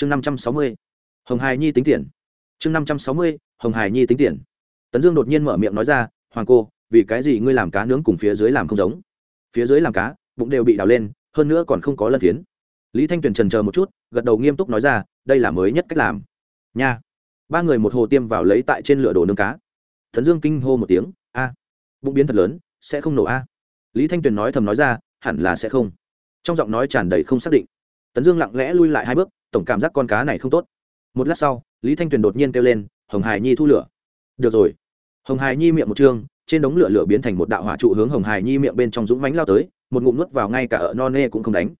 chương năm trăm sáu mươi, hồng hài nhi tính tiền. Chương năm trăm sáu mươi, hồng hài nhi tính tiền. Tấn dương đột nhiên mở miệng nói ra, hoàng cô, vì cái gì ngươi làm cá nướng cùng phía dưới làm không giống? Phía dưới làm cá, bụng đều bị đào lên, hơn nữa còn không có lân phiến. Lý thanh tuyền trần chờ một chút, gật đầu nghiêm túc nói ra, đây là mới nhất cách làm. Nha. Ba người một hồ tiêm vào lấy tại trên lửa đồ nướng cá. Tấn dương kinh hô một tiếng, a, bụng biến thật lớn, sẽ không nổ a. Lý thanh tuyền nói thầm nói ra, hẳn là sẽ không. Trong giọng nói tràn đầy không xác định. Tấn dương lặng lẽ lui lại hai bước tổng cảm giác con cá này không tốt. Một lát sau, lý thanh tuyền đột nhiên kêu lên, hồng hải nhi thu lửa. Được rồi. Hồng hải nhi miệng một chương trên đống lửa lửa biến thành một đạo hỏa trụ hướng hồng hải nhi miệng bên trong dũng mánh lao tới, một ngụm nuốt vào ngay cả ở non nê cũng không đánh.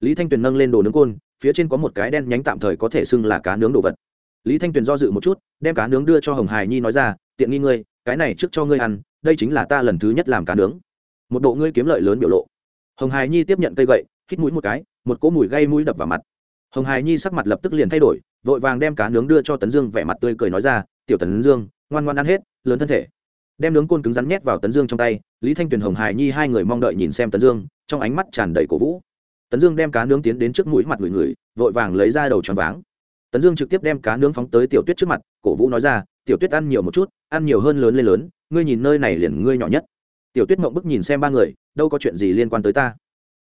Lý thanh tuyền nâng lên đồ nướng côn, phía trên có một cái đen nhánh tạm thời có thể xưng là cá nướng đồ vật. Lý thanh tuyền do dự một chút, đem cá nướng đưa cho hồng hải nhi nói ra, tiện nghi ngươi, cái này trước cho ngươi ăn, đây chính là ta lần thứ nhất làm cá nướng. Một bộ ngươi kiếm lợi lớn biểu lộ. Hồng hải nhi tiếp nhận cây gậy, hít mũi một cái, một cỗ mùi gây mũi đập vào mặt hồng hải nhi sắc mặt lập tức liền thay đổi, vội vàng đem cá nướng đưa cho tấn dương vẻ mặt tươi cười nói ra, tiểu tấn dương, ngoan ngoan ăn hết, lớn thân thể. Đem nướng côn cứng rắn nhét vào tấn dương trong tay, lý thanh tuyền, hồng hải nhi hai người mong đợi nhìn xem tấn dương, trong ánh mắt tràn đầy cổ vũ. Tấn dương đem cá nướng tiến đến trước mũi mặt người người, vội vàng lấy ra đầu tròn váng. Tấn dương trực tiếp đem cá nướng phóng tới tiểu tuyết trước mặt, cổ vũ nói ra, tiểu tuyết ăn nhiều một chút, ăn nhiều hơn lớn lên lớn, ngươi nhìn nơi này liền ngươi nhỏ nhất. Tiểu tuyết mộng bức nhìn xem ba người, đâu có chuyện gì liên quan tới ta.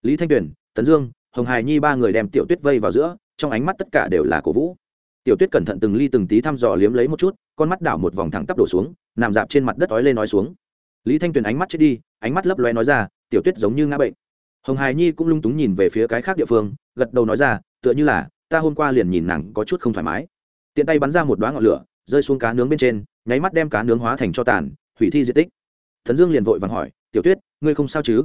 Lý thanh tuyền, tấn dương, hồng hài nhi ba người đem tiểu tuyết vây vào giữa trong ánh mắt tất cả đều là cổ vũ. Tiểu tuyết cẩn thận từng ly từng tí thăm dò liếm lấy một chút, con mắt đảo một vòng thẳng tắp đổ xuống, nằm dạp trên mặt đất ói lên nói xuống. Lý thanh tuyền ánh mắt chết đi, ánh mắt lấp loe nói ra, tiểu tuyết giống như ngã bệnh. Hồng hài nhi cũng lung túng nhìn về phía cái khác địa phương, gật đầu nói ra, tựa như là, ta hôm qua liền nhìn nàng có chút không thoải mái. Tiện tay bắn ra một đoá ngọn lửa, rơi xuống cá nướng bên trên, nháy mắt đem cá nướng hóa thành cho tàn, hủy thi di tích. Thần dương liền vội vàng hỏi, tiểu tuyết, ngươi không sao chứ?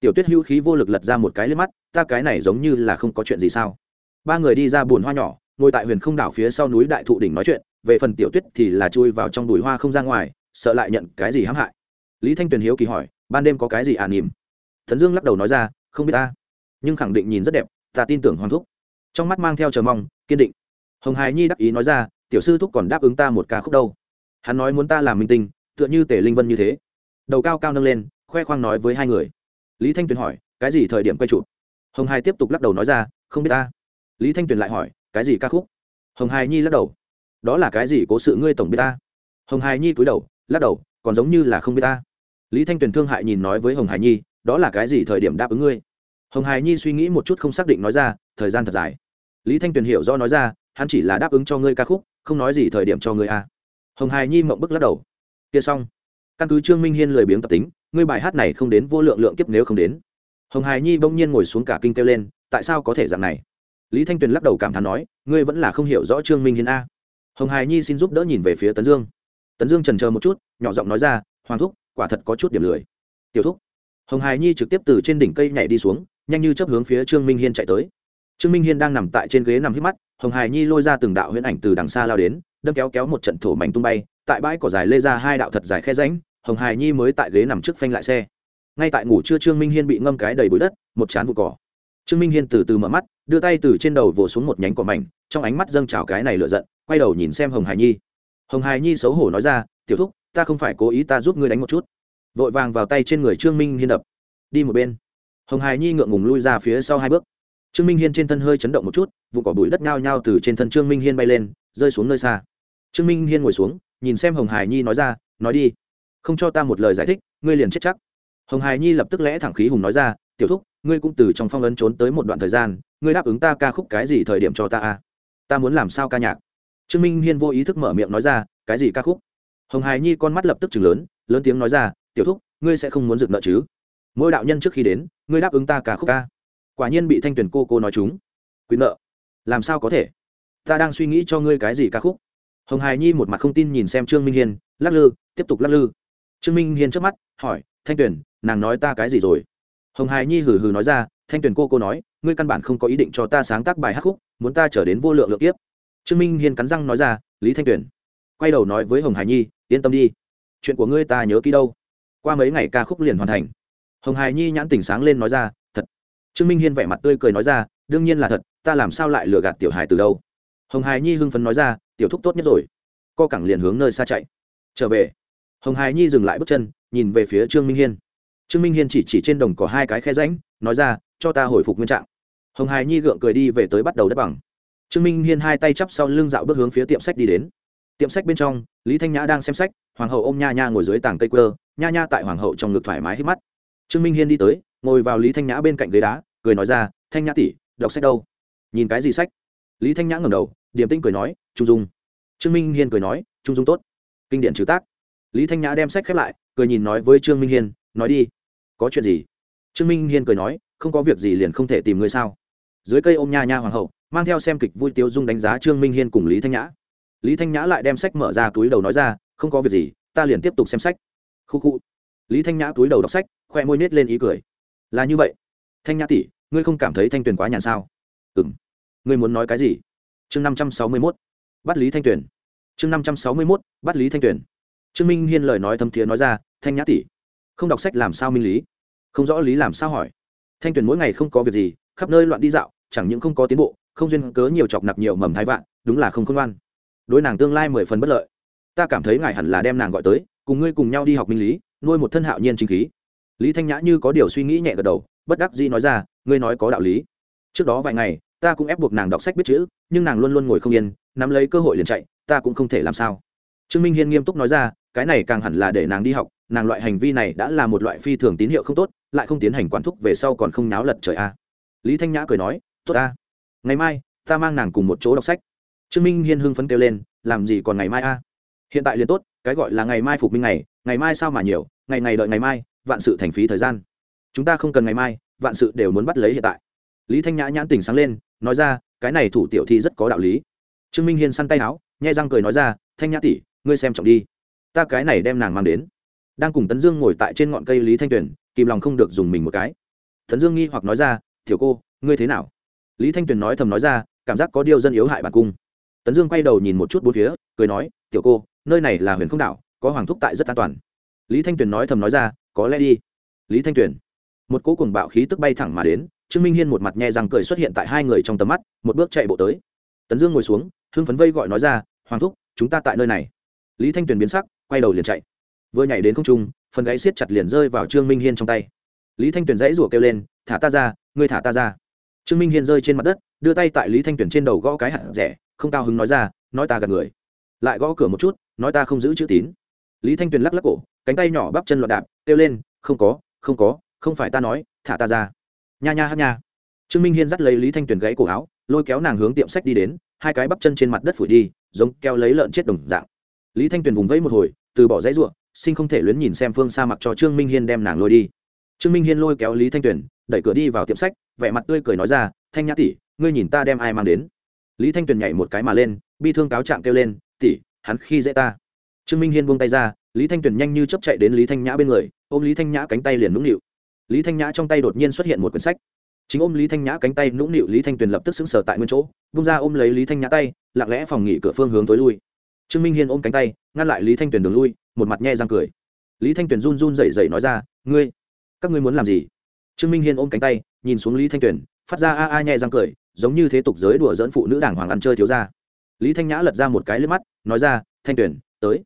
Tiểu tuyết hữu khí vô lực lật ra một cái lên mắt, ta cái này giống như là không có chuyện gì sao? Ba người đi ra bùn hoa nhỏ, ngồi tại huyền không đảo phía sau núi đại thụ đỉnh nói chuyện, về phần tiểu tuyết thì là chui vào trong đùi hoa không ra ngoài, sợ lại nhận cái gì hãm hại. Lý thanh tuyền hiếu kỳ hỏi, ban đêm có cái gì ả à nỉm thần dương lắc đầu nói ra, không biết ta. Nhưng khẳng định nhìn rất đẹp, ta tin tưởng hoàng thúc. Trong mắt mang theo chờ mong, kiên định. Hồng hải nhi đắc ý nói ra, tiểu sư thúc còn đáp ứng ta một ca khúc đâu. Hắn nói muốn ta làm minh tinh, tựa như tể linh vân như thế. Đầu cao cao nâng lên, khoe khoang nói với hai người. Lý thanh tuyền hỏi, cái gì thời điểm quay chụp? Hồng hải tiếp tục lắc đầu nói ra, không biết ta lý thanh tuyền lại hỏi, cái gì ca khúc? Hồng hải nhi lắc đầu, đó là cái gì cố sự ngươi tổng biết ta? Hồng hải nhi cúi đầu, lắc đầu, còn giống như là không biết ta. Lý thanh tuyền thương hại nhìn nói với hồng hải nhi, đó là cái gì thời điểm đáp ứng ngươi? Hồng hải nhi suy nghĩ một chút không xác định nói ra, thời gian thật dài. Lý thanh tuyền hiểu do nói ra, hắn chỉ là đáp ứng cho ngươi ca khúc, không nói gì thời điểm cho ngươi a. À. hồng hải nhi mộng bức lắc đầu, kia xong. Căn cứ trương minh hiên lười biếng tập tính, ngươi bài hát này không đến vô lượng lượng kiếp nếu không đến. Hồng hải nhi bỗng nhiên ngồi xuống cả kinh kêu lên, tại sao có thể dạng này? Lý thanh tuyền lắc đầu cảm thán nói, ngươi vẫn là không hiểu rõ trương minh hiên a. Hồng hải nhi xin giúp đỡ nhìn về phía tấn dương. Tấn dương trần chờ một chút, nhỏ giọng nói ra, hoàng thúc, quả thật có chút điểm lười. Tiểu thúc. Hồng hải nhi trực tiếp từ trên đỉnh cây nhảy đi xuống, nhanh như chấp hướng phía trương minh hiên chạy tới. Trương minh hiên đang nằm tại trên ghế nằm hít mắt, hồng hải nhi lôi ra từng đạo huyễn ảnh từ đằng xa lao đến, đâm kéo kéo một trận thổ mảnh tung bay, tại bãi cỏ dài lê ra hai đạo thật dài khe ránh hồng hải nhi mới tại ghế nằm trước phanh lại xe. Ngay tại ngủ trưa trương minh hiên bị ngâm cái đầy bụi đất, một chán vụ cỏ. Trương minh hiên từ từ mở mắt đưa tay từ trên đầu vồ xuống một nhánh cỏ mảnh, trong ánh mắt dâng trào cái này lựa giận, quay đầu nhìn xem hồng hải nhi. Hồng hải nhi xấu hổ nói ra, tiểu thúc, ta không phải cố ý ta giúp ngươi đánh một chút. Vội vàng vào tay trên người trương minh hiên đập. Đi một bên. Hồng hải nhi ngượng ngùng lui ra phía sau hai bước. Trương minh hiên trên thân hơi chấn động một chút, vụ cỏ bụi đất nhao nhao từ trên thân trương minh hiên bay lên, rơi xuống nơi xa. Trương minh hiên ngồi xuống, nhìn xem hồng hải nhi nói ra, nói đi, không cho ta một lời giải thích, ngươi liền chết chắc. Hồng hải nhi lập tức lẽ thẳng khí hùng nói ra, tiểu thúc ngươi cũng từ trong phong ấn trốn tới một đoạn thời gian, ngươi đáp ứng ta ca khúc cái gì thời điểm cho ta a ta muốn làm sao ca nhạc? Trương minh hiên vô ý thức mở miệng nói ra, cái gì ca khúc? Hồng hải nhi con mắt lập tức chừng lớn lớn tiếng nói ra, tiểu thúc, ngươi sẽ không muốn dựng nợ chứ? Mỗi đạo nhân trước khi đến, ngươi đáp ứng ta ca khúc ca. Quả nhiên bị thanh tuyển cô cô nói chúng. Quyền nợ. Làm sao có thể? Ta đang suy nghĩ cho ngươi cái gì ca khúc? Hồng hải nhi một mặt không tin nhìn xem trương minh hiên, lắc lư, tiếp tục lắc lư. Trương minh hiên trước mắt, hỏi, thanh tuyển, nàng nói ta cái gì rồi? Hồng hải nhi hừ hừ nói ra thanh Tuyền cô cô nói ngươi căn bản không có ý định cho ta sáng tác bài hát khúc muốn ta trở đến vô lượng lượng tiếp trương minh hiên cắn răng nói ra lý thanh Tuyền, quay đầu nói với hồng hải nhi yên tâm đi chuyện của ngươi ta nhớ kỹ đâu. Qua mấy ngày ca khúc liền hoàn thành. Hồng hải nhi nhãn tỉnh sáng lên nói ra thật. Trương minh hiên vẻ mặt tươi cười nói ra đương nhiên là thật ta làm sao lại lừa gạt tiểu hải từ đâu. Hồng hải nhi hưng phấn nói ra tiểu thúc tốt nhất rồi. Co cẳng liền hướng nơi xa chạy. Trở về. Hồng hải nhi dừng lại bước chân nhìn về phía trương minh hiên trương minh hiên chỉ chỉ trên đồng có hai cái khe ránh nói ra, cho ta hồi phục nguyên trạng. Hồng hải nhi gượng cười đi về tới bắt đầu đất bằng. Trương minh hiên hai tay chắp sau lưng dạo bước hướng phía tiệm sách đi đến. Tiệm sách bên trong, lý thanh nhã đang xem sách, hoàng hậu ôm nha nha ngồi dưới tảng cây quơ, nha nha tại hoàng hậu trong ngực thoải mái hít mắt. Trương minh hiên đi tới, ngồi vào lý thanh nhã bên cạnh ghế đá, cười nói ra, thanh nhã tỷ, đọc sách đâu? Nhìn cái gì sách? Lý thanh nhã ngầm đầu điểm tinh cười nói, trung dung. Trương minh hiên cười nói, trung dung tốt. Kinh điển trừ tác. Lý thanh nhã đem sách khép lại, cười nhìn nói với trương minh hiên nói đi. Có chuyện gì? Trương minh hiên cười nói, không có việc gì liền không thể tìm người sao? Dưới cây ôm nha nha hoàng hậu, mang theo xem kịch vui tiêu dung đánh giá trương minh hiên cùng lý thanh nhã. Lý thanh nhã lại đem sách mở ra túi đầu nói ra, không có việc gì, ta liền tiếp tục xem sách. Khu khu. Lý thanh nhã túi đầu đọc sách, khoe môi nết lên ý cười. Là như vậy. Thanh nhã tỷ, ngươi không cảm thấy thanh tuyền quá nhàn sao? Ừ m ngươi muốn nói cái gì? Chương năm trăm sáu mươi mốt. Bắt lý thanh tuyền. Chương năm trăm sáu mươi mốt, bắt lý thanh tuyền. Trương minh hiên lời nói thâm thiế nói ra, thanh nhã tỷ không đọc sách làm sao minh lý? Không rõ lý làm sao hỏi. Thanh tuyền mỗi ngày không có việc gì, khắp nơi loạn đi dạo, chẳng những không có tiến bộ, không duyên cớ nhiều chọc nặc nhiều mầm thái vạn, đúng là không khôn ngoan. Đối nàng tương lai mười phần bất lợi. Ta cảm thấy ngài hẳn là đem nàng gọi tới, cùng ngươi cùng nhau đi học minh lý, nuôi một thân hạo nhiên chính khí. Lý thanh nhã như có điều suy nghĩ nhẹ gật đầu, bất đắc dĩ nói ra, ngươi nói có đạo lý. Trước đó vài ngày, ta cũng ép buộc nàng đọc sách biết chữ, nhưng nàng luôn luôn ngồi không yên, nắm lấy cơ hội liền chạy, ta cũng không thể làm sao. Trương minh hiên nghiêm túc nói ra cái này càng hẳn là để nàng đi học, nàng loại hành vi này đã là một loại phi thường tín hiệu không tốt, lại không tiến hành quản thúc về sau còn không náo lật trời a. Lý thanh nhã cười nói, tốt a ngày mai, ta mang nàng cùng một chỗ đọc sách. Trương minh hiên hưng phấn kêu lên, làm gì còn ngày mai a? Hiện tại liền tốt, cái gọi là ngày mai phục minh ngày ngày mai sao mà nhiều, ngày ngày đợi ngày mai, vạn sự thành phí thời gian. Chúng ta không cần ngày mai, vạn sự đều muốn bắt lấy hiện tại. Lý thanh nhã nhãn tỉnh sáng lên, nói ra, cái này thủ tiểu thi rất có đạo lý. Trương minh hiên săn tay áo, nhai răng cười nói ra, thanh nhã tỷ, ngươi xem trọng đi ta cái này đem nàng mang đến. Đang cùng tấn dương ngồi tại trên ngọn cây lý thanh tuyền, kìm lòng không được dùng mình một cái. Tấn dương nghi hoặc nói ra thiểu cô, ngươi thế nào? Lý thanh tuyền nói thầm nói ra, cảm giác có điều dân yếu hại bản cung. Tấn dương quay đầu nhìn một chút bốn phía, cười nói, tiểu cô, nơi này là huyền không đảo, có hoàng thúc tại rất an toàn. Lý thanh tuyền nói thầm nói ra, có lẽ đi. Lý thanh tuyền, một cỗ cùng bạo khí tức bay thẳng mà đến, trương minh hiên một mặt nhẹ răng cười xuất hiện tại hai người trong tầm mắt, một bước chạy bộ tới. Tấn dương ngồi xuống, hưng phấn vây gọi nói ra, hoàng thúc, chúng ta tại nơi này lý thanh tuyền biến sắc, quay đầu liền chạy. Vừa nhảy đến không trung, phần gáy siết chặt liền rơi vào trương minh hiên trong tay. Lý thanh tuyền dãy rủa kêu lên, thả ta ra, ngươi thả ta ra. Trương minh hiên rơi trên mặt đất, đưa tay tại lý thanh tuyền trên đầu gõ cái hạt rẻ, không cao hứng nói ra, nói ta gạt người. Lại gõ cửa một chút, nói ta không giữ chữ tín. Lý thanh tuyền lắc lắc cổ, cánh tay nhỏ bắp chân loạn đạp, kêu lên, không có không có, không phải ta nói, thả ta ra. Nha nha hát nha. Trương minh hiên dắt lấy lý thanh tuyền gãy cổ áo, lôi kéo nàng hướng tiệm sách đi đến, hai cái bắp chân trên mặt đất phủi đi, giống keo lấy lợn chết đồng dạng lý thanh tuyền vùng vẫy một hồi từ bỏ dãy ruộng sinh không thể luyến nhìn xem phương xa mặc cho trương minh hiên đem nàng lôi đi trương minh hiên lôi kéo lý thanh tuyền đẩy cửa đi vào tiệm sách vẻ mặt tươi cười nói ra thanh nhã tỷ ngươi nhìn ta đem ai mang đến lý thanh tuyền nhảy một cái mà lên bi thương cáo trạng kêu lên tỷ hắn khi dễ ta trương minh hiên buông tay ra lý thanh tuyền nhanh như chấp chạy đến lý thanh nhã bên người ôm lý thanh nhã cánh tay liền nũng nịu lý thanh nhã trong tay đột nhiên xuất hiện một quyển sách chính ôm lý thanh nhã cánh tay nũng nịu lý thanh tuyền lập tức xứng sở tại nguyên chỗ bung ra ôm lấy lý thanh nhã tay lặng lẽ phòng nghỉ cửa phương hướng tối lui trương minh hiên ôm cánh tay, ngăn lại lý thanh tuyền đường lui, một mặt nhe răng cười. Lý thanh tuyền run run rẩy rẩy nói ra, ngươi, các ngươi muốn làm gì? Trương minh hiên ôm cánh tay, nhìn xuống lý thanh tuyền, phát ra a a nhẹ răng cười, giống như thế tục giới đùa dẫn phụ nữ đảng hoàng ăn chơi thiếu ra lý thanh nhã lật ra một cái lên mắt, nói ra, thanh tuyền, tới.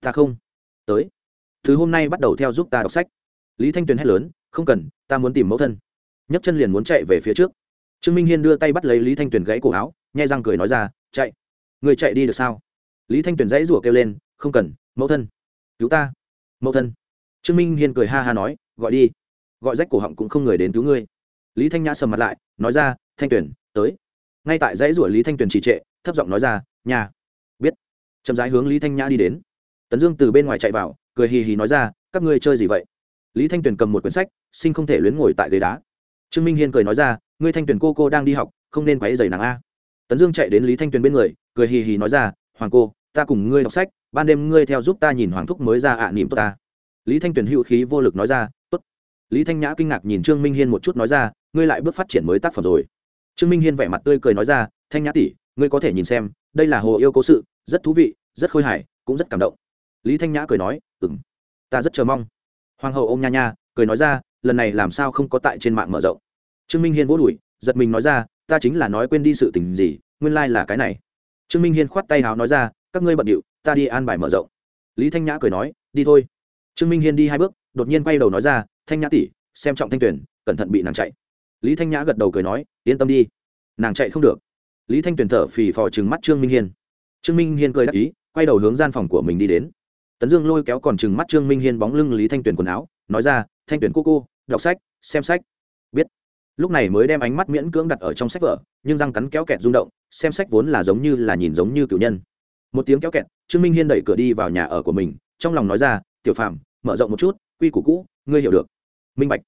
Ta không. Tới. Thứ hôm nay bắt đầu theo giúp ta đọc sách. Lý thanh tuyền hét lớn, không cần, ta muốn tìm mẫu thân. Nhấc chân liền muốn chạy về phía trước. Trương minh hiên đưa tay bắt lấy lý thanh tuyền gãy cổ áo nhẹ răng cười nói ra, chạy. Người chạy đi được sao? Lý thanh tuyền dãy rủa kêu lên, không cần, mẫu thân. Cứu ta, mẫu thân. Trương minh hiên cười ha ha nói, gọi đi. Gọi rách cổ họng cũng không người đến cứu ngươi. Lý thanh nhã sầm mặt lại, nói ra, thanh tuyền, tới. Ngay tại dãy rủa lý thanh tuyền trì trệ, thấp giọng nói ra, nhà. Biết. Chậm rãi hướng lý thanh nhã đi đến. Tấn dương từ bên ngoài chạy vào, cười hì hì nói ra, các ngươi chơi gì vậy? Lý thanh tuyền cầm một quyển sách, sinh không thể luyến ngồi tại ghế đá. Trương minh hiên cười nói ra, ngươi thanh tuyền cô cô đang đi học, không nên quáy dày nàng a. Tấn dương chạy đến lý thanh tuyền bên người, cười hì hì nói ra, hoàng cô ta cùng ngươi đọc sách ban đêm ngươi theo giúp ta nhìn hoàng thúc mới ra ạ à, tốt ta. Lý thanh tuyền hữu khí vô lực nói ra tốt. Lý thanh nhã kinh ngạc nhìn trương minh hiên một chút nói ra ngươi lại bước phát triển mới tác phẩm rồi. Trương minh hiên vẻ mặt tươi cười nói ra thanh nhã tỷ ngươi có thể nhìn xem đây là hồ yêu cố sự rất thú vị rất khôi hài cũng rất cảm động. Lý thanh nhã cười nói ừng ta rất chờ mong. Hoàng hậu ô m nha nha cười nói ra lần này làm sao không có tại trên mạng mở rộng? Trương minh hiên vỗ đùi giật mình nói ra ta chính là nói quên đi sự tình gì nguyên lai、like、là cái này. Trương minh hiên khoát tay háo nói ra các ngươi bận điệu, ta đi an bài mở rộng. Lý thanh nhã cười nói, đi thôi. Trương minh hiên đi hai bước, đột nhiên quay đầu nói ra, thanh nhã tỷ, xem trọng thanh tuyển, cẩn thận bị nàng chạy. Lý thanh nhã gật đầu cười nói, yên tâm đi. Nàng chạy không được. Lý thanh tuyền thở phì phò trừng mắt trương minh hiên. Trương minh hiên cười đắc ý, quay đầu hướng gian phòng của mình đi đến. Tấn dương lôi kéo còn trừng mắt trương minh hiên bóng lưng lý thanh tuyền quần áo, nói ra, thanh tuyền cô cô, đọc sách, xem sách. Biết. Lúc này mới đem ánh mắt miễn cưỡng đặt ở trong sách vở, nhưng răng cắn kéo kẹt rung động, xem sách vốn là giống như là nhìn giống như cựu nhân một tiếng kéo kẹt trương minh hiên đẩy cửa đi vào nhà ở của mình trong lòng nói ra tiểu phàm, mở rộng một chút quy củ cũ ngươi hiểu được. Minh bạch.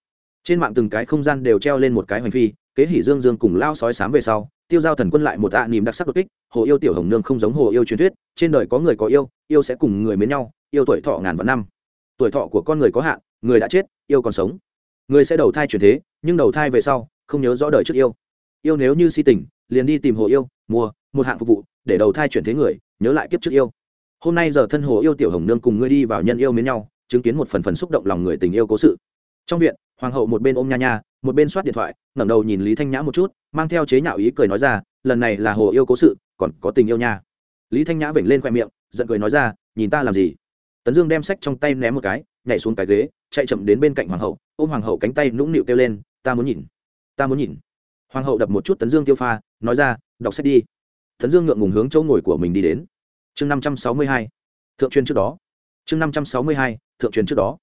Trên mạng từng cái không gian đều treo lên một cái hoành phi kế hỉ dương dương cùng lao sói sám về sau tiêu giao thần quân lại một tạ niềm đặc sắc đột kích hồ yêu tiểu hồng nương không giống hồ yêu truyền thuyết trên đời có người có yêu yêu sẽ cùng người mến nhau yêu tuổi thọ ngàn vạn năm. Tuổi thọ của con người có hạn người đã chết yêu còn sống. Người sẽ đầu thai chuyển thế nhưng đầu thai về sau không nhớ rõ đời trước yêu. Yêu nếu như si tình liền đi tìm hồ yêu mua một hạng phục vụ để đầu thai chuyển thế người, nhớ lại kiếp trước yêu. Hôm nay giờ thân hồ yêu tiểu hồng nương cùng ngươi đi vào nhân yêu mến nhau, chứng kiến một phần phần xúc động lòng người tình yêu cố sự. Trong viện, hoàng hậu một bên ôm nha nha, một bên soát điện thoại, ngẩng đầu nhìn lý thanh nhã một chút, mang theo chế nhạo ý cười nói ra, lần này là hồ yêu cố sự, còn có tình yêu nha. Lý thanh nhã vểnh lên khoe miệng, giận cười nói ra, nhìn ta làm gì? Tấn dương đem sách trong tay ném một cái, nhảy xuống cái ghế, chạy chậm đến bên cạnh hoàng hậu, ôm hoàng hậu cánh tay nũng nịu kêu lên, ta muốn nhìn, ta muốn nhìn. Hoàng hậu đập một chút tấn dương tiêu pha, nói ra, đọc sách đi thần dương ngượng ngùng hướng chỗ ngồi của mình đi đến. Chương năm trăm sáu mươi hai, thượng truyền trước đó. Chương năm trăm sáu mươi hai, thượng truyền trước đó.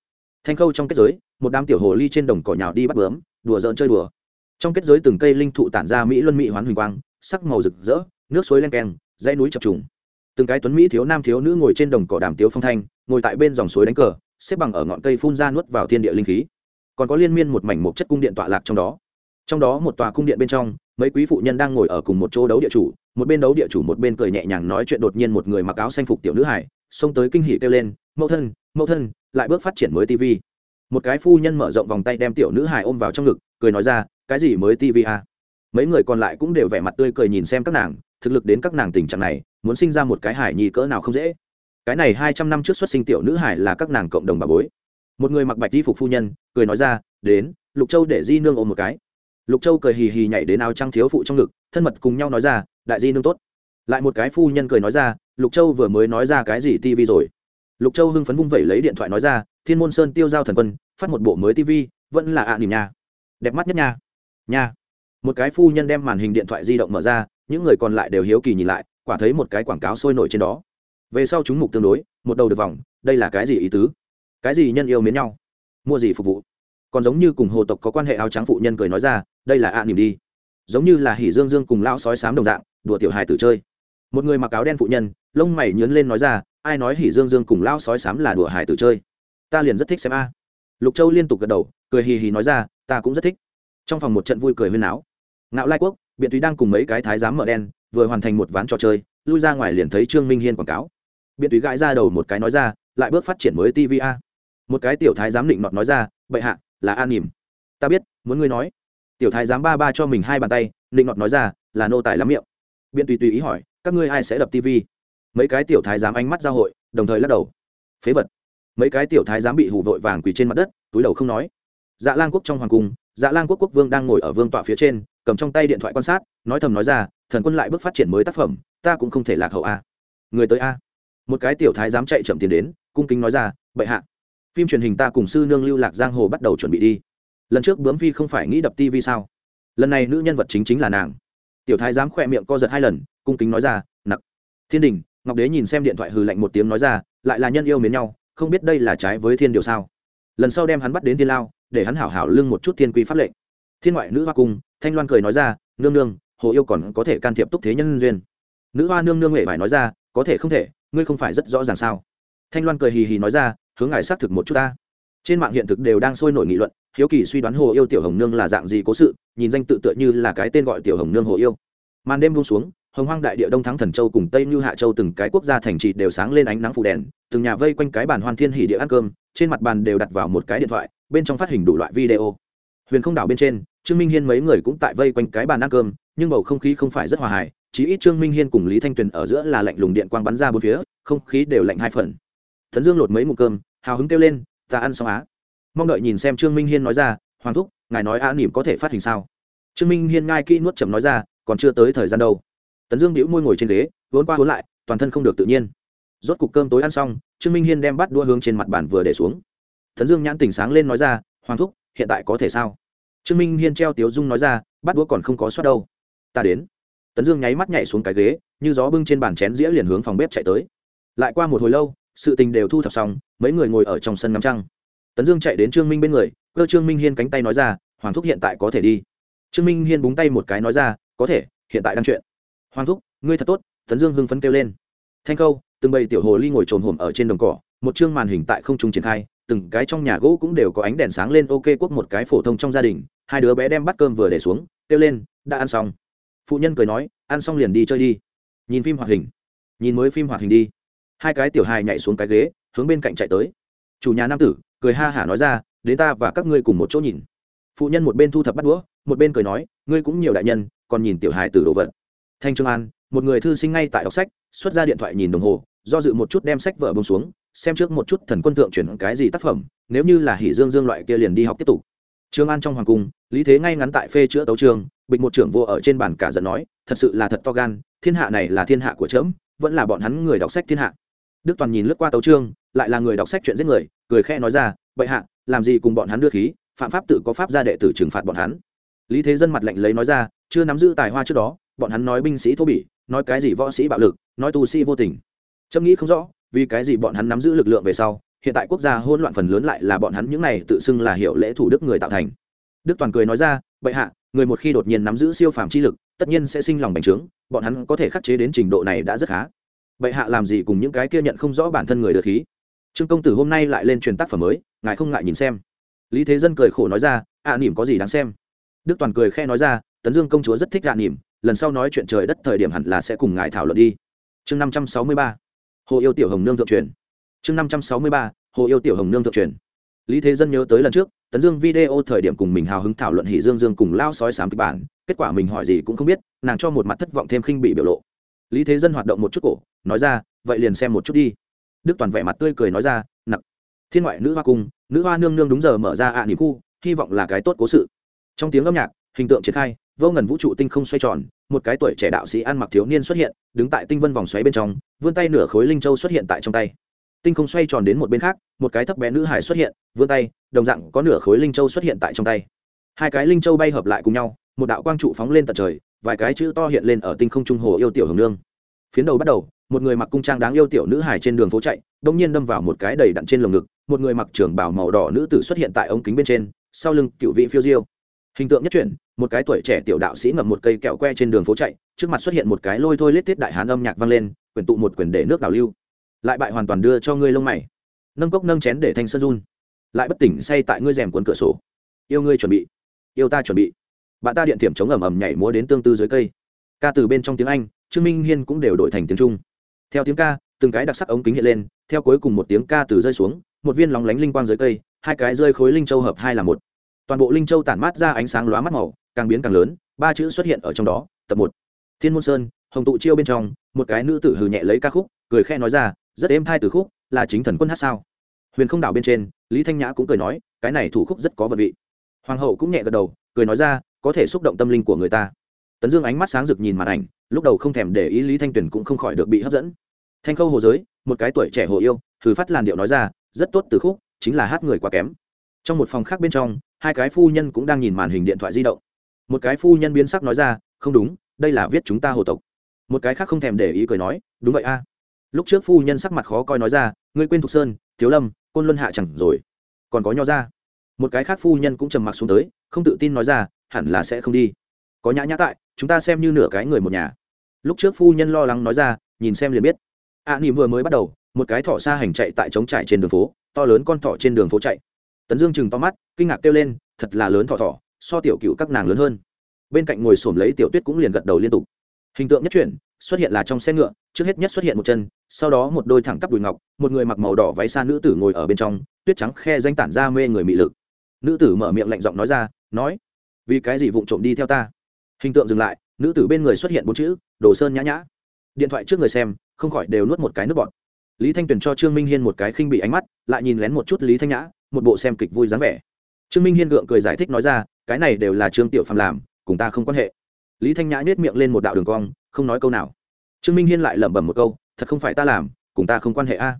Thanh khâu trong kết giới, một đám tiểu hồ ly trên đồng cỏ nhào đi bắt bướm, đùa giỡn chơi đùa. Trong kết giới từng cây linh thụ tản ra mỹ luân mỹ hoán huỳnh quang, sắc màu rực rỡ, nước suối len keng, dãy núi chập trùng. Từng cái tuấn mỹ thiếu nam thiếu nữ ngồi trên đồng cỏ đàm tiếu phong thanh, ngồi tại bên dòng suối đánh cờ, xếp bằng ở ngọn cây phun ra nuốt vào thiên địa linh khí. Còn có liên miên một mảnh một chất cung điện tọa lạc trong đó trong đó một tòa cung điện bên trong, mấy quý phụ nhân đang ngồi ở cùng một chỗ đấu địa chủ, một bên đấu địa chủ một bên cười nhẹ nhàng nói chuyện đột nhiên một người mặc áo xanh phục tiểu nữ hải, xông tới kinh hỉ kêu lên, mẫu thân mẫu thân, lại bước phát triển mới tv một cái phu nhân mở rộng vòng tay đem tiểu nữ hải ôm vào trong ngực, cười nói ra, cái gì mới tv à? mấy người còn lại cũng đều vẻ mặt tươi cười nhìn xem các nàng, thực lực đến các nàng tình trạng này, muốn sinh ra một cái hải nhi cỡ nào không dễ. Cái này hai trăm năm trước xuất sinh tiểu nữ hải là các nàng cộng đồng bà bối. Một người mặc bạch y phục phu nhân, cười nói ra, đến, lục châu để di nương ôm một cái lục châu cười hì hì nhảy đến áo trăng thiếu phụ trong ngực thân mật cùng nhau nói ra đại di nương tốt. Lại một cái phu nhân cười nói ra lục châu vừa mới nói ra cái gì tivi rồi? Lục châu hưng phấn vung vẩy lấy điện thoại nói ra thiên môn sơn tiêu giao thần quân phát một bộ mới tivi, vẫn là ạ à nỉm nha. Đẹp mắt nhất nha. Nha. Một cái phu nhân đem màn hình điện thoại di động mở ra những người còn lại đều hiếu kỳ nhìn lại quả thấy một cái quảng cáo sôi nổi trên đó. Về sau chúng mục tương đối một đầu được vòng đây là cái gì ý tứ? Cái gì nhân yêu mến nhau? Mua gì phục vụ? Còn giống như cùng hồ tộc có quan hệ áo trắng phụ nhân cười nói ra, đây là ạ à nỉm đi. Giống như là hỉ dương dương cùng lão sói sám đồng dạng, đùa tiểu hài tử chơi. Một người mặc áo đen phụ nhân, lông mày nhớn lên nói ra, ai nói hỉ dương dương cùng lão sói sám là đùa hài tử chơi? Ta liền rất thích xem a. Lục châu liên tục gật đầu, cười hì hì nói ra, ta cũng rất thích. Trong phòng một trận vui cười huyên náo. Ngạo lai quốc, biện túy đang cùng mấy cái thái giám mở đen, vừa hoàn thành một ván trò chơi, lui ra ngoài liền thấy trương minh hiên quảng cáo. Biện túy gãi ra đầu một cái nói ra, lại bước phát triển mới tva một cái tiểu thái giám định nọt nói ra, bệ hạ là an nỉm. Ta biết, muốn ngươi nói. Tiểu thái giám ba ba cho mình hai bàn tay, nịnh nọt nói ra, là nô tài lắm miệng. Biện tùy tùy ý hỏi, các ngươi ai sẽ đập tv mấy cái tiểu thái giám ánh mắt giao hội, đồng thời lắc đầu. Phế vật. Mấy cái tiểu thái giám bị hủ vội vàng quỳ trên mặt đất, túi đầu không nói. Dạ lang quốc trong hoàng cung dạ lang quốc quốc vương đang ngồi ở vương tọa phía trên, cầm trong tay điện thoại quan sát, nói thầm nói ra, thần quân lại bước phát triển mới tác phẩm, ta cũng không thể lạc hậu a. Người tới a. Một cái tiểu thái dám chạy chậm tiền đến, cung kính nói ra, bệ hạ phim truyền hình ta cùng sư nương lưu lạc giang hồ bắt đầu chuẩn bị đi. Lần trước bướm phi không phải nghĩ đập tv sao? Lần này nữ nhân vật chính chính là nàng. Tiểu thái dám khỏe miệng co giật hai lần, cung kính nói ra, nặc. Thiên đình, ngọc đế nhìn xem điện thoại hừ lạnh một tiếng nói ra, lại là nhân yêu mến nhau, không biết đây là trái với thiên điều sao? Lần sau đem hắn bắt đến thiên lao, để hắn hảo hảo lưng một chút thiên quy pháp lệnh. Thiên ngoại nữ hoa cung, thanh loan cười nói ra, nương nương, hồ yêu còn có thể can thiệp túc thế nhân duyên. Nữ hoa nương nương huệ phải nói ra, có thể không thể, ngươi không phải rất rõ ràng sao? Thanh loan cười hì hì nói ra hướng ngài xác thực một chút ta. Trên mạng hiện thực đều đang sôi nổi nghị luận, hiếu kỳ suy đoán hồ yêu tiểu hồng nương là dạng gì cố sự, nhìn danh tự tựa như là cái tên gọi tiểu hồng nương hồ yêu. Màn đêm buông xuống, hồng hoang đại địa đông thắng thần châu cùng tây như hạ châu từng cái quốc gia thành trì đều sáng lên ánh nắng phủ đèn, từng nhà vây quanh cái bàn hoan thiên hỉ địa ăn cơm, trên mặt bàn đều đặt vào một cái điện thoại, bên trong phát hình đủ loại video. Huyền không đảo bên trên, trương minh hiên mấy người cũng tại vây quanh cái bàn ăn cơm, nhưng bầu không khí không phải rất hòa hài chỉ ít trương minh hiên cùng lý thanh tuyền ở giữa là lạnh lùng điện quang bắn ra bốn phía, không khí đều lạnh hai phần thần dương lột mấy ngụm cơm, hào hứng kêu lên, ta ăn xong á. Mong đợi nhìn xem trương minh hiên nói ra, hoàng thúc, ngài nói á nỉm có thể phát hình sao? Trương minh hiên ngai kỹ nuốt chậm nói ra, còn chưa tới thời gian đâu. Tấn dương đĩu môi ngồi trên ghế, vốn qua vốn lại, toàn thân không được tự nhiên. Rốt cục cơm tối ăn xong, trương minh hiên đem bắt đua hướng trên mặt bàn vừa để xuống. Tấn dương nhãn tỉnh sáng lên nói ra, hoàng thúc, hiện tại có thể sao? Trương minh hiên treo tiếu dung nói ra bắt đũa còn không có soát đâu. Ta đến. Tấn dương nháy mắt nhảy xuống cái ghế, như gió bưng trên bàn chén dĩa liền hướng phòng bếp chạy tới. Lại qua một hồi lâu sự tình đều thu thập xong, mấy người ngồi ở trong sân ngắm trăng. Tấn dương chạy đến trương minh bên người, cơ trương minh hiên cánh tay nói ra, hoàng thúc hiện tại có thể đi. Trương minh hiên búng tay một cái nói ra, có thể, hiện tại đang chuyện. Hoàng thúc, ngươi thật tốt, tấn dương hưng phấn kêu lên. Thanh khâu, từng bầy tiểu hồ ly ngồi trồn hồm ở trên đồng cỏ, một chương màn hình tại không trung triển khai, từng cái trong nhà gỗ cũng đều có ánh đèn sáng lên ok quốc một cái phổ thông trong gia đình, hai đứa bé đem bắt cơm vừa để xuống, kêu lên, đã ăn xong. Phụ nhân cười nói, ăn xong liền đi chơi đi. Nhìn phim hoạt hình. Nhìn mới phim hoạt hình đi hai cái tiểu hài nhảy xuống cái ghế, hướng bên cạnh chạy tới. Chủ nhà nam tử, cười ha hả nói ra, đến ta và các ngươi cùng một chỗ nhìn. Phụ nhân một bên thu thập bắt đũa, một bên cười nói, ngươi cũng nhiều đại nhân, còn nhìn tiểu hài từ đồ vật. Thanh trương an, một người thư sinh ngay tại đọc sách, xuất ra điện thoại nhìn đồng hồ, do dự một chút đem sách vở bông xuống, xem trước một chút thần quân thượng chuyển cái gì tác phẩm, nếu như là hỷ dương dương loại kia liền đi học tiếp tục. Trương an trong hoàng cung, lý thế ngay ngắn tại phê chữa tấu trường, bịch một trưởng vô ở trên bàn cả giận nói, thật sự là thật to gan, thiên hạ này là thiên hạ của trẫm vẫn là bọn hắn người đọc sách thiên hạ đức toàn nhìn lướt qua tấu trương lại là người đọc sách chuyện giết người, cười khẽ nói ra, bệ hạ, làm gì cùng bọn hắn đưa khí, phạm pháp tự có pháp ra đệ tử trừng phạt bọn hắn. Lý thế dân mặt lạnh lấy nói ra, chưa nắm giữ tài hoa trước đó, bọn hắn nói binh sĩ thô bỉ, nói cái gì võ sĩ bạo lực, nói tu sĩ vô tình. Trâm nghĩ không rõ, vì cái gì bọn hắn nắm giữ lực lượng về sau, hiện tại quốc gia hỗn loạn phần lớn lại là bọn hắn những này tự xưng là hiệu lễ thủ đức người tạo thành. Đức toàn cười nói ra, bệ hạ, người một khi đột nhiên nắm giữ siêu phàm chi lực, tất nhiên sẽ sinh lòng bành trướng, bọn hắn có thể khắc chế đến trình độ này đã rất khá bệ hạ làm gì cùng những cái kia nhận không rõ bản thân người được khí? Trương công tử hôm nay lại lên truyền tác phẩm mới ngài không ngại nhìn xem. Lý thế dân cười khổ nói ra ạ à, nỉm có gì đáng xem? Đức toàn cười khe nói ra tấn dương công chúa rất thích ạ à, nỉm lần sau nói chuyện trời đất thời điểm hẳn là sẽ cùng ngài thảo luận đi. Chương năm trăm sáu mươi ba hồ yêu tiểu hồng nương thượng truyền. Chương năm trăm sáu mươi ba hồ yêu tiểu hồng nương thượng truyền. Lý thế dân nhớ tới lần trước tấn dương video thời điểm cùng mình hào hứng thảo luận hỷ dương dương cùng lao sói sám kịch bản kết quả mình hỏi gì cũng không biết nàng cho một mặt thất vọng thêm khinh bị biểu lộ. Lý thế dân hoạt động một chút cổ nói ra, vậy liền xem một chút đi. Đức toàn vẻ mặt tươi cười nói ra, nặc, thiên ngoại nữ hoa cung, nữ hoa nương nương đúng giờ mở ra ạ à khu, hy vọng là cái tốt cố sự. Trong tiếng âm nhạc, hình tượng triển khai, vô ngần vũ trụ tinh không xoay tròn, một cái tuổi trẻ đạo sĩ ăn mặc thiếu niên xuất hiện, đứng tại tinh vân vòng xoáy bên trong, vươn tay nửa khối linh châu xuất hiện tại trong tay. Tinh không xoay tròn đến một bên khác, một cái thấp bé nữ hải xuất hiện, vươn tay, đồng dạng có nửa khối linh châu xuất hiện tại trong tay. Hai cái linh châu bay hợp lại cùng nhau, một đạo quang trụ phóng lên tận trời, vài cái chữ to hiện lên ở tinh không trung hồ yêu tiểu hồng nương. Phiến đầu bắt đầu một người mặc cung trang đáng yêu tiểu nữ hài trên đường phố chạy đông nhiên đâm vào một cái đầy đặn trên lồng ngực, một người mặc trường bảo màu đỏ nữ tử xuất hiện tại ống kính bên trên, sau lưng cựu vị phiêu diêu. Hình tượng nhất chuyển, một cái tuổi trẻ tiểu đạo sĩ ngậm một cây kẹo que trên đường phố chạy, trước mặt xuất hiện một cái lôi thôi lết tiết đại hán âm nhạc vang lên quyển tụ một quyển để nước đảo lưu. Lại bại hoàn toàn đưa cho ngươi lông mày. Nâng cốc nâng chén để thanh sơn run. Lại bất tỉnh say tại ngươi rèm cuốn cửa sổ. Yêu ngươi chuẩn bị. Yêu ta chuẩn bị. Bạn ta điện thiểm chống ầm ầm nhảy múa đến tương tư dưới cây. Ca từ bên trong tiếng anh, trương minh hiên cũng đều đổi thành tiếng trung theo tiếng ca, từng cái đặc sắc ống kính hiện lên, theo cuối cùng một tiếng ca từ rơi xuống, một viên lóng lánh linh quang dưới cây, hai cái rơi khối linh châu hợp hai là một. Toàn bộ linh châu tản mát ra ánh sáng lóa mắt màu, càng biến càng lớn, ba chữ xuất hiện ở trong đó, tập một. Thiên môn sơn, hồng tụ chiêu bên trong, một cái nữ tử hừ nhẹ lấy ca khúc, cười khe nói ra, rất êm thai từ khúc, là chính thần quân hát sao? Huyền không đảo bên trên, lý thanh nhã cũng cười nói, cái này thủ khúc rất có vật vị. Hoàng hậu cũng nhẹ gật đầu, cười nói ra, có thể xúc động tâm linh của người ta. Tấn dương ánh mắt sáng rực nhìn màn ảnh lúc đầu không thèm để ý lý thanh tuyền cũng không khỏi được bị hấp dẫn. Thanh khâu hồ giới, một cái tuổi trẻ hồ yêu, thử phát làn điệu nói ra, rất tốt từ khúc, chính là hát người quá kém. Trong một phòng khác bên trong, hai cái phu nhân cũng đang nhìn màn hình điện thoại di động. Một cái phu nhân biến sắc nói ra, không đúng, đây là viết chúng ta hồ tộc. Một cái khác không thèm để ý cười nói, đúng vậy a. Lúc trước phu nhân sắc mặt khó coi nói ra, ngươi quên thục sơn, thiếu lâm, côn luân hạ chẳng rồi, còn có nho ra một cái khác phu nhân cũng trầm mặc xuống tới, không tự tin nói ra, hẳn là sẽ không đi có nhã nhã tại chúng ta xem như nửa cái người một nhà. Lúc trước phu nhân lo lắng nói ra nhìn xem liền biết. A à, nỉm vừa mới bắt đầu một cái thỏ xa hành chạy tại trống trải trên đường phố to lớn con thỏ trên đường phố chạy. Tấn dương chừng to mắt kinh ngạc kêu lên thật là lớn thỏ thỏ so tiểu cựu các nàng lớn hơn. Bên cạnh ngồi xổm lấy tiểu tuyết cũng liền gật đầu liên tục. Hình tượng nhất chuyển xuất hiện là trong xe ngựa trước hết nhất xuất hiện một chân sau đó một đôi thẳng tắp đùi ngọc một người mặc màu đỏ váy xa nữ tử ngồi ở bên trong tuyết trắng khe danh tản ra mê người mị lực. Nữ tử mở miệng lạnh giọng nói ra nói vì cái gì vụng trộm đi theo ta? Hình tượng dừng lại nữ tử bên người xuất hiện bốn chữ đồ sơn nhã nhã điện thoại trước người xem không khỏi đều nuốt một cái nước bọt. lý thanh tuyền cho trương minh hiên một cái khinh bị ánh mắt lại nhìn lén một chút lý thanh nhã một bộ xem kịch vui dáng vẻ trương minh hiên gượng cười giải thích nói ra cái này đều là trương tiểu phàm làm cùng ta không quan hệ lý thanh nhã nhét miệng lên một đạo đường cong không nói câu nào trương minh hiên lại lẩm bẩm một câu thật không phải ta làm cùng ta không quan hệ a à.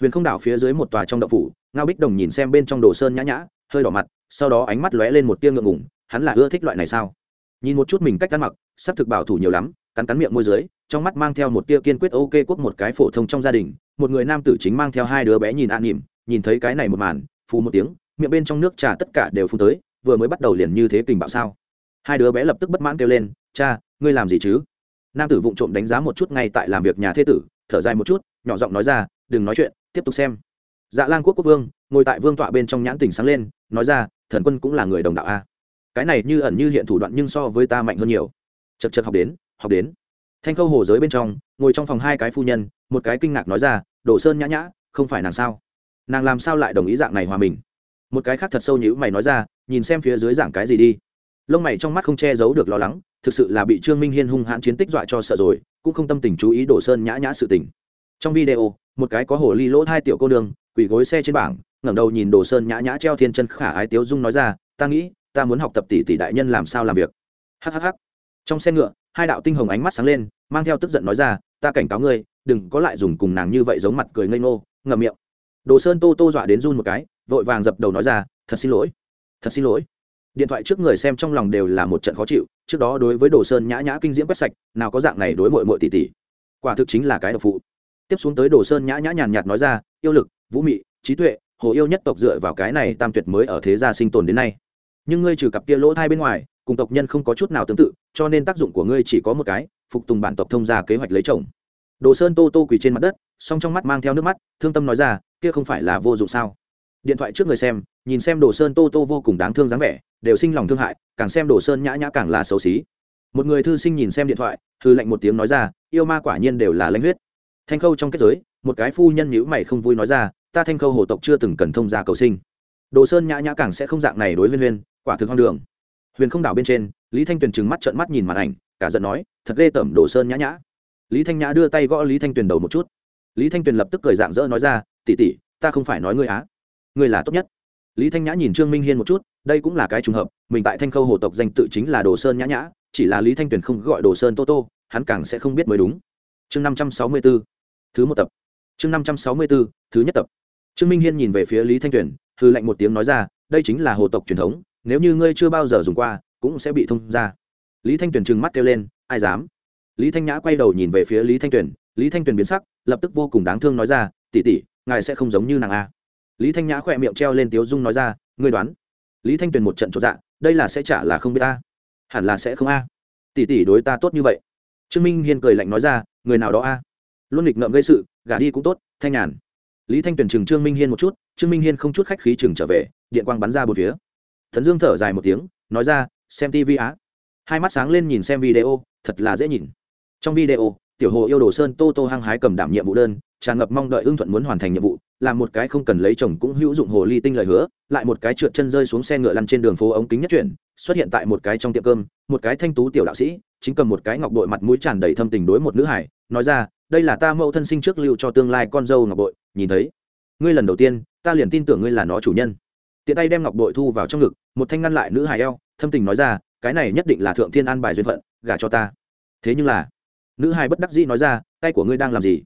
huyền không đảo phía dưới một tòa trong đậu phủ ngao bích đồng nhìn xem bên trong đồ sơn nhã nhã hơi đỏ mặt sau đó ánh mắt lóe lên một tia ngượng ngủng hắn là ưa thích loại này sao nhìn một chút mình cách ăn mặc s ắ c thực bảo thủ nhiều lắm, cắn cắn miệng môi dưới, trong mắt mang theo một tia kiên quyết ok quốc một cái phổ thông trong gia đình, một người nam tử chính mang theo hai đứa bé nhìn an nỉm nhìn thấy cái này một màn, phù một tiếng, miệng bên trong nước trà tất cả đều phun tới, vừa mới bắt đầu liền như thế kình bạo sao. Hai đứa bé lập tức bất mãn kêu lên, cha, ngươi làm gì chứ? Nam tử vụng trộm đánh giá một chút ngay tại làm việc nhà thế tử, thở dài một chút, nhỏ giọng nói ra, đừng nói chuyện, tiếp tục xem. Dạ lan quốc quốc vương, ngồi tại vương tọa bên trong nhãn tỉnh sáng lên, nói ra, thần quân cũng là người đồng đạo a cái này như ẩn như hiện thủ đoạn nhưng so với ta mạnh hơn nhiều. Chật chật học đến học đến. Thanh khâu hồ giới bên trong, ngồi trong phòng hai cái phu nhân, một cái kinh ngạc nói ra đổ sơn nhã nhã, không phải nàng sao? Nàng làm sao lại đồng ý dạng này hòa mình? Một cái khác thật sâu nhữ mày nói ra, nhìn xem phía dưới dạng cái gì đi. Lông mày trong mắt không che giấu được lo lắng, thực sự là bị trương minh hiên hung hãn chiến tích dọa cho sợ rồi, cũng không tâm tình chú ý đổ sơn nhã nhã sự tình. Trong video, một cái có hồ ly lỗ hai tiểu cô đường quỳ gối xe trên bảng, ngẩng đầu nhìn đồ sơn nhã nhã treo thiên chân khả ái tiếu dung nói ra, ta nghĩ ta muốn học tập tỷ tỷ đại nhân làm sao làm việc. Hhh trong xe ngựa, hai đạo tinh hồng ánh mắt sáng lên, mang theo tức giận nói ra, ta cảnh cáo ngươi, đừng có lại dùng cùng nàng như vậy giống mặt cười ngây ngô, ngậm miệng. Đồ sơn tô tô dọa đến run một cái, vội vàng dập đầu nói ra, thật xin lỗi, thật xin lỗi. Điện thoại trước người xem trong lòng đều là một trận khó chịu, trước đó đối với đồ sơn nhã nhã kinh diễm quét sạch, nào có dạng này đối mội mội tỷ tỷ. Quả thực chính là cái độc phụ. Tiếp xuống tới đồ sơn nhã nhã nhàn nhạt nói ra, yêu lực, vũ mị, trí tuệ, hồ yêu nhất tộc dựa vào cái này tam tuyệt mới ở thế gia sinh tồn đến nay nhưng ngươi trừ cặp kia lỗ thai bên ngoài, cùng tộc nhân không có chút nào tương tự, cho nên tác dụng của ngươi chỉ có một cái, phục tùng bản tộc thông ra kế hoạch lấy chồng. Đồ sơn tô tô quỳ trên mặt đất, song trong mắt mang theo nước mắt, thương tâm nói ra, kia không phải là vô dụng sao? Điện thoại trước người xem, nhìn xem đồ sơn tô tô vô cùng đáng thương dáng vẻ, đều sinh lòng thương hại, càng xem đồ sơn nhã nhã càng là xấu xí. Một người thư sinh nhìn xem điện thoại thư lệnh một tiếng nói ra, yêu ma quả nhiên đều là lãnh huyết. Thanh khâu trong kết giới, một cái phu nhân nhữ mày không vui nói ra, ta thanh khâu hồ tộc chưa từng cần thông gia cầu sinh. Đồ sơn nhã nhã càng sẽ không dạng này đối huyên huyên quả thực hoang đường. Huyền không đảo bên trên, lý thanh tuyền trừng mắt trợn mắt nhìn màn ảnh, cả giận nói, thật ghê tởm đồ sơn nhã nhã. Lý thanh nhã đưa tay gõ lý thanh tuyền đầu một chút. Lý thanh tuyền lập tức cười dạng dỡ nói ra tỉ tỉ ta không phải nói ngươi á. Ngươi là tốt nhất. Lý thanh nhã nhìn trương minh hiên một chút, đây cũng là cái trùng hợp, mình tại thanh khâu hồ tộc danh tự chính là đồ sơn nhã nhã, chỉ là lý thanh tuyền không gọi đồ sơn tô tô, hắn càng sẽ không biết mới đúng. Chương năm trăm sáu mươi b ố thứ một tập. Chương năm trăm sáu mươi b ố thứ nhất tập. Trương minh hiên nhìn về phía lý thanh tuyền hư lệnh một tiếng nói ra, đây chính là hồ tộc truyền thống nếu như ngươi chưa bao giờ dùng qua, cũng sẽ bị thông ra. Lý thanh tuyền trừng mắt kêu lên, ai dám? Lý thanh nhã quay đầu nhìn về phía lý thanh tuyền, lý thanh tuyền biến sắc, lập tức vô cùng đáng thương nói ra tỉ tỉ ngài sẽ không giống như nàng a. Lý thanh nhã khỏe miệng treo lên tiếu dung nói ra, ngươi đoán. Lý thanh tuyền một trận trọn dạ đây là sẽ trả là không biết ta? Hẳn là sẽ không a. Tỷ tỷ đối ta tốt như vậy. Trương minh hiên cười lạnh nói ra, người nào đó a? Luôn nghịch ngợm gây sự, gả đi cũng tốt, thanh nhàn. Lý thanh tuyền chừng trương minh hiên một chút, trương minh hiên không chút khách khí chừng trở về, điện quang bắn ra một phía thần dương thở dài một tiếng, nói ra, xem tv á. Hai mắt sáng lên nhìn xem video, thật là dễ nhìn. Trong video, tiểu hồ yêu đồ sơn tô tô hăng hái cầm đảm nhiệm vụ đơn, tràn ngập mong đợi ưng thuận muốn hoàn thành nhiệm vụ làm một cái không cần lấy chồng cũng hữu dụng hồ ly tinh lời hứa, lại một cái trượt chân rơi xuống xe ngựa lăn trên đường phố ống kính nhất chuyển, xuất hiện tại một cái trong tiệm cơm, một cái thanh tú tiểu đạo sĩ, chính cầm một cái ngọc bội mặt mũi tràn đầy thâm tình đối một nữ hải, nói ra, đây là ta mẫu thân sinh trước lưu cho tương lai con dâu ngọc bội, nhìn thấy. Ngươi lần đầu tiên, ta liền tin tưởng ngươi là nó chủ nhân tiện tay đem ngọc bội thu vào trong ngực, một thanh ngăn lại nữ hải eo, thâm tình nói ra, cái này nhất định là thượng thiên an bài duyên phận, gả cho ta. Thế nhưng là, nữ hải bất đắc dĩ nói ra, tay của ngươi đang làm gì?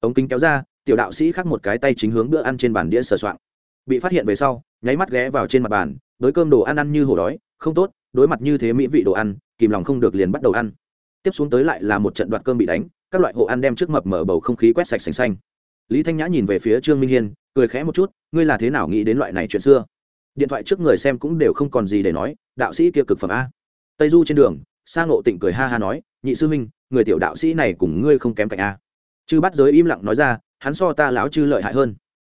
Ống kính kéo ra, tiểu đạo sĩ khác một cái tay chính hướng bữa ăn trên bàn đĩa sờ soạng. Bị phát hiện về sau, nháy mắt ghé vào trên mặt bàn với cơm đồ ăn ăn như hổ đói, không tốt, đối mặt như thế mỹ vị đồ ăn, kìm lòng không được liền bắt đầu ăn. Tiếp xuống tới lại là một trận đoạt cơm bị đánh, các loại hộ ăn đem trước mập mở bầu không khí quét sạch sành xanh. Lý thanh nhã nhìn về phía trương minh hiên, cười khẽ một chút, ngươi là thế nào nghĩ đến loại này chuyện xưa? Điện thoại trước người xem cũng đều không còn gì để nói, đạo sĩ kia cực phẩm a. Tây du trên đường, sa ngộ tịnh cười ha ha nói, nhị sư minh người tiểu đạo sĩ này cùng ngươi không kém cạnh a. Chư bắt giới im lặng nói ra, hắn so ta lão chư lợi hại hơn.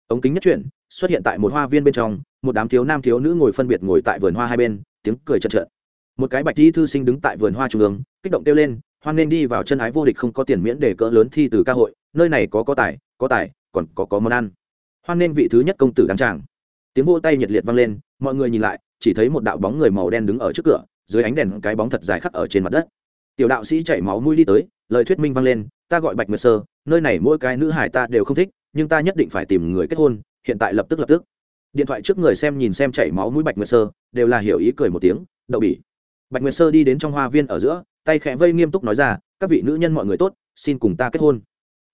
Ống kính nhất chuyển, xuất hiện tại một hoa viên bên trong, một đám thiếu nam thiếu nữ ngồi phân biệt ngồi tại vườn hoa hai bên, tiếng cười chật trợn một cái bạch thi thư sinh đứng tại vườn hoa trung ương, kích động kêu lên, hoan nên đi vào chân ái vô địch không có tiền miễn để cỡ lớn thi từ ca hội, nơi này có có tài có tài, còn có có món ăn. Hoan nên vị thứ nhất công tử đăng tràng tiếng vô tay nhiệt liệt vang lên, mọi người nhìn lại, chỉ thấy một đạo bóng người màu đen đứng ở trước cửa, dưới ánh đèn cái bóng thật dài khắc ở trên mặt đất. Tiểu đạo sĩ chảy máu mũi đi tới, lời thuyết minh vang lên, ta gọi bạch nguyệt sơ, nơi này mỗi cái nữ hải ta đều không thích, nhưng ta nhất định phải tìm người kết hôn, hiện tại lập tức lập tức. Điện thoại trước người xem nhìn xem chảy máu mũi bạch nguyệt sơ, đều là hiểu ý cười một tiếng, đậu bỉ. Bạch nguyệt sơ đi đến trong hoa viên ở giữa, tay khẽ vây nghiêm túc nói ra, các vị nữ nhân mọi người tốt, xin cùng ta kết hôn.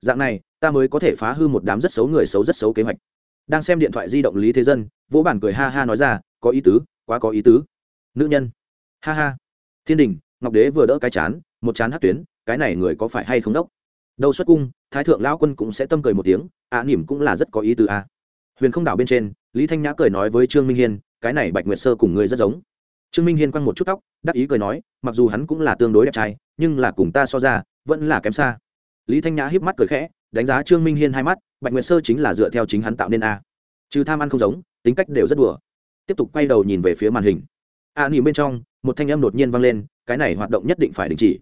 Dạng này, ta mới có thể phá hư một đám rất xấu người xấu rất xấu kế hoạch đang xem điện thoại di động lý thế dân vỗ bản cười ha ha nói ra có ý tứ quá có ý tứ. Nữ nhân. Ha ha. Thiên đình ngọc đế vừa đỡ cái chán một chán hát tuyến cái này người có phải hay không đốc? Đâu xuất cung thái thượng lão quân cũng sẽ tâm cười một tiếng ạ à, nỉm cũng là rất có ý tứ a à. huyền không đảo bên trên lý thanh nhã cười nói với trương minh hiên cái này bạch nguyệt sơ cùng người rất giống. Trương minh hiên quăng một chút tóc đắc ý cười nói mặc dù hắn cũng là tương đối đẹp trai nhưng là cùng ta so ra vẫn là kém xa. Lý thanh nhã híp mắt cười khẽ đánh giá trương minh hiên hai mắt bạch nguyệt sơ chính là dựa theo chính hắn tạo nên a trừ tham ăn không giống tính cách đều rất đùa tiếp tục quay đầu nhìn về phía màn hình a à, nỉ bên trong một thanh âm đột nhiên vang lên cái này hoạt động nhất định phải đình chỉ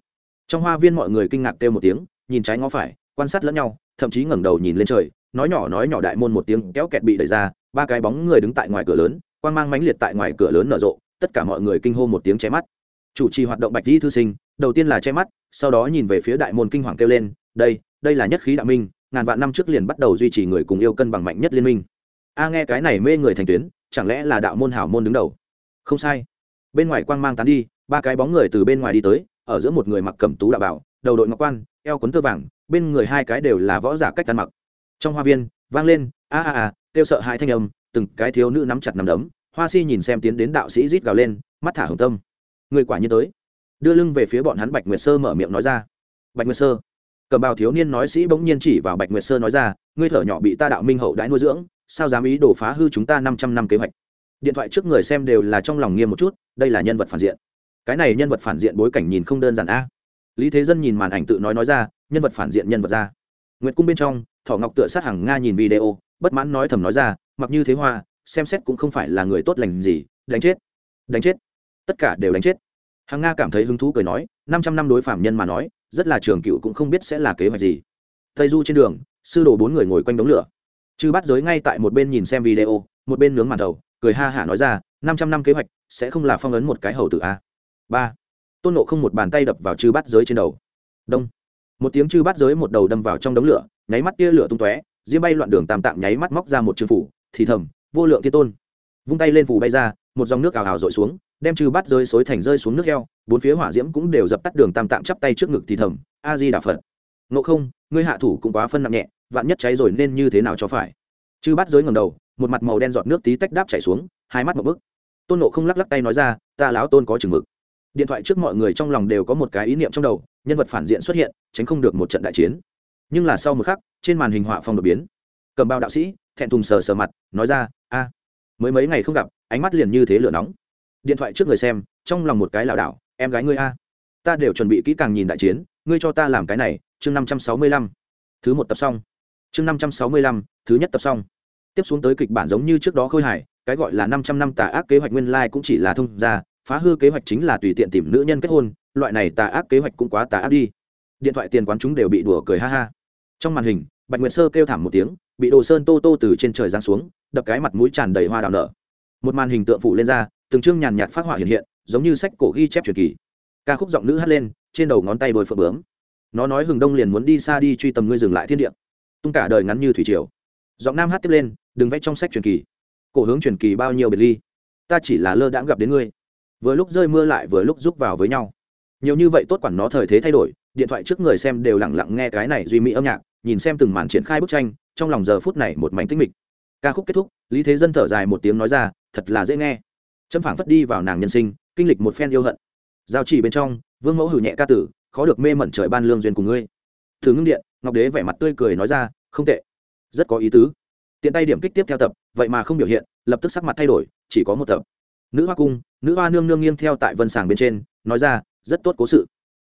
trong hoa viên mọi người kinh ngạc kêu một tiếng nhìn trái ngó phải quan sát lẫn nhau thậm chí ngẩng đầu nhìn lên trời nói nhỏ nói nhỏ đại môn một tiếng kéo kẹt bị đẩy ra ba cái bóng người đứng tại ngoài cửa lớn quan mang mãnh liệt tại ngoài cửa lớn nở rộ tất cả mọi người kinh hô một tiếng che mắt chủ trì hoạt động bạch di thư sinh đầu tiên là che mắt sau đó nhìn về phía đại môn kinh hoàng kêu lên đây đây là nhất khí đạo minh, ngàn vạn năm trước liền bắt đầu duy trì người cùng yêu cân bằng mạnh nhất liên minh. A nghe cái này mê người thành tuyến, chẳng lẽ là đạo môn hảo môn đứng đầu? Không sai. Bên ngoài quang mang tán đi, ba cái bóng người từ bên ngoài đi tới, ở giữa một người mặc cẩm tú đạo bảo, đầu đội ngọc quan, eo cuốn tơ vàng, bên người hai cái đều là võ giả cách ăn mặc. Trong hoa viên, vang lên, a a a, kêu sợ hai thanh âm, từng cái thiếu nữ nắm chặt nắm đấm, hoa si nhìn xem tiến đến đạo sĩ rít gào lên, mắt thả hồng tâm. Người quả nhiên tới. Đưa lưng về phía bọn hắn bạch nguyệt sơ mở miệng nói ra. Bạch nguyệt sơ cầm bào thiếu niên nói sĩ bỗng nhiên chỉ vào bạch nguyệt sơ nói ra, ngươi thở nhỏ bị ta đạo minh hậu đãi nuôi dưỡng, sao dám ý đổ phá hư chúng ta năm trăm năm kế hoạch? Điện thoại trước người xem đều là trong lòng nghiêm một chút, đây là nhân vật phản diện. Cái này nhân vật phản diện bối cảnh nhìn không đơn giản a. Lý thế dân nhìn màn ảnh tự nói nói ra, nhân vật phản diện nhân vật ra. Nguyệt cung bên trong thỏ ngọc tựa sát hàng nga nhìn video, bất mãn nói thầm nói ra, mặc như thế hoa, xem xét cũng không phải là người tốt lành gì, đánh chết đánh chết, tất cả đều đánh chết. Hàng nga cảm thấy hứng thú cười nói, năm trăm năm đối phạm nhân mà nói rất là trường cựu cũng không biết sẽ là kế hoạch gì. Tây du trên đường, sư đồ bốn người ngồi quanh đống lửa. Chư bắt giới ngay tại một bên nhìn xem video, một bên nướng màn đầu, cười ha hả nói ra, năm trăm năm kế hoạch, sẽ không là phong ấn một cái hầu tử a. Ba. Tôn nộ không một bàn tay đập vào chư bắt giới trên đầu. Đông. Một tiếng chư bắt giới một đầu đâm vào trong đống lửa, nháy mắt tia lửa tung tóe, diêm bay loạn đường tạm tạm nháy mắt móc ra một chư phủ, thì thầm, vô lượng thiên tôn. Vung tay lên phủ bay ra, một dòng nước ào ào dội xuống đem chư bắt rơi xối thành rơi xuống nước heo bốn phía hỏa diễm cũng đều dập tắt đường tam tạng chắp tay trước ngực thì thầm, a di đà phật, ngộ không, ngươi hạ thủ cũng quá phân nặng nhẹ, vạn nhất cháy rồi nên như thế nào cho phải? Chư bắt giới ngầm đầu, một mặt màu đen giọt nước tí tách đáp chảy xuống, hai mắt một bức. Tôn nộ không lắc lắc tay nói ra, ta láo tôn có chừng mực. Điện thoại trước mọi người trong lòng đều có một cái ý niệm trong đầu, nhân vật phản diện xuất hiện, tránh không được một trận đại chiến. Nhưng là sau một khắc, trên màn hình họa phong đột biến. Cầm bao đạo sĩ, thẹn thùng sờ sờ mặt, nói ra, a, mới mấy ngày không gặp, ánh mắt liền như thế lửa nóng điện thoại trước người xem, trong lòng một cái lảo đảo, em gái ngươi a, ta đều chuẩn bị kỹ càng nhìn đại chiến, ngươi cho ta làm cái này, chương năm trăm sáu mươi lăm, thứ một tập xong, chương năm trăm sáu mươi lăm, thứ nhất tập xong. Tiếp xuống tới kịch bản giống như trước đó khôi hài, cái gọi là năm trăm năm tà ác kế hoạch nguyên lai cũng chỉ là thông ra phá hư kế hoạch chính là tùy tiện tìm nữ nhân kết hôn, loại này tà ác kế hoạch cũng quá tà ác đi. Điện thoại tiền quán chúng đều bị đùa cười ha ha. Trong màn hình, bạch nguyệt sơ kêu thảm một tiếng, bị đồ sơn tô tô từ trên trời giáng xuống, đập cái mặt mũi tràn đầy hoa đào nở. Một màn hình tượng phụ lên ra từng chương nhàn nhạt phát họa hiện hiện, giống như sách cổ ghi chép truyền kỳ. Ca khúc giọng nữ hát lên, trên đầu ngón tay bồi phượng bướm. Nó nói hừng đông liền muốn đi xa đi truy tầm ngươi dừng lại thiên địa. Tung cả đời ngắn như thủy triều. Giọng nam hát tiếp lên, đừng vẽ trong sách truyền kỳ. Cổ hướng truyền kỳ bao nhiêu biệt ly. Ta chỉ là lơ đãng gặp đến ngươi. Vừa lúc rơi mưa lại vừa lúc rúc vào với nhau. Nhiều như vậy tốt quản nó thời thế thay đổi, điện thoại trước người xem đều lặng lặng nghe cái này duy mỹ âm nhạc, nhìn xem từng màn triển khai bức tranh, trong lòng giờ phút này một mảnh tích mịch. Ca khúc kết thúc, lý thế dân thở dài một tiếng nói ra, thật là dễ nghe châm phảng phất đi vào nàng nhân sinh, kinh lịch một phen yêu hận. Giao chỉ bên trong, vương mẫu hử nhẹ ca tử, khó được mê mẩn trời ban lương duyên cùng ngươi. Thử ngưng điện, ngọc đế vẻ mặt tươi cười nói ra, không tệ. Rất có ý tứ. Tiện tay điểm kích tiếp theo tập, vậy mà không biểu hiện, lập tức sắc mặt thay đổi, chỉ có một tập. Nữ hoa cung, nữ hoa nương nương nghiêng theo tại vân sàng bên trên, nói ra, rất tốt cố sự.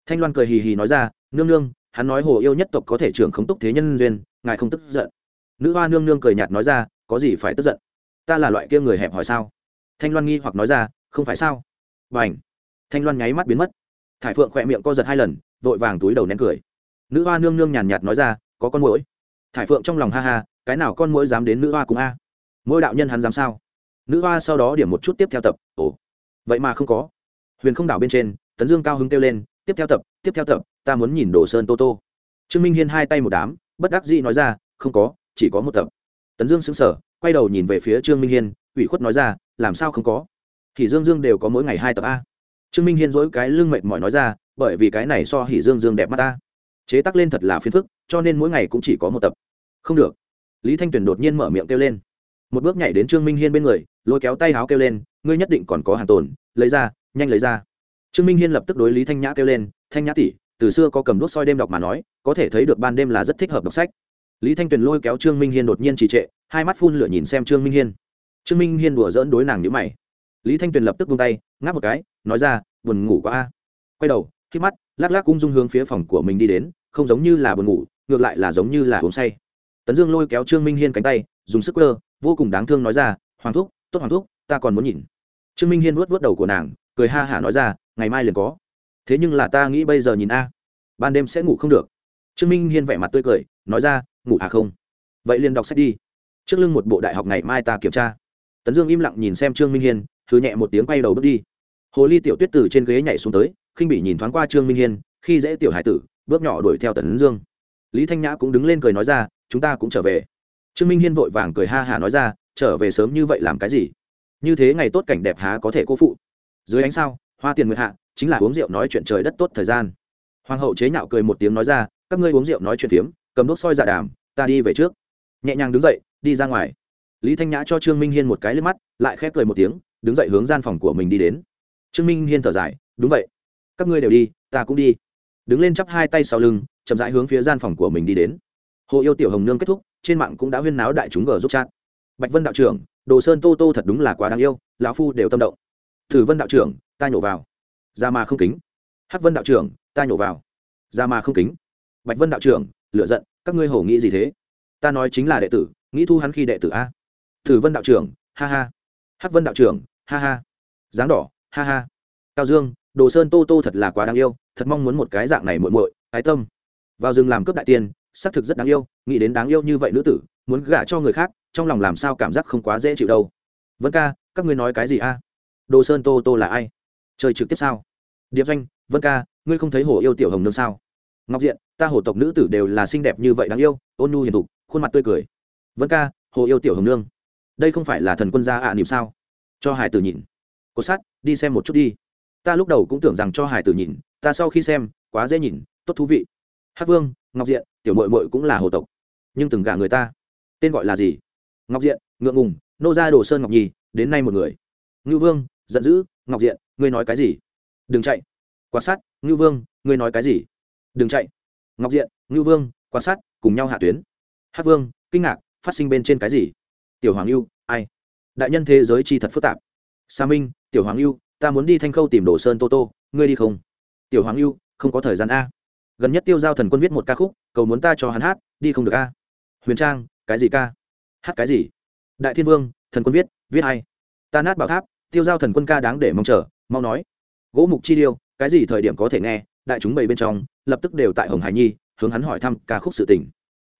Thanh loan cười hì hì nói ra, nương nương, hắn nói hồ yêu nhất tộc có thể trưởng khống túc thế nhân duyên, ngài không tức giận. Nữ hoa nương nương cười nhạt nói ra, có gì phải tức giận? Ta là loại kia người hẹp hỏi sao? Thanh loan nghi hoặc nói ra, không phải sao? B à n h thanh loan nháy mắt biến mất. Thải phượng khỏe miệng co giật hai lần, vội vàng túi đầu nén cười. Nữ hoa nương nương nhàn nhạt nói ra, có con mũi thải phượng trong lòng ha ha, cái nào con mũi dám đến nữ hoa cùng a? Mỗi đạo nhân hắn dám sao? Nữ hoa sau đó điểm một chút tiếp theo tập, ồ, vậy mà không có. Huyền không đảo bên trên, tấn dương cao hứng kêu lên, tiếp theo tập, tiếp theo tập, ta muốn nhìn đồ sơn tô tô. Trương minh hiên hai tay một đám, bất đắc dĩ nói ra, không có, chỉ có một tập. Tấn dương xứng sở quay đầu nhìn về phía trương minh hiên, ủy khuất nói ra làm sao không có? Hỉ dương dương đều có mỗi ngày hai tập a. Trương minh hiên dỗi cái lưng mệt mỏi nói ra, bởi vì cái này so hỉ dương dương đẹp mắt ta chế tắc lên thật là phiền phức, cho nên mỗi ngày cũng chỉ có một tập. Không được. Lý thanh tuyền đột nhiên mở miệng kêu lên. Một bước nhảy đến trương minh hiên bên người, lôi kéo tay háo kêu lên, ngươi nhất định còn có hàng tồn, lấy ra, nhanh lấy ra. Trương minh hiên lập tức đối lý thanh nhã kêu lên, thanh nhã tỷ, từ xưa có cầm đuốc soi đêm đọc mà nói, có thể thấy được ban đêm là rất thích hợp đọc sách. Lý thanh tuyền lôi kéo trương minh hiên đột nhiên trì trệ, hai mắt phun lửa nhìn xem trương minh hiên trương minh hiên đùa dỡn đối nàng nhữ mày. Lý thanh tuyền lập tức buông tay, ngáp một cái, nói ra, buồn ngủ quá a. Quay đầu, khi mắt lắc lắc cũng dung hướng phía phòng của mình đi đến, không giống như là buồn ngủ, ngược lại là giống như là uống say. Tấn dương lôi kéo trương minh hiên cánh tay, dùng sức cơ vô cùng đáng thương nói ra, hoàng thúc, tốt hoàng thúc, ta còn muốn nhìn. Trương minh hiên vuốt vuốt đầu của nàng, cười ha hả nói ra, ngày mai liền có. Thế nhưng là ta nghĩ bây giờ nhìn a, ban đêm sẽ ngủ không được. Trương minh hiên vẻ mặt tươi cười, nói ra, ngủ à không? Vậy liền đọc sách đi. Trước lưng một bộ đại học ngày mai ta kiểm tra tấn dương im lặng nhìn xem trương minh hiên thứ nhẹ một tiếng quay đầu bước đi. Hồ ly tiểu tuyết từ trên ghế nhảy xuống tới, khinh bị nhìn thoáng qua trương minh hiên, khi dễ tiểu hải tử, bước nhỏ đuổi theo tấn dương. Lý thanh nhã cũng đứng lên cười nói ra, chúng ta cũng trở về. Trương minh hiên vội vàng cười ha hả nói ra, trở về sớm như vậy làm cái gì? Như thế ngày tốt cảnh đẹp há có thể cô phụ? Dưới ánh sao, hoa tiền nguyệt hạ, chính là uống rượu nói chuyện trời đất tốt thời gian. Hoàng hậu chế nhạo cười một tiếng nói ra, các ngươi uống rượu nói chuyện phiếm, cầm đốt soi dạ đàm, ta đi về trước. Nhẹ nhàng đứng dậy, đi ra ngoài lý thanh nhã cho trương minh hiên một cái lên mắt, lại khép cười một tiếng, đứng dậy hướng gian phòng của mình đi đến. Trương minh hiên thở dài, đúng vậy, các ngươi đều đi, ta cũng đi. Đứng lên chắp hai tay sau lưng, chậm rãi hướng phía gian phòng của mình đi đến. Hồ yêu tiểu hồng nương kết thúc, trên mạng cũng đã huyên náo đại chúng gờ giúp chat. Bạch vân đạo trưởng, đồ sơn tô tô thật đúng là quá đáng yêu, lão phu đều tâm động. Thử vân đạo trưởng, ta nhổ vào. Ra mà không kính. Hắc vân đạo trưởng, ta nhổ vào. Ra mà không kính. Bạch vân đạo trưởng lựa giận, các ngươi hổ nghĩ gì thế? Ta nói chính là đệ tử, nghĩ thu hắn khi đệ tử a thử vân đạo trưởng, ha ha. Hắc vân đạo trưởng, ha ha. Dáng đỏ, ha ha. Cao dương, đồ sơn tô tô thật là quá đáng yêu, thật mong muốn một cái dạng này muội muội, ái tâm. Vào rừng làm cướp đại tiên, xác thực rất đáng yêu, nghĩ đến đáng yêu như vậy nữ tử, muốn gả cho người khác, trong lòng làm sao cảm giác không quá dễ chịu đâu. Vân ca, các ngươi nói cái gì a? Đồ sơn tô tô là ai? Chơi trực tiếp sao? Điệp doanh, vân ca, ngươi không thấy hồ yêu tiểu hồng nương sao? Ngọc diện, ta hồ tộc nữ tử đều là xinh đẹp như vậy đáng yêu, ôn nhu hiền thục, khuôn mặt tươi cười. Vân ca hồ yêu tiểu hồng nương đây không phải là thần quân gia ạ à niệm sao? Cho hải tử nhìn. Cột sát đi xem một chút đi. Ta lúc đầu cũng tưởng rằng cho hải tử nhìn, ta sau khi xem, quá dễ nhìn, tốt thú vị. Hát vương, ngọc diện, tiểu mội mội cũng là hồ tộc, nhưng từng gả người ta. Tên gọi là gì? Ngọc diện, ngượng ngùng, nô ra đồ sơn ngọc nhi đến nay một người. Ngư vương, giận dữ, ngọc diện, ngươi nói cái gì? Đừng chạy. Quan sát ngư vương, ngươi nói cái gì? Đừng chạy. Ngọc diện ngư vương, quan sát, cùng nhau hạ tuyến. Hát vương, kinh ngạc, phát sinh bên trên cái gì? Tiểu hoàng lưu ai? Đại nhân thế giới chi thật phức tạp. Sa minh, tiểu hoàng lưu ta muốn đi thanh khâu tìm đồ sơn tô tô, ngươi đi không? Tiểu hoàng lưu không có thời gian a. Gần nhất tiêu giao thần quân viết một ca khúc, cầu muốn ta cho hắn hát, đi không được a. Huyền trang, cái gì ca? Hát cái gì? Đại thiên vương, thần quân viết viết hay ta nát bảo tháp, tiêu giao thần quân ca đáng để mong chờ, mau nói. Gỗ mục chi điêu, cái gì thời điểm có thể nghe, đại chúng bầy bên trong, lập tức đều tại hồng hải nhi, hướng hắn hỏi thăm ca khúc sự tình.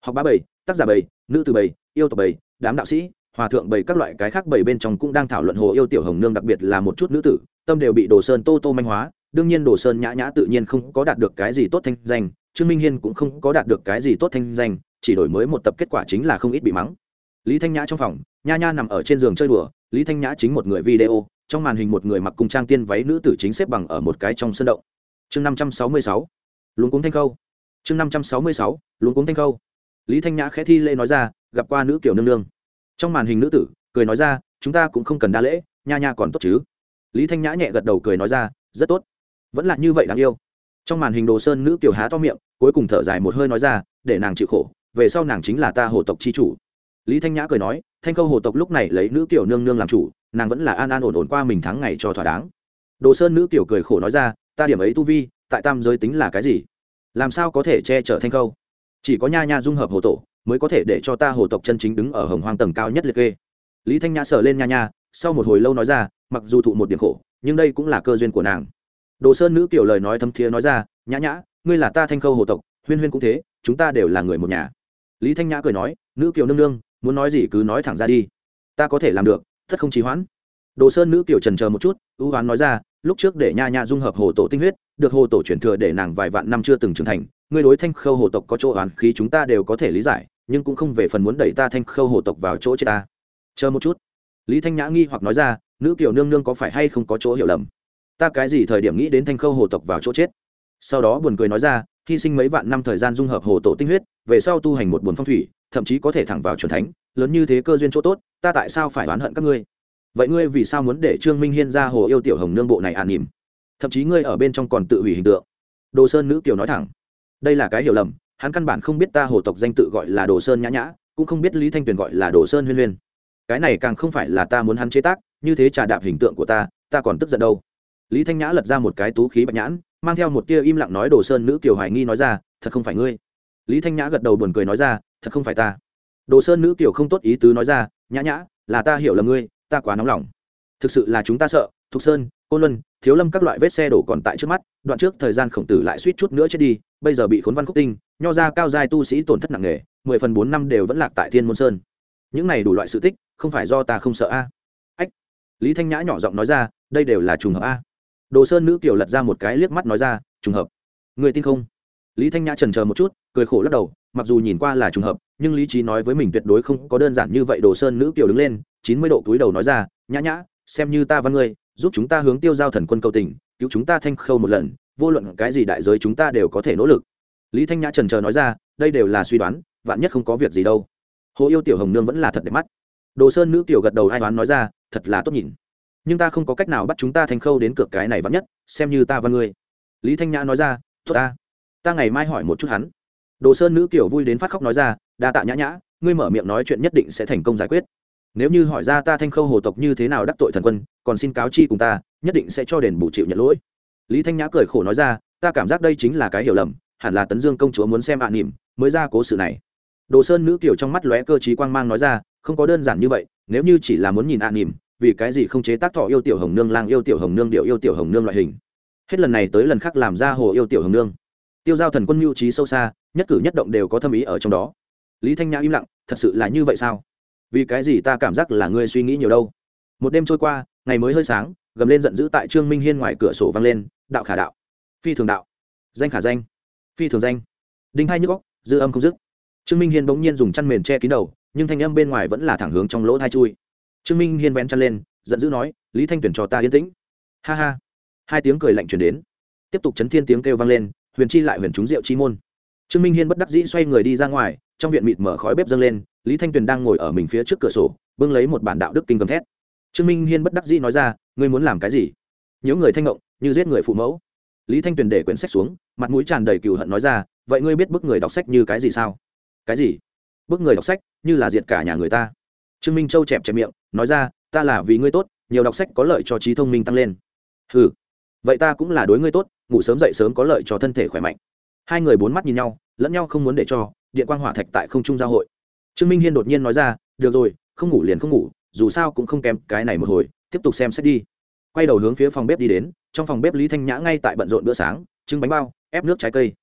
Học bá bầy tác giả bầy nữ từ bầy yêu tộc bầy đám đạo sĩ, hòa thượng bảy các loại cái khác bảy bên trong cũng đang thảo luận hồ yêu tiểu hồng nương đặc biệt là một chút nữ tử, tâm đều bị đồ sơn tô tô manh hóa, đương nhiên đồ sơn nhã nhã tự nhiên không có đạt được cái gì tốt thanh danh, trương minh hiên cũng không có đạt được cái gì tốt thanh danh, chỉ đổi mới một tập kết quả chính là không ít bị mắng. Lý thanh nhã trong phòng, nha nha nằm ở trên giường chơi đùa, lý thanh nhã chính một người video, trong màn hình một người mặc cùng trang tiên váy nữ tử chính xếp bằng ở một cái trong sân động. Chương năm trăm sáu mươi sáu, luống cuống thanh khâu. Chương năm trăm sáu mươi sáu, luống cuống thanh khâu. Lý thanh nhã khẽ thi lễ nói ra gặp qua nữ kiểu nương nương. Trong màn hình nữ tử, cười nói ra, chúng ta cũng không cần đa lễ, nha nha còn tốt chứ. Lý thanh nhã nhẹ gật đầu cười nói ra, rất tốt. Vẫn là như vậy đáng yêu. Trong màn hình đồ sơn nữ kiểu há to miệng, cuối cùng thở dài một hơi nói ra, để nàng chịu khổ, về sau nàng chính là ta hồ tộc c h i chủ. Lý thanh nhã cười nói, thanh khâu hồ tộc lúc này lấy nữ kiểu nương nương làm chủ, nàng vẫn là an an ổn ổn qua mình tháng ngày cho thỏa đáng. Đồ sơn nữ kiểu cười khổ nói ra, ta điểm ấy tu vi, tại tam giới tính là cái gì? Làm sao có thể che chở thanh khâu? Chỉ có nha nha dung hợp hồ tổ mới có thể để cho ta hồ tộc chân chính đứng ở hồng hoang tầng cao nhất liệt kê. Lý thanh nhã sờ lên nha nha, sau một hồi lâu nói ra, mặc dù thụ một điểm khổ, nhưng đây cũng là cơ duyên của nàng. Đồ sơn nữ kiểu lời nói thấm thiế nói ra, nhã nhã, ngươi là ta thanh khâu hồ tộc, huyên huyên cũng thế, chúng ta đều là người một nhà. Lý thanh nhã cười nói, nữ kiều nương nương, muốn nói gì cứ nói thẳng ra đi. Ta có thể làm được, thất không trì hoãn. Đồ sơn nữ kiều trần chờ một chút, ưu hoán nói ra, lúc trước để nha nha dung hợp hồ tổ tinh huyết, được hồ tổ chuyển thừa để nàng vài vạn năm chưa từng trưởng thành, ngươi đối thanh khâu hồ tộc có chỗ oán khí chúng ta đều có thể lý giải nhưng cũng không về phần muốn đẩy ta thanh khâu hồ tộc vào chỗ chết ta. Chờ một chút. Lý thanh nhã nghi hoặc nói ra, nữ kiều nương nương có phải hay không có chỗ hiểu lầm? Ta cái gì thời điểm nghĩ đến thanh khâu hồ tộc vào chỗ chết? Sau đó buồn cười nói ra, hy sinh mấy vạn năm thời gian dung hợp hồ tổ tinh huyết, về sau tu hành một buồn phong thủy, thậm chí có thể thẳng vào c thánh, lớn như thế cơ duyên chỗ tốt, ta tại sao phải oán hận các ngươi? Vậy ngươi vì sao muốn để trương minh hiên ra hồ yêu tiểu hồng nương bộ này an à nỉm? Thậm chí ngươi ở bên trong còn tự hủy hình tượng. Đồ sơn nữ kiều nói thẳng, đây là cái hiểu lầm hắn căn bản không biết ta hồ tộc danh tự gọi là đồ sơn nhã nhã, cũng không biết lý thanh tuyền gọi là đồ sơn huyên huyên. Cái này càng không phải là ta muốn hắn chế tác, như thế trà đạp hình tượng của ta ta còn tức giận đâu. Lý thanh nhã lật ra một cái tú khí bạch nhãn, mang theo một tia im lặng nói đồ sơn nữ kiều hoài nghi nói ra, thật không phải ngươi. Lý thanh nhã gật đầu buồn cười nói ra, thật không phải ta. Đồ sơn nữ kiều không tốt ý tứ nói ra, nhã nhã, là ta hiểu là ngươi, ta quá nóng lòng. Thực sự là chúng ta sợ, thục sơn côn luân, thiếu lâm các loại vết xe đổ còn tại trước mắt, đoạn trước thời gian khổng tử lại suýt chút nữa chết đi, bây giờ bị khốn văn khúc tinh, nho ra cao giai tu sĩ tổn thất nặng nề, mười phần bốn năm đều vẫn lạc tại thiên môn sơn. Những này đủ loại sự tích, không phải do ta không sợ a? Ách. Lý thanh nhã nhỏ giọng nói ra, đây đều là trùng hợp a. Đồ sơn nữ kiều lật ra một cái liếc mắt nói ra, trùng hợp. Người tin không? Lý thanh nhã trần chờ một chút, cười khổ lắc đầu, mặc dù nhìn qua là trùng hợp, nhưng lý trí nói với mình tuyệt đối không có đơn giản như vậy, đồ sơn nữ kiều đứng lên, chín mươi độ túi đầu nói ra, nhã nhã, xem như ta văn ngươi giúp chúng ta hướng tiêu giao thần quân cầu tình, cứu chúng ta thanh khâu một lần, vô luận cái gì đại giới chúng ta đều có thể nỗ lực. Lý thanh nhã trần chờ nói ra, đây đều là suy đoán, vạn nhất không có việc gì đâu. Hồ yêu tiểu hồng nương vẫn là thật đẹp mắt. Đồ sơn nữ tiểu gật đầu ai đoán nói ra, thật là tốt nhìn. Nhưng ta không có cách nào bắt chúng ta thanh khâu đến cược cái này vắn nhất, xem như ta và ngươi. Lý thanh nhã nói ra, tốt ta. Ta ngày mai hỏi một chút hắn. Đồ sơn nữ kiểu vui đến phát khóc nói ra, đa tạ nhã nhã, ngươi mở miệng nói chuyện nhất định sẽ thành công giải quyết nếu như hỏi ra ta thanh khâu hồ tộc như thế nào đắc tội thần quân, còn xin cáo chi cùng ta, nhất định sẽ cho đền bù chịu nhận lỗi. Lý thanh nhã cười khổ nói ra, ta cảm giác đây chính là cái hiểu lầm, hẳn là tấn dương công chúa muốn xem ạ à nỉm mới ra cố sự này. Đồ sơn nữ kiểu trong mắt lóe cơ t quang mang nói ra, không có đơn giản như vậy, nếu như chỉ là muốn nhìn ạ à nỉm vì cái gì không chế tác thọ yêu tiểu hồng nương, lang yêu tiểu hồng nương điệu yêu tiểu hồng nương loại hình. Hết lần này tới lần khác làm ra hồ yêu tiểu hồng nương. Tiêu giao thần quân mưu trí sâu xa, nhất cử nhất động đều có thâm ý ở trong đó. Lý thanh nhã im lặng, thật sự là như vậy sao? Vì cái gì ta cảm giác là ngươi suy nghĩ nhiều đâu? Một đêm trôi qua, ngày mới hơi sáng, gầm lên giận dữ tại trương minh hiên ngoài cửa sổ vang lên, đạo khả đạo, phi thường đạo, danh khả danh, phi thường danh. Đinh hai nhức góc dư âm không dứt. Trương minh hiên bỗng nhiên dùng chăn mền che kín đầu, nhưng thanh âm bên ngoài vẫn là thẳng hướng trong lỗ thai chui. Trương minh hiên vén chăn lên, giận dữ nói, lý thanh tuyển cho ta yên tĩnh. Ha ha. Hai tiếng cười lạnh chuyển đến. Tiếp tục chấn thiên tiếng kêu vang lên, huyền chi lại huyền trúng rượu chi môn. Trương minh hiên bất đắc dĩ xoay người đi ra ngoài trong viện mịt mở khói bếp dâng lên, lý thanh tuyền đang ngồi ở mình phía trước cửa sổ, bưng lấy một bản đạo đức kinh cầm thét. Trương minh hiên bất đắc dĩ nói ra, ngươi muốn làm cái gì? Những người thanh ngộng, như giết người phụ mẫu. Lý thanh tuyền để quyển sách xuống, mặt mũi tràn đầy cừu hận nói ra, vậy ngươi biết bức người đọc sách như cái gì sao? Cái gì? Bức người đọc sách, như là diệt cả nhà người ta. Trương minh châu chẹp chẹp miệng, nói ra, ta là vì ngươi tốt, nhiều đọc sách có lợi cho trí thông minh tăng lên. Ừ vậy ta cũng là đối ngươi tốt, ngủ sớm dậy sớm có lợi cho thân thể khỏe mạnh. Hai người bốn mắt nhìn nhau, lẫn nhau không muốn để cho điện quang hỏa thạch tại không trung giao hội. Trương minh hiên đột nhiên nói ra, được rồi, không ngủ liền không ngủ, dù sao cũng không kém cái này một hồi, tiếp tục xem xét đi. Quay đầu hướng phía phòng bếp đi đến, trong phòng bếp lý thanh nhã ngay tại bận rộn bữa sáng, trưng bánh bao, ép nước trái cây.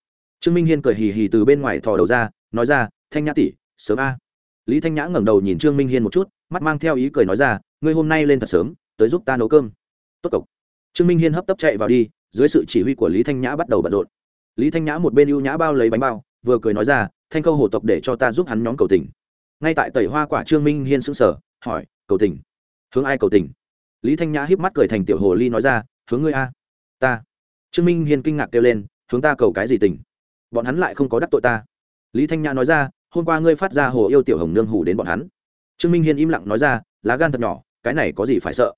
Trương minh hiên cười hì hì từ bên ngoài thò đầu ra, nói ra, thanh nhã tỷ, sớm a. Lý thanh nhã ngẩng đầu nhìn trương minh hiên một chút, mắt mang theo ý cười nói ra, ngươi hôm nay lên thật sớm, tới giúp ta nấu cơm. Tốt cộc. Trương minh hiên hấp tấp chạy vào đi, dưới sự chỉ huy của lý thanh nhã bắt đầu bận rộn. Lý thanh nhã một bên ưu nhã bao lấy bánh bao, vừa cười nói ra thanh câu hồ tộc để cho ta giúp hắn nhóm cầu tình. Ngay tại tẩy hoa quả trương minh hiên sững sờ, hỏi, cầu tình? Hướng ai cầu tình? Lý thanh nhã híp mắt cười thành tiểu hồ ly nói ra, hướng ngươi a, ta. Trương minh hiên kinh ngạc kêu lên, hướng ta cầu cái gì tình? Bọn hắn lại không có đắc tội ta. Lý thanh nhã nói ra, hôm qua ngươi phát ra hồ yêu tiểu hồng nương hủ đến bọn hắn. Trương minh hiên im lặng nói ra, lá gan thật nhỏ, cái này có gì phải sợ?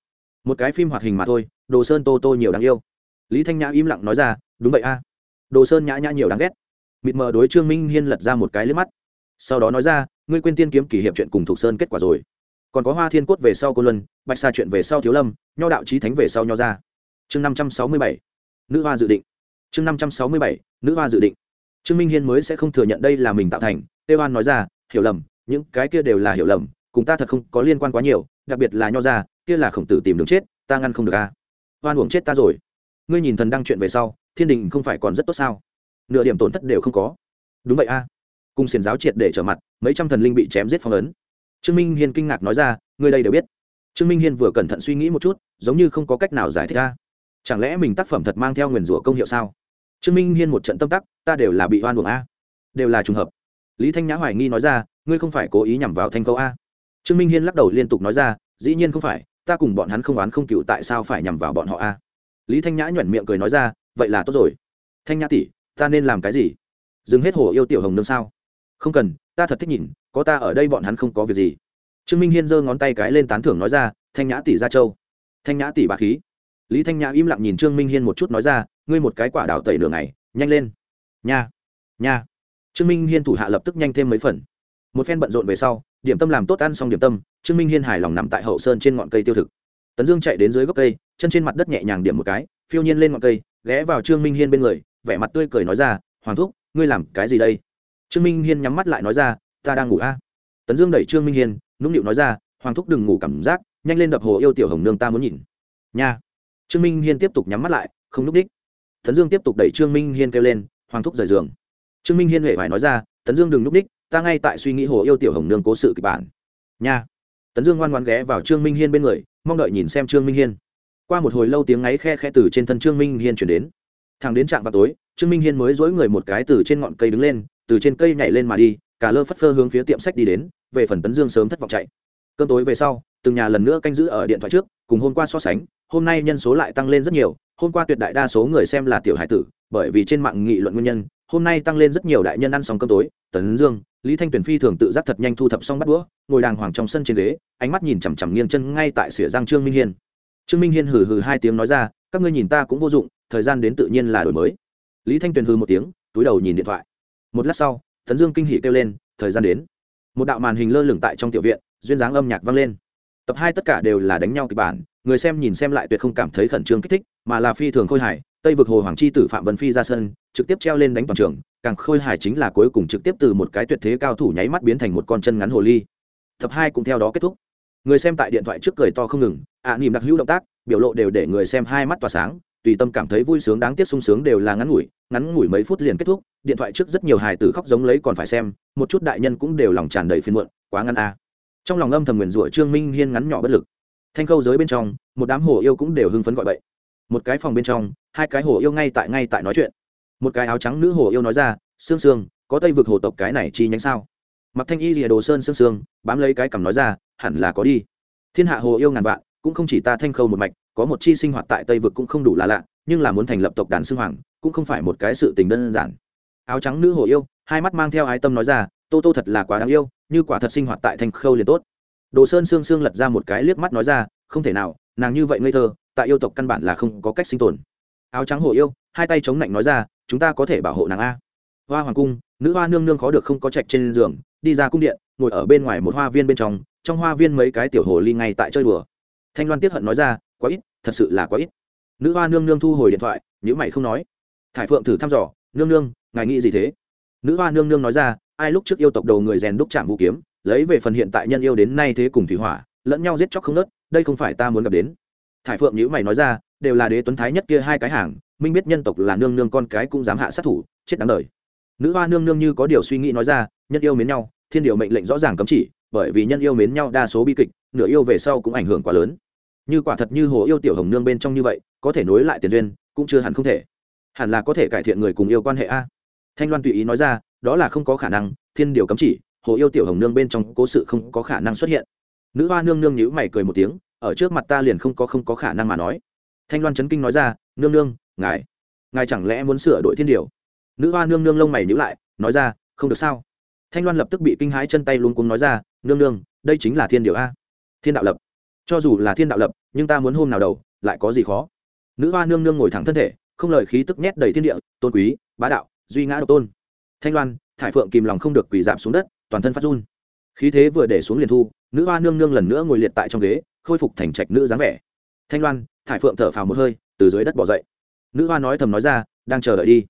Một cái phim hoạt hình mà thôi, đồ sơn tô tô nhiều đáng yêu. Lý thanh nhã im lặng nói ra, đúng vậy a, đồ sơn nhã nhã nhiều đáng ghét mịt mờ đối trương minh hiên lật ra một cái liếc mắt sau đó nói ra ngươi quên tiên kiếm kỷ hiệp chuyện cùng thục sơn kết quả rồi còn có hoa thiên cốt về sau cô luân bạch sa chuyện về sau thiếu lâm nho đạo trí thánh về sau nho ra chương năm trăm sáu mươi bảy nữ hoa dự định chương năm trăm sáu mươi bảy nữ hoa dự định trương minh hiên mới sẽ không thừa nhận đây là mình tạo thành tê hoan nói ra hiểu lầm những cái kia đều là hiểu lầm cùng ta thật không có liên quan quá nhiều đặc biệt là nho ra kia là khổng tử tìm đường chết ta ngăn không được a hoan uổng chết ta rồi ngươi nhìn thần đăng chuyện về sau thiên đình không phải còn rất tốt sao nửa điểm tổn thất đều không có. Đúng vậy a. Cung xiền giáo triệt để trở mặt, mấy trăm thần linh bị chém giết phong ấn. Trương minh hiên kinh ngạc nói ra người đây đều biết. Trương minh hiên vừa cẩn thận suy nghĩ một chút, giống như không có cách nào giải thích ra chẳng lẽ mình tác phẩm thật mang theo nguyền rủa công hiệu sao? Trương minh hiên một trận tâm tắc, ta đều là bị oan buồng a. Đều là trùng hợp. Lý thanh nhã hoài nghi nói ra, ngươi không phải cố ý nhằm vào thanh câu a? Trương minh hiên lắc đầu liên tục nói ra, dĩ nhiên không phải, ta cùng bọn hắn không oán không cựu tại sao phải nhằm vào bọn họ a? Lý thanh nhã nhuẩn miệng cười nói ra, vậy là tốt rồi. Thanh nhã tỷ ta nên làm cái gì? Dừng hết hồ yêu tiểu hồng nương sao? Không cần, ta thật thích nhìn, có ta ở đây bọn hắn không có việc gì. Trương minh hiên giơ ngón tay cái lên tán thưởng nói ra, thanh nhã tỷ gia châu. Thanh nhã tỷ bà khí. Lý thanh nhã im lặng nhìn trương minh hiên một chút nói ra, ngươi một cái quả đào tẩy nửa ngày, nhanh lên. Nha nha. Trương minh hiên thủ hạ lập tức nhanh thêm mấy phần. Một phen bận rộn về sau, điểm tâm làm tốt ăn xong điểm tâm, trương minh hiên hài lòng nằm tại hậu sơn trên ngọn cây tiêu thực. Tấn dương chạy đến dưới gốc cây, chân trên mặt đất nhẹ nhàng điểm một cái, phiêu nhiên lên ngọn cây, ghé vào trương minh hiên bên người vẻ mặt tươi cười nói ra, hoàng thúc, ngươi làm cái gì đây? Trương minh hiên nhắm mắt lại nói ra, ta đang ngủ a. Tấn dương đẩy trương minh hiên, nũng nịu nói ra, hoàng thúc đừng ngủ cảm giác, nhanh lên đập hồ yêu tiểu hồng nương ta muốn nhìn. Nha. Trương minh hiên tiếp tục nhắm mắt lại, không núp đích. Tấn dương tiếp tục đẩy trương minh hiên kêu lên, hoàng thúc rời giường. Trương minh hiên huệ phải nói ra, tấn dương đừng núp đích, ta ngay tại suy nghĩ hồ yêu tiểu hồng nương cố sự kịch bản. Nha. Tấn dương ngoan ngoan ghé vào trương minh hiên bên người, mong đợi nhìn xem trương minh hiên. Qua một hồi lâu tiếng ngáy khe khe từ trên thân trương minh hiên chuyển đến thằng đến trạm vào tối, trương minh hiên mới dối người một cái từ trên ngọn cây đứng lên, từ trên cây nhảy lên mà đi, cả lơ phất phơ hướng phía tiệm sách đi đến, về phần tấn dương sớm thất vọng chạy. Cơm tối về sau, từng nhà lần nữa canh giữ ở điện thoại trước, cùng hôm qua so sánh, hôm nay nhân số lại tăng lên rất nhiều, hôm qua tuyệt đại đa số người xem là tiểu hải tử, bởi vì trên mạng nghị luận nguyên nhân, hôm nay tăng lên rất nhiều đại nhân ăn xong cơm tối, tấn dương, lý thanh tuyền phi thường tự giác thật nhanh thu thập xong bắt đũa, ngồi đàng hoàng trong sân trên ghế, ánh mắt nhìn chằm chằm nghiêng chân ngay tại xỉa giang trương minh hiên. Trương minh hiên hừ hừ hai tiếng nói ra, các ngươi nhìn ta cũng vô dụng thời gian đến tự nhiên là đổi mới. Lý thanh tuyền hừ một tiếng túi đầu nhìn điện thoại. Một lát sau tấn dương kinh hỉ kêu lên thời gian đến. Một đạo màn hình lơ lửng tại trong tiểu viện duyên dáng âm nhạc vang lên. Tập hai tất cả đều là đánh nhau kịch bản người xem nhìn xem lại tuyệt không cảm thấy khẩn trương kích thích mà là phi thường khôi hài. Tây vực hồ hoàng chi tử phạm vân phi ra sân trực tiếp treo lên đánh toàn trường càng khôi hài chính là cuối cùng trực tiếp từ một cái tuyệt thế cao thủ nháy mắt biến thành một con chân ngắn hồ ly. Tập hai cũng theo đó kết thúc. Người xem tại điện thoại trước cười to không ngừng ạ à, nỉm đặc hữu động tác biểu lộ đều để người xem hai mắt tỏa sáng tùy tâm cảm thấy vui sướng đáng tiếc sung sướng đều là ngắn ngủi ngắn ngủi mấy phút liền kết thúc, điện thoại trước rất nhiều hài tử khóc giống lấy còn phải xem, một chút đại nhân cũng đều lòng tràn đầy phiên muộn, quá ngăn a. Trong lòng âm thầm nguyền rủa trương minh hiên ngắn nhỏ bất lực. Thanh khâu giới bên trong, một đám hồ yêu cũng đều hưng phấn gọi bậy. Một cái phòng bên trong, hai cái hồ yêu ngay tại ngay tại nói chuyện. Một cái áo trắng nữ hồ yêu nói ra, sương sương, có tây vực hồ tộc cái này chi nhánh sao? Mặc thanh y rìa đồ sơn sương sương, bám lấy cái cằm nói ra, hẳn là có đi. Thiên hạ hồ yêu ngàn vạn cũng không chỉ ta thanh khâu một mạch, có một chi sinh hoạt tại tây vực cũng không đủ là lạ, nhưng là muốn thành lập tộc đàn sư hoàng, cũng không phải một cái sự tình đơn giản. Áo trắng nữ hồ yêu, hai mắt mang theo ái tâm nói ra, tô tô thật là quá đáng yêu, như quả thật sinh hoạt tại thanh khâu liền tốt. Đồ sơn sương sương lật ra một cái liếc mắt nói ra, không thể nào, nàng như vậy ngây thơ, tại yêu tộc căn bản là không có cách sinh tồn. Áo trắng hồ yêu, hai tay chống lạnh nói ra, chúng ta có thể bảo hộ nàng a. Hoa hoàng cung, nữ hoa nương nương khó được không có trạch trên giường, đi ra cung điện, ngồi ở bên ngoài một hoa viên bên trong trong hoa viên mấy cái tiểu hồ ly ngay tại chơi đùa thanh loan tiếp hận nói ra, quá ít, thật sự là quá ít. Nữ hoa nương nương thu hồi điện thoại nhữ mày không nói. Thải phượng thử thăm dò, nương nương, ngài nghĩ gì thế? Nữ hoa nương nương nói ra, ai lúc trước yêu tộc đầu người rèn đúc chạm vũ kiếm, lấy về phần hiện tại nhân yêu đến nay thế cùng thủy hỏa, lẫn nhau giết chóc không nớt đây không phải ta muốn gặp đến. Thải phượng nhữ mày nói ra, đều là đế tuấn thái nhất kia hai cái hàng, minh biết nhân tộc là nương nương con cái cũng dám hạ sát thủ, chết đáng đời. Nữ hoa nương nương như có điều suy nghĩ nói ra, nhân yêu mến nhau, thiên điều mệnh lệnh rõ ràng cấm chỉ, bởi vì nhân yêu mến nhau đa số bi kịch nửa yêu về sau cũng ảnh hưởng quá lớn. Như quả thật như hồ yêu tiểu hồng nương bên trong như vậy, có thể nối lại tiền duyên, cũng chưa hẳn không thể. Hẳn là có thể cải thiện người cùng yêu quan hệ a. Thanh loan tùy ý nói ra, đó là không có khả năng, thiên điều cấm chỉ, hồ yêu tiểu hồng nương bên trong cố sự không có khả năng xuất hiện. Nữ hoa nương nương nhữ mày cười một tiếng, ở trước mặt ta liền không có không có khả năng mà nói. Thanh loan chấn kinh nói ra, nương nương, ngài ngài chẳng lẽ muốn sửa đổi thiên điều? Nữ hoa nương nương lông mày nhữ lại, nói ra, không được sao. Thanh loan lập tức bị kinh hãi chân tay luôn cuống nói ra, nương nương, đây chính là thiên điều a thiên đạo lập. Cho dù là thiên đạo lập, nhưng ta muốn hôm nào đầu, lại có gì khó? Nữ hoa nương nương ngồi thẳng thân thể, không lời khí tức nhét đầy thiên địa, tôn quý, bá đạo, duy ngã độc tôn. Thanh loan, thải phượng kìm lòng không được quỳ giảm xuống đất, toàn thân phát run. Khí thế vừa để xuống liền thu, nữ hoa nương nương lần nữa ngồi liệt tại trong ghế, khôi phục thành trạch nữ dáng vẻ. Thanh loan, thải phượng thở phào một hơi, từ dưới đất bỏ dậy. Nữ hoa nói thầm nói ra, đang chờ đợi đi.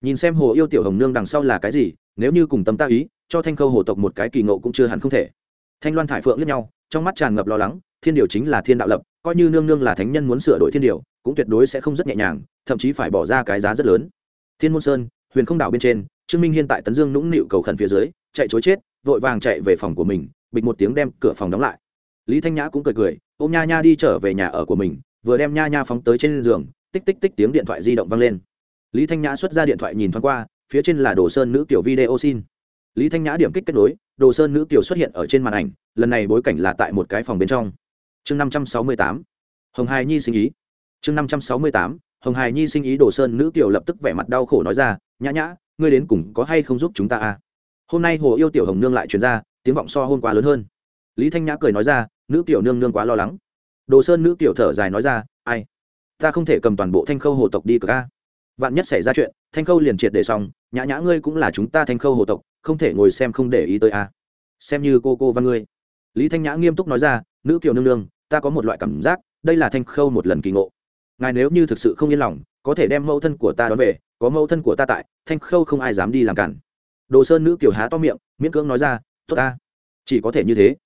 Nhìn xem hồ yêu tiểu hồng nương đằng sau là cái gì, nếu như cùng tâm ta ý, cho thanh khâu hồ tộc một cái kỳ ngộ cũng chưa hẳn không thể thanh loan thải phượng lẫn nhau, trong mắt tràn ngập lo lắng, thiên điều chính là thiên đạo lập, coi như nương nương là thánh nhân muốn sửa đổi thiên điều, cũng tuyệt đối sẽ không rất nhẹ nhàng, thậm chí phải bỏ ra cái giá rất lớn. Thiên môn sơn, huyền không đảo bên trên, trương minh hiên tại tấn dương nũng nịu cầu khẩn phía dưới, chạy chối chết, vội vàng chạy về phòng của mình, bịch một tiếng đem cửa phòng đóng lại. Lý thanh nhã cũng cười cười, ôm nha nha đi trở về nhà ở của mình, vừa đem nha nha phóng tới trên giường, tích tích tích tiếng điện thoại di động vang lên. Lý thanh nhã xuất ra điện thoại nhìn thoáng qua, phía trên là đồ sơn nữ kiểu video xin. Lý thanh nhã điểm kích kết nối đồ sơn nữ kiều xuất hiện ở trên màn ảnh, lần này bối cảnh là tại một cái phòng bên trong. Chương năm trăm sáu mươi tám, hồng hài nhi sinh ý. Chương năm trăm sáu mươi tám, hồng hài nhi sinh ý đồ sơn nữ tiểu lập tức vẻ mặt đau khổ nói ra, nhã nhã, ngươi đến cùng có hay không giúp chúng ta à? Hôm nay hồ yêu tiểu hồng nương lại truyền ra, tiếng vọng so hôm qua lớn hơn. Lý thanh nhã cười nói ra, nữ tiểu nương nương quá lo lắng. Đồ sơn nữ tiểu thở dài nói ra, ai, ta không thể cầm toàn bộ thanh khâu hồ tộc đi cờ ca à? Vạn nhất xảy ra chuyện, thanh khâu liền triệt để xong, nhã nhã ngươi cũng là chúng ta thanh khâu hồ tộc, không thể ngồi xem không để ý tới a. Xem như cô cô văn ngươi. Lý thanh nhã nghiêm túc nói ra, nữ kiều nương nương, ta có một loại cảm giác, đây là thanh khâu một lần kỳ ngộ. Ngài nếu như thực sự không yên lòng, có thể đem mẫu thân của ta đón về, có mẫu thân của ta tại, thanh khâu không ai dám đi làm cản. Đồ sơn nữ kiều há to miệng, miễn cưỡng nói ra, tốt ta, chỉ có thể như thế.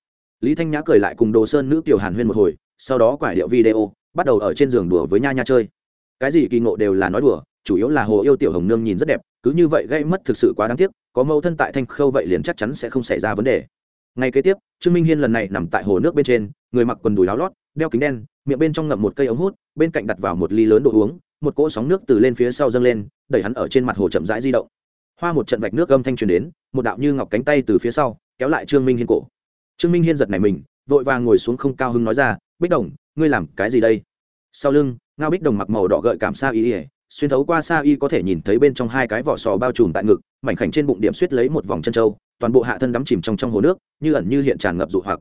Lý thanh nhã cười lại cùng đồ sơn nữ kiều hàn huyên một hồi, sau đó quải điệu video, bắt đầu ở trên giường đùa với nha nha chơi. Cái gì kỳ ngộ đều là nói đùa chủ yếu là hồ yêu tiểu hồng nương nhìn rất đẹp, cứ như vậy gây mất thực sự quá đáng tiếc, có mâu thân tại thanh khâu vậy liền chắc chắn sẽ không xảy ra vấn đề. Ngay kế tiếp, trương minh hiên lần này nằm tại hồ nước bên trên, người mặc quần đùi áo lót, đeo kính đen, miệng bên trong ngậm một cây ống hút, bên cạnh đặt vào một ly lớn đồ uống, một cỗ sóng nước từ lên phía sau dâng lên, đẩy hắn ở trên mặt hồ chậm rãi di động. Hoa một trận vạch nước gâm thanh truyền đến, một đạo như ngọc cánh tay từ phía sau, kéo lại trương minh hiên cổ. Trương minh hiên giật này mình, vội vàng ngồi xuống không cao hứng nói ra, bích đồng, ngươi làm cái gì đây? Sau lưng, ngao bích đồng mặc màu đỏ gợi cảm xa ý ỉa xuyên thấu qua xa y có thể nhìn thấy bên trong hai cái vỏ sò bao trùm tại ngực, mảnh khảnh trên bụng điểm suýt lấy một vòng chân trâu, toàn bộ hạ thân đắm chìm trong trong hồ nước, như ẩn như hiện tràn ngập dụ hoặc.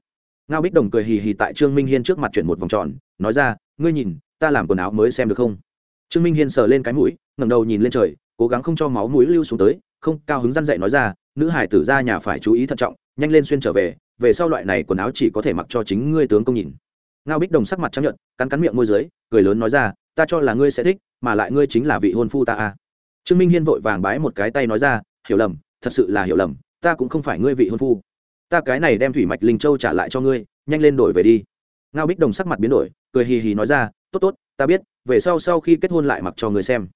Ngao bích đồng cười hì hì tại trương minh hiên trước mặt chuyển một vòng tròn, nói ra, ngươi nhìn, ta làm quần áo mới xem được không? Trương minh hiên sờ lên cái mũi, ngẩng đầu nhìn lên trời, cố gắng không cho máu mũi lưu xuống tới, không, cao hứng răn dậy nói ra, nữ hải tử ra nhà phải chú ý thận trọng, nhanh lên xuyên trở về về sau loại này quần áo chỉ có thể mặc cho chính ngươi tướng công nhìn. Ngao bích đồng sắc mặt chấp nhận cắn cắn miệng môi dưới, cười lớn nói ra ta cho là ngươi sẽ thích, mà lại ngươi chính là vị hôn phu ta à. trương minh hiên vội vàng bái một cái tay nói ra, hiểu lầm, thật sự là hiểu lầm, ta cũng không phải ngươi vị hôn phu. Ta cái này đem thủy mạch linh châu trả lại cho ngươi, nhanh lên đổi về đi. Ngao bích đồng sắc mặt biến đổi, cười hì hì nói ra, tốt tốt, ta biết, về sau sau khi kết hôn lại mặc cho người xem.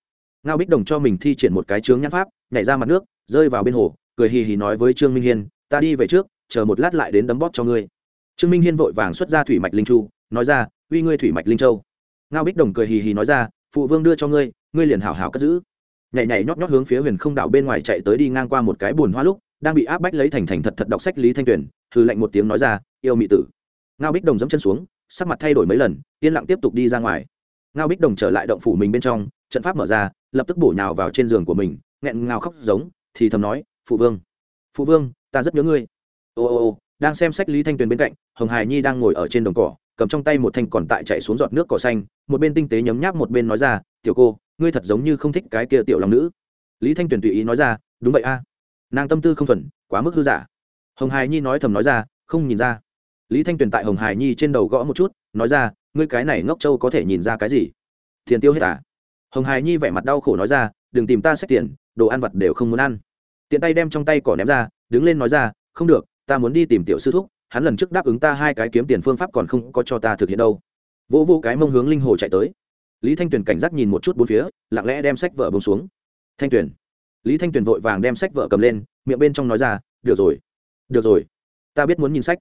Ngao bích đồng cho mình thi triển một cái chướng nhãn pháp, nhảy ra mặt nước, rơi vào bên hồ, cười hì hì nói với trương minh hiên, ta đi về trước, chờ một lát lại đến đấm bóp cho ngươi. Trương minh hiên vội vàng xuất ra thủy mạch linh chu nói ra, uy ngươi thủy mạch linh châu ngao bích đồng cười hì hì nói ra, phụ vương đưa cho ngươi ngươi liền hảo hảo cất giữ. Nhảy nhảy nhót nhót hướng phía huyền không đảo bên ngoài chạy tới đi ngang qua một cái bùn hoa lúc, đang bị áp bách lấy thành thành thật thật đọc sách lý thanh tuyền hư lệnh một tiếng nói ra, yêu mị tử. Ngao bích đồng dẫm chân xuống, sắc mặt thay đổi mấy lần, yên lặng tiếp tục đi ra ngoài. Ngao bích đồng trở lại động phủ mình bên trong, trận pháp mở ra, lập tức bổ nhào vào trên giường của mình, nghẹn ngào khóc giống, thì thầm nói, phụ vương phụ vương, ta rất nhớ ngươi. Ô ô ô, đang xem sách lý thanh tuyền bên cạnh, hồng hải nhi đang ngồi ở trên đồng cỏ cầm trong tay một thanh còn tại chạy xuống giọt nước cỏ xanh, một bên tinh tế nhấm nháp một bên nói ra, tiểu cô, ngươi thật giống như không thích cái kia tiểu lòng nữ. Lý thanh tuyền tùy ý nói ra, đúng vậy a, nàng tâm tư không thuần, quá mức hư giả. Hồng hải nhi nói thầm nói ra, không nhìn ra. Lý thanh tuyền tại hồng hải nhi trên đầu gõ một chút, nói ra, ngươi cái này ngốc châu có thể nhìn ra cái gì? Tiền tiêu hết à? Hồng hải nhi vẻ mặt đau khổ nói ra, đừng tìm ta xét tiền, đồ ăn vặt đều không muốn ăn. Tiện tay đem trong tay cỏ ném ra, đứng lên nói ra, không được, ta muốn đi tìm tiểu sư thúc hắn lần trước đáp ứng ta hai cái kiếm tiền phương pháp còn không có cho ta thực hiện đâu. Vô vô cái mông hướng linh hồ chạy tới. Lý thanh tuyền cảnh giác nhìn một chút bốn phía, lặng lẽ đem sách vợ bông xuống. Thanh tuyền. Lý thanh tuyền vội vàng đem sách vợ cầm lên, miệng bên trong nói ra, được rồi được rồi, ta biết muốn nhìn sách.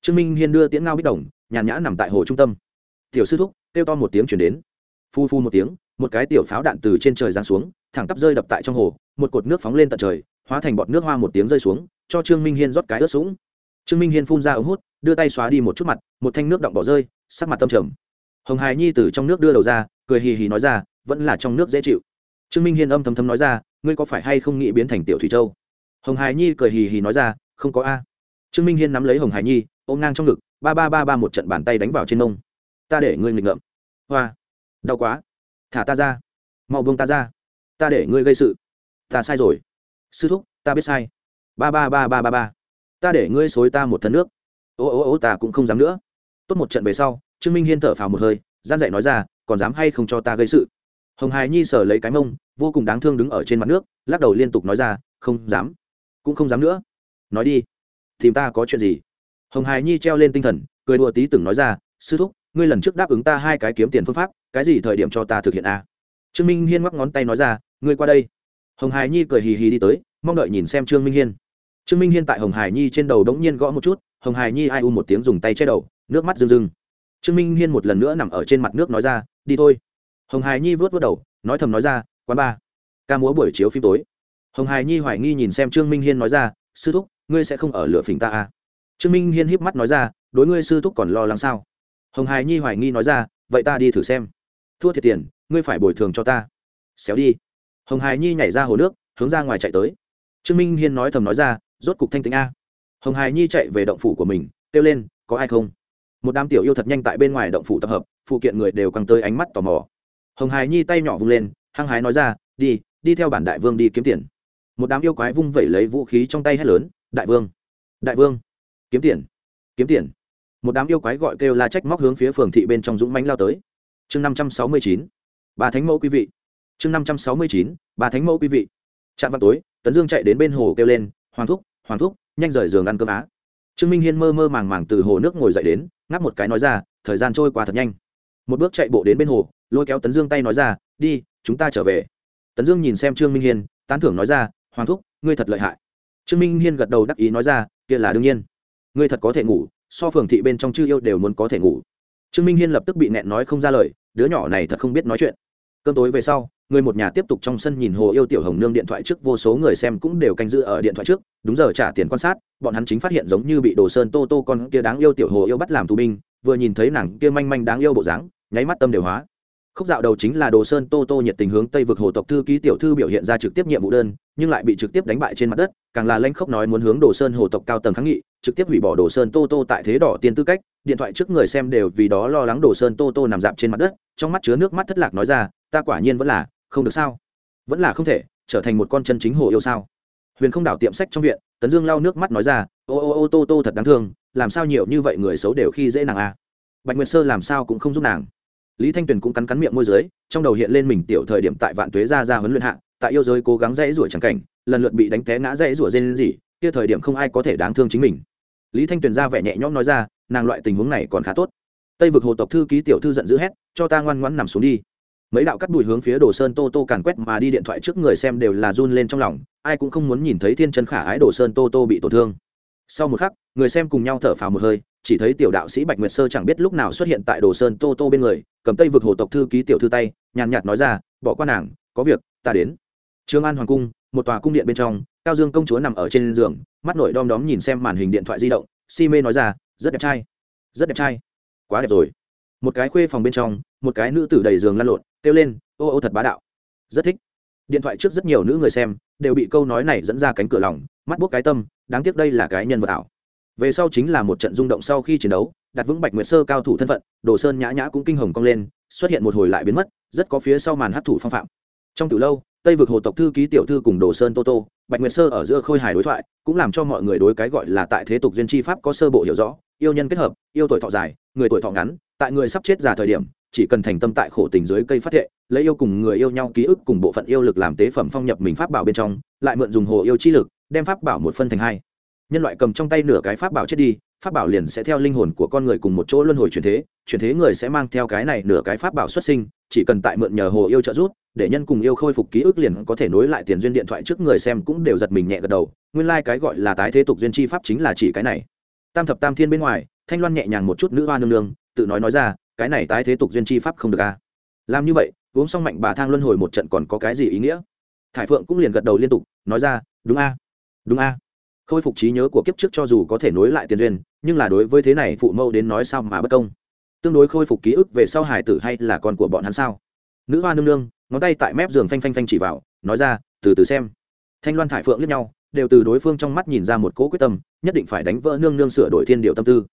Trương minh hiên đưa tiễn ngao bích đồng, nhàn nhã nằm tại hồ trung tâm. Tiểu sư thúc, kêu to một tiếng chuyển đến. Phu phu một tiếng, một cái tiểu pháo đạn từ trên trời giáng xuống, thẳng tắp rơi đập tại trong hồ, một cột nước phóng lên tận trời, hóa thành bọt nước hoa một tiếng rơi xuống, cho trương minh hiên rót cái ướt sũng trương minh hiên phun ra ống hút, đưa tay xóa đi một chút mặt, một thanh nước động bỏ rơi, sắc mặt tâm trầm. Hồng hài nhi từ trong nước đưa đầu ra, cười hì hì nói ra, vẫn là trong nước dễ chịu. Trương minh hiên âm thầm thầm nói ra, ngươi có phải hay không nghĩ biến thành tiểu thủy châu? Hồng hài nhi cười hì hì nói ra, không có a. Trương minh hiên nắm lấy hồng hài nhi, ôm ngang trong ngực, ba ba ba ba một trận bàn tay đánh vào trên nông ta để ngươi nghịch ngợm. Hoa, đau quá. Thả ta ra. Mau buông ta ra. Ta để ngươi gây sự. Ta sai rồi. Sư thúc, ta biết sai. Ba ba ba ba ba ba ta để ngươi xối ta một thân nước. Ô ô ô, ta cũng không dám nữa. Tốt một trận về sau, trương minh hiên thở phào một hơi, gian dạy nói ra, còn dám hay không cho ta gây sự? Hồng hài nhi sờ lấy cái mông, vô cùng đáng thương đứng ở trên mặt nước, lắc đầu liên tục nói ra, không dám, cũng không dám nữa. Nói đi, tìm ta có chuyện gì? Hồng hài nhi treo lên tinh thần, cười đùa tí từng nói ra, sư thúc, ngươi lần trước đáp ứng ta hai cái kiếm tiền phương pháp, cái gì thời điểm cho ta thực hiện a à? trương minh hiên ngoắc ngón tay nói ra, ngươi qua đây. Hồng hài nhi cười hì hì đi tới, mong đợi nhìn xem trương minh hiên trương minh hiên tại hồng hải nhi trên đầu đống nhiên gõ một chút, hồng hải nhi ai u một tiếng dùng tay che đầu, nước mắt rưng rưng. Trương minh hiên một lần nữa nằm ở trên mặt nước nói ra, đi thôi. Hồng hải nhi vớt vớt đầu, nói thầm nói ra, quán ba, ca múa buổi chiếu phim tối. Hồng hải nhi hoài nghi nhìn xem trương minh hiên nói ra, sư thúc, ngươi sẽ không ở lửa phình ta à. trương minh hiên híp mắt nói ra, đối ngươi sư thúc còn lo lắng sao? Hồng hải nhi hoài nghi nói ra, vậy ta đi thử xem. Thua thiệt tiền, ngươi phải bồi thường cho ta. Xéo đi. Hồng hải nhi nhảy ra hồ nước, hướng ra ngoài chạy tới. Trương minh hiên nói thầm nói ra rốt cục thanh tính a. Hồng hải nhi chạy về động phủ của mình, kêu lên, có ai không? Một đám tiểu yêu thật nhanh tại bên ngoài động phủ tập hợp, phụ kiện người đều căng tới ánh mắt tò mò. Hồng hải nhi tay nhỏ vung lên, hăng hái nói ra, đi đi theo bản đại vương đi kiếm tiền. Một đám yêu quái vung vẩy lấy vũ khí trong tay hét lớn, đại vương đại vương, kiếm tiền kiếm tiền. Một đám yêu quái gọi kêu la trách móc hướng phía phường thị bên trong dũng mánh lao tới. Chương năm trăm sáu mươi chín bà thánh mẫu quý vị. Chương năm trăm sáu mươi chín bà thánh mẫu quý vị. Trạm vào tối, tấn dương chạy đến bên hồ kêu lên hoàng thúc hoàng thúc, nhanh rời giường ăn cơm á. Trương minh hiên mơ mơ màng màng từ hồ nước ngồi dậy đến, ngáp một cái nói ra, thời gian trôi qua thật nhanh. Một bước chạy bộ đến bên hồ, lôi kéo tấn dương tay nói ra, đi, chúng ta trở về. Tấn dương nhìn xem trương minh hiên, tán thưởng nói ra, hoàng thúc, ngươi thật lợi hại. Trương minh hiên gật đầu đắc ý nói ra, kia là đương nhiên. Ngươi thật có thể ngủ, so phường thị bên trong chư yêu đều muốn có thể ngủ. Trương minh hiên lập tức bị nẹn nói không ra lời, đứa nhỏ này thật không biết nói chuyện. Cơn tối về sau người một nhà tiếp tục trong sân nhìn hồ yêu tiểu hồng nương điện thoại trước, vô số người xem cũng đều canh giữ ở điện thoại trước, đúng giờ trả tiền quan sát, bọn hắn chính phát hiện giống như bị đồ sơn tô tô con kia đáng yêu tiểu hồ yêu bắt làm tù binh, vừa nhìn thấy nàng kia manh manh đáng yêu bộ dáng, nháy mắt tâm đều hóa. Khúc dạo đầu chính là đồ sơn tô tô nhiệt tình hướng tây vực hồ tộc thư ký tiểu thư biểu hiện ra trực tiếp nhiệm vụ đơn, nhưng lại bị trực tiếp đánh bại trên mặt đất, càng là lanh khốc nói muốn hướng đồ sơn hồ tộc cao tầng kháng nghị, trực tiếp hủy bỏ đồ sơn tô tô tại thế đỏ tiền tư cách, điện thoại trước người xem đều vì đó lo lắng đồ sơn tô tô nằm dạp trên mặt đất, trong mắt chứa nước mắt thất lạc nói ra, ta quả nhiên vẫn là không được sao? Vẫn là không thể, trở thành một con chân chính hồ yêu sao? Huyền không đảo tiệm sách trong viện, tấn dương lau nước mắt nói ra, ô ô ô, tô tô thật đáng thương, làm sao nhiều như vậy người xấu đều khi dễ nàng a bạch nguyệt sơ làm sao cũng không giúp nàng. Lý thanh tuyền cũng cắn cắn miệng môi dưới, trong đầu hiện lên mình tiểu thời điểm tại vạn tuế ra ra huấn luyện hạ, tại yêu giới cố gắng dãy rủa chẳng cảnh, lần lượt bị đánh té ngã dãy rủa dên gì kia thời điểm không ai có thể đáng thương chính mình. Lý thanh tuyền ra vẻ nhẹ nhõm nói ra, nàng loại tình huống này còn khá tốt. Tây vực hồ tộc thư ký tiểu thư giận dữ hét, cho ta ngoan ngoãn nằm xuống đi mấy đạo cắt đùi hướng phía đồ sơn tô tô càn quét mà đi điện thoại trước người xem đều là run lên trong lòng, ai cũng không muốn nhìn thấy thiên chân khả ái đồ sơn tô tô bị tổn thương. Sau một khắc, người xem cùng nhau thở phào một hơi, chỉ thấy tiểu đạo sĩ bạch nguyệt sơ chẳng biết lúc nào xuất hiện tại đồ sơn tô tô bên người, cầm tây vực hồ tộc thư ký tiểu thư tay, nhàn nhạt nói ra, bỏ qua nàng, có việc, ta đến. Trương an hoàng cung, một tòa cung điện bên trong, cao dương công chúa nằm ở trên giường, mắt nổi đom đóm nhìn xem màn hình điện thoại di động, si mê nói ra, rất đẹp trai, rất đẹp trai, quá đẹp rồi một cái khuê phòng bên trong, một cái nữ tử đầy giường lăn lộn, kêu lên, ô ô thật bá đạo. Rất thích. Điện thoại trước rất nhiều nữ người xem, đều bị câu nói này dẫn ra cánh cửa lòng, mắt buốc cái tâm, đáng tiếc đây là cái nhân vật ảo. Về sau chính là một trận rung động sau khi chiến đấu đặt vững bạch nguyệt sơ cao thủ thân phận, đồ sơn nhã nhã cũng kinh hồng cong lên, xuất hiện một hồi lại biến mất, rất có phía sau màn hát thủ phong phạm. Trong từ lâu, tây vực hồ tộc thư ký tiểu thư cùng đồ sơn tô tô, bạch nguyệt sơ ở giữa khôi hài đối thoại, cũng làm cho mọi người đối cái gọi là tại thế tục duyên tri pháp có sơ bộ hiểu rõ, yêu nhân kết hợp, yêu tuổi thọ dài người tuổi thọ ngắn, tại người sắp chết già thời điểm, chỉ cần thành tâm tại khổ tình dưới cây phát thệ, lấy yêu cùng người yêu nhau ký ức cùng bộ phận yêu lực làm tế phẩm phong nhập mình pháp bảo bên trong, lại mượn dùng hồ yêu chi lực, đem pháp bảo một phân thành hai. Nhân loại cầm trong tay nửa cái pháp bảo chết đi, pháp bảo liền sẽ theo linh hồn của con người cùng một chỗ luân hồi chuyển thế chuyển thế người sẽ mang theo cái này nửa cái pháp bảo xuất sinh, chỉ cần tại mượn nhờ hồ yêu trợ giúp, để nhân cùng yêu khôi phục ký ức liền có thể nối lại tiền duyên điện thoại trước người xem cũng đều giật mình nhẹ gật đầu, nguyên lai、like、cái gọi là tái thế tục duyên chi pháp chính là chỉ cái này. Tam thập tam thiên bên ngoài thanh loan nhẹ nhàng một chút nữ hoa nương nương, tự nói nói ra, cái này tái thế tục duyên chi pháp không được a à. làm như vậy, uống xong mạnh bà thang luân hồi một trận còn có cái gì ý nghĩa? Thải phượng cũng liền gật đầu liên tục, nói ra, đúng a đúng a khôi phục trí nhớ của kiếp trước cho dù có thể nối lại tiền duyên, nhưng là đối với thế này phụ mâu đến nói sao mà bất công. Tương đối khôi phục ký ức về sau hải tử hay là con của bọn hắn sao? Nữ hoa nương nương, ngón tay tại mép giường phanh phanh phanh chỉ vào, nói ra, từ từ xem. Thanh loan thải phượng lướt nhau, đều từ đối phương trong mắt nhìn ra một cố quyết tâm, nhất định phải đánh vỡ nương nương sửa đổi thiên điệu tâm tư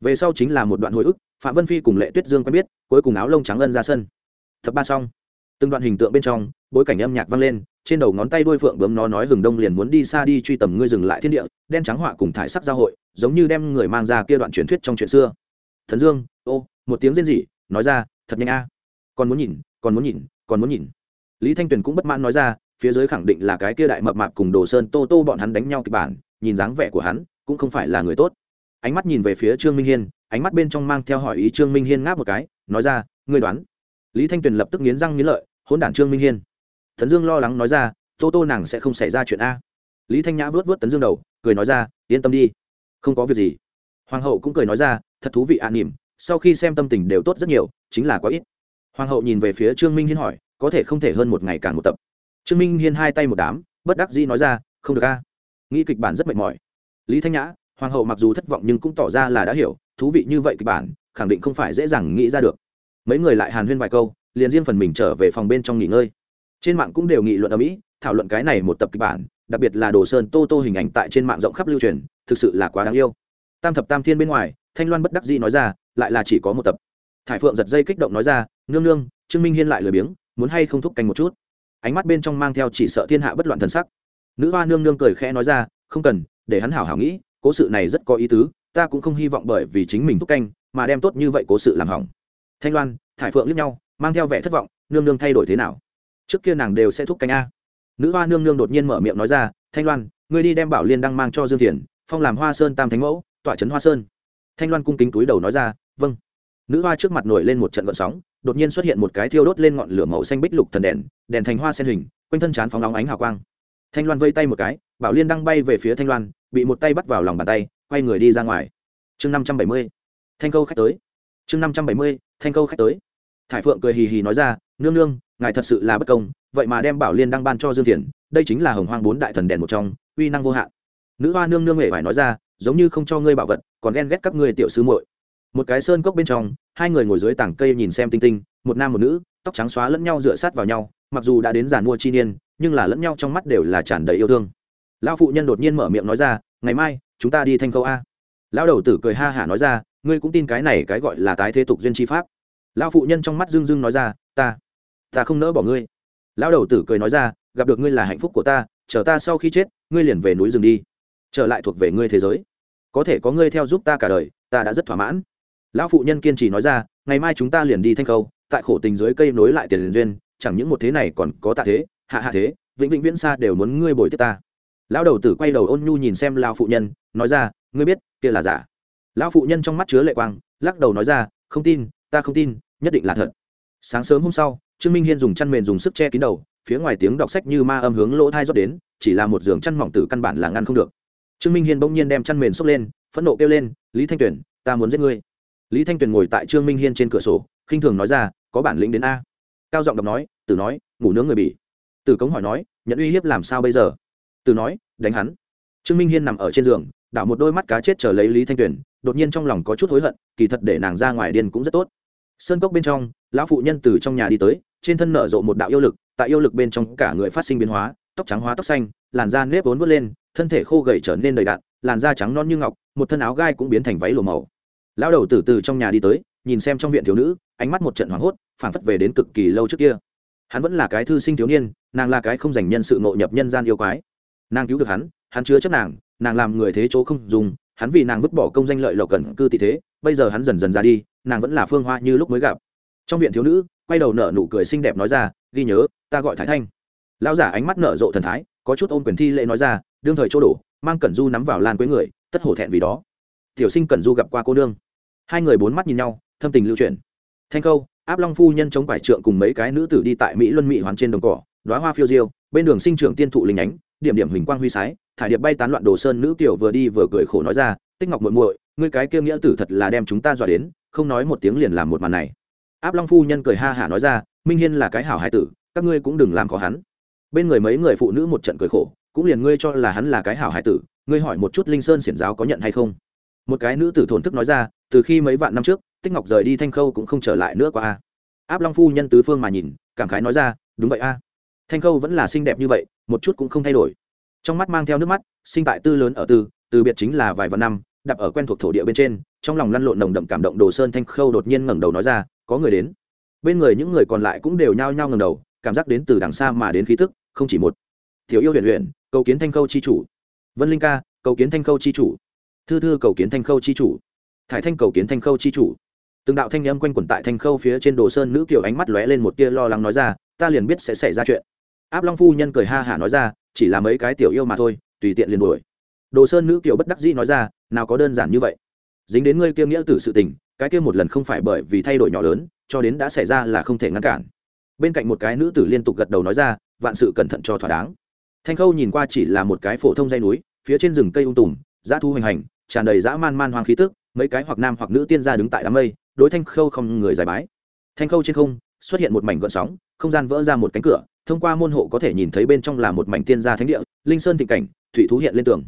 về sau chính là một đoạn hồi ức, phạm vân phi cùng lệ tuyết dương quen biết, cuối cùng áo lông trắng ân ra sân. Thập ba xong. Từng đoạn hình tượng bên trong, bối cảnh âm nhạc vang lên, trên đầu ngón tay đuôi phượng bướm nó nói hừng đông liền muốn đi xa đi truy tầm ngươi dừng lại thiên địa, đen trắng họa cùng thải sắc giao hội, giống như đem người mang ra kia đoạn truyền thuyết trong chuyện xưa. Thần dương, ô, một tiếng rên rỉ, nói ra, thật nhanh a. Còn muốn nhìn, còn muốn nhìn, còn muốn nhìn. Lý thanh tuyền cũng bất mãn nói ra, phía dưới khẳng định là cái kia đại mập mạp cùng đồ sơn tô tô bọn hắn đánh nhau kịch bản, nhìn dáng vẻ của hắn, cũng không phải là người tốt ánh mắt nhìn về phía trương minh hiên, ánh mắt bên trong mang theo hỏi ý trương minh hiên ngáp một cái, nói ra, ngươi đoán? Lý thanh tuyền lập tức nghiến răng nghiến lợi hôn đản trương minh hiên. Tấn dương lo lắng nói ra, tô tô nàng sẽ không xảy ra chuyện a. Lý thanh nhã vớt vớt tấn dương đầu, cười nói ra, yên tâm đi, không có việc gì. Hoàng hậu cũng cười nói ra, thật thú vị an nỉm, sau khi xem tâm tình đều tốt rất nhiều, chính là quá ít. Hoàng hậu nhìn về phía trương minh hiên hỏi, có thể không thể hơn một ngày càng một tập? Trương minh hiên hai tay một đám, bất đắc dĩ nói ra, không được a, nghĩ kịch bản rất mệt mỏi. Lý thanh nhã hoàng hậu mặc dù thất vọng nhưng cũng tỏ ra là đã hiểu, thú vị như vậy kịch bản, khẳng định không phải dễ dàng nghĩ ra được. Mấy người lại hàn huyên vài câu, liền riêng phần mình trở về phòng bên trong nghỉ ngơi. Trên mạng cũng đều nghị luận ở mỹ thảo luận cái này một tập kịch bản, đặc biệt là đồ sơn tô tô hình ảnh tại trên mạng rộng khắp lưu truyền, thực sự là quá đáng yêu. Tam thập tam thiên bên ngoài, thanh loan bất đắc dĩ nói ra, lại là chỉ có một tập. Thải phượng giật dây kích động nói ra, nương nương, trương minh hiên lại lười biếng, muốn hay không thúc canh một chút? Ánh mắt bên trong mang theo chỉ sợ thiên hạ bất loạn thần sắc. Nữ hoa nương nương cười khẽ nói ra, không cần, để hắn hảo hảo nghĩ cố sự này rất có ý tứ, ta cũng không hy vọng bởi vì chính mình thúc canh mà đem tốt như vậy cố sự làm hỏng. Thanh loan, thải phượng liếc nhau, mang theo vẻ thất vọng, nương nương thay đổi thế nào? Trước kia nàng đều sẽ thúc canh a. Nữ hoa nương nương đột nhiên mở miệng nói ra, thanh loan, ngươi đi đem bảo liên đăng mang cho dương thiền phong làm hoa sơn tam thánh mẫu, tọa trấn hoa sơn. Thanh loan cung kính túi đầu nói ra vâng. Nữ hoa trước mặt nổi lên một trận gợn sóng, đột nhiên xuất hiện một cái thiêu đốt lên ngọn lửa màu xanh bích lục thần đèn đèn thành hoa sen hình, quanh thân chán phóng nóng ánh hào quang. Thanh loan vây tay một cái, bảo liên đăng bay về phía thanh loan bị một tay bắt vào lòng bàn tay, quay người đi ra ngoài. Chương năm trăm bảy mươi, thanh câu khách tới. Chương năm trăm bảy mươi, thanh câu khách tới. Thải phượng cười hì hì nói ra, nương nương, ngài thật sự là bất công, vậy mà đem bảo liên đăng ban cho dương thiền đây chính là hồng hoang bốn đại thần đèn một trong, uy năng vô hạn. Nữ hoa nương nương hề phải nói ra, giống như không cho ngươi bảo vật, còn ghen ghét các ngươi tiểu sư muội. Một cái sơn cốc bên trong, hai người ngồi dưới tảng cây nhìn xem tinh tinh, một nam một nữ, tóc trắng xóa lẫn nhau dựa sát vào nhau, mặc dù đã đến giàn mua chi niên, nhưng là lẫn nhau trong mắt đều là tràn đầy yêu thương lão phụ nhân đột nhiên mở miệng nói ra, ngày mai, chúng ta đi thanh câu a. Lão đầu tử cười ha hả nói ra, ngươi cũng tin cái này cái gọi là tái thế tục duyên chi pháp? Lão phụ nhân trong mắt dưng dưng nói ra, ta ta không nỡ bỏ ngươi. Lão đầu tử cười nói ra, gặp được ngươi là hạnh phúc của ta, chờ ta sau khi chết, ngươi liền về núi rừng đi. Trở lại thuộc về ngươi thế giới. Có thể có ngươi theo giúp ta cả đời, ta đã rất thỏa mãn. Lão phụ nhân kiên trì nói ra, ngày mai chúng ta liền đi thanh khâu, tại khổ tình dưới cây nối lại tiền liền duyên, chẳng những một thế này còn có tạ thế, hạ hạ thế, vĩnh vĩnh viễn xa đều muốn ngươi bồi tiếp ta lão đầu tử quay đầu ôn nhu nhìn xem lão phụ nhân, nói ra, ngươi biết, kia là giả. Lão phụ nhân trong mắt chứa lệ quang, lắc đầu nói ra, không tin, ta không tin, nhất định là thật. Sáng sớm hôm sau, trương minh hiên dùng chăn mền dùng sức che kín đầu, phía ngoài tiếng đọc sách như ma âm hướng lỗ thai rót đến, chỉ là một giường chăn mỏng tử căn bản là ngăn không được. Trương minh hiên bỗng nhiên đem chăn mền xốc lên, phẫn nộ kêu lên, lý thanh tuyền, ta muốn giết ngươi. Lý thanh tuyền ngồi tại trương minh hiên trên cửa sổ, khinh thường nói ra, có bản lĩnh đến a. Cao giọng đọc nói, tử nói, ngủ nướng người bị. Tử cống hỏi nói, nhận uy hiếp làm sao bây giờ? Từ nói, đánh hắn. Trương minh hiên nằm ở trên giường, đảo một đôi mắt cá chết chờ lấy lý thanh tuyền, đột nhiên trong lòng có chút hối hận, kỳ thật để nàng ra ngoài điên cũng rất tốt. Sơn cốc bên trong, lão phụ nhân từ trong nhà đi tới, trên thân nở rộ một đạo yêu lực, tại yêu lực bên trong cả người phát sinh biến hóa, tóc trắng hóa tóc xanh, làn da nếp vốn vớt lên, thân thể khô gầy trở nên đầy đạn làn da trắng non như ngọc, một thân áo gai cũng biến thành váy lùa màu. Lão đầu từ từ trong nhà đi tới, nhìn xem trong viện thiếu nữ, ánh mắt một trận hoảng hốt phản phất về đến cực kỳ lâu trước kia. Hắn vẫn là cái thư sinh thiếu niên, nàng là cái không dành nhân sự ngộ nhập nhân gian yêu quái nàng cứu được hắn hắn chứa chấp nàng nàng làm người thế chỗ không dùng, hắn vì nàng vứt bỏ công danh lợi lộc cần cư tị thế, bây giờ hắn dần dần ra đi, nàng vẫn là phương hoa như lúc mới gặp. Trong viện thiếu nữ, quay đầu nở nụ cười xinh đẹp nói ra, ghi nhớ, ta gọi thái thanh. Lão giả ánh mắt nở rộ thần thái, có chút ôm quyền thi lễ nói ra, đương thời chỗ đổ, mang cẩn du nắm vào lan quế người, tất hổ thẹn vì đó. Tiểu sinh cẩn du gặp qua cô nương. Hai người bốn mắt nhìn nhau, thâm tình lưu truyền thanh khâu, áp long phu nhân chống quải trượng cùng mấy cái nữ tử đi tại mỹ luân mỹ hoàn trên đồng cỏ đoá hoa phiêu diêu, bên đường sinh trưởng tiên thụ linh ánh điểm điểm hình quang huy sái, thải điệp bay tán loạn đồ sơn nữ tiểu vừa đi vừa cười khổ nói ra, tích ngọc muội muội, ngươi cái kia nghĩa tử thật là đem chúng ta dọa đến, không nói một tiếng liền làm một màn này. Áp long phu nhân cười ha hả nói ra, minh hiên là cái hảo hải tử, các ngươi cũng đừng làm khó hắn. Bên người mấy người phụ nữ một trận cười khổ, cũng liền ngươi cho là hắn là cái hảo hải tử, ngươi hỏi một chút linh sơn xiển giáo có nhận hay không? Một cái nữ tử thổn thức nói ra, từ khi mấy vạn năm trước, tích ngọc rời đi thanh khâu cũng không trở lại nữa qua a. Áp long phu nhân tứ phương mà nhìn, cảm khái nói ra, đúng vậy a thanh khâu vẫn là xinh đẹp như vậy, một chút cũng không thay đổi. Trong mắt mang theo nước mắt, sinh tại tư lớn ở tư, từ biệt chính là vài vạn năm đập ở quen thuộc thổ địa bên trên, trong lòng lăn lộn nồng đậm cảm động đồ sơn thanh khâu đột nhiên ngẩng đầu nói ra, có người đến. Bên người những người còn lại cũng đều nhao nhao ngẩng đầu, cảm giác đến từ đằng xa mà đến khí tức, không chỉ một. Thiếu yêu huyền huyền, cầu kiến thanh khâu chi chủ. Vân linh ca, cầu kiến thanh khâu chi chủ. Thư thư cầu kiến thanh khâu chi chủ. Thải thanh cầu kiến thanh khâu chi chủ. Từng đạo thanh âm quanh quẩn tại thanh khâu phía trên đồ sơn nữ kiểu ánh mắt lóe lên một tia lo lắng nói ra, ta liền biết sẽ xảy ra chuyện áp long phu nhân cười ha hả nói ra, chỉ là mấy cái tiểu yêu mà thôi, tùy tiện liền đuổi. Đồ sơn nữ kiểu bất đắc dĩ nói ra, nào có đơn giản như vậy. Dính đến ngươi kia nghĩa tử sự tình, cái kia một lần không phải bởi vì thay đổi nhỏ lớn, cho đến đã xảy ra là không thể ngăn cản. Bên cạnh một cái nữ tử liên tục gật đầu nói ra, vạn sự cẩn thận cho thỏa đáng. Thanh khâu nhìn qua chỉ là một cái phổ thông dây núi, phía trên rừng cây ung tùm, dã thu hoành hành, tràn đầy dã man man hoang khí tức, mấy cái hoặc nam hoặc nữ tiên gia đứng tại đám mây, đối thanh khâu không người giải bái. Thanh khâu trên không, xuất hiện một mảnh gợn sóng, không gian vỡ ra một cánh cửa thông qua môn hộ có thể nhìn thấy bên trong là một mảnh tiên gia thánh địa linh sơn thịnh cảnh thủy thú hiện lên tường.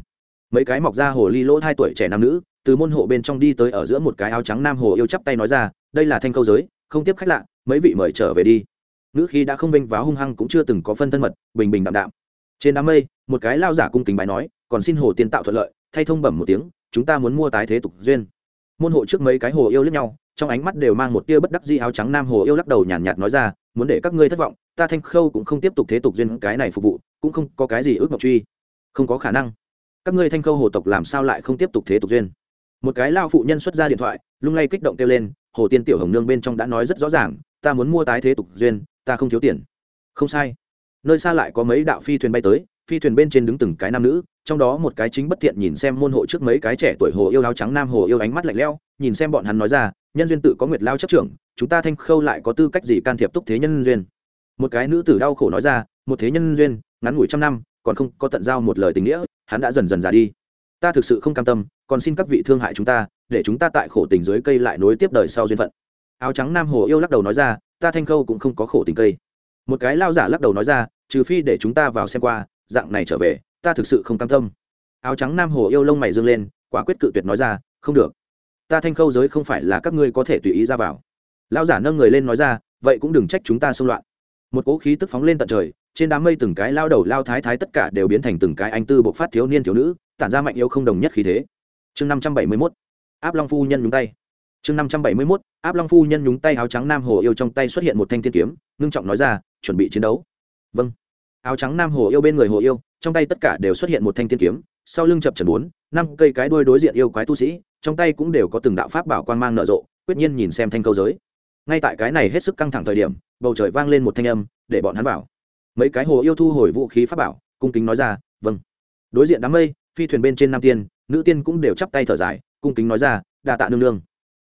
Mấy cái mọc ra hồ ly lỗ hai tuổi trẻ nam nữ từ môn hộ bên trong đi tới ở giữa một cái áo trắng nam hồ yêu chắp tay nói ra đây là thanh câu giới không tiếp khách lạ mấy vị mời trở về đi. Nữ khi đã không vinh váo hung hăng cũng chưa từng có phân thân mật bình bình đạm đạm. Trên đám mây một cái lao giả cung kính bài nói còn xin hồ tiên tạo thuận lợi thay thông bẩm một tiếng chúng ta muốn mua tái thế tục duyên. Môn hộ trước mấy cái hồ yêu lẫn nhau trong ánh mắt đều mang một tia bất đắc di áo trắng nam hồ yêu lắc đầu nhàn nhạt, nhạt nói ra muốn để các ngươi thất vọng ta thanh khâu cũng không tiếp tục thế tục duyên cái này phục vụ, cũng không có cái gì ước mộng truy. Không có khả năng. Các ngươi thanh khâu hồ tộc làm sao lại không tiếp tục thế tục duyên? Một cái lao phụ nhân xuất ra điện thoại, lung lay kích động kêu lên, hồ tiên tiểu hồng nương bên trong đã nói rất rõ ràng, ta muốn mua tái thế tục duyên, ta không thiếu tiền. Không sai. Nơi xa lại có mấy đạo phi thuyền bay tới, phi thuyền bên trên đứng từng cái nam nữ, trong đó một cái chính bất thiện nhìn xem môn hộ trước mấy cái trẻ tuổi hồ yêu áo trắng nam hồ yêu ánh mắt lạnh lẽo, nhìn xem bọn hắn nói ra, nhân duyên tự có nguyệt lao chấp trưởng, chúng ta thanh khâu lại có tư cách gì can thiệp túc thế nhân duyên? Một cái nữ tử đau khổ nói ra, một thế nhân duyên, ngắn ngủi trăm năm, còn không có tận giao một lời tình nghĩa, hắn đã dần dần già đi. Ta thực sự không cam tâm, còn xin các vị thương hại chúng ta, để chúng ta tại khổ tình dưới cây lại nối tiếp đời sau duyên phận. Áo trắng nam hồ yêu lắc đầu nói ra, ta thanh khâu cũng không có khổ tình cây. Một cái lao giả lắc đầu nói ra, trừ phi để chúng ta vào xem qua, dạng này trở về, ta thực sự không cam tâm. Áo trắng nam hồ yêu lông mày dương lên, quả quyết cự tuyệt nói ra, không được. Ta thanh khâu giới không phải là các ngươi có thể tùy ý ra vào. Lao giả nâng người lên nói ra, vậy cũng đừng trách chúng ta xung loạn một cỗ khí tức phóng lên tận trời, trên đám mây từng cái lao đầu lao thái thái tất cả đều biến thành từng cái anh tư bộc phát thiếu niên thiếu nữ, tản ra mạnh yêu không đồng nhất khí thế. Chương năm trăm bảy mươi mốt, áp long phu nhân nhúng tay. Chương năm trăm bảy mươi mốt, áp long phu nhân nhúng tay, áo trắng nam hồ yêu trong tay xuất hiện một thanh thiên kiếm, ngưng trọng nói ra, chuẩn bị chiến đấu. Vâng. Áo trắng nam hồ yêu bên người hồ yêu, trong tay tất cả đều xuất hiện một thanh thiên kiếm, sau lưng chập trần bốn, năm cây cái đuôi đối diện yêu quái tu sĩ, trong tay cũng đều có từng đạo pháp bảo quan mang nở rộ, quyết nhiên nhìn xem thanh câu giới ngay tại cái này hết sức căng thẳng thời điểm, bầu trời vang lên một thanh âm, để bọn hắn vào mấy cái hồ yêu thu hồi vũ khí pháp bảo, cung kính nói ra vâng. Đối diện đám mây, phi thuyền bên trên nam tiên, nữ tiên cũng đều chắp tay thở dài, cung kính nói ra đà tạ nương nương.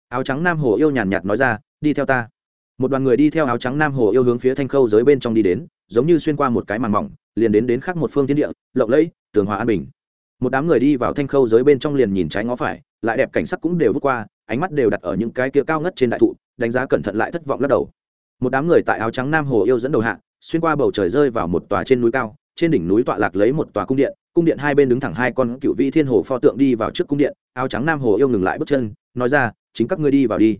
Áo trắng nam hồ yêu nhàn nhạt nói ra, đi theo ta. Một đoàn người đi theo áo trắng nam hồ yêu hướng phía thanh khâu giới bên trong đi đến, giống như xuyên qua một cái màn mỏng, liền đến đến khắc một phương thiên địa, lộng lẫy, tường hòa an bình. Một đám người đi vào thanh khâu giới bên trong liền nhìn trái ngó phải, lại đẹp cảnh sắc cũng đều vút qua, ánh mắt đều đặt ở những cái kia cao ngất trên đại thụ đánh giá cẩn thận lại thất vọng lắc đầu. Một đám người tại áo trắng nam hồ yêu dẫn đầu hạ, xuyên qua bầu trời rơi vào một tòa trên núi cao, trên đỉnh núi tọa lạc lấy một tòa cung điện cung điện hai bên đứng thẳng hai con cựu vị thiên hồ pho tượng đi vào trước cung điện, áo trắng nam hồ yêu ngừng lại bước chân, nói ra, chính các ngươi đi vào đi.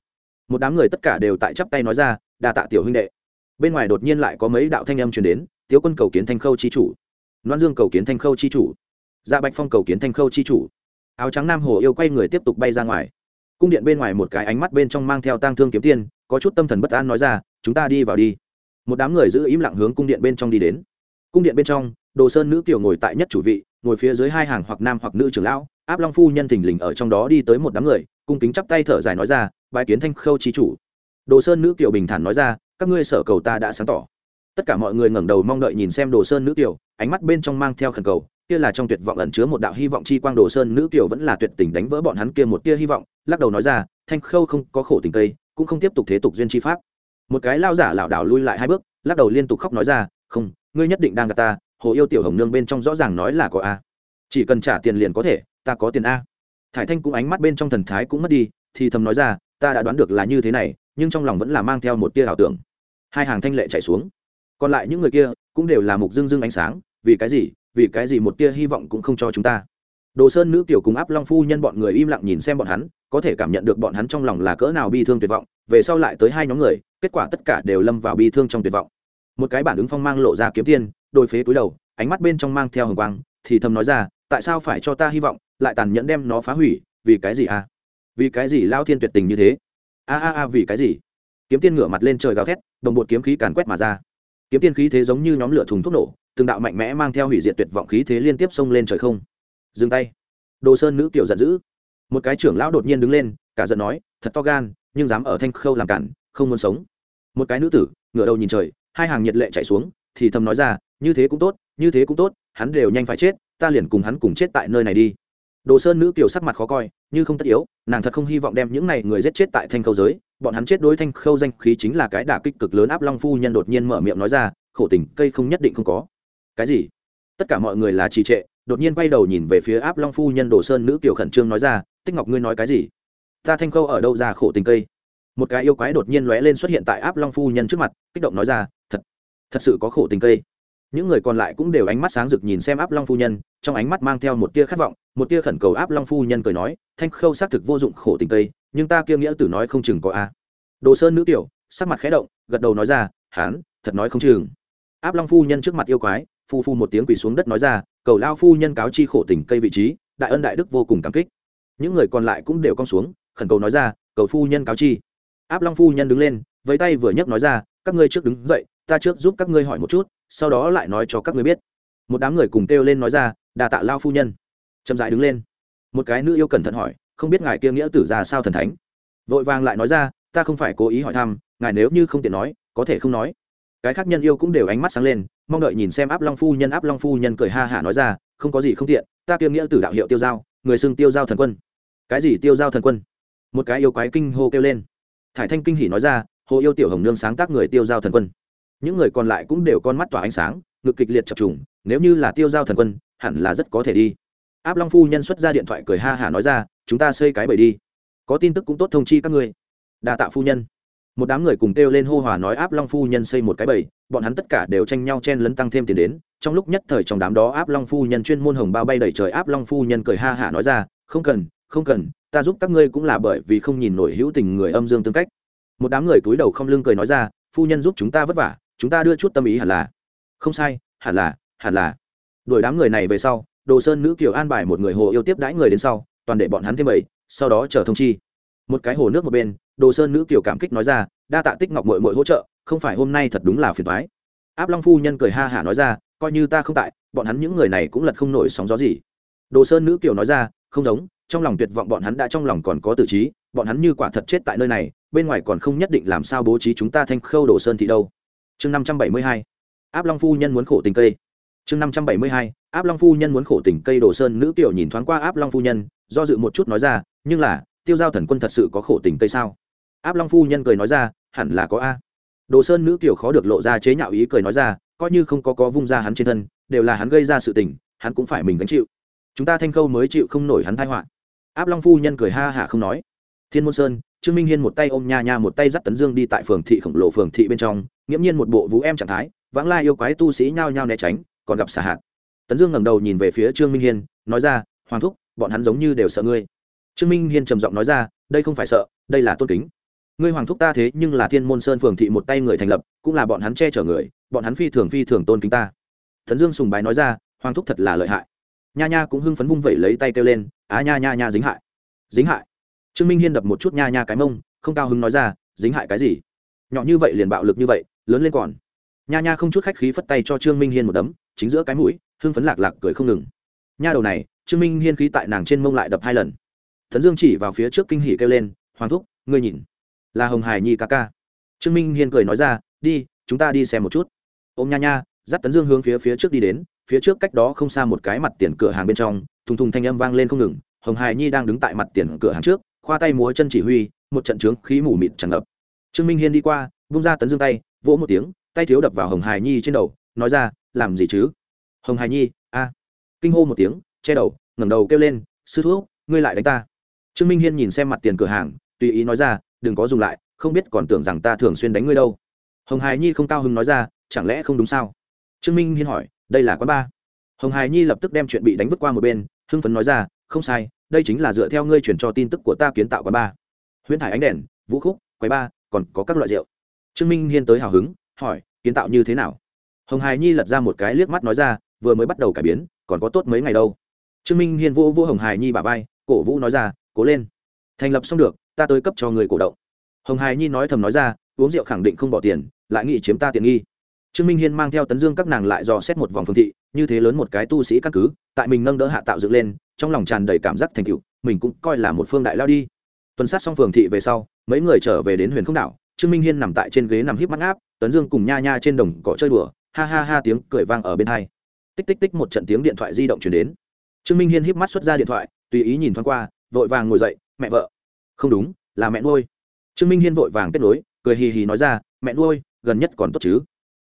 Một đám người tất cả đều tại chắp tay nói ra, đa tạ tiểu huynh đệ. Bên ngoài đột nhiên lại có mấy đạo thanh âm truyền đến, tiếu quân cầu kiến thanh khâu chi chủ. Loan dương cầu kiến thanh khâu chi chủ. Dạ bạch phong cầu kiến thanh khâu chi chủ. Áo trắng nam hồ yêu quay người tiếp tục bay ra ngoài cung điện bên ngoài một cái ánh mắt bên trong mang theo tang thương kiếm tiên, có chút tâm thần bất an nói ra, chúng ta đi vào đi. Một đám người giữ im lặng hướng cung điện bên trong đi đến. Cung điện bên trong, đồ sơn nữ kiều ngồi tại nhất chủ vị, ngồi phía dưới hai hàng hoặc nam hoặc nữ trưởng lão, áp long phu nhân thình lình ở trong đó đi tới một đám người, cung kính chắp tay thở dài nói ra bài kiến thanh khâu trí chủ. Đồ sơn nữ kiều bình thản nói ra, các ngươi sở cầu ta đã sáng tỏ. Tất cả mọi người ngẩng đầu mong đợi nhìn xem đồ sơn nữ kiều ánh mắt bên trong mang theo khẩn cầu, kia là trong tuyệt vọng ẩn chứa một đạo hy vọng chi quang đồ sơn nữ kiều vẫn là tuyệt tình đánh vỡ bọn hắn kia một tia hy vọng lắc đầu nói ra, thanh khâu không có khổ tình cây, cũng không tiếp tục thế tục duyên chi pháp. Một cái lao giả lảo đảo lui lại hai bước, lắc đầu liên tục khóc nói ra, không, ngươi nhất định đang gặp ta, hồ yêu tiểu hồng nương bên trong rõ ràng nói là có a. Chỉ cần trả tiền liền có thể, ta có tiền a. Thải thanh cũng ánh mắt bên trong thần thái cũng mất đi, thì thầm nói ra, ta đã đoán được là như thế này, nhưng trong lòng vẫn là mang theo một tia ảo tưởng. Hai hàng thanh lệ chạy xuống. Còn lại những người kia cũng đều là mục dưng dưng ánh sáng, vì cái gì, vì cái gì một tia hy vọng cũng không cho chúng ta. Đồ sơn nữ tiểu cùng áp long phu nhân bọn người im lặng nhìn xem bọn hắn có thể cảm nhận được bọn hắn trong lòng là cỡ nào bi thương tuyệt vọng, về sau lại tới hai nhóm người, kết quả tất cả đều lâm vào bi thương trong tuyệt vọng. Một cái bản ứng phong mang lộ ra kiếm tiên, đôi phế túi đầu, ánh mắt bên trong mang theo hồng quang, thì thầm nói ra, tại sao phải cho ta hy vọng, lại tàn nhẫn đem nó phá hủy, vì cái gì à vì cái gì lao thiên tuyệt tình như thế? A a a, vì cái gì? Kiếm tiên ngửa mặt lên trời gào thét, đồng bột kiếm khí càn quét mà ra. Kiếm tiên khí thế giống như nhóm lửa thùng thuốc nổ, từng đạo mạnh mẽ mang theo hủy diệt tuyệt vọng khí thế liên tiếp xông lên trời không. Dừng tay. Đồ sơn nữ kiểu giận dữ một cái trưởng lão đột nhiên đứng lên, cả giận nói, thật to gan, nhưng dám ở thanh khâu làm cản, không muốn sống. Một cái nữ tử, ngửa đầu nhìn trời, hai hàng nhiệt lệ chạy xuống, thì thầm nói ra, như thế cũng tốt, như thế cũng tốt, hắn đều nhanh phải chết, ta liền cùng hắn cùng chết tại nơi này đi. Đồ sơn nữ kiều sắc mặt khó coi, như không tất yếu, nàng thật không hy vọng đem những này người giết chết tại thanh khâu giới. Bọn hắn chết đối thanh khâu danh khí chính là cái đả kích cực lớn áp long phu nhân đột nhiên mở miệng nói ra, khổ tình, cây không nhất định không có. Cái gì? Tất cả mọi người là trì trệ đột nhiên quay đầu nhìn về phía áp long phu nhân đồ sơn nữ kiều khẩn trương nói ra, tích ngọc ngươi nói cái gì? Ta thanh khâu ở đâu ra khổ tình cây? Một cái yêu quái đột nhiên lóe lên xuất hiện tại áp long phu nhân trước mặt, kích động nói ra, thật thật sự có khổ tình cây. Những người còn lại cũng đều ánh mắt sáng rực nhìn xem áp long phu nhân, trong ánh mắt mang theo một tia khát vọng, một tia khẩn cầu áp long phu nhân cười nói, thanh khâu xác thực vô dụng khổ tình cây, nhưng ta kia nghĩa tử nói không chừng có a. Đồ sơn nữ tiểu sắc mặt khẽ động, gật đầu nói ra, hán, thật nói không chừng. Áp long phu nhân trước mặt yêu quái phu phu một tiếng quỳ xuống đất nói ra cầu lao phu nhân cáo chi khổ tình cây vị trí, đại ân đại đức vô cùng cảm kích. Những người còn lại cũng đều cong xuống, khẩn cầu nói ra, cầu phu nhân cáo chi. Áp long phu nhân đứng lên với tay vừa nhấc nói ra, các ngươi trước đứng dậy, ta trước giúp các ngươi hỏi một chút, sau đó lại nói cho các ngươi biết. Một đám người cùng kêu lên nói ra đà tạ lao phu nhân. Chậm dại đứng lên. Một cái nữ yêu cẩn thận hỏi, không biết ngài kia nghĩa tử ra sao thần thánh? Vội vàng lại nói ra, ta không phải cố ý hỏi thăm, ngài nếu như không tiện nói, có thể không nói cái khác nhân yêu cũng đều ánh mắt sáng lên, mong đợi nhìn xem áp long phu nhân, áp long phu nhân cười ha hả nói ra, không có gì không tiện, ta kiêm nghĩa tử đạo hiệu tiêu giao, người xưng tiêu giao thần quân. Cái gì tiêu giao thần quân? Một cái yêu quái kinh hô kêu lên. Thải thanh kinh hỉ nói ra, hồ yêu tiểu hồng nương sáng tác người tiêu giao thần quân. Những người còn lại cũng đều con mắt tỏa ánh sáng, ngực kịch liệt chập trùng, nếu như là tiêu giao thần quân, hẳn là rất có thể đi. Áp long phu nhân xuất ra điện thoại cười ha hả nói ra, chúng ta xây cái bẫy đi. Có tin tức cũng tốt thông chi các ngươi. Đa tạ phu nhân một đám người cùng kêu lên hô hòa nói áp long phu nhân xây một cái bầy, bọn hắn tất cả đều tranh nhau chen lấn tăng thêm tiền đến. Trong lúc nhất thời trong đám đó áp long phu nhân chuyên môn hồng bao bay đầy trời, áp long phu nhân cười ha hả nói ra, không cần không cần, ta giúp các ngươi cũng là bởi vì không nhìn nổi hữu tình người âm dương tương cách. Một đám người cúi đầu không lưng cười nói ra, phu nhân giúp chúng ta vất vả, chúng ta đưa chút tâm ý hẳn là. Không sai, hẳn là hẳn là. Đuổi đám người này về sau, đồ sơn nữ kiều an bài một người hồ yêu tiếp đãi người đến sau, toàn để bọn hắn thêm bảy sau đó chờ thông chi. Một cái hồ nước một bên đồ sơn nữ kiều cảm kích nói ra, đa tạ tích ngọc mội mội hỗ trợ, không phải hôm nay thật đúng là phiền thoái áp long phu nhân cười ha hả nói ra, coi như ta không tại, bọn hắn những người này cũng lật không nổi sóng gió gì. Đồ sơn nữ kiều nói ra, không giống, trong lòng tuyệt vọng bọn hắn đã trong lòng còn có tự trí, bọn hắn như quả thật chết tại nơi này, bên ngoài còn không nhất định làm sao bố trí chúng ta thanh khâu đồ sơn thị đâu. Chương năm trăm bảy mươi hai, áp long phu nhân muốn khổ tình cây. Chương năm trăm bảy mươi hai, áp long phu nhân muốn khổ tình cây đồ sơn nữ kiều nhìn thoáng qua áp long phu nhân, do dự một chút nói ra, nhưng là, tiêu giao thần quân thật sự có khổ tình cây sao? Áp long phu nhân cười nói ra, hẳn là có a. Đồ sơn nữ kiểu khó được lộ ra chế nhạo ý cười nói ra, coi như không có có vung ra hắn trên thân, đều là hắn gây ra sự tình, hắn cũng phải mình gánh chịu. Chúng ta thanh khâu mới chịu không nổi hắn thai họa. Áp long phu nhân cười ha hả không nói. Thiên môn sơn, trương minh hiên một tay ôm nha nha một tay dắt tấn dương đi tại phường thị khổng lồ phường thị bên trong, nghiễm nhiên một bộ vũ em trạng thái, vãng lai yêu quái tu sĩ nhao nhao né tránh, còn gặp xả hạt. Tấn dương ngẩng đầu nhìn về phía trương minh hiên, nói ra, hoàng thúc, bọn hắn giống như đều sợ ngươi. Trương minh hiên trầm giọng nói ra, đây không phải sợ, đây là tôn kính ngươi hoàng thúc ta thế nhưng là thiên môn sơn phường thị một tay người thành lập, cũng là bọn hắn che chở người, bọn hắn phi thường phi thường tôn kính ta. Thần dương sùng bái nói ra, hoàng thúc thật là lợi hại. Nha nha cũng hưng phấn vung vẩy lấy tay kêu lên, á nha nha nha dính hại. Dính hại? Trương minh hiên đập một chút nha nha cái mông, không cao hứng nói ra, dính hại cái gì? Nhỏ như vậy liền bạo lực như vậy, lớn lên còn. Nha nha không chút khách khí phất tay cho trương minh hiên một đấm, chính giữa cái mũi, hưng phấn lạc lạc cười không ngừng. Nha đầu này, trương minh hiên khí tại nàng trên mông lại đập hai lần. Thần dương chỉ vào phía trước kinh hỉ kêu lên, hoàng thúc, ngươi nhìn là hồng hải nhi ca ca. Trương minh hiên cười nói ra, đi, chúng ta đi xem một chút. Ô m nha nha. Dắt tấn dương hướng phía phía trước đi đến, phía trước cách đó không xa một cái mặt tiền cửa hàng bên trong, thùng thùng thanh âm vang lên không ngừng, hồng hải nhi đang đứng tại mặt tiền cửa hàng trước, khoa tay múa chân chỉ huy, một trận trướng khí mù mịt tràn ngập. Trương minh hiên đi qua bung ra tấn dương tay, vỗ một tiếng, tay thiếu đập vào hồng hải nhi trên đầu, nói ra, làm gì chứ? Hồng hải nhi, a. Kinh hô một tiếng, che đầu, ngẩng đầu kêu lên, sư thuốc ngươi lại đánh ta. Trương minh hiên nhìn xem mặt tiền cửa hàng, tùy ý nói ra đừng có dùng lại, không biết còn tưởng rằng ta thường xuyên đánh ngươi đâu. Hồng hải nhi không cao hứng nói ra, chẳng lẽ không đúng sao? Trương minh hiên hỏi, đây là quán ba hồng hải nhi lập tức đem chuyện bị đánh vứt qua một bên, hưng phấn nói ra, không sai, đây chính là dựa theo ngươi chuyển cho tin tức của ta kiến tạo quán ba huyễn thải ánh đèn, vũ khúc, quầy ba còn có các loại rượu. Trương minh hiên tới hào hứng, hỏi, kiến tạo như thế nào? Hồng hải nhi lật ra một cái liếc mắt nói ra, vừa mới bắt đầu cải biến, còn có tốt mấy ngày đâu. Trương minh hiên vô vô hồng hải nhi bà vai, cổ vũ nói ra, cố lên. Thành lập xong được, ta tới cấp cho người cổ động hồng hải nhi nói thầm nói ra, uống rượu khẳng định không bỏ tiền, lại nghĩ chiếm ta tiện nghi. Trương minh hiên mang theo tấn dương các nàng lại dò xét một vòng phương thị, như thế lớn một cái tu sĩ căn cứ, tại mình nâng đỡ hạ tạo dựng lên, trong lòng tràn đầy cảm giác thành cựu mình cũng coi là một phương đại lao đi. Tuần sát xong phường thị về sau, mấy người trở về đến huyền không đảo, trương minh hiên nằm tại trên ghế nằm híp mắt áp tấn dương cùng nha nha trên đồng cỏ chơi đùa, ha ha ha tiếng cười vang ở bên hai. Tích tích tích một trận tiếng điện thoại di động chuyển đến. Trương minh hiên híp mắt xuất ra điện thoại, tùy ý nhìn thoáng qua, vội vàng ngồi dậy, mẹ vợ. Không đúng, là mẹ nuôi trương minh hiên vội vàng kết nối, cười hì hì nói ra, mẹ nuôi, gần nhất còn tốt chứ?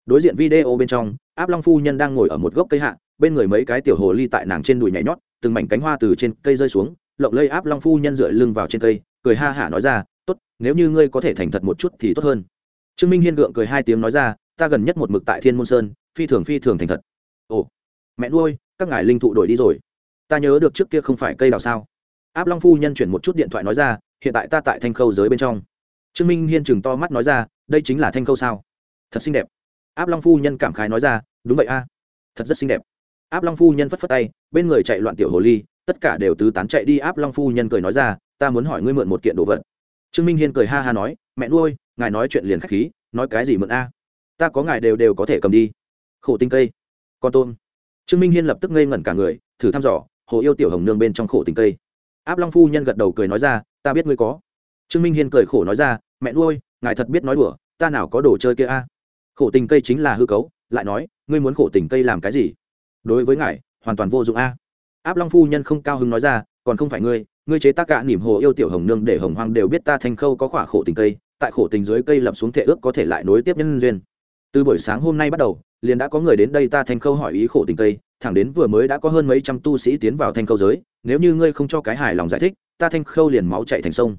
Đối diện video bên trong, áp long phu nhân đang ngồi ở một gốc cây hạ, bên người mấy cái tiểu hồ ly tại nàng trên đùi nhảy nhót, từng mảnh cánh hoa từ trên cây rơi xuống, lộng lây áp long phu nhân dựa lưng vào trên cây, cười ha hả nói ra, tốt, nếu như ngươi có thể thành thật một chút thì tốt hơn. Trương minh hiên gượng cười hai tiếng nói ra, ta gần nhất một mực tại thiên môn sơn, phi thường phi thường thành thật. Ồ, mẹ nuôi, các ngài linh thụ đổi đi rồi. Ta nhớ được trước kia không phải cây đào sao. Áp long phu nhân chuyển một chút điện thoại nói ra, hiện tại ta tại thanh khâu giới bên trong trương minh hiên chừng to mắt nói ra, đây chính là thanh khâu sao? Thật xinh đẹp. Áp long phu nhân cảm khái nói ra, đúng vậy a, thật rất xinh đẹp. Áp long phu nhân phất phất tay, bên người chạy loạn tiểu hồ ly, tất cả đều tứ tán chạy đi. Áp long phu nhân cười nói ra, ta muốn hỏi ngươi mượn một kiện đồ vật. Trương minh hiên cười ha ha nói, mẹ nuôi, ngài nói chuyện liền k h á c h khí, nói cái gì mượn a? Ta có ngài đều đều có thể cầm đi. Khổ Tinh cây, con tôm. Trương minh hiên lập tức ngây ngẩn cả người, thử thăm dò, hồ yêu tiểu hồng nương bên trong khổ tình cây. Áp long phu nhân gật đầu cười nói ra, ta biết ngươi có trương minh hiên cười khổ nói ra, mẹ nuôi, ngài thật biết nói đùa, ta nào có đồ chơi kia a? Khổ tình cây chính là hư cấu, lại nói, ngươi muốn khổ tình cây làm cái gì? Đối với ngài, hoàn toàn vô dụng a. Áp long phu nhân không cao hứng nói ra, còn không phải ngươi ngươi chế tác cả nỉm hồ yêu tiểu hồng nương để hồng hoang đều biết ta thành khâu có khỏa khổ tình cây, tại khổ tình dưới cây lập xuống thệ ước có thể lại nối tiếp nhân duyên. Từ buổi sáng hôm nay bắt đầu, liền đã có người đến đây ta thành khâu hỏi ý khổ tình cây, thẳng đến vừa mới đã có hơn mấy trăm tu sĩ tiến vào thanh khâu giới, nếu như ngươi không cho cái hài lòng giải thích, ta thanh khâu liền máu chạy thành sông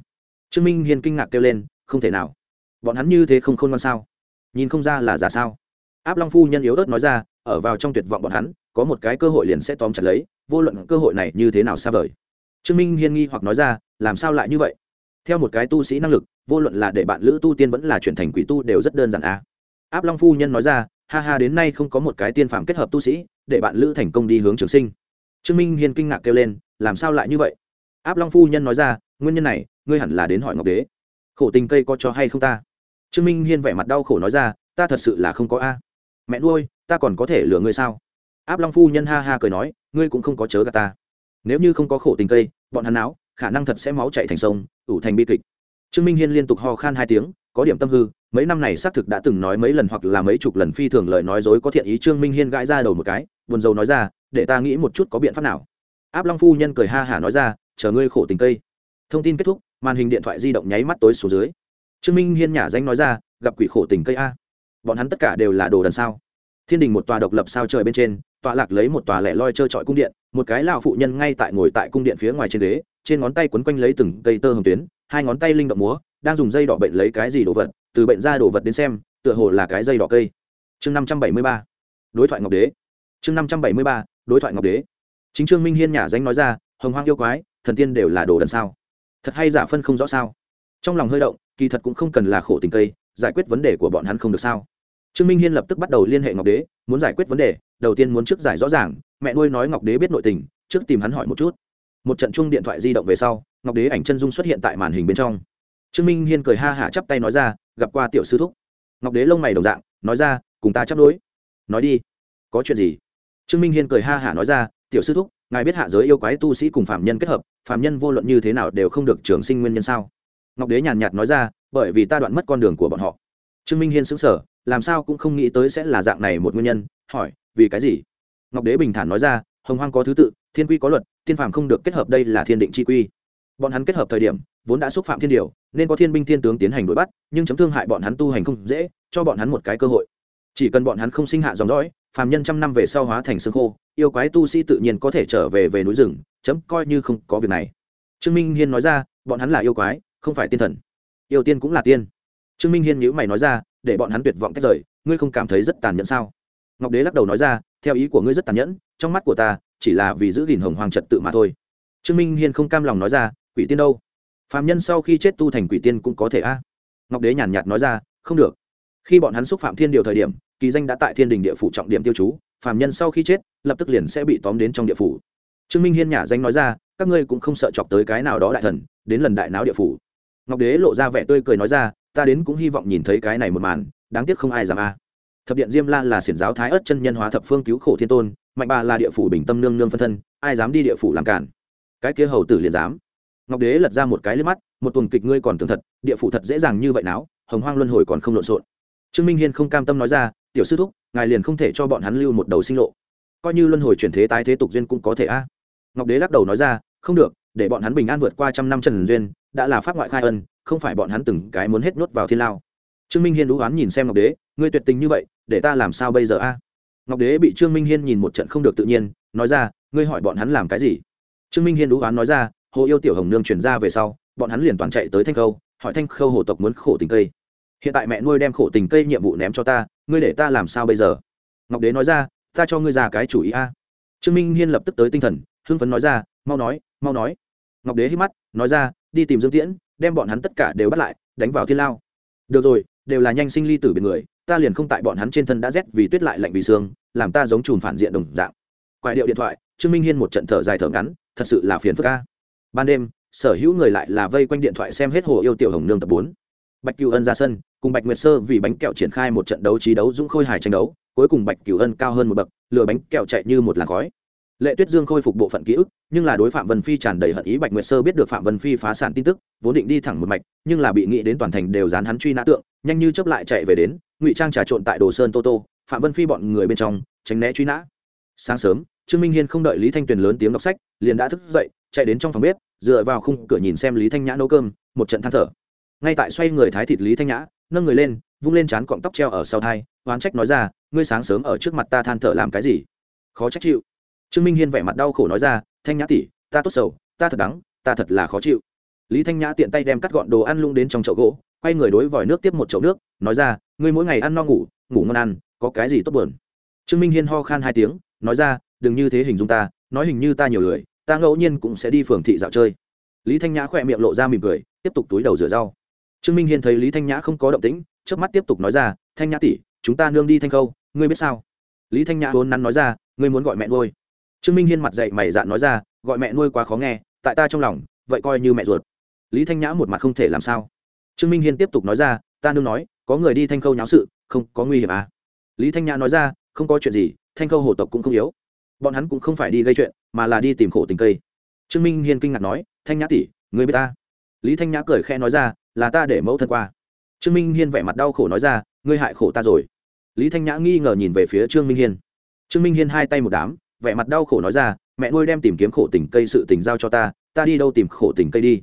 trương minh Hiên kinh ngạc kêu lên, không thể nào. Bọn hắn như thế không khôn ngoan sao? Nhìn không ra là giả sao? Áp long phu nhân yếu ớt nói ra, ở vào trong tuyệt vọng bọn hắn, có một cái cơ hội liền sẽ tóm chặt lấy, vô luận cơ hội này như thế nào xa vời. Trương minh hiên nghi hoặc nói ra, làm sao lại như vậy? Theo một cái tu sĩ năng lực, vô luận là để bạn lữ tu tiên vẫn là chuyển thành quỷ tu đều rất đơn giản a à. áp long phu nhân nói ra, ha ha, đến nay không có một cái tiên phạm kết hợp tu sĩ, để bạn lữ thành công đi hướng trường sinh. Trương minh hiên kinh ngạc kêu lên, làm sao lại như vậy? Áp long phu nhân nói ra nguyên nhân này, ngươi hẳn là đến hỏi ngọc đế. Khổ tình cây có cho hay không ta? Trương minh hiên vẻ mặt đau khổ nói ra, ta thật sự là không có a. Mẹ nuôi, ta còn có thể lừa ngươi sao? Áp long phu nhân ha ha cười nói, ngươi cũng không có chớ gà ta. Nếu như không có khổ tình cây, bọn hắn áo khả năng thật sẽ máu chạy thành sông, ủ thành bi kịch. Trương minh hiên liên tục ho khan hai tiếng, có điểm tâm hư, mấy năm này xác thực đã từng nói mấy lần hoặc là mấy chục lần phi thường lời nói dối có thiện ý trương minh hiên gãi ra đầu một cái, buồn rầu nói ra, để ta nghĩ một chút có biện pháp nào. Áp long phu nhân cười ha hả nói ra, chờ ngươi khổ tình cây thông tin kết thúc, màn hình điện thoại di động nháy mắt tối xuống dưới. Trương minh hiên nhả danh nói ra, gặp quỷ khổ tình cây a. Bọn hắn tất cả đều là đồ đần sao? Thiên đình một tòa độc lập sao trời bên trên tọa lạc lấy một tòa lẻ loi trơ trọi cung điện, một cái lão phụ nhân ngay tại ngồi tại cung điện phía ngoài trên ghế, trên ngón tay quấn quanh lấy từng cây tơ hồng tuyến, hai ngón tay linh động múa, đang dùng dây đỏ bệnh lấy cái gì đồ vật, từ bệnh ra đồ vật đến xem, tựa hồ là cái dây đỏ cây. Chương năm trăm bảy mươi ba. Đối thoại ngọc đế. Chương năm trăm bảy mươi ba. Đối thoại ngọc đế. Chính trương minh hiên nhả danh nói ra, hồng hoang yêu quái, thần tiên đều là đồ đần sao? Thật hay giả phân không rõ sao? Trong lòng hơi động, kỳ thật cũng không cần là khổ tình cây, giải quyết vấn đề của bọn hắn không được sao? Trương minh hiên lập tức bắt đầu liên hệ ngọc đế, muốn giải quyết vấn đề, đầu tiên muốn trước giải rõ ràng, mẹ nuôi nói ngọc đế biết nội tình, trước tìm hắn hỏi một chút. Một trận chung điện thoại di động về sau, ngọc đế ảnh chân dung xuất hiện tại màn hình bên trong. Trương minh hiên cười ha hả chắp tay nói ra, gặp qua tiểu sư thúc. Ngọc đế lông mày đồng dạng, nói ra, cùng ta chấp đối. Nói đi, có chuyện gì? Trương minh hiên cười ha hả nói ra, tiểu sư thúc ngài biết hạ giới yêu quái tu sĩ cùng phạm nhân kết hợp phạm nhân vô luận như thế nào đều không được trường sinh nguyên nhân sao? Ngọc đế nhàn nhạt nói ra, bởi vì ta đoạn mất con đường của bọn họ. Trương minh hiên xứng sở làm sao cũng không nghĩ tới sẽ là dạng này một nguyên nhân, hỏi, vì cái gì? Ngọc đế bình thản nói ra, hồng hoang có thứ tự, thiên quy có luật, thiên phạm không được kết hợp đây là thiên định chi quy. Bọn hắn kết hợp thời điểm, vốn đã xúc phạm thiên điều, nên có thiên binh thiên tướng tiến hành đuổi bắt, nhưng chấm thương hại bọn hắn tu hành không dễ, cho bọn hắn một cái cơ hội. Chỉ cần bọn hắn không sinh hạ dòng dõi phàm nhân trăm năm về sau hóa thành xương khô, yêu quái tu sĩ tự nhiên có thể trở về về núi rừng, chấm coi như không có việc này. Trương minh hiên nói ra, bọn hắn là yêu quái, không phải tiên thần. Yêu tiên cũng là tiên. Trương minh hiên nhữ mày nói ra, để bọn hắn tuyệt vọng tách rời, ngươi không cảm thấy rất tàn nhẫn sao? Ngọc đế lắc đầu nói ra, theo ý của ngươi rất tàn nhẫn, trong mắt của ta, chỉ là vì giữ gìn hồng hoàng trật tự mà thôi. Trương minh hiên không cam lòng nói ra, quỷ tiên đâu? Phạm nhân sau khi chết tu thành quỷ tiên cũng có thể a. Ngọc đế nhàn nhạt nói ra, không được khi bọn hắn xúc phạm thiên điều thời điểm, kỳ danh đã tại thiên đình địa phủ trọng điểm tiêu chú phạm nhân sau khi chết, lập tức liền sẽ bị tóm đến trong địa phủ. Trương minh hiên nhả danh nói ra, các ngươi cũng không sợ chọc tới cái nào đó đại thần, đến lần đại náo địa phủ. Ngọc đế lộ ra vẻ tươi cười nói ra, ta đến cũng hy vọng nhìn thấy cái này một màn, đáng tiếc không ai dám a. Thập điện diêm la là xiển giáo thái ất chân nhân hóa thập phương cứu khổ thiên tôn, mạnh bà là địa phủ bình tâm nương nương phân thân, ai dám đi địa phủ làm cản? Cái kia hầu tử liền dám. Ngọc đế lật ra một cái lên mắt, một tuần kịch ngươi còn tưởng thật, địa phủ thật dễ dàng như vậy nào hồng hoang luân hồi còn không lộn xộn trương minh hiên không cam tâm nói ra, tiểu sư thúc, ngài liền không thể cho bọn hắn lưu một đầu sinh lộ. Coi như luân hồi chuyển thế tái thế tục duyên cũng có thể a. Ngọc đế lắc đầu nói ra, không được, để bọn hắn bình an vượt qua trăm năm trần duyên, đã là pháp ngoại khai ân, không phải bọn hắn từng cái muốn hết nhốt vào thiên lao. Trương minh hiên đũ oán nhìn xem ngọc đế, ngươi tuyệt tình như vậy, để ta làm sao bây giờ a? Ngọc đế bị trương minh hiên nhìn một trận không được tự nhiên, nói ra, ngươi hỏi bọn hắn làm cái gì? Trương minh hiên đũ oán nói ra, hồ yêu tiểu hồng nương chuyển ra về sau, bọn hắn liền toàn chạy tới thanh khâu, hỏi thanh khâu hồ tộc muốn khổ tình cây hiện tại mẹ nuôi đem khổ tình cây nhiệm vụ ném cho ta, ngươi để ta làm sao bây giờ? Ngọc đế nói ra, ta cho ngươi ra cái chủ ý a. Trương minh hiên lập tức tới tinh thần, hưng phấn nói ra, mau nói mau nói. Ngọc đế hít mắt, nói ra, đi tìm dương tiễn, đem bọn hắn tất cả đều bắt lại, đánh vào thiên lao. Được rồi, đều là nhanh sinh ly tử biệt người, ta liền không tại bọn hắn trên thân đã rét vì tuyết lại lạnh vì xương làm ta giống chùm phản diện đồng dạng. Quại điệu điện thoại, trương minh hiên một trận thở dài thở ngắn, thật sự là phiền phức ca ban đêm, sở hữu người lại là vây quanh điện thoại xem hết hồ yêu tiểu hồng nương tập bốn bạch cửu ân ra sân, cùng bạch nguyệt sơ vì bánh kẹo triển khai một trận đấu trí đấu dũng khôi hài tranh đấu, cuối cùng bạch cửu ân cao hơn một bậc, lừa bánh kẹo chạy như một làn khói. Lệ tuyết dương khôi phục bộ phận ký ức, nhưng là đối phạm vân phi tràn đầy hận ý, bạch nguyệt sơ biết được phạm vân phi phá sản tin tức, vốn định đi thẳng một mạch, nhưng là bị nghĩ đến toàn thành đều dán hắn truy nã tượng, nhanh như chấp lại chạy về đến, ngụy trang trà trộn tại đồ sơn tô tô, phạm vân phi bọn người bên trong, tránh né truy nã. Sáng sớm, trương minh hiên không đợi lý thanh tuyền lớn tiếng đọc sách, liền đã thức dậy, chạy đến trong phòng bếp, dựa vào khung cửa nhìn xem lý thanh nhã nấu cơm, một trận than thở ngay tại xoay người thái thịt lý thanh nhã, nâng người lên, vung lên trán cọng tóc treo ở sau thai, oán trách nói ra, ngươi sáng sớm ở trước mặt ta than thở làm cái gì? Khó trách chịu. Trương minh hiên vẻ mặt đau khổ nói ra, thanh nhã tỷ, ta tốt sầu, ta thật đắng, ta thật là khó chịu. Lý thanh nhã tiện tay đem cắt gọn đồ ăn lung đến trong chậu gỗ, quay người đối vòi nước tiếp một chậu nước, nói ra, ngươi mỗi ngày ăn no ngủ ngủ ngon ăn, có cái gì tốt buồn? Trương minh hiên ho khan hai tiếng, nói ra, đừng như thế hình dung ta, nói hình như ta nhiều lười, ta ngẫu nhiên cũng sẽ đi phường thị dạo chơi. Lý thanh nhã khỏe miệng lộ ra mỉm cười, tiếp tục túi đầu rửa rau trương minh hiên thấy lý thanh nhã không có động tĩnh trước mắt tiếp tục nói ra, thanh nhã tỷ, chúng ta nương đi thanh khâu, ngươi biết sao? Lý thanh nhã vốn nắn nói ra, ngươi muốn gọi mẹ nuôi. Trương minh hiên mặt dậy mày dạn nói ra, gọi mẹ nuôi quá khó nghe, tại ta trong lòng, vậy coi như mẹ ruột. Lý thanh nhã một mặt không thể làm sao. Trương minh hiên tiếp tục nói ra, ta nương nói, có người đi thanh khâu nháo sự, không, có nguy hiểm à? Lý thanh nhã nói ra, không có chuyện gì, thanh khâu hổ tộc cũng không yếu. Bọn hắn cũng không phải đi gây chuyện, mà là đi tìm khổ tình cây. Trương minh hiên kinh ngạc nói, thanh nhã tỷ người biết ta? Lý thanh nhã cười khẽ nói ra là ta để mẫu thân qua. Trương minh hiên vẻ mặt đau khổ nói ra, ngươi hại khổ ta rồi. Lý thanh nhã nghi ngờ nhìn về phía trương minh hiên. Trương minh hiên hai tay một đám, vẻ mặt đau khổ nói ra, mẹ nuôi đem tìm kiếm khổ tình cây sự tình giao cho ta ta đi đâu tìm khổ tình cây đi?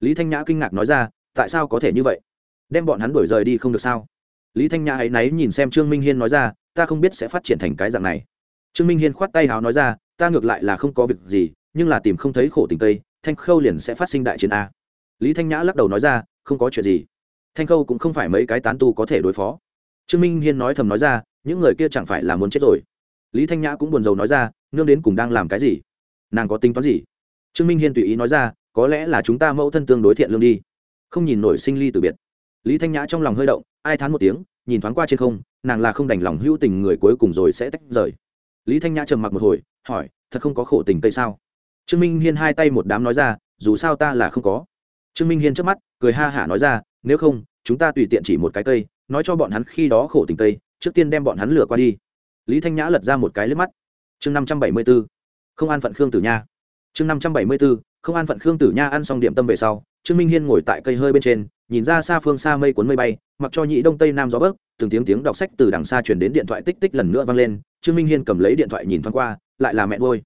Lý thanh nhã kinh ngạc nói ra, tại sao có thể như vậy? Đem bọn hắn đuổi rời đi không được sao? Lý thanh nhã ấy náy nhìn xem trương minh hiên nói ra, ta không biết sẽ phát triển thành cái dạng này. Trương minh hiên khoát tay háo nói ra, ta ngược lại là không có việc gì, nhưng là tìm không thấy khổ tình cây, thanh khâu liền sẽ phát sinh đại chiến a. Lý thanh nhã lắc đầu nói ra không có chuyện gì. Thanh khâu cũng không phải mấy cái tán tu có thể đối phó. Trương minh hiên nói thầm nói ra, những người kia chẳng phải là muốn chết rồi. Lý thanh nhã cũng buồn rầu nói ra, nương đến cùng đang làm cái gì? Nàng có tính toán gì? Trương minh hiên tùy ý nói ra, có lẽ là chúng ta mẫu thân tương đối thiện lương đi. Không nhìn nổi sinh ly từ biệt. Lý thanh nhã trong lòng hơi động, ai thán một tiếng, nhìn thoáng qua trên không, nàng là không đành lòng hữu tình người cuối cùng rồi sẽ tách rời. Lý thanh nhã trầm mặc một hồi, hỏi, thật không có khổ tình cây sao? Trương minh hiên hai tay một đám nói ra, dù sao ta là không có trương minh hiên trước mắt, cười ha hả nói ra, nếu không, chúng ta tùy tiện chỉ một cái cây, nói cho bọn hắn khi đó khổ tình cây, trước tiên đem bọn hắn lừa qua đi. Lý thanh nhã lật ra một cái lướt mắt. Chương năm trăm bảy mươi b ố không an phận khương tử nha. Chương năm trăm bảy mươi b ố không an phận khương tử nha ăn xong điểm tâm về sau, trương minh hiên ngồi tại cây hơi bên trên, nhìn ra xa phương xa mây cuốn mây bay, mặc cho nhị đông tây nam gió bớt, từng tiếng tiếng đọc sách từ đằng xa chuyển đến điện thoại tích tích lần nữa vang lên, trương minh hiên cầm lấy điện thoại nhìn thoáng qua, lại là mẹ nuôi.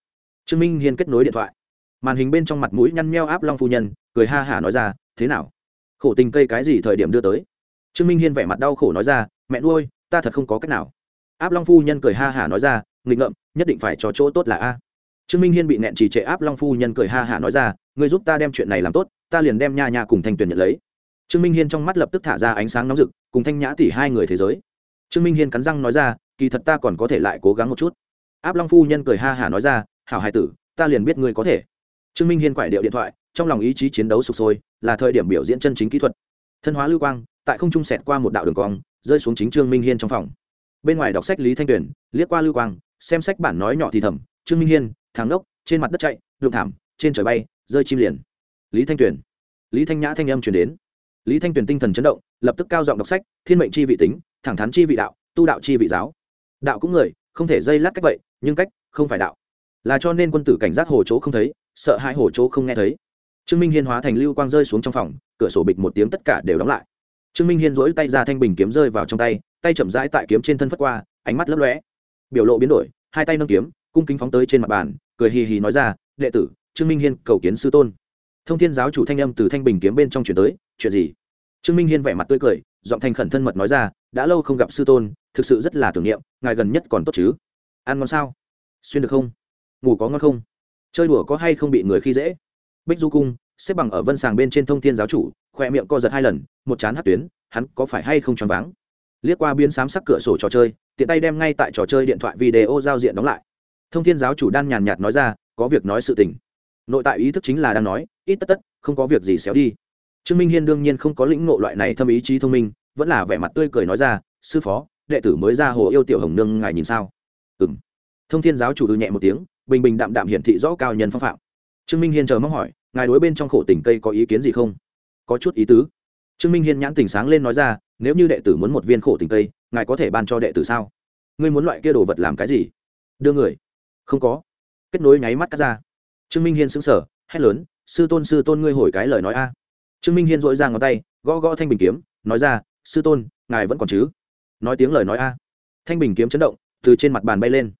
Trương minh hiên kết nối điện thoại màn hình bên trong mặt mũi nhăn nheo áp long phu nhân, cười ha hả nói ra, thế nào? Khổ tình cây cái gì thời điểm đưa tới? Trương minh hiên vẻ mặt đau khổ nói ra, mẹ nuôi, ta thật không có cách nào. Áp long phu nhân cười ha hả nói ra, nghịch ngợm, nhất định phải cho chỗ tốt là a. Trương minh hiên bị nẹn trì trệ áp long phu nhân cười ha hả nói ra người giúp ta đem chuyện này làm tốt, ta liền đem nha nha cùng thanh tuyền nhận lấy. Trương minh hiên trong mắt lập tức thả ra ánh sáng nóng rực, cùng thanh nhã tỷ hai người thế giới. Trương minh hiên cắn răng nói ra, kỳ thật ta còn có thể lại cố gắng một chút. Áp long phu nhân cười ha hả nói ra, hảo hai tử, ta liền biết ngươi có thể trương minh hiên quải điệu điện thoại, trong lòng ý chí chiến đấu sụp sôi, là thời điểm biểu diễn chân chính kỹ thuật. Thân hóa lưu quang, tại không trung sẹt qua một đạo đường cong, rơi xuống chính trương minh hiên trong phòng. Bên ngoài đọc sách lý thanh tuyền, liếc qua lưu quang, xem sách bản nói nhỏ thì thầm, trương minh hiên thắng đốc trên mặt đất chạy, đụng thảm, trên trời bay, rơi chim liền. Lý thanh tuyền. Lý thanh nhã thanh âm chuyển đến. Lý thanh tuyền tinh thần chấn động, lập tức cao giọng đọc sách, thiên mệnh chi vị tính, thẳng thắn chi vị đạo, tu đạo chi vị giáo. Đạo cũng người, không thể dây lát cách vậy, nhưng cách không phải đạo. Là cho nên quân tử cảnh giác hồ chỗ không thấy sợ hai hồ chỗ không nghe thấy. Trương minh hiên hóa thành lưu quang rơi xuống trong phòng, cửa sổ bịch một tiếng tất cả đều đóng lại. Trương minh hiên dỗi tay ra thanh bình kiếm rơi vào trong tay tay chậm rãi tại kiếm trên thân phất qua, ánh mắt lấp lóe. Biểu lộ biến đổi, hai tay nâng kiếm, cung kính phóng tới trên mặt bàn, cười hì hì nói ra, đệ tử, trương minh hiên cầu kiến sư tôn. Thông thiên giáo chủ thanh âm từ thanh bình kiếm bên trong chuyển tới, chuyện gì? Trương minh hiên vẻ mặt tươi cười, giọng thanh khẩn thân mật nói ra, đã lâu không gặp sư tôn, thực sự rất là tưởng niệm, ngài gần nhất còn tốt chứ? Ăn ngon sao? Xuyên được không? Ngủ có ngon không? Chơi đùa có hay không bị người khi dễ. Bích du cung, xếp bằng ở vân sàng bên trên thông thiên giáo chủ khoe miệng co giật hai lần, một chán hát tuyến, hắn có phải hay không choáng váng? Liếc qua biến sám sắc cửa sổ trò chơi, tiện tay đem ngay tại trò chơi điện thoại video giao diện đóng lại. Thông thiên giáo chủ đan nhàn nhạt nói ra, có việc nói sự tình. Nội tại ý thức chính là đang nói, ít tất tất, không có việc gì xéo đi. Trương minh hiên đương nhiên không có lĩnh ngộ loại này thâm ý chí thông minh, vẫn là vẻ mặt tươi cười nói ra, sư phó, đệ tử mới ra hồ yêu tiểu hồng nương, ngài nhìn sao? Ừ m thông thiên giáo chủ ư nhẹ một tiếng bình bình đạm đạm hiển thị rõ cao nhân phong phạm. Trương minh hiên chờ mong hỏi, ngài đối bên trong khổ tình cây có ý kiến gì không? Có chút ý tứ. Trương minh hiên nhãn tình sáng lên nói ra, nếu như đệ tử muốn một viên khổ tình cây, ngài có thể ban cho đệ tử sao? Ngươi muốn loại kia đồ vật làm cái gì? Đưa người. Không có. Kết nối nháy mắt cắt ra. Trương minh hiên sững sờ, hét lớn, sư tôn sư tôn, ngươi hồi cái lời nói a. Trương minh hiên dội ra ngón tay, gõ gõ thanh bình kiếm, nói ra, sư tôn, ngài vẫn còn chứ? Nói tiếng lời nói a. Thanh bình kiếm chấn động, từ trên mặt bàn bay lên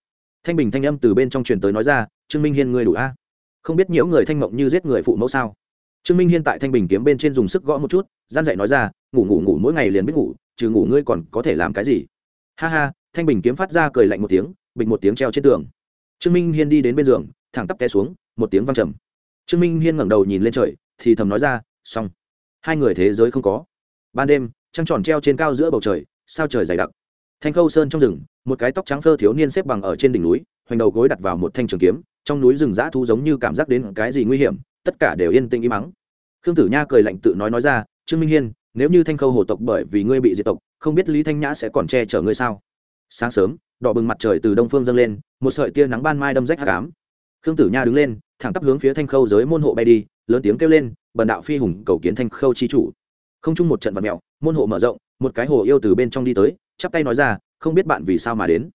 thanh bình thanh âm từ bên trong truyền tới nói ra, trương minh hiên người đủ a? Không biết nhiễu người thanh mộng như giết người phụ mẫu sao? Trương minh hiên tại thanh bình kiếm bên trên dùng sức gõ một chút, gian dậy nói ra, ngủ ngủ ngủ mỗi ngày liền biết ngủ, trừ ngủ ngươi còn có thể làm cái gì? Ha ha, thanh bình kiếm phát ra cười lạnh một tiếng, bình một tiếng treo trên tường. Trương minh hiên đi đến bên giường, thẳng tắp té xuống, một tiếng văng trầm. Trương minh hiên ngẩng đầu nhìn lên trời, thì thầm nói ra, xong. Hai người thế giới không có. Ban đêm, trăng tròn treo trên cao giữa bầu trời, sao trời dày đặc? Thanh khâu sơn trong rừng, một cái tóc trắng phơ thiếu niên xếp bằng ở trên đỉnh núi, hoành đầu gối đặt vào một thanh trường kiếm, trong núi rừng dã thu giống như cảm giác đến cái gì nguy hiểm, tất cả đều yên tĩnh im mắng khương tử nha cười lạnh tự nói nói ra, trương minh hiên, nếu như thanh khâu hồ tộc bởi vì ngươi bị diệt tộc, không biết lý thanh nhã sẽ còn che chở ngươi sao? Sáng sớm, đỏ bừng mặt trời từ đông phương dâng lên, một sợi tia nắng ban mai đâm rách hạ cám khương tử nha đứng lên, thẳng tắp hướng phía thanh khâu giới môn hộ bay đi, lớn tiếng kêu lên, bần đạo phi hùng, cầu kiến thanh khâu chi chủ. Không chung một trận vật mẹo môn hộ mở rộng, một cái hồ yêu từ bên trong đi tới chắp tay nói ra, không biết bạn vì sao mà đến.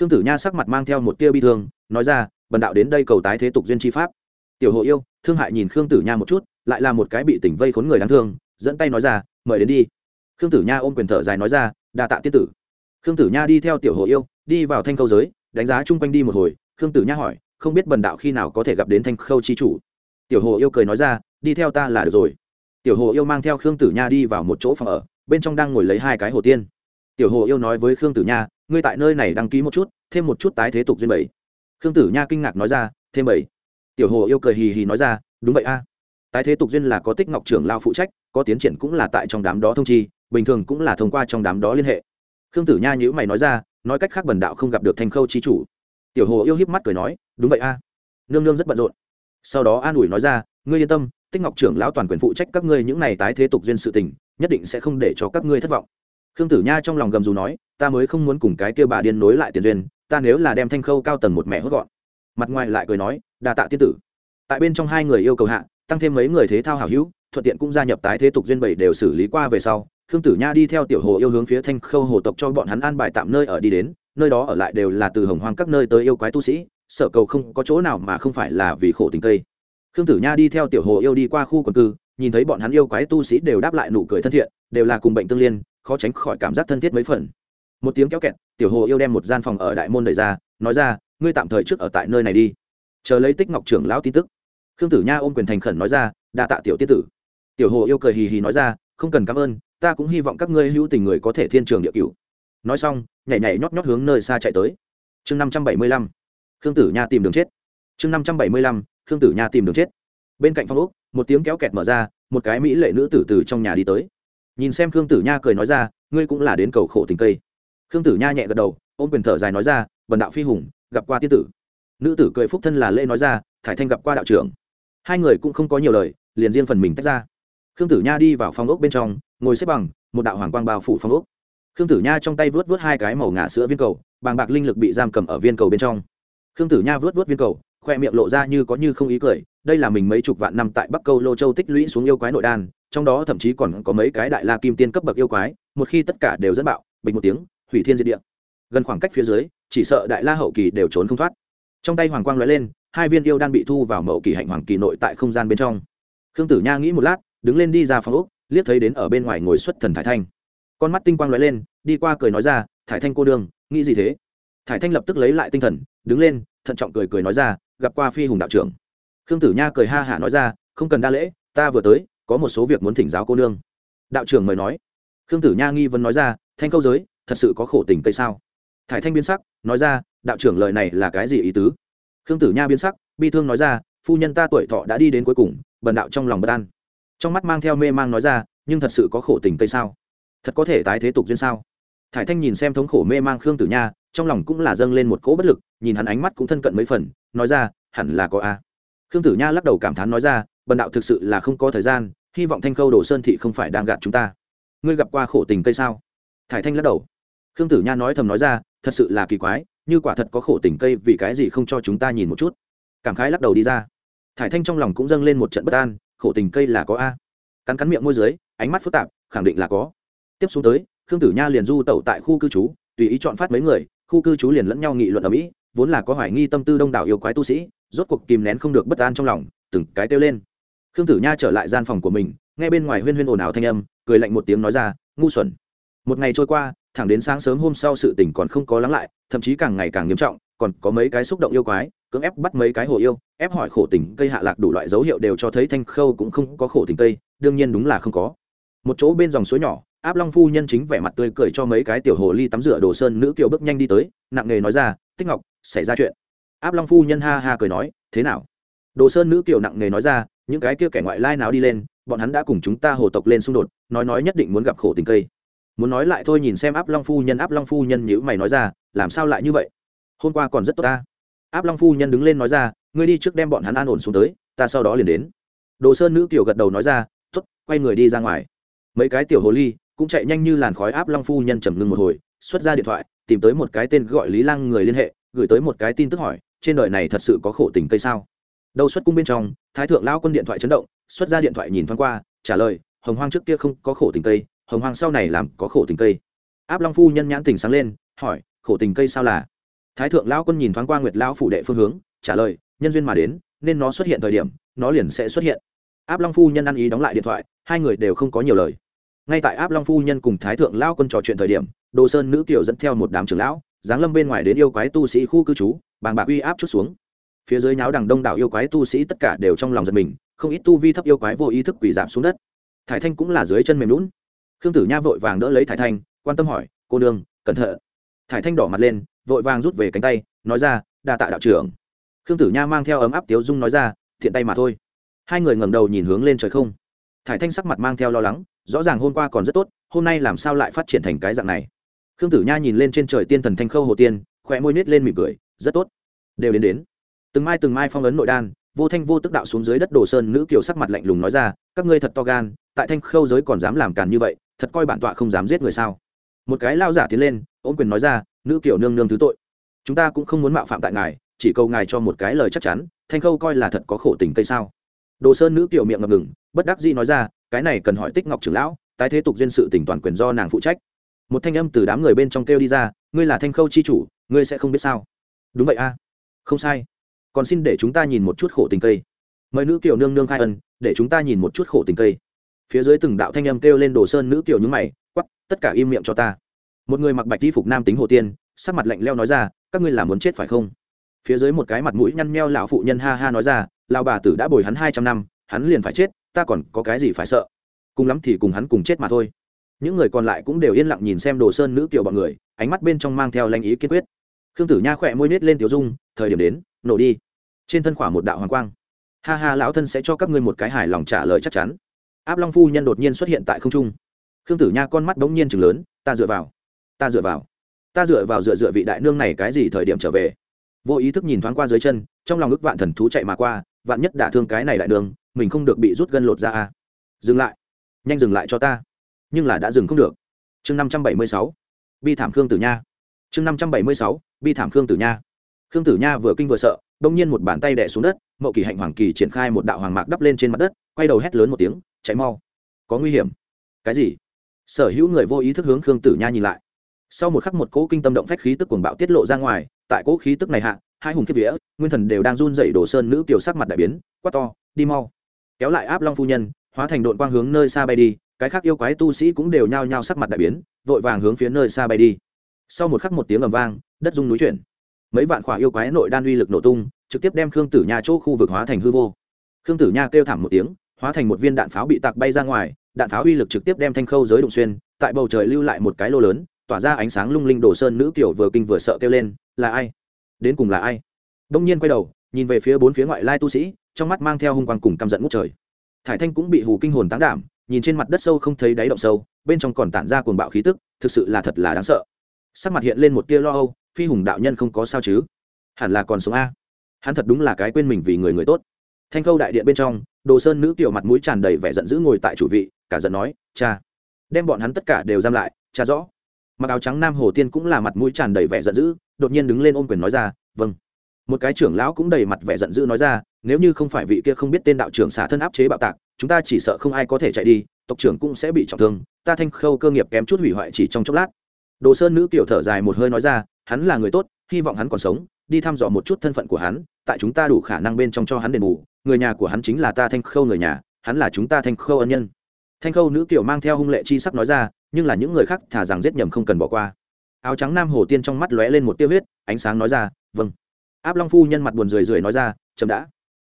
Khương tử nha sắc mặt mang theo một tia bi thương, nói ra, bần đạo đến đây cầu tái thế tục duyên chi pháp. Tiểu hộ yêu, thương hại nhìn khương tử nha một chút, lại là một cái bị tỉnh vây khốn người đáng thương, dẫn tay nói ra, mời đến đi. Khương tử nha ôm quyền thở dài nói ra, đa tạ tiên tử. Khương tử nha đi theo tiểu hộ yêu, đi vào thanh khâu giới, đánh giá chung quanh đi một hồi. Khương tử nha hỏi, không biết bần đạo khi nào có thể gặp đến thanh khâu chi chủ? Tiểu hồ yêu cười nói ra, đi theo ta là được rồi. Tiểu hồ yêu mang theo khương tử nha đi vào một chỗ phòng ở, bên trong đang ngồi lấy hai cái hồ tiên tiểu hồ yêu nói với khương tử nha, ngươi tại nơi này đăng ký một chút, thêm một chút tái thế tục duyên bảy. Khương tử nha kinh ngạc nói ra, thêm bảy? Tiểu hồ yêu cười hì hì nói ra, đúng vậy a. Tái thế tục duyên là có tích ngọc trưởng lao phụ trách, có tiến triển cũng là tại trong đám đó thông chi, bình thường cũng là thông qua trong đám đó liên hệ. Khương tử nha nhữ mày nói ra, nói cách khác bần đạo không gặp được thanh khâu trí chủ. Tiểu hồ yêu hiếp mắt cười nói, đúng vậy a. Nương nương rất bận rộn. Sau đó an ủi nói ra, ngươi yên tâm, tích ngọc trưởng lão toàn quyền phụ trách các ngươi những này tái thế tục duyên sự tình, nhất định sẽ không để cho các ngươi thất vọng khương tử nha trong lòng gầm dù nói, ta mới không muốn cùng cái kia bà điên nối lại tiền duyên, ta nếu là đem thanh khâu cao tầng một mẹ hốt gọn. Mặt ngoài lại cười nói, đa tạ tiên tử. Tại bên trong hai người yêu cầu hạ, tăng thêm mấy người thế thao hảo hữu, thuận tiện cũng gia nhập tái thế tục duyên bảy đều xử lý qua về sau, khương tử nha đi theo tiểu hồ yêu hướng phía thanh khâu hồ tộc cho bọn hắn an bài tạm nơi ở đi đến, nơi đó ở lại đều là từ hồng hoang các nơi tới yêu quái tu sĩ, sở cầu không có chỗ nào mà không phải là vì khổ tình tây khương tử nha đi theo tiểu hồ yêu đi qua khu quần cư, nhìn thấy bọn hắn yêu quái tu sĩ đều đáp lại nụ cười thân thiện, đều là cùng bệnh tương liên khó tránh khỏi cảm giác thân thiết mấy phần. Một tiếng kéo kẹt, tiểu hồ yêu đem một gian phòng ở đại môn đẩy ra, nói ra, ngươi tạm thời trước ở tại nơi này đi. Chờ lấy tích ngọc trưởng lão tin tức. Khương tử nha ôm quyền thành khẩn nói ra, đa tạ tiểu tiết tử. Tiểu hồ yêu cười hì hì nói ra, không cần cảm ơn, ta cũng hy vọng các ngươi hữu tình người có thể thiên trường địa cửu. Nói xong, nhảy nhảy nhót nhót hướng nơi xa chạy tới. Chương năm trăm bảy mươi lăm, khương tử nha tìm đường chết. Chương năm trăm bảy mươi lăm, khương tử nha tìm đường chết. Bên cạnh phong úc một tiếng kéo kẹt mở ra, một cái mỹ lệ nữ tử từ trong nhà đi tới nhìn xem khương tử nha cười nói ra, ngươi cũng là đến cầu khổ tình cây. Khương tử nha nhẹ gật đầu, ôm quyền thở dài nói ra vần đạo phi hùng, gặp qua tiên tử. Nữ tử cười phúc thân là lễ nói ra, thải thanh gặp qua đạo trưởng. Hai người cũng không có nhiều lời, liền riêng phần mình tách ra. Khương tử nha đi vào phòng ốc bên trong, ngồi xếp bằng, một đạo hoàng quang bao phủ phòng ốc. Khương tử nha trong tay vớt vớt hai cái màu ngả sữa viên cầu, bàng bạc linh lực bị giam cầm ở viên cầu bên trong. Khương tử nha vớt vớt viên cầu, khoe miệng lộ ra như có như không ý cười, đây là mình mấy chục vạn năm tại bắc câu lô châu tích lũy xuống yêu quái nội đan trong đó thậm chí còn có mấy cái đại la kim tiên cấp bậc yêu quái, một khi tất cả đều dẫn bạo, bình một tiếng, hủy thiên diệt địa. Gần khoảng cách phía dưới, chỉ sợ đại la hậu kỳ đều trốn không thoát. Trong tay hoàng quang lóe lên, hai viên yêu đan bị thu vào mậu kỳ hạnh hoàng kỳ nội tại không gian bên trong. Khương tử nha nghĩ một lát, đứng lên đi ra phòng úc liếc thấy đến ở bên ngoài ngồi xuất thần thải thanh. Con mắt tinh quang lóe lên, đi qua cười nói ra, thải thanh cô đương nghĩ gì thế? Thải thanh lập tức lấy lại tinh thần, đứng lên, thận trọng cười cười nói ra, gặp qua phi hùng đạo trưởng. Khương tử nha cười ha hả nói ra, không cần đa lễ, ta vừa tới có một số việc muốn thỉnh giáo cô nương. Đạo trưởng mời nói. Khương tử nha nghi vấn nói ra, thanh câu giới, thật sự có khổ tình cây sao? Thải thanh biến sắc, nói ra, đạo trưởng lời này là cái gì ý tứ? Khương tử nha biến sắc, bi thương nói ra, phu nhân ta tuổi thọ đã đi đến cuối cùng, bần đạo trong lòng bất an. Trong mắt mang theo mê mang nói ra, nhưng thật sự có khổ tình cây sao? Thật có thể tái thế tục duyên sao? Thải thanh nhìn xem thống khổ mê mang khương tử nha, trong lòng cũng là dâng lên một cỗ bất lực, nhìn hắn ánh mắt cũng thân cận mấy phần, nói ra, hẳn là có a. Khương tử nha lắc đầu cảm thán nói ra, bần đạo thực sự là không có thời gian hy vọng thanh khâu đồ sơn thị không phải đang gạt chúng ta ngươi gặp qua khổ tình cây sao thải thanh lắc đầu khương tử nha nói thầm nói ra thật sự là kỳ quái như quả thật có khổ tình cây vì cái gì không cho chúng ta nhìn một chút cảm khái lắc đầu đi ra thải thanh trong lòng cũng dâng lên một trận bất an khổ tình cây là có a cắn cắn miệng môi dưới ánh mắt phức tạp khẳng định là có tiếp xuống tới khương tử nha liền du tẩu tại khu cư trú tùy ý chọn phát mấy người khu cư trú liền lẫn nhau nghị luận ở mỹ vốn là có hoài nghi tâm tư đông đảo yêu quái tu sĩ rốt cuộc kìm nén không được bất an trong lòng từng cái kêu lên khương tử nha trở lại gian phòng của mình, nghe bên ngoài huyên huyên ồn ào thanh âm, cười lạnh một tiếng nói ra, ngu xuẩn. Một ngày trôi qua, thẳng đến sáng sớm hôm sau sự tình còn không có lắng lại, thậm chí càng ngày càng nghiêm trọng, còn có mấy cái xúc động yêu quái, cưỡng ép bắt mấy cái hồ yêu, ép hỏi khổ tình, cây hạ lạc đủ loại dấu hiệu đều cho thấy thanh khâu cũng không có khổ tình cây, đương nhiên đúng là không có. Một chỗ bên dòng suối nhỏ, áp long phu nhân chính vẻ mặt tươi cười cho mấy cái tiểu hồ ly tắm rửa đồ sơn nữ kiều bước nhanh đi tới, nặng nề nói ra, tích ngọc, xảy ra chuyện. Áp long phu nhân ha ha cười nói, thế nào? Đồ sơn nữ kiều nặng nề nói ra những cái kia kẻ ngoại lai nào đi lên, bọn hắn đã cùng chúng ta hồ tộc lên xung đột, nói nói nhất định muốn gặp khổ tình cây. Muốn nói lại thôi nhìn xem áp long phu nhân, áp long phu nhân nhữ mày nói ra, làm sao lại như vậy? Hôm qua còn rất tốt ta. Áp long phu nhân đứng lên nói ra, ngươi đi trước đem bọn hắn an ổn xuống tới, ta sau đó liền đến. Đồ sơn nữ kiều gật đầu nói ra t ố t quay người đi ra ngoài. Mấy cái tiểu hồ ly cũng chạy nhanh như làn khói áp long phu nhân trầm ngưng một hồi, xuất ra điện thoại, tìm tới một cái tên gọi lý lăng người liên hệ, gửi tới một cái tin tức hỏi, trên đời này thật sự có khổ tình cây sao? Đầu xuất cung bên trong, thái thượng lao quân điện thoại chấn động, xuất ra điện thoại nhìn thoáng qua, trả lời, hồng hoang trước kia không có khổ tình cây, hồng hoang sau này làm có khổ tình cây. Áp long phu nhân nhãn tình sáng lên, hỏi, khổ tình cây sao là? Thái thượng lao quân nhìn thoáng qua nguyệt lao phủ đệ phương hướng, trả lời, nhân duyên mà đến, nên nó xuất hiện thời điểm, nó liền sẽ xuất hiện. Áp long phu nhân ăn ý đóng lại điện thoại, hai người đều không có nhiều lời. Ngay tại áp long phu nhân cùng thái thượng lao quân trò chuyện thời điểm, đồ sơn nữ kiều dẫn theo một đám trưởng lão, giáng lâm bên ngoài đến yêu quái tu sĩ khu cư trú, bàng bạc uy áp chút xuống phía dưới nháo đằng đông đảo yêu quái tu sĩ tất cả đều trong lòng giật mình, không ít tu vi thấp yêu quái vô ý thức quỷ giảm xuống đất. Thải thanh cũng là dưới chân mềm lún khương tử nha vội vàng đỡ lấy thải thanh, quan tâm hỏi, cô nương, cẩn thận. Thải thanh đỏ mặt lên, vội vàng rút về cánh tay, nói ra, đa tạ đạo trưởng. Khương tử nha mang theo ấm áp tiếu dung nói ra, thiện tay mà thôi. Hai người ngẩng đầu nhìn hướng lên trời không. Thải thanh sắc mặt mang theo lo lắng, rõ ràng hôm qua còn rất tốt, hôm nay làm sao lại phát triển thành cái dạng này? Khương tử nha nhìn lên trên trời tiên thần thanh khâu hồ tiên khỏe môi nít lên mỉm cười, rất tốt. Đều đến đến từng mai từng mai phong ấn nội đan, vô thanh vô tức đạo xuống dưới đất đồ sơn nữ kiều sắc mặt lạnh lùng nói ra, các ngươi thật to gan, tại thanh khâu giới còn dám làm càn như vậy, thật coi bản tọa không dám giết người sao? Một cái lao giả tiến lên, ôm quyền nói ra, nữ kiều nương nương thứ tội. Chúng ta cũng không muốn mạo phạm tại ngài, chỉ cầu ngài cho một cái lời chắc chắn, thanh khâu coi là thật có khổ tình cây sao? Đồ sơn nữ kiều miệng ngập ngừng, bất đắc dĩ nói ra, cái này cần hỏi tích ngọc trưởng lão, tái thế tục duyên sự tỉnh toàn quyền do nàng phụ trách. Một thanh âm từ đám người bên trong kêu đi ra, ngươi là thanh khâu chi chủ, ngươi sẽ không biết sao? Đúng vậy a. Không sai còn xin để chúng ta nhìn một chút khổ tình cây. Mời nữ kiều nương nương khai ân, để chúng ta nhìn một chút khổ tình cây. Phía dưới từng đạo thanh âm kêu lên đồ sơn nữ kiều nhúng mày quắp tất cả im miệng cho ta. Một người mặc bạch y phục nam tính hồ tiên, sắc mặt lạnh leo nói ra, các ngươi là muốn chết phải không? Phía dưới một cái mặt mũi nhăn meo lão phụ nhân ha ha nói ra lao bà tử đã bồi hắn hai trăm năm, hắn liền phải chết, ta còn có cái gì phải sợ? Cùng lắm thì cùng hắn cùng chết mà thôi. Những người còn lại cũng đều yên lặng nhìn xem đồ sơn nữ kiều bọn người, ánh mắt bên trong mang theo lanh ý kiên quyết khương tử nha khỏe môi nết lên tiểu dung, thời điểm đến, nổ đi. Trên thân khỏa một đạo hoàng quang. Ha ha, lão thân sẽ cho các ngươi một cái hài lòng trả lời chắc chắn. Áp long phu nhân đột nhiên xuất hiện tại không trung. Khương tử nha con mắt bỗng nhiên chừng lớn, ta dựa vào, ta dựa vào, ta dựa vào dựa dựa vị đại nương này cái gì thời điểm trở về. Vô ý thức nhìn thoáng qua dưới chân, trong lòng ức vạn thần thú chạy mà qua, vạn nhất đả thương cái này đại nương, mình không được bị rút gân lột ra à. dừng lại, nhanh dừng lại cho ta. Nhưng là đã dừng không được. Chương năm trăm bảy mươi sáu, bi thảm khương tử nha chương năm trăm bảy mươi sáu, bi thảm khương tử nha. Khương tử nha vừa kinh vừa sợ đông nhiên một bàn tay đẻ xuống đất, mậu kỳ hạnh hoàng kỳ triển khai một đạo hoàng mạc đắp lên trên mặt đất, quay đầu hét lớn một tiếng, chạy mau! Có nguy hiểm! Cái gì? Sở hữu người vô ý thức hướng khương tử nha nhìn lại. Sau một khắc một cỗ kinh tâm động phách khí tức cuồng bạo tiết lộ ra ngoài, tại cỗ khí tức này hạ, hai hùng kiếp vía, nguyên thần đều đang run dậy đổ sơn nữ kiều sắc mặt đại biến, quát to, đi mau! Kéo lại áp long phu nhân, hóa thành đội quang hướng nơi xa bay đi, cái khác yêu quái tu sĩ cũng đều nhao nhao sắc mặt đại biến, vội vàng hướng phía nơi xa bay đi sau một khắc một tiếng ầm vang, đất rung núi chuyển. Mấy vạn khỏa yêu quái nội đan uy lực nổ tung, trực tiếp đem khương tử nha chỗ khu vực hóa thành hư vô. Khương tử nha kêu thảm một tiếng, hóa thành một viên đạn pháo bị tạc bay ra ngoài, đạn pháo uy lực trực tiếp đem thanh khâu giới đụng xuyên, tại bầu trời lưu lại một cái lô lớn, tỏa ra ánh sáng lung linh đồ sơn nữ kiểu vừa kinh vừa sợ kêu lên, là ai? Đến cùng là ai? Đông nhiên quay đầu, nhìn về phía bốn phía ngoại lai tu sĩ, trong mắt mang theo hung quang cùng căm giận ngút trời. Thải thanh cũng bị hù kinh hồn tán đảm, nhìn trên mặt đất sâu không thấy đáy động sâu, bên trong còn tản ra cuồng bạo khí tức, thực sự là thật là đáng sợ sắc mặt hiện lên một tia lo âu, phi hùng đạo nhân không có sao chứ? Hẳn là còn sống a. Hắn thật đúng là cái quên mình vì người người tốt. Thanh khâu đại điện bên trong, đồ sơn nữ tiểu mặt mũi tràn đầy vẻ giận dữ ngồi tại chủ vị, cả giận nói, cha. Đem bọn hắn tất cả đều giam lại, cha rõ. Mặc áo trắng nam hồ tiên cũng là mặt mũi tràn đầy vẻ giận dữ, đột nhiên đứng lên ôm quyền nói ra vâng. Một cái trưởng lão cũng đầy mặt vẻ giận dữ nói ra, nếu như không phải vị kia không biết tên đạo trưởng xả thân áp chế bạo tạc, chúng ta chỉ sợ không ai có thể chạy đi, tộc trưởng cũng sẽ bị trọng thương, ta thanh khâu cơ nghiệp kém chút hủy hoại chỉ trong chốc lát đồ sơn nữ kiểu thở dài một hơi nói ra, hắn là người tốt, hy vọng hắn còn sống, đi thăm dò một chút thân phận của hắn, tại chúng ta đủ khả năng bên trong cho hắn đền bù, người nhà của hắn chính là ta thanh khâu người nhà, hắn là chúng ta thanh khâu ân nhân. Thanh khâu nữ kiểu mang theo hung lệ chi sắc nói ra, nhưng là những người khác thả rằng giết nhầm không cần bỏ qua. Áo trắng nam hồ tiên trong mắt lóe lên một tiêu huyết, ánh sáng nói ra vâng. Áp long phu nhân mặt buồn rười rượi nói ra chậm đã.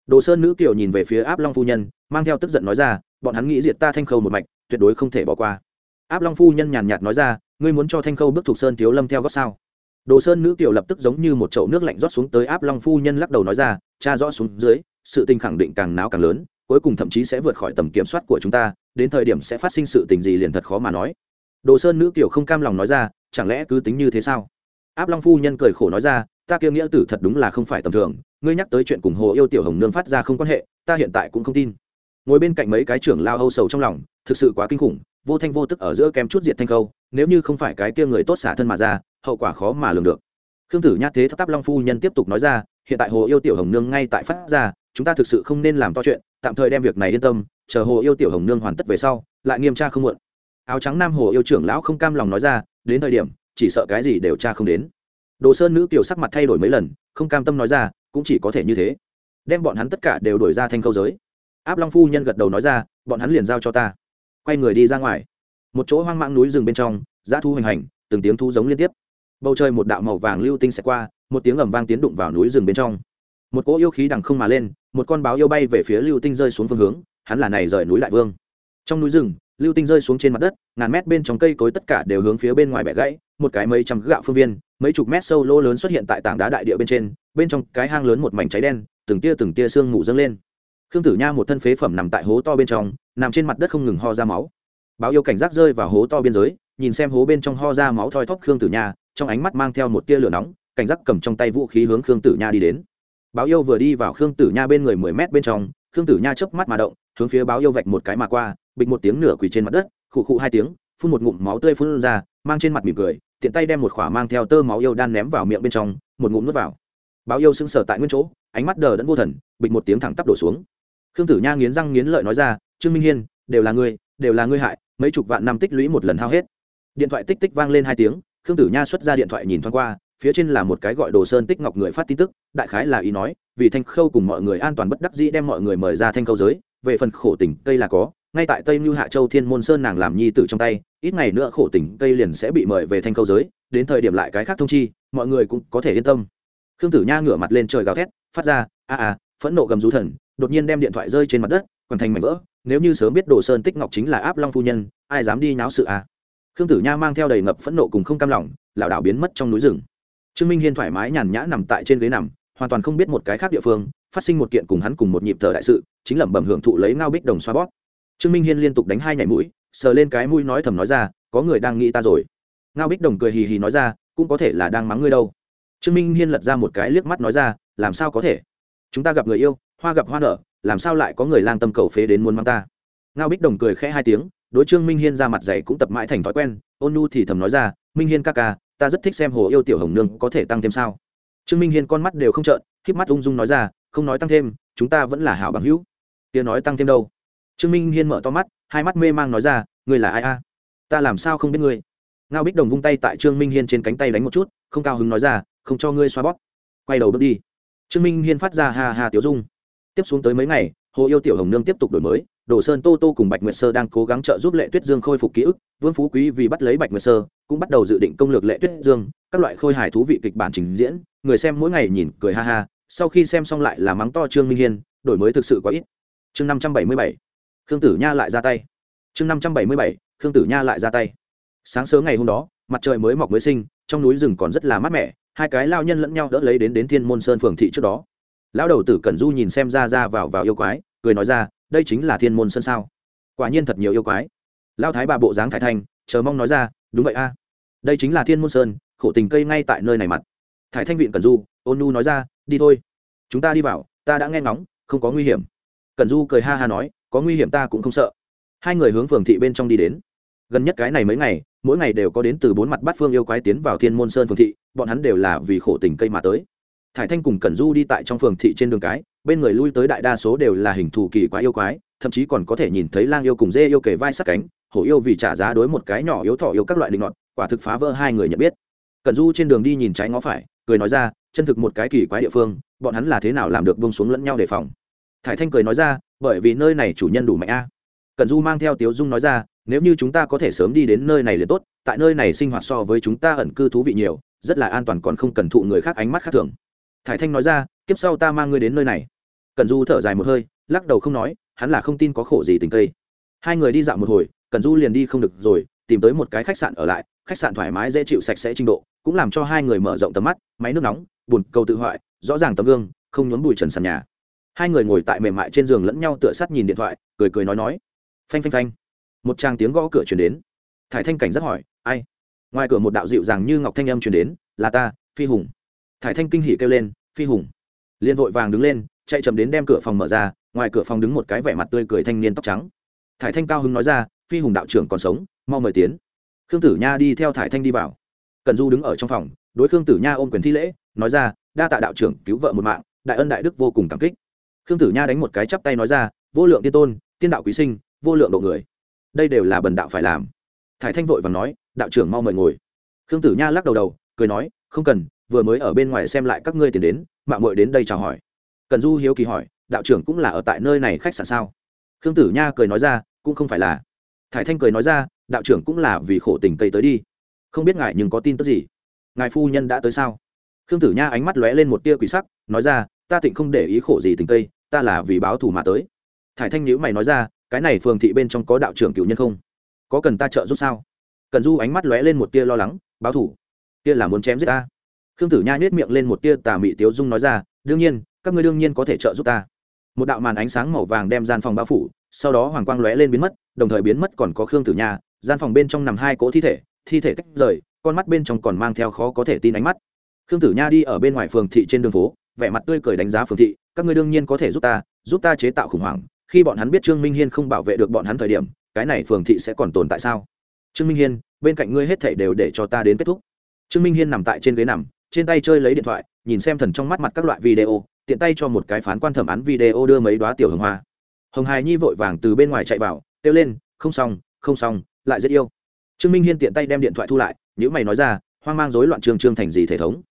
Đồ sơn nữ kiểu nhìn về phía áp long phu nhân, mang theo tức giận nói ra, bọn hắn nghĩ diệt ta thanh khâu một mạch, tuyệt đối không thể bỏ qua áp long phu nhân nhàn nhạt nói ra, ngươi muốn cho thanh khâu bước thuộc sơn thiếu lâm theo gót sao? Đồ sơn nữ kiểu lập tức giống như một chậu nước lạnh rót xuống tới áp long phu nhân lắc đầu nói ra, cha rõ xuống dưới, sự tình khẳng định càng náo càng lớn, cuối cùng thậm chí sẽ vượt khỏi tầm kiểm soát của chúng ta, đến thời điểm sẽ phát sinh sự tình gì liền thật khó mà nói. Đồ sơn nữ kiểu không cam lòng nói ra, chẳng lẽ cứ tính như thế sao? Áp long phu nhân cười khổ nói ra, ta kia nghĩa tử thật đúng là không phải tầm thường, ngươi nhắc tới chuyện cùng hồ yêu tiểu hồng nương phát ra không quan hệ, ta hiện tại cũng không tin. Ngồi bên cạnh mấy cái trưởng lao âu sầu trong lòng, thực sự quá kinh khủng vô thanh vô tức ở giữa kém chút diệt thanh khâu, nếu như không phải cái kia người tốt xả thân mà ra, hậu quả khó mà lường được. Khương tử nhát thế tháp long phu nhân tiếp tục nói ra, hiện tại hồ yêu tiểu hồng nương ngay tại phát ra, chúng ta thực sự không nên làm to chuyện, tạm thời đem việc này yên tâm, chờ hồ yêu tiểu hồng nương hoàn tất về sau, lại nghiêm tra không muộn. Áo trắng nam hồ yêu trưởng lão không cam lòng nói ra, đến thời điểm, chỉ sợ cái gì đều tra không đến. Đồ sơn nữ kiều sắc mặt thay đổi mấy lần, không cam tâm nói ra, cũng chỉ có thể như thế. Đem bọn hắn tất cả đều đổi ra thanh câu giới. Áp long phu nhân gật đầu nói ra, bọn hắn liền giao cho ta quay người đi ra ngoài. Một chỗ hoang mang núi rừng bên trong, dã thu hoành hành, từng tiếng thu giống liên tiếp. Bầu trời một đạo màu vàng lưu tinh xẹt qua, một tiếng ầm vang tiến đụng vào núi rừng bên trong. Một cỗ yêu khí đằng không mà lên, một con báo yêu bay về phía lưu tinh rơi xuống phương hướng, hắn là này rời núi đại vương. Trong núi rừng, lưu tinh rơi xuống trên mặt đất, ngàn mét bên trong cây cối tất cả đều hướng phía bên ngoài bẻ gãy, một cái mấy trăm gạo phương viên, mấy chục mét sâu lỗ lớn xuất hiện tại tảng đá đại địa bên trên, bên trong cái hang lớn một mảnh cháy đen, từng tia từng tia sương mù dâng lên khương tử nha một thân phế phẩm nằm tại hố to bên trong, nằm trên mặt đất không ngừng ho ra máu. Báo yêu cảnh giác rơi vào hố to biên giới, nhìn xem hố bên trong ho ra máu thoi thóp khương tử nha, trong ánh mắt mang theo một tia lửa nóng, cảnh giác cầm trong tay vũ khí hướng khương tử nha đi đến. Báo yêu vừa đi vào khương tử nha bên người mười mét bên trong, khương tử nha chớp mắt mà động, hướng phía báo yêu vạch một cái mà qua, bịch một tiếng nửa quỳ trên mặt đất, khụ khụ hai tiếng, phun một ngụm máu tươi phun ra, mang trên mặt mỉm cười, tiện tay đem một khỏa mang theo tơ máu yêu đan ném vào miệng bên trong, một ngụm nuốt vào. Báo yêu sững sờ tại nguyên chỗ, ánh mắt đờ đẫn vô thần, bịch một tiếng thẳng tắp đổ xuống khương tử nha nghiến răng nghiến lợi nói ra, trương minh hiên, đều là ngươi, đều là ngươi hại, mấy chục vạn năm tích lũy một lần hao hết. Điện thoại tích tích vang lên hai tiếng, khương tử nha xuất ra điện thoại nhìn thoáng qua, phía trên là một cái gọi đồ sơn tích ngọc người phát tin tức, đại khái là ý nói, vì thanh khâu cùng mọi người an toàn bất đắc dĩ đem mọi người mời ra thanh khâu giới, về phần khổ tỉnh cây là có, ngay tại tây mưu hạ châu thiên môn sơn nàng làm nhi tử trong tay, ít ngày nữa khổ tỉnh cây liền sẽ bị mời về thanh khâu giới, đến thời điểm lại cái khác thông chi, mọi người cũng có thể yên tâm. Khương tử nha ngửa mặt lên trời gào thét, phát ra, a a, phẫn nộ gầm rú thần đột nhiên đem điện thoại rơi trên mặt đất còn thành mảnh vỡ, nếu như sớm biết đồ sơn tích ngọc chính là áp long phu nhân, ai dám đi náo sự à? Khương tử nha mang theo đầy ngập phẫn nộ cùng không cam lòng, lảo đảo biến mất trong núi rừng. Trương minh hiên thoải mái nhàn nhã nằm tại trên ghế nằm, hoàn toàn không biết một cái khác địa phương, phát sinh một kiện cùng hắn cùng một nhịp thở đại sự, chính lẩm bẩm hưởng thụ lấy ngao bích đồng xoa bót trương minh hiên liên tục đánh hai nhảy mũi, sờ lên cái mũi nói thầm nói ra, có người đang nghĩ ta rồi. Ngao bích đồng cười hì hì nói ra, cũng có thể là đang mắng ngươi đâu. Trương minh hiên lật ra một cái liếc mắt nói ra, làm sao có thể? Chúng ta gặp người yêu hoa gặp hoa nở, làm sao lại có người lang tâm cầu phế đến muốn mang ta? Ngao bích đồng cười khẽ hai tiếng, đối trương minh hiên ra mặt dày cũng tập mãi thành thói quen, ôn nu thì thầm nói ra, minh hiên ca ca, ta rất thích xem hồ yêu tiểu hồng nương có thể tăng thêm sao? Trương minh hiên con mắt đều không trợn k mắt ung dung nói ra, không nói tăng thêm, chúng ta vẫn là hảo bằng hữu. Tiếng nói tăng thêm đâu? Trương minh hiên mở to mắt, hai mắt mê mang nói ra, ngươi là ai a? Ta làm sao không biết ngươi? Ngao bích đồng vung tay tại trương minh hiên trên cánh tay đánh một chút, không cao hứng nói ra, không cho ngươi xoa bóp. Quay đầu bước đi. Trương minh hiên phát ra hà hà tiểu dung tiếp xuống tới mấy ngày, hồ yêu tiểu hồng nương tiếp tục đổi mới, đồ sơn tô tô cùng bạch nguyệt sơ đang cố gắng trợ giúp lệ tuyết dương khôi phục ký ức, vương phú quý vì bắt lấy bạch nguyệt sơ, cũng bắt đầu dự định công lược lệ tuyết dương, các loại khôi hài thú vị kịch bản trình diễn, người xem mỗi ngày nhìn cười ha ha, sau khi xem xong lại là mắng to trương minh hiên, đổi mới thực sự quá ít. Chương năm trăm bảy mươi bảy, khương tử nha lại ra tay. Chương năm trăm bảy mươi bảy, khương tử nha lại ra tay. Sáng sớm ngày hôm đó, mặt trời mới mọc mới sinh, trong núi rừng còn rất là mát mẻ, hai cái lao nhân lẫn nhau đỡ lấy đến đến thiên môn sơn phường thị trước đó lão đầu tử cẩn du nhìn xem ra ra vào vào yêu quái, cười nói ra, đây chính là thiên môn sơn sao? Quả nhiên thật nhiều yêu quái. Lão thái bà bộ dáng thái thanh, chờ mong nói ra, đúng vậy a, đây chính là thiên môn sơn, khổ tình cây ngay tại nơi này mặt. Thái thanh viện cẩn du, ôn nu nói ra, đi thôi, chúng ta đi vào, ta đã nghe ngóng, không có nguy hiểm. Cẩn du cười ha ha nói, có nguy hiểm ta cũng không sợ. Hai người hướng phường thị bên trong đi đến. Gần nhất cái này mấy ngày, mỗi ngày đều có đến từ bốn mặt bát phương yêu quái tiến vào thiên môn sơn phường thị, bọn hắn đều là vì khổ tình cây mà tới thải thanh cùng cẩn du đi tại trong phường thị trên đường cái, bên người lui tới đại đa số đều là hình thù kỳ quái yêu quái, thậm chí còn có thể nhìn thấy lang yêu cùng dê yêu kề vai sát cánh, hổ yêu vì trả giá đối một cái nhỏ yếu thọ yêu các loại linh ngọt quả thực phá vỡ hai người nhận biết. Cẩn du trên đường đi nhìn trái ngó phải, cười nói ra, chân thực một cái kỳ quái địa phương, bọn hắn là thế nào làm được bông xuống lẫn nhau đề phòng? Thải thanh cười nói ra, bởi vì nơi này chủ nhân đủ mạnh a. Cẩn du mang theo tiếu dung nói ra, nếu như chúng ta có thể sớm đi đến nơi này liền tốt, tại nơi này sinh hoạt so với chúng ta ẩn cư thú vị nhiều, rất là an toàn còn không cần thụ người khác ánh mắt khác thường thải thanh nói ra, kiếp sau ta mang ngươi đến nơi này. Cẩn du thở dài một hơi, lắc đầu không nói, hắn là không tin có khổ gì tình cây. Hai người đi dạo một hồi, cẩn du liền đi không được rồi, tìm tới một cái khách sạn ở lại, khách sạn thoải mái dễ chịu sạch sẽ trình độ, cũng làm cho hai người mở rộng tầm mắt, máy nước nóng bùn cầu tự hoại, rõ ràng tấm gương, không nhốn bụi trần sàn nhà. Hai người ngồi tại mềm mại trên giường lẫn nhau tựa sát nhìn điện thoại, cười cười nói nói. Phanh phanh phanh. Một tràng tiếng gõ cửa chuyển đến. Thải thanh cảnh rất hỏi, ai? Ngoài cửa một đạo dịu dàng như ngọc thanh âm chuyển đến, là ta, phi hùng thải thanh kinh hỉ kêu lên, phi hùng! Liền vội vàng đứng lên, chạy chậm đến đem cửa phòng mở ra, ngoài cửa phòng đứng một cái vẻ mặt tươi cười thanh niên tóc trắng. Thải thanh cao hứng nói ra, phi hùng đạo trưởng còn sống, mau mời tiến. Khương tử nha đi theo thải thanh đi vào. Cần du đứng ở trong phòng, đối khương tử nha ôm quyền thi lễ, nói ra, đa tạ đạo trưởng cứu vợ một mạng, đại ân đại đức vô cùng cảm kích. Khương tử nha đánh một cái chắp tay nói ra, vô lượng tiên tôn, tiên đạo quý sinh, vô lượng độ người. Đây đều là bần đạo phải làm. Thải thanh vội và nói, đạo trưởng mau mời ngồi. Khương tử nha lắc đầu đầu, cười nói, không cần vừa mới ở bên ngoài xem lại các ngươi tiền đến mạng mội đến đây chào hỏi. Cần du hiếu kỳ hỏi, đạo trưởng cũng là ở tại nơi này khách sạn sao? Khương tử nha cười nói ra, cũng không phải là. Thải thanh cười nói ra, đạo trưởng cũng là vì khổ tình cây tới đi. Không biết ngài nhưng có tin tức gì? Ngài phu nhân đã tới sao? Khương tử nha ánh mắt lóe lên một tia quỷ sắc, nói ra, ta tịnh không để ý khổ gì tình cây, ta là vì báo thù mà tới. Thải thanh nhữ mày nói ra, cái này phường thị bên trong có đạo trưởng cựu nhân không? Có cần ta trợ giúp sao? Cần du ánh mắt lóe lên một tia lo lắng, báo thủ tia là muốn chém giết ta khương tử nha nhét miệng lên một tia tà mị tiếu dung nói ra, đương nhiên, các ngươi đương nhiên có thể trợ giúp ta. Một đạo màn ánh sáng màu vàng đem gian phòng bao phủ, sau đó hoàng quang lóe lên biến mất, đồng thời biến mất còn có khương tử nha, gian phòng bên trong nằm hai cỗ thi thể thi thể tách rời, con mắt bên trong còn mang theo khó có thể tin ánh mắt. Khương tử nha đi ở bên ngoài phường thị trên đường phố, vẻ mặt tươi cười đánh giá phường thị, các ngươi đương nhiên có thể giúp ta giúp ta chế tạo khủng hoảng, khi bọn hắn biết trương minh hiên không bảo vệ được bọn hắn thời điểm, cái này phường thị sẽ còn tồn tại sao? Trương minh hiên, bên cạnh ngươi hết thảy đều để cho ta đến kết thúc. Trương minh hiên nằm tại trên ghế nằm trên tay chơi lấy điện thoại, nhìn xem thần trong mắt mặt các loại video, tiện tay cho một cái phán quan thẩm án video đưa mấy đoá tiểu hồng hoa. Hồng hài nhi vội vàng từ bên ngoài chạy vào, kêu lên, không xong không xong, lại rất yêu. Trương minh hiên tiện tay đem điện thoại thu lại những mày nói ra, hoang mang rối loạn trương trương thành gì thể thống?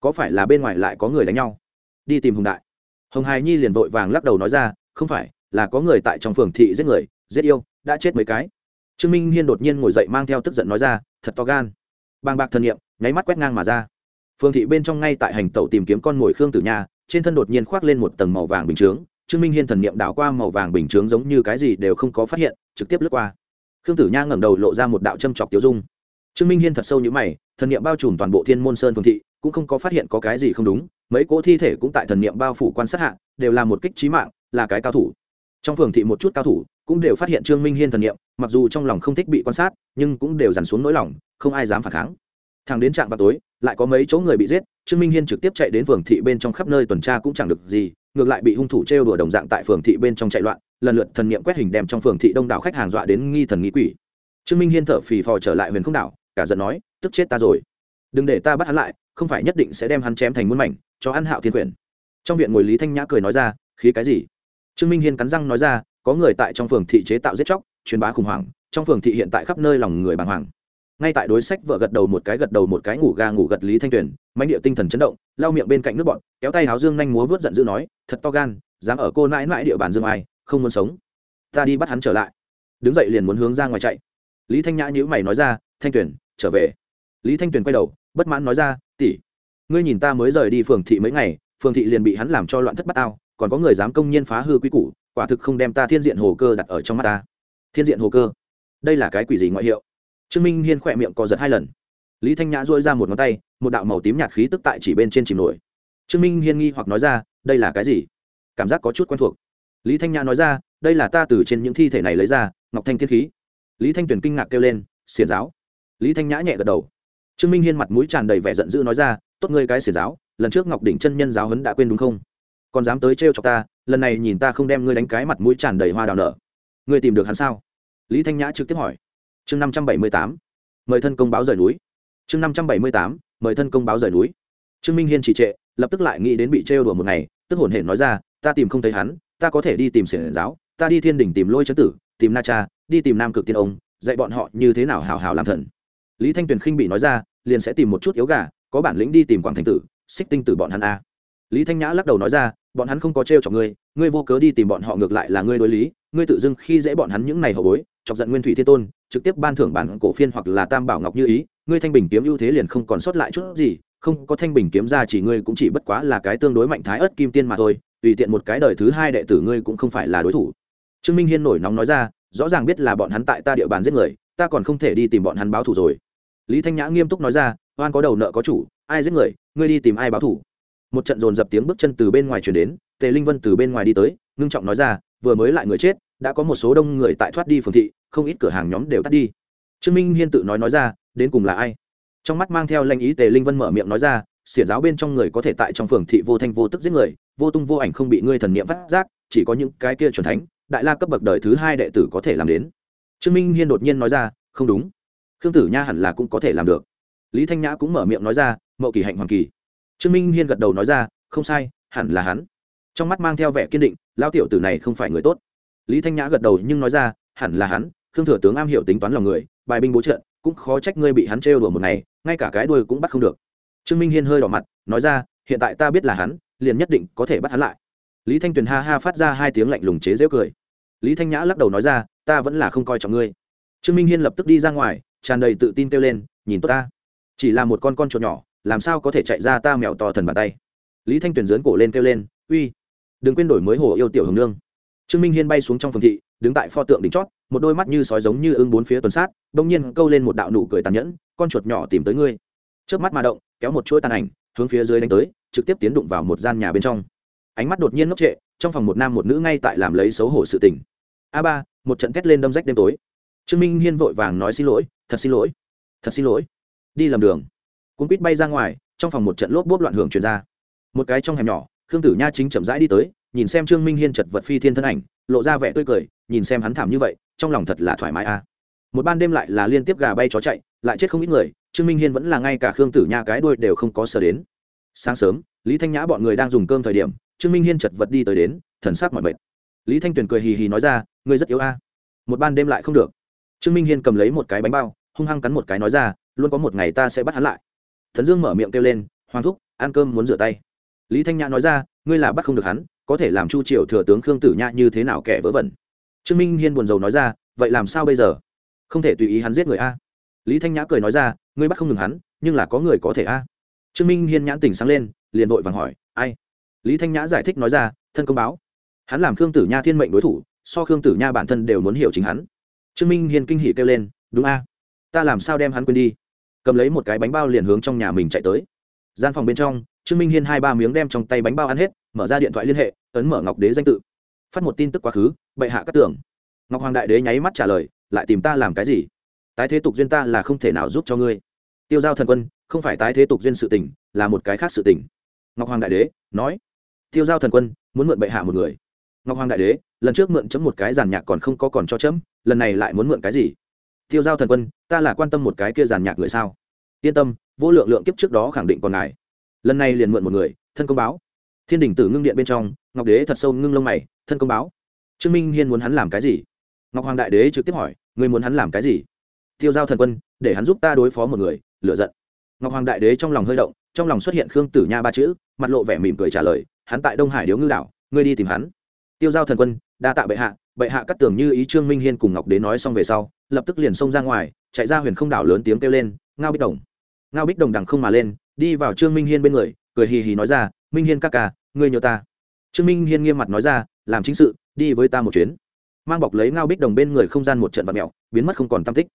Có phải là bên ngoài lại có người đánh nhau? Đi tìm hùng đại. Hồng hài nhi liền vội vàng lắc đầu nói ra, không phải, là có người tại trong phường thị giết người, giết yêu, đã chết mấy cái. Trương minh hiên đột nhiên ngồi dậy mang theo tức giận nói ra, thật to gan. Bàng bạc thần nhiệm nháy mắt quét ngang mà ra. Phương thị bên trong ngay tại hành tẩu tìm kiếm con mồi khương tử nha trên thân đột nhiên khoác lên một tầng màu vàng bình chướng trương minh hiên thần niệm đảo qua màu vàng bình chướng giống như cái gì đều không có phát hiện trực tiếp lướt qua. Khương tử nha ngẩng đầu lộ ra một đạo châm chọc tiêu dung. Trương minh hiên thật sâu như mày thần niệm bao trùm toàn bộ thiên môn sơn Phương thị cũng không có phát hiện có cái gì không đúng mấy cỗ thi thể cũng tại thần niệm bao phủ quan sát hạ đều là một kích trí mạng là cái cao thủ. Trong phường thị một chút cao thủ cũng đều phát hiện trương minh hiên thần niệm, mặc dù trong lòng không thích bị quan sát nhưng cũng đều dằn xuống nỗi lòng không ai dám phản kháng thằng đến trạm vào tối, lại có mấy chỗ người bị giết, trương minh hiên trực tiếp chạy đến phường thị bên trong khắp nơi tuần tra cũng chẳng được gì, ngược lại bị hung thủ trêu đùa đồng dạng tại phường thị bên trong chạy loạn, lần lượt thần nghiệm quét hình đem trong phường thị đông đảo khách hàng dọa đến nghi thần nghi quỷ. Trương minh hiên thở phì phò trở lại huyền không đảo, cả giận nói, tức chết ta rồi. Đừng để ta bắt hắn lại, không phải nhất định sẽ đem hắn chém thành muôn mảnh, cho ăn hạo thiên quyển. Trong viện ngồi lý thanh nhã cười nói ra, khí cái gì? Trương minh hiên cắn răng nói ra, có người tại trong phường thị chế tạo giết chóc, truyền bá khủng hoảng, trong phường thị hiện tại khắp nơi lòng người bàng hoàng ngay tại đối sách vợ gật đầu một cái gật đầu một cái ngủ ga ngủ gật lý thanh tuyền, mãnh địa tinh thần chấn động, lau miệng bên cạnh nước bọn kéo tay háo dương nhanh múa vớt giận dữ nói, thật to gan, dám ở cô mãi mãi địa bàn dương ai, không muốn sống. Ta đi bắt hắn trở lại. Đứng dậy liền muốn hướng ra ngoài chạy. Lý thanh nhã nhữ mày nói ra, thanh tuyền, trở về. Lý thanh tuyền quay đầu, bất mãn nói ra, tỷ, ngươi nhìn ta mới rời đi phường thị mấy ngày, phường thị liền bị hắn làm cho loạn thất bát ao còn có người dám công nhiên phá hư quy củ, quả thực không đem ta thiên diện hồ cơ đặt ở trong mắt ta. Thiên diện hồ cơ, đây là cái quỷ gì ngoại hiệu? Trương minh hiên khỏe miệng co giật hai lần. Lý thanh nhã dôi ra một ngón tay, một đạo màu tím nhạt khí tức tại chỉ bên trên chìm nổi. Trương minh hiên nghi hoặc nói ra, đây là cái gì? Cảm giác có chút quen thuộc. Lý thanh nhã nói ra, đây là ta từ trên những thi thể này lấy ra, ngọc thanh thiên khí. Lý thanh tuyền kinh ngạc kêu lên, xiển giáo. Lý thanh nhã nhẹ gật đầu. Trương minh hiên mặt mũi tràn đầy vẻ giận dữ nói ra, tốt ngươi cái xiển giáo, lần trước ngọc đỉnh chân nhân giáo hấn đã quên đúng không? Còn dám tới trêu chọc ta, lần này nhìn ta không đem ngươi đánh cái mặt mũi tràn đầy hoa đào nở. Ngươi tìm được hắn sao? Lý thanh nhã trực tiếp hỏi chương năm trăm bảy mươi tám, mời thân công báo rời núi. chương năm trăm bảy mươi tám, mời thân công báo rời núi. trương minh hiên chỉ trệ, lập tức lại nghĩ đến bị trêu đùa một ngày, tức hồn hển nói ra, ta tìm không thấy hắn, ta có thể đi tìm xiển giáo, ta đi thiên đình tìm lôi chấn tử, tìm na cha, đi tìm nam cực tiên ông, dạy bọn họ như thế nào hào hào làm thần. Lý thanh tuyền khinh bị nói ra, liền sẽ tìm một chút yếu gà, có bản lĩnh đi tìm quảng thành tử, xích tinh tử bọn hắn a. Lý thanh nhã lắc đầu nói ra, bọn hắn không có trêu chọc ngươi ngươi vô cớ đi tìm bọn họ ngược lại là ngươi đối lý, ngươi tự dưng khi dễ bọn hắn những này hậu bối, chọc giận nguyên thủy thiên tôn trực tiếp ban thưởng bản cổ phiên hoặc là tam bảo ngọc như ý, ngươi thanh bình kiếm ưu thế liền không còn sót lại chút gì, không có thanh bình kiếm ra chỉ ngươi cũng chỉ bất quá là cái tương đối mạnh thái ớt kim tiên mà thôi, tùy tiện một cái đời thứ hai đệ tử ngươi cũng không phải là đối thủ. Trương minh hiên nổi nóng nói ra, rõ ràng biết là bọn hắn tại ta địa bàn giết người, ta còn không thể đi tìm bọn hắn báo thù rồi. Lý thanh nhã nghiêm túc nói ra, oan có đầu nợ có chủ, ai giết người, ngươi đi tìm ai báo thù. Một trận dồn dập tiếng bước chân từ bên ngoài chuyển đến, tề linh vân từ bên ngoài đi tới, ngưng trọng nói ra, vừa mới lại người chết đã có một số đông người tại thoát đi phường thị, không ít cửa hàng nhóm đều tắt đi. Trương minh hiên tự nói nói ra, đến cùng là ai? Trong mắt mang theo lanh ý tề linh vân mở miệng nói ra, xiển giáo bên trong người có thể tại trong phường thị vô thanh vô tức giết người, vô tung vô ảnh không bị ngươi thần niệm phát giác, chỉ có những cái kia chuẩn thánh, đại la cấp bậc đời thứ hai đệ tử có thể làm đến. Trương minh hiên đột nhiên nói ra, không đúng. Khương tử nha hẳn là cũng có thể làm được. Lý thanh nhã cũng mở miệng nói ra, mậu kỳ hạnh hoàng kỳ. Trương minh hiên gật đầu nói ra, không sai, hẳn là hắn. Trong mắt mang theo vẻ kiên định lao tiểu tử này không phải người tốt lý thanh nhã gật đầu nhưng nói ra, hẳn là hắn, khương thừa tướng am hiểu tính toán lòng người, bài binh bố trận, cũng khó trách ngươi bị hắn trêu đùa một ngày, ngay cả cái đuôi cũng bắt không được. Trương minh hiên hơi đỏ mặt, nói ra, hiện tại ta biết là hắn, liền nhất định có thể bắt hắn lại. Lý thanh tuyền ha ha phát ra hai tiếng lạnh lùng chế giễu cười. Lý thanh nhã lắc đầu nói ra, ta vẫn là không coi trọng ngươi. Trương minh hiên lập tức đi ra ngoài, tràn đầy tự tin kêu lên, nhìn tốt ta. Chỉ là một con con chuột nhỏ, làm sao có thể chạy ra ta mèo to thần bàn tay? Lý thanh tuyền dớn cổ lên kêu lên, uy, đừng quên đổi mới hồ yêu tiểu hồng nương trương minh hiên bay xuống trong phường thị, đứng tại pho tượng đỉnh chót, một đôi mắt như sói giống như ưng bốn phía tuần sát bỗng nhiên câu lên một đạo nụ cười tàn nhẫn, con chuột nhỏ tìm tới ngươi. Trước mắt mà động, kéo một chuỗi tàn ảnh, hướng phía dưới đánh tới, trực tiếp tiến đụng vào một gian nhà bên trong. Ánh mắt đột nhiên ngốc trệ, trong phòng một nam một nữ ngay tại làm lấy xấu hổ sự tình. A ba, một trận thét lên đâm rách đêm tối. Trương minh hiên vội vàng nói, xin lỗi, thật xin lỗi, thật xin lỗi. Đi làm đường. Cuốn quýt bay ra ngoài, trong phòng một trận lốp bốp loạn hưởng truyền ra. Một cái trong hẻm nhỏ, khương tử nha chính chậm rãi đi tới nhìn xem trương minh hiên chật vật phi thiên thân ảnh, lộ ra vẻ tươi cười, nhìn xem hắn thảm như vậy, trong lòng thật là thoải mái a. Một ban đêm lại là liên tiếp gà bay chó chạy, lại chết không ít người, trương minh hiên vẫn là ngay cả khương tử nha cái đuôi đều không có sờ đến. Sáng sớm, lý thanh nhã bọn người đang dùng cơm thời điểm, trương minh hiên chật vật đi tới đến, thần sắc mọi mệt. Lý thanh tuyền cười hì hì nói ra, ngươi rất yếu a. Một ban đêm lại không được. Trương minh hiên cầm lấy một cái bánh bao, hung hăng cắn một cái nói ra, luôn có một ngày ta sẽ bắt hắn lại. Thần dương mở miệng kêu lên, hoàng thúc, ăn cơm muốn rửa tay. Lý thanh nhã nói ra, ngươi là bắt không được hắn có thể làm chu triều thừa tướng khương tử nhã như thế nào kẻ vớ vẩn? Trương minh hiên buồn rầu nói ra, vậy làm sao bây giờ? Không thể tùy ý hắn giết người a. Lý thanh nhã cười nói ra, ngươi bắt không ngừng hắn, nhưng là có người có thể a. Trương minh hiên nhãn tỉnh sáng lên, liền vội vàng hỏi, ai? Lý thanh nhã giải thích nói ra, thân công báo. Hắn làm khương tử nha thiên mệnh đối thủ, so khương tử nha bản thân đều muốn hiểu chính hắn. Trương minh hiên kinh hỉ kêu lên, đúng a. Ta làm sao đem hắn quên đi? Cầm lấy một cái bánh bao liền hướng trong nhà mình chạy tới. Gian phòng bên trong, trương minh hiên hai ba miếng đem trong tay bánh bao ăn hết mở ra điện thoại liên hệ, ấn mở ngọc đế danh tự. Phát một tin tức quá khứ, bệ hạ các tưởng ngọc hoàng đại đế nháy mắt trả lời, lại tìm ta làm cái gì? Tái thế tục duyên ta là không thể nào giúp cho ngươi. Tiêu giao thần quân, không phải tái thế tục duyên sự tình, là một cái khác sự tình. Ngọc hoàng đại đế nói, tiêu giao thần quân, muốn mượn bệ hạ một người. Ngọc hoàng đại đế, lần trước mượn chấm một cái giàn nhạc còn không có còn cho chấm, lần này lại muốn mượn cái gì? Tiêu giao thần quân, ta là quan tâm một cái kia giàn nhạc người sao? Yên tâm, vô lượng lượng kiếp trước đó khẳng định còn ngài. Lần này liền mượn một người, thân công báo thiên đình tử ngưng điện bên trong, ngọc đế thật sâu ngưng lông mày, thân công báo. Trương minh hiên muốn hắn làm cái gì? Ngọc hoàng đại đế trực tiếp hỏi người muốn hắn làm cái gì? Tiêu giao thần quân, để hắn giúp ta đối phó một người lựa giận. Ngọc hoàng đại đế trong lòng hơi động, trong lòng xuất hiện khương tử nha ba chữ, mặt lộ vẻ mỉm cười trả lời, hắn tại đông hải điếu ngư đảo, ngươi đi tìm hắn. Tiêu giao thần quân, đa tạ bệ hạ. Bệ hạ cắt tưởng như ý trương minh hiên cùng ngọc đế nói xong về sau, lập tức liền xông ra ngoài, chạy ra huyền không đảo lớn tiếng kêu lên, ngao bích đồng. Ngao bích đồng đằng không mà lên, đi vào trương minh hiên bên người, cười hì hì nói ra minh hiên ca ca, ngươi nhớ ta. Trương minh hiên nghiêm mặt nói ra, làm chính sự, đi với ta một chuyến. Mang bọc lấy ngao bích đồng bên người không gian một trận vật mẹo biến mất không còn tam tích.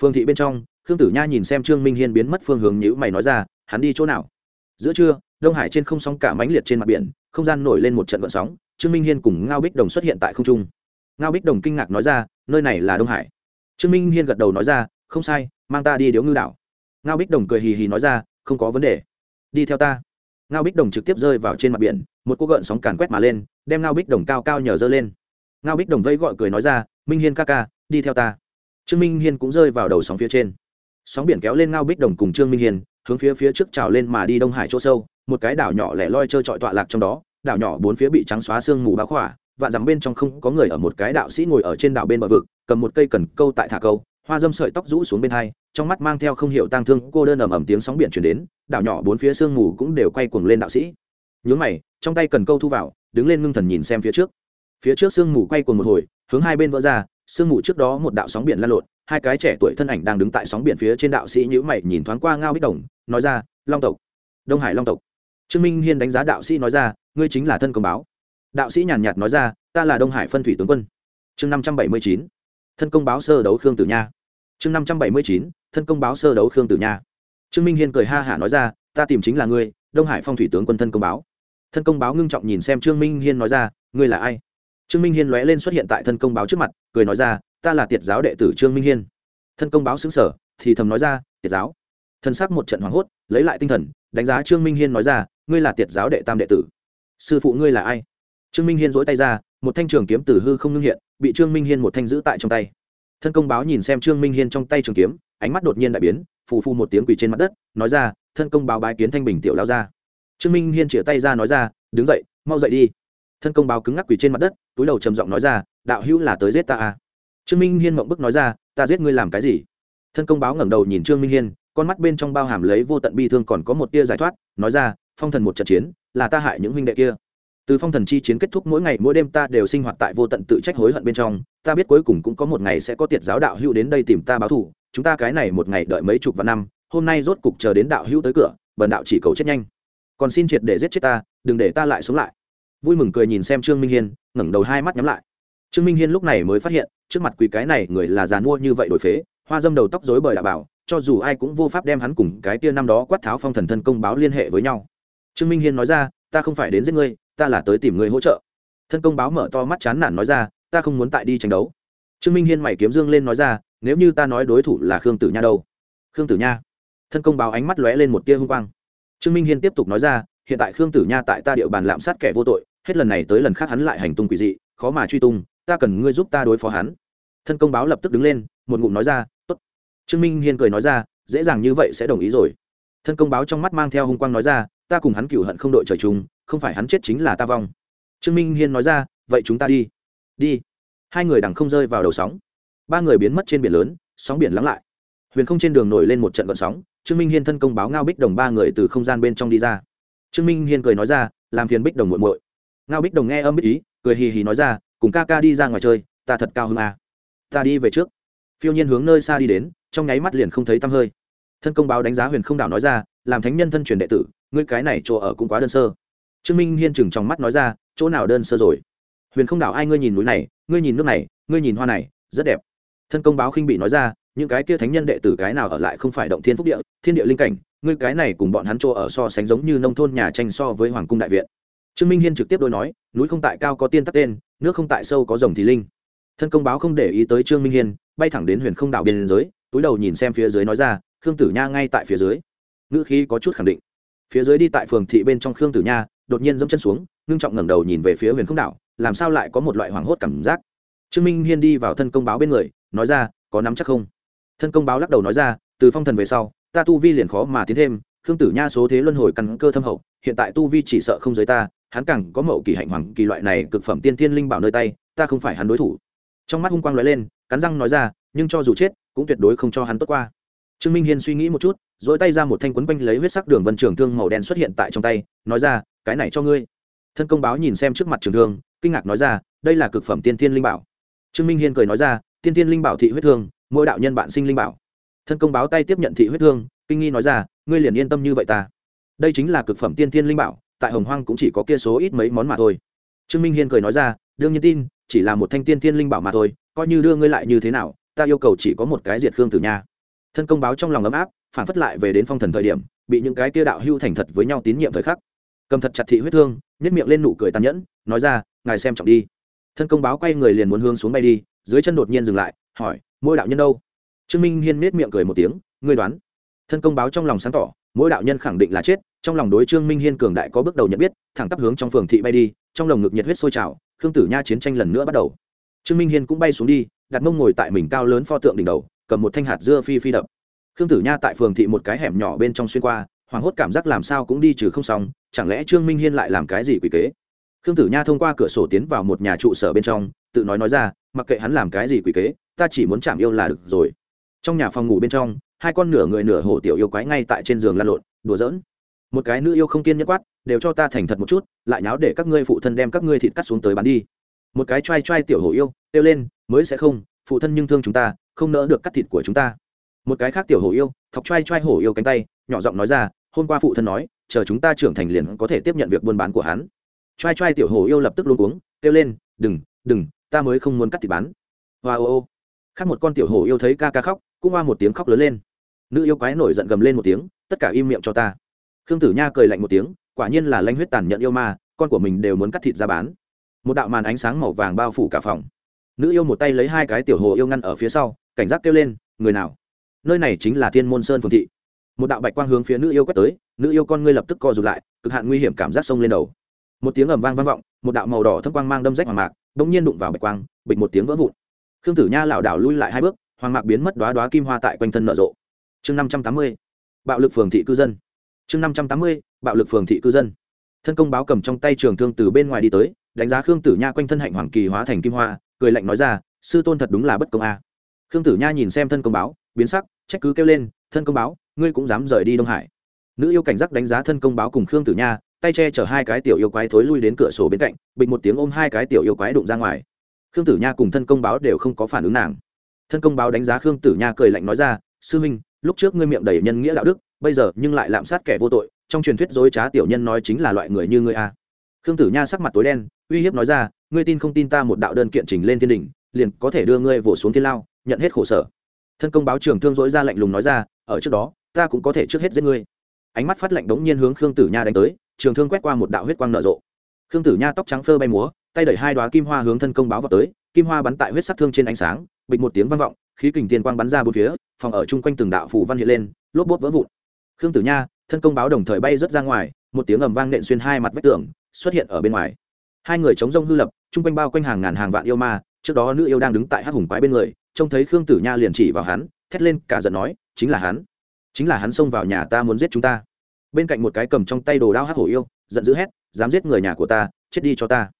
Phương thị bên trong, khương tử nha nhìn xem trương minh hiên biến mất phương hướng nhữ mày nói ra, hắn đi chỗ nào? Giữa trưa, đông hải trên không sóng cả mãnh liệt trên mặt biển, không gian nổi lên một trận gợn sóng, trương minh hiên cùng ngao bích đồng xuất hiện tại không trung. Ngao bích đồng kinh ngạc nói ra, nơi này là đông hải. Trương minh hiên gật đầu nói ra, không sai, mang ta đi điếu ngư đảo. Ngao bích đồng cười hì hì nói ra, không có vấn đề. Đi theo ta ngao bích đồng trực tiếp rơi vào trên mặt biển, một cô gợn sóng càn quét mà lên, đem ngao bích đồng cao cao nhờ dơ lên. Ngao bích đồng vây gọi cười nói ra, minh hiên ca ca, đi theo ta. Trương minh hiên cũng rơi vào đầu sóng phía trên. Sóng biển kéo lên ngao bích đồng cùng trương minh hiên, hướng phía phía trước trào lên mà đi đông hải chỗ sâu, một cái đảo nhỏ lẻ loi trơ trọi tọa lạc trong đó, đảo nhỏ bốn phía bị trắng xóa sương mù báo khỏa, vạn dặm bên trong không có người ở một cái đạo sĩ ngồi ở trên đảo bên bờ vực, cầm một cây cần câu tại thả câu hoa dâm sợi tóc rũ xuống bên hai, trong mắt mang theo không hiểu tang thương, cô đơn ầm ầm tiếng sóng biển chuyển đến, đảo nhỏ bốn phía sương mù cũng đều quay cuồng lên đạo sĩ. Nhướng mày, trong tay cần câu thu vào, đứng lên ngưng thần nhìn xem phía trước. Phía trước sương mù quay cuồng một hồi, hướng hai bên vỡ ra, sương mù trước đó một đạo sóng biển lan lộn, hai cái trẻ tuổi thân ảnh đang đứng tại sóng biển phía trên đạo sĩ nhữ mày nhìn thoáng qua ngao bích đồng, nói ra, long tộc, đông hải long tộc. Trương minh hiên đánh giá đạo sĩ nói ra, ngươi chính là thân công báo. Đạo sĩ nhàn nhạt nói ra, ta là đông hải phân thủy tướng quân. Chương năm trăm bảy mươi chín, thân công báo sơ đấu khương tử nha chương năm trăm bảy mươi chín, thân công báo sơ đấu khương tử nha. Trương minh hiên cười ha hả nói ra, ta tìm chính là ngươi, đông hải phong thủy tướng quân thân công báo. Thân công báo ngưng trọng nhìn xem trương minh hiên nói ra, ngươi là ai? Trương minh hiên lóe lên xuất hiện tại thân công báo trước mặt, cười nói ra, ta là tiệt giáo đệ tử trương minh hiên. Thân công báo xứng sở thì thầm nói ra, tiệt giáo? Thân xác một trận hoảng hốt, lấy lại tinh thần, đánh giá trương minh hiên nói ra, ngươi là tiệt giáo đệ tam đệ tử. Sư phụ ngươi là ai? Trương minh hiên dỗi tay ra, một thanh trường kiếm từ hư không ngưng hiện, bị trương minh hiên một thanh giữ tại trong tay thân công báo nhìn xem trương minh hiên trong tay trường kiếm, ánh mắt đột nhiên đại biến, phù phu một tiếng quỳ trên mặt đất, nói ra, thân công báo bái kiến thanh bình tiểu lao ra trương minh hiên chĩa tay ra nói ra, đứng dậy, mau dậy đi. Thân công báo cứng ngắc quỳ trên mặt đất, túi đầu trầm giọng nói ra, đạo hữu là tới giết ta à. trương minh hiên mộng bức nói ra, ta giết ngươi làm cái gì? Thân công báo ngẩng đầu nhìn trương minh hiên, con mắt bên trong bao hàm lấy vô tận bi thương còn có một tia giải thoát, nói ra, phong thần một trận chiến, là ta hại những huynh đệ kia từ phong thần chi chiến kết thúc mỗi ngày, mỗi đêm ta đều sinh hoạt tại vô tận tự trách hối hận bên trong. Ta biết cuối cùng cũng có một ngày sẽ có tiệt giáo đạo hữu đến đây tìm ta báo thù. Chúng ta cái này một ngày đợi mấy chục vạn năm, hôm nay rốt cục chờ đến đạo hữu tới cửa, bần đạo chỉ cầu chết nhanh. Còn xin triệt để giết chết ta, đừng để ta lại sống lại. Vui mừng cười nhìn xem trương minh hiên, ngẩng đầu hai mắt nhắm lại. Trương minh hiên lúc này mới phát hiện, trước mặt quỳ cái này người là già mua như vậy đổi phế, hoa dâm đầu tóc dối bời đạo bảo cho dù ai cũng vô pháp đem hắn cùng cái tia năm đó quát tháo phong thần thân công báo liên hệ với nhau. Trương minh hiên nói ra, ta không phải đến giết ngươi ta là tới tìm người hỗ trợ. Thân công báo mở to mắt chán nản nói ra, ta không muốn tại đi tranh đấu. Trương minh hiên mày kiếm dương lên nói ra, nếu như ta nói đối thủ là khương tử nha đâu? Khương tử nha. Thân công báo ánh mắt lóe lên một tia hung quang. Trương minh hiên tiếp tục nói ra, hiện tại khương tử nha tại ta địa bàn lạm sát kẻ vô tội, hết lần này tới lần khác hắn lại hành tung quỷ dị, khó mà truy tung, ta cần ngươi giúp ta đối phó hắn. Thân công báo lập tức đứng lên, một ngụm nói ra t ố t trương minh hiên cười nói ra, dễ dàng như vậy sẽ đồng ý rồi. Thân công báo trong mắt mang theo hung quang nói ra, ta cùng hắn cựu hận không đội trời chung không phải hắn chết chính là ta vong. Trương minh hiên nói ra, vậy chúng ta đi. Đi. Hai người đằng không rơi vào đầu sóng. Ba người biến mất trên biển lớn, sóng biển lắng lại. Huyền không trên đường nổi lên một trận gọn sóng, trương minh hiên thân công báo ngao bích đồng ba người từ không gian bên trong đi ra. Trương minh hiên cười nói ra, làm phiền bích đồng muộn muội. Ngao bích đồng nghe âm bích ý, cười hì hì nói ra, cùng ca ca đi ra ngoài chơi, ta thật cao hơn à. ta đi về trước. Phiêu nhiên hướng nơi xa đi đến, trong nháy mắt liền không thấy tăm hơi. Thân công báo đánh giá huyền không đảo nói ra, làm thánh nhân thân truyền đệ tử, ngươi cái này chỗ ở cũng quá đơn sơ trương minh hiên chừng trong mắt nói ra, chỗ nào đơn sơ rồi? Huyền không đảo ai ngươi nhìn núi này, ngươi nhìn nước này, ngươi nhìn hoa này, rất đẹp. Thân công báo khinh bị nói ra, những cái kia thánh nhân đệ tử cái nào ở lại không phải động thiên phúc địa, thiên địa linh cảnh, ngươi cái này cùng bọn hắn chỗ ở so sánh giống như nông thôn nhà tranh so với hoàng cung đại viện. Trương minh hiên trực tiếp đôi nói, núi không tại cao có tiên tắc tên, nước không tại sâu có rồng thì linh. Thân công báo không để ý tới trương minh hiên, bay thẳng đến huyền không đảo biên giới, túi đầu nhìn xem phía dưới nói ra, khương tử nha ngay tại phía dưới. Ngữ khí có chút khẳng định. Phía dưới đi tại phường thị bên trong khương tử nha đột nhiên dẫm chân xuống, ngưng trọng ngẩng đầu nhìn về phía huyền không đảo, làm sao lại có một loại hoảng hốt cảm giác? Trương minh hiên đi vào thân công báo bên người, nói ra, có nắm chắc không? Thân công báo lắc đầu nói ra, từ phong thần về sau, ta tu vi liền khó mà tiến thêm, khương tử nha số thế luân hồi căn cơ thâm hậu, hiện tại tu vi chỉ sợ không giới ta, hắn càng có mậu kỳ hạnh hoàng kỳ loại này cực phẩm tiên thiên linh bảo nơi tay, ta không phải hắn đối thủ. Trong mắt hung quang lóe lên, cắn răng nói ra, nhưng cho dù chết, cũng tuyệt đối không cho hắn tốt qua. Trương minh hiên suy nghĩ một chút dỗi tay ra một thanh quấn quanh lấy huyết sắc đường vân trường thương màu đen xuất hiện tại trong tay, nói ra cái này cho ngươi. Thân công báo nhìn xem trước mặt trường thương, kinh ngạc nói ra, đây là cực phẩm tiên thiên linh bảo. Trương minh hiên cười nói ra, tiên thiên linh bảo thị huyết thương, mỗi đạo nhân bạn sinh linh bảo. Thân công báo tay tiếp nhận thị huyết thương, kinh nghi nói ra, ngươi liền yên tâm như vậy ta. Đây chính là cực phẩm tiên thiên linh bảo, tại hồng hoang cũng chỉ có kia số ít mấy món mà thôi. Trương minh hiên cười nói ra, đương nhiên tin, chỉ là một thanh tiên thiên linh bảo mà thôi, coi như đưa ngươi lại như thế nào, ta yêu cầu chỉ có một cái diệt khương tử nha. Thân công báo trong lòng ấm áp, phản phất lại về đến phong thần thời điểm, bị những cái kia đạo hưu thành thật với nhau tín nhiệm thời khắc cầm thật chặt thị huyết thương nhất miệng lên nụ cười tàn nhẫn, nói ra, ngài xem trọng đi. Thân công báo quay người liền muốn hướng xuống bay đi, dưới chân đột nhiên dừng lại, hỏi, mỗi đạo nhân đâu? Trương minh hiên miết miệng cười một tiếng, ngươi đoán. Thân công báo trong lòng sáng tỏ, mỗi đạo nhân khẳng định là chết, trong lòng đối trương minh hiên cường đại có bước đầu nhận biết, thẳng tắp hướng trong phường thị bay đi, trong lồng ngực nhiệt huyết sôi trào, khương tử nha chiến tranh lần nữa bắt đầu. Trương minh hiên cũng bay xuống đi, đặt mông ngồi tại mình cao lớn pho tượng đỉnh đầu, cầm một thanh hạt dưa phi phi đập. Khương tử nha tại phường thị một cái hẻm nhỏ bên trong xuyên qua, hoảng hốt cảm giác làm sao cũng đi trừ không xong chẳng lẽ trương minh hiên lại làm cái gì quỷ kế? Khương tử nha thông qua cửa sổ tiến vào một nhà trụ sở bên trong, tự nói nói ra, mặc kệ hắn làm cái gì quỷ kế, ta chỉ muốn chạm yêu là được rồi. Trong nhà phòng ngủ bên trong, hai con nửa người nửa hổ tiểu yêu quái ngay tại trên giường lăn lộn, đùa giỡn. Một cái nữ yêu không kiên nhất quát, đều cho ta thành thật một chút, lại nháo để các ngươi phụ thân đem các ngươi thịt cắt xuống tới bán đi. Một cái t r a i t r a i tiểu hổ yêu, kêu lên, mới sẽ không, phụ thân nhưng thương chúng ta, không nỡ được cắt thịt của chúng ta. Một cái khác tiểu hổ yêu, thọc t r a i t r a i hổ yêu cánh tay, nhỏ giọng nói ra, hôm qua phụ thân nói chờ chúng ta trưởng thành liền có thể tiếp nhận việc buôn bán của hắn. T r a i t r a i tiểu hồ yêu lập tức luôn cuống, kêu lên, đừng đừng, ta mới không muốn cắt thịt bán. Hoa ô ô. Khác một con tiểu hồ yêu thấy ca ca khóc, cũng hoa một tiếng khóc lớn lên. Nữ yêu quái nổi giận gầm lên một tiếng, tất cả im miệng cho ta. Khương tử nha cười lạnh một tiếng, quả nhiên là lanh huyết tàn nhận yêu ma, con của mình đều muốn cắt thịt ra bán. Một đạo màn ánh sáng màu vàng bao phủ cả phòng. Nữ yêu một tay lấy hai cái tiểu hồ yêu ngăn ở phía sau, cảnh giác kêu lên, người nào? Nơi này chính là thiên môn sơn phường thị một đạo bạch quang hướng phía nữ yêu quét tới, nữ yêu con ngươi lập tức co rụt lại, cực hạn nguy hiểm cảm giác sông lên đầu. Một tiếng ầm vang vang vọng, một đạo màu đỏ thâm quang mang đâm rách hoàng mạc đ ỗ n g nhiên đụng vào bạch quang, bịch một tiếng vỡ vụn. Khương tử nha lảo đảo lui lại hai bước, hoàng mạc biến mất đoá đoá kim hoa tại quanh thân nở rộ. Chương năm trăm tám mươi, bạo lực phường thị cư dân. Chương năm trăm tám mươi, bạo lực phường thị cư dân. Thân công báo cầm trong tay trường thương từ bên ngoài đi tới, đánh giá khương tử nha quanh thân hạnh hoàng kỳ hóa thành kim hoa, cười lạnh nói ra, sư tôn thật đúng là bất công a. Khương tử nha nhìn xem thân công báo, biến sắc, trách cứ kêu lên, thân công báo ngươi cũng dám rời đi đông hải. Nữ yêu cảnh giác đánh giá thân công báo cùng khương tử nha, tay che chở hai cái tiểu yêu quái thối lui đến cửa sổ bên cạnh bịch một tiếng ôm hai cái tiểu yêu quái đụng ra ngoài. Khương tử nha cùng thân công báo đều không có phản ứng nàng. Thân công báo đánh giá khương tử nha cười lạnh nói ra, sư huynh, lúc trước ngươi miệng đầy nhân nghĩa đạo đức, bây giờ nhưng lại lạm sát kẻ vô tội, trong truyền thuyết dối trá tiểu nhân nói chính là loại người như ngươi a. Khương tử nha sắc mặt tối đen, uy hiếp nói ra, ngươi tin không tin ta một đạo đơn kiện trình lên thiên đình liền có thể đưa ngươi vỗ xuống thiên lao, nhận hết khổ sở. Thân công báo trường thương dối ra lạnh lùng nói ra, ở trước đó ta cũng có thể trước hết giết ngươi. Ánh mắt phát lạnh đống nhiên hướng khương tử nha đánh tới, trường thương quét qua một đạo huyết quang nở rộ. Khương tử nha tóc trắng phơ bay múa, tay đẩy hai đoá kim hoa hướng thân công báo vào tới, kim hoa bắn tại huyết sắc thương trên ánh sáng, bịch một tiếng vang vọng, khí kình tiền quang bắn ra bốn phía, phòng ở chung quanh từng đạo phủ văn hiện lên, lốp bốt vỡ vụn. Khương tử nha, thân công báo đồng thời bay rớt ra ngoài, một tiếng ầm vang nện xuyên hai mặt vách tường, xuất hiện ở bên ngoài. Hai người chống rông hư lập, chung quanh bao quanh hàng ngàn hàng vạn yêu ma, trước đó nữ yêu đang đứng tại hắc hùng quái bên người, trông thấy khương tử nha liền chỉ vào hắn, thét lên cả giận nói, chính là hắn chính là hắn xông vào nhà ta muốn giết chúng ta. Bên cạnh một cái cầm trong tay đồ đao hắc hổ yêu, giận dữ hét, dám giết người nhà của ta, chết đi cho ta.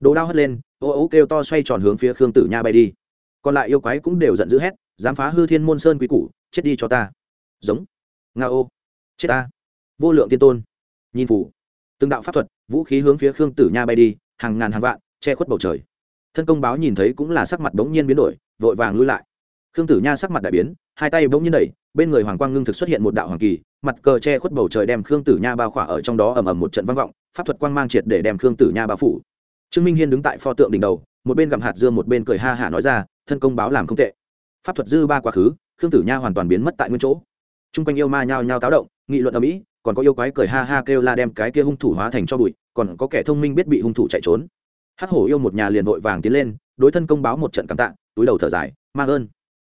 Đồ đao hất lên, ô ô kêu to xoay tròn hướng phía khương tử nha bay đi. Còn lại yêu quái cũng đều giận dữ hét, dám phá hư thiên môn sơn quý củ, chết đi cho ta. Giống. Nga ô. Chết ta. Vô lượng tiên tôn. Nhìn phủ. Từng đạo pháp thuật, vũ khí hướng phía khương tử nha bay đi, hàng ngàn hàng vạn, che khuất bầu trời. Thân công báo nhìn thấy cũng là sắc mặt bỗng nhiên biến đổi, vội vàng lui lại khương tử nha sắc mặt đại biến, hai tay bỗng nhiên đẩy, bên người hoàng quang ngưng thực xuất hiện một đạo hoàng kỳ, mặt cờ che khuất bầu trời đem khương tử nha bao khỏa ở trong đó ầm ầm một trận vang vọng, pháp thuật quang mang triệt để đem khương tử nha bao phủ. Trương minh hiên đứng tại pho tượng đỉnh đầu, một bên gặm hạt dưa một bên cười ha hả nói ra, thân công báo làm không tệ. Pháp thuật dư ba quá khứ, khương tử nha hoàn toàn biến mất tại nguyên chỗ. T r u n g quanh yêu ma nhao nhao táo động, nghị luận ở mỹ còn có yêu quái cười ha ha kêu la đem cái kia hung thủ hóa thành cho bụi, còn có kẻ thông minh biết bị hung thủ chạy trốn. Hắc hổ yêu một nhà liền vội vàng tiến lên, đối thân công báo một trận cảm tạ, túi đầu thở dài, mang ơn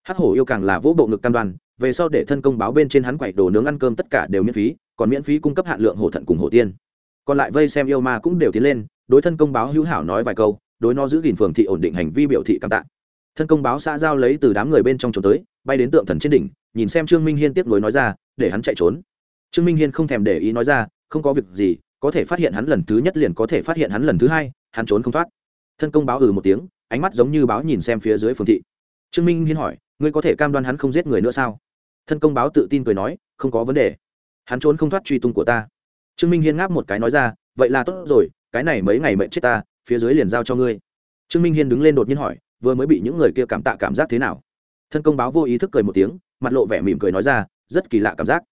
hắc hổ yêu càng là vỗ bộ ngực cam đoan, về sau để thân công báo bên trên hắn quậy đồ nướng ăn cơm tất cả đều miễn phí, còn miễn phí cung cấp hạn lượng hổ thận cùng hổ tiên. Còn lại vây xem yêu ma cũng đều tiến lên, đối thân công báo hữu hảo nói vài câu, đối nó giữ gìn phường thị ổn định hành vi biểu thị cảm tạ. Thân công báo xã giao lấy từ đám người bên trong trốn tới, bay đến tượng thần trên đỉnh, nhìn xem trương minh hiên tiếp nối nói ra, để hắn chạy trốn. Trương minh hiên không thèm để ý nói ra, không có việc gì, có thể phát hiện hắn lần thứ nhất liền có thể phát hiện hắn lần thứ hai, hắn trốn không thoát. Thân công báo ừ một tiếng, ánh mắt giống như báo nhìn xem phía dưới phường thị trương minh hiên hỏi, ngươi có thể cam đoan hắn không giết người nữa sao? Thân công báo tự tin cười nói, không có vấn đề. Hắn trốn không thoát truy tung của ta. Trương minh hiên ngáp một cái nói ra, vậy là tốt rồi, cái này mấy ngày mệnh chết ta, phía dưới liền giao cho ngươi. Trương minh hiên đứng lên đột nhiên hỏi, vừa mới bị những người kia cảm tạ cảm giác thế nào? Thân công báo vô ý thức cười một tiếng, mặt lộ vẻ mỉm cười nói ra, rất kỳ lạ cảm giác.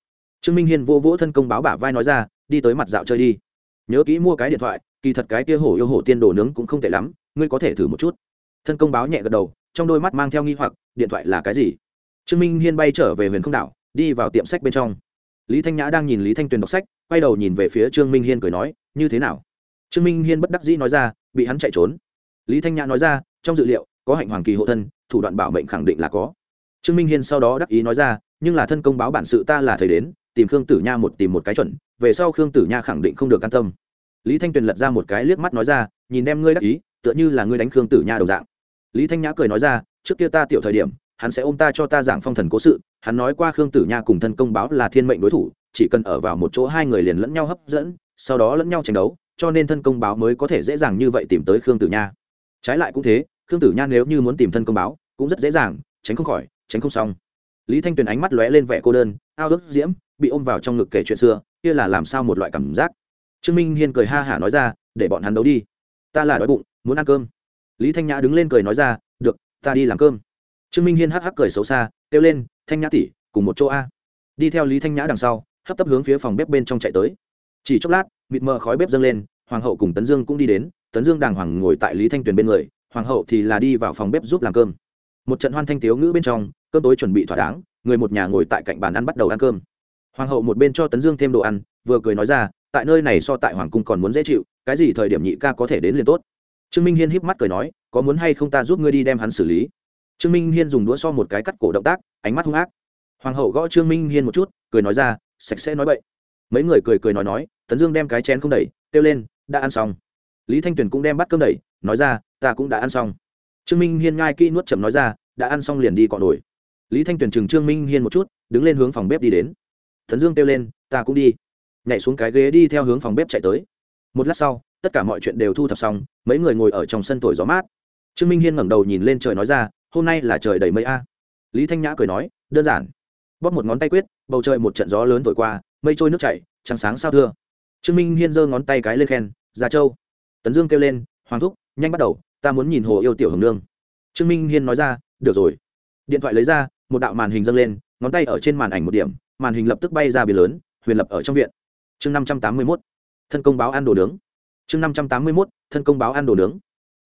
Trương minh hiên vô vỗ thân công báo bả vai nói ra, đi tới mặt dạo chơi đi. Nhớ kỹ mua cái điện thoại, kỳ thật cái kia hổ yêu hổ tiên đồ nướng cũng không tệ lắm, ngươi có thể thử một chút. Thân công báo nhẹ gật đầu trong đôi mắt mang theo nghi hoặc, điện thoại là cái gì? Trương minh hiên bay trở về huyền không đảo, đi vào tiệm sách bên trong. Lý thanh nhã đang nhìn lý thanh tuyền đọc sách, quay đầu nhìn về phía trương minh hiên cười nói, như thế nào? Trương minh hiên bất đắc dĩ nói ra, bị hắn chạy trốn. Lý thanh nhã nói ra, trong dự liệu, có hạnh hoàng kỳ hộ thân, thủ đoạn bảo mệnh khẳng định là có. Trương minh hiên sau đó đắc ý nói ra, nhưng là thân công báo bản sự ta là thầy đến, tìm khương tử nha một tìm một cái chuẩn, về sau khương tử nha khẳng định không được an tâm. Lý thanh tuyền lật ra một cái liếc mắt nói ra, nhìn đem ngươi đắc ý, tựa như là ngươi đánh khương tử nha đồng dạng lý thanh nhã cười nói ra, trước kia ta tiểu thời điểm, hắn sẽ ôm ta cho ta giảng phong thần cố sự, hắn nói qua khương tử nha cùng thân công báo là thiên mệnh đối thủ, chỉ cần ở vào một chỗ hai người liền lẫn nhau hấp dẫn, sau đó lẫn nhau tranh đấu, cho nên thân công báo mới có thể dễ dàng như vậy tìm tới khương tử nha. Trái lại cũng thế, khương tử nha nếu như muốn tìm thân công báo, cũng rất dễ dàng, tránh không khỏi, tránh không xong. Lý thanh tuyền ánh mắt lóe lên vẻ cô đơn, ao ước diễm, bị ôm vào trong ngực kể chuyện xưa, kia là làm sao một loại cảm giác. Trương minh hiên cười ha hả nói ra, để bọn hắn đấu đi. Ta là đói bụng, muốn ăn cơm lý thanh nhã đứng lên cười nói ra, được, ta đi làm cơm. Trương minh hiên hắc hắc cười xấu xa, kêu lên, thanh nhã tỉ cùng một chỗ a. Đi theo lý thanh nhã đằng sau, hấp tấp hướng phía phòng bếp bên trong chạy tới. Chỉ chốc lát, mịt mờ khói bếp dâng lên, hoàng hậu cùng tấn dương cũng đi đến, tấn dương đàng hoàng ngồi tại lý thanh tuyền bên người, hoàng hậu thì là đi vào phòng bếp giúp làm cơm. Một trận hoan thanh tiếu ngữ bên trong, cơm tối chuẩn bị thỏa đáng, người một nhà ngồi tại cạnh bàn ăn bắt đầu ăn cơm. Hoàng hậu một bên cho tấn dương thêm đồ ăn, vừa cười nói ra, tại nơi này so tại hoàng cung còn muốn dễ chịu, cái gì thời điểm nhị ca có thể đến liền tốt trương minh hiên híp mắt cười nói, có muốn hay không ta giúp ngươi đi đem hắn xử lý? Trương minh hiên dùng đũa so một cái cắt cổ động tác, ánh mắt hung ác. Hoàng hậu gõ trương minh hiên một chút, cười nói ra, sạch sẽ nói vậy mấy người cười cười nói nói, tấn dương đem cái chén không đẩy, kêu lên, đã ăn xong. Lý thanh tuyền cũng đem bắt cơm đẩy, nói ra, ta cũng đã ăn xong. Trương minh hiên ngai kỹ nuốt chậm nói ra, đã ăn xong liền đi cọ nổi. Lý thanh tuyền chừng trương minh hiên một chút, đứng lên hướng phòng bếp đi đến. Tấn dương kêu lên, ta cũng đi. Nhảy xuống cái ghế đi theo hướng phòng bếp chạy tới. Một lát sau tất cả mọi chuyện đều thu thập xong, mấy người ngồi ở trong sân thổi gió mát. Trương minh hiên ngẩng đầu nhìn lên trời nói ra, hôm nay là trời đầy mây a. Lý thanh nhã cười nói, đơn giản. Bóp một ngón tay quyết, bầu trời một trận gió lớn thổi qua, mây trôi nước chảy trắng sáng sao thưa. Trương minh hiên giơ ngón tay cái lên khen gia châu. Tấn dương kêu lên, hoàng thúc, nhanh bắt đầu, ta muốn nhìn hồ yêu tiểu hồng nương. Trương minh hiên nói ra, được rồi. Điện thoại lấy ra, một đạo màn hình dâng lên, ngón tay ở trên màn ảnh một điểm, màn hình lập tức bay ra biển lớn, huyền lập ở trong viện. Chương năm trăm tám mươi mốt, thân công báo ăn đồ nướng chương năm trăm tám mươi mốt, thân công báo ăn đồ nướng.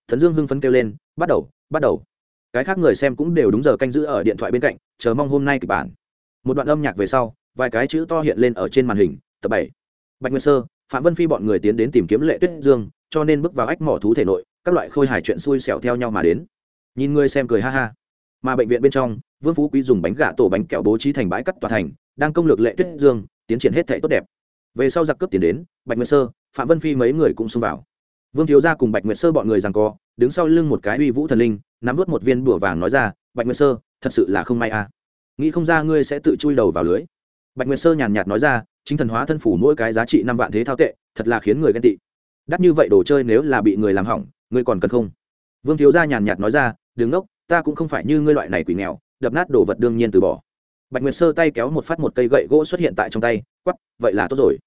Thần dương hưng phấn kêu lên, bắt đầu bắt đầu. Cái khác người xem cũng đều đúng giờ canh giữ ở điện thoại bên cạnh, chờ mong hôm nay kịch bản. Một đoạn âm nhạc về sau, vài cái chữ to hiện lên ở trên màn hình, tập bảy. Bạch nguyên sơ, phạm vân phi bọn người tiến đến tìm kiếm lệ tuyết dương, cho nên bước vào ách mỏ thú thể nội, các loại khôi hài chuyện xui xẻo theo nhau mà đến. Nhìn người xem cười ha ha. Mà bệnh viện bên trong, vương phú quý dùng bánh gà tổ bánh kẹo bố trí thành bãi cắt tòa thành, đang công lược lệ tuyết dương, tiến triển hết thể tốt đẹp. Về sau giặc cướp tiền đến, bạch Nguyên sơ phạm vân phi mấy người cũng xông vào. Vương thiếu gia cùng bạch nguyệt sơ bọn người rằng co, đứng sau lưng một cái uy vũ thần linh, nắm vớt một viên bùa vàng nói ra, bạch nguyệt sơ, thật sự là không may à nghĩ không ra ngươi sẽ tự chui đầu vào lưới. Bạch nguyệt sơ nhàn nhạt nói ra, chính thần hóa thân phủ mỗi cái giá trị năm vạn thế thao tệ, thật là khiến người ghen tị. Đắt như vậy đồ chơi nếu là bị người làm hỏng, ngươi còn cần không? Vương thiếu gia nhàn nhạt nói ra đứng ngốc, ta cũng không phải như ngươi loại này quỷ nghèo, đập nát đồ vật đương nhiên từ bỏ. Bạch nguyệt sơ tay kéo một phát một cây gậy gỗ xuất hiện tại trong tay quắp vậy là tốt rồi.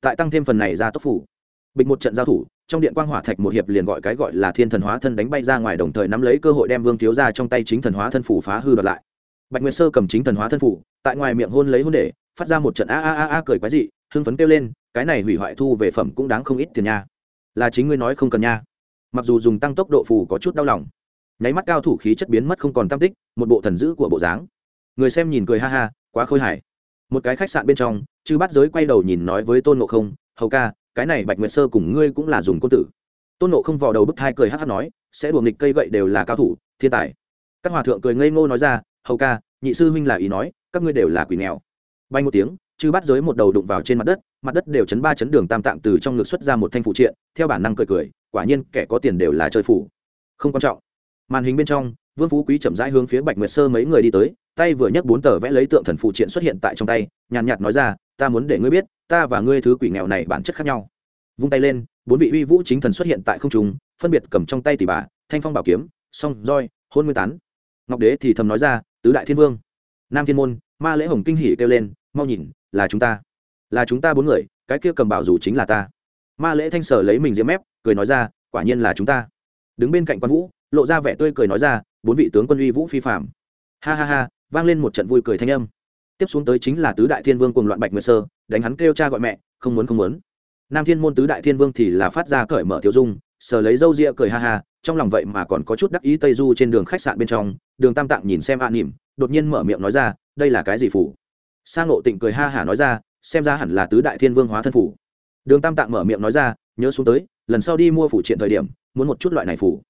Tại tăng thêm phần này ra tốc phủ bịch một trận giao thủ, trong điện quang hỏa thạch một hiệp liền gọi cái gọi là thiên thần hóa thân đánh bay ra ngoài đồng thời nắm lấy cơ hội đem vương thiếu ra trong tay chính thần hóa thân phủ phá hư đoạt lại. Bạch nguyệt sơ cầm chính thần hóa thân phủ, tại ngoài miệng hôn lấy hôn để, phát ra một trận a a a a cười quái dị, hưng phấn kêu lên, cái này hủy hoại thu về phẩm cũng đáng không ít tiền nha. Là chính ngươi nói không cần nha. Mặc dù dùng tăng tốc độ phù có chút đau lòng, nháy mắt cao thủ khí chất biến mất không còn tam tích, một bộ thần dữ của bộ dáng. Người xem nhìn cười ha ha, quá khôi hài. Một cái khách sạn bên trong, chư bắt giới quay đầu nhìn nói với tôn ngộ không, hầu ca cái này bạch nguyệt sơ cùng ngươi cũng là dùng côn tử. Tôn nộ không vào đầu bức thai cười hát hát nói, sẽ đùa nghịch cây gậy đều là cao thủ, thiên tài. Các hòa thượng cười ngây ngô nói ra, hầu ca, nhị sư huynh là ý nói, các ngươi đều là quỷ nghèo. Bay một tiếng, chư bắt giới một đầu đụng vào trên mặt đất mặt đất đều chấn ba chấn đường tam tạng từ trong ngực xuất ra một thanh phụ triện, theo bản năng cười cười, quả nhiên kẻ có tiền đều là chơi phủ không quan trọng. Màn hình bên trong, vương phú quý chậm rãi hướng phía bạch nguyệt sơ mấy người đi tới, tay vừa nhấc bốn tờ vẽ lấy tượng thần phụ triện xuất hiện tại trong tay, nhàn nhạt nói ra, ta muốn để ngươi biết ta và ngươi thứ quỷ nghèo này bản chất khác nhau. Vung tay lên, bốn vị uy vũ chính thần xuất hiện tại không trung, phân biệt cầm trong tay tỷ bà, thanh phong bảo kiếm, song roi, hôn nguyên tán. Ngọc đế thì thầm nói ra, tứ đại thiên vương, nam thiên môn, ma lễ hồng kinh hỉ kêu lên, mau nhìn, là chúng ta. Là chúng ta bốn người, cái kia cầm bảo dù chính là ta. Ma lễ thanh sở lấy mình diễm mép, cười nói ra, quả nhiên là chúng ta. Đứng bên cạnh quan vũ, lộ ra vẻ tươi cười nói ra, bốn vị tướng quân uy vũ phi phạm ha ha ha, vang lên một trận vui cười thanh âm tiếp xuống tới chính là tứ đại thiên vương cùng loạn bạch nguyệt sơ, đánh hắn kêu cha gọi mẹ, không muốn không muốn. Nam thiên môn tứ đại thiên vương thì là phát ra cởi mở tiêu dung, sờ lấy râu ria cười ha ha, trong lòng vậy mà còn có chút đắc ý tây du trên đường khách sạn bên trong, đường tam tạng nhìn xem an nỉm đột nhiên mở miệng nói ra, đây là cái gì phủ? Sang ngộ tịnh cười ha hả nói ra, xem ra hẳn là tứ đại thiên vương hóa thân phủ. Đường tam tạng mở miệng nói ra, nhớ xuống tới, lần sau đi mua phủ triện thời điểm, muốn một chút loại này phủ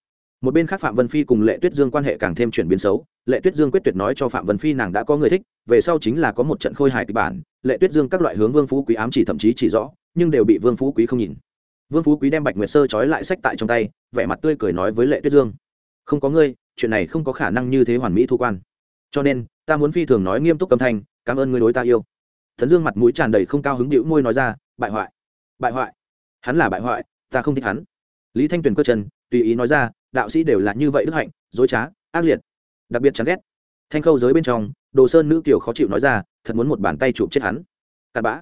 một bên khác phạm vân phi cùng lệ tuyết dương quan hệ càng thêm chuyển biến xấu. Lệ tuyết dương quyết tuyệt nói cho phạm vân phi nàng đã có người thích, về sau chính là có một trận khôi hài kịch bản. Lệ tuyết dương các loại hướng vương phú quý ám chỉ thậm chí chỉ rõ, nhưng đều bị vương phú quý không nhìn. Vương phú quý đem bạch nguyệt sơ trói lại sách tại trong tay, vẻ mặt tươi cười nói với lệ tuyết dương, không có ngươi, chuyện này không có khả năng như thế hoàn mỹ thu quan. Cho nên, ta muốn phi thường nói nghiêm túc âm thanh, cảm ơn ngươi đối ta yêu. Thần dương mặt mũi tràn đầy không cao hứng đĩu môi nói ra, bại hoại bại hoại. Hắn là bại hoại, ta không thích hắn. Lý thanh tuyền cơ chân, tùy ý nói ra đạo sĩ đều là như vậy đức hạnh, dối trá, ác liệt, đặc biệt chán ghét. Thanh khâu giới bên trong, đồ sơn nữ kiều khó chịu nói ra, thật muốn một bàn tay chụp chết hắn. Cặn bã.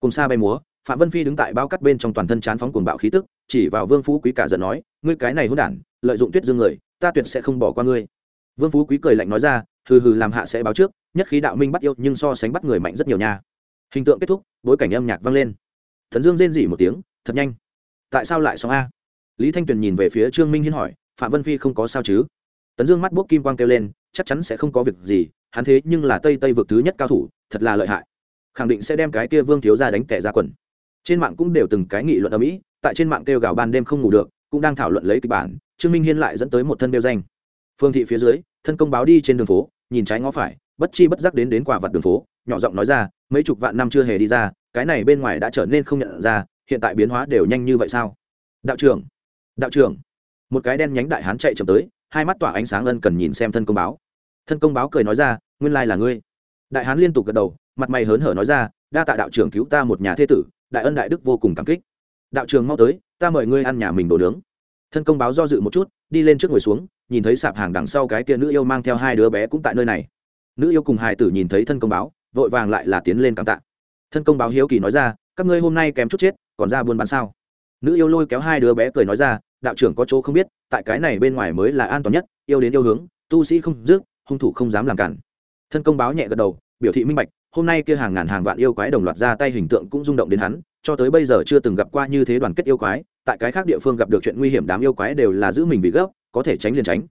Cùng xa bay múa, phạm vân phi đứng tại bao cắt bên trong toàn thân chán phóng cuồng bạo khí tức, chỉ vào vương phú quý cả giận nói, ngươi cái này hôn đản, lợi dụng tuyết dương người, ta tuyệt sẽ không bỏ qua ngươi. Vương phú quý cười lạnh nói ra, hừ hừ, làm hạ sẽ báo trước, nhất khí đạo minh bắt yêu, nhưng so sánh bắt người mạnh rất nhiều nha. Hình tượng kết thúc, bối cảnh âm nhạc vang lên. Thần dương rên dỉ một tiếng, thật nhanh. Tại sao lại xong a? Lý thanh tuyền nhìn về phía trương minh hiên hỏi phạm vân phi không có sao chứ? Tấn dương mắt bốc kim quang kêu lên, chắc chắn sẽ không có việc gì, hắn thế nhưng là tây tây vực thứ nhất cao thủ, thật là lợi hại. Khẳng định sẽ đem cái kia vương thiếu ra đánh tẻ ra quần. Trên mạng cũng đều từng cái nghị luận ở mỹ tại trên mạng kêu gào ban đêm không ngủ được, cũng đang thảo luận lấy kịch bản, trương minh hiên lại dẫn tới một thân đeo danh. Phương thị phía dưới, thân công báo đi trên đường phố, nhìn trái ngó phải, bất chi bất giác đến đến quả vật đường phố, nhỏ giọng nói ra, mấy chục vạn năm chưa hề đi ra, cái này bên ngoài đã trở nên không nhận ra, hiện tại biến hóa đều nhanh như vậy sao? Đạo trưởng đạo trưởng một cái đen nhánh đại hán chạy chậm tới, hai mắt tỏa ánh sáng ân cần nhìn xem thân công báo. Thân công báo cười nói ra, nguyên lai là ngươi. Đại hán liên tục gật đầu, mặt mày hớn hở nói ra, đa tạ đạo trưởng cứu ta một nhà thế tử, đại ân đại đức vô cùng cảm kích. Đạo trưởng mau tới, ta mời ngươi ăn nhà mình đồ nướng. Thân công báo do dự một chút, đi lên trước ngồi xuống, nhìn thấy sạp hàng đằng sau cái kia nữ yêu mang theo hai đứa bé cũng tại nơi này. Nữ yêu cùng hài tử nhìn thấy thân công báo, vội vàng lại là tiến lên cảm tạ. Thân công báo hiếu kỳ nói ra, các ngươi hôm nay kém chút chết, còn ra buôn bán sao? Nữ yêu lôi kéo hai đứa bé cười nói ra, đạo trưởng có chỗ không biết, tại cái này bên ngoài mới là an toàn nhất, yêu đến yêu hướng, tu sĩ không dứt hung thủ không dám làm cản. Thân công báo nhẹ gật đầu, biểu thị minh bạch, hôm nay kia hàng ngàn hàng vạn yêu quái đồng loạt ra tay hình tượng cũng rung động đến hắn, cho tới bây giờ chưa từng gặp qua như thế đoàn kết yêu quái, tại cái khác địa phương gặp được chuyện nguy hiểm đám yêu quái đều là giữ mình vì gấp có thể tránh liền tránh.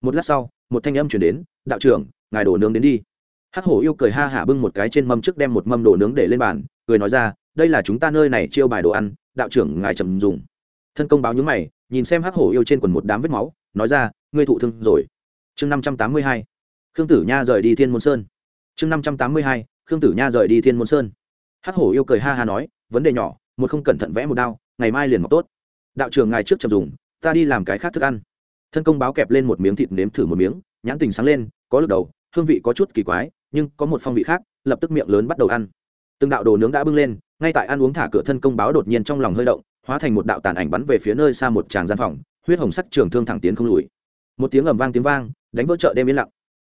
Một lát sau, một thanh âm chuyển đến, đạo trưởng, ngài đổ nướng đến đi. Hắc hổ yêu cười ha hả bưng một cái trên mâm trước đem một mâm đồ nướng để lên bàn, cười nói ra, đây là chúng ta nơi này chiêu bài đồ ăn đạo trưởng ngài trầm dùng. Thân công báo nhúng mày, nhìn xem hắc hổ yêu trên quần một đám vết máu, nói ra, ngươi thụ thương rồi. Chương năm trăm tám mươi hai, khương tử nha rời đi thiên môn sơn. Chương năm trăm tám mươi hai, khương tử nha rời đi thiên môn sơn. Hắc hổ yêu cười ha ha nói, vấn đề nhỏ, một không cẩn thận vẽ một đao, ngày mai liền mọc tốt. Đạo trưởng ngài trước trầm dùng, ta đi làm cái khác thức ăn. Thân công báo kẹp lên một miếng thịt nếm thử một miếng, nhãn tình sáng lên, có lực đầu, hương vị có chút kỳ quái, nhưng có một phong vị khác, lập tức miệng lớn bắt đầu ăn. Từng đạo đồ nướng đã bưng lên ngay tại ăn uống thả cửa thân công báo đột nhiên trong lòng hơi động, hóa thành một đạo tàn ảnh bắn về phía nơi xa một tràng gian phòng, huyết hồng sắc trường thương thẳng tiến không lùi. Một tiếng ầm vang tiếng vang, đánh vỡ chợ đêm yên lặng.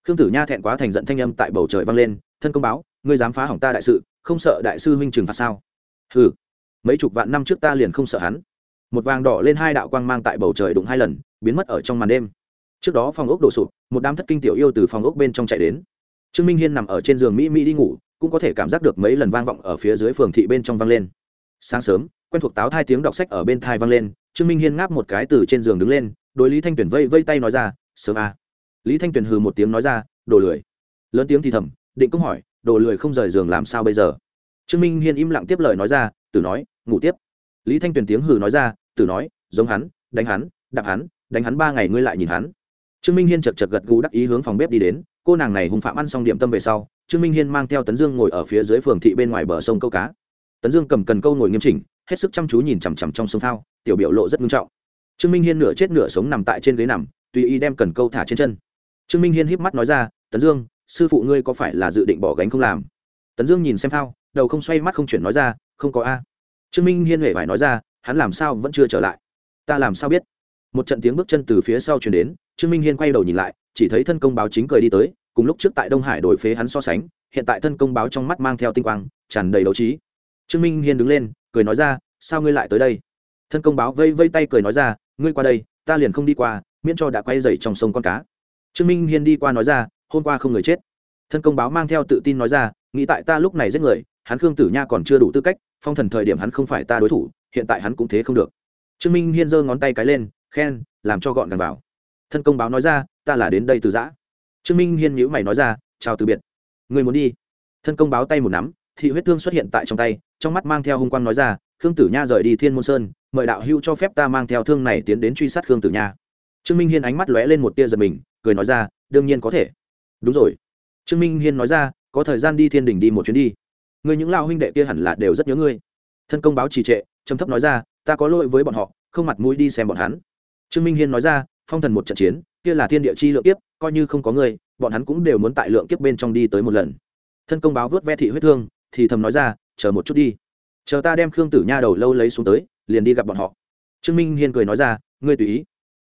Khương tử nha thẹn quá thành giận thanh âm tại bầu trời vang lên, thân công báo, ngươi dám phá hỏng ta đại sự, không sợ đại sư huynh trừng phạt sao? Ừ mấy chục vạn năm trước ta liền không sợ hắn. Một vàng đỏ lên hai đạo quang mang tại bầu trời đụng hai lần, biến mất ở trong màn đêm. Trước đó phòng ốc đổ sụp, một đám thất kinh tiểu yêu từ phòng ốc bên trong chạy đến. Trương minh hiên nằm ở trên giường mỹ mỹ đi ngủ cũng có thể cảm giác được mấy lần vang vọng ở phía dưới phường thị bên trong vang lên. Sáng sớm, quen thuộc táo thai tiếng đọc sách ở bên thai vang lên, trương minh hiên ngáp một cái từ trên giường đứng lên, đối lý thanh tuyển vây vây tay nói ra, sớm à. lý thanh tuyển hừ một tiếng nói ra, đồ lười. Lớn tiếng thì thầm, định cũng hỏi, đồ lười không rời giường làm sao bây giờ? Trương minh hiên im lặng tiếp lời nói ra, tử nói, ngủ tiếp. Lý thanh tuyền tiếng hừ nói ra, tử nói, giống hắn, đánh hắn, đạp hắn, đánh hắn ba ngày ngươi lại nhìn hắn trương minh hiên chật chật gật gù đắc ý hướng phòng bếp đi đến, cô nàng này hùng phạm ăn xong điểm tâm về sau, trương minh hiên mang theo tấn dương ngồi ở phía dưới phường thị bên ngoài bờ sông câu cá. Tấn dương cầm cần câu ngồi nghiêm chỉnh, hết sức chăm chú nhìn chằm chằm trong sông thao, tiểu biểu lộ rất nghiêm trọng. Trương minh hiên nửa chết nửa sống nằm tại trên ghế nằm, tùy ý đem cần câu thả trên chân. Trương minh hiên híp mắt nói ra, tấn dương, sư phụ ngươi có phải là dự định bỏ gánh không làm? Tấn dương nhìn xem thao, đầu không xoay mắt không chuyển nói ra, không có a. Trương minh hiên huệ phải nói ra, hắn làm sao vẫn chưa trở lại? Ta làm sao biết? Một trận tiếng bước chân từ phía sau chuyển đến, trương minh hiên quay đầu nhìn lại, chỉ thấy thân công báo chính cười đi tới, cùng lúc trước tại đông hải đổi phế hắn so sánh, hiện tại thân công báo trong mắt mang theo tinh quang, tràn đầy đấu trí. Trương minh hiên đứng lên, cười nói ra, sao ngươi lại tới đây? Thân công báo vây vây tay cười nói ra, ngươi qua đây, ta liền không đi qua, miễn cho đã quay dày trong sông con cá. Trương minh hiên đi qua nói ra, hôm qua không người chết. Thân công báo mang theo tự tin nói ra, nghĩ tại ta lúc này giết người, hắn khương tử nha còn chưa đủ tư cách, phong thần thời điểm hắn không phải ta đối thủ, hiện tại hắn cũng thế không được. Trương minh hiên giơ ngón tay cái lên khen, làm cho gọn gàng vào. Thân công báo nói ra, ta là đến đây từ giã. Trương minh hiên nhữ mày nói ra, chào từ biệt. Người muốn đi. Thân công báo tay một nắm, thị huyết thương xuất hiện tại trong tay, trong mắt mang theo hung quang nói ra, khương tử nha rời đi thiên môn sơn, mời đạo hưu cho phép ta mang theo thương này tiến đến truy sát khương tử nha. Trương minh hiên ánh mắt lóe lên một tia giật mình, cười nói ra, đương nhiên có thể. Đúng rồi. Trương minh hiên nói ra, có thời gian đi thiên đình đi một chuyến đi. Người những lao huynh đệ kia hẳn là đều rất nhớ ngươi. Thân công báo trì trệ, trầm thấp nói ra, ta có lỗi với bọn họ, không mặt mũi đi xem bọn hắn trương minh hiên nói ra, phong thần một trận chiến, kia là thiên địa chi lượng kiếp, coi như không có người, bọn hắn cũng đều muốn tại lượng kiếp bên trong đi tới một lần. Thân công báo vớt ve thị huyết thương, thì thầm nói ra, chờ một chút đi. Chờ ta đem khương tử nha đầu lâu lấy xuống tới, liền đi gặp bọn họ. Trương minh hiên cười nói ra, ngươi tùy ý.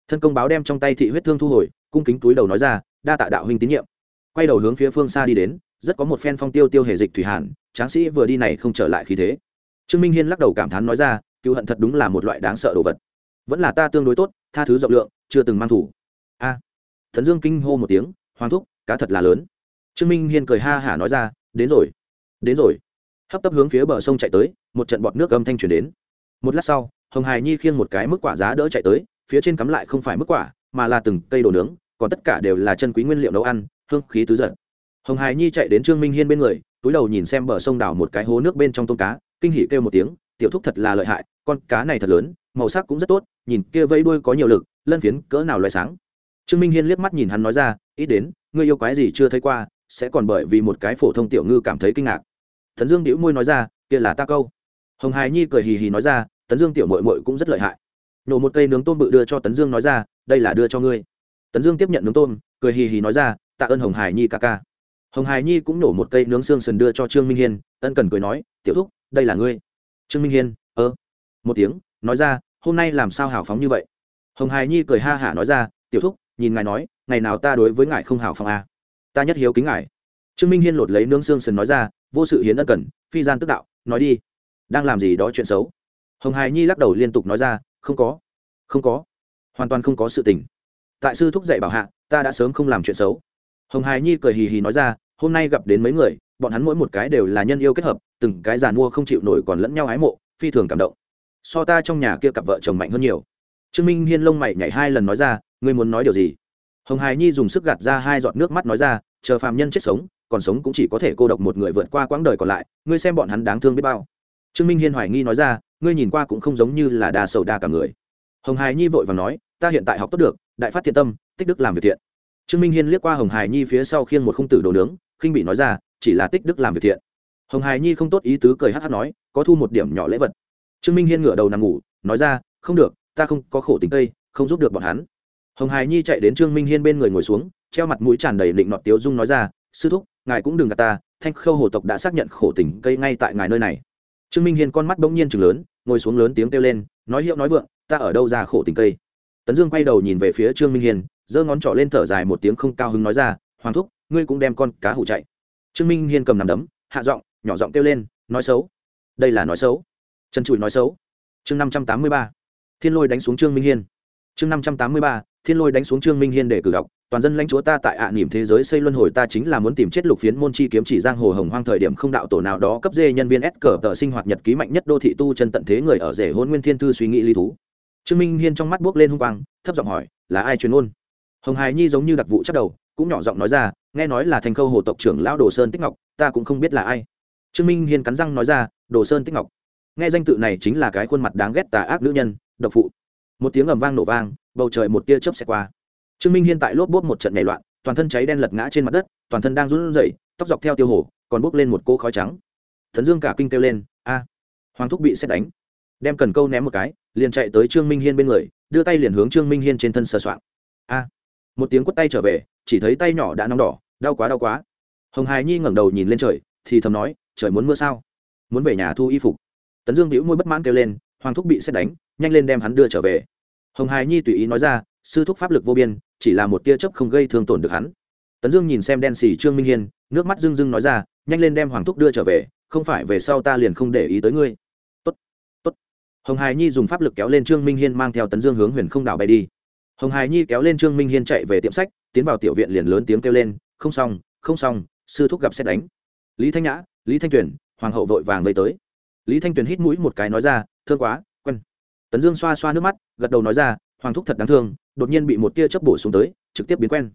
Thân công báo đem trong tay thị huyết thương thu hồi, cung kính túi đầu nói ra, đa tạ đạo huynh tín nhiệm. Quay đầu hướng phía phương xa đi đến, rất có một phen phong tiêu tiêu hề dịch thủy hàn, tráng sĩ vừa đi này không trở lại khí thế. Trương minh hiên lắc đầu cảm thán nói ra cựu hận thật đúng là một loại đáng sợ đồ vật vẫn là ta tương đối tốt, tha thứ rộng lượng, chưa từng mang thủ. A. Thần dương kinh hô một tiếng, hoàng thúc, cá thật là lớn. Trương minh hiên cười ha hả nói ra, đến rồi đến rồi. Hấp tấp hướng phía bờ sông chạy tới, một trận bọt nước âm thanh truyền đến. Một lát sau, hồng hải nhi khiêng một cái mức quả giá đỡ chạy tới, phía trên cắm lại không phải mức quả, mà là từng cây đồ nướng, còn tất cả đều là chân quý nguyên liệu nấu ăn, hương khí tứ giận. Hồng hải nhi chạy đến trương minh hiên bên người, túi đầu nhìn xem bờ sông đào một cái hố nước bên trong tôm cá, kinh hỉ kêu một tiếng, tiểu thúc thật là lợi hại, con cá này thật lớn, màu sắc cũng rất tốt nhìn kia vây đuôi có nhiều lực, lân phiến cỡ nào loài sáng. Trương minh hiên liếc mắt nhìn hắn nói ra, ít đến, ngươi yêu quái gì chưa thấy qua, sẽ còn bởi vì một cái phổ thông tiểu ngư cảm thấy kinh ngạc. Thần dương đĩu môi nói ra, kia là ta câu. Hồng hải nhi cười hì hì nói ra, tấn dương tiểu mội mội cũng rất lợi hại. Nổ một cây nướng tôm bự đưa cho tấn dương nói ra, đây là đưa cho ngươi. Tấn dương tiếp nhận nướng tôm, cười hì hì nói ra, tạ ơn hồng hải nhi ca ca. Hồng hải nhi cũng nổ một cây nướng xương sần đưa cho trương minh hiên, ân cần cười nói, tiểu thúc, đây là ngươi. Trương minh hiên, ơ. Một tiếng, nói ra hôm nay làm sao hào phóng như vậy? Hồng hải nhi cười ha hả nói ra, tiểu thúc, nhìn ngài nói, ngày nào ta đối với ngài không hào phóng à. ta nhất hiếu kính ngài. Trương minh hiên lột lấy nướng xương sần nói ra, vô sự hiến ân cần, phi gian tức đạo, nói đi. Đang làm gì đó chuyện xấu? Hồng hải nhi lắc đầu liên tục nói ra, không có không có, hoàn toàn không có sự tình. Tại sư thúc dạy bảo hạ, ta đã sớm không làm chuyện xấu. Hồng hải nhi cười hì hì nói ra, hôm nay gặp đến mấy người, bọn hắn mỗi một cái đều là nhân yêu kết hợp, từng cái giàn mua không chịu nổi còn lẫn nhau ái mộ, phi thường cảm động so ta trong nhà kia cặp vợ chồng mạnh hơn nhiều. Trương minh hiên lông mày nhảy hai lần nói ra, ngươi muốn nói điều gì? Hồng hải nhi dùng sức gạt ra hai giọt nước mắt nói ra, chờ phàm nhân chết sống, còn sống cũng chỉ có thể cô độc một người vượt qua quãng đời còn lại, ngươi xem bọn hắn đáng thương biết bao. Trương minh hiên hoài nghi nói ra, ngươi nhìn qua cũng không giống như là đa sầu đa cả người. Hồng hải nhi vội và nói, ta hiện tại học tốt được, đại phát thiện tâm, tích đức làm việc thiện. Trương minh hiên liếc qua hồng hải nhi phía sau khiêng một khung tử đồ nướng, khinh bị nói ra, chỉ là tích đức làm việc thiện. Hồng hải nhi không tốt ý tứ cười hát hát nói, có thu một điểm nhỏ lễ vật trương minh hiên ngửa đầu nằm ngủ, nói ra, không được, ta không có khổ tình tây không giúp được bọn hắn. Hồng hải nhi chạy đến trương minh hiên bên người ngồi xuống, treo mặt mũi tràn đầy định nọt tiếu dung nói ra, sư thúc, ngài cũng đừng gạt ta, thanh khâu hồ tộc đã xác nhận khổ tình cây ngay tại ngài nơi này. Trương minh hiên con mắt bỗng nhiên chừng lớn, ngồi xuống lớn tiếng kêu lên, nói hiệu nói vượng, ta ở đâu ra khổ tình cây? Tấn dương quay đầu nhìn về phía trương minh hiên, giơ ngón trỏ lên thở dài một tiếng không cao hứng nói ra, hoàng thúc, ngươi cũng đem con cá hủ chạy. Trương minh hiên cầm nằm đấm, hạ giọng, nhỏ giọng kêu lên, nói xấu. Đây là nói xấu trần trụi nói xấu. Chương năm trăm tám mươi ba. Thiên lôi đánh xuống trương minh hiên. Chương năm trăm tám mươi ba. Thiên lôi đánh xuống trương minh hiên để cử đọc. Toàn dân lãnh chúa ta tại ạ à thế giới xây luân hồi ta chính là muốn tìm chết lục phiến môn chi kiếm chỉ giang hồ hồng hoang thời điểm không đạo tổ nào đó cấp dê nhân viên s cờ tờ sinh hoạt nhật ký mạnh nhất đô thị tu chân tận thế người ở rể hôn nguyên thiên thư suy nghĩ lý thú. Trương minh hiên trong mắt buốc lên hung quang, thấp giọng hỏi, là ai truyền ngôn? hồng hài nhi giống như đặc vụ chắc đầu, cũng nhỏ giọng nói ra, nghe nói là thành khâu hồ tộc trưởng lão đồ sơn tích ngọc, ta cũng không biết là ai. Trương minh hiên cắn răng nói ra, đồ sơn tích ngọc nghe danh tự này chính là cái khuôn mặt đáng ghét tà ác nữ nhân, độc phụ. Một tiếng ầm vang nổ vang, bầu trời một tia chớp xẹt qua. Trương minh hiên tại lốp bốt một trận nhảy loạn, toàn thân cháy đen lật ngã trên mặt đất, toàn thân đang run rẩy, tóc dọc theo tiêu hổ, còn bốc lên một cô khói trắng. Thần dương cả kinh kêu lên, a, hoàng thúc bị xét đánh. Đem cần câu ném một cái, liền chạy tới trương minh hiên bên người, đưa tay liền hướng trương minh hiên trên thân sờ soạng. A. Một tiếng quất tay trở về, chỉ thấy tay nhỏ đã nóng đỏ, đau quá đau quá. Hồng hài nhi ngẩng đầu nhìn lên trời, thì thầm nói, trời muốn mưa sao? Muốn về nhà thu y phục tấn dương hữu môi bất mãn kêu lên hoàng thúc bị xét đánh nhanh lên đem hắn đưa trở về. Hồng hài nhi tùy ý nói ra sư thúc pháp lực vô biên chỉ là một tia chớp không gây thương tổn được hắn. Tấn dương nhìn xem đen xì trương minh hiên nước mắt dưng dưng nói ra nhanh lên đem hoàng thúc đưa trở về không phải về sau ta liền không để ý tới ngươi. Tốt, tốt. hồng hài nhi dùng pháp lực kéo lên trương minh hiên mang theo tấn dương hướng huyền không đảo bay đi. Hồng hài nhi kéo lên trương minh hiên chạy về tiệm sách tiến vào tiểu viện liền lớn tiếng kêu lên không xong không xong sư thúc gặp xét đánh. Lý thanh nhã lý thanh tuyền hoàng hậu vội vàng vây tới lý thanh tuyền hít mũi một cái nói ra, thương quá, quen. Tấn dương xoa xoa nước mắt, gật đầu nói ra, hoàng thúc thật đáng thương, đột nhiên bị một tia chớp bổ xuống tới, trực tiếp biến quen.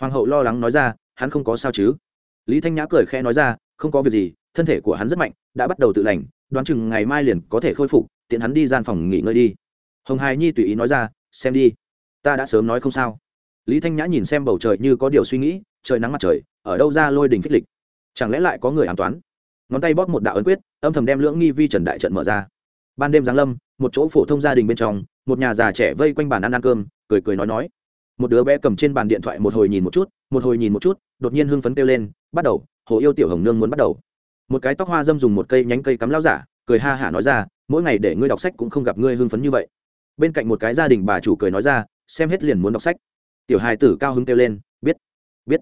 Hoàng hậu lo lắng nói ra, hắn không có sao chứ? Lý thanh nhã cười khẽ nói ra, không có việc gì, thân thể của hắn rất mạnh, đã bắt đầu tự lành, đoán chừng ngày mai liền có thể khôi phục, tiện hắn đi gian phòng nghỉ ngơi đi. Hồng hài nhi tùy ý nói ra, xem đi, ta đã sớm nói không sao. Lý thanh nhã nhìn xem bầu trời như có điều suy nghĩ, trời nắng mặt trời, ở đâu ra lôi đình phích lịch? Chẳng lẽ lại có người an toán? Ngón tay bóp một đạo ấn quyết, âm thầm đem lưỡng nghi vi trần đại trận mở ra. Ban đêm giáng lâm, một chỗ phổ thông gia đình bên trong, một nhà già trẻ vây quanh bàn ăn ăn cơm, cười cười nói nói. Một đứa bé cầm trên bàn điện thoại một hồi nhìn một chút, một hồi nhìn một chút, đột nhiên hưng phấn kêu lên, bắt đầu, hồ yêu tiểu hồng nương muốn bắt đầu. Một cái tóc hoa dâm dùng một cây nhánh cây cắm lao giả, cười ha hả nói ra, mỗi ngày để ngươi đọc sách cũng không gặp ngươi hưng phấn như vậy. Bên cạnh một cái gia đình bà chủ cười nói ra, xem hết liền muốn đọc sách. Tiểu hài tử cao hứng kêu lên, biết biết.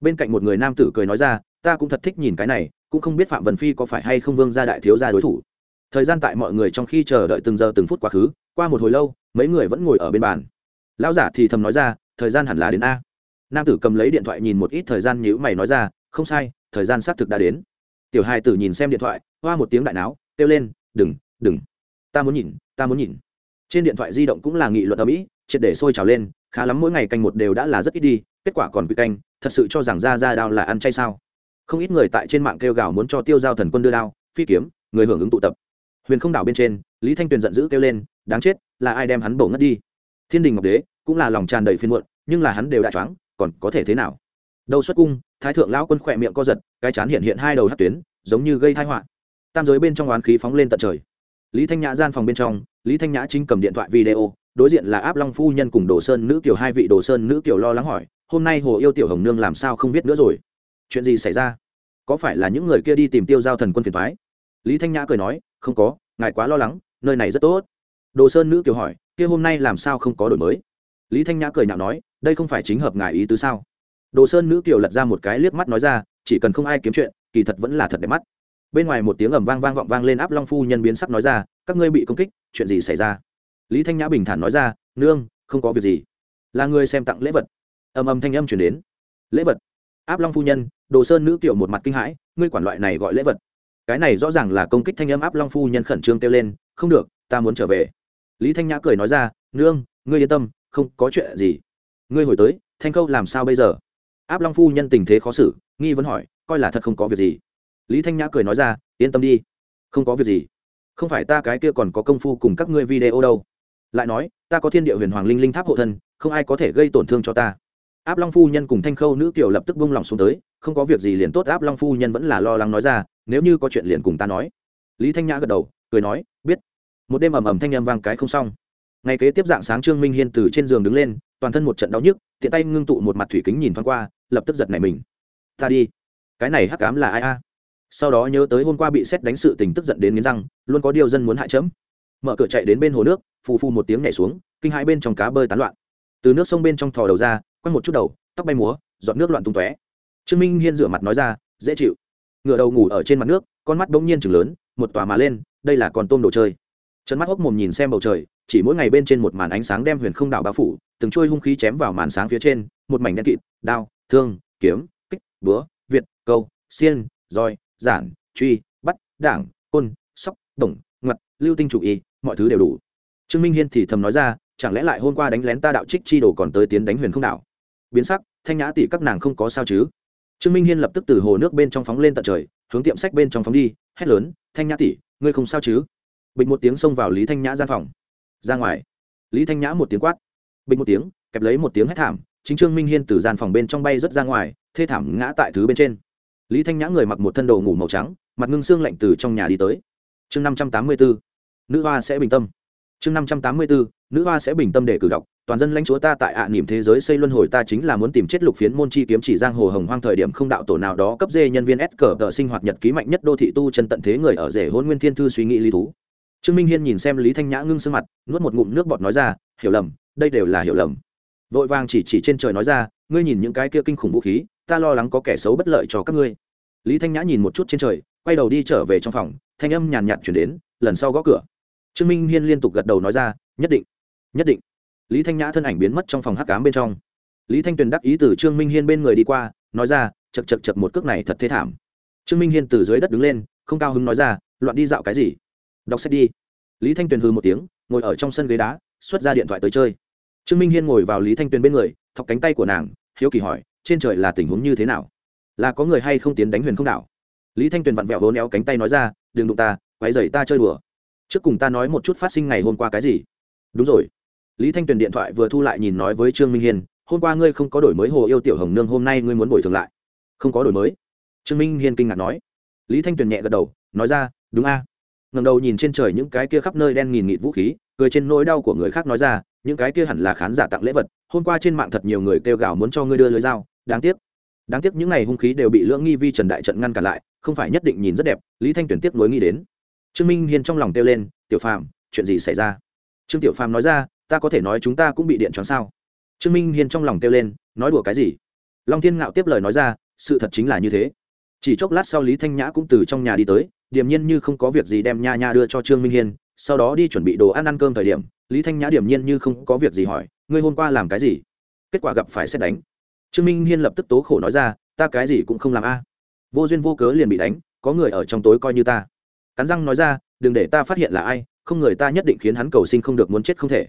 Bên cạnh một người nam tử cười nói ra ta cũng thật thích nhìn cái này, cũng không biết phạm vân phi có phải hay không vương gia đại thiếu gia đối thủ. Thời gian tại mọi người trong khi chờ đợi từng giờ từng phút quá khứ, qua một hồi lâu, mấy người vẫn ngồi ở bên bàn. Lão giả thì thầm nói ra, thời gian hẳn là đến a. Nam tử cầm lấy điện thoại nhìn một ít thời gian nhữ mày nói ra, không sai, thời gian xác thực đã đến. Tiểu hai tử nhìn xem điện thoại, hoa một tiếng đại náo, kêu lên, đừng đừng. Ta muốn nhìn, ta muốn nhìn. Trên điện thoại di động cũng là nghị luận ở mỹ triệt để sôi trào lên, khá lắm mỗi ngày canh một đều đã là rất ít đi, kết quả còn quy canh, thật sự cho rằng ra ra đao là ăn chay sao? Không ít người tại trên mạng kêu gào muốn cho tiêu giao thần quân đưa đao, phi kiếm, người hưởng ứng tụ tập. Huyền không đảo bên trên, lý thanh tuyền giận dữ kêu lên, đáng chết, là ai đem hắn bổ ngất đi? Thiên đình ngọc đế cũng là lòng tràn đầy phiên muộn, nhưng là hắn đều đã choáng, còn có thể thế nào? Đâu xuất cung, thái thượng lão quân khỏe miệng co giật, cái chán hiện hiện hai đầu hát tuyến, giống như gây thai họa. Tam giới bên trong oán khí phóng lên tận trời. Lý thanh nhã gian phòng bên trong, lý thanh nhã chính cầm điện thoại video, đối diện là áp long phu nhân cùng đồ sơn nữ kiều, hai vị đồ sơn nữ kiều lo lắng hỏi, hôm nay hồ yêu tiểu hồng nương làm sao không biết nữa rồi? Chuyện gì xảy ra? Có phải là những người kia đi tìm tiêu giao thần quân phiền thoái lý thanh nhã cười nói, không có, ngài quá lo lắng, nơi này rất tốt. Đồ sơn nữ kiều hỏi, kia hôm nay làm sao không có đổi mới? Lý thanh nhã cười nhạo nói, đây không phải chính hợp ngài ý tứ sao? Đồ sơn nữ kiều lật ra một cái liếc mắt nói ra, chỉ cần không ai kiếm chuyện, kỳ thật vẫn là thật đẹp mắt. Bên ngoài một tiếng ầm vang vang vọng vang lên áp long phu nhân biến sắc nói ra, các ngươi bị công kích, chuyện gì xảy ra? Lý thanh nhã bình thản nói ra, nương, không có việc gì. Là người xem tặng lễ vật. Ầm ầm thanh âm chuyển đến. Lễ vật? Áp long phu nhân, đồ sơn nữ kiểu một mặt kinh hãi, ngươi quản loại này gọi lễ vật. Cái này rõ ràng là công kích thanh âm áp long phu nhân khẩn trương kêu lên, không được, ta muốn trở về. Lý thanh nhã cười nói ra, nương, ngươi yên tâm, không có chuyện gì. Ngươi hồi tới, thanh câu làm sao bây giờ? Áp long phu nhân tình thế khó xử, nghi vấn hỏi, coi là thật không có việc gì? Lý thanh nhã cười nói ra, yên tâm đi, không có việc gì. Không phải ta cái kia còn có công phu cùng các ngươi video đâu. Lại nói, ta có thiên địa huyền hoàng linh linh tháp hộ thân, không ai có thể gây tổn thương cho ta áp long phu nhân cùng thanh khâu nữ kiều lập tức bông lòng xuống tới, không có việc gì liền tốt, áp long phu nhân vẫn là lo lắng nói ra, nếu như có chuyện liền cùng ta nói. Lý thanh nhã gật đầu, cười nói, biết. Một đêm ầm ầm thanh em vang cái không xong. Ngày kế tiếp dạng sáng trương minh hiên từ trên giường đứng lên, toàn thân một trận đau nhức, tiện tay ngưng tụ một mặt thủy kính nhìn thoáng qua, lập tức giật nảy mình. Ta đi. Cái này hắc cám là ai a? Sau đó nhớ tới hôm qua bị xét đánh sự tình tức giận đến nghiến răng, luôn có điều dân muốn hại chấm. Mở cửa chạy đến bên hồ nước, phù phù một tiếng nhảy xuống, kinh hai bên trong cá bơi tán loạn. Từ nước sông bên trong thò đầu ra quăng một chút đầu, tóc bay múa, giọt nước loạn tung tóe. Trương minh hiên rửa mặt nói ra, dễ chịu. Ngựa đầu ngủ ở trên mặt nước, con mắt bỗng nhiên chừng lớn, một tòa mà lên, đây là con tôm đồ chơi. Chân mắt hốc mồm nhìn xem bầu trời, chỉ mỗi ngày bên trên một màn ánh sáng đem huyền không đảo bao phủ, từng trôi hung khí chém vào màn sáng phía trên, một mảnh đen kịt, đao, thương, kiếm, kích, búa, việt, câu, xiên, roi, giản, truy, bắt, đảng, côn, sóc, đồng ngặt lưu tinh chủ y, mọi thứ đều đủ. Trương minh hiên thì thầm nói ra, chẳng lẽ lại hôm qua đánh lén ta đạo trích chi đồ còn tới tiến đánh huyền không đảo? Biến sắc, thanh nhã tỷ các nàng không có sao chứ. Trương minh hiên lập tức từ hồ nước bên trong phóng lên tận trời, hướng tiệm sách bên trong phóng đi, hét lớn, thanh nhã tỷ, ngươi không sao chứ? Bình một tiếng xông vào lý thanh nhã gian phòng. Ra ngoài. Lý thanh nhã một tiếng quát. Bình một tiếng, kẹp lấy một tiếng hét thảm, chính trương minh hiên từ gian phòng bên trong bay rớt ra ngoài, thê thảm ngã tại thứ bên trên. Lý thanh nhã người mặc một thân đồ ngủ màu trắng, mặt ngưng xương lạnh từ trong nhà đi tới. Chương năm trăm tám mươi bốn nữ hoa sẽ bình tâm. Chương năm trăm tám mươi bốn nữ hoa sẽ bình tâm để cử đọc toàn dân lãnh chúa ta tại ạ à, niềm thế giới xây luân hồi ta chính là muốn tìm chết lục phiến môn chi kiếm chỉ giang hồ hồng hoang thời điểm không đạo tổ nào đó cấp dê nhân viên s cờ tờ sinh hoạt nhật ký mạnh nhất đô thị tu chân tận thế người ở rể hôn nguyên thiên thư suy nghĩ lý thú. Trương minh hiên nhìn xem lý thanh nhã ngưng sương mặt nuốt một ngụm nước bọt nói ra hiểu lầm đây đều là hiểu lầm. Vội vàng chỉ chỉ trên trời nói ra ngươi nhìn những cái kia kinh khủng vũ khí ta lo lắng có kẻ xấu bất lợi cho các ngươi. Lý thanh nhã nhìn một chút trên trời quay đầu đi trở về trong phòng thanh âm nhàn nhạt chuyển đến lần sau gõ cửa. Trương minh hiên liên tục gật đầu nói ra nhất định nhất định lý thanh nhã thân ảnh biến mất trong phòng hắc cám bên trong. Lý thanh tuyền đắc ý từ trương minh hiên bên người đi qua, nói ra chật chật chật một cước này thật thế thảm. Trương minh hiên từ dưới đất đứng lên, không cao hứng nói ra, loạn đi dạo cái gì? Đọc sách đi. Lý thanh tuyền hư một tiếng, ngồi ở trong sân ghế đá, xuất ra điện thoại tới chơi. Trương minh hiên ngồi vào lý thanh tuyền bên người, thọc cánh tay của nàng, hiếu kỳ hỏi, trên trời là tình huống như thế nào? Là có người hay không tiến đánh huyền không đảo? Lý thanh tuyền vặn vẹo hố néo cánh tay nói ra, đừng đụng ta quay dày ta chơi đùa. Trước cùng ta nói một chút phát sinh ngày hôm qua cái gì. Đúng rồi lý thanh tuyền điện thoại vừa thu lại nhìn nói với trương minh hiên, hôm qua ngươi không có đổi mới hồ yêu tiểu hồng nương, hôm nay ngươi muốn bồi thường lại. Không có đổi mới. Trương minh hiên kinh ngạc nói. Lý thanh tuyền nhẹ gật đầu, nói ra, đúng a. À. ngầm đầu nhìn trên trời những cái kia khắp nơi đen nghìn nghịt vũ khí, cười trên nỗi đau của người khác nói ra, những cái kia hẳn là khán giả tặng lễ vật, hôm qua trên mạng thật nhiều người kêu gào muốn cho ngươi đưa lưới dao, đáng tiếc. Đáng tiếc những n à y hung khí đều bị lưỡng nghi vi trần đại trận ngăn cản lại, không phải nhất định nhìn rất đẹp, lý thanh tuyển tiếp nối nghĩ đến. Trương minh hiên trong lòng kêu lên, tiểu phàm, chuyện gì xảy ra? Trương tiểu phàm nói ra ta có thể nói chúng ta cũng bị điện choáng sao? Trương minh hiên trong lòng kêu lên, nói đùa cái gì? Long thiên ngạo tiếp lời nói ra, sự thật chính là như thế. Chỉ chốc lát sau lý thanh nhã cũng từ trong nhà đi tới, điềm nhiên như không có việc gì đem nha nha đưa cho trương minh hiên, sau đó đi chuẩn bị đồ ăn ăn cơm thời điểm, lý thanh nhã điềm nhiên như không có việc gì hỏi, ngươi hôm qua làm cái gì? Kết quả gặp phải xét đánh. Trương minh hiên lập tức tố khổ nói ra, ta cái gì cũng không làm a. Vô duyên vô cớ liền bị đánh, có người ở trong tối coi như ta. Cắn răng nói ra, đừng để ta phát hiện là ai, không người ta nhất định khiến hắn cầu sinh không được muốn chết không thể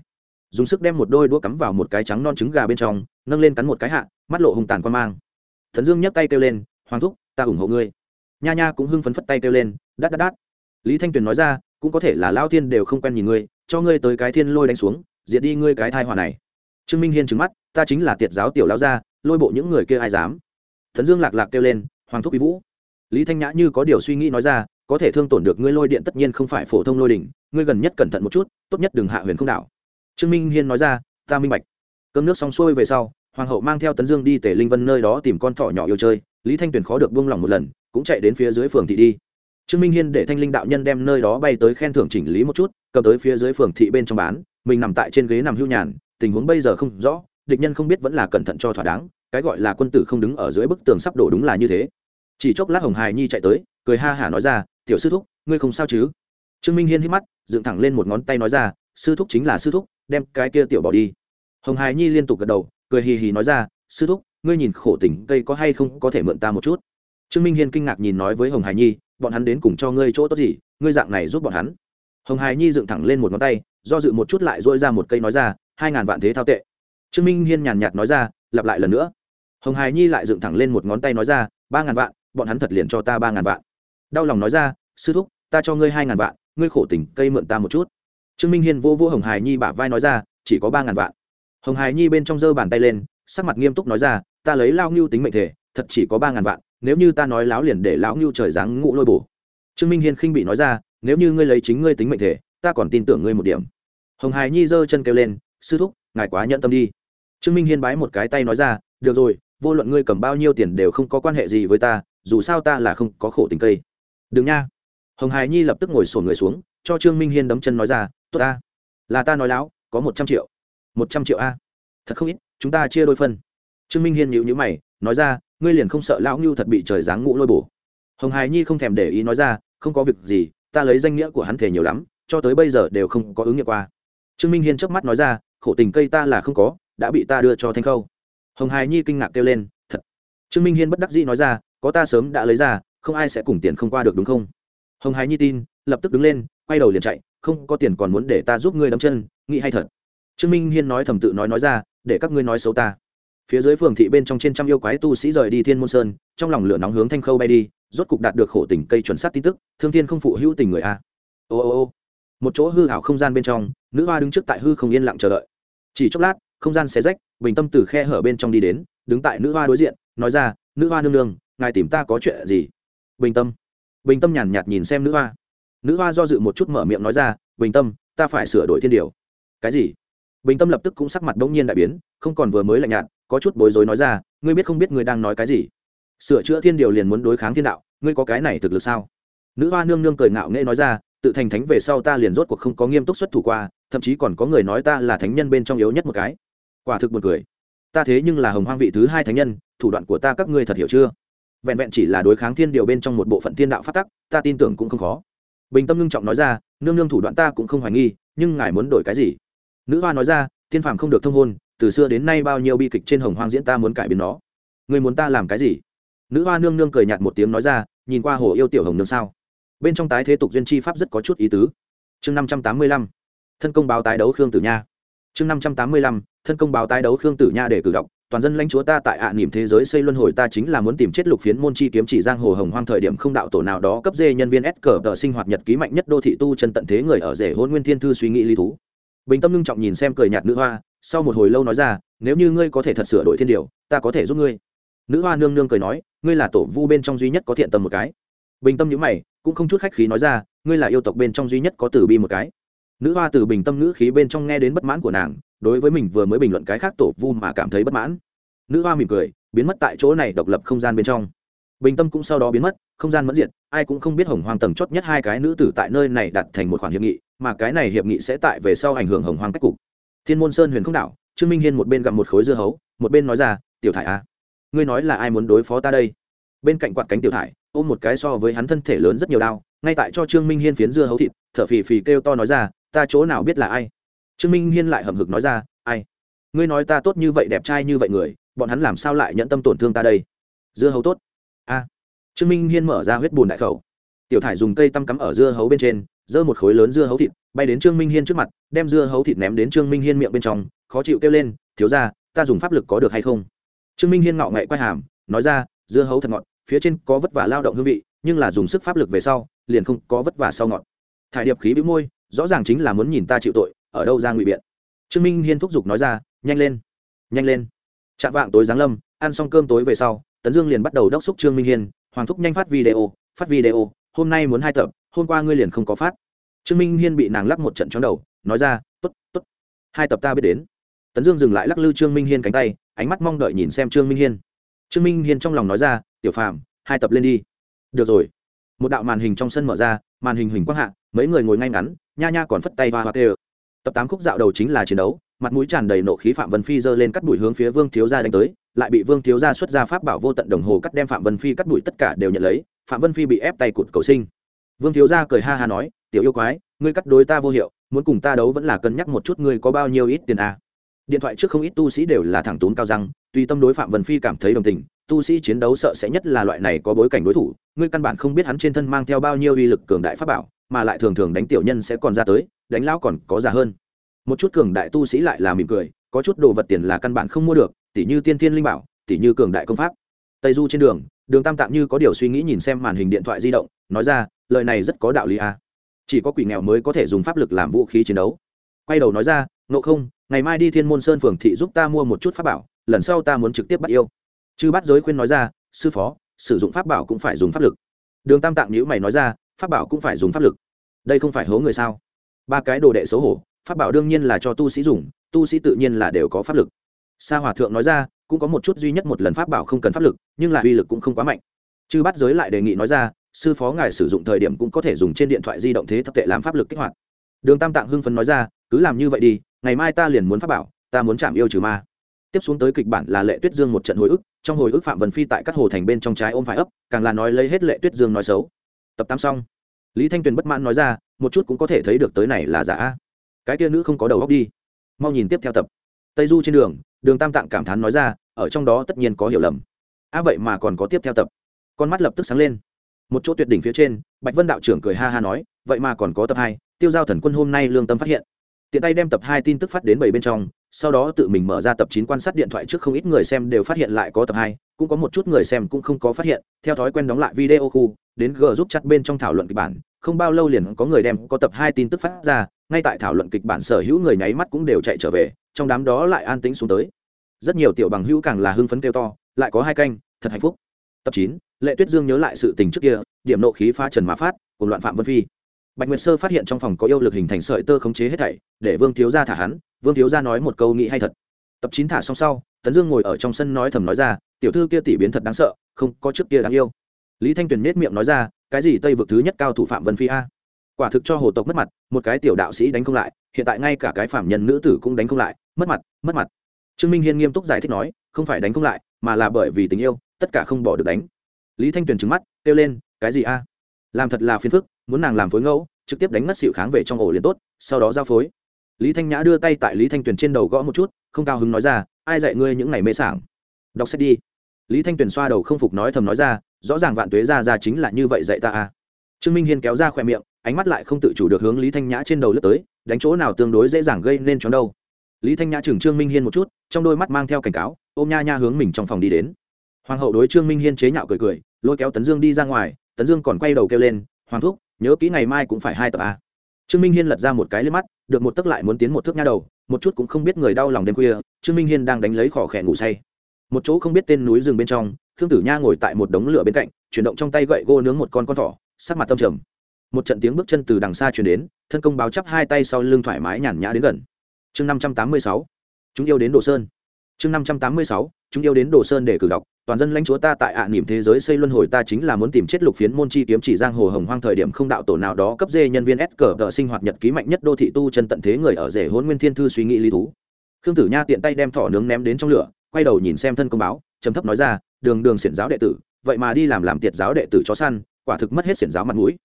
dùng sức đem một đôi đũa cắm vào một cái trắng non trứng gà bên trong, nâng lên cắn một cái hạ, mắt lộ hùng tàn quan mang. Thần dương nhấc tay kêu lên, hoàng thúc, ta ủng hộ ngươi. Nha nha cũng hưng phấn phất tay kêu lên, đát đát đát. Lý thanh tuyền nói ra, cũng có thể là lao Thiên đều không quen nhìn ngươi, cho ngươi tới cái thiên lôi đánh xuống, diệt đi ngươi cái thai hòa này. Trương minh hiên trứng mắt, ta chính là tiệt giáo tiểu lao gia, lôi bộ những người kia ai dám? Thần dương lạc lạc kêu lên, hoàng thúc bí vũ. Lý thanh nhã như có điều suy nghĩ nói ra, có thể thương tổn được ngươi lôi điện tất nhiên không phải phổ thông lôi đỉnh, ngươi gần nhất cẩn thận một chút, tốt nhất đừng hạ huyền không đảo trương minh hiên nói ra, ta minh bạch. Cơm nước xong xuôi về sau, hoàng hậu mang theo tấn dương đi tể linh vân nơi đó tìm con thỏ nhỏ yêu chơi. Lý thanh tuyền khó được buông lỏng một lần, cũng chạy đến phía dưới phường thị đi. Trương minh hiên để thanh linh đạo nhân đem nơi đó bay tới khen thưởng chỉnh lý một chút, cầm tới phía dưới phường thị bên trong bán, mình nằm tại trên ghế nằm hưu nhàn, tình huống bây giờ không rõ, địch nhân không biết vẫn là cẩn thận cho thỏa đáng, cái gọi là quân tử không đứng ở dưới bức tường sắp đổ đúng là như thế. Chỉ chốc lát hồng hài nhi chạy tới, cười ha hả nói ra, tiểu sư thúc, ngươi không sao chứ? Trương minh hiên hít mắt, dựng thẳng lên một ngón tay nói ra, sư thúc chính là sư thúc đem cái kia tiểu bỏ đi. Hồng hài nhi liên tục gật đầu, cười hì hì nói ra, sư thúc, ngươi nhìn khổ tỉnh cây có hay không có thể mượn ta một chút? Trương minh hiên kinh ngạc nhìn nói với hồng hài nhi, bọn hắn đến cùng cho ngươi chỗ tốt gì, ngươi dạng này giúp bọn hắn. Hồng hài nhi dựng thẳng lên một ngón tay, do dự một chút lại dỗi ra một cây nói ra, hai ngàn vạn thế thao tệ. Trương minh hiên nhàn nhạt nói ra, lặp lại lần nữa. Hồng hài nhi lại dựng thẳng lên một ngón tay nói ra, ba ngàn vạn, bọn hắn thật liền cho ta ba ngàn vạn. Đau lòng nói ra, sư thúc, ta cho ngươi hai ngàn vạn, ngươi khổ tình cây mượn ta một chút trương minh hiên vô vô hồng hài nhi bả vai nói ra, chỉ có ba ngàn vạn. Hồng hài nhi bên trong giơ bàn tay lên, sắc mặt nghiêm túc nói ra, ta lấy lao ngưu tính mệnh thể, thật chỉ có ba ngàn vạn, nếu như ta nói láo liền để lão ngưu trời dáng ngũ lôi bổ. Trương minh hiên khinh bị nói ra, nếu như ngươi lấy chính ngươi tính mệnh thể, ta còn tin tưởng ngươi một điểm. Hồng hài nhi giơ chân kêu lên, sư thúc, ngài quá nhận tâm đi. Trương minh hiên bái một cái tay nói ra, được rồi, vô luận ngươi cầm bao nhiêu tiền đều không có quan hệ gì với ta, dù sao ta là không có khổ tình cây. Đừng nha. Hồng hài nhi lập tức ngồi sổn người xuống, cho trương minh hiên đấm chân nói ra tốt ta. Là ta nói láo, có một trăm triệu. Một trăm triệu a. Thật không ít, chúng ta chia đôi phân trương minh hiên nhịu nhữ mày, nói ra, ngươi liền không sợ lão ngưu thật bị trời giáng ngũ lôi bổ. Hồng hài nhi không thèm để ý nói ra, không có việc gì, ta lấy danh nghĩa của hắn thể nhiều lắm, cho tới bây giờ đều không có ứng nghiệm qua. Trương minh hiên trước mắt nói ra, khổ tình cây ta là không có, đã bị ta đưa cho thanh khâu. Hồng hài nhi kinh ngạc kêu lên, thật. Trương minh hiên bất đắc dĩ nói ra, có ta sớm đã lấy ra, không ai sẽ cùng tiền không qua được đúng không? Hồng hài nhi tin, lập tức đứng lên, quay đầu liền chạy không có tiền còn muốn để ta giúp ngươi đấm chân, nghĩ hay thật. Trương minh hiên nói thầm tự nói nói ra, để các ngươi nói xấu ta. Phía dưới phường thị bên trong trên trăm yêu quái tu sĩ rời đi thiên môn sơn, trong lòng lửa nóng hướng thanh khâu bay đi, rốt cục đạt được khổ tình cây chuẩn xác tin tức, thương thiên không phụ hữu tình người a. Ô ô ô. Một chỗ hư hảo không gian bên trong, nữ hoa đứng trước tại hư không yên lặng chờ đợi. Chỉ chốc lát, không gian xé rách, bình tâm từ khe hở bên trong đi đến, đứng tại nữ hoa đối diện, nói ra, nữ hoa nương nương, ngài tìm ta có chuyện gì? Bình tâm. Bình tâm nhàn nhạt nhìn xem nữ hoa nữ hoa do dự một chút mở miệng nói ra, bình tâm, ta phải sửa đổi thiên điều. Cái gì? Bình tâm lập tức cũng sắc mặt bỗng nhiên đại biến, không còn vừa mới lạnh nhạt, có chút bối rối nói ra, ngươi biết không biết ngươi đang nói cái gì? Sửa chữa thiên điều liền muốn đối kháng thiên đạo, ngươi có cái này thực lực sao? Nữ hoa nương nương cười ngạo nghễ nói ra, tự thành thánh về sau ta liền rốt cuộc không có nghiêm túc xuất thủ qua, thậm chí còn có người nói ta là thánh nhân bên trong yếu nhất một cái. Quả thực một cười. Ta thế nhưng là hồng hoang vị thứ hai thánh nhân, thủ đoạn của ta các ngươi thật hiểu chưa? Vẹn vẹn chỉ là đối kháng thiên điều bên trong một bộ phận thiên đạo phát tắc, ta tin tưởng cũng không khó bình tâm ngưng trọng nói ra, nương nương thủ đoạn ta cũng không hoài nghi, nhưng ngài muốn đổi cái gì? Nữ hoa nói ra tiên phàm không được thông hôn, từ xưa đến nay bao nhiêu bi kịch trên hồng hoang diễn ta muốn cải biến nó. Người muốn ta làm cái gì? Nữ hoa nương nương cười nhạt một tiếng nói ra, nhìn qua hồ yêu tiểu hồng nương sao? Bên trong tái thế tục duyên chi pháp rất có chút ý tứ. Chương năm trăm tám mươi lăm, thân công báo tái đấu khương tử nha. Chương năm trăm tám mươi lăm, thân công báo tái đấu khương tử nha để cử động toàn dân lãnh chúa ta tại ạ à, niềm thế giới xây luân hồi ta chính là muốn tìm chết lục phiến môn chi kiếm chỉ giang hồ hồng hoang thời điểm không đạo tổ nào đó cấp dê nhân viên s cờ tờ sinh hoạt nhật ký mạnh nhất đô thị tu chân tận thế người ở rể hôn nguyên thiên thư suy nghĩ lý thú. Bình tâm ngưng trọng nhìn xem cười nhạt nữ hoa sau một hồi lâu nói ra nếu như ngươi có thể thật sửa đổi thiên điều ta có thể giúp ngươi. Nữ hoa nương nương cười nói ngươi là tổ vu bên trong duy nhất có thiện tâm một cái. Bình tâm nhữ mày cũng không chút khách khí nói ra ngươi là yêu tộc bên trong duy nhất có tử bi một cái. Nữ hoa từ bình tâm ngữ khí bên trong nghe đến bất mãn của nàng đối với mình vừa mới bình luận cái khác tổ vu mà cảm thấy bất mãn. Nữ hoa mỉm cười biến mất tại chỗ này độc lập không gian bên trong. Bình tâm cũng sau đó biến mất không gian mẫn diệt ai cũng không biết hồng hoang tầng chót nhất hai cái nữ tử tại nơi này đặt thành một khoản hiệp nghị mà cái này hiệp nghị sẽ tại về sau ảnh hưởng hồng hoang cách cục. Thiên môn sơn huyền không đảo trương minh hiên một bên gặm một khối dưa hấu một bên nói ra tiểu thải a à, ngươi nói là ai muốn đối phó ta đây? Bên cạnh quạt cánh tiểu thải ôm một cái so với hắn thân thể lớn rất nhiều đau ngay tại cho trương minh hiên phiến dưa hấu thịt thở phì phì kêu to nói ra ta chỗ nào biết là ai? Trương minh hiên lại hậm hực nói ra, ai? Ngươi nói ta tốt như vậy đẹp trai như vậy người, bọn hắn làm sao lại nhận tâm tổn thương ta đây? Dưa hấu tốt. A. Trương minh hiên mở ra huyết bùn đại khẩu. Tiểu thải dùng cây tăm cắm ở dưa hấu bên trên, giơ một khối lớn dưa hấu thịt, bay đến trương minh hiên trước mặt, đem dưa hấu thịt ném đến trương minh hiên miệng bên trong, khó chịu kêu lên, thiếu ra ta dùng pháp lực có được hay không? Trương minh hiên ngạo ngậy quay hàm, nói ra, dưa hấu thật ngọt, phía trên có vất vả lao động hương vị, nhưng là dùng sức pháp lực về sau, liền không có vất vả sau ngọt. Thải điệp khí bĩu môi, rõ ràng chính là muốn nhìn ta chịu tội ở đâu ra ngụy biện? Trương minh hiên thúc giục nói ra, nhanh lên nhanh lên. Chạm vạng tối giáng lâm, ăn xong cơm tối về sau, tấn dương liền bắt đầu đốc xúc trương minh hiên, hoàng thúc nhanh phát video phát video, hôm nay muốn hai tập, hôm qua ngươi liền không có phát. Trương minh hiên bị nàng lắc một trận chóng đầu, nói ra t ố t t ố t hai tập ta biết đến. Tấn dương dừng lại lắc lư trương minh hiên cánh tay, ánh mắt mong đợi nhìn xem trương minh hiên. Trương minh hiên trong lòng nói ra, tiểu phàm, hai tập lên đi. Được rồi. Một đạo màn hình trong sân mở ra, màn hình hình quang hạ, mấy người ngồi ngay ngắn, nha nha còn phất tay hoa hoa tê tập tám khúc dạo đầu chính là chiến đấu, mặt mũi tràn đầy nộ khí phạm vân phi giơ lên cắt đuổi hướng phía vương thiếu gia đánh tới, lại bị vương thiếu gia xuất ra pháp bảo vô tận đồng hồ cắt đem phạm vân phi cắt đuổi tất cả đều nhận lấy, phạm vân phi bị ép tay cụt cầu sinh vương thiếu gia cười ha ha nói, tiểu yêu quái, ngươi cắt đối ta vô hiệu, muốn cùng ta đấu vẫn là cân nhắc một chút ngươi có bao nhiêu ít tiền à. điện thoại trước không ít tu sĩ đều là thẳng tốn cao răng tuy tâm đối phạm vân phi cảm thấy đồng tình, tu sĩ chiến đấu sợ sẽ nhất là loại này có bối cảnh đối thủ, ngươi căn bản không biết hắn trên thân mang theo bao nhiêu uy lực cường đại pháp bảo, mà lại thường thường đánh tiểu nhân sẽ còn ra tới đánh lão còn có già hơn. Một chút cường đại tu sĩ lại là mỉm cười, có chút đồ vật tiền là căn bản không mua được, tỉ như tiên thiên linh bảo, tỉ như cường đại công pháp. Tây du trên đường đường tam tạm như có điều suy nghĩ nhìn xem màn hình điện thoại di động, nói ra, lời này rất có đạo lý à. chỉ có quỷ nghèo mới có thể dùng pháp lực làm vũ khí chiến đấu. Quay đầu nói ra nộ không, ngày mai đi thiên môn sơn phường thị giúp ta mua một chút pháp bảo, lần sau ta muốn trực tiếp bắt yêu. Chư bắt giới khuyên nói ra, sư phó, sử dụng pháp bảo cũng phải dùng pháp lực. Đường tam tạng nhữ mày nói ra, pháp bảo cũng phải dùng pháp lực. Đây không phải hố người sao? Ba cái đồ đệ xấu hổ, pháp bảo đương nhiên là cho tu sĩ dùng, tu sĩ tự nhiên là đều có pháp lực. Sa hòa thượng nói ra, cũng có một chút duy nhất một lần pháp bảo không cần pháp lực, nhưng là uy lực cũng không quá mạnh. Chư bắt giới lại đề nghị nói ra, sư phó ngài sử dụng thời điểm cũng có thể dùng trên điện thoại di động thế thập tệ làm pháp lực kích hoạt. Đường tam tạng hưng phấn nói ra, cứ làm như vậy đi, ngày mai ta liền muốn pháp bảo, ta muốn chạm yêu trừ ma. Tiếp xuống tới kịch bản là lệ tuyết dương một trận hồi ức, trong hồi ức phạm vân phi tại các hồ thành bên trong trái ôm phải ấp, càng là nói lấy hết lệ tuyết dương nói xấu. Tập tám xong lý thanh tuyền bất mãn nói ra, một chút cũng có thể thấy được tới này là giả. Cái kia nữ không có đầu góc đi. Mau nhìn tiếp theo tập. Tây du trên đường đường tam tạng cảm thán nói ra, ở trong đó tất nhiên có hiểu lầm. À vậy mà còn có tiếp theo tập. Con mắt lập tức sáng lên. Một chỗ tuyệt đỉnh phía trên, bạch vân đạo trưởng cười ha ha nói, vậy mà còn có tập hai, tiêu giao thần quân hôm nay lương tâm phát hiện. Tiện tay đem tập hai tin tức phát đến bảy bên trong, sau đó tự mình mở ra tập chín quan sát điện thoại trước không ít người xem đều phát hiện lại có tập hai cũng có một chút người xem cũng không có phát hiện, theo thói quen đóng lại video khu, đến g giúp chặt bên trong thảo luận kịch bản, không bao lâu liền có người đem có tập hai tin tức phát ra, ngay tại thảo luận kịch bản sở hữu người nháy mắt cũng đều chạy trở về, trong đám đó lại an tĩnh xuống tới. Rất nhiều tiểu bằng hữu càng là hưng phấn kêu to, lại có hai canh, thật hạnh phúc. Tập chín, lệ tuyết dương nhớ lại sự tình trước kia, điểm nộ khí phá trần mã phát, cùng loạn phạm vân phi. Bạch nguyệt sơ phát hiện trong phòng có yêu lực hình thành sợi tơ khống chế hết thảy, để vương thiếu gia thả hắn, vương thiếu gia nói một câu nghĩ hay thật. Tập chín thả xong sau, tấn dương ngồi ở trong sân nói thầm nói ra tiểu thư kia tỷ biến thật đáng sợ, không có trước kia đáng yêu. Lý thanh tuyền nết miệng nói ra, cái gì tây vực thứ nhất cao thủ phạm vân phi a? Quả thực cho hồ tộc mất mặt, một cái tiểu đạo sĩ đánh không lại, hiện tại ngay cả cái phạm nhân nữ tử cũng đánh không lại, mất mặt mất mặt. Trương minh hiên nghiêm túc giải thích nói, không phải đánh không lại, mà là bởi vì tình yêu, tất cả không bỏ được đánh. Lý thanh tuyền trứng mắt, kêu lên, cái gì a? Làm thật là phiền phức, muốn nàng làm phối ngẫu, trực tiếp đánh ngất xịu kháng về trong ổ liền tốt, sau đó giao phối. Lý thanh nhã đưa tay tại lý thanh tuyền trên đầu gõ một chút, không cao hứng nói ra, ai dạy ngươi những ngày mê sảng? Đọc sách đi lý thanh tuyền xoa đầu không phục nói thầm nói ra, rõ ràng vạn tuế ra ra chính là như vậy dạy ta à? trương minh hiên kéo ra khỏe miệng, ánh mắt lại không tự chủ được hướng lý thanh nhã trên đầu lướt tới, đánh chỗ nào tương đối dễ dàng gây nên chóng đâu. Lý thanh nhã chừng trương minh hiên một chút, trong đôi mắt mang theo cảnh cáo, ôm nha nha hướng mình trong phòng đi đến. Hoàng hậu đối trương minh hiên chế nhạo cười cười, lôi kéo tấn dương đi ra ngoài, tấn dương còn quay đầu kêu lên, hoàng thúc, nhớ kỹ ngày mai cũng phải hai tập a trương minh hiên lật ra một cái lên mắt, được một tấc lại muốn tiến một thước nha đầu, một chút cũng không biết người đau lòng đêm khuya, trương minh hiên đang đánh lấy khỏ khẽ ngủ say một chỗ không biết tên núi rừng bên trong, khương tử nha ngồi tại một đống lửa bên cạnh, chuyển động trong tay gậy gô nướng một con con thỏ, sắc mặt tâm trầm. Một trận tiếng bước chân từ đằng xa chuyển đến, thân công báo chắp hai tay sau lưng thoải mái nhàn nhã đến gần. Chương năm trăm tám mươi sáu, chúng yêu đến đồ sơn. Chương năm trăm tám mươi sáu, chúng yêu đến đồ sơn để cử đọc, toàn dân lãnh chúa ta tại ạ niệm thế giới xây luân hồi ta chính là muốn tìm chết lục phiến môn chi kiếm chỉ giang hồ hồng hoang thời điểm không đạo tổ nào đó cấp dê nhân viên s cờ tờ sinh hoạt nhật ký mạnh nhất đô thị tu chân tận thế người ở rể hôn nguyên thiên thư suy nghĩ lý thú. Khương tử nha tiện tay đem thỏ nướng ném đến trong lửa quay đầu nhìn xem thân công báo, trầm thấp nói ra, đường đường xiển giáo đệ tử, vậy mà đi làm làm tiệt giáo đệ tử cho săn, quả thực mất hết xiển giáo mặt mũi.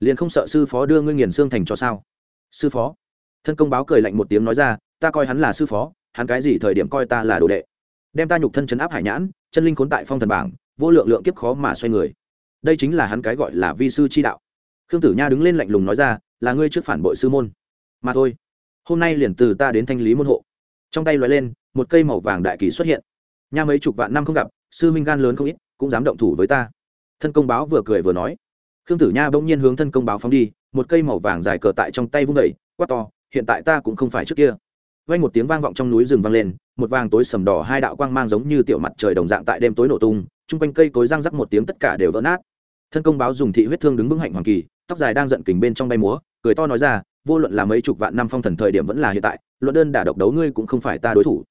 Liền không sợ sư phó đưa ngươi nghiền xương thành cho sao? Sư phó? Thân công báo cười lạnh một tiếng nói ra, ta coi hắn là sư phó, hắn cái gì thời điểm coi ta là đồ đệ? Đem ta nhục thân chấn áp hải nhãn, chân linh khốn tại phong thần bảng, vô lượng lượng kiếp khó mà xoay người. Đây chính là hắn cái gọi là vi sư chi đạo. Khương tử nha đứng lên lạnh lùng nói ra, là ngươi trước phản bội sư môn. Mà thôi, hôm nay liền từ ta đến thanh lý môn hộ. Trong tay loại lên một cây màu vàng đại kỳ xuất hiện. Nha mấy chục vạn năm không gặp, sư minh gan lớn không ít, cũng dám động thủ với ta. Thân công báo vừa cười vừa nói. Khương tử nha bỗng nhiên hướng thân công báo phóng đi, một cây màu vàng dài cờ tại trong tay vung đẩy quát to, hiện tại ta cũng không phải trước kia. Vang một tiếng vang vọng trong núi rừng vang lên, một vàng tối sầm đỏ hai đạo quang mang giống như tiểu mặt trời đồng dạng tại đêm tối nổ tung, chung quanh cây cối răng rắc một tiếng tất cả đều vỡ nát. Thân công báo dùng thị huyết thương đứng vững hạnh hoàng kỳ, tóc dài đang giận kình bên trong bay múa, cười to nói ra, vô luận là mấy chục vạn năm phong thần thời điểm vẫn là hiện tại, luận đơn đả độc đấu ngươi cũng không phải ta đối thủ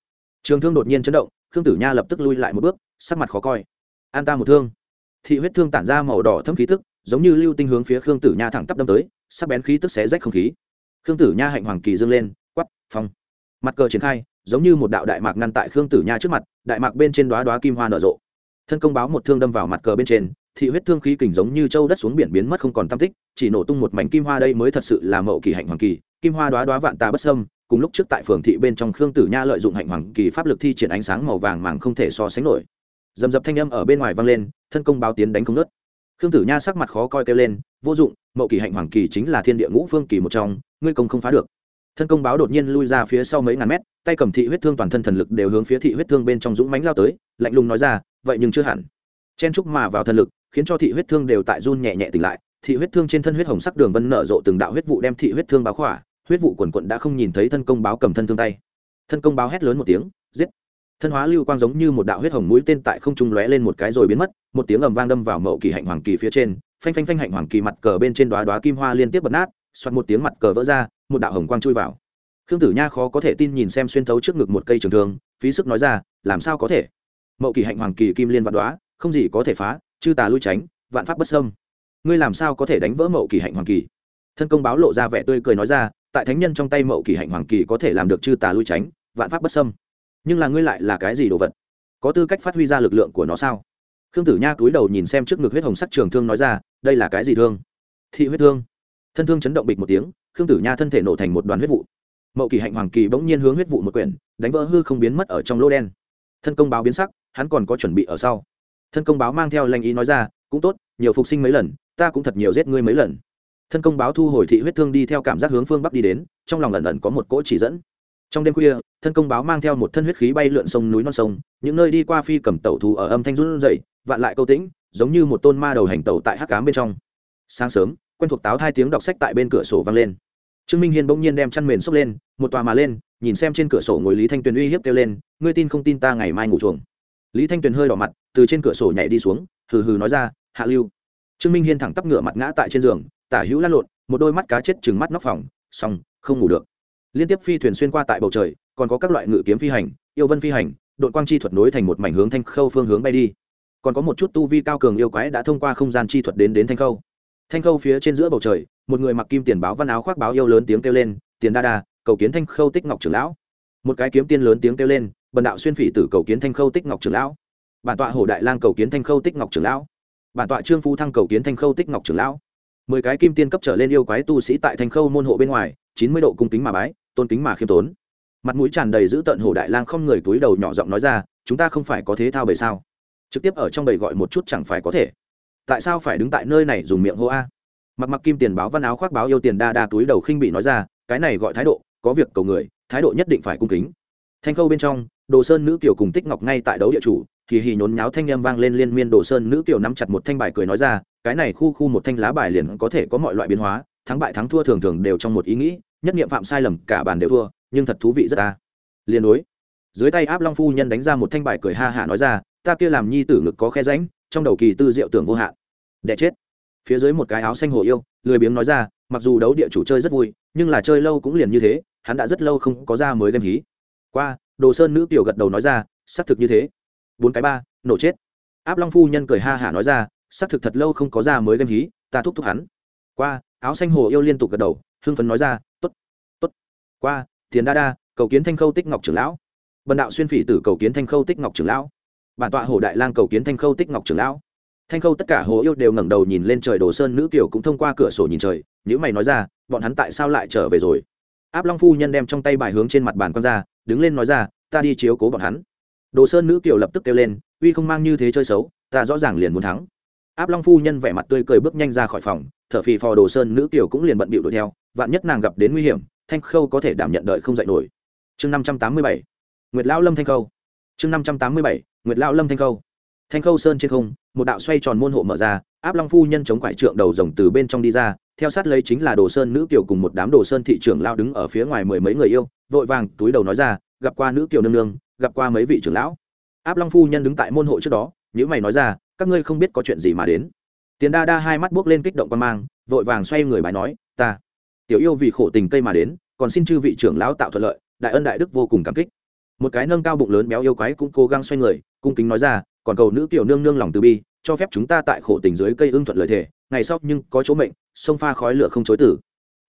trường thương đột nhiên chấn động, khương tử nha lập tức lui lại một bước, sắc mặt khó coi. An ta một thương. Thị huyết thương tản ra màu đỏ thâm khí tức, giống như lưu tinh hướng phía khương tử nha thẳng tắp đâm tới, sắc bén khí tức xé rách không khí. Khương tử nha hạnh hoàng kỳ dâng lên quắp phong. Mặt cờ triển khai, giống như một đạo đại mạc ngăn tại khương tử nha trước mặt, đại mạc bên trên đoá đoá kim hoa nở rộ. Thân công báo một thương đâm vào mặt cờ bên trên, thị huyết thương khí kình giống như châu đất xuống biển biến mất không còn tam tích, chỉ nổ tung một mảnh kim hoa đây mới thật sự là mậu kỳ hạnh hoàng kỳ, kim hoa đoá đoá vạn tà bất sâm cùng lúc trước tại phường thị bên trong khương tử nha lợi dụng hạnh hoàng kỳ pháp lực thi triển ánh sáng màu vàng màng không thể so sánh nổi. Dầm dập thanh âm ở bên ngoài vang lên, thân công báo tiến đánh không nớt khương tử nha sắc mặt khó coi kêu lên, vô dụng, mậu kỳ hạnh hoàng kỳ chính là thiên địa ngũ phương kỳ một trong, ngươi công không phá được. Thân công báo đột nhiên lui ra phía sau mấy ngàn mét, tay cầm thị huyết thương toàn thân thần lực đều hướng phía thị huyết thương bên trong dũng mánh lao tới, lạnh lùng nói ra, vậy nhưng chưa hẳn. Chen trúc mà vào thần lực, khiến cho thị huyết thương đều tại run nhẹ nhẹ tỉnh lại, thị huyết thương trên thân huyết hồng sắc đường vân nở rộ từng đạo huyết vụ đem thị huyết thương báo khỏa huyết vụ quần quận đã không nhìn thấy thân công báo cầm thân thương tay. Thân công báo hét lớn một tiếng, giết. Thân hóa lưu quang giống như một đạo huyết hồng mũi tên tại không trung lóe lên một cái rồi biến mất, một tiếng ầm vang đâm vào mậu kỳ hạnh hoàng kỳ phía trên, phanh phanh phanh hạnh hoàng kỳ mặt cờ bên trên đoá đoá kim hoa liên tiếp bật nát xoặt một tiếng mặt cờ vỡ ra, một đạo hồng quang chui vào. Khương tử nha khó có thể tin nhìn xem xuyên thấu trước ngực một cây trường thương, phí sức nói ra, làm sao có thể? Mậu kỳ hạnh hoàng kỳ kim liên vạn đoá không gì có thể phá, chư tà lui tránh, vạn pháp bất sâm ngươi làm sao có thể đánh vỡ mậu kỳ hạnh hoàng kỳ? Thân công báo lộ ra vẻ tươi cười nói ra tại thánh nhân trong tay mậu kỳ hạnh hoàng kỳ có thể làm được chư tà lui tránh, vạn pháp bất sâm nhưng là ngươi lại là cái gì đồ vật? Có tư cách phát huy ra lực lượng của nó sao? Khương tử nha cúi đầu nhìn xem trước ngực huyết hồng sắc trường thương nói ra, đây là cái gì thương? Thị huyết thương. Thân thương chấn động bịch một tiếng, khương tử nha thân thể nổ thành một đoàn huyết vụ. Mậu kỳ hạnh hoàng kỳ bỗng nhiên hướng huyết vụ một quyển, đánh vỡ hư không biến mất ở trong lô đen. Thân công báo biến sắc, hắn còn có chuẩn bị ở sau. Thân công báo mang theo lanh ý nói ra, cũng tốt, nhiều phục sinh mấy lần, ta cũng thật nhiều giết ngươi mấy lần thân công báo thu hồi thị huyết thương đi theo cảm giác hướng phương bắc đi đến, trong lòng ẩn ẩn có một cỗ chỉ dẫn. Trong đêm khuya, thân công báo mang theo một thân huyết khí bay lượn sông núi non sông, những nơi đi qua phi cầm tẩu thú ở âm thanh run dậy vạn lại câu tĩnh, giống như một tôn ma đầu hành tẩu tại hắc cám bên trong. Sáng sớm, quen thuộc táo hai tiếng đọc sách tại bên cửa sổ vang lên. Trương minh hiên bỗng nhiên đem chăn mền xốc lên, một tòa mà lên, nhìn xem trên cửa sổ ngồi lý thanh tuyền uy hiếp kêu lên, ngươi tin không tin ta ngày mai ngủ chuồng? Lý thanh tuyền hơi đỏ mặt, từ trên cửa sổ nhảy đi xuống, hừ hừ nói ra, hạ lưu. Trương minh hiên thẳng tắp ngửa mặt ngã tại trên giường tả hữu lăn lộn, một đôi mắt cá chết chừng mắt nóc phòng, xong, không ngủ được. Liên tiếp phi thuyền xuyên qua tại bầu trời, còn có các loại ngự kiếm phi hành, yêu vân phi hành, đội quang chi thuật nối thành một mảnh hướng thanh khâu phương hướng bay đi. Còn có một chút tu vi cao cường yêu quái đã thông qua không gian chi thuật đến đến thanh khâu. Thanh khâu phía trên giữa bầu trời, một người mặc kim tiền báo văn áo khoác báo yêu lớn tiếng kêu lên, tiền đa đa, cầu kiến thanh khâu tích ngọc trưởng lão. Một cái kiếm tiên lớn tiếng kêu lên, bần đạo xuyên phỉ tử cầu kiến thanh khâu tích ngọc trưởng lão. Bản tọa hổ đại lang cầu kiến thanh khâu tích ngọc trưởng lão. Bản tọa trương phú thăng cầu kiến thanh khâu tích ngọc trưởng lão mười cái kim tiên cấp trở lên yêu quái tu sĩ tại thành khâu môn hộ bên ngoài, chín mươi độ cung kính mà bái, tôn kính mà khiêm tốn. Mặt mũi tràn đầy giữ tận hổ đại lang không người túi đầu nhỏ giọng nói ra, chúng ta không phải có thế thao bầy sao? Trực tiếp ở trong bầy gọi một chút chẳng phải có thể. Tại sao phải đứng tại nơi này dùng miệng hô a? Mặc mặc kim tiền báo văn áo khoác báo yêu tiền đa đa túi đầu khinh bị nói ra, cái này gọi thái độ, có việc cầu người, thái độ nhất định phải cung kính. Thanh khâu bên trong, đồ sơn nữ kiều cùng tích ngọc ngay tại đấu địa chủ thì hì nhốn nháo thanh â m vang lên liên miên, đồ sơn nữ kiều nắm chặt một thanh bài cười nói ra cái này khu khu một thanh lá bài liền có thể có mọi loại biến hóa, thắng bại thắng thua thường thường đều trong một ý nghĩ, nhất nghiệm phạm sai lầm, cả bàn đều thua, nhưng thật thú vị rất ta. Liền đối, dưới tay áp long phu nhân đánh ra một thanh bài cười ha hả nói ra, ta kia làm nhi tử ngực có khe ránh trong đầu kỳ tư diệu tưởng vô hạn. Đẻ chết. Phía dưới một cái áo xanh hồ yêu, lười biếng nói ra, mặc dù đấu địa chủ chơi rất vui, nhưng là chơi lâu cũng liền như thế, hắn đã rất lâu không có ra mới game hí. Qua, đồ sơn nữ tiểu gật đầu nói ra, xác thực như thế. Bốn cái ba, nổ chết. Áp long phu nhân cười ha hả nói ra xác thực thật lâu không có ra mới game hí, ta thúc thúc hắn. Qua, áo xanh hồ yêu liên tục gật đầu, hưng phấn nói ra t ố t t ố t qua, tiền đa đa, cầu kiến thanh khâu tích ngọc trưởng lão. Bần đạo xuyên phỉ tử cầu kiến thanh khâu tích ngọc trưởng lão. Bản tọa hồ đại lang cầu kiến thanh khâu tích ngọc trưởng lão. Thanh khâu tất cả hồ yêu đều ngẩng đầu nhìn lên trời đồ sơn nữ kiều cũng thông qua cửa sổ nhìn trời nếu mày nói ra, bọn hắn tại sao lại trở về rồi? Áp long phu nhân đem trong tay bài hướng trên mặt bàn con ra, đứng lên nói ra, ta đi chiếu cố bọn hắn. Đồ sơn nữ kiều lập tức kêu lên, uy không mang như thế chơi xấu, ta rõ ràng liền muốn thắng áp long phu nhân vẻ mặt tươi cười bước nhanh ra khỏi phòng, thở phì phò đồ sơn nữ kiều cũng liền bận bịu đuổi theo, vạn nhất nàng gặp đến nguy hiểm, thanh khâu có thể đảm nhận đợi không dạy nổi. Chương năm trăm tám mươi bảy, nguyệt lão lâm thanh khâu. Chương năm trăm tám mươi bảy, nguyệt lão lâm thanh khâu. Thanh khâu sơn trên không, một đạo xoay tròn môn hộ mở ra, áp long phu nhân chống quải trượng đầu rồng từ bên trong đi ra, theo sát lấy chính là đồ sơn nữ kiều cùng một đám đồ sơn thị trưởng lao đứng ở phía ngoài mười mấy người yêu, vội vàng túi đầu nói ra, gặp qua nữ kiều nương nương, gặp qua mấy vị trưởng lão. Áp long phu nhân đứng tại môn hộ trước đó những mày nói ra, các ngươi không biết có chuyện gì mà đến. Tiền đa đa hai mắt buốc lên kích động quan mang, vội vàng xoay người bài nói, ta, tiểu yêu vì khổ tình cây mà đến, còn xin chư vị trưởng lão tạo thuận lợi, đại ân đại đức vô cùng cảm kích. Một cái nâng cao bụng lớn béo yêu quái cũng cố gắng xoay người, cung kính nói ra, còn cầu nữ kiểu nương nương lòng từ bi, cho phép chúng ta tại khổ tình dưới cây ưng thuận lợi thể, ngày sau nhưng có chỗ mệnh, sông pha khói lửa không chối tử.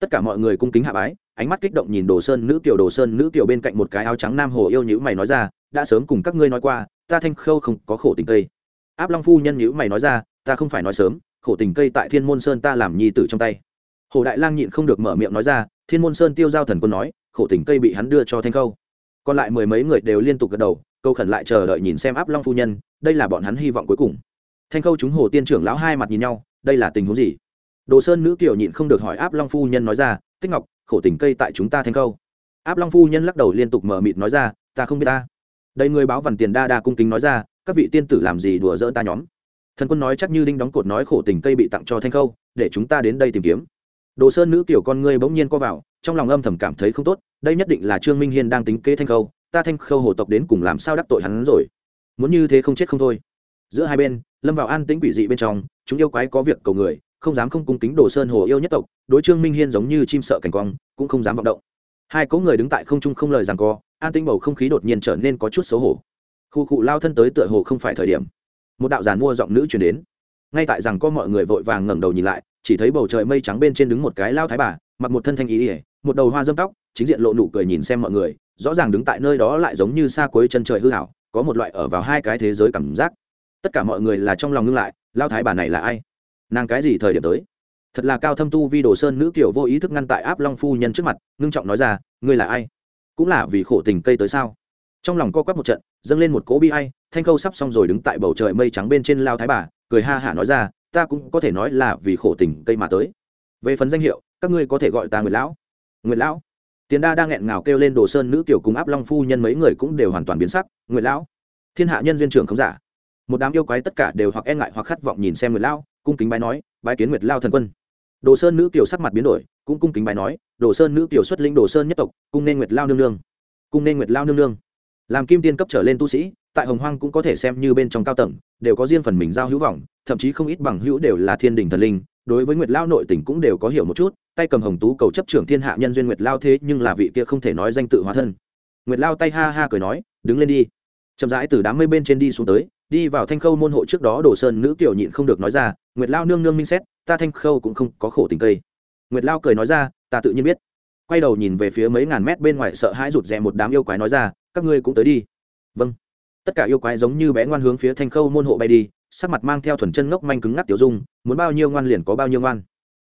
Tất cả mọi người cung kính hạ bái, ánh mắt kích động nhìn đồ sơn nữ kiểu đồ sơn nữ kiểu bên cạnh một cái áo trắng nam hồ yêu nhữ mày nói ra, đã sớm cùng các ngươi nói qua, ta thanh khâu không có khổ tình cây áp long phu nhân nhữ mày nói ra, ta không phải nói sớm, khổ tình cây tại thiên môn sơn ta làm nhi tử trong tay. Hồ đại lang nhịn không được mở miệng nói ra, thiên môn sơn tiêu giao thần quân nói, khổ tình cây bị hắn đưa cho thanh khâu. Còn lại mười mấy người đều liên tục gật đầu, câu khẩn lại chờ đợi nhìn xem áp long phu nhân, đây là bọn hắn hy vọng cuối cùng. Thanh khâu chúng hồ tiên trưởng lão hai mặt nhìn nhau, đây là tình huống gì? Đồ sơn nữ kiều nhịn không được hỏi áp long phu nhân nói ra, tích ngọc, khổ tình cây tại chúng ta thanh khâu. Áp long phu nhân lắc đầu liên tục mở mịt nói ra, ta không biết ta. Đây người báo vằn tiền đa đa cung kính nói ra các vị tiên tử làm gì đùa dỡ ta nhóm? Thần quân nói chắc như đinh đóng cột nói khổ tình cây bị tặng cho thanh khâu, để chúng ta đến đây tìm kiếm. Đồ sơn nữ kiểu con ngươi bỗng nhiên co vào, trong lòng âm thầm cảm thấy không tốt, đây nhất định là trương minh hiên đang tính kế thanh khâu, ta thanh khâu hồ tộc đến cùng làm sao đắc tội hắn rồi? Muốn như thế không chết không thôi. Giữa hai bên, lâm vào an tĩnh quỷ dị bên trong, chúng yêu quái có việc cầu người, không dám không cung kính đồ sơn hồ yêu nhất tộc, đối trương minh hiên giống như chim sợ cảnh quang, cũng không dám vọng động. Hai cỗ người đứng tại không trung không lời rằng co, an tĩnh bầu không khí đột nhiên trở nên có chút xấu hổ khu cụ lao thân tới tựa hồ không phải thời điểm. Một đạo giàn mua giọng nữ chuyển đến. Ngay tại rằng có mọi người vội vàng ngẩng đầu nhìn lại, chỉ thấy bầu trời mây trắng bên trên đứng một cái lao thái bà, mặc một thân thanh ý ỉa một đầu hoa dâm tóc, chính diện lộ nụ cười nhìn xem mọi người, rõ ràng đứng tại nơi đó lại giống như xa cuối chân trời hư hảo có một loại ở vào hai cái thế giới cảm giác. Tất cả mọi người là trong lòng ngưng lại, lao thái bà này là ai? Nàng cái gì thời điểm tới? Thật là cao thâm tu vi đồ sơn nữ kiểu vô ý thức ngăn tại áp long phu nhân trước mặt, ngưng trọng nói ra, ngươi là ai? Cũng là vì khổ tình cây tới sao? Trong lòng co quắp một trận, dâng lên một cỗ bi ai, thanh khâu sắp xong rồi đứng tại bầu trời mây trắng bên trên lao thái bà, cười ha hả nói ra, ta cũng có thể nói là vì khổ tình cây mà tới. Về phần danh hiệu, các ngươi có thể gọi ta nguyệt lão. Nguyệt lão? Tiền đa đang nghẹn ngào kêu lên đồ sơn nữ kiểu cùng áp long phu nhân mấy người cũng đều hoàn toàn biến sắc, nguyệt lão? Thiên hạ nhân duyên trưởng không giả. Một đám yêu quái tất cả đều hoặc e ngại hoặc khát vọng nhìn xem nguyệt lão, cung kính bái nói, bái kiến nguyệt lao thần quân. Đồ sơn nữ kiểu sắc mặt biến đổi, cũng cung kính bái nói, đồ sơn nữ kiểu xuất lĩnh đồ sơn nhất tộc, cung nên nguyệt lao nương nương. Cung nên nguyệt lao nương nương làm kim tiên cấp trở lên tu sĩ, tại hồng hoang cũng có thể xem như bên trong cao tầng, đều có riêng phần mình giao hữu vọng, thậm chí không ít bằng hữu đều là thiên đình thần linh, đối với nguyệt lao nội tỉnh cũng đều có hiểu một chút, tay cầm hồng tú cầu chấp trưởng thiên hạ nhân duyên nguyệt lao thế nhưng là vị kia không thể nói danh tự hóa thân. Nguyệt lao tay ha ha cười nói, đứng lên đi. Chậm rãi từ đám mây bên trên đi xuống tới, đi vào thanh khâu môn hộ trước đó đồ sơn nữ kiểu nhịn không được nói ra, nguyệt lao nương nương minh xét, ta thanh khâu cũng không có khổ tình cây. Nguyệt lao cười nói ra, ta tự nhiên biết. Quay đầu nhìn về phía mấy ngàn mét bên ngoài sợ hãi rụt rè một đám yêu quái nói ra các ngươi cũng tới đi. Vâng. Tất cả yêu quái giống như bé ngoan hướng phía thanh khâu môn hộ bay đi, sắc mặt mang theo thuần chân ngốc manh cứng ngắc tiểu dung, muốn bao nhiêu ngoan liền có bao nhiêu ngoan.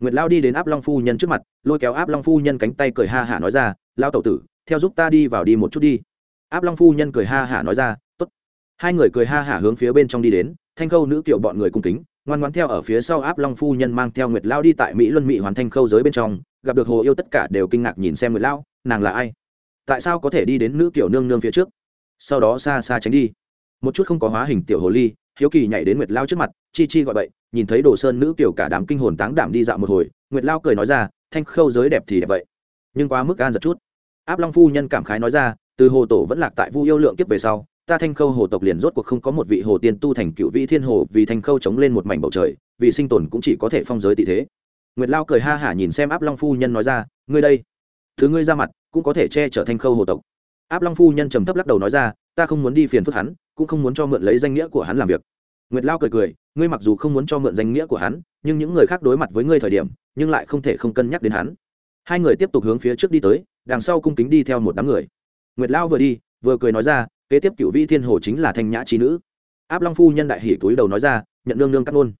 Nguyệt lao đi đến áp long phu nhân trước mặt, lôi kéo áp long phu nhân cánh tay cười ha hả nói ra, lao tẩu tử, theo giúp ta đi vào đi một chút đi. Áp long phu nhân cười ha hả nói ra, tốt. Hai người cười ha hả hướng phía bên trong đi đến, thanh khâu nữ kiểu bọn người cung kính, ngoan ngoan theo ở phía sau áp long phu nhân mang theo nguyệt lao đi tại mỹ luân mỹ hoàn thanh khâu giới bên trong, gặp được hồ yêu tất cả đều kinh ngạc nhìn xem nguyệt lao, nàng là ai? Tại sao có thể đi đến nữ kiểu nương nương phía trước? Sau đó xa xa tránh đi. Một chút không có hóa hình tiểu hồ ly, hiếu kỳ nhảy đến nguyệt lao trước mặt, chi chi gọi bậy, nhìn thấy đồ sơn nữ kiểu cả đám kinh hồn táng đảm đi dạo một hồi, nguyệt lao cười nói ra, thanh khâu giới đẹp thì đẹp vậy, nhưng quá mức gan giật chút. Áp long phu nhân cảm khái nói ra, từ hồ tổ vẫn lạc tại vu yêu lượng kiếp về sau, ta thanh khâu hồ tộc liền rốt cuộc không có một vị hồ tiên tu thành cựu vị thiên hồ vì thanh khâu chống lên một mảnh bầu trời, vì sinh tồn cũng chỉ có thể phong giới tị thế. Nguyệt lao cười ha hả nhìn xem áp long phu nhân nói ra, ngươi đây thứ ngươi ra mặt, cũng có thể che chở thanh khâu hồ tộc. Áp long phu nhân trầm thấp lắc đầu nói ra, ta không muốn đi phiền phức hắn, cũng không muốn cho mượn lấy danh nghĩa của hắn làm việc. Nguyệt lao cười cười, ngươi mặc dù không muốn cho mượn danh nghĩa của hắn, nhưng những người khác đối mặt với ngươi thời điểm, nhưng lại không thể không cân nhắc đến hắn. Hai người tiếp tục hướng phía trước đi tới, đằng sau cung kính đi theo một đám người. Nguyệt lao vừa đi, vừa cười nói ra, kế tiếp cựu vĩ thiên hồ chính là thanh nhã trí nữ. Áp long phu nhân đại hỉ túi đầu nói ra, nhận nương nương cắt ngôn.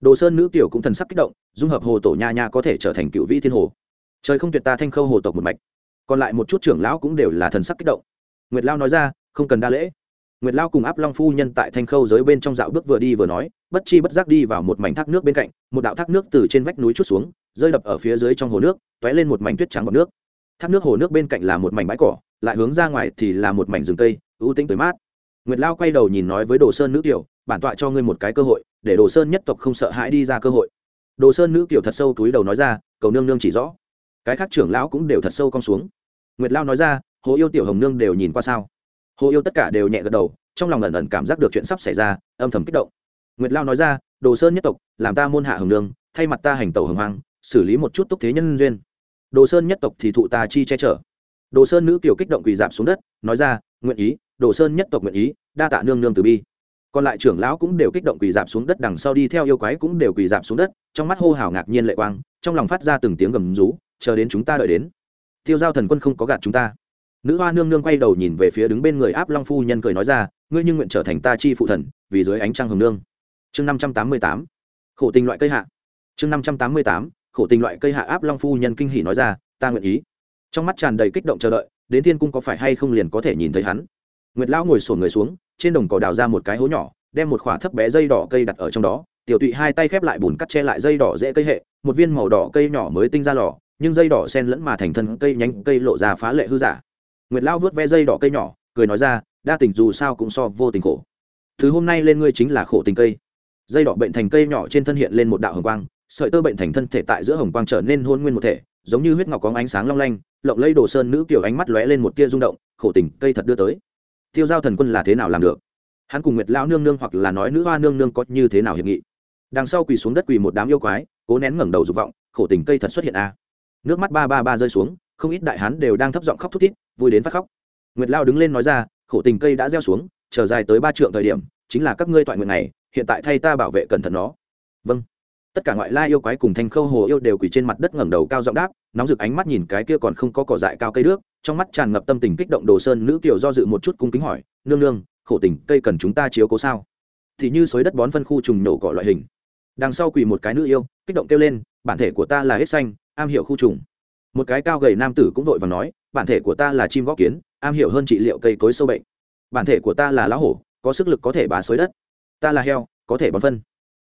Đồ sơn nữ tiểu cũng thần sắc kích động, dung hợp hồ tổ nha nha có thể trở thành cựu vĩ thiên hồ trời không tuyệt ta thanh khâu hồ tộc một mạch. Còn lại một chút trưởng lão cũng đều là thần sắc kích động. Nguyệt lao nói ra, không cần đa lễ. Nguyệt lao cùng áp long phu nhân tại thanh khâu giới bên trong dạo bước vừa đi vừa nói, bất chi bất giác đi vào một mảnh thác nước bên cạnh, một đạo thác nước từ trên vách núi chút xuống, rơi đập ở phía dưới trong hồ nước, t ó é lên một mảnh tuyết trắng bọc nước. Thác nước hồ nước bên cạnh là một mảnh bãi cỏ, lại hướng ra ngoài thì là một mảnh rừng cây, ưu tĩnh tới mát. Nguyệt lao quay đầu nhìn nói với đồ sơn nữ tiểu, bản tọa cho ngươi một cái cơ hội, để đồ sơn nhất tộc không sợ hãi đi ra cơ hội. Đồ sơn nữ tiểu thật sâu túi đầu nói ra, cầu nương nương chỉ rõ cái khác trưởng lão cũng đều thật sâu cong xuống. Nguyệt lao nói ra, hồ yêu tiểu hồng nương đều nhìn qua sao? Hồ yêu tất cả đều nhẹ gật đầu, trong lòng ẩn ẩn cảm giác được chuyện sắp xảy ra, âm thầm kích động. Nguyệt lao nói ra, đồ sơn nhất tộc, làm ta môn hạ hồng nương, thay mặt ta hành tẩu hồng hoang, xử lý một chút túc thế nhân duyên. Đồ sơn nhất tộc thì thụ ta chi che chở. Đồ sơn nữ kiều kích động quỳ dạp xuống đất, nói ra, nguyện ý, đồ sơn nhất tộc nguyện ý, đa tạ nương nương từ bi. Còn lại trưởng lão cũng đều kích động quỳ dạp xuống đất, đằng sau đi theo yêu quái cũng đều quỳ dạp xuống đất, trong mắt hô hào ngạc nhiên lệ quang, trong lòng phát ra từng tiếng gầm rú chờ đến chúng ta đợi đến. Tiêu giao thần quân không có gạt chúng ta. Nữ hoa nương nương quay đầu nhìn về phía đứng bên người áp long phu nhân cười nói ra, ngươi nhưng nguyện trở thành ta chi phụ thần, vì dưới ánh trăng hồng nương. Chương năm trăm tám mươi tám. Khổ tình loại cây hạ. Chương năm trăm tám mươi tám. Khổ tình loại cây hạ áp long phu nhân kinh hỉ nói ra, ta nguyện ý. Trong mắt tràn đầy kích động chờ đợi, đến thiên cung có phải hay không liền có thể nhìn thấy hắn. Nguyệt lão ngồi sổn người xuống, trên đồng cỏ đào ra một cái hố nhỏ, đem một khỏa thấp bé dây đỏ cây đặt ở trong đó. Tiểu tụy hai tay khép lại bùn cắt che lại dây đỏ dễ cây hệ, một viên màu đỏ cây nhỏ mới tinh ra lò nhưng dây đỏ sen lẫn mà thành thân cây nhánh cây lộ ra phá lệ hư giả. Nguyệt lao vớt ve dây đỏ cây nhỏ, cười nói ra, đa tình dù sao cũng so vô tình khổ. Thứ hôm nay lên ngươi chính là khổ tình cây. Dây đỏ bệnh thành cây nhỏ trên thân hiện lên một đạo hồng quang, sợi tơ bệnh thành thân thể tại giữa hồng quang trở nên hôn nguyên một thể, giống như huyết ngọc có ánh sáng long lanh, lộng lây đồ sơn nữ kiểu ánh mắt lóe lên một tia rung động, khổ tình cây thật đưa tới. Tiêu giao thần quân là thế nào làm được? Hắn cùng nguyệt lão nương nương hoặc là nói nữ hoa nương nương có như thế nào hiệp nghị? Đằng sau quỳ xuống đất quỳ một đám yêu quái, cố nén ngẩng đầu dục vọng, khổ tình cây thật xuất hiện a. à nước mắt ba ba ba rơi xuống, không ít đại hán đều đang thấp giọng khóc thút thít, vui đến phát khóc. Nguyệt lao đứng lên nói ra, khổ tình cây đã gieo xuống, chờ dài tới ba trượng thời điểm, chính là các ngươi toại nguyện này, hiện tại thay ta bảo vệ cẩn thận nó. Vâng. Tất cả ngoại lai yêu quái cùng thanh khâu hồ yêu đều quỳ trên mặt đất ngẩng đầu cao giọng đáp, nóng rực ánh mắt nhìn cái kia còn không có cỏ dại cao cây nước trong mắt tràn ngập tâm tình kích động đồ sơn nữ kiều do dự một chút cung kính hỏi, nương nương, khổ tình cây cần chúng ta chiếu cố sao? Thì như xới đất bón phân khu trùng nổ cỏ loại hình. Đằng sau quỳ một cái nữ yêu, kích động kêu lên, bản thể của ta là hết xanh am hiểu khu trùng. Một cái cao gầy nam tử cũng vội và nói, bản thể của ta là chim góc kiến, am hiểu hơn trị liệu cây cối sâu bệnh. Bản thể của ta là lá hổ, có sức lực có thể bá xới đất. Ta là heo, có thể bón phân.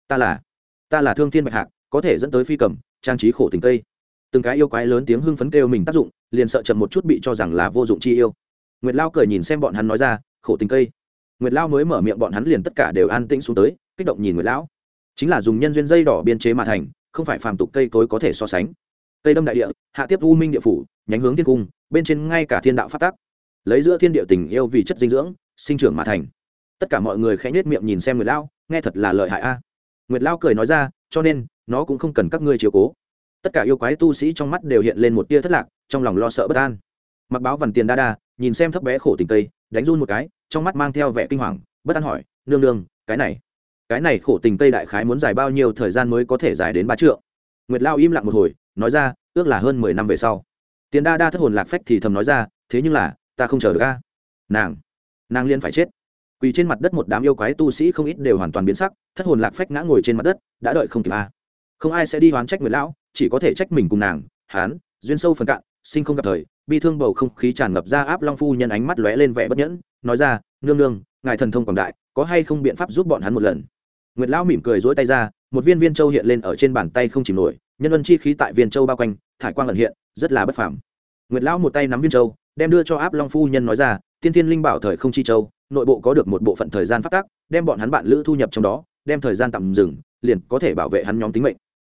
Ta là ta là thương thiên bạch hạc, có thể dẫn tới phi cầm, trang trí khổ tình cây. Từng cái yêu quái lớn tiếng hưng phấn kêu mình tác dụng, liền sợ chậm một chút bị cho rằng là vô dụng chi yêu. Nguyệt lao cười nhìn xem bọn hắn nói ra, khổ tình cây. Nguyệt lao mới mở miệng bọn hắn liền tất cả đều an tĩnh xuống tới, kích động nhìn nguyệt lão. Chính là dùng nhân duyên dây đỏ biên chế mà thành, không phải phàm tục cây cối có thể so sánh cây đâm đại địa, hạ tiếp u minh địa phủ, nhánh hướng thiên cung, bên trên ngay cả thiên đạo phát tác lấy giữa thiên địa tình yêu vì chất dinh dưỡng, sinh trưởng mà thành. Tất cả mọi người khẽ nhếch miệng nhìn xem nguyệt lao, nghe thật là lợi hại a. Nguyệt lao cười nói ra, cho nên, nó cũng không cần các ngươi chiều cố. Tất cả yêu quái tu sĩ trong mắt đều hiện lên một tia thất lạc, trong lòng lo sợ bất an. Mặc báo vằn tiền đa đa, nhìn xem thấp bé khổ tình tây đánh run một cái, trong mắt mang theo vẻ kinh hoàng, bất an hỏi, nương nương, cái này cái này khổ tình tây đại khái muốn dài bao nhiêu thời gian mới có thể dài đến ba trượng? Nguyệt lao im lặng một hồi nói ra, ước là hơn mười năm về sau. Tiền đa đa thất hồn lạc phách thì thầm nói ra, thế nhưng là, ta không chờ được ca nàng nàng liên phải chết. Quỳ trên mặt đất một đám yêu quái tu sĩ không ít đều hoàn toàn biến sắc, thất hồn lạc phách ngã ngồi trên mặt đất, đã đợi không kịp a. Không ai sẽ đi hoán trách người lão, chỉ có thể trách mình cùng nàng, hán, duyên sâu phần cạn, sinh không gặp thời, bi thương bầu không khí tràn ngập ra áp long phu nhân ánh mắt lóe lên vẻ bất nhẫn, nói ra, nương nương, ngài thần thông quảng đại, có hay không biện pháp giúp bọn hắn một lần? Nguyệt lão mỉm cười dỗi tay ra, một viên viên châu hiện lên ở trên bàn tay không chìm nổi nhân ân chi khí tại viên châu bao quanh, thải quang ẩn hiện, rất là bất phàm. Nguyệt lão một tay nắm viên châu, đem đưa cho áp long phu nhân nói ra, tiên thiên linh bảo thời không chi châu, nội bộ có được một bộ phận thời gian phát tác, đem bọn hắn bạn lữ thu nhập trong đó, đem thời gian tạm dừng, liền có thể bảo vệ hắn nhóm tính mệnh.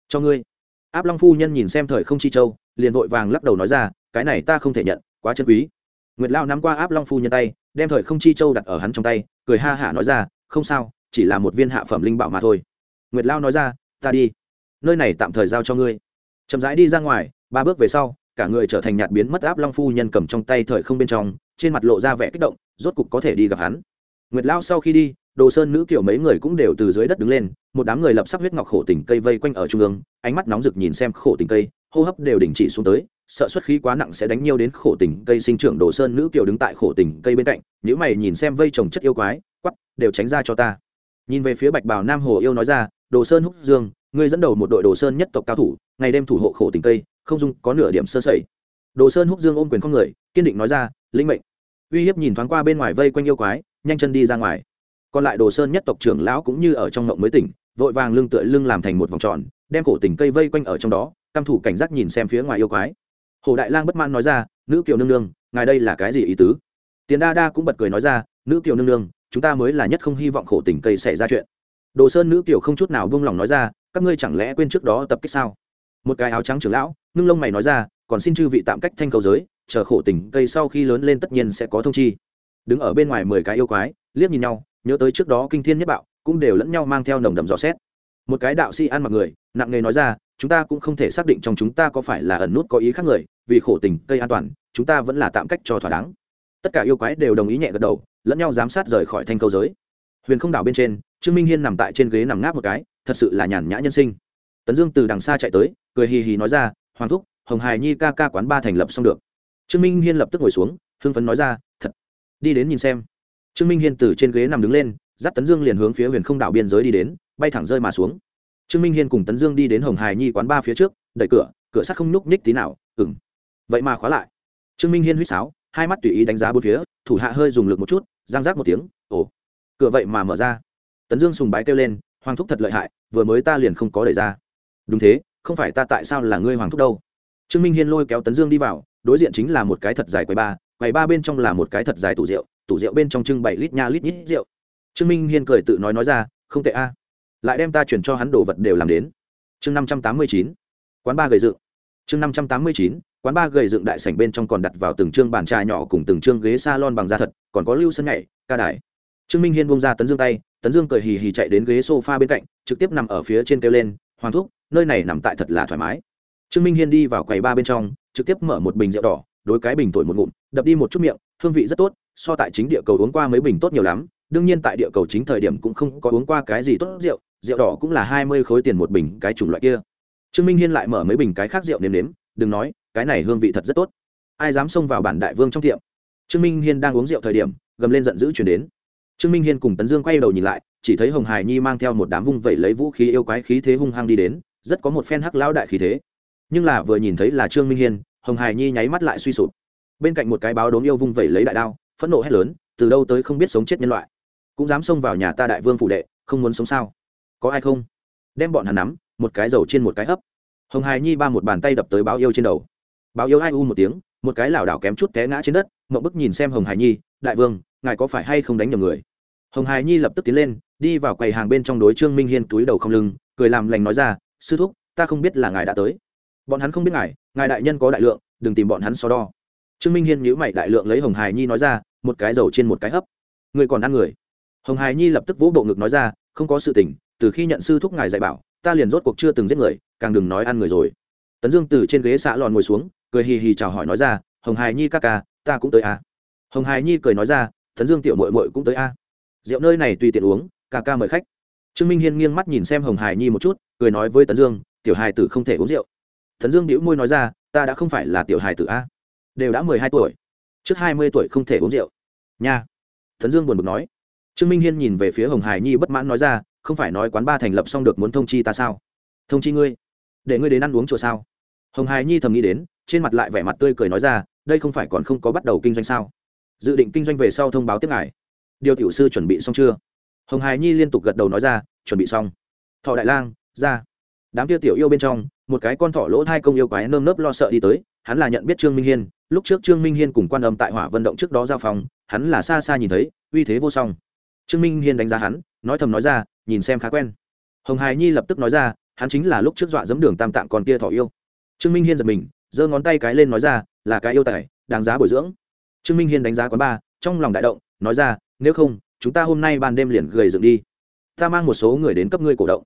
Cho ngươi. Áp long phu nhân nhìn xem thời không chi châu, liền vội vàng lắc đầu nói ra, cái này ta không thể nhận, quá chân quý. Nguyệt lao nắm qua áp long phu nhân tay, đem thời không chi châu đặt ở hắn trong tay, cười ha hả nói ra, không sao, chỉ là một viên hạ phẩm linh bảo mà thôi. Nguyệt lao nói ra, ta đi nơi này tạm thời giao cho ngươi. Chậm rãi đi ra ngoài, ba bước về sau, cả người trở thành nhạt biến mất áp long phu nhân cầm trong tay thời không bên trong, trên mặt lộ ra vẻ kích động, rốt cục có thể đi gặp hắn. Nguyệt lao sau khi đi, đồ sơn nữ kiểu mấy người cũng đều từ dưới đất đứng lên, một đám người lập sắp huyết ngọc khổ tình cây vây quanh ở trung ương, ánh mắt nóng rực nhìn xem khổ tình cây, hô hấp đều đình chỉ xuống tới, sợ xuất khí quá nặng sẽ đánh nhiều đến khổ tình cây sinh trưởng đồ sơn nữ kiều đứng tại khổ tình cây bên cạnh nếu mày nhìn xem vây trồng chất yêu quái quắp đều tránh ra cho ta. Nhìn về phía bạch bào nam hồ yêu nói ra, đồ sơn húc dương ngươi dẫn đầu một đội đồ sơn nhất tộc cao thủ ngày đêm thủ hộ khổ tình tây, không dung có nửa điểm sơ sẩy. Đồ sơn húc dương ôm quyền con người kiên định nói ra linh mệnh. Uy hiếp nhìn thoáng qua bên ngoài vây quanh yêu quái nhanh chân đi ra ngoài. Còn lại đồ sơn nhất tộc trưởng lão cũng như ở trong ngộng mới tỉnh vội vàng lưng tựa lưng làm thành một vòng tròn đem cổ tình cây vây quanh ở trong đó căm thủ cảnh giác nhìn xem phía ngoài yêu quái. Hồ đại lang bất mãn nói ra nữ kiều nương nương ngài đây là cái gì ý tứ? Tiền đa đa cũng bật cười nói ra nữ kiều nương nương chúng ta mới là nhất không hy vọng khổ tình cây xảy ra chuyện. Đồ sơn nữ kiều không chút nào buông lòng nói ra các ngươi chẳng lẽ quên trước đó tập kích sao? Một cái áo trắng trưởng lão, ngưng lông mày nói ra, còn xin chư vị tạm cách thanh cầu giới, chờ khổ tình cây sau khi lớn lên tất nhiên sẽ có thông chi. Đứng ở bên ngoài mười cái yêu quái, liếc nhìn nhau, nhớ tới trước đó kinh thiên nhất bạo, cũng đều lẫn nhau mang theo nồng đậm rõ xét. Một cái đạo sĩ ăn mặc người, nặng nề nói ra, chúng ta cũng không thể xác định trong chúng ta có phải là ẩn nút có ý khác người, vì khổ tình cây an toàn, chúng ta vẫn là tạm cách cho thỏa đáng. Tất cả yêu quái đều đồng ý nhẹ gật đầu, lẫn nhau giám sát rời khỏi thanh câu giới. Huyền không đảo bên trên, trương minh hiên nằm tại trên ghế nằm ngáp một cái thật sự là nhàn nhã nhân sinh. Tấn dương từ đằng xa chạy tới, cười hì hì nói ra, hoàng thúc, hồng hải nhi ca ca quán ba thành lập xong được. Trương minh hiên lập tức ngồi xuống, hưng phấn nói ra, thật, đi đến nhìn xem. Trương minh hiên từ trên ghế nằm đứng lên, dắt tấn dương liền hướng phía huyền không đảo biên giới đi đến, bay thẳng rơi mà xuống. Trương minh hiên cùng tấn dương đi đến hồng hải nhi quán ba phía trước, đẩy cửa cửa sắt không nhúc nhích tí nào ừng vậy mà khóa lại. Trương minh hiên huýt sáo, hai mắt tùy ý đánh giá bốn phía, thủ hạ hơi dùng lực một chút giang giác một tiếng, ồ, cửa vậy mà mở ra. Tấn dương sùng bái kêu lên hoàng thúc thật lợi hại, vừa mới ta liền không có đẩy ra. Đúng thế, không phải ta tại sao là ngươi hoàng thúc đâu? Trương minh hiên lôi kéo tấn dương đi vào, đối diện chính là một cái thật dài quầy ba quầy ba bên trong là một cái thật dài tủ rượu tủ rượu bên trong trưng bảy lít nha lít nhít rượu. Trương minh hiên cười tự nói nói ra, không tệ a. Lại đem ta chuyển cho hắn đồ vật đều làm đến. Chương năm trăm tám mươi chín, quán ba gầy dựng. Chương năm trăm tám mươi chín, quán ba gầy dựng đại sảnh bên trong còn đặt vào từng chương bàn trà nhỏ cùng từng chương ghế salon bằng da thật, còn có lưu sân nhảy, ca đài. Trương minh hiên bông ra tấn dương tay tấn dương cười hì hì chạy đến ghế sofa bên cạnh, trực tiếp nằm ở phía trên kêu lên, hoàng thúc, nơi này nằm tại thật là thoải mái. Trương minh hiên đi vào quầy ba bên trong, trực tiếp mở một bình rượu đỏ, đối cái bình thổi một ngụm, đập đi một chút miệng, hương vị rất tốt, so tại chính địa cầu uống qua mấy bình tốt nhiều lắm. Đương nhiên tại địa cầu chính thời điểm cũng không có uống qua cái gì tốt rượu rượu đỏ cũng là hai mươi khối tiền một bình cái chủng loại kia. Trương minh hiên lại mở mấy bình cái khác rượu nếm nếm, đừng nói, cái này hương vị thật rất tốt. Ai dám xông vào bản đại vương trong tiệm? Trương minh hiên đang uống rượu thời điểm, gầm lên giận dữ chuyển đến trương minh hiên cùng tấn dương quay đầu nhìn lại, chỉ thấy hồng hải nhi mang theo một đám vung vẩy lấy vũ khí yêu quái khí thế hung hăng đi đến, rất có một phen hắc lão đại khí thế. Nhưng là vừa nhìn thấy là trương minh hiên, hồng hải nhi nháy mắt lại suy sụp. Bên cạnh một cái báo đốm yêu vung vẩy lấy đại đao, phẫn nộ hét lớn, từ đâu tới không biết sống chết nhân loại. Cũng dám xông vào nhà ta đại vương phủ đệ, không muốn sống sao? Có ai không? Đem bọn hắn nắm, một cái dầu trên một cái hấp. Hồng hải nhi ba một bàn tay đập tới báo yêu trên đầu. Báo yêu ai u một tiếng, một cái lảo đảo kém chút té ngã trên đất mậu bức nhìn xem hồng hải nhi, đại vương, ngài có phải hay không đánh nhầm người? Hồng hải nhi lập tức tiến lên, đi vào quầy hàng bên trong đối trương minh hiên túi đầu không lưng, cười làm lành nói ra, sư thúc, ta không biết là ngài đã tới. Bọn hắn không biết ngài ngài đại nhân có đại lượng, đừng tìm bọn hắn so đo. Trương minh hiên nhữ mày đại lượng lấy hồng hải nhi nói ra, một cái dầu trên một cái hấp. Người còn ăn người? Hồng hải nhi lập tức vỗ bộ ngực nói ra, không có sự tình, từ khi nhận sư thúc ngài dạy bảo, ta liền rốt cuộc chưa từng giết người, càng đừng nói ăn người rồi. Tấn dương từ trên ghế xạ lòn ngồi xuống, cười hì hì chào hỏi nói ra, hồng hải nhi ca ca, ta cũng tới à. hồng hải nhi cười nói ra, tấn dương tiểu mội mội cũng tới à rượu nơi này tùy tiện uống, ca ca mời khách. Trương minh hiên nghiêng mắt nhìn xem hồng hải nhi một chút, cười nói với tấn dương, tiểu hài tử không thể uống rượu. Tấn dương đĩu môi nói ra, ta đã không phải là tiểu hài tử a, đều đã mười hai tuổi, trước hai mươi tuổi không thể uống rượu. Nha. Tấn dương buồn bực nói. Trương minh hiên nhìn về phía hồng hải nhi bất mãn nói ra, không phải nói quán ba thành lập xong được muốn thông chi ta sao? Thông chi ngươi? Để ngươi đến ăn uống chùa sao? Hồng hải nhi thầm nghĩ đến, trên mặt lại vẻ mặt tươi cười nói ra, đây không phải còn không có bắt đầu kinh doanh sao? Dự định kinh doanh về sau thông báo tiếp ngài điều tiểu sư chuẩn bị xong chưa? Hồng hải nhi liên tục gật đầu nói ra, chuẩn bị xong. Thọ đại lang, ra. Đám kia tiểu yêu bên trong, một cái con thỏ lỗ hai công yêu quái nơm nớp lo sợ đi tới, hắn là nhận biết trương minh hiên, lúc trước trương minh hiên cùng quan âm tại hỏa vận động trước đó giao phòng, hắn là xa xa nhìn thấy, uy thế vô song. Trương minh hiên đánh giá hắn, nói thầm nói ra, nhìn xem khá quen. Hồng hải nhi lập tức nói ra, hắn chính là lúc trước dọa dẫm đường tam tạng còn kia thỏ yêu. Trương minh hiên giật mình, giơ ngón tay cái lên nói ra, là cái yêu tài, đáng giá bồi dưỡng. Trương minh hiên đánh giá quán ba, trong lòng đại động, nói ra nếu không, chúng ta hôm nay ban đêm liền gầy dựng đi. Ta mang một số người đến cấp ngươi cổ động.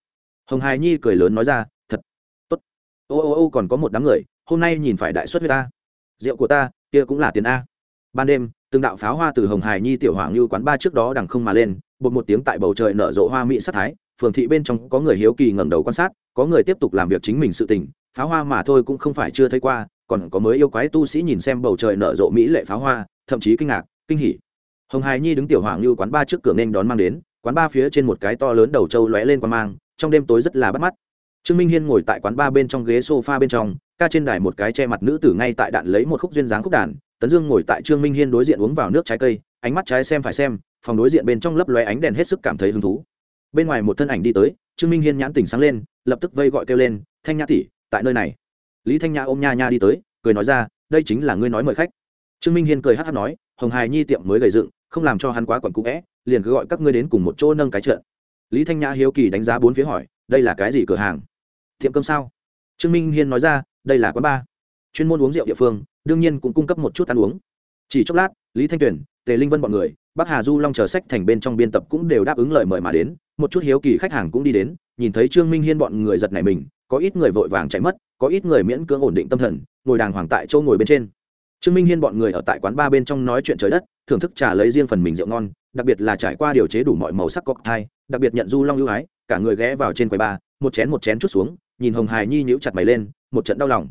Hồng hải nhi cười lớn nói ra, thật, tốt. Ô ô ô, còn có một đám người, hôm nay nhìn phải đại xuất với ta. Rượu của ta, kia cũng là tiền a. Ban đêm, từng đạo pháo hoa từ hồng hải nhi tiểu hoàng như quán ba trước đó đằng không mà lên, bột một tiếng tại bầu trời nở rộ hoa mỹ sắc thái, phường thị bên trong có người hiếu kỳ ngẩng đầu quan sát, có người tiếp tục làm việc chính mình sự tình, pháo hoa mà thôi cũng không phải chưa thấy qua, còn có mới yêu quái tu sĩ nhìn xem bầu trời nở rộ mỹ lệ pháo hoa, thậm chí kinh ngạc, kinh hỉ hồng hài nhi đứng tiểu hoàng như quán ba trước cửa nên đón mang đến, quán ba phía trên một cái to lớn đầu trâu lóe lên qua mang, trong đêm tối rất là bắt mắt. Trương minh hiên ngồi tại quán ba bên trong ghế sofa bên trong, ca trên đài một cái che mặt nữ tử ngay tại đạn lấy một khúc duyên dáng khúc đàn, tấn dương ngồi tại trương minh hiên đối diện uống vào nước trái cây, ánh mắt trái xem phải xem, phòng đối diện bên trong lấp lóe ánh đèn hết sức cảm thấy hứng thú. Bên ngoài một thân ảnh đi tới, trương minh hiên nhãn tỉnh sáng lên, lập tức vây gọi kêu lên, thanh nhã tỷ, tại nơi này. Lý thanh nhã ôm nha nha đi tới, cười nói ra, đây chính là ngươi nói mời khách. Trương minh hiên cười hát hát nói, hồng hài nhi tiệm mới gầy dựng không làm cho hắn quá quẩn cũ vẽ, liền cứ gọi các ngươi đến cùng một chỗ nâng cái trận. Lý thanh nhã hiếu kỳ đánh giá bốn phía hỏi, đây là cái gì cửa hàng? Tiệm cơm sao? Trương minh hiên nói ra, đây là quán bar chuyên môn uống rượu địa phương, đương nhiên cũng cung cấp một chút ăn uống. Chỉ chốc lát, lý thanh tuyền, tề linh vân b ọ n người, bắc hà du long chờ sách thành bên trong biên tập cũng đều đáp ứng lời mời mà đến, một chút hiếu kỳ khách hàng cũng đi đến, nhìn thấy trương minh hiên bọn người giật này mình, có ít người vội vàng chạy mất, có ít người miễn cưỡng ổn định tâm thần, ngồi đàng hoàng tại châu ngồi bên trên trương minh hiên bọn người ở tại quán ba bên trong nói chuyện trời đất, thưởng thức trà lấy riêng phần mình rượu ngon, đặc biệt là trải qua điều chế đủ mọi màu sắc cocktail, đặc biệt nhận du long ưu ái, cả người ghé vào trên quầy ba một chén một chén chút xuống, nhìn hồng hài nhi nhíu chặt mày lên, một trận đau lòng.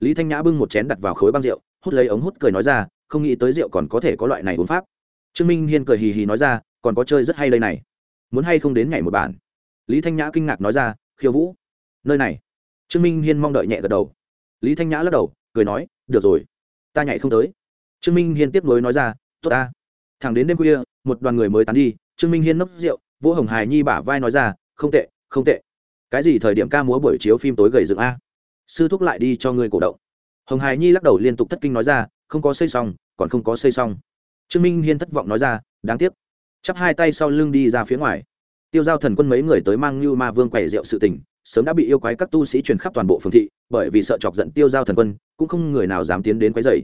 Lý thanh nhã bưng một chén đặt vào khối băng rượu, hút lấy ống hút cười nói ra, không nghĩ tới rượu còn có thể có loại này uống pháp. Trương minh hiên cười hì hì nói ra, còn có chơi rất hay đây này. Muốn hay không đến ngày một bản? Lý thanh nhã kinh ngạc nói ra, khiêu vũ, nơi này. Trương minh hiên mong đợi nhẹ gật đầu. Lý thanh nhã lắc đầu, cười nói, được rồi ta nhảy không tới. Trương minh hiên tiếp nối nói ra, tốt ta. Thẳng đến đêm khuya, một đoàn người mới tán đi, trương minh hiên nốc rượu, vũ hồng hài nhi bả vai nói ra, không tệ không tệ. Cái gì thời điểm ca múa buổi chiếu phim tối gầy dựng a? Sư thúc lại đi cho ngươi cổ động. Hồng hài nhi lắc đầu liên tục thất kinh nói ra, không có xây xong, còn không có xây xong. Trương minh hiên thất vọng nói ra, đáng tiếc. Chắp hai tay sau lưng đi ra phía ngoài. Tiêu giao thần quân mấy người tới mang như ma vương quẻ rượu sự tình sớm đã bị yêu quái các tu sĩ truyền khắp toàn bộ phường thị, bởi vì sợ chọc giận tiêu giao thần quân, cũng không người nào dám tiến đến quấy dày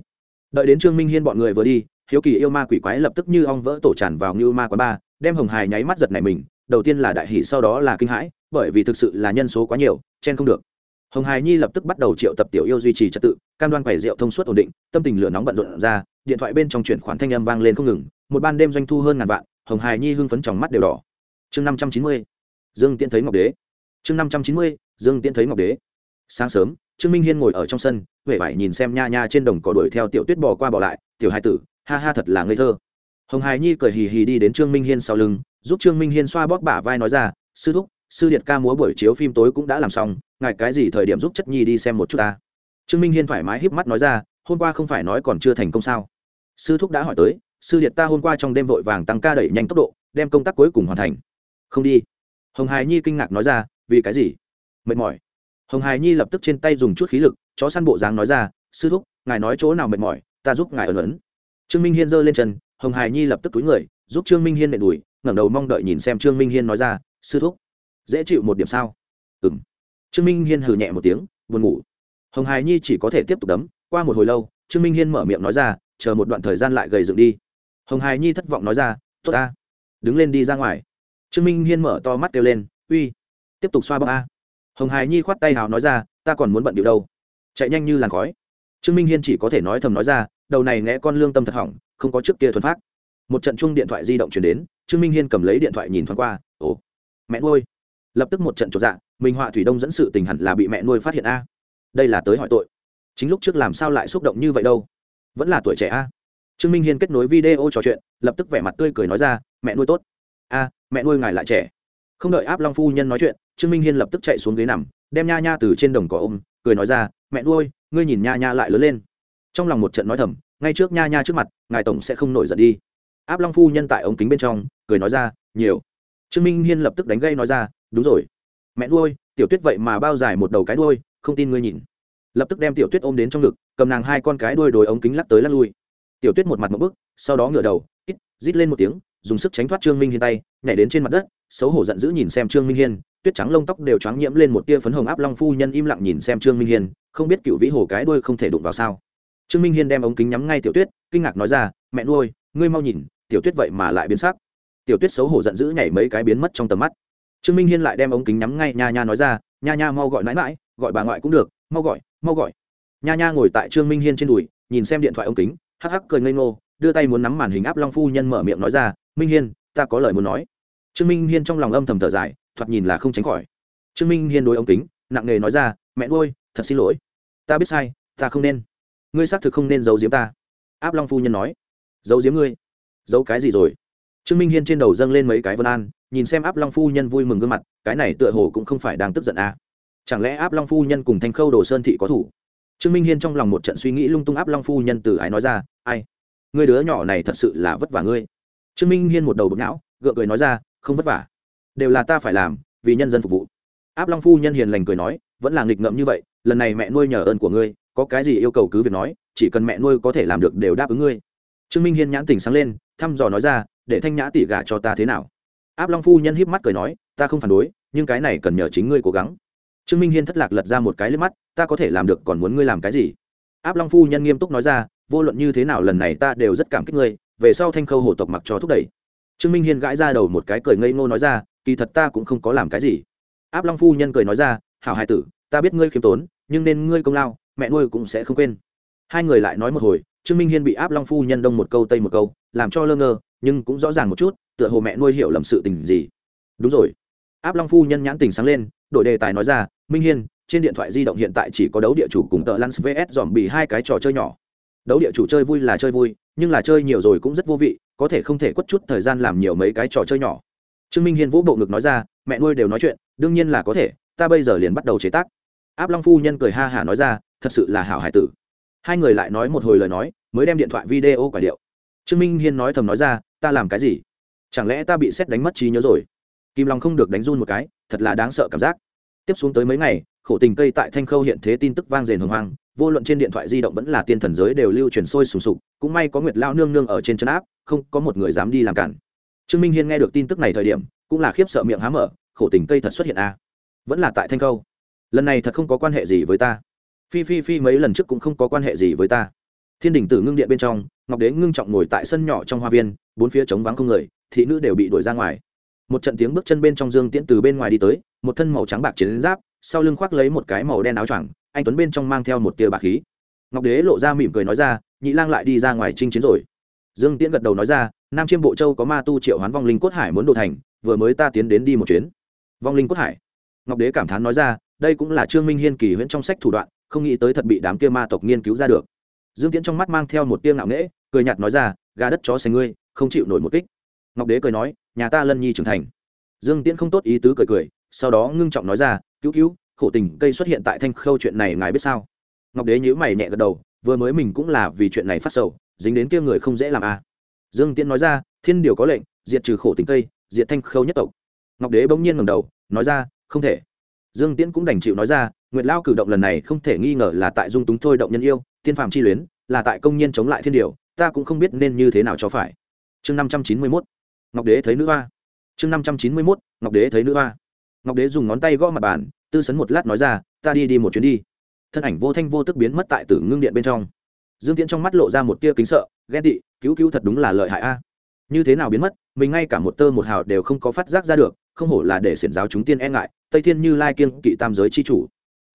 đợi đến trương minh hiên bọn người vừa đi, hiếu kỳ yêu ma quỷ quái lập tức như ong vỡ tổ tràn vào như ma quán ba, đem hồng hài nháy mắt giật này mình, đầu tiên là đại hỷ sau đó là kinh hãi, bởi vì thực sự là nhân số quá nhiều, chen không được. Hồng hài nhi lập tức bắt đầu triệu tập tiểu yêu duy trì trật tự, cam đoan quầy rượu thông suốt ổn định, tâm tình lửa nóng bận rộn ra, điện thoại bên trong chuyển khoản thanh âm vang lên không ngừng, một ban đêm doanh thu hơn ngàn vạn, hồng hài nhi hưng phấn trong mắt đều đỏ. Chương năm trăm chín mươi, dương tiễn thấy ngọc đế chương năm trăm chín mươi, dương tiễn thấy ngọc đế. Sáng sớm, trương minh hiên ngồi ở trong sân huệ vải nhìn xem nha nha trên đồng cỏ đuổi theo tiểu tuyết bò qua bỏ lại, tiểu hai tử, ha ha thật là ngây thơ. Hồng hài nhi cười hì hì đi đến trương minh hiên sau lưng, giúp trương minh hiên xoa bóp bả vai nói ra, sư thúc, sư điện ca múa buổi chiếu phim tối cũng đã làm xong, ngài cái gì thời điểm giúp chất nhi đi xem một chút ta? Trương minh hiên thoải mái híp mắt nói ra, hôm qua không phải nói còn chưa thành công sao? Sư thúc đã hỏi tới, sư điện ta hôm qua trong đêm vội vàng tăng ca đẩy nhanh tốc độ, đem công tác cuối cùng hoàn thành. Không đi. Hồng hài nhi kinh ngạc nói ra vì cái gì? Mệt mỏi. Hồng hài nhi lập tức trên tay dùng chút khí lực, chó săn bộ dáng nói ra, sư thúc, ngài nói chỗ nào mệt mỏi, ta giúp ngài ẩn ẩn. Trương minh hiên giơ lên chân, hồng hài nhi lập tức túi người, giúp trương minh hiên nệ đùi, ngẩng đầu mong đợi nhìn xem trương minh hiên nói ra, sư thúc, dễ chịu một điểm sao? Ừ m trương minh hiên hừ nhẹ một tiếng, buồn ngủ. Hồng hài nhi chỉ có thể tiếp tục đấm, qua một hồi lâu, trương minh hiên mở miệng nói ra, chờ một đoạn thời gian lại gầy dựng đi. Hồng hài nhi thất vọng nói ra, tốt ta, đứng lên đi ra ngoài. Trương minh hiên mở to mắt kêu lên, uy tiếp tục xoa bóp a. Hồng hài nhi khoát tay hào nói ra, ta còn muốn bận điệu đâu. Chạy nhanh như làn khói. Trương minh hiên chỉ có thể nói thầm nói ra, đầu này nghe con lương tâm thật hỏng, không có trước kia thuần phát một trận chung điện thoại di động chuyển đến, trương minh hiên cầm lấy điện thoại nhìn thoáng qua, ồ, mẹ nuôi. Lập tức một trận trột dạ minh họa thủy đông dẫn sự tình hẳn là bị mẹ nuôi phát hiện a. Đây là tới hỏi tội. Chính lúc trước làm sao lại xúc động như vậy đâu? Vẫn là tuổi trẻ a. Trương minh hiên kết nối video trò chuyện, lập tức vẻ mặt tươi cười nói ra, mẹ nuôi tốt. A, mẹ nuôi ngài lại trẻ không đợi áp long phu nhân nói chuyện, trương minh hiên lập tức chạy xuống ghế nằm, đem nha nha từ trên đồng cỏ ôm, cười nói ra, mẹ nuôi, ngươi nhìn nha nha lại lớn lên. Trong lòng một trận nói thầm, ngay trước nha nha trước mặt, ngài tổng sẽ không nổi giận đi. Áp long phu nhân tại ống kính bên trong, cười nói ra, nhiều. Trương minh hiên lập tức đánh gây nói ra, đúng rồi. Mẹ nuôi, tiểu tuyết vậy mà bao dài một đầu cái đuôi, không tin ngươi nhìn. Lập tức đem tiểu tuyết ôm đến trong ngực, cầm nàng hai con cái đuôi đồi ống kính lắc tới lắc lui. Tiểu tuyết một mặt một bức, sau đó ngửa đầu ít rít lên một tiếng, dùng sức tránh thoát trương minh hiên tay nhảy đến trên mặt đất, xấu hổ giận dữ nhìn xem trương minh hiên, tuyết trắng lông tóc đều choáng nhiễm lên một tia phấn hồng áp long phu nhân im lặng nhìn xem trương minh hiên, không biết cựu vĩ hồ cái đuôi không thể đụng vào sao. Trương minh hiên đem ống kính nhắm ngay tiểu tuyết, kinh ngạc nói ra, mẹ nuôi, ngươi mau nhìn, tiểu tuyết vậy mà lại biến sắc. Tiểu tuyết xấu hổ giận dữ nhảy mấy cái biến mất trong tầm mắt. Trương minh hiên lại đem ống kính nhắm ngay nha nha nói ra, nha nha mau gọi mãi mãi, gọi bà ngoại cũng được, mau gọi mau gọi. Nha nha ngồi tại trương minh hiên trên đùi, nhìn xem điện thoại ống kính, hắc hắc cười ngây ngô, đưa tay muốn nắm màn hình áp long phu nhân mở miệng nói ra, minh hiên, ta có lời muốn nói trương minh hiên trong lòng âm thầm thở dài, thoạt nhìn là không tránh khỏi. Trương minh hiên đối ống kính, nặng nề nói ra, mẹ nuôi, thật xin lỗi. Ta biết sai, ta không nên. Ngươi xác thực không nên giấu giếm ta. Áp long phu nhân nói, giấu giếm ngươi? Giấu cái gì rồi? Trương minh hiên trên đầu dâng lên mấy cái vân an, nhìn xem áp long phu nhân vui mừng gương mặt, cái này tựa hồ cũng không phải đang tức giận à. chẳng lẽ áp long phu nhân cùng thanh khâu đồ sơn thị có thủ? Trương minh hiên trong lòng một trận suy nghĩ lung tung áp long phu nhân từ ái nói ra, ai? Người đứa nhỏ này thật sự là vất vả ngươi. Trương minh hiên một đầu bực não, gượng cười nói ra không vất vả. Đều là ta phải làm, vì nhân dân phục vụ. Áp long phu nhân hiền lành cười nói, vẫn là nghịch ngợm như vậy, lần này mẹ nuôi nhờ ơn của ngươi, có cái gì yêu cầu cứ việc nói, chỉ cần mẹ nuôi có thể làm được đều đáp ứng ngươi. Trương minh hiên nhãn tình sáng lên, thăm dò nói ra, để thanh nhã tỷ gả cho ta thế nào? Áp long phu nhân híp mắt cười nói, ta không phản đối, nhưng cái này cần nhờ chính ngươi cố gắng. Trương minh hiên thất lạc lật ra một cái lên mắt, ta có thể làm được còn muốn ngươi làm cái gì? Áp long phu nhân nghiêm túc nói ra, vô luận như thế nào lần này ta đều rất cảm kích ngươi, về sau thanh khâu hổ tộc mặc cho thúc đẩy trương minh hiên gãi ra đầu một cái cười ngây ngô nói ra, kỳ thật ta cũng không có làm cái gì. Áp long phu nhân cười nói ra, hảo hai tử, ta biết ngươi khiêm tốn, nhưng nên ngươi công lao, mẹ nuôi cũng sẽ không quên. Hai người lại nói một hồi, trương minh hiên bị áp long phu nhân đông một câu tây một câu, làm cho lơ ngơ, nhưng cũng rõ ràng một chút, tựa hồ mẹ nuôi hiểu lầm sự tình gì. Đúng rồi. Áp long phu nhân nhãn tình sáng lên, đổi đề tài nói ra, minh hiên, trên điện thoại di động hiện tại chỉ có đấu địa chủ cùng tờ lance vs. Dòm bị hai cái trò chơi nhỏ đấu địa chủ chơi vui là chơi vui, nhưng là chơi nhiều rồi cũng rất vô vị, có thể không thể quất chút thời gian làm nhiều mấy cái trò chơi nhỏ. Trương minh hiên vũ bộ ngực nói ra, mẹ nuôi đều nói chuyện, đương nhiên là có thể, ta bây giờ liền bắt đầu chế tác. Áp long phu nhân cười ha hả nói ra, thật sự là hảo hải tử. Hai người lại nói một hồi lời nói, mới đem điện thoại video quả điệu. Trương minh hiên nói thầm nói ra, ta làm cái gì? Chẳng lẽ ta bị xét đánh mất trí nhớ rồi? Kim long không được đánh run một cái, thật là đáng sợ cảm giác. Tiếp xuống tới mấy ngày, khổ tình cây tại thanh khâu hiện thế tin tức vang rền hồng hoang vô luận trên điện thoại di động vẫn là tiên thần giới đều lưu truyền sôi sùng sục cũng may có nguyệt lao nương nương ở trên chân áp không có một người dám đi làm cản. Trương minh hiên nghe được tin tức này thời điểm cũng là khiếp sợ miệng há mở khổ tình cây thật xuất hiện a. À? vẫn là tại thanh câu, lần này thật không có quan hệ gì với ta. Phi phi phi mấy lần trước cũng không có quan hệ gì với ta. Thiên đình tử ngưng điện bên trong ngọc đế ngưng trọng ngồi tại sân nhỏ trong hoa viên bốn phía trống vắng không người thị nữ đều bị đuổi ra ngoài. Một trận tiếng bước chân bên trong dương tiễn từ bên ngoài đi tới một thân màu trắng bạc chiến giáp sau lưng khoác lấy một cái màu đen áo choàng anh tuấn bên trong mang theo một tia bạc khí. Ngọc đế lộ ra mỉm cười nói ra, nhị lang lại đi ra ngoài chinh chiến rồi. Dương tiễn gật đầu nói ra, nam chiêm bộ châu có ma tu triệu hoán vong linh cốt hải muốn đồ thành, vừa mới ta tiến đến đi một chuyến. Vong linh cốt hải? Ngọc đế cảm thán nói ra, đây cũng là trương minh hiên kỳ huyễn trong sách thủ đoạn, không nghĩ tới thật bị đám kia ma tộc nghiên cứu ra được. Dương tiễn trong mắt mang theo một tia ngạo nghễ, cười nhạt nói ra, gà đất chó xanh ngươi, không chịu nổi một kích. Ngọc đế cười nói, nhà ta lân nhi trưởng thành. Dương tiễn không tốt ý tứ cười cười, sau đó ngưng trọng nói ra, cứu cứu khổ tình cây xuất hiện tại thanh khâu chuyện này ngài biết sao? Ngọc đế nhíu mày nhẹ gật đầu, vừa mới mình cũng là vì chuyện này phát sầu, dính đến kia người không dễ làm à. dương tiễn nói ra, thiên điều có lệnh, diệt trừ khổ tình cây, diệt thanh khâu nhất tộc. Ngọc đế bỗng nhiên ngầm đầu, nói ra, không thể. Dương tiễn cũng đành chịu nói ra, nguyệt lao cử động lần này không thể nghi ngờ là tại dung túng thôi động nhân yêu, tiên phàm chi luyến, là tại công nhân chống lại thiên điều, ta cũng không biết nên như thế nào cho phải. Chương năm trăm chín mươi mốt. Ngọc đế thấy nữ hoa. Chương năm trăm chín mươi mốt, ngọc đế thấy nữ hoa ngọc đế dùng ngón tay gõ mặt bàn, tư sấn một lát nói ra, ta đi đi một chuyến đi. Thân ảnh vô thanh vô tức biến mất tại tử ngưng điện bên trong. Dương tiễn trong mắt lộ ra một tia kính sợ, ghen tị, cứu cứu thật đúng là lợi hại a. Như thế nào biến mất, mình ngay cả một tơ một hào đều không có phát giác ra được, không hổ là để xiển giáo chúng tiên e ngại, tây thiên như lai kiêng kỵ tam giới c h i chủ.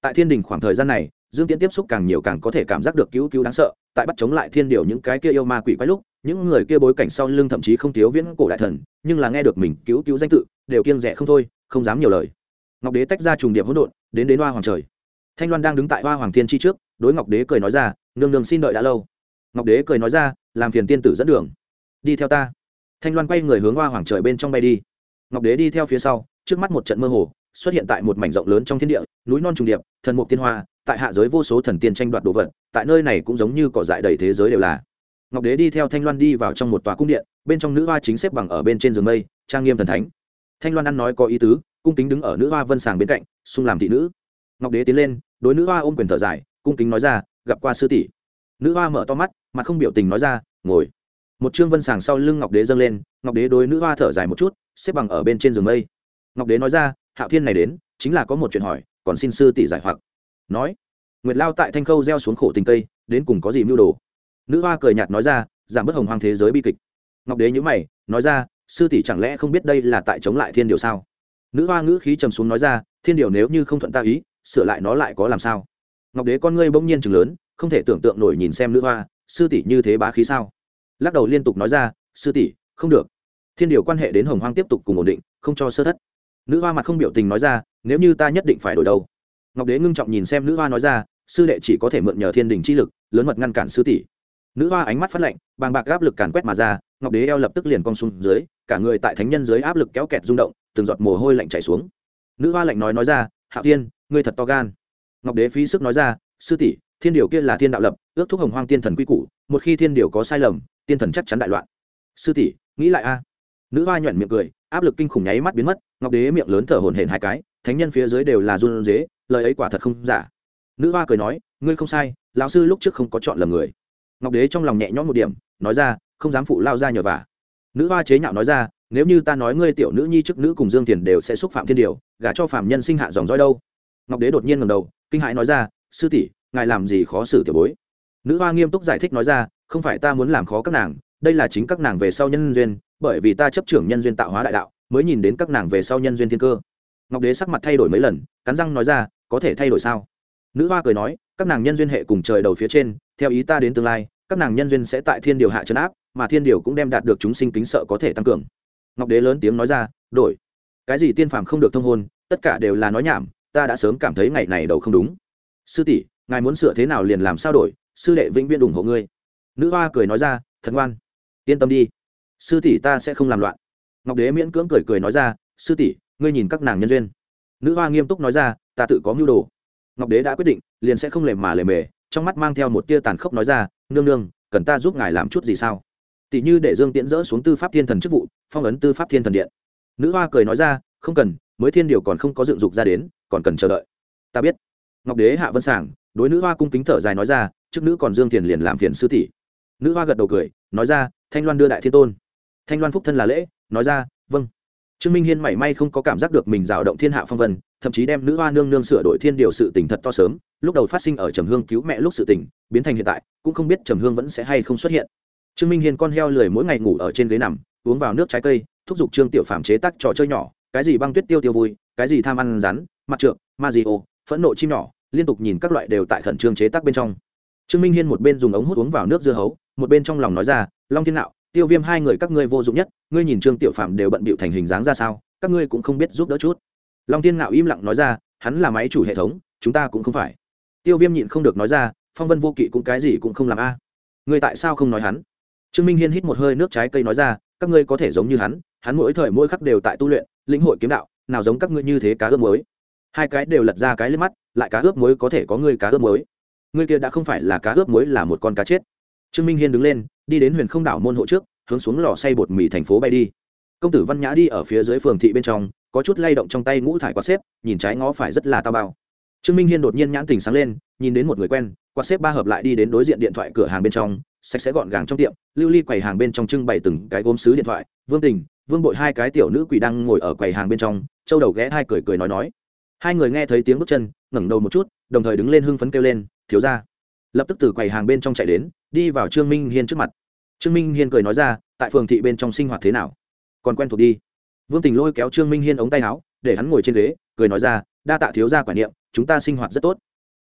Tại thiên đình khoảng thời gian này, dương tiễn tiếp xúc càng nhiều càng có thể cảm giác được cứu cứu đáng sợ, tại bắt chống lại thiên điều những cái kia yêu ma quỷ quái lúc, những người kia bối cảnh sau lưng thậm chí không thiếu viễn cổ đại thần, nhưng là nghe được mình cứu cứu danh tự, đều kiêng rẻ không thôi không dám nhiều lời. Ngọc đế tách ra trùng điệp hỗn độn, đến đến hoa hoàng trời. Thanh loan đang đứng tại hoa hoàng thiên chi trước, đối ngọc đế cười nói ra, nương nương xin đợi đã lâu. Ngọc đế cười nói ra, làm phiền tiên tử dẫn đường. Đi theo ta. Thanh loan quay người hướng hoa hoàng trời bên trong bay đi. Ngọc đế đi theo phía sau, trước mắt một trận mơ hồ, xuất hiện tại một mảnh rộng lớn trong thiên địa, núi non trùng điệp, thần mục tiên hoa, tại hạ giới vô số thần tiên tranh đoạt đồ vật, tại nơi này cũng giống như cỏ dại đầy thế giới đều là. Ngọc đế đi theo thanh loan đi vào trong một tòa cung điện, bên trong nữ hoa chính xếp bằng ở bên trên giường mây, trang nghiêm thần thánh thanh loan ăn nói có ý tứ, cung kính đứng ở nữ hoa vân sàng bên cạnh xung làm thị nữ. Ngọc đế tiến lên, đối nữ hoa ôm quyền thở dài, cung kính nói ra, gặp qua sư tỷ. Nữ hoa mở to mắt mà không biểu tình nói ra, ngồi. Một trương vân sàng sau lưng ngọc đế dâng lên, ngọc đế đối nữ hoa thở dài một chút, xếp bằng ở bên trên giường mây. Ngọc đế nói ra, hạo thiên này đến, chính là có một chuyện hỏi, còn xin sư tỷ giải hoặc. Nói, nguyệt lao tại thanh khâu gieo xuống khổ tình tây đến cùng có gì mưu đồ? Nữ hoa cười nhạt nói ra, giảm bớt hồng hoang thế giới bi kịch. Ngọc đế nhữ mày, nói ra sư tỷ chẳng lẽ không biết đây là tại chống lại thiên điều sao? Nữ hoa ngữ khí trầm xuống nói ra, thiên điều nếu như không thuận ta ý, sửa lại nó lại có làm sao? Ngọc đế con ngươi bỗng nhiên chừng lớn, không thể tưởng tượng nổi nhìn xem nữ hoa, sư tỷ như thế bá khí sao? Lắc đầu liên tục nói ra, sư tỷ, không được. Thiên điều quan hệ đến hồng hoang tiếp tục cùng ổn định, không cho sơ thất. Nữ hoa mặt không biểu tình nói ra, nếu như ta nhất định phải đổi đâu? Ngọc đế ngưng trọng nhìn xem nữ hoa nói ra, sư đệ chỉ có thể mượn nhờ thiên đình chi lực, lớn mật ngăn cản sư tỷ. Nữ hoa ánh mắt phát lạnh, bàng bạc áp lực càn quét mà ra ngọc đế eo lập tức liền cong xuống dưới, cả người tại thánh nhân dưới áp lực kéo kẹt rung động, từng giọt mồ hôi lạnh chảy xuống. Nữ hoa lạnh nói nói ra hạ thiên, ngươi thật to gan. Ngọc đế phí sức nói ra, sư tỷ, thiên điều kia là thiên đạo lập, ước thúc hồng hoang tiên thần quy củ, một khi thiên điều có sai lầm, tiên thần chắc chắn đại loạn. Sư tỷ, nghĩ lại a. Nữ hoa nhuận miệng cười, áp lực kinh khủng nháy mắt biến mất, ngọc đế miệng lớn thở hổn hển hai cái, thánh nhân phía dưới đều là run dế, lời ấy quả thật không giả. Nữ hoa cười nói, ngươi không sai, lão sư lúc trước không có chọn lầm người. Ngọc đế trong lòng nhẹ nhõm một điểm, nói ra không dám phụ lao ra nhờ vả. Nữ hoa chế nhạo nói ra, nếu như ta nói ngươi tiểu nữ nhi chức nữ cùng dương tiền đều sẽ xúc phạm thiên điều, gả cho phạm nhân sinh hạ dòng dõi đâu? Ngọc đế đột nhiên ngầm đầu, kinh hãi nói ra, sư tỷ, ngài làm gì khó xử tiểu bối? Nữ hoa nghiêm túc giải thích nói ra, không phải ta muốn làm khó các nàng, đây là chính các nàng về sau nhân duyên, bởi vì ta chấp trưởng nhân duyên tạo hóa đại đạo, mới nhìn đến các nàng về sau nhân duyên thiên cơ. Ngọc đế sắc mặt thay đổi mấy lần, cắn răng nói ra, có thể thay đổi sao? Nữ hoa cười nói, các nàng nhân duyên hệ cùng trời đầu phía trên, theo ý ta đến tương lai, các nàng nhân duyên sẽ tại thiên điều hạ trấn áp mà thiên điều cũng đem đạt được chúng sinh kính sợ có thể tăng cường. Ngọc đế lớn tiếng nói ra, đổi. Cái gì tiên phàm không được thông hôn, tất cả đều là nói nhảm, ta đã sớm cảm thấy ngày này đầu không đúng. Sư tỷ, ngài muốn sửa thế nào liền làm sao đổi, sư đệ vĩnh viên ủng hộ ngươi. Nữ hoa cười nói ra, thần ngoan. Yên tâm đi. Sư tỷ ta sẽ không làm loạn. Ngọc đế miễn cưỡng cười cười nói ra, sư tỷ, ngươi nhìn các nàng nhân duyên. Nữ hoa nghiêm túc nói ra, ta tự có mưu đồ. Ngọc đế đã quyết định, liền sẽ không lề mà lề mề, trong mắt mang theo một tia tàn khốc nói ra, nương nương, cần ta giúp ngài làm chút gì sao? Tỷ như để dương tiễn dỡ xuống tư pháp thiên thần chức vụ, phong ấn tư pháp thiên thần điện. Nữ hoa cười nói ra, không cần, mới thiên điều còn không có dựng dục ra đến, còn cần chờ đợi. Ta biết. Ngọc đế hạ vân sảng, đối nữ hoa cung kính thở dài nói ra, trước nữ còn dương tiền liền làm phiền sư tỷ. Nữ hoa gật đầu cười, nói ra, thanh loan đưa đại thiên tôn. Thanh loan phúc thân là lễ, nói ra vâng. Trương minh hiên mảy may không có cảm giác được mình rào động thiên hạ phong vân, thậm chí đem nữ hoa nương nương sửa đổi thiên điều sự tình thật to sớm, lúc đầu phát sinh ở trầm hương cứu mẹ lúc sự tình, biến thành hiện tại, cũng không biết trầm hương vẫn sẽ hay không xuất hiện trương minh hiên con heo lười mỗi ngày ngủ ở trên ghế nằm, uống vào nước trái cây, thúc giục trương tiểu phạm chế tác trò chơi nhỏ, cái gì băng tuyết tiêu tiêu vui, cái gì tham ăn rắn, mặt trượng, ma gì ô, phẫn nộ chim nhỏ, liên tục nhìn các loại đều tại khẩn trương chế tác bên trong. Trương minh hiên một bên dùng ống hút uống vào nước dưa hấu, một bên trong lòng nói ra, long thiên nạo, tiêu viêm hai người các ngươi vô dụng nhất, ngươi nhìn trương tiểu phạm đều bận bịu thành hình dáng ra sao, các ngươi cũng không biết giúp đỡ chút. Long thiên ngạo im lặng nói ra, hắn là máy chủ hệ thống, chúng ta cũng không phải. Tiêu viêm nhịn không được nói ra, phong vân vô kỵ cũng cái gì cũng không làm a. Ngươi tại sao không nói hắn? Trương minh hiên hít một hơi nước trái cây nói ra, các ngươi có thể giống như hắn hắn mỗi thời mỗi khắc đều tại tu luyện, lĩnh hội kiếm đạo, nào giống các ngươi như thế cá ướp muối. Hai cái đều lật ra cái lên mắt, lại cá ướp muối có thể có ngươi cá ướp muối. Ngươi kia đã không phải là cá ướp muối là một con cá chết. Trương minh hiên đứng lên, đi đến huyền không đảo môn hộ trước, hướng xuống lò xay bột mì thành phố bay đi. Công tử văn nhã đi ở phía dưới phường thị bên trong, có chút lay động trong tay ngũ thải quạt xếp, nhìn trái ngó phải rất là tao bao. Trương minh hiên đột nhiên nhãn tình sáng lên, nhìn đến một người quen, quạt xếp ba hợp lại đi đến đối diện điện thoại cửa hàng bên trong sạch sẽ gọn gàng trong tiệm, lưu ly quầy hàng bên trong trưng bày từng cái gốm xứ điện thoại, vương tình, vương bội hai cái tiểu nữ quỷ đang ngồi ở quầy hàng bên trong, châu đầu ghé hai cười cười nói nói. Hai người nghe thấy tiếng bước chân, ngẩng đầu một chút, đồng thời đứng lên hưng phấn kêu lên, thiếu ra lập tức từ quầy hàng bên trong chạy đến, đi vào trương minh hiên trước mặt. Trương minh hiên cười nói ra, tại phường thị bên trong sinh hoạt thế nào? Còn quen thuộc đi. Vương tình lôi kéo trương minh hiên ống tay áo, để hắn ngồi trên ghế, cười nói ra, đa tạ thiếu ra quả niệm, chúng ta sinh hoạt rất tốt.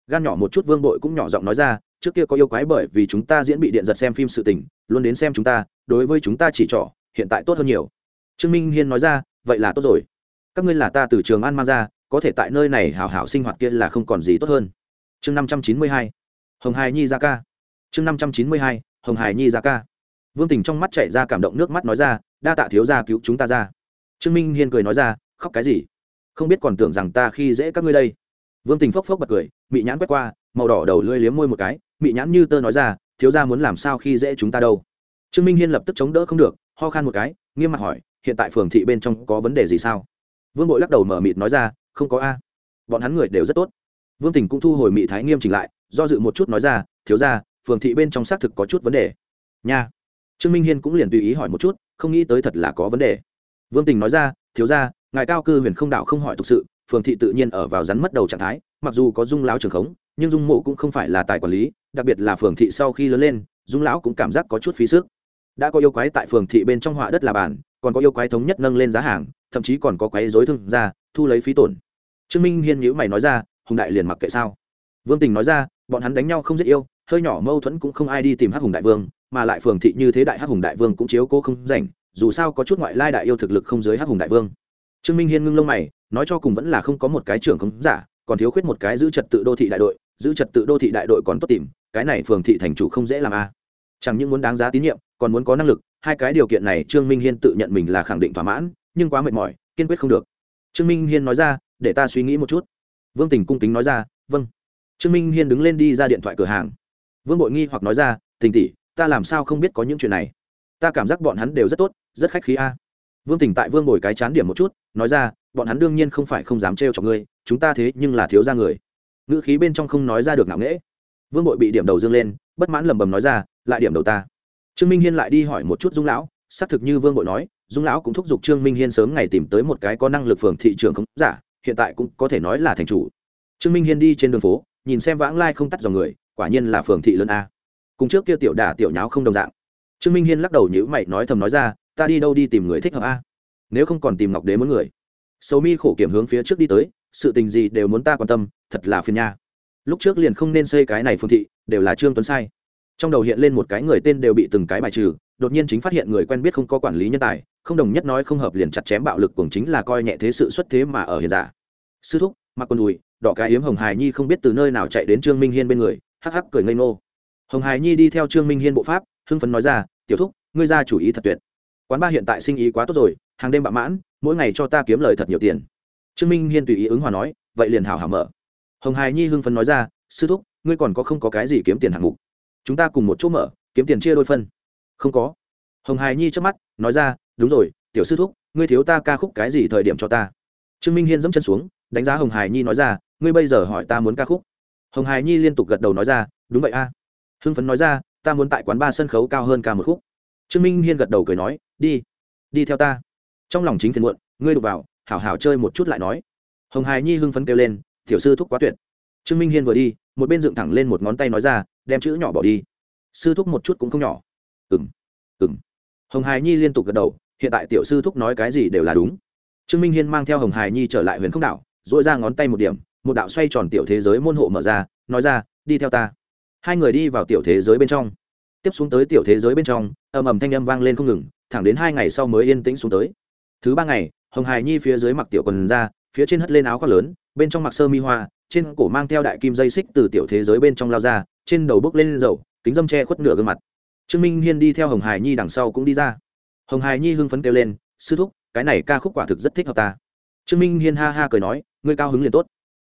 Gan nhỏ một chút, vương bội cũng nhỏ giọng nói ra trước kia có yêu quái bởi vì chúng ta diễn bị điện giật xem phim sự tình, luôn đến xem chúng ta, đối với chúng ta chỉ trỏ, hiện tại tốt hơn nhiều. Trương minh hiên nói ra, vậy là tốt rồi. Các ngươi là ta từ trường an mang ra, có thể tại nơi này hảo hảo sinh hoạt kia là không còn gì tốt hơn. Chương năm trăm chín mươi hai, hồng hải nhi ra ca. Chương năm trăm chín mươi hai, hồng hải nhi ra ca. Vương tình trong mắt chảy ra cảm động, nước mắt nói ra, đa tạ thiếu gia cứu chúng ta ra. Trương minh hiên cười nói ra, khóc cái gì? Không biết còn tưởng rằng ta khi dễ các ngươi đây. Vương tình phốc phốc bật cười, mị nhãn quét qua, màu đỏ đầu lưỡi liếm môi một cái mị nhãn như tơ nói ra, thiếu gia muốn làm sao khi dễ chúng ta đâu? Trương minh hiên lập tức chống đỡ không được, ho khan một cái, nghiêm mặt hỏi, hiện tại phường thị bên trong có vấn đề gì sao? Vương bội lắc đầu mở mịt nói ra, không có a, bọn hắn người đều rất tốt. Vương tình cũng thu hồi mị thái nghiêm chỉnh lại, do dự một chút nói ra, thiếu ra phường thị bên trong xác thực có chút vấn đề. Nha. Trương minh hiên cũng liền tùy ý hỏi một chút, không nghĩ tới thật là có vấn đề. Vương tình nói ra, thiếu ra ngài cao cư huyền không đạo không hỏi thực sự, phường thị tự nhiên ở vào rắn mất đầu trạng thái, mặc dù có dung láo trường khống nhưng dung mộ cũng không phải là tài quản lý, đặc biệt là phường thị sau khi lớn lên, dung lão cũng cảm giác có chút phí sức. Đã có yêu quái tại phường thị bên trong họa đất là bản, còn có yêu quái thống nhất nâng lên giá hàng, thậm chí còn có quái dối thương ra thu lấy phí tổn. Trương minh hiên nhữ mày nói ra, hùng đại liền mặc kệ sao? Vương tình nói ra, bọn hắn đánh nhau không rất yêu, hơi nhỏ mâu thuẫn cũng không ai đi tìm hắc hùng đại vương, mà lại phường thị như thế đại hắc hùng đại vương cũng chiếu cô không rảnh, dù sao có chút ngoại lai đại yêu thực lực không dưới hắc hùng đại vương. Trương minh hiên ngưng lông mày, nói cho cùng vẫn là không có một cái trưởng không giả, còn thiếu khuyết một cái giữ trật tự đô thị đại đội giữ trật tự đô thị đại đội còn tốt tìm, cái này phường thị thành chủ không dễ làm a. Chẳng những muốn đáng giá tín nhiệm, còn muốn có năng lực, hai cái điều kiện này trương minh hiên tự nhận mình là khẳng định thỏa mãn, nhưng quá mệt mỏi, kiên quyết không được. Trương minh hiên nói ra, để ta suy nghĩ một chút. Vương tình cung kính nói ra vâng. Trương minh hiên đứng lên đi ra điện thoại cửa hàng. Vương bội nghi hoặc nói ra, tình tỷ, ta làm sao không biết có những chuyện này? Ta cảm giác bọn hắn đều rất tốt, rất khách khí a. Vương tình tại vương bồi cái chán điểm một chút, nói ra, bọn hắn đương nhiên không phải không dám trêu cho ngươi, chúng ta thế nhưng là thiếu ra người ngữ khí bên trong không nói ra được ngạo nghễ. Vương bội bị điểm đầu dương lên, bất mãn lầm bầm nói ra, lại điểm đầu ta. Trương minh hiên lại đi hỏi một chút dung lão, xác thực như vương bội nói, dung lão cũng thúc giục trương minh hiên sớm ngày tìm tới một cái có năng lực phường thị trường không giả, hiện tại cũng có thể nói là thành chủ. Trương minh hiên đi trên đường phố, nhìn xem vãng lai không tắt dòng người, quả nhiên là phường thị lớn a. Cùng trước kia tiểu đà tiểu nháo không đồng dạng. Trương minh hiên lắc đầu nhữ mày nói thầm nói ra, ta đi đâu đi tìm người thích hợp a. Nếu không còn tìm ngọc đế muốn người. Sầu mi khổ kiểm hướng phía trước đi tới sự tình gì đều muốn ta quan tâm, thật là phiền nha. Lúc trước liền không nên xây cái này phương thị, đều là trương tuấn sai. Trong đầu hiện lên một cái người tên đều bị từng cái bài trừ, đột nhiên chính phát hiện người quen biết không có quản lý nhân tài, không đồng nhất nói không hợp liền chặt chém bạo lực cùng chính là coi nhẹ thế sự xuất thế mà ở hiện giả. Sư thúc, mặc quần đùi, đỏ cái yếm hồng hài nhi không biết từ nơi nào chạy đến trương minh hiên bên người, hắc hắc cười ngây ngô. Hồng hài nhi đi theo trương minh hiên bộ pháp, hưng phấn nói ra, tiểu thúc, ngươi ra chủ ý thật tuyệt. Quán ba hiện tại sinh ý quá tốt rồi, hàng đêm bạ mãn, mỗi ngày cho ta kiếm lời thật nhiều tiền trương minh hiên tùy ý ứng hòa nói, vậy liền hảo hảo mở. Hồng hài nhi hưng phấn nói ra, sư thúc, ngươi còn có không có cái gì kiếm tiền hạng mục? Chúng ta cùng một chỗ mở, kiếm tiền chia đôi phân. Không có. Hồng hài nhi trước mắt, nói ra, đúng rồi, tiểu sư thúc, ngươi thiếu ta ca khúc cái gì thời điểm cho ta? Trương minh hiên dẫm chân xuống, đánh giá hồng hài nhi nói ra, ngươi bây giờ hỏi ta muốn ca khúc. Hồng hài nhi liên tục gật đầu nói ra, đúng vậy a. Hưng phấn nói ra, ta muốn tại quán ba sân khấu cao hơn ca một khúc. Trương minh hiên gật đầu cười nói, đi đi theo ta. Trong lòng chính phiền muộn, ngươi đục vào hảo hảo chơi một chút lại nói. Hồng hài nhi hưng phấn kêu lên, tiểu sư thúc quá tuyệt. Trương minh hiên vừa đi, một bên dựng thẳng lên một ngón tay nói ra, đem chữ nhỏ bỏ đi. Sư thúc một chút cũng không nhỏ. Ừng ừng hồng hài nhi liên tục gật đầu, hiện tại tiểu sư thúc nói cái gì đều là đúng. Trương minh hiên mang theo hồng hài nhi trở lại huyền không đảo dội ra ngón tay một điểm, một đạo xoay tròn tiểu thế giới môn hộ mở ra, nói ra, đi theo ta. Hai người đi vào tiểu thế giới bên trong. Tiếp xuống tới tiểu thế giới bên trong, ầm ầm thanh âm vang lên không ngừng, thẳng đến hai ngày sau mới yên tĩnh xuống tới. Thứ ba ngày hồng hài nhi phía dưới mặc tiểu quần ra phía trên hất lên áo khoác lớn, bên trong mặc sơ mi hoa, trên cổ mang theo đại kim dây xích từ tiểu thế giới bên trong lao ra, trên đầu bước lên dầu, kính dâm che khuất nửa gương mặt. Trương minh hiên đi theo hồng hải nhi đằng sau cũng đi ra. Hồng hải nhi hưng phấn kêu lên, sư thúc, cái này ca khúc quả thực rất thích hợp ta. Trương minh hiên ha ha cười nói, ngươi cao hứng liền tốt.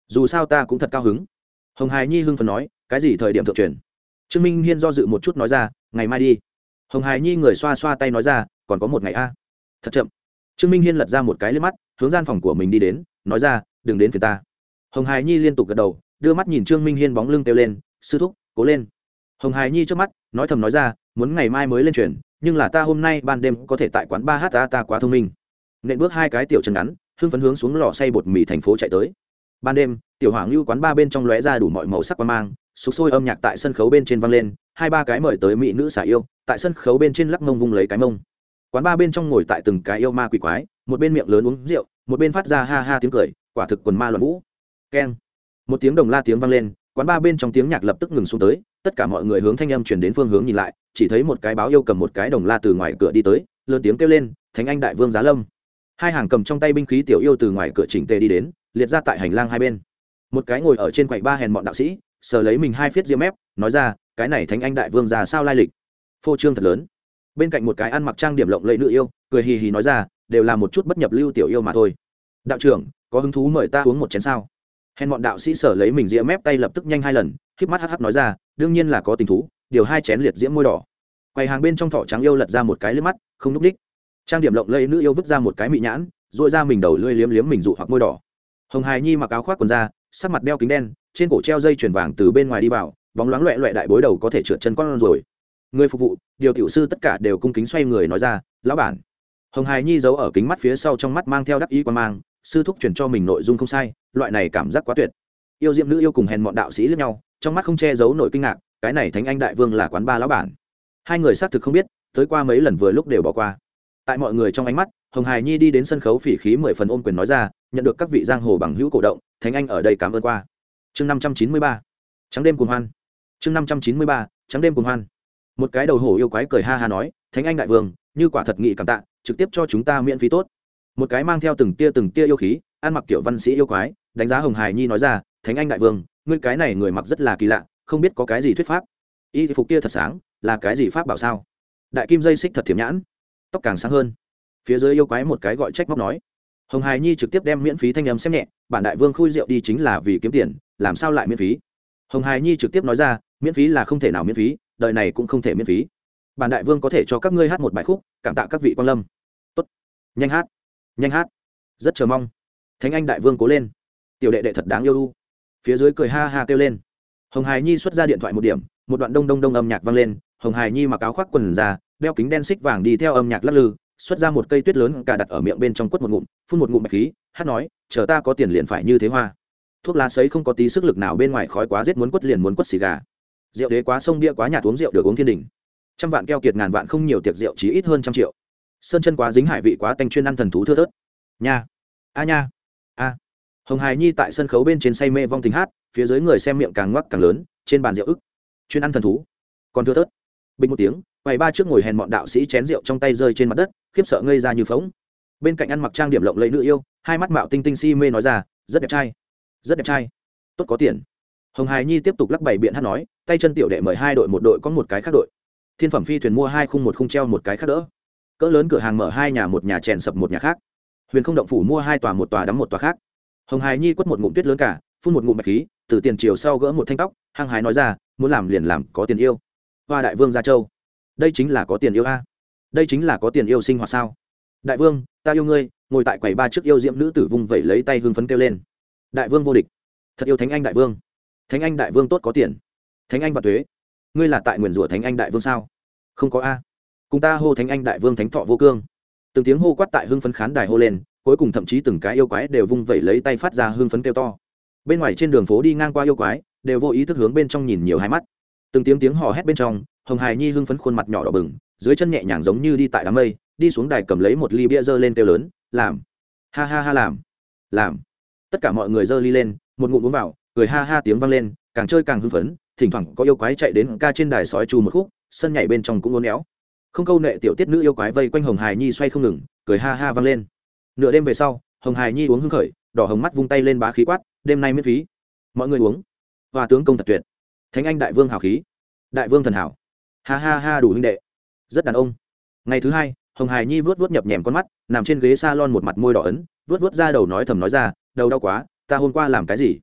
Dù sao ta cũng thật cao hứng. Hồng hải nhi hưng phấn nói, cái gì thời điểm thượng truyền? Trương minh hiên do dự một chút nói ra, ngày mai đi. Hồng hải nhi người xoa xoa tay nói ra, còn có một ngày a. Thật chậm trương minh hiên lật ra một cái lên mắt, hướng gian phòng của mình đi đến, nói ra, đừng đến phía ta. Hồng hải nhi liên tục gật đầu, đưa mắt nhìn trương minh hiên bóng lưng kêu lên, sư thúc, cố lên. Hồng hải nhi trước mắt, nói thầm nói ra, muốn ngày mai mới lên truyền, nhưng là ta hôm nay ban đêm có thể tại quán ba h ta ta quá thông minh. Nện bước hai cái tiểu chân ngắn, hưng phấn hướng xuống lò xay bột mì thành phố chạy tới. Ban đêm, tiểu hoàng lưu quán ba bên trong lóe ra đủ mọi màu sắc quan mang, sục sôi âm nhạc tại sân khấu bên trên vang lên, hai ba cái mời tới mỹ nữ xả yêu, tại sân khấu bên trên lắc mông vung lấy cái mông quán ba bên trong ngồi tại từng cái yêu ma quỷ quái, một bên miệng lớn uống rượu, một bên phát ra ha ha tiếng cười, quả thực quần ma loạn vũ. Keng. Một tiếng đồng la tiếng vang lên, quán ba bên trong tiếng nhạc lập tức ngừng xuống tới, tất cả mọi người hướng thanh âm chuyển đến phương hướng nhìn lại, chỉ thấy một cái báo yêu cầm một cái đồng la từ ngoài cửa đi tới, lớn tiếng kêu lên, thánh anh đại vương giá lâm. Hai hàng cầm trong tay binh khí tiểu yêu từ ngoài cửa chỉnh tề đi đến, liệt ra tại hành lang hai bên. Một cái ngồi ở trên quầy ba hèn bọn đạo sĩ, sờ lấy mình hai phiết diêm mép, nói ra, cái này thánh anh đại vương già sao lai lịch? Phô trương thật lớn bên cạnh một cái ăn mặc trang điểm lộng lẫy nữ yêu, cười hì hì nói ra, đều là một chút bất nhập lưu tiểu yêu mà thôi. Đạo trưởng, có hứng thú mời ta uống một chén sao? Hèn bọn đạo sĩ sở lấy mình diễm mép tay lập tức nhanh hai lần k mắt hh nói ra, đương nhiên là có tình thú, điều hai chén liệt diễm môi đỏ. Quầy hàng bên trong thỏ trắng yêu lật ra một cái lướt mắt, không núp đích. Trang điểm lộng lẫy nữ yêu vứt ra một cái mị nhãn dội ra mình đầu lưỡi liếm liếm mình dụ hoặc môi đỏ. Hồng hài nhi mặc áo khoác quần da, sắc mặt đeo kính đen, trên cổ treo dây chuyền vàng từ bên ngoài đi vào, bóng loáng loẹ loẹ đại bối đầu có thể trượt chân con rồi người phục vụ, điều tiểu sư tất cả đều cung kính xoay người nói ra, lão bản. Hồng hài nhi giấu ở kính mắt phía sau trong mắt mang theo đắc ý quan mang, sư thúc chuyển cho mình nội dung không sai, loại này cảm giác quá tuyệt. Yêu diệm nữ yêu cùng hèn mọn đạo sĩ lẫn nhau, trong mắt không che giấu nổi kinh ngạc, cái này thánh anh đại vương là quán ba lão bản. Hai người xác thực không biết, tới qua mấy lần vừa lúc đều bỏ qua. Tại mọi người trong ánh mắt, hồng hài nhi đi đến sân khấu phỉ khí mười phần ôm quyền nói ra, nhận được các vị giang hồ bằng hữu cổ động, thánh anh ở đây cảm ơn qua. Chương năm trăm chín mươi ba. Trắng đêm cùng hoan. Chương năm trăm chín mươi ba, trắng đêm cùng hoan một cái đầu hổ yêu quái cười ha ha nói, thánh anh đại vương, như quả thật nghị cảm tạ, trực tiếp cho chúng ta miễn phí tốt. Một cái mang theo từng tia từng tia yêu khí, ăn mặc kiểu văn sĩ yêu quái, đánh giá hồng hải nhi nói ra, thánh anh đại vương, ngươi cái này người mặc rất là kỳ lạ, không biết có cái gì thuyết pháp. Y phục kia thật sáng, là cái gì pháp bảo sao? Đại kim dây xích thật thiểm nhãn, tóc càng sáng hơn. Phía dưới yêu quái một cái gọi trách móc nói, hồng hải nhi trực tiếp đem miễn phí thanh âm xem nhẹ, bản đại vương khui rượu đi chính là vì kiếm tiền, làm sao lại miễn phí? Hồng hải nhi trực tiếp nói ra, miễn phí là không thể nào miễn phí đời này cũng không thể miễn phí. Bản đại vương có thể cho các ngươi hát một bài khúc, cảm tạ các vị quan lâm. Tốt. Nhanh hát. Nhanh hát. Rất chờ mong. Thánh anh đại vương cố lên. Tiểu đệ đệ thật đáng yêu u. Phía dưới cười ha ha kêu lên. Hồng hải nhi xuất ra điện thoại một điểm, một đoạn đông đông đông âm nhạc vang lên. Hồng hải nhi mặc áo khoác quần ra đeo kính đen xích vàng đi theo âm nhạc lắc lư, xuất ra một cây tuyết lớn cả đặt ở miệng bên trong quất một ngụm, phun một ngụm bạch khí, hát nói, chờ ta có tiền liền phải như thế hoa. Thuốc lá sấy không có tí sức lực nào bên ngoài khói quá giết muốn quất liền muốn quất xì gà rượu đế quá sông bia quá nhạt uống rượu được uống thiên đình. Trăm vạn keo kiệt ngàn vạn không nhiều tiệc rượu chỉ ít hơn trăm triệu. Sơn chân quá dính hải vị quá tanh chuyên ăn thần thú thưa thớt. Nha. A nha. A. Hồng hài nhi tại sân khấu bên trên say mê vong tình hát, phía dưới người xem miệng càng ngoắc càng lớn, trên bàn rượu ức. Chuyên ăn thần thú. Còn thưa thớt. Bình một tiếng, quầy ba trước ngồi hèn bọn đạo sĩ chén rượu trong tay rơi trên mặt đất, khiếp sợ ngây ra như phóng bên cạnh ăn mặc trang điểm lộng lẫy nữ yêu, hai mắt mạo tinh tinh si mê nói ra, rất đẹp trai. Rất đẹp trai. Tốt có tiền hồng hài nhi tiếp tục lắc bảy biện hát nói, tay chân tiểu đệ mời hai đội, một đội có một cái khác đội. Thiên phẩm phi thuyền mua hai khung một khung treo một cái khác đỡ. Cỡ lớn cửa hàng mở hai nhà, một nhà chèn sập một nhà khác. Huyền không động phủ mua hai tòa, một tòa đắm một tòa khác. Hồng hài nhi quất một ngụm tuyết lớn cả, phun một ngụm bạch khí, từ tiền chiều sau gỡ một thanh tóc, hăng hái nói ra, muốn làm liền làm, có tiền yêu. Hoa đại vương gia châu. Đây chính là có tiền yêu a. Đây chính là có tiền yêu sinh hoạt sao? Đại vương, ta yêu ngươi, ngồi tại quầy ba trước yêu diễm nữ tử vung vẩy lấy tay hương phấn kêu lên. Đại vương vô địch. Thật yêu thánh anh đại vương thánh anh đại vương tốt có tiền. Thánh anh và thuế ngươi là tại nguyền rủa thánh anh đại vương sao? Không có a. Cùng ta hô thánh anh đại vương thánh thọ vô cương. Từng tiếng hô quát tại hưng phấn khán đài hô lên, cuối cùng thậm chí từng cái yêu quái đều vung vẩy lấy tay phát ra hưng phấn kêu to. Bên ngoài trên đường phố đi ngang qua yêu quái, đều vô ý thức hướng bên trong nhìn nhiều hai mắt. Từng tiếng tiếng hò hét bên trong, hồng hài nhi hưng phấn khuôn mặt nhỏ đỏ bừng, dưới chân nhẹ nhàng giống như đi tại đám mây, đi xuống đài cầm lấy một ly bia dơ lên kêu lớn, làm. Ha ha ha, làm. Làm. Tất cả mọi người dơ ly lên, một ngụm uống vào cười ha ha tiếng vang lên, càng chơi càng hưng phấn, thỉnh thoảng có yêu quái chạy đến ca trên đài sói chu một khúc, sân nhảy bên trong cũng uốn éo. Không câu nệ tiểu tiết nữ yêu quái vây quanh hồng hài nhi xoay không ngừng, cười ha ha vang lên. Nửa đêm về sau, hồng hài nhi uống hưng khởi, đỏ hồng mắt vung tay lên bá khí quát, đêm nay miễn phí. Mọi người uống. Hòa tướng công thật tuyệt. Thánh anh đại vương hào khí. Đại vương thần hảo. Ha ha ha đủ huynh đệ. Rất đàn ông. Ngày thứ hai, hồng hài nhi vớt vớt nhập nhèm con mắt, nằm trên ghế s a lon một mặt môi đỏ ấn vớt vớt ra đầu nói thầm nói ra, đầu đau quá, ta hôm qua làm cái gì?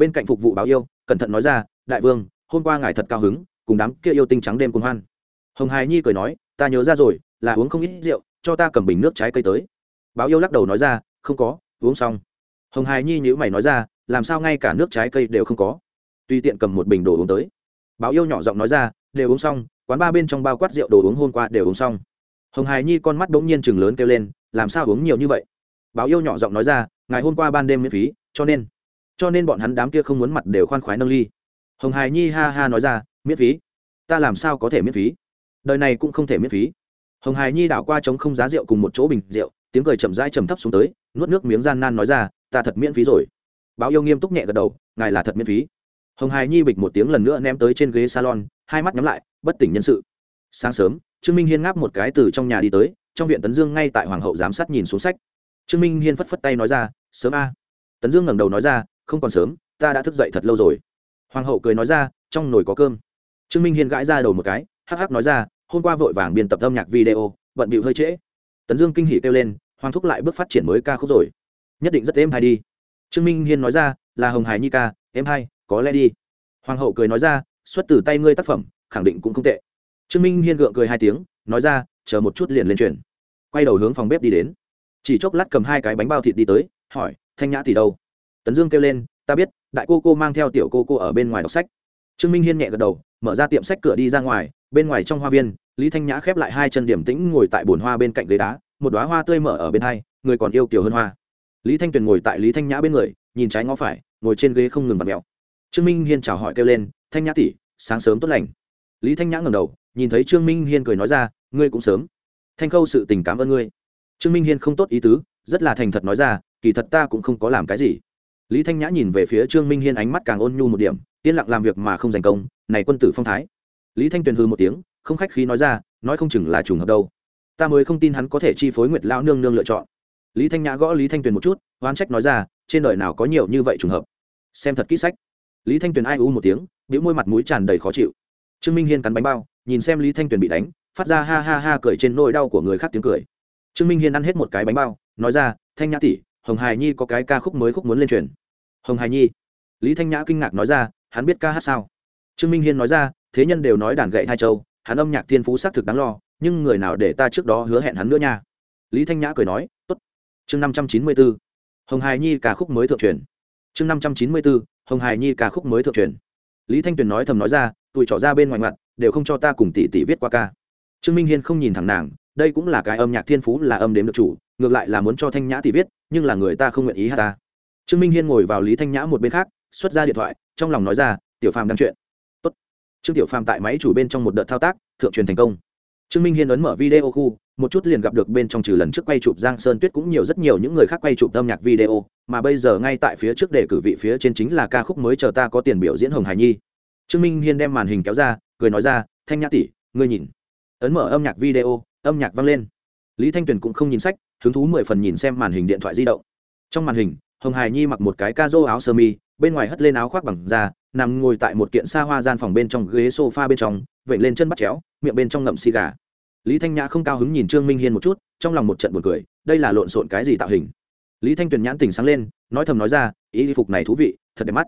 Bên cạnh phục vụ báo yêu, cẩn thận nói ra, đại vương, hôm qua ngài thật cao hứng, cùng đám kia yêu tinh trắng đêm cùng hoan. Hồng hài nhi cười nói, ta nhớ ra rồi, là uống không ít rượu, cho ta cầm bình nước trái cây tới. Báo yêu lắc đầu nói ra, không có, uống xong. Hồng hài nhi nhữ mày nói ra, làm sao ngay cả nước trái cây đều không có? Tuy tiện cầm một bình đồ uống tới. Báo yêu nhỏ giọng nói ra, đều uống xong, quán ba bên trong bao quát rượu đồ uống hôm qua đều uống xong. Hồng hài nhi con mắt bỗng nhiên chừng lớn kêu lên, làm sao uống nhiều như vậy? Báo yêu nhỏ giọng nói ra ngày hôm qua ban đêm miễn phí, cho nên cho nên bọn hắn đám kia không muốn mặt đều khoan khoái nâng ly. Hồng hài nhi ha ha nói ra, miễn phí. Ta làm sao có thể miễn phí? Đời này cũng không thể miễn phí. Hồng hài nhi đảo qua trống không giá rượu cùng một chỗ bình rượu, tiếng cười chậm rãi trầm thấp xuống tới, nuốt nước miếng gian nan nói ra, ta thật miễn phí rồi. Báo yêu nghiêm túc nhẹ gật đầu, ngài là thật miễn phí. Hồng hài nhi bịch một tiếng lần nữa ném tới trên ghế salon, hai mắt nhắm lại, bất tỉnh nhân sự. Sáng sớm, trương minh hiên ngáp một cái từ trong nhà đi tới, trong viện tấn dương ngay tại hoàng hậu giám sát nhìn xuống sách. Trương minh hiên phất phất tay nói ra, sớm a. Tấn dương ngẩng đầu nói ra không còn sớm, ta đã thức dậy thật lâu rồi. Hoàng hậu cười nói ra, trong nồi có cơm. Trương minh hiên gãi ra đầu một cái, hắc hắc nói ra, hôm qua vội vàng biên tập âm nhạc video, bận bịu hơi trễ. Tấn dương kinh hỉ kêu lên, hoàng thúc lại bước phát triển mới ca khúc rồi. Nhất định rất êm hay đi. Trương minh hiên nói ra, là hồng hải nhi ca, êm hay, có lẽ đi. Hoàng hậu cười nói ra, xuất từ tay ngươi tác phẩm, khẳng định cũng không tệ. Trương minh hiên gượng cười hai tiếng, nói ra, chờ một chút liền lên truyền. Quay đầu hướng phòng bếp đi đến. Chỉ chốc lát cầm hai cái bánh bao thịt đi tới, hỏi, thanh nhã thì đâu? Tấn dương kêu lên, ta biết, đại cô cô mang theo tiểu cô cô ở bên ngoài đọc sách. Trương minh hiên nhẹ gật đầu, mở ra tiệm sách cửa đi ra ngoài, bên ngoài trong hoa viên, lý thanh nhã khép lại hai chân điểm tĩnh ngồi tại bồn hoa bên cạnh ghế đá, một đoá hoa tươi mở ở bên hai, người còn yêu kiều hơn hoa. Lý thanh tuyền ngồi tại lý thanh nhã bên người, nhìn trái ngó phải, ngồi trên ghế không ngừng vặt mẹo trương minh hiên chào hỏi kêu lên, thanh nhã tỷ, sáng sớm tốt lành. Lý thanh nhã ngầm đầu, nhìn thấy trương minh hiên cười nói ra, ngươi cũng sớm. Thanh khâu sự tình cảm ơn ngươi. Trương minh hiên không tốt ý tứ, rất là thành thật nói ra, kỳ thật ta cũng không có làm cái gì lý thanh nhã nhìn về phía trương minh hiên ánh mắt càng ôn nhu một điểm, yên lặng làm việc mà không giành công, này quân tử phong thái. Lý thanh tuyền hư một tiếng, không khách khí nói ra, nói không chừng là trùng hợp đâu. Ta mới không tin hắn có thể chi phối nguyệt lao nương nương lựa chọn. Lý thanh nhã gõ lý thanh tuyền một chút, oán trách nói ra, trên đời nào có nhiều như vậy trùng hợp? Xem thật kỹ sách. Lý thanh tuyền ai u một tiếng đĩu môi mặt mũi tràn đầy khó chịu. Trương minh hiên cắn bánh bao, nhìn xem lý thanh tuyền bị đánh, phát ra ha ha ha cười trên nỗi đau của người khác tiếng cười. Trương minh hiên ăn hết một cái bánh bao, nói ra, thanh nhã tỷ, hồng hài nhi có cái ca khúc mới khúc muốn lên truyền hồng hài nhi. Lý thanh nhã kinh ngạc nói ra, hắn biết ca hát sao? Trương minh hiên nói ra, thế nhân đều nói đàn gậy hai châu, hắn âm nhạc thiên phú xác thực đáng lo, nhưng người nào để ta trước đó hứa hẹn hắn nữa nha? Lý thanh nhã cười nói, tốt. Chương năm trăm chín mươi bốn hồng hài nhi ca khúc mới thượng truyền. Chương năm trăm chín mươi bốn hồng hài nhi ca khúc mới thượng truyền. Lý thanh tuyền nói thầm nói ra tụi trỏ ra bên ngoài mặt đều không cho ta cùng tỷ tỷ viết qua ca. Trương minh hiên không nhìn thẳng nàng, đây cũng là cái âm nhạc thiên phú là âm đếm được chủ, ngược lại là muốn cho thanh nhã tỷ viết, nhưng là người ta không nguyện ý hát ta trương minh hiên ngồi vào lý thanh nhã một bên khác, xuất ra điện thoại, trong lòng nói ra, tiểu phàm đang chuyện. Tốt. trương tiểu phàm tại máy chủ bên trong một đợt thao tác, thượng truyền thành công. Trương minh hiên ấn mở video khu, một chút liền gặp được bên trong trừ lần trước quay chụp giang sơn tuyết cũng nhiều rất nhiều những người khác quay chụp âm nhạc video, mà bây giờ ngay tại phía trước đề cử vị phía trên chính là ca khúc mới chờ ta có tiền biểu diễn hồng hải nhi. Trương minh hiên đem màn hình kéo ra, cười nói ra, thanh nhã tỷ, ngươi nhìn. Ấn mở âm nhạc video, âm nhạc vang lên. Lý thanh tuyền cũng không nhìn sách, hứng thú mười phần nhìn xem màn hình điện thoại di động. Trong màn hình hồng hải nhi mặc một cái ca rô áo sơ mi, bên ngoài hất lên áo khoác bằng da, nằm ngồi tại một kiện xa hoa gian phòng bên trong ghế sofa bên trong, vểnh lên chân bắt chéo, miệng bên trong ngậm xì gà. Lý thanh nhã không cao hứng nhìn trương minh hiên một chút, trong lòng một trận buồn cười, đây là lộn xộn cái gì tạo hình? Lý thanh tuyền nhãn tình sáng lên, nói thầm nói ra, ý phục này thú vị, thật đẹp mắt.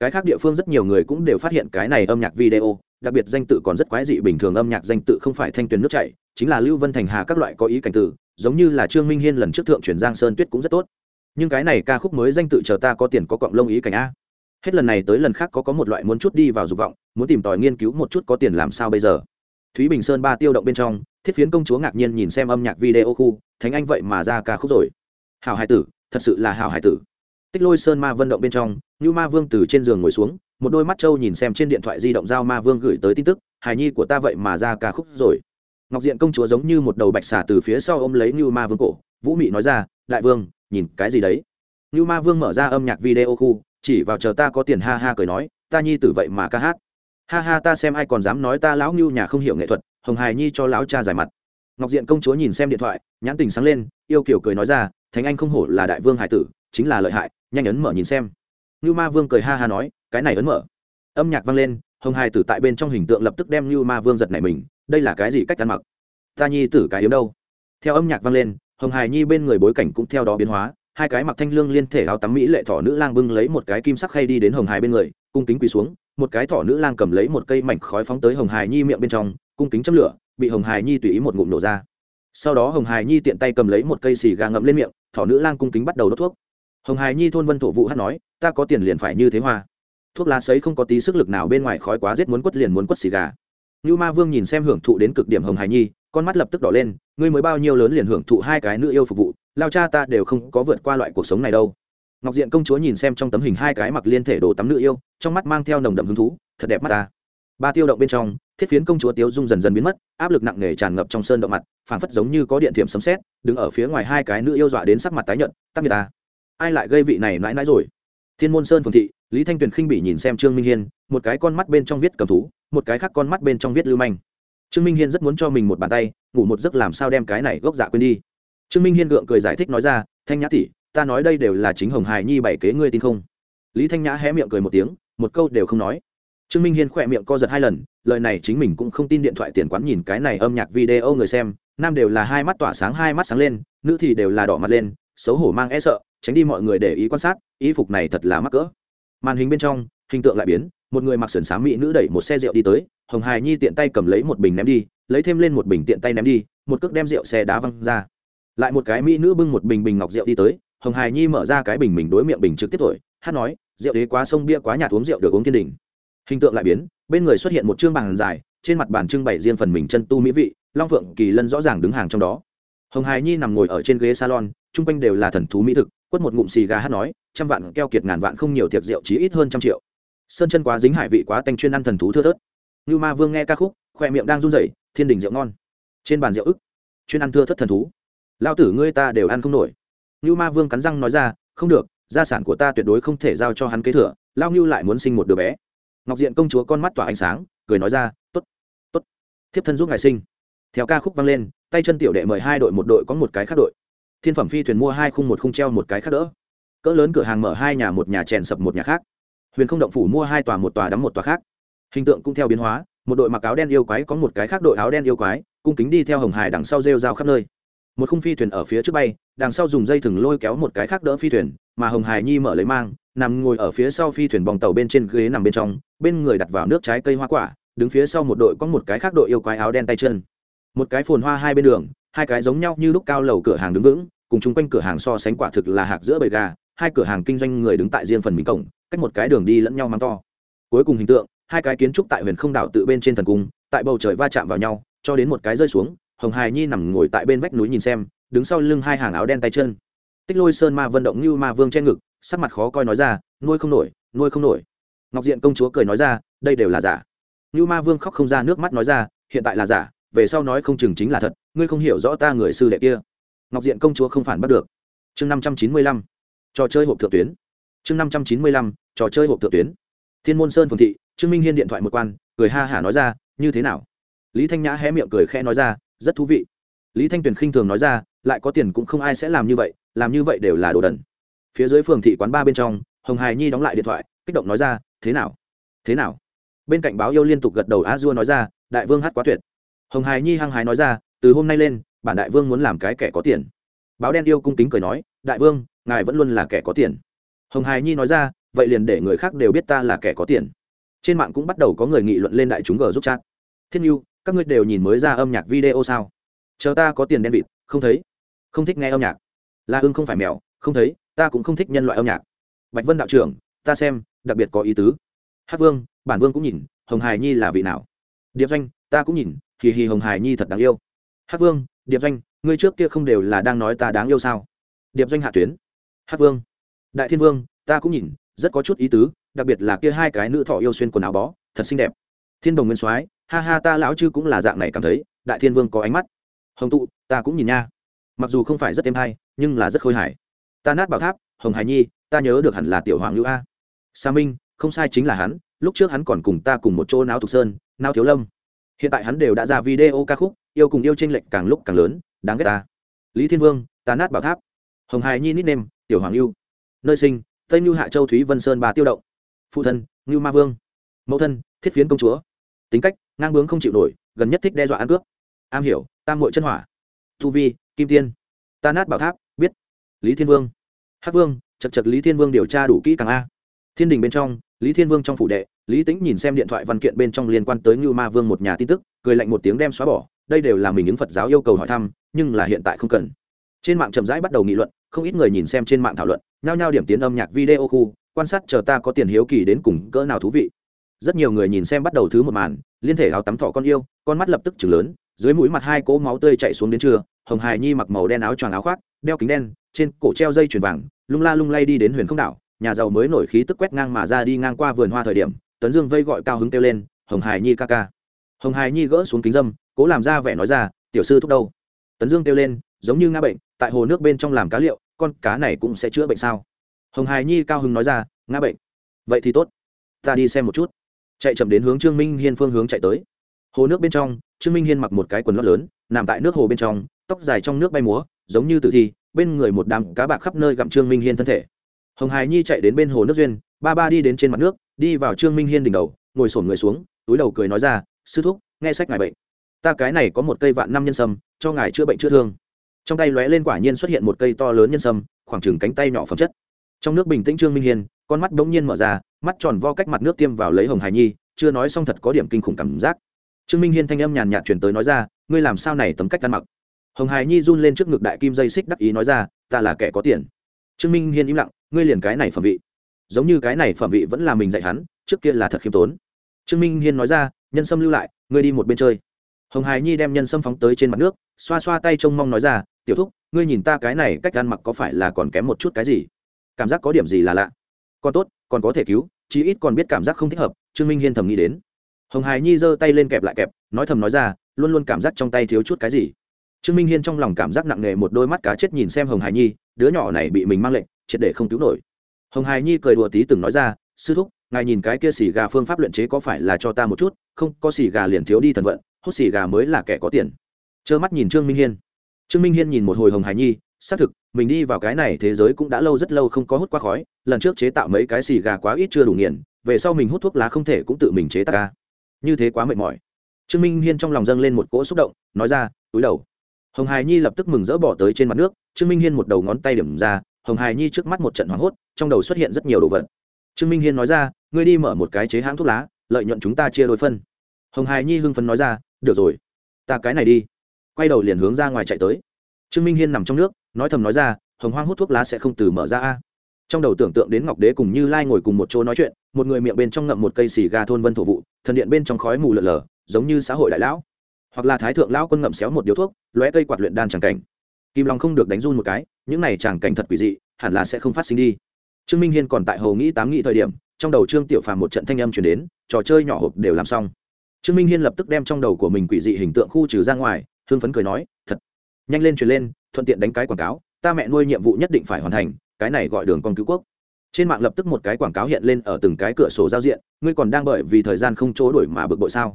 Cái khác địa phương rất nhiều người cũng đều phát hiện cái này âm nhạc video, đặc biệt danh tự còn rất quái dị, bình thường âm nhạc danh tự không phải thanh tuyền nước chảy, chính là lưu vân thành hà các loại có ý cảnh tử giống như là trương minh hiên lần trước thượng chuyển giang sơn tuyết cũng rất tốt nhưng cái này ca khúc mới danh tự chờ ta có tiền có cọng lông ý cảnh a. Hết lần này tới lần khác có có một loại muốn chút đi vào dục vọng, muốn tìm tòi nghiên cứu một chút có tiền làm sao bây giờ. Thúy bình sơn ba tiêu động bên trong, thiết phiến công chúa ngạc nhiên nhìn xem âm nhạc video khu, thánh anh vậy mà ra ca khúc rồi. Hào hải tử, thật sự là hào hải tử. Tích lôi sơn ma vận động bên trong, như ma vương từ trên giường ngồi xuống, một đôi mắt trâu nhìn xem trên điện thoại di động giao ma vương gửi tới tin tức hài nhi của ta vậy mà ra ca khúc rồi. Ngọc diện công chúa giống như một đầu bạch xà từ phía sau ôm lấy như ma vương cổ, vũ mị nói ra, đại vương nhìn cái gì đấy? Như ma vương mở ra âm nhạc video khu, chỉ vào chờ ta có tiền ha ha cười nói, ta nhi tử vậy mà ca hát. Ha ha, ta xem ai còn dám nói ta lão ngưu nhà không hiểu nghệ thuật, hồng hài nhi cho lão cha giải mặt. Ngọc diện công chúa nhìn xem điện thoại, nhãn tình sáng lên, yêu kiểu cười nói ra, thánh anh không hổ là đại vương hải tử, chính là lợi hại, nhanh ấn mở nhìn xem. Như ma vương cười ha ha nói, cái này ấn mở. Âm nhạc vang lên, hồng hài tử tại bên trong hình tượng lập tức đem như ma vương giật này mình, đây là cái gì cách ăn mặc? Ta nhi tử cái yếu đâu? Theo âm nhạc vang lên hồng hài nhi bên người bối cảnh cũng theo đó biến hóa, hai cái mặc thanh lương liên thể áo tắm mỹ lệ thỏ nữ lang bưng lấy một cái kim sắc khay đi đến hồng hài bên người, cung kính quỳ xuống, một cái thỏ nữ lang cầm lấy một cây mảnh khói phóng tới hồng hài nhi miệng bên trong, cung kính châm lửa, bị hồng hài nhi tùy ý một ngụm nổ ra. Sau đó hồng hài nhi tiện tay cầm lấy một cây xì gà ngậm lên miệng, thỏ nữ lang cung kính bắt đầu đốt thuốc. Hồng hài nhi thôn vân thổ vụ hát nói, ta có tiền liền phải như thế hoa. Thuốc lá sấy không có tí sức lực nào bên ngoài khói quá giết muốn quất liền muốn quất xì gà. Như ma vương nhìn xem hưởng thụ đến cực điểm hồng hài nhi con mắt lập tức đỏ lên, ngươi mới bao nhiêu lớn liền hưởng thụ hai cái nữ yêu phục vụ, lao cha ta đều không có vượt qua loại cuộc sống này đâu. Ngọc diện công chúa nhìn xem trong tấm hình hai cái mặc liên thể đồ tắm nữ yêu, trong mắt mang theo nồng đậm hứng thú, thật đẹp mắt ta. Ba tiêu động bên trong, thiết phiến công chúa tiếu dung dần dần biến mất, áp lực nặng nề tràn ngập trong sơn động mặt, phảng phất giống như có điện thiểm sấm xét đứng ở phía ngoài hai cái nữ yêu dọa đến sắc mặt tái nhợt, tắc người ta, ai lại gây vị này mãi mãi rồi? Thiên môn sơn phường thị, lý thanh tuyền khinh bị nhìn xem trương minh hiên, một cái con mắt bên trong viết cầm thú, một cái khác con mắt bên trong viết lưu manh trương minh hiên rất muốn cho mình một bàn tay, ngủ một giấc làm sao đem cái này gốc dạ quên đi. Trương minh hiên gượng cười giải thích nói ra, thanh nhã tỷ, ta nói đây đều là chính hồng hài nhi bảy kế ngươi tin không? Lý thanh nhã hé miệng cười một tiếng, một câu đều không nói. Trương minh hiên khỏe miệng co giật hai lần, lời này chính mình cũng không tin điện thoại tiền quán nhìn cái này âm nhạc video người xem, nam đều là hai mắt tỏa sáng, hai mắt sáng lên, nữ thì đều là đỏ mặt lên, xấu hổ mang e sợ, tránh đi mọi người để ý quan sát, y phục này thật là mắc cỡ. Màn hình bên trong, hình tượng lại biến, một người mặc sườn xám mỹ nữ đẩy một xe rượu đi tới hồng hài nhi tiện tay cầm lấy một bình ném đi, lấy thêm lên một bình tiện tay ném đi, một cước đem rượu xe đá văng ra. Lại một cái mỹ nữ bưng một bình bình ngọc rượu đi tới, hồng hài nhi mở ra cái bình mình đối miệng bình trực tiếp thổi, hát nói, rượu đế quá sông bia quá nhạt uống rượu được uống thiên đình. Hình tượng lại biến, bên người xuất hiện một chương bàn dài, trên mặt bàn trưng bày riêng phần mình chân tu mỹ vị, long phượng kỳ lân rõ ràng đứng hàng trong đó. Hồng hài nhi nằm ngồi ở trên ghế salon, chung quanh đều là thần thú mỹ thực, quất một ngụm xì gà hát nói, trăm vạn keo kiệt ngàn vạn không nhiều tiệc rượu chí ít hơn trăm triệu. Sơn chân quá dính hải vị quá tanh chuyên ăn thần thú thưa thớt như ma vương nghe ca khúc khoe miệng đang run rẩy, thiên đình rượu ngon. Trên bàn rượu ức, chuyên ăn thưa thất thần thú. Lao tử ngươi ta đều ăn không nổi. Như ma vương cắn răng nói ra, không được, gia sản của ta tuyệt đối không thể giao cho hắn kế thừa lao như lại muốn sinh một đứa bé. Ngọc diện công chúa con mắt tỏa ánh sáng, cười nói ra t ố t t ố t thiếp thân giúp ngài sinh. Theo ca khúc vang lên, tay chân tiểu đệ mời hai đội, một đội có một cái khác đội. Thiên phẩm phi thuyền mua hai khung một khung treo một cái khác đỡ. Cỡ lớn cửa hàng mở hai nhà, một nhà chèn sập một nhà khác. Huyền không động phủ mua hai tòa, một tòa đắm một tòa khác hình tượng cũng theo biến hóa, một đội mặc áo đen yêu quái có một cái khác đội áo đen yêu quái, cung kính đi theo hồng hải đằng sau rêu rao khắp nơi. Một khung phi thuyền ở phía trước bay, đằng sau dùng dây thừng lôi kéo một cái khác đỡ phi thuyền, mà hồng hải nhi mở lấy mang, nằm ngồi ở phía sau phi thuyền bòng tàu bên trên ghế nằm bên trong, bên người đặt vào nước trái cây hoa quả, đứng phía sau một đội có một cái khác đội yêu quái áo đen tay chân. Một cái phồn hoa hai bên đường, hai cái giống nhau như lúc cao lầu cửa hàng đứng vững, cùng chung quanh cửa hàng so sánh quả thực là hạc giữa bầy gà, hai cửa hàng kinh doanh người đứng tại riêng phần mình cổng, cách một cái đường đi lẫn nhau mang to. Cuối cùng hình tượng hai cái kiến trúc tại huyền không đảo tự bên trên thần cung, tại bầu trời va chạm vào nhau, cho đến một cái rơi xuống, hồng hài nhi nằm ngồi tại bên vách núi nhìn xem, đứng sau lưng hai hàng áo đen tay chân. Tích lôi sơn ma vận động như ma vương che ngực, sắc mặt khó coi nói ra, nuôi không nổi, nuôi không nổi. Ngọc diện công chúa cười nói ra, đây đều là giả. Như ma vương khóc không ra nước mắt nói ra, hiện tại là giả, về sau nói không chừng chính là thật, ngươi không hiểu rõ ta người sư đệ kia. Ngọc diện công chúa không phản bắt được. Chương năm trăm chín mươi lăm, trò chơi hộp thượng tuyến. Chương năm trăm chín mươi lăm, trò chơi hộp thượng tuyến. Thiên môn sơn phường thị trương minh hiên điện thoại một quan, cười ha hả nói ra, như thế nào? Lý thanh nhã hé miệng cười khẽ nói ra, rất thú vị. Lý thanh tuyền khinh thường nói ra, lại có tiền cũng không ai sẽ làm như vậy, làm như vậy đều là đồ đần. Phía dưới phường thị quán ba bên trong, hồng hài nhi đóng lại điện thoại, kích động nói ra, thế nào? Thế nào? Bên cạnh báo yêu liên tục gật đầu a dua nói ra, đại vương hát quá tuyệt. Hồng hài nhi hăng hái nói ra, từ hôm nay lên, bản đại vương muốn làm cái kẻ có tiền. Báo đen yêu cung kính cười nói, đại vương, ngài vẫn luôn là kẻ có tiền. Hồng hài nhi nói ra, vậy liền để người khác đều biết ta là kẻ có tiền trên mạng cũng bắt đầu có người nghị luận lên đại chúng g giúp chat. Thiên nhu, các ngươi đều nhìn mới ra âm nhạc video sao? Chờ ta có tiền đen vịt, không thấy. Không thích nghe âm nhạc. La ưng không phải mèo, không thấy, ta cũng không thích nhân loại âm nhạc. Bạch vân đạo trưởng, ta xem, đặc biệt có ý tứ. Hát vương, bản vương cũng nhìn, hồng hải nhi là vị nào? Điệp danh ta cũng nhìn kỳ hì hồng hải nhi thật đáng yêu. Hát vương, điệp danh ngươi trước kia không đều là đang nói ta đáng yêu sao? Điệp danh hạ tuyến. Hát vương. Đại thiên vương, ta cũng nhìn, rất có chút ý tứ đặc biệt là kia hai cái nữ thọ yêu xuyên quần áo bó, thật xinh đẹp. Thiên đồng nguyên soái, ha ha ta lão chư cũng là dạng này cảm thấy, đại thiên vương có ánh mắt. Hồng tụ, ta cũng nhìn nha. Mặc dù không phải rất êm hay, nhưng là rất khôi hài. Ta nát bảo tháp, hồng hải nhi, ta nhớ được hẳn là tiểu hoàng Lưu a. Sa minh, không sai chính là hắn, lúc trước hắn còn cùng ta cùng một chỗ náo thục sơn, náo thiếu lâm. Hiện tại hắn đều đã ra video ca khúc, yêu cùng yêu tranh lệch càng lúc càng lớn, đáng ghét ta. Lý thiên vương, ta nát bảo tháp. Hồng hải nhi nít nêm, tiểu hoàng Lưu. nơi sinh, tây như hạ châu thúy vân sơn bà tiêu động phụ thân, ngưu ma vương. Mẫu thân, thiết phiến công chúa. Tính cách, ngang bướng không chịu nổi, gần nhất thích đe dọa ăn cướp. Am hiểu, tam hội chân hỏa. Tu vi, kim tiên. Ta nát bảo tháp, biết. Lý thiên vương. Hắc vương, chật chật lý thiên vương điều tra đủ kỹ càng a. Thiên đình bên trong, lý thiên vương trong phủ đệ, lý tĩnh nhìn xem điện thoại văn kiện bên trong liên quan tới ngưu ma vương một nhà tin tức, cười lạnh một tiếng đem xóa bỏ. Đây đều là mình những phật giáo yêu cầu hỏi thăm, nhưng là hiện tại không cần. Trên mạng chậm rãi bắt đầu nghị luận, không ít người nhìn xem trên mạng thảo luận, nhao nhao điểm tiến âm nhạc video khu quan sát chờ ta có tiền hiếu kỳ đến cùng cỡ nào thú vị. Rất nhiều người nhìn xem bắt đầu thứ một màn, liên thể áo tắm thọ con yêu, con mắt lập tức chừng lớn, dưới mũi mặt hai cỗ máu tươi chạy xuống đến trưa, hồng hài nhi mặc màu đen áo choàng áo khoác, đeo kính đen, trên cổ treo dây chuyền vàng, lung la lung lay đi đến huyền không đảo, nhà giàu mới nổi khí tức quét ngang mà ra đi ngang qua vườn hoa thời điểm, tấn dương vây gọi cao hứng kêu lên, hồng hài nhi ca ca. Hồng hài nhi gỡ xuống kính dâm, cố làm ra vẻ nói ra, tiểu sư thúc đâu? Tấn dương kêu lên, giống như ngã bệnh, tại hồ nước bên trong làm cá liệu, con cá này cũng sẽ chữa bệnh sao? Hồng hài nhi cao hứng nói ra, ngã bệnh. Vậy thì tốt. Ta đi xem một chút. Chạy chậm đến hướng trương minh hiên phương hướng chạy tới. Hồ nước bên trong, trương minh hiên mặc một cái quần lót lớn, nằm tại nước hồ bên trong, tóc dài trong nước bay múa, giống như tử thi, bên người một đám cá bạc khắp nơi gặm trương minh hiên thân thể. Hồng hài nhi chạy đến bên hồ nước duyên, ba ba đi đến trên mặt nước, đi vào trương minh hiên đỉnh đầu, ngồi sổn người xuống, túi đầu cười nói ra, sư thúc, nghe sách ngài bệnh. Ta cái này có một cây vạn năm nhân sâm, cho ngài chữa bệnh chữa thương. Trong tay lóe lên quả nhiên xuất hiện một cây to lớn nhân sâm, khoảng chừng cánh tay nhỏ phẩm chất trong nước bình tĩnh trương minh hiên, con mắt bỗng nhiên mở ra, mắt tròn vo cách mặt nước tiêm vào lấy hồng hải nhi, chưa nói xong thật có điểm kinh khủng cảm giác. Trương minh hiên thanh âm nhàn nhạt chuyển tới nói ra, ngươi làm sao này tấm cách ăn mặc? Hồng hải nhi run lên trước ngực đại kim dây xích đắc ý nói ra, ta là kẻ có tiền. Trương minh hiên im lặng, ngươi liền cái này phẩm vị. Giống như cái này phẩm vị vẫn là mình dạy hắn, trước kia là thật khiêm tốn. Trương minh hiên nói ra, nhân sâm lưu lại, ngươi đi một bên chơi. Hồng hải nhi đem nhân sâm phóng tới trên mặt nước, xoa xoa tay trông mong nói ra, tiểu thúc, ngươi nhìn ta cái này cách ăn mặc có phải là còn kém một chút cái gì? Cảm giác có điểm gì là lạ. Còn tốt, còn có thể cứu, chí ít còn biết cảm giác không thích hợp, trương minh hiên thầm nghĩ đến. Hồng hài nhi giơ tay lên kẹp lại kẹp, nói thầm nói ra, luôn luôn cảm giác trong tay thiếu chút cái gì. Trương minh hiên trong lòng cảm giác nặng nề một đôi mắt cá chết nhìn xem hồng hài nhi, đứa nhỏ này bị mình mang lệnh, triệt để không cứu nổi. Hồng hài nhi cười đùa tí từng nói ra, sư thúc, ngài nhìn cái kia xì gà phương pháp luyện chế có phải là cho ta một chút? Không, có xì gà liền thiếu đi thần vận, hút xì gà mới là kẻ có tiền. Trơ mắt nhìn trương minh hiên. Trương minh hiên nhìn một hồi hồng hải nhi xác thực, mình đi vào cái này thế giới cũng đã lâu rất lâu không có hút qua khói, lần trước chế tạo mấy cái xì gà quá ít chưa đủ nghiền, về sau mình hút thuốc lá không thể cũng tự mình chế tạo ca như thế quá mệt mỏi. Trương minh hiên trong lòng dâng lên một cỗ xúc động, nói ra, túi đầu. Hồng hải nhi lập tức mừng rỡ bỏ tới trên mặt nước, trương minh hiên một đầu ngón tay điểm ra, hồng hải nhi trước mắt một trận hoảng hốt, trong đầu xuất hiện rất nhiều đồ vật. Trương minh hiên nói ra, ngươi đi mở một cái chế hãng thuốc lá, lợi nhuận chúng ta chia đôi phân. Hồng hải nhi hưng phấn nói ra, được rồi, ta cái này đi. Quay đầu liền hướng ra ngoài chạy tới. Trương minh hiên nằm trong nước nói thầm nói ra, hồng hoang hút thuốc lá sẽ không từ mở ra a. Trong đầu tưởng tượng đến ngọc đế cùng như lai ngồi cùng một chỗ nói chuyện, một người miệng bên trong ngậm một cây xì gà thôn vân thổ vụ, thần điện bên trong khói mù lợn lờ giống như xã hội đại lão. Hoặc là thái thượng lão quân ngậm xéo một điếu thuốc, lóe cây quạt luyện đan tràng cảnh. Kim long không được đánh run một cái, những này tràng cảnh thật quỷ dị, hẳn là sẽ không phát sinh đi. Trương minh hiên còn tại hồ nghĩ tám nghĩ thời điểm, trong đầu trương tiểu phàm một trận thanh âm chuyển đến, trò chơi nhỏ hộp đều làm xong. Trương minh hiên lập tức đem trong đầu của mình quỷ dị hình tượng khu trừ ra ngoài hương phấn cười nói, thật nhanh lên truyền lên, thuận tiện đánh cái quảng cáo, ta mẹ nuôi nhiệm vụ nhất định phải hoàn thành, cái này gọi đường con cứu quốc. Trên mạng lập tức một cái quảng cáo hiện lên ở từng cái cửa sổ giao diện, ngươi còn đang bởi vì thời gian không chỗ đổi mà bực bội sao?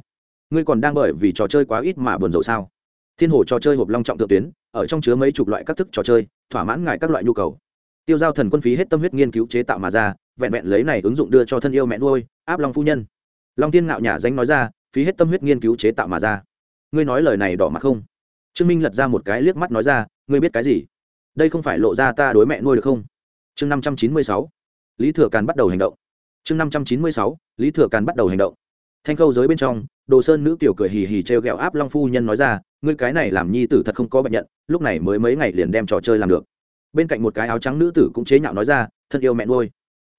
Ngươi còn đang bởi vì trò chơi quá ít mà buồn rầu sao? Thiên hồ trò chơi hộp long trọng thượng tuyến, ở trong chứa mấy chục loại các thức trò chơi, thỏa mãn ngại các loại nhu cầu. Tiêu giao thần quân phí hết tâm huyết nghiên cứu chế tạo mà ra, vẹn vẹn lấy này ứng dụng đưa cho thân yêu mẹ nuôi, áp long phu nhân. Long tiên ngạo nhà danh nói ra, phí hết tâm huyết nghiên cứu chế tạo mà ra. Ngươi nói lời này đỏ mặt không? Trương minh lật ra một cái liếc mắt nói ra, ngươi biết cái gì? Đây không phải lộ ra ta đối mẹ nuôi được không? Chương năm trăm chín mươi sáu. Lý thừa càn bắt đầu hành động. Chương năm trăm chín mươi sáu, lý thừa càn bắt đầu hành động. Thanh khâu giới bên trong, đồ sơn nữ tiểu cười hì hì t r e o g ẹ o áp long phu nhân nói ra, ngươi cái này làm nhi tử thật không có bệnh nhận, lúc này mới mấy ngày liền đem trò chơi làm được. Bên cạnh một cái áo trắng nữ tử cũng chế nhạo nói ra, thân yêu mẹ nuôi.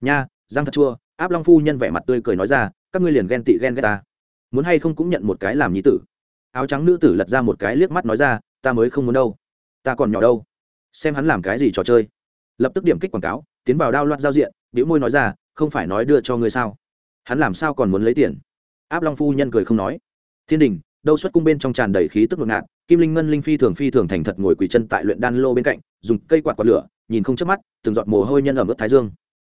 Nha, răng thật chua. Áp long phu nhân vẻ mặt tươi cười nói ra, các ngươi liền ghen tị ghen ghét ta. Muốn hay không cũng nhận một cái làm nhi tử áo trắng nữ tử lật ra một cái liếc mắt nói ra, ta mới không muốn đâu. Ta còn nhỏ đâu. Xem hắn làm cái gì trò chơi. Lập tức điểm kích quảng cáo, tiến vào đao loạt giao diện biểu môi nói ra, không phải nói đưa cho ngươi sao? Hắn làm sao còn muốn lấy tiền? Áp long phu nhân cười không nói. Thiên đình, đâu xuất cung bên trong tràn đầy khí tức ngột ngạt, kim linh ngân linh phi thường phi thường thành thật ngồi quỳ chân tại luyện đan lô bên cạnh, dùng cây quạt quạt lửa, nhìn không chớp mắt, từng giọt mồ hôi nhân ở mức thái dương.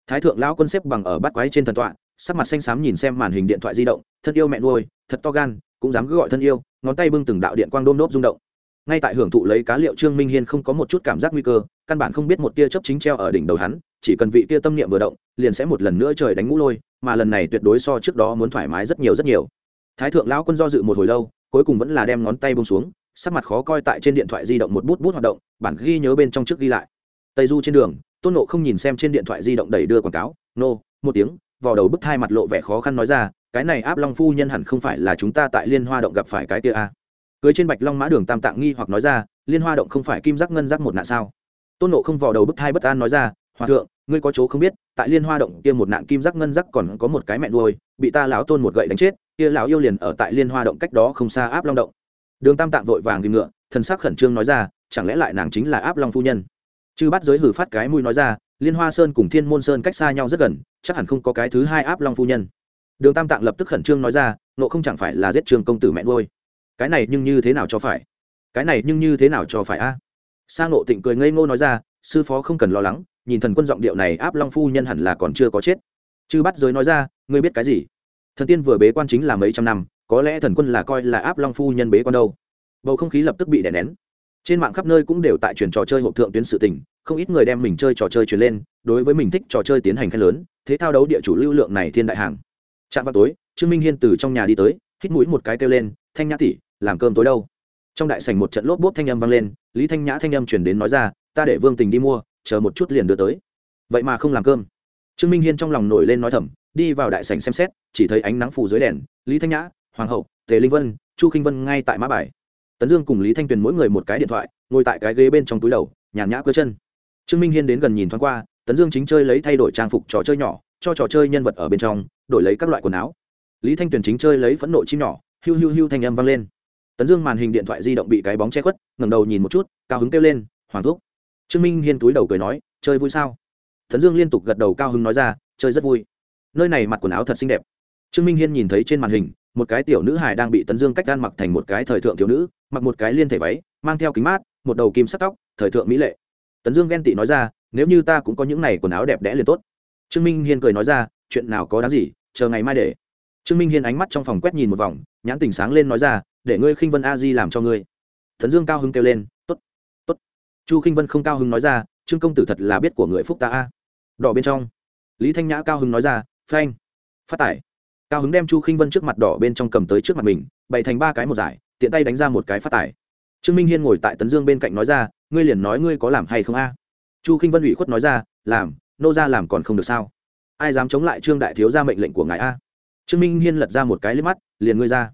Thái thượng lão quân xếp bằng ở bát quái trên thần tọa, sắc mặt xanh xám nhìn xem màn hình điện thoại di động, thân yêu mẹ nuôi, thật to gan cũng dám cứ gọi thân yêu, ngón tay bưng từng đạo điện quang đôm đốp rung động. Ngay tại hưởng thụ lấy cá liệu trương minh hiên không có một chút cảm giác nguy cơ, căn bản không biết một tia chấp chính treo ở đỉnh đầu hắn, chỉ cần vị tia tâm niệm vừa động, liền sẽ một lần nữa trời đánh ngũ lôi, mà lần này tuyệt đối so trước đó muốn thoải mái rất nhiều rất nhiều. Thái thượng lão quân do dự một hồi lâu, cuối cùng vẫn là đem ngón tay bông xuống, sắc mặt khó coi tại trên điện thoại di động một bút bút hoạt động, bản ghi nhớ bên trong trước ghi lại. Tây du trên đường, tôn nộ không nhìn xem trên điện thoại di động đẩy đưa quảng cáo, nô, một tiếng vào đầu bức hai mặt lộ vẻ khó khăn nói ra cái này áp long phu nhân hẳn không phải là chúng ta tại liên hoa động gặp phải cái kia a à. cưới trên bạch long mã đường tam tạng nghi hoặc nói ra, liên hoa động không phải kim giác ngân giác một nạn sao? Tôn nộ không vò đầu bức thai bất an nói ra, hòa thượng, ngươi có chỗ không biết, tại liên hoa động kia một nạn kim giác ngân giác còn có một cái mẹ nuôi, bị ta lão tôn một gậy đánh chết, kia lão yêu liền ở tại liên hoa động cách đó không xa áp long động. Đường tam tạng vội vàng tìm ngựa, thần sắc khẩn trương nói ra, chẳng lẽ lại nàng chính là áp long phu nhân? Chư bắt giới hử phát cái mũi nói ra, liên hoa sơn cùng thiên môn sơn cách xa nhau rất gần, chắc hẳn không có cái thứ hai áp long phu nhân đường tam tạng lập tức khẩn trương nói ra nộ không chẳng phải là giết trường công tử mẹ nuôi. Cái này nhưng như thế nào cho phải? Cái này nhưng như thế nào cho phải a? À? sang nộ tịnh cười ngây ngô nói ra, sư phó không cần lo lắng, nhìn thần quân giọng điệu này, áp long phu nhân hẳn là còn chưa có chết. Chư bắt giới nói ra, ngươi biết cái gì? Thần tiên vừa bế quan chính là mấy trăm năm, có lẽ thần quân là coi là áp long phu nhân bế quan đâu. Bầu không khí lập tức bị đè nén. Trên mạng khắp nơi cũng đều tại truyền trò chơi hộp thượng tuyến sự tình, không ít người đem mình chơi trò chơi truyền lên, đối với mình thích trò chơi tiến hành khen lớn, thế thao đấu địa chủ lưu lượng này thiên đại hàng chạm vào tối, trương minh hiên từ trong nhà đi tới, hít mũi một cái kêu lên, thanh nhã tỷ, làm cơm tối đâu? Trong đại sảnh một trận lốp bốp thanh âm vang lên, lý thanh nhã thanh âm chuyển đến nói ra, ta để vương tình đi mua, chờ một chút liền đưa tới. Vậy mà không làm cơm. Trương minh hiên trong lòng nổi lên nói thầm, đi vào đại sảnh xem xét, chỉ thấy ánh nắng phủ dưới đèn, lý thanh nhã, hoàng hậu, tề linh vân, chu khinh vân ngay tại mã bài. Tấn dương cùng lý thanh tuyền mỗi người một cái điện thoại, ngồi tại cái ghế bên trong túi đầu, nhàn nhã cơ chân. Trương minh hiên đến gần nhìn thoáng qua, tấn dương chính chơi lấy thay đổi trang phục trò chơi nhỏ, cho trò chơi nhân vật ở bên trong đổi lấy các loại quần áo. Lý thanh tuyền chính chơi lấy phẫn nộ chim nhỏ, hiu hiu hiu thanh âm vang lên. Tấn dương màn hình điện thoại di động bị cái bóng che khuất, ngẩng đầu nhìn một chút, cao hứng kêu lên, hoàng thúc. Trương minh hiên túi đầu cười nói, chơi vui sao? Tấn dương liên tục gật đầu cao hứng nói ra, chơi rất vui. Nơi này mặc quần áo thật xinh đẹp. Trương minh hiên nhìn thấy trên màn hình, một cái tiểu nữ hài đang bị tấn dương cách gan mặc thành một cái thời thượng thiếu nữ, mặc một cái liên thể váy, mang theo kính mát, một đầu kim sắc tóc, thời thượng mỹ lệ. Tấn dương ghen tị nói ra, nếu như ta cũng có những này quần áo đẹp đẽ liền tốt. Trương minh hiên cười nói ra chuyện nào có đáng gì, chờ ngày mai để. Trương minh hiên ánh mắt trong phòng quét nhìn một vòng, nhãn tình sáng lên nói ra, để ngươi khinh vân a di làm cho ngươi. Thần dương cao hưng kêu lên t ố t t ố t chu khinh vân không cao hưng nói ra, trương công tử thật là biết của người phúc ta a. Đỏ bên trong, lý thanh nhã cao hưng nói ra, phanh, phát tải. Cao hứng đem chu khinh vân trước mặt đỏ bên trong cầm tới trước mặt mình, bày thành ba cái một giải, tiện tay đánh ra một cái phát tải. Trương minh hiên ngồi tại tấn dương bên cạnh nói ra, ngươi liền nói ngươi có làm hay không a? Chu khinh vân ủy khuất nói ra, làm, nô ra làm còn không được sao? Ai dám chống lại trương đại thiếu ra mệnh lệnh của ngài a? Trương minh hiên lật ra một cái liếp mắt, liền ngươi ra.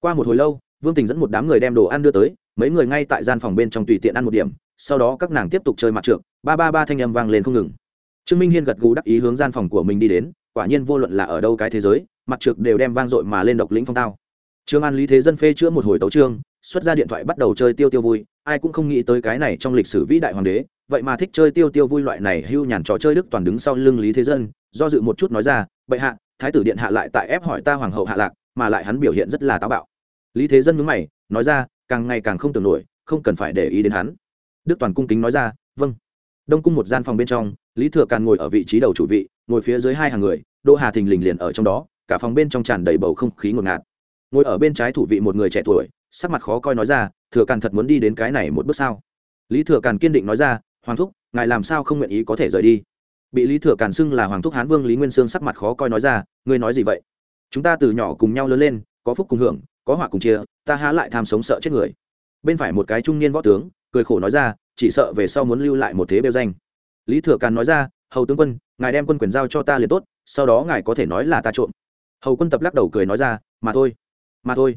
Qua một hồi lâu, vương tình dẫn một đám người đem đồ ăn đưa tới, mấy người ngay tại gian phòng bên trong tùy tiện ăn một điểm, sau đó các nàng tiếp tục chơi mặt trượt ba ba ba thanh âm vang lên không ngừng. Trương minh hiên gật gù đắc ý hướng gian phòng của mình đi đến, quả nhiên vô luận là ở đâu cái thế giới, mặt trượt đều đem vang dội mà lên độc lĩnh phong tao. Trương an lý thế dân phê chữa một hồi tấu trương xuất ra điện thoại bắt đầu chơi tiêu tiêu vui, ai cũng không nghĩ tới cái này trong lịch sử vĩ đại hoàng đế vậy mà thích chơi tiêu tiêu vui loại này hưu nhàn trò chơi đức toàn đứng sau lưng lý thế dân, do dự một chút nói ra, bệ hạ, thái tử điện hạ lại tại ép hỏi ta hoàng hậu hạ lạc, mà lại hắn biểu hiện rất là táo bạo. Lý thế dân mướn mày, nói ra, càng ngày càng không tưởng nổi, không cần phải để ý đến hắn. Đức toàn cung kính nói ra vâng. Đông cung một gian phòng bên trong, lý thừa càn ngồi ở vị trí đầu chủ vị, ngồi phía dưới hai hàng người, đỗ hà thình lình liền ở trong đó, cả phòng bên trong tràn đầy bầu không khí ngột ngạt. Ngồi ở bên trái thủ vị một người trẻ tuổi, sắc mặt khó coi nói ra, thừa càn thật muốn đi đến cái này một bước sao? Lý thừa càn kiên định nói ra hoàng thúc, ngài làm sao không nguyện ý có thể rời đi? Bị lý thừa càn xưng là hoàng thúc hán vương lý nguyên sương sắc mặt khó coi nói ra, ngươi nói gì vậy? Chúng ta từ nhỏ cùng nhau lớn lên, có phúc cùng hưởng, có họa cùng chia, ta há lại tham sống sợ chết người. Bên phải một cái trung niên võ tướng, cười khổ nói ra, chỉ sợ về sau muốn lưu lại một thế bêu danh. Lý thừa càn nói ra, hầu tướng quân, ngài đem quân quyền giao cho ta liền tốt, sau đó ngài có thể nói là ta trộm. Hầu quân tập lắc đầu cười nói ra, mà thôi mà thôi.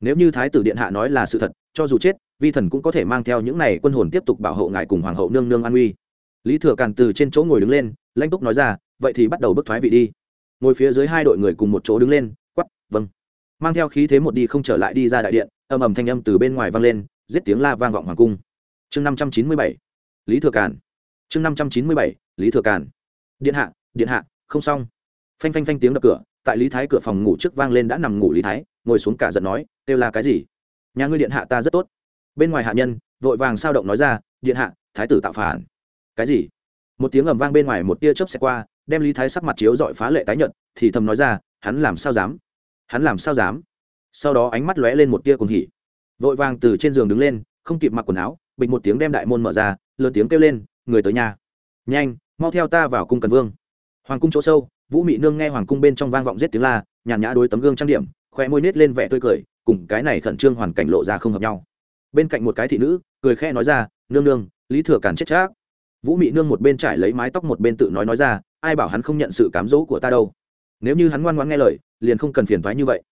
Nếu như thái tử điện hạ nói là sự thật cho dù chết, vi thần cũng có thể mang theo những này quân hồn tiếp tục bảo hộ ngài cùng hoàng hậu nương nương an uy lý thừa càn từ trên chỗ ngồi đứng lên, lãnh túc nói ra, vậy thì bắt đầu bước thoái vị đi. Ngồi phía dưới hai đội người cùng một chỗ đứng lên quắp vâng. Mang theo khí thế một đi không trở lại đi ra đại điện, ầm ầm thanh âm từ bên ngoài vang lên, giết tiếng la vang vọng hoàng cung. Chương năm trăm chín mươi bảy, lý thừa càn. Chương năm trăm chín mươi bảy, lý thừa càn. Điện hạ điện hạ, không xong. Phanh phanh phanh tiếng đập cửa, tại lý thái cửa phòng ngủ trước vang lên đã nằm ngủ lý thái, ngồi xuống cả giận nói, kêu là cái gì? Nhà ngươi điện hạ ta rất tốt. Bên ngoài hạ nhân, vội vàng sao động nói ra, điện hạ, thái tử tạo phản. Cái gì? Một tiếng ầm vang bên ngoài một tia chớp xẹt qua, đem lý thái sắc mặt chiếu dọi phá lệ tái nhợt, thì thầm nói ra, hắn làm sao dám? Hắn làm sao dám? Sau đó ánh mắt lóe lên một tia cùng hỉ. Vội vàng từ trên giường đứng lên, không kịp mặc quần áo bịch một tiếng đem đại môn mở ra, lớn tiếng kêu lên, người tới nhà. Nhanh, mau theo ta vào cung cần vương. Hoàng cung chỗ sâu, vũ mị nương nghe hoàng cung bên trong vang vọng giết tiếng la, nhàn nhã đối tấm gương trang điểm khoe môi nết lên vẻ tươi cười cùng cái này khẩn trương hoàn cảnh lộ ra không hợp nhau. Bên cạnh một cái thị nữ, cười khẽ nói ra, nương nương, lý thừa cản chết chắc. Vũ mị nương một bên trải lấy mái tóc một bên tự nói nói ra, ai bảo hắn không nhận sự cám dỗ của ta đâu. Nếu như hắn ngoan ngoãn nghe lời, liền không cần phiền thoái như vậy.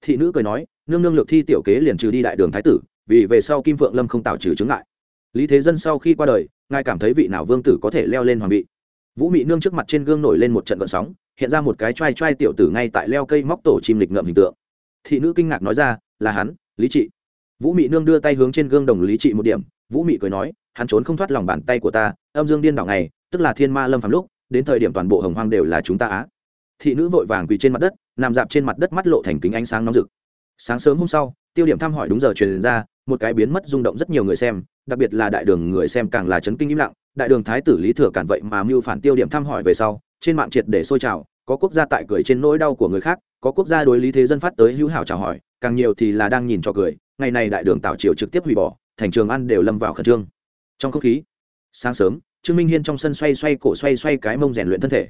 Thị nữ cười nói, nương nương lược thi tiểu kế liền trừ đi đại đường thái tử, vì về sau kim vượng lâm không tạo trừ chứng ngại. Lý thế dân sau khi qua đời, ngài cảm thấy vị nào vương tử có thể leo lên hoàng vị? Vũ mị nương trước mặt trên gương nổi lên một trận gợn sóng, hiện ra một cái t r a i t r a i tiểu tử ngay tại leo cây móc tổ chim lịch ngậm hình tượng. Thị nữ kinh ngạc nói ra là hắn, lý trị. Vũ mị nương đưa tay hướng trên gương đồng lý trị một điểm, vũ mị cười nói, hắn trốn không thoát lòng bàn tay của ta, âm dương điên đảo này, tức là thiên ma lâm phạm lúc, đến thời điểm toàn bộ hồng hoang đều là chúng ta á. Thị nữ vội vàng quỳ trên mặt đất, nằm dạp trên mặt đất mắt lộ thành kính ánh sáng nóng rực. Sáng sớm hôm sau, tiêu điểm thăm hỏi đúng giờ truyền ra, một cái biến mất rung động rất nhiều người xem, đặc biệt là đại đường người xem càng là chấn kinh im lặng, đại đường thái tử lý thừa cản vậy mà mưu phản tiêu điểm thăm hỏi về sau, trên mạng triệt để sôi trào, có quốc gia tại cười trên nỗi đau của người khác có quốc gia đối lý thế dân phát tới hữu hảo chào hỏi, càng nhiều thì là đang nhìn cho cười, ngày này đại đường tạo triều trực tiếp hủy bỏ, thành trường ăn đều lâm vào khẩn trương. Trong không khí, sáng sớm, trương minh hiên trong sân xoay xoay cổ xoay xoay cái mông rèn luyện thân thể.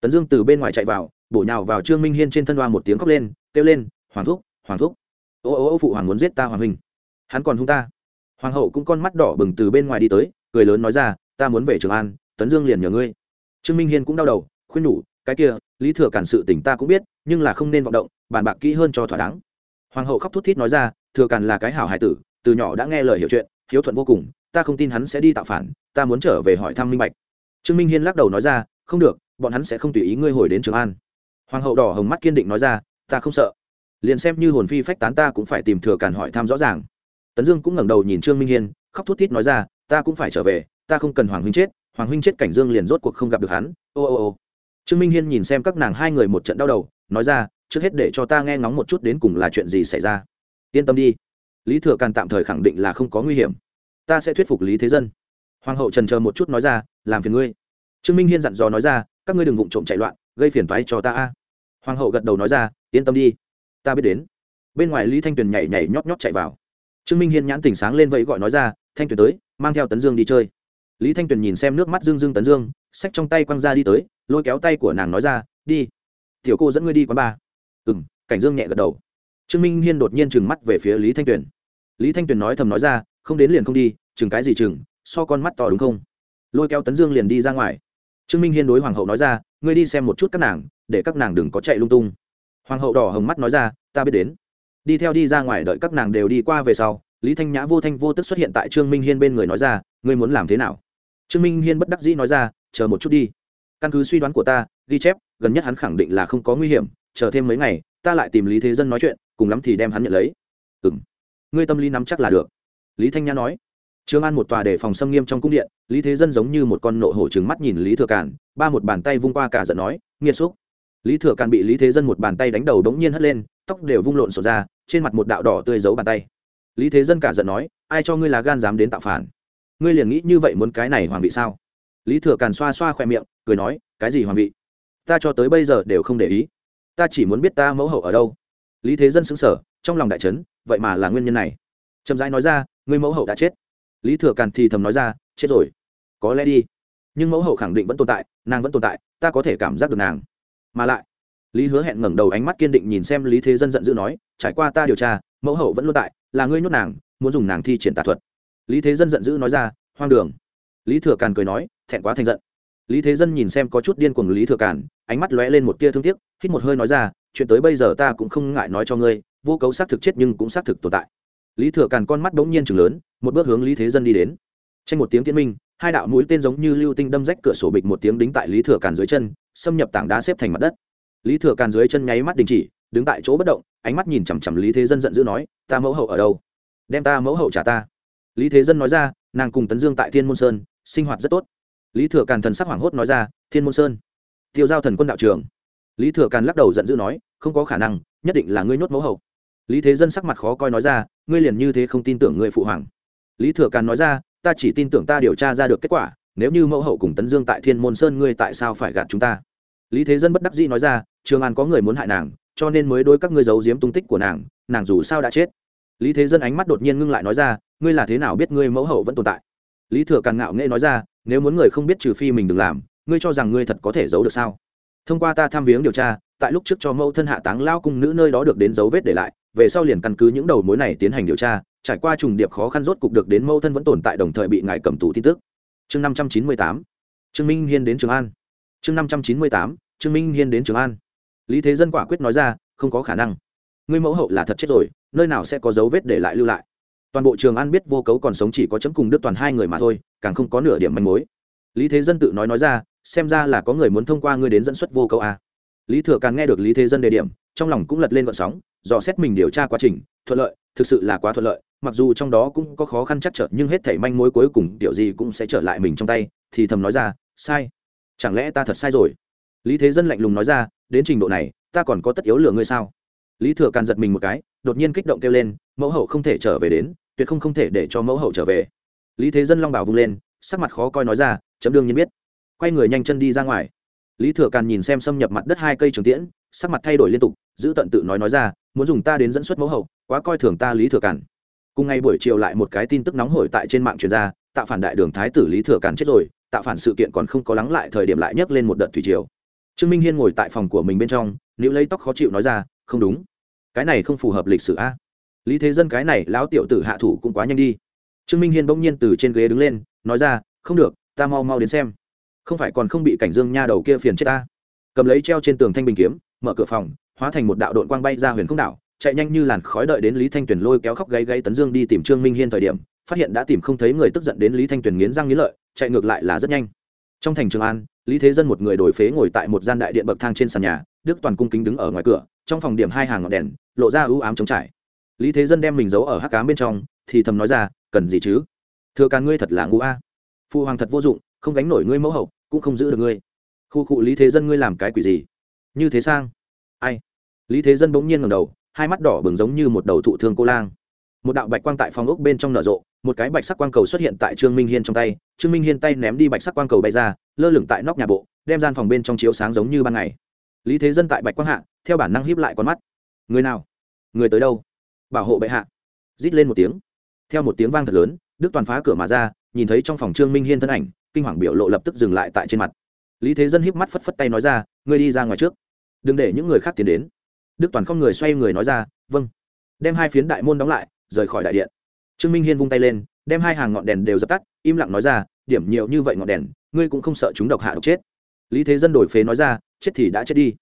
Tấn dương từ bên ngoài chạy vào, bổ nhào vào trương minh hiên trên thân hoa một tiếng khóc lên, kêu lên, hoàng thúc hoàng thúc. Ô ô ô, phụ hoàng muốn giết ta hoàng huynh. Hắn còn hung ta. Hoàng hậu cũng con mắt đỏ bừng từ bên ngoài đi tới, cười lớn nói ra, ta muốn về trường an, tấn dương liền nhờ ngươi. Trương minh hiên cũng đau đầu, khuyên nhủ, cái kia lý thừa cản sự tình ta cũng biết, nhưng là không nên vọng động, bàn bạc kỹ hơn cho thỏa đáng. Hoàng hậu khóc thút thít nói ra, thừa cản là cái hảo hải tử, từ nhỏ đã nghe lời hiểu chuyện, hiếu thuận vô cùng, ta không tin hắn sẽ đi tạo phản, ta muốn trở về hỏi thăm minh bạch. Trương minh hiên lắc đầu nói ra, không được, bọn hắn sẽ không tùy ý ngươi hồi đến trường an. Hoàng hậu đỏ hồng mắt kiên định nói ra, ta không sợ. Liền xem như hồn phi phách tán ta cũng phải tìm thừa cản hỏi thăm rõ ràng. Tấn dương cũng ngẩng đầu nhìn trương minh hiên, khóc thút thít nói ra, ta cũng phải trở về, ta không cần hoàng huynh chết, hoàng huynh chết cảnh dương liền rốt cuộc không gặp được hắn. Ô ô ô trương minh hiên nhìn xem các nàng hai người một trận đau đầu, nói ra, trước hết để cho ta nghe ngóng một chút đến cùng là chuyện gì xảy ra. Yên tâm đi. Lý thừa càn tạm thời khẳng định là không có nguy hiểm. Ta sẽ thuyết phục lý thế dân. Hoàng hậu trần chờ một chút nói ra, làm phiền ngươi. Trương minh hiên dặn dò nói ra, các ngươi đừng vụng trộm chạy loạn, gây phiền toái cho ta a. Hoàng hậu gật đầu nói ra, yên tâm đi. Ta biết đến. Bên ngoài lý thanh tuyền nhảy nhảy nhóp nhóp chạy vào. Trương minh hiên nhãn tỉnh sáng lên vậy gọi nói ra, thanh tuyền tới, mang theo tấn dương đi chơi. Lý thanh tuyền nhìn xem nước mắt dương dương tấn dương, xách trong tay quăng ra đi tới lôi kéo tay của nàng nói ra, đi, tiểu cô dẫn ngươi đi quán ba ừ m cảnh dương nhẹ gật đầu. Trương minh hiên đột nhiên trừng mắt về phía lý thanh tuyền. Lý thanh tuyền nói thầm nói ra, không đến liền không đi, chừng cái gì chừng, so con mắt to đúng không? Lôi kéo tấn dương liền đi ra ngoài. Trương minh hiên đối hoàng hậu nói ra, ngươi đi xem một chút các nàng, để các nàng đừng có chạy lung tung. Hoàng hậu đỏ hồng mắt nói ra, ta biết đến. Đi theo đi ra ngoài đợi các nàng đều đi qua về sau, lý thanh nhã vô thanh vô tức xuất hiện tại trương minh hiên bên người nói ra, ngươi muốn làm thế nào? Trương minh hiên bất đắc dĩ nói ra, chờ một chút đi căn cứ suy đoán của ta, ghi chép, gần nhất hắn khẳng định là không có nguy hiểm, chờ thêm mấy ngày, ta lại tìm lý thế dân nói chuyện, cùng lắm thì đem hắn nhận lấy. Ừ m ngươi tâm lý nắm chắc là được. Lý thanh nhã nói. Trương an một tòa để phòng xâm nghiêm trong cung điện, lý thế dân giống như một con nộ hổ trừng mắt nhìn lý thừa cản ba một bàn tay vung qua cả giận nói, nghiệt xúc. Lý thừa cản bị lý thế dân một bàn tay đánh đầu đống nhiên hất lên, tóc đều vung lộn sổ ra, trên mặt một đạo đỏ tươi giấu bàn tay. Lý thế dân cả giận nói, ai cho ngươi là gan dám đến tạo phản? Ngươi liền nghĩ như vậy muốn cái này hoàng vị sao? Lý thừa càn xoa xoa khoe miệng cười nói, cái gì hoàng vị? Ta cho tới bây giờ đều không để ý. Ta chỉ muốn biết ta mẫu hậu ở đâu. Lý thế dân xứng sở trong lòng đại trấn vậy mà là nguyên nhân này. Trầm rãi nói ra người mẫu hậu đã chết. Lý thừa càn thì thầm nói ra, chết rồi. Có lẽ đi. Nhưng mẫu hậu khẳng định vẫn tồn tại, nàng vẫn tồn tại, ta có thể cảm giác được nàng. Mà lại, lý hứa hẹn ngẩng đầu ánh mắt kiên định nhìn xem lý thế dân giận dữ nói, trải qua ta điều tra, mẫu hậu vẫn luôn tại, là ngươi nhốt nàng, muốn dùng nàng thi triển tà thuật. Lý thế dân giận dữ nói ra, hoang đường. Lý thừa càn cười nói, thẹn quá thành giận lý thế dân nhìn xem có chút điên cuồng lý thừa Cản, ánh mắt lóe lên một tia thương tiếc hít một hơi nói ra chuyện tới bây giờ ta cũng không ngại nói cho ngươi vô cấu xác thực chết nhưng cũng xác thực tồn tại. Lý thừa Cản con mắt bỗng nhiên chừng lớn một bước hướng lý thế dân đi đến. Tranh một tiếng tiến minh hai đạo mũi tên giống như lưu tinh đâm rách cửa sổ bịch một tiếng đính tại lý thừa Cản dưới chân xâm nhập tảng đá xếp thành mặt đất. Lý thừa càn dưới chân nháy mắt đình chỉ đứng tại chỗ bất động ánh mắt nhìn chằm chằm lý thế dân giận dữ nói ta mẫu hậu ở đâu? Đem ta mẫu hậu trả ta. Lý thế dân nói ra nàng cùng tấn dương tại thiên môn sơn sinh hoạt rất tốt lý thừa càn thần sắc hoảng hốt nói ra, thiên môn sơn, tiêu giao thần quân đạo trường lý thừa càn lắc đầu giận dữ nói, không có khả năng, nhất định là ngươi nhốt mẫu hậu. Lý thế dân sắc mặt khó coi nói ra, ngươi liền như thế không tin tưởng người phụ hoàng. Lý thừa càn nói ra, ta chỉ tin tưởng ta điều tra ra được kết quả, nếu như mẫu hậu cùng tấn dương tại thiên môn sơn ngươi tại sao phải gạt chúng ta? Lý thế dân bất đắc dĩ nói ra, trường an có người muốn hại nàng, cho nên mới đối các ngươi giấu giếm tung tích của nàng nàng dù sao đã chết. Lý thế dân ánh mắt đột nhiên ngưng lại nói ra, ngươi là thế nào biết ngươi mẫu hậu vẫn tồn tại? Lý thừa Càn ngạo nghễ nói ra nếu muốn người không biết trừ phi mình đừng làm, ngươi cho rằng ngươi thật có thể giấu được sao? Thông qua ta tham viếng điều tra, tại lúc trước cho mẫu thân hạ táng lao cung nữ nơi đó được đến dấu vết để lại, về sau liền căn cứ những đầu mối này tiến hành điều tra, trải qua trùng điệp khó khăn rốt cục được đến mẫu thân vẫn tồn tại đồng thời bị ngài cầm tù tin tức. Chương năm trăm chín mươi tám, trương minh hiên đến trường an. Chương năm trăm chín mươi tám, trương minh hiên đến trường an. Lý thế dân quả quyết nói ra, không có khả năng. Ngươi mẫu hậu là thật chết rồi, nơi nào sẽ có dấu vết để lại lưu lại? Toàn bộ trường an biết vô cấu còn sống chỉ có chấm cùng đức toàn hai người mà thôi, càng không có nửa điểm manh mối. Lý thế dân tự nói nói ra, xem ra là có người muốn thông qua ngươi đến dẫn xuất vô cấu a. Lý thừa càng nghe được lý thế dân đề điểm, trong lòng cũng lật lên vận sóng, dò xét mình điều tra quá trình, thuận lợi, thực sự là quá thuận lợi, mặc dù trong đó cũng có khó khăn chắc trở, nhưng hết thảy manh mối cuối cùng tiểu gì cũng sẽ trở lại mình trong tay, thì thầm nói ra, sai. Chẳng lẽ ta thật sai rồi? Lý thế dân lạnh lùng nói ra, đến trình độ này, ta còn có tất yếu lừa ngươi sao? Lý thừa càn giật mình một cái, đột nhiên kích động kêu lên, mẫu hậu không thể trở về đến tuyệt không không thể để cho mẫu hậu trở về. Lý thế dân long bảo vung lên, sắc mặt khó coi nói ra, chấm đương nhiên biết. Quay người nhanh chân đi ra ngoài. Lý thừa càn nhìn xem xâm nhập mặt đất hai cây trường tiễn, sắc mặt thay đổi liên tục, giữ tận tự nói nói ra, muốn dùng ta đến dẫn xuất mẫu hậu, quá coi thường ta lý thừa càn. Cùng ngày buổi chiều lại một cái tin tức nóng hổi tại trên mạng truyền ra tạo phản đại đường thái tử lý thừa càn chết rồi tạo phản sự kiện còn không có lắng lại thời điểm lại nhấc lên một đợt thủy triều. Trương minh hiên ngồi tại phòng của mình bên trong nếu lấy tóc khó chịu nói ra, không đúng. Cái này không phù hợp lịch sử a lý thế dân cái này lão tiểu tử hạ thủ cũng quá nhanh đi. Trương minh hiên bỗng nhiên từ trên ghế đứng lên, nói ra, không được, ta mau mau đến xem. Không phải còn không bị cảnh dương nha đầu kia phiền chết ta. Cầm lấy treo trên tường thanh bình kiếm, mở cửa phòng, hóa thành một đạo đội quang bay ra huyền không đảo, chạy nhanh như làn khói đợi đến lý thanh tuyền lôi kéo khóc gáy gáy tấn dương đi tìm trương minh hiên thời điểm, phát hiện đã tìm không thấy người tức giận đến lý thanh tuyền nghiến răng nghiến lợi, chạy ngược lại là rất nhanh. Trong thành trường an, lý thế dân một người đổi phế ngồi tại một gian đại điện bậc thang trên sàn nhà, đức toàn cung kính đứng ở ngoài cửa, trong phòng điểm hai hàng ngọn đèn, lộ ra ưu ám trống trải lý thế dân đem mình giấu ở hắc cám bên trong, thì thầm nói ra, cần gì chứ? Thừa càn ngươi thật là ngu a. À. phụ hoàng thật vô dụng, không gánh nổi ngươi mẫu hậu, cũng không giữ được ngươi. Khu cụ lý thế dân ngươi làm cái quỷ gì? Như thế sang? Ai? Lý thế dân bỗng nhiên ngầm đầu, hai mắt đỏ bừng giống như một đầu thụ thương cô lang. Một đạo bạch quang tại phòng ốc bên trong nở rộ, một cái bạch sắc quang cầu xuất hiện tại trương minh hiên trong tay. Trương minh hiên tay ném đi bạch sắc quang cầu bay ra, lơ lửng tại nóc nhà bộ, đem gian phòng bên trong chiếu sáng giống như ban ngày. Lý thế dân tại bạch quang hạ, theo bản năng hiếp lại con mắt. Người nào? Người tới đâu? Bảo hộ bệ hạ. Rít lên một tiếng. Theo một tiếng vang thật lớn, đức toàn phá cửa mà ra, nhìn thấy trong phòng trương minh hiên thân ảnh, kinh hoàng biểu lộ lập tức dừng lại tại trên mặt. Lý thế dân híp mắt phất phất tay nói ra, ngươi đi ra ngoài trước. Đừng để những người khác tiến đến. Đức toàn không người xoay người nói ra vâng. Đem hai phiến đại môn đóng lại, rời khỏi đại điện. Trương minh hiên vung tay lên, đem hai hàng ngọn đèn đều dập tắt, im lặng nói ra, điểm nhiều như vậy ngọn đèn, ngươi cũng không sợ chúng độc hạ độc chết? Lý thế dân đổi phế nói ra, chết thì đã chết đi.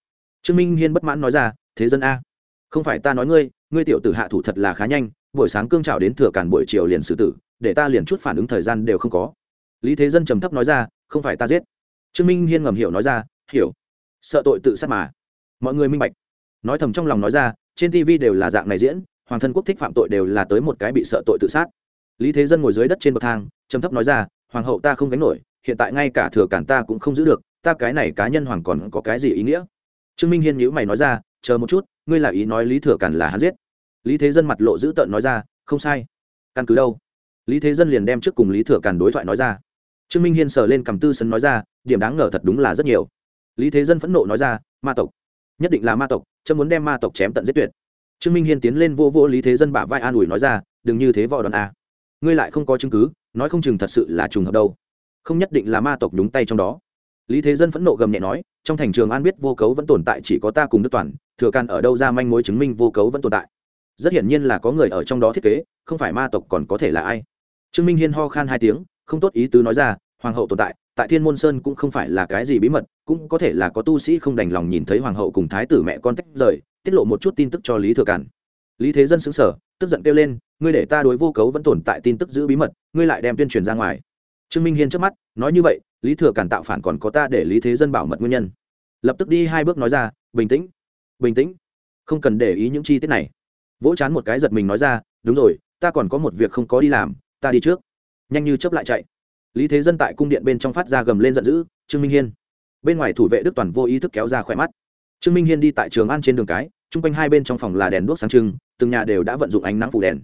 Trương minh hiên bất mãn nói ra, thế dân a, không phải ta nói ngươi ngươi tiểu tử hạ thủ thật là khá nhanh, buổi sáng cương trào đến thừa cản buổi chiều liền xử tử, để ta liền chút phản ứng thời gian đều không có. Lý thế dân trầm thấp nói ra, không phải ta giết. Trương minh hiên ngầm hiểu nói ra, hiểu. Sợ tội tự sát mà. Mọi người minh bạch. Nói thầm trong lòng nói ra, trên tv đều là dạng này diễn, hoàng thân quốc thích phạm tội đều là tới một cái bị sợ tội tự sát. Lý thế dân ngồi dưới đất trên bậc thang, trầm thấp nói ra, hoàng hậu ta không gánh nổi, hiện tại ngay cả thừa cản ta cũng không giữ được, ta cái này cá nhân hoàng còn có cái gì ý nghĩa? Trương minh hiên nhữ mày nói ra, chờ một chút, ngươi là ý nói lý thừa cản là hắn giết lý thế dân mặt lộ dữ tợn nói ra, không sai. Căn cứ đâu? Lý thế dân liền đem trước cùng lý thừa càn đối thoại nói ra. Trương minh hiên sờ lên cầm tư sân nói ra, điểm đáng ngờ thật đúng là rất nhiều. Lý thế dân phẫn nộ nói ra, ma tộc. Nhất định là ma tộc, chấm muốn đem ma tộc chém tận giết tuyệt. Trương minh hiên tiến lên vô vô lý thế dân bả vai an ủi nói ra, đừng như thế vò đòn a. Ngươi lại không có chứng cứ, nói không chừng thật sự là trùng hợp đâu. Không nhất định là ma tộc đúng tay trong đó. Lý thế dân phẫn nộ gầm nhẹ nói, trong thành trường an biết vô cấu vẫn tồn tại chỉ có ta cùng đức toàn, thừa can ở đâu ra manh mối chứng minh vô cấu vẫn tồn tại? Rất hiển nhiên là có người ở trong đó thiết kế, không phải ma tộc còn có thể là ai. Trương minh hiên ho khan hai tiếng, không tốt ý tứ nói ra, hoàng hậu tồn tại tại thiên môn sơn cũng không phải là cái gì bí mật, cũng có thể là có tu sĩ không đành lòng nhìn thấy hoàng hậu cùng thái tử mẹ con tách rời, tiết lộ một chút tin tức cho lý thừa cản lý thế dân xứng sở tức giận kêu lên, ngươi để ta đối vô cấu vẫn tồn tại tin tức giữ bí mật, ngươi lại đem tuyên truyền ra ngoài. Trương minh hiên trước mắt, nói như vậy, lý thừa cản tạo phản còn có ta để lý thế dân bảo mật nguyên nhân. Lập tức đi hai bước nói ra, bình tĩnh bình tĩnh, không cần để ý những chi tiết này vỗ chán một cái giật mình nói ra, đúng rồi, ta còn có một việc không có đi làm, ta đi trước. Nhanh như chớp lại chạy. Lý thế dân tại cung điện bên trong phát ra gầm lên giận dữ, trương minh hiên. Bên ngoài thủ vệ đức toàn vô ý thức kéo ra khỏe mắt. Trương minh hiên đi tại trường ăn trên đường cái, chung quanh hai bên trong phòng là đèn đuốc sáng trưng, từng nhà đều đã vận dụng ánh nắng phủ đèn.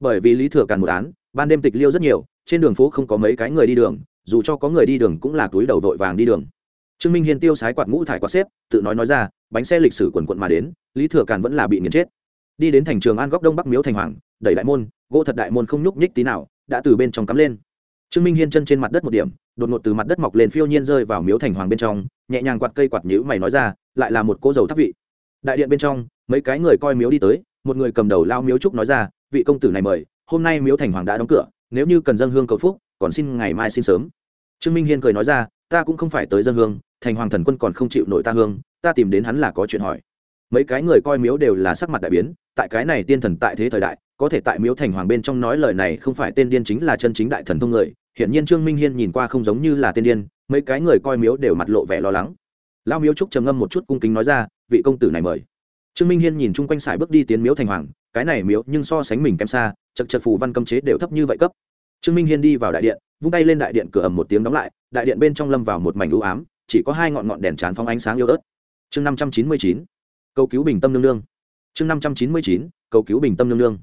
Bởi vì lý thừa càn một án, ban đêm tịch liêu rất nhiều, trên đường phố không có mấy cái người đi đường, dù cho có người đi đường cũng là túi đầu vội vàng đi đường. Trương minh hiên tiêu sái quạt ngũ thải quạt xếp, tự nói nói ra, bánh xe lịch sử quần quận mà đến, lý thừa càn vẫn là bị nghiền chết đi đến thành trường an góc đông bắc miếu thành hoàng, đẩy đại môn, gỗ thật đại môn không nhúc nhích tí nào, đã từ bên trong cắm lên. Trương minh hiên chân trên mặt đất một điểm, đột ngột từ mặt đất mọc lên phiêu nhiên rơi vào miếu thành hoàng bên trong, nhẹ nhàng quạt cây quạt nhữ mày nói ra, lại là một cô dầu tháp vị. Đại điện bên trong, mấy cái người coi miếu đi tới, một người cầm đầu lao miếu trúc nói ra, vị công tử này mời, hôm nay miếu thành hoàng đã đóng cửa, nếu như cần dân hương cầu phúc, còn xin ngày mai xin sớm. Trương minh hiên cười nói ra, ta cũng không phải tới dân hương, thành hoàng thần quân còn không chịu nổi ta hương, ta tìm đến hắn là có chuyện hỏi mấy cái người coi miếu đều là sắc mặt đại biến, tại cái này tiên thần tại thế thời đại, có thể tại miếu thành hoàng bên trong nói lời này không phải tên điên chính là chân chính đại thần thông người, hiển nhiên trương minh hiên nhìn qua không giống như là tên điên, mấy cái người coi miếu đều mặt lộ vẻ lo lắng. Lao miếu trúc trầm ngâm một chút cung kính nói ra, vị công tử này mời. Trương minh hiên nhìn chung quanh sải bước đi tiến miếu thành hoàng, cái này miếu nhưng so sánh mình kém xa, chật chật phù văn cấm chế đều thấp như vậy cấp. Trương minh hiên đi vào đại điện, vung tay lên đại điện cửa ầm một tiếng đóng lại, đại điện bên trong lâm vào một mảnh u ám, chỉ có hai ngọn ngọn đèn tràn phóng ánh sáng yếu ớt. Chương năm trăm chín mươi chín cầu cứu bình tâm nương nương. Chương năm trăm chín mươi chín, cầu cứu bình tâm nương nương.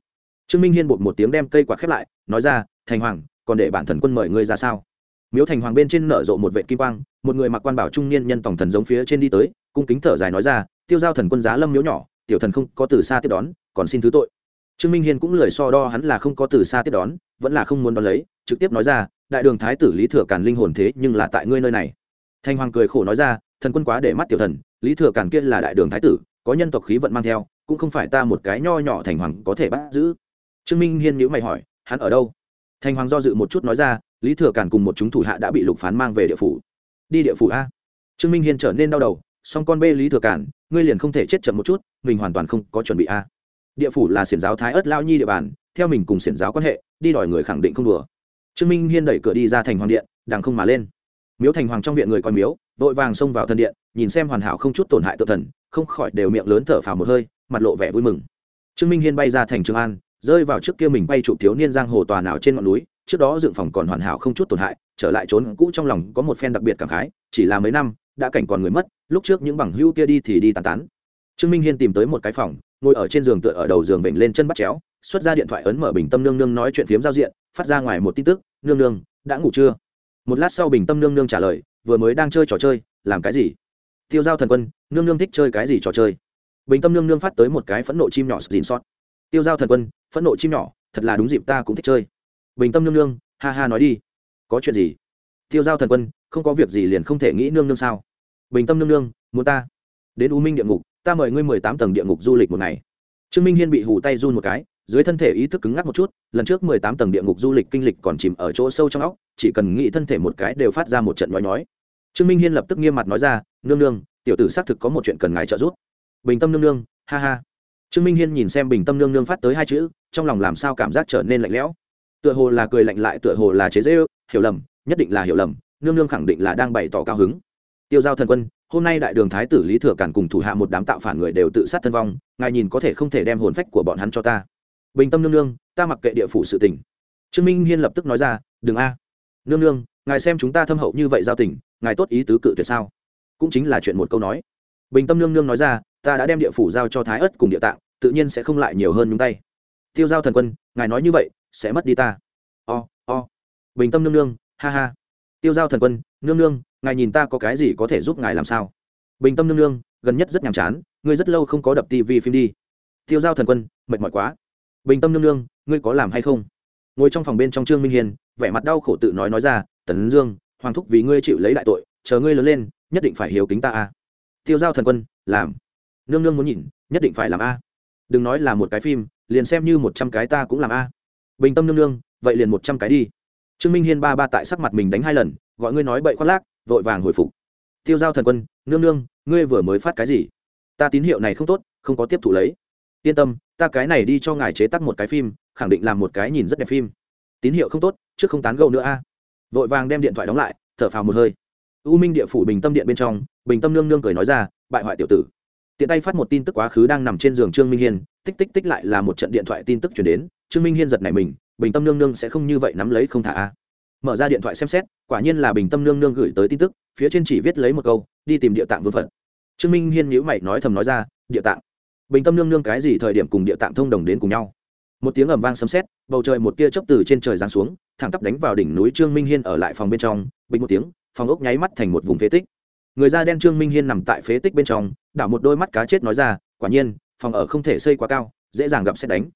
Trương minh hiên bột một tiếng đem cây quạt khép lại, nói ra, thành hoàng, còn để bản thần quân mời ngươi ra sao? Miếu thành hoàng bên trên nở rộ một vệ kim quang, một người mặc quan bảo trung niên nhân tổng thần giống phía trên đi tới, cung kính thở dài nói ra, tiêu giao thần quân giá lâm miếu nhỏ, tiểu thần không có từ xa tiếp đón, còn xin thứ tội. Trương minh hiên cũng lời so đo hắn là không có từ xa tiếp đón, vẫn là không muốn đón lấy, trực tiếp nói ra, đại đường thái tử lý thừa càn linh hồn thế nhưng là tại ngươi nơi này. Thanh hoàng cười khổ nói ra, thần quân quá để mắt tiểu thần, lý thừa càn kia là đại đường thái tử có nhân tộc khí vận mang theo, cũng không phải ta một cái nho nhỏ thành hoàng có thể bắt giữ. Trương minh hiên nhữ mày hỏi, hắn ở đâu? Thành hoàng do dự một chút nói ra, lý thừa càn cùng một chúng thủ hạ đã bị lục phán mang về địa phủ. Đi địa phủ a. Trương minh hiên trở nên đau đầu, song con bê lý thừa Cản ngươi liền không thể chết chậm một chút, mình hoàn toàn không có chuẩn bị a. Địa phủ là xiển giáo thái ớt lao nhi địa bàn, theo mình cùng xiển giáo quan hệ, đi đòi người khẳng định không đùa. Trương minh hiên đẩy cửa đi ra thành hoàng điện, đằng không mà lên. Miếu thành hoàng trong viện người còn miếu, vội vàng xông vào thân điện, nhìn xem hoàn hảo không chút tổn hại tự thần không khỏi đều miệng lớn thở phào một hơi, mặt lộ vẻ vui mừng. Trương minh hiên bay ra thành trường an, rơi vào trước kia mình bay trụ thiếu niên giang hồ tòa nào trên ngọn núi, trước đó dựng phòng còn hoàn hảo không chút tổn hại, trở lại trốn cũ trong lòng có một phen đặc biệt cảm khái, chỉ là mấy năm, đã cảnh còn người mất, lúc trước những bằng hưu kia đi thì đi tàn tán. Trương minh hiên tìm tới một cái phòng, ngồi ở trên giường tựa ở đầu giường bệnh lên chân bắt chéo, xuất ra điện thoại ấn mở bình tâm nương nương nói chuyện phiếm giao diện, phát ra ngoài một tin tức, nương nương, đã ngủ chưa? Một lát sau bình tâm nương nương trả lời, vừa mới đang chơi trò chơi, làm cái gì? Tiêu giao thần quân, nương nương thích chơi cái gì trò chơi? Bình tâm nương nương phát tới một cái phẫn nộ chim nhỏ dìn sót. Tiêu giao thần quân, phẫn nộ chim nhỏ, thật là đúng dịp ta cũng thích chơi. Bình tâm nương nương, ha ha nói đi. Có chuyện gì? Tiêu giao thần quân, không có việc gì liền không thể nghĩ nương nương sao? Bình tâm nương nương, muốn ta? Đến u minh địa ngục, ta mời ngươi mười tám tầng địa ngục du lịch một ngày. Trương minh hiên bị hù tay run một cái, dưới thân thể ý thức cứng ngắc một chút, lần trước mười tám tầng địa ngục du lịch kinh lịch còn chìm ở chỗ sâu trong óc, chỉ cần nghĩ thân thể một cái đều phát ra một trận nói nhói trương minh hiên lập tức nghiêm mặt nói ra, nương nương, tiểu tử xác thực có một chuyện cần ngài trợ giúp. Bình tâm nương nương, ha ha. Trương minh hiên nhìn xem bình tâm nương nương phát tới hai chữ, trong lòng làm sao cảm giác trở nên lạnh lẽo. Tựa hồ là cười lạnh lại tựa hồ là chế dễ hiểu lầm, nhất định là hiểu lầm, nương nương khẳng định là đang bày tỏ cao hứng. Tiêu giao thần quân, hôm nay đại đường thái tử lý thừa cản cùng thủ hạ một đám tạo phản người đều tự sát thân vong, ngài nhìn có thể không thể đem hồn phách của bọn hắn cho ta. Bình tâm nương nương, ta mặc kệ địa phủ sự tình. Trương minh hiên lập tức nói ra, đừng a nương nương, ngài xem chúng ta thâm hậu như vậy giao tình, ngài tốt ý tứ cự tuyệt sao? Cũng chính là chuyện một câu nói. Bình tâm nương nương nói ra, ta đã đem địa phủ giao cho thái ất cùng địa tạng, tự nhiên sẽ không lại nhiều hơn nhúng tay. Tiêu giao thần quân, ngài nói như vậy, sẽ mất đi ta. O o. Bình tâm nương nương, ha ha. Tiêu giao thần quân, nương nương, ngài nhìn ta có cái gì có thể giúp ngài làm sao? Bình tâm nương nương, gần nhất rất nhàm chán, ngươi rất lâu không có đập tv phim đi. Tiêu giao thần quân, mệt mỏi quá. Bình tâm nương nương, ngươi có làm hay không? Ngồi trong phòng bên trong trương minh hiền vẻ mặt đau khổ tự nói nói ra tấn dương, hoàng thúc vì ngươi chịu lấy đại tội, chờ ngươi lớn lên, nhất định phải hiếu kính ta a. Tiêu giao thần quân, làm. Nương nương muốn nhìn, nhất định phải làm a. Đừng nói là một cái phim, liền xem như một trăm cái ta cũng làm a. Bình tâm nương nương, vậy liền một trăm cái đi. Trương minh hiên ba ba tại sắc mặt mình đánh hai lần, gọi ngươi nói bậy khoác lác, vội vàng hồi phục. Tiêu giao thần quân, nương nương, ngươi vừa mới phát cái gì? Ta tín hiệu này không tốt, không có tiếp thụ lấy. Yên tâm, ta cái này đi cho ngài chế tác một cái phim khẳng định làm một cái nhìn rất đẹp phim. Tín hiệu không tốt, trước không tán gâu nữa a. Vội vàng đem điện thoại đóng lại, thở phào một hơi. U minh địa phủ bình tâm điện bên trong, bình tâm nương nương cười nói ra, bại hoại tiểu tử. Tiện tay phát một tin tức quá khứ đang nằm trên giường trương minh hiên, tích tích tích lại là một trận điện thoại tin tức chuyển đến, trương minh hiên giật này mình, bình tâm nương nương sẽ không như vậy nắm lấy không thả a. Mở ra điện thoại xem xét, quả nhiên là bình tâm nương nương gửi tới tin tức, phía trên chỉ viết lấy một câu, đi tìm địa tạng vương phật. Trương minh hiên nhữ mày nói thầm nói ra, địa tạng. Bình tâm nương nương cái gì thời điểm cùng địa tạng thông đồng đến cùng nhau? Một tiếng ầm vang sấm sét, bầu trời một tia chớp từ trên trời giáng xuống, thẳng tắp đánh vào đỉnh núi trương minh hiên ở lại phòng bên trong, bình một tiếng, phòng ốc nháy mắt thành một vùng phế tích. Người da đen trương minh hiên nằm tại phế tích bên trong, đảo một đôi mắt cá chết nói ra, quả nhiên, phòng ở không thể xây quá cao, dễ dàng gặp xét đánh.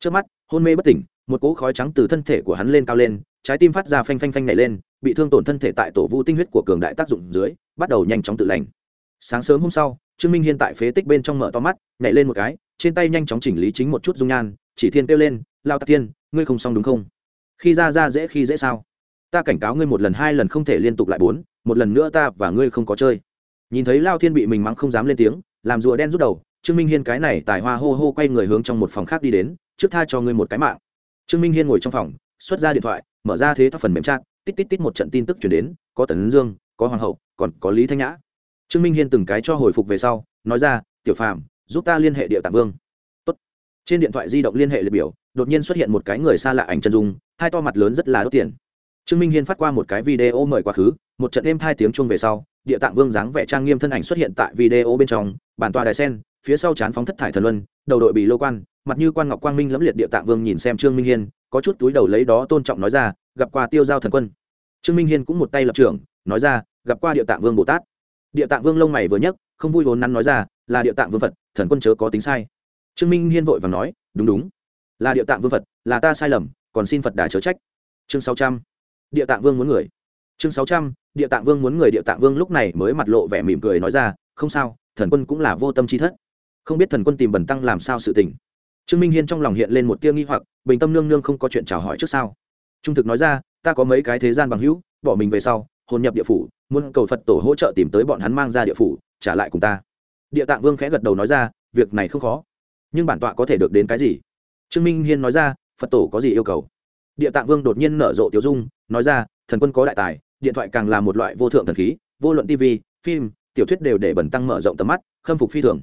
Trước mắt, hôn mê bất tỉnh, một cỗ khói trắng từ thân thể của hắn lên cao lên, trái tim phát ra phanh phanh phanh nhảy lên, bị thương tổn thân thể tại tổ vu tinh huyết của cường đại tác dụng dưới, bắt đầu nhanh chóng tự lành. Sáng sớm hôm sau, trương minh hiên tại phế tích bên trong mở to mắt, nhảy lên một cái, trên tay nhanh chóng chỉnh lý chính một chút dung nhan chỉ thiên kêu lên lao tạc thiên, ngươi không xong đúng không? Khi ra ra dễ khi dễ sao? Ta cảnh cáo ngươi một lần hai lần không thể liên tục lại bốn, một lần nữa ta và ngươi không có chơi. Nhìn thấy lao thiên bị mình mắng không dám lên tiếng, làm rùa đen rút đầu, trương minh hiên cái này tài hoa hô hô quay người hướng trong một phòng khác đi đến, trước tha cho ngươi một cái mạng. Trương minh hiên ngồi trong phòng, xuất ra điện thoại, mở ra thế thóc phần mềm trang tít tít tít một trận tin tức chuyển đến, có tần dương, có hoàng hậu, còn có lý thanh nhã. Trương minh hiên từng cái cho hồi phục về sau, nói ra, tiểu phàm, giúp ta liên hệ địa tạng vương trên điện thoại di động liên hệ liệt biểu, đột nhiên xuất hiện một cái người xa lạ ảnh chân dung, hai to mặt lớn rất là đốt tiền. Trương minh hiên phát qua một cái video mời quá khứ, một trận êm hai tiếng chuông về sau, địa tạng vương dáng vẻ trang nghiêm thân ảnh xuất hiện tại video bên trong, bản tòa đài sen, phía sau chán phóng thất thải thần luân, đầu đội bị lô quan, mặt như quan ngọc quang minh lẫm liệt địa tạng vương nhìn xem trương minh hiên, có chút túi đầu lấy đó tôn trọng nói ra, gặp qua tiêu giao thần quân. Trương minh hiên cũng một tay lập trưởng nói ra, gặp qua địa tạng vương bồ tát. Địa tạng vương lông mày vừa nhấc, không vui vốn nắn nói ra, là địa tạng vương phật, thần quân chớ có tính sai trương minh hiên vội và nói, đúng đúng. Là địa tạng vương phật, là ta sai lầm, còn xin phật đà chớ trách. Chương sáu trăm. Địa tạng vương muốn người. Chương sáu trăm, địa tạng vương muốn người, địa tạng vương lúc này mới mặt lộ vẻ mỉm cười nói ra, không sao, thần quân cũng là vô tâm chi thất. Không biết thần quân tìm bẩn tăng làm sao sự tình. Trương minh hiên trong lòng hiện lên một tia nghi hoặc, bình tâm nương nương không có chuyện chào hỏi trước sao? Trung thực nói ra, ta có mấy cái thế gian bằng hữu, bỏ mình về sau, hồn nhập địa phủ, muốn cầu phật tổ hỗ trợ tìm tới bọn hắn mang ra địa phủ, trả lại cùng ta. Địa tạng vương khẽ gật đầu nói ra, việc này không khó nhưng bản tọa có thể được đến cái gì? Trương minh hiên nói ra, phật tổ có gì yêu cầu? Địa tạng vương đột nhiên nở rộ tiểu dung, nói ra, thần quân có đại tài, điện thoại càng là một loại vô thượng thần khí, vô luận tv phim, tiểu thuyết đều để bẩn tăng mở rộng tầm mắt, khâm phục phi thường.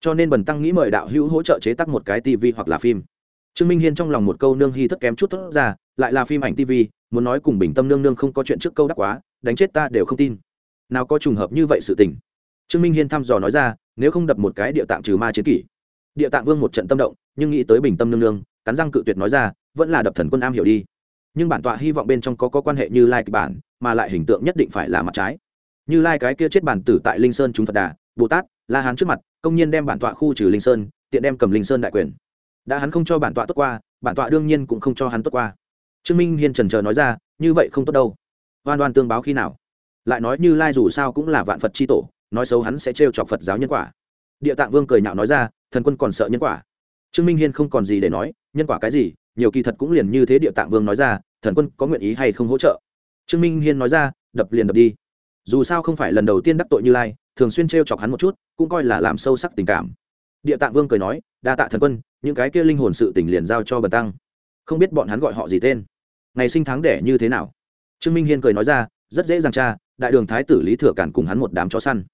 Cho nên bần tăng nghĩ mời đạo hữu hỗ trợ chế tác một cái tv hoặc là phim. Trương minh hiên trong lòng một câu nương hy thất kém chút thốt ra, lại là phim ảnh tv muốn nói cùng bình tâm nương nương không có chuyện trước câu đắc quá, đánh chết ta đều không tin. Nào có trùng hợp như vậy sự tình? Trương minh hiên thăm dò nói ra, nếu không đập một cái địa tạng trừ ma chiến kỷ địa tạng vương một trận tâm động, nhưng nghĩ tới bình tâm nương nương, cắn răng cự tuyệt nói ra, vẫn là đập thần quân am hiểu đi. Nhưng bản tọa hy vọng bên trong có có quan hệ như lai kịch bản, mà lại hình tượng nhất định phải là mặt trái. Như lai cái kia chết bản tử tại linh sơn chúng phật đà, bồ tát, la hán trước mặt, công nhiên đem bản tọa khu trừ linh sơn, tiện đem cầm linh sơn đại quyền. Đã hắn không cho bản tọa tốt qua, bản tọa đương nhiên cũng không cho hắn tốt qua. Trương minh hiên trần trờ nói ra, như vậy không tốt đâu. Oan oan tương báo khi nào? Lại nói như lai dù sao cũng là vạn phật c h i tổ, nói xấu hắn sẽ trêu chọc phật giáo nhân quả. Địa tạng vương cười nhạo nói ra thần quân còn sợ nhân quả. Trương minh hiên không còn gì để nói, nhân quả cái gì, nhiều kỳ thật cũng liền như thế địa tạng vương nói ra, thần quân có nguyện ý hay không hỗ trợ? Trương minh hiên nói ra, đập liền đập đi. Dù sao không phải lần đầu tiên đắc tội như lai, thường xuyên t r e o chọc hắn một chút, cũng coi là làm sâu sắc tình cảm. Địa tạng vương cười nói, đa tạ thần quân, những cái kia linh hồn sự tỉnh liền giao cho bần tăng. Không biết bọn hắn gọi họ gì tên. Ngày sinh tháng đẻ như thế nào? Trương minh hiên cười nói ra, rất dễ dàng cha, đại đường thái tử lý thừa cản cùng hắn một đám chó săn.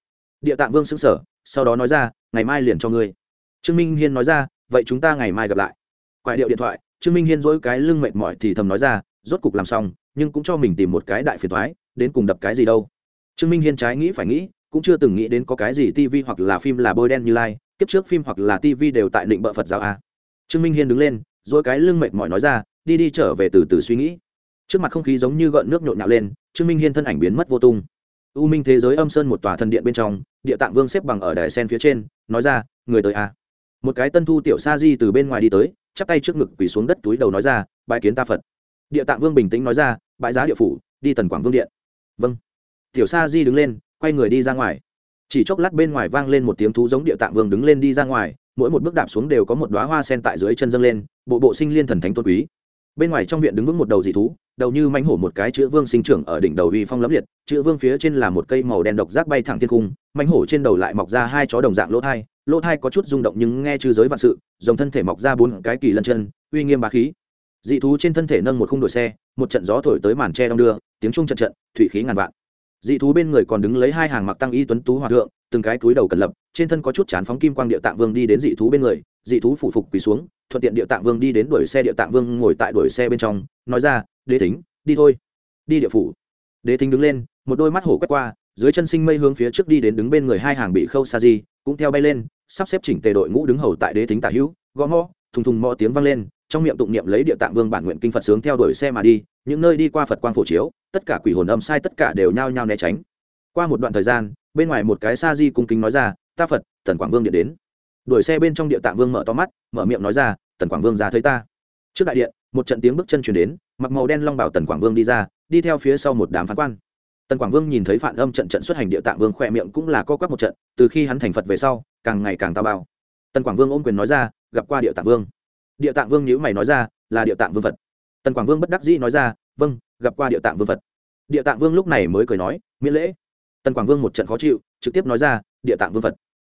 Địa tạng vương xứng sở sau đó nói ra, ngày mai liền cho ngươi trương minh hiên nói ra, vậy chúng ta ngày mai gặp lại. Quại điệu điện thoại, trương minh hiên dỗi cái lưng mệt mỏi thì thầm nói ra, rốt cục làm xong, nhưng cũng cho mình tìm một cái đại phiền thoái, đến cùng đập cái gì đâu. Trương minh hiên trái nghĩ phải nghĩ, cũng chưa từng nghĩ đến có cái gì tv hoặc là phim là bôi đen như lai, kiếp trước phim hoặc là tv đều tại định bợ phật giáo a. Trương minh hiên đứng lên dỗi cái lưng mệt mỏi nói ra, đi đi trở về từ từ suy nghĩ. Trước mặt không khí giống như gợn nước nhộn nhạo lên, trương minh hiên thân ảnh biến mất vô tung. U minh thế giới âm sơn một tòa thần điện bên trong, địa tạng vương xếp bằng ở đài sen phía trên, nói ra, người tới a một cái tân thu tiểu sa di từ bên ngoài đi tới, chắp tay trước ngực quỳ xuống đất túi đầu nói ra bãi kiến ta phật. Địa tạng vương bình tĩnh nói ra bãi giá địa phủ, đi tần quảng vương điện. Vâng. Tiểu sa di đứng lên, quay người đi ra ngoài. Chỉ chốc lát bên ngoài vang lên một tiếng thú giống địa tạng vương đứng lên đi ra ngoài, mỗi một bước đạp xuống đều có một đoá hoa sen tại dưới chân dâng lên, bộ bộ sinh liên thần thánh tôn quý. Bên ngoài trong viện đứng vững một đầu dị thú, đầu như mánh hổ một cái chữ vương sinh trưởng ở đỉnh đầu uy phong lẫm liệt, chữ vương phía trên là một cây màu đen độc giác bay thẳng thiên cung mánh hổ trên đầu lại mọc ra hai chó đồng dạng lỗ thai lỗ thai có chút rung động nhưng nghe trừ giới vạn sự, dòng thân thể mọc ra bốn cái kỳ lân chân, uy nghiêm bá khí. Dị thú trên thân thể nâng một khung đội xe, một trận gió thổi tới màn tre đong đưa, tiếng trung trận trận, thủy khí ngàn vạn. Dị thú bên người còn đứng lấy hai hàng mặc tăng y tuấn tú hòa thượng, từng cái túi đầu cần lập, trên thân có chút chán phóng kim quang địa tạng vương đi đến dị thú bên người, dị thú phủ phục quỳ xuống, thuận tiện địa tạng vương đi đến đuổi xe địa tạng vương ngồi tại đuổi xe bên trong, nói ra, đế thính, đi thôi. Đi địa phủ. Đế thính đứng lên, một đôi mắt hổ quét qua, dưới chân sinh mây hướng phía trước đi đến đứng bên người hai hàng bị khâu sa di, cũng theo bay lên sắp xếp chỉnh tề đội ngũ đứng hầu tại đế thính tả hữu, gõ mõ, thùng thùng mõ tiếng vang lên, trong miệng tụng niệm lấy địa tạng vương bản nguyện kinh phật sướng theo đuổi xe mà đi, những nơi đi qua phật quang phổ chiếu, tất cả quỷ hồn âm sai tất cả đều nhao nhao né tránh. Qua một đoạn thời gian, bên ngoài một cái sa di cung kính nói ra, ta phật, tần quảng vương điện đến. Đuổi xe bên trong địa tạng vương mở to mắt, mở miệng nói ra, tần quảng vương ra thấy ta. Trước đại điện, một trận tiếng bước chân chuyển đến, mặc màu đen long bảo tần quảng vương đi ra, đi theo phía sau một đám phán quan tần quảng vương nhìn thấy phản âm trận trận xuất hành địa tạng vương khỏe miệng cũng là co quắp một trận, từ khi hắn thành phật về sau, càng ngày càng tao bao. Tần quảng vương ôm quyền nói ra, gặp qua địa tạng vương. Địa tạng vương nhữ mày nói ra, là địa tạng vương phật. Tần quảng vương bất đắc dĩ nói ra vâng gặp qua địa tạng vương phật. Địa tạng vương lúc này mới cười nói, miễn lễ. Tần quảng vương một trận khó chịu, trực tiếp nói ra, địa tạng vương phật.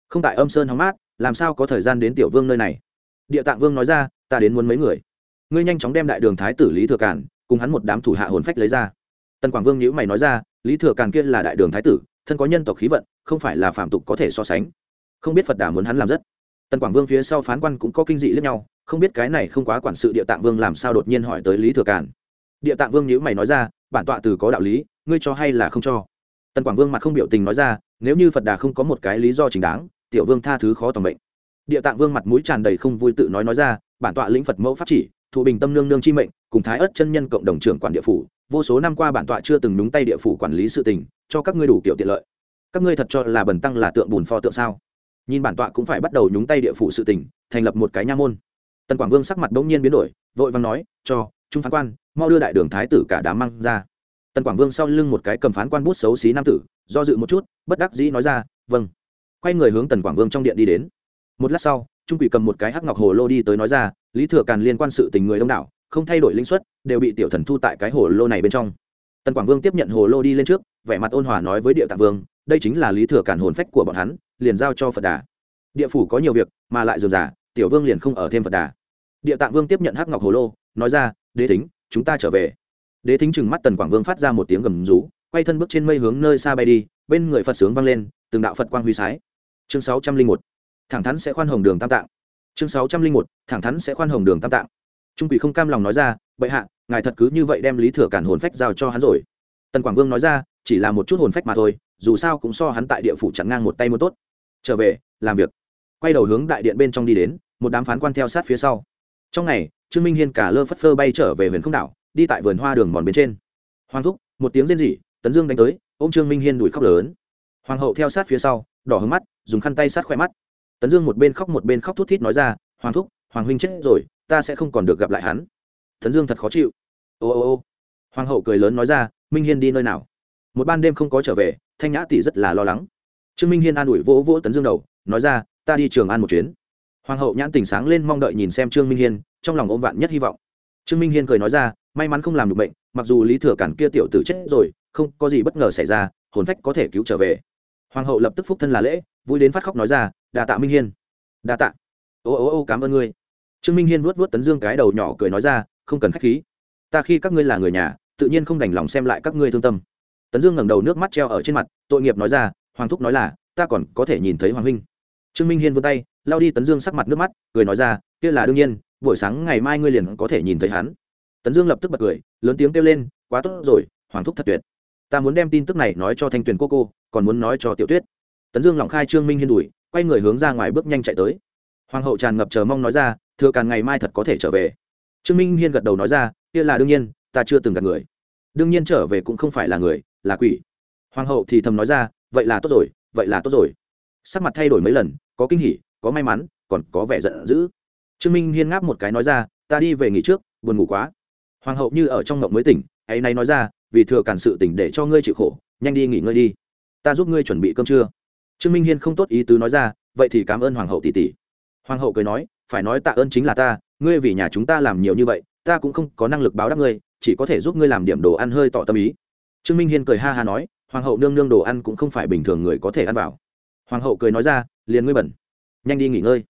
Không tại âm sơn hóng mát, làm sao có thời gian đến tiểu vương nơi này? Địa tạng vương nói ra, ta đến muốn mấy người. Ngươi nhanh chóng đem đại đường thái tử lý thừa cản cùng hắn một đám thủ hạ hồn phách lấy ra tần quảng vương nhữ mày nói ra, lý thừa càn kia là đại đường thái tử, thân có nhân tộc khí vận, không phải là phạm tục có thể so sánh. Không biết phật đà muốn hắn làm rất. Tần quảng vương phía sau phán quan cũng có kinh dị lẫn nhau, không biết cái này không quá quản sự địa tạng vương làm sao đột nhiên hỏi tới lý thừa càn. Địa tạng vương nhữ mày nói ra, bản tọa từ có đạo lý, ngươi cho hay là không cho? Tần quảng vương mặt không biểu tình nói ra, nếu như phật đà không có một cái lý do chính đáng, tiểu vương tha thứ khó tầm mệnh. Địa tạng vương mặt mũi tràn đầy không vui tự nói nói ra, bản tọa lĩnh phật mẫu pháp chỉ, thụ bình tâm nương nương chi mệnh, cùng thái ất chân nhân cộng đồng trưởng quản địa phủ vô số năm qua bản tọa chưa từng đúng tay địa phủ quản lý sự tình, cho các ngươi đủ kiểu tiện lợi. Các ngươi thật cho là bần tăng là tượng bùn pho tượng sao? Nhìn bản tọa cũng phải bắt đầu nhúng tay địa phủ sự tình, thành lập một cái nha môn. Tần quảng vương sắc mặt bỗng nhiên biến đổi, vội vàng nói, cho trung phán quan, mau đưa đại đường thái tử cả đám mang ra. Tần quảng vương sau lưng một cái cầm phán quan bút xấu xí nam tử, do dự một chút, bất đắc dĩ nói ra vâng. Quay người hướng tần quảng vương trong điện đi đến. Một lát sau, trung quỷ cầm một cái hắc ngọc hồ lô đi tới nói ra, lý thừa càn liên quan sự tình người đông đảo không thay đổi linh suất, đều bị tiểu thần thu tại cái hồ lô này bên trong. Tần quảng vương tiếp nhận hồ lô đi lên trước, vẻ mặt ôn hòa nói với địa tạng vương, đây chính là lý thừa cản hồn phách của bọn hắn, liền giao cho phật đà. Địa phủ có nhiều việc, mà lại dườm giả tiểu vương liền không ở thêm phật đà. Địa tạng vương tiếp nhận hắc ngọc hồ lô, nói ra, đế thính, chúng ta trở về. Đế thính chừng mắt tần quảng vương phát ra một tiếng gầm rú, quay thân bước trên mây hướng nơi xa bay đi, bên người phật sướng vang lên, từng đạo phật quang huy sái. Chương sáu trăm linh một, thẳng thắn sẽ khoan hồng đường tam tạng. Chương sáu trăm linh một, thẳng thắn sẽ khoan hồng đường tam tạng trung quỷ không cam lòng nói ra, bệ hạ, ngài thật cứ như vậy đem lý thừa cản hồn phách giao cho hắn rồi. Tần quảng vương nói ra, chỉ là một chút hồn phách mà thôi, dù sao cũng so hắn tại địa phủ chặn ngang một tay một tốt. Trở về, làm việc. Quay đầu hướng đại điện bên trong đi đến, một đám phán quan theo sát phía sau. Trong ngày, trương minh hiên cả lơ phất phơ bay trở về huyền không đảo, đi tại vườn hoa đường mòn bên trên. Hoàng thúc, một tiếng rên rỉ, tấn dương đánh tới ô m trương minh hiên đuổi khóc lớn. Hoàng hậu theo sát phía sau, đỏ hướng mắt, dùng khăn tay sát khoe mắt. Tấn dương một bên khóc một bên khóc thút thít nói ra, hoàng thúc, hoàng huynh chết rồi ta sẽ không còn được gặp lại hắn. Tấn dương thật khó chịu. Ô ô ô. Hoàng hậu cười lớn nói ra, minh hiên đi nơi nào? Một ban đêm không có trở về, thanh nhã tỷ rất là lo lắng. Trương minh hiên an ủi vỗ vỗ tấn dương đầu, nói ra, ta đi trường an một chuyến. Hoàng hậu nhãn tỉnh sáng lên mong đợi nhìn xem trương minh hiên, trong lòng ôm vạn nhất hy vọng. Trương minh hiên cười nói ra, may mắn không làm được bệnh, mặc dù lý thừa cản kia tiểu tử chết rồi, không có gì bất ngờ xảy ra, hồn phách có thể cứu trở về. Hoàng hậu lập tức phúc thân là lễ, vui đến phát khóc nói ra đà tạ minh hiên. Đà tạ. Ô ô ô, cảm ơn ngươi trương minh hiên vuốt vuốt tấn dương cái đầu nhỏ cười nói ra, không cần k h á c h khí. Ta khi các ngươi là người nhà, tự nhiên không đành lòng xem lại các ngươi thương tâm. Tấn dương ngẩng đầu nước mắt treo ở trên mặt, tội nghiệp nói ra, hoàng thúc nói là, ta còn có thể nhìn thấy hoàng huynh. Trương minh hiên vươn tay lao đi tấn dương sắc mặt nước mắt, cười nói ra, kia là đương nhiên, buổi sáng ngày mai ngươi liền có thể nhìn thấy hắn. Tấn dương lập tức bật cười, lớn tiếng kêu lên, quá tốt rồi, hoàng thúc thật tuyệt. Ta muốn đem tin tức này nói cho thanh tuyền cô cô, còn muốn nói cho tiểu tuyết. Tấn dương lỏng khai trương minh hiên đùi, quay người hướng ra ngoài bước nhanh chạy tới hoàng hậu tràn ngập chờ mong nói ra, thừa càn ngày mai thật có thể trở về. Trương minh hiên gật đầu nói ra, kia là đương nhiên, ta chưa từng gặp người. Đương nhiên trở về cũng không phải là người, là quỷ. Hoàng hậu thì thầm nói ra, vậy là tốt rồi, vậy là tốt rồi. Sắc mặt thay đổi mấy lần, có kinh hỉ, có may mắn, còn có vẻ giận dữ. Trương minh hiên ngáp một cái nói ra, ta đi về nghỉ trước, buồn ngủ quá. Hoàng hậu như ở trong ngộng mới tỉnh, ấy nay nói ra, vì thừa cản sự tỉnh để cho ngươi chịu khổ, nhanh đi nghỉ ngơi đi. Ta giúp ngươi chuẩn bị cơm trưa. Trương minh hiên không tốt ý tứ nói ra, vậy thì cảm ơn hoàng hậu tỷ tỷ hoàng hậu cười nói, phải nói tạ ơn chính là ta, ngươi vì nhà chúng ta làm nhiều như vậy, ta cũng không có năng lực báo đáp ngươi, chỉ có thể giúp ngươi làm điểm đồ ăn hơi tỏ tâm ý. Trương minh hiên cười ha ha nói, hoàng hậu nương nương đồ ăn cũng không phải bình thường người có thể ăn vào. Hoàng hậu cười nói ra, liền ngươi bẩn, nhanh đi nghỉ ngơi.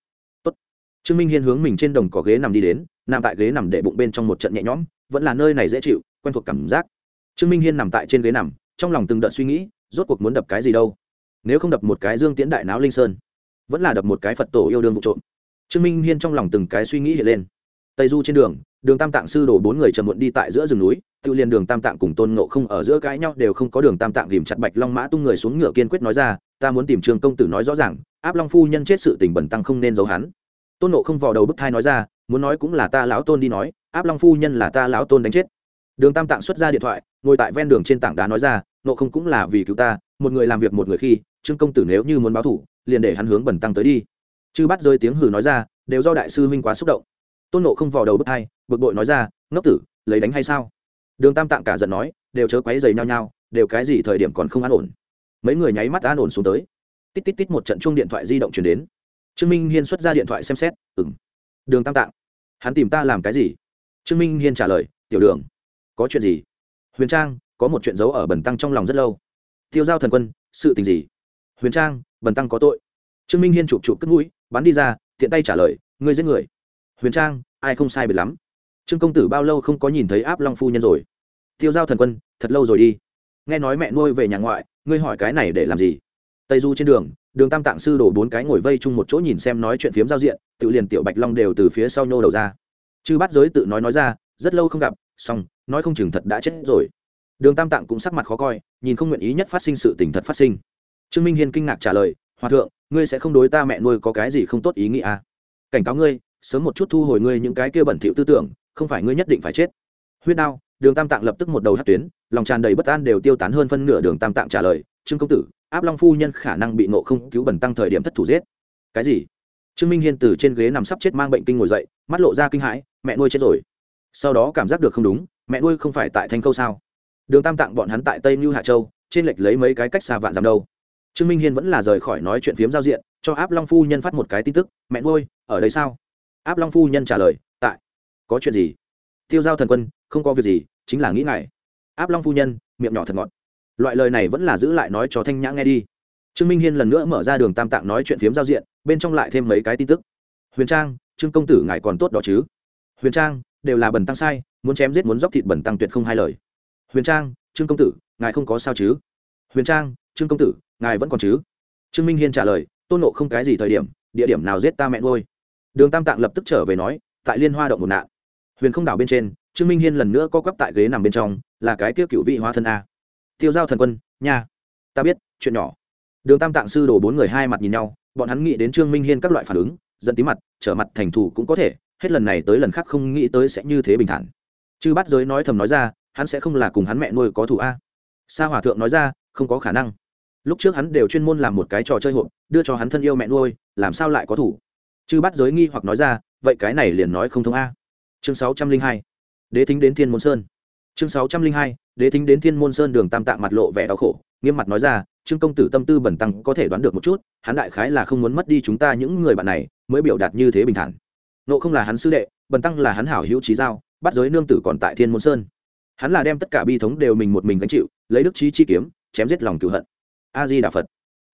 Tốt. trương minh hiên hướng mình trên đồng cỏ ghế nằm đi đến, nằm tại ghế nằm để bụng bên trong một trận nhẹ nhõm, vẫn là nơi này dễ chịu, quen thuộc cảm giác. Trương minh hiên nằm tại trên ghế nằm, trong lòng từng đợt suy nghĩ, rốt cuộc muốn đập cái gì đâu. Nếu không đập một cái dương tiễn đại não linh sơn vẫn là đập một cái phật tổ yêu đương vụ trộm. Trương minh hiên trong lòng từng cái suy nghĩ hiện lên. Tây du trên đường đường tam tạng sư đổ bốn người trầm muộn đi tại giữa rừng núi tự liền đường tam tạng cùng tôn ngộ không ở giữa cãi nhau đều không có đường tam tạng tìm chặt bạch long mã tung người xuống ngựa kiên quyết nói ra, ta muốn tìm trường công tử nói rõ ràng, áp long phu nhân chết sự tình bẩn tăng không nên giấu hắn. Tôn ngộ không vào đầu bức thai nói ra, muốn nói cũng là ta lão tôn đi nói, áp long phu nhân là ta lão tôn đánh chết. Đường tam tạng xuất ra điện thoại, ngồi tại ven đường trên tảng đá nói ra nộ không cũng là vì cứu ta, một người làm việc một người khi trương công tử nếu như muốn báo thủ, liền để hắn hướng bẩn tăng tới đi. Chư bắt rơi tiếng hử nói ra, đều do đại sư huynh quá xúc động. Tôn nộ không vào đầu bức hai bực bội nói ra, ngốc tử, lấy đánh hay sao? Đường tam tạng cả giận nói, đều chớ quấy dày nhau nhau, đều cái gì thời điểm còn không an ổn. Mấy người nháy mắt an ổn xuống tới. Tít tít tít một trận chuông điện thoại di động chuyển đến. Trương minh hiên xuất ra điện thoại xem xét ừng đường tam tạng, hắn tìm ta làm cái gì? Trương minh hiên trả lời, tiểu đường, có chuyện gì? Huyền trang, có một chuyện giấu ở Bẩn tăng trong lòng rất lâu. Tiêu giao thần quân, sự tình gì? Huyền trang, bần tăng có tội. Trương minh hiên chụp chụp cất mũi, bắn đi ra, tiện tay trả lời, ngươi giết người. Huyền trang, ai không sai biệt lắm. Trương công tử bao lâu không có nhìn thấy áp long phu nhân rồi? Tiêu giao thần quân, thật lâu rồi đi. Nghe nói mẹ nuôi về nhà ngoại, ngươi hỏi cái này để làm gì? Tây du trên đường đường tam tạng sư đổ bốn cái ngồi vây chung một chỗ nhìn xem nói chuyện phiếm giao diện, tự liền tiểu bạch long đều từ phía sau nhô đầu ra. Chư bắt giới tự nói nói ra, rất lâu không gặp, xong, nói không chừng thật đã chết rồi. Đường tam tạng cũng sắc mặt khó coi, nhìn không nguyện ý nhất phát sinh sự tình thật phát sinh trương minh hiên kinh ngạc trả lời, hòa thượng, ngươi sẽ không đối ta mẹ nuôi có cái gì không tốt ý nghĩa à? cảnh cáo ngươi, sớm một chút thu hồi ngươi những cái kia bẩn thỉu tư tưởng, không phải ngươi nhất định phải chết. Huyết đao, đường tam tạng lập tức một đầu hát tuyến, lòng tràn đầy bất an đều tiêu tán hơn phân nửa đường tam tạng trả lời, trương công tử, áp long phu nhân khả năng bị nộ không cứu bẩn tăng thời điểm thất thủ giết. Cái gì? Trương minh hiên từ trên ghế nằm sắp chết mang bệnh kinh ngồi dậy, mắt lộ ra kinh hãi, mẹ nuôi chết rồi. Sau đó cảm giác được không đúng, mẹ nuôi không phải tại thanh khâu sao? Đường tam tạng bọn hắn tại tây mưu hạ châu, trên lệch lấy mấy cái cách xa vạn dặm đâu trương minh hiên vẫn là rời khỏi nói chuyện phiếm giao diện, cho áp long phu nhân phát một cái tin tức, mẹ nuôi, ở đây sao? Áp long phu nhân trả lời, tại. Có chuyện gì? Tiêu giao thần quân, không có việc gì, chính là nghĩ ngài. áp long phu nhân, miệng nhỏ thật ngọt. Loại lời này vẫn là giữ lại nói cho thanh nhã nghe đi. Trương minh hiên lần nữa mở ra đường tam tạng nói chuyện phiếm giao diện, bên trong lại thêm mấy cái tin tức. Huyền trang, trương công tử ngài còn tốt đó chứ? Huyền trang, đều là bẩn tăng sai, muốn chém giết muốn dóc thịt bẩn tăng tuyệt không hai lời. Huyền trang, trương công tử, ngài không có sao chứ? Huyền trang, trương công tử ngài vẫn còn chứ? Trương minh hiên trả lời, tôn nộ không cái gì thời điểm, địa điểm nào giết ta mẹ nuôi? Đường tam tạng lập tức trở về nói, tại liên hoa động một nạn. Huyền không đảo bên trên, trương minh hiên lần nữa co quắp tại ghế nằm bên trong, là cái tiêu cựu vị hóa thân a. Tiêu giao thần quân, nha. Ta biết, chuyện nhỏ. Đường tam tạng sư đổ bốn người hai mặt nhìn nhau, bọn hắn nghĩ đến trương minh hiên các loại phản ứng dẫn tí mặt, trở mặt thành thủ cũng có thể, hết lần này tới lần khác không nghĩ tới sẽ như thế bình thản. Chư bắt giới nói thầm nói ra, hắn sẽ không là cùng hắn mẹ nuôi có thủ a. Sa hòa thượng nói ra, không có khả năng lúc trước hắn đều chuyên môn làm một cái trò chơi hộp, đưa cho hắn thân yêu mẹ nuôi, làm sao lại có thủ? Chư bắt giới nghi hoặc nói ra, vậy cái này liền nói không thông a. Chương sáu trăm linh hai, đế thính đến thiên môn sơn. Chương sáu trăm linh hai, đế thính đến thiên môn sơn đường tam tạng mặt lộ vẻ đau khổ, nghiêm mặt nói ra, trương công tử tâm tư bẩn tăng có thể đoán được một chút, hắn đại khái là không muốn mất đi chúng ta những người bạn này, mới biểu đạt như thế bình thản. Nộ không là hắn sư đệ, bần tăng là hắn hảo hữu trí giao, bắt giới nương tử còn tại thiên môn sơn. Hắn là đem tất cả bi thống đều mình một mình gánh chịu, lấy đức trí chi kiếm, chém giết lòng cựu hận a di đà phật.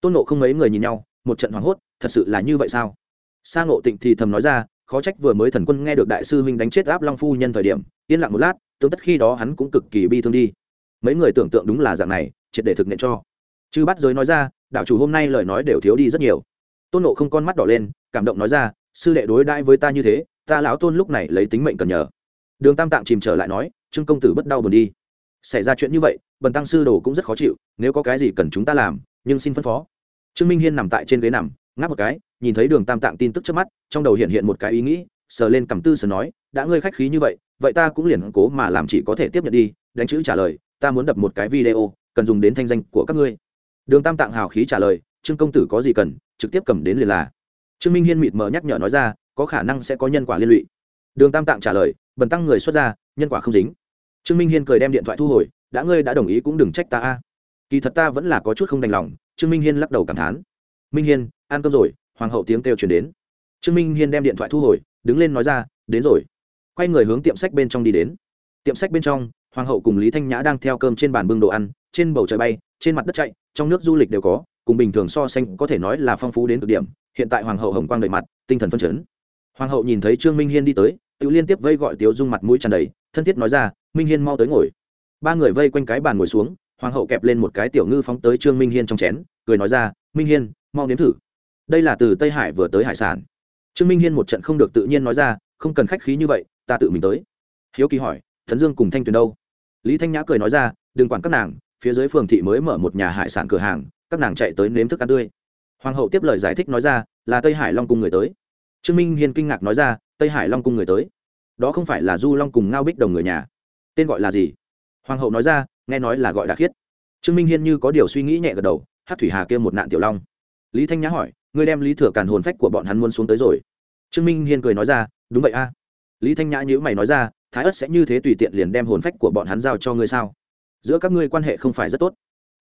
Tôn nộ không mấy người nhìn nhau, một trận hoảng hốt, thật sự là như vậy sao? Sa ngộ tịnh thì thầm nói ra, khó trách vừa mới thần quân nghe được đại sư huynh đánh chết áp long phu nhân thời điểm, yên lặng một lát, tương tất khi đó hắn cũng cực kỳ bi thương đi. Mấy người tưởng tượng đúng là dạng này, triệt để thực hiện cho. Chư bắt giới nói ra, đạo chủ hôm nay lời nói đều thiếu đi rất nhiều. Tôn nộ không con mắt đỏ lên, cảm động nói ra, sư đệ đối đãi với ta như thế, ta lão tôn lúc này lấy tính mệnh cần nhờ. Đường tam tạng chìm trở lại nói, trương công tử bất đau buồn đi xảy ra chuyện như vậy, bần tăng sư đồ cũng rất khó chịu, nếu có cái gì cần chúng ta làm, nhưng xin phân phó. Trương minh hiên nằm tại trên ghế nằm, ngáp một cái, nhìn thấy đường tam tạng tin tức trước mắt, trong đầu hiện hiện một cái ý nghĩ, sờ lên cầm tư sờ nói, đã ngươi khách khí như vậy vậy ta cũng liền cố mà làm chỉ có thể tiếp nhận đi, đánh chữ trả lời, ta muốn đập một cái video, cần dùng đến thanh danh của các ngươi. Đường tam tạng hào khí trả lời, trương công tử có gì cần, trực tiếp cầm đến liền là. Trương minh hiên mịt mờ nhắc nhở nói ra, có khả năng sẽ có nhân quả liên lụy. Đường tam tạng trả lời, bần tăng người xuất ra nhân quả không dính trương minh hiên cười đem điện thoại thu hồi, đã ngươi đã đồng ý cũng đừng trách ta a. Kỳ thật ta vẫn là có chút không đành lòng, trương minh hiên lắc đầu cảm thán. Minh hiên, ăn cơm rồi. Hoàng hậu tiếng kêu chuyển đến. Trương minh hiên đem điện thoại thu hồi, đứng lên nói ra, đến rồi. Quay người hướng tiệm sách bên trong đi đến. Tiệm sách bên trong, hoàng hậu cùng lý thanh nhã đang theo cơm trên bàn bưng đồ ăn, trên bầu trời bay, trên mặt đất chạy, trong nước du lịch đều có, cùng bình thường so sánh có thể nói là phong phú đến cực điểm, hiện tại hoàng hậu hồng quang đầy mặt, tinh thần phân chấn. Hoàng hậu nhìn thấy trương minh hiên đi tới, tự liên tiếp vây gọi tiếu dung mặt mũi tràn đầy, thân thiết nói ra minh hiên mau tới ngồi. Ba người vây quanh cái bàn ngồi xuống, hoàng hậu kẹp lên một cái tiểu ngư phóng tới trương minh hiên trong chén, cười nói ra, minh hiên, mau nếm thử. Đây là từ tây hải vừa tới hải sản. Trương minh hiên một trận không được tự nhiên nói ra, không cần khách khí như vậy, ta tự mình tới. Hiếu kỳ hỏi, thần dương cùng thanh tuyền đâu? Lý thanh nhã cười nói ra, đừng quản các nàng, phía dưới phường thị mới mở một nhà hải sản cửa hàng, các nàng chạy tới nếm thức ăn tươi. Hoàng hậu tiếp lời giải thích nói ra, là tây hải long cung người tới. Trương minh hiên kinh ngạc nói ra, tây hải long cung người tới? Đó không phải là du long cùng ngao bích đồng người nhà tên gọi là gì? Hoàng hậu nói ra, nghe nói là gọi đà khiết. Trương minh hiên như có điều suy nghĩ nhẹ gật đầu, hát thủy hà kêu một nạn tiểu long. Lý thanh nhã hỏi, ngươi đem lý thừa càn hồn phách của bọn hắn muốn xuống tới rồi. Trương minh hiên cười nói ra, đúng vậy a. Lý thanh nhã nhữ mày nói ra, thái ất sẽ như thế tùy tiện liền đem hồn phách của bọn hắn giao cho ngươi sao? Giữa các ngươi quan hệ không phải rất tốt.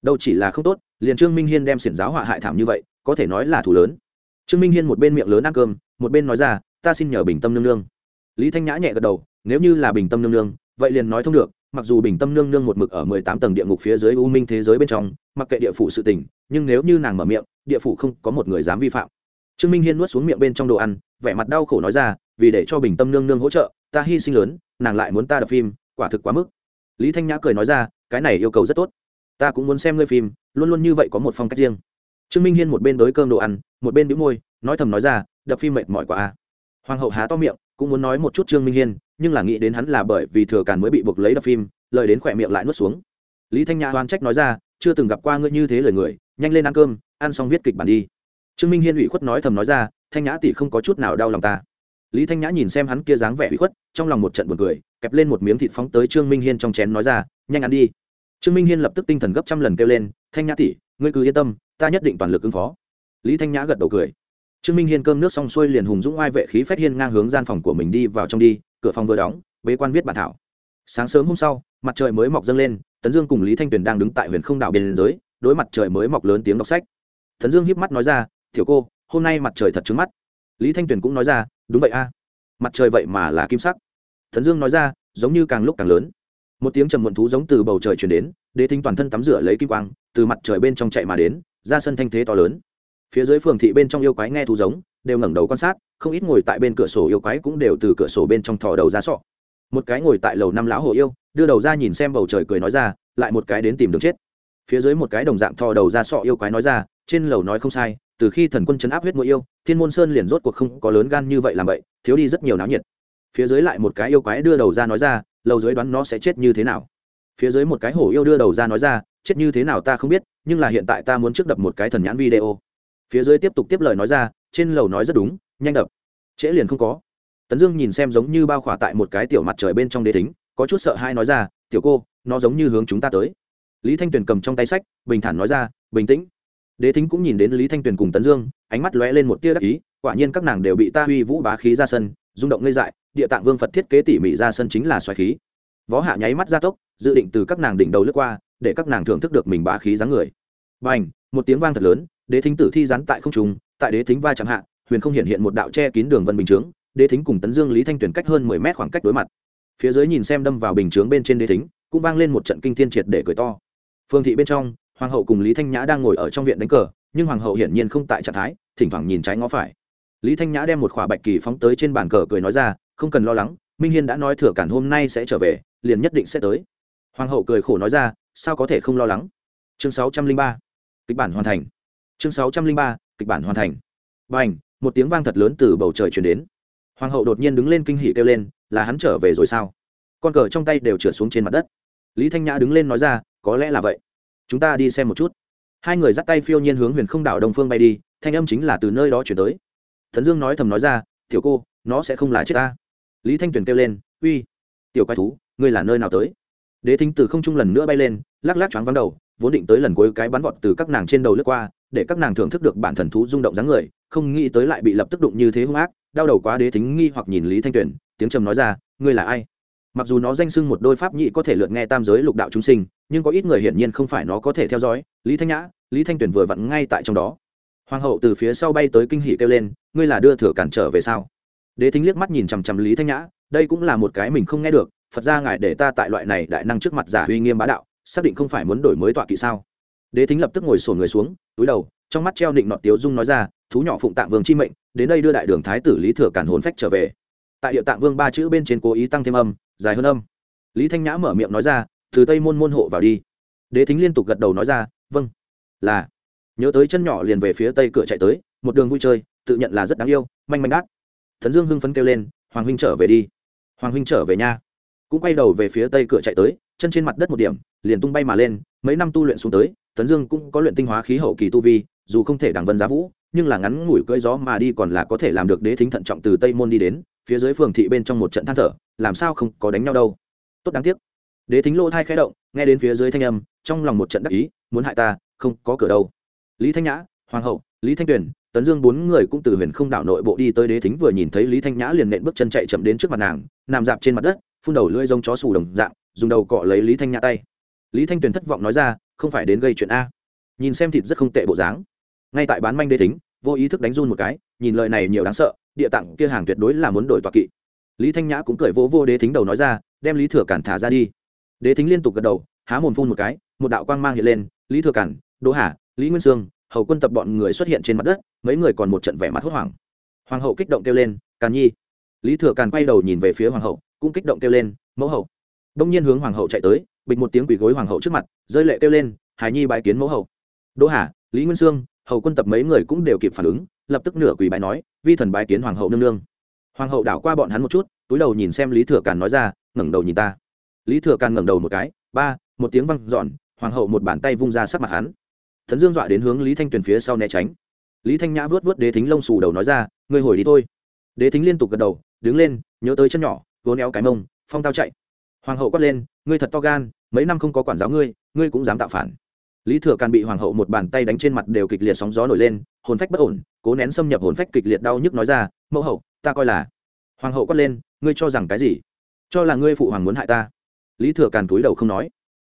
Đâu chỉ là không tốt, liền trương minh hiên đem xiển giáo họa hại thảm như vậy, có thể nói là thủ lớn. Trương minh hiên một bên miệng lớn ăn cơm, một bên nói ra, ta xin nhờ bình tâm nương nương. Lý thanh nhã nhẹ gật đầu, nếu như là bình tâm nương nương vậy liền nói thông được, mặc dù bình tâm nương nương một mực ở mười tám tầng địa ngục phía dưới u minh thế giới bên trong, mặc kệ địa phủ sự tình, nhưng nếu như nàng mở miệng, địa phủ không có một người dám vi phạm. Trương minh hiên nuốt xuống miệng bên trong đồ ăn, vẻ mặt đau khổ nói ra, vì để cho bình tâm nương nương hỗ trợ, ta hy sinh lớn, nàng lại muốn ta đập phim, quả thực quá mức. Lý thanh nhã cười nói ra, cái này yêu cầu rất tốt. Ta cũng muốn xem ngươi phim, luôn luôn như vậy có một phong cách riêng. Trương minh hiên một bên đới cơm đồ ăn, một bên đĩu môi, nói thầm nói ra, đập phim mệt mỏi quá a hoàng hậu há to miệng, cũng muốn nói một chút trương minh hiên nhưng là nghĩ đến hắn là bởi vì thừa càn mới bị buộc lấy đập phim, lời đến khỏe miệng lại nuốt xuống. Lý thanh nhã oan trách nói ra, chưa từng gặp qua ngươi như thế lời người, nhanh lên ăn cơm, ăn xong viết kịch bản đi. Trương minh hiên ủy khuất nói thầm nói ra, thanh nhã tỷ không có chút nào đau lòng ta. Lý thanh nhã nhìn xem hắn kia dáng vẻ ủy khuất, trong lòng một trận buồn cười, kẹp lên một miếng thịt phóng tới trương minh hiên trong chén nói ra, nhanh ăn đi. Trương minh hiên lập tức tinh thần gấp trăm lần kêu lên, thanh nhã tỷ, ngươi cứ yên tâm, ta nhất định toàn lực ứng phó. Lý thanh nhã gật đầu cười. Trương minh hiên cơm nước xong xuôi liền hùng dũng oai vệ khí phách hiên ngang hướng gian phòng của mình đi vào trong đi cửa phòng vừa đóng, bế quan viết bản thảo. Sáng sớm hôm sau, mặt trời mới mọc dâng lên, tấn dương cùng lý thanh tuyền đang đứng tại huyền không đảo biên giới đối mặt trời mới mọc lớn tiếng đọc sách. Tấn dương híp mắt nói ra thiểu cô, hôm nay mặt trời thật trứng mắt. Lý thanh tuyền cũng nói ra, đúng vậy a, mặt trời vậy mà là kim sắc. Tấn dương nói ra, giống như càng lúc càng lớn. Một tiếng trầm muộn thú giống từ bầu trời chuyển đến, đế thính toàn thân tắm rửa lấy kim quang, từ mặt trời bên trong chạy mà đến, ra sân thanh thế to lớn. Phía dưới phường thị bên trong yêu quái nghe thú giống đều ngẩng đầu quan sát, không ít ngồi tại bên cửa sổ yêu quái cũng đều từ cửa sổ bên trong thò đầu ra sọ. Một cái ngồi tại lầu năm lão hồ yêu, đưa đầu ra nhìn xem bầu trời cười nói ra, lại một cái đến tìm đường chết. Phía dưới một cái đồng dạng thò đầu ra sọ yêu quái nói ra, trên lầu nói không sai, từ khi thần quân chấn áp huyết mũi yêu, thiên môn sơn liền rốt cuộc không có lớn gan như vậy làm vậy, thiếu đi rất nhiều náo nhiệt. Phía dưới lại một cái yêu quái đưa đầu ra nói ra, lầu dưới đoán nó sẽ chết như thế nào. Phía dưới một cái hổ yêu đưa đầu ra nói ra, chết như thế nào ta không biết, nhưng là hiện tại ta muốn trước đập một cái thần nhãn video. Phía dưới tiếp tục tiếp lời nói ra trên lầu nói rất đúng, nhanh đập. Trễ liền không có. Tấn dương nhìn xem giống như bao khỏa tại một cái tiểu mặt trời bên trong đế tính có chút sợ hai nói ra, tiểu cô, nó giống như hướng chúng ta tới. Lý thanh tuyền cầm trong tay sách, bình thản nói ra, bình tĩnh. Đế thính cũng nhìn đến lý thanh tuyền cùng tấn dương, ánh mắt lóe lên một tia đắc ý, quả nhiên các nàng đều bị ta uy vũ bá khí ra sân, rung động ngây dại, địa tạng vương phật thiết kế tỉ mỉ ra sân chính là xoài khí. Võ hạ nháy mắt ra tốc, dự định từ các nàng đỉnh đầu lướt qua, để các nàng thưởng thức được mình bá khí dáng người. B à n h một tiếng vang thật lớn, đế thính tử thi rắn tại không trùng tại đế thính va chẳng hạ, huyền không hiện hiện một đạo che kín đường vân bình chướng, đế thính cùng tấn dương lý thanh tuyển cách hơn mười mét khoảng cách đối mặt. Phía dưới nhìn xem đâm vào bình chướng bên trên đế thính, cũng vang lên một trận kinh thiên triệt để cười to. Phương thị bên trong, hoàng hậu cùng lý thanh nhã đang ngồi ở trong viện đánh cờ, nhưng hoàng hậu hiển nhiên không tại trạng thái, thỉnh thoảng nhìn trái ngó phải. Lý thanh nhã đem một khỏa bạch kỳ phóng tới trên bàn cờ cười nói ra, không cần lo lắng, minh hiên đã nói thừa cản hôm nay sẽ trở về, liền nhất định sẽ tới. Hoàng hậu cười khổ nói ra, sao có thể không lo lắng? Chương sáu trăm linh ba. Kịch bản hoàn thành chương sáu trăm linh ba, kịch bản hoàn thành. B à n h một tiếng vang thật lớn từ bầu trời chuyển đến. Hoàng hậu đột nhiên đứng lên kinh hỉ kêu lên, là hắn trở về rồi sao? Con cờ trong tay đều trượt xuống trên mặt đất. Lý thanh nhã đứng lên nói ra, có lẽ là vậy. Chúng ta đi xem một chút. Hai người dắt tay phiêu nhiên hướng huyền không đảo đông phương bay đi, thanh âm chính là từ nơi đó chuyển tới. Thần dương nói thầm nói ra, tiểu cô, nó sẽ không là chết ta. Lý thanh tuyền kêu lên, uy, tiểu quái thú, ngươi là nơi nào tới? Đế thính từ không trung lần nữa bay lên, lắc lắc choáng vắng đầu, vốn định tới lần cuối cái bắn vọt từ các nàng trên đầu lướt qua để các nàng thưởng thức được bản thần thú rung động dáng người, không nghĩ tới lại bị lập tức đụng như thế hung ác, đau đầu quá đế thính nghi hoặc nhìn lý thanh tuyền, tiếng trầm nói ra, ngươi là ai? Mặc dù nó danh sưng một đôi pháp nhị có thể lượt nghe tam giới lục đạo chúng sinh, nhưng có ít người hiển nhiên không phải nó có thể theo dõi, lý thanh nhã, lý thanh tuyền vừa vặn ngay tại trong đó. Hoàng hậu từ phía sau bay tới kinh hỉ kêu lên, ngươi là đưa thừa cản trở về sao? Đế thính liếc mắt nhìn chằm chằm lý thanh nhã, đây cũng là một cái mình không nghe được, phật ra ngài để ta tại loại này đại năng trước mặt giả uy nghiêm bá đạo, xác định không phải muốn đổi mới tọa kỵ sao? Đế thính lập tức ngồi sổn người xuống, túi đầu, trong mắt treo định nọt tiếu dung nói ra, thú nhỏ phụng tạng vương chi mệnh, đến đây đưa đại đường thái tử lý thừa cản hồn phách trở về. Tại địa tạng vương ba chữ bên trên cố ý tăng thêm âm, dài hơn âm. Lý thanh nhã mở miệng nói ra, từ tây môn môn hộ vào đi. Đế thính liên tục gật đầu nói ra vâng. Là. Nhớ tới chân nhỏ liền về phía tây cửa chạy tới, một đường vui chơi, tự nhận là rất đáng yêu, manh manh đát. Thần dương hưng phấn kêu lên, hoàng huynh trở về đi. Hoàng huynh trở về nha. Cũng quay đầu về phía tây cửa chạy tới, chân trên mặt đất một điểm, liền tung bay mà lên, mấy năm tu luyện xuống tới tấn dương cũng có luyện tinh hóa khí hậu kỳ tu vi, dù không thể đằng vân giá vũ, nhưng là ngắn ngủi cưỡi gió mà đi còn là có thể làm được đế thính thận trọng từ tây môn đi đến, phía dưới phường thị bên trong một trận than thở, làm sao không có đánh nhau đâu. Tốt đáng tiếc. Đế thính lỗ thai khẽ động, nghe đến phía dưới thanh âm, trong lòng một trận đắc ý, muốn hại ta, không có cửa đâu. Lý thanh nhã, hoàng hậu, lý thanh tuyền, tấn dương bốn người cũng từ huyền không đảo nội bộ đi tới đế thính vừa nhìn thấy lý thanh nhã liền nện bước chân chạy chậm đến trước mặt nàng, nằm dạp trên mặt đất, phun đầu lưỡi rông chó sù đồng dạng, dùng đầu cọ lấy lý thanh nhã tay. Lý thanh tuyền thất vọng nói ra không phải đến gây chuyện a. Nhìn xem thịt rất không tệ bộ dáng. Ngay tại bán manh đế thính, vô ý thức đánh run một cái, nhìn lời này nhiều đáng sợ, địa tặng kia hàng tuyệt đối là muốn đổi tọa kỵ. Lý thanh nhã cũng cười vỗ vô đế thính đầu nói ra, đem lý thừa cản thả ra đi. Đế thính liên tục gật đầu, há mồm phun một cái, một đạo quang mang hiện lên, lý thừa cản, đỗ hà, lý nguyên sương, hầu quân tập bọn người xuất hiện trên mặt đất, mấy người còn một trận vẻ mặt hốt hoảng. Hoàng hậu kích động kêu lên càn nhi. Lý thừa càn quay đầu nhìn về phía hoàng hậu, cũng kích động kêu lên, mẫu hậu. Đông nhiên hướng hoàng hậu chạy tới bịch một tiếng quỳ gối hoàng hậu trước mặt, rơi lệ kêu lên hài nhi bái kiến mẫu hậu. Đỗ hà, lý nguyên sương, hầu quân tập mấy người cũng đều kịp phản ứng, lập tức nửa quỳ bái nói, vi thần bái kiến hoàng hậu nương nương. Hoàng hậu đảo qua bọn hắn một chút, túi đầu nhìn xem lý thừa càn nói ra, ngẩng đầu nhìn ta. Lý thừa càn ngẩng đầu một cái, ba, một tiếng văng dọn, hoàng hậu một bàn tay vung ra sắc mặt hắn. Thần dương dọa đến hướng lý thanh tuyền phía sau né tránh. Lý thanh nhã vớt vớt đế thính lông xù đầu nói ra, ngươi hồi đi thôi. Đế thính liên tục gật đầu, đứng lên, nhớ tới chân nhỏ vốn éo cái mông, phong tao chạy. Hoàng hậu quát lên, ngươi thật to gan mấy năm không có quản giáo ngươi ngươi cũng dám tạo phản. Lý thừa càn bị hoàng hậu một bàn tay đánh trên mặt đều kịch liệt sóng gió nổi lên, hồn phách bất ổn, cố nén xâm nhập hồn phách kịch liệt đau nhức nói ra, mẫu hậu, ta coi là hoàng hậu quát lên, ngươi cho rằng cái gì? Cho là ngươi phụ hoàng muốn hại ta? Lý thừa càn túi đầu không nói.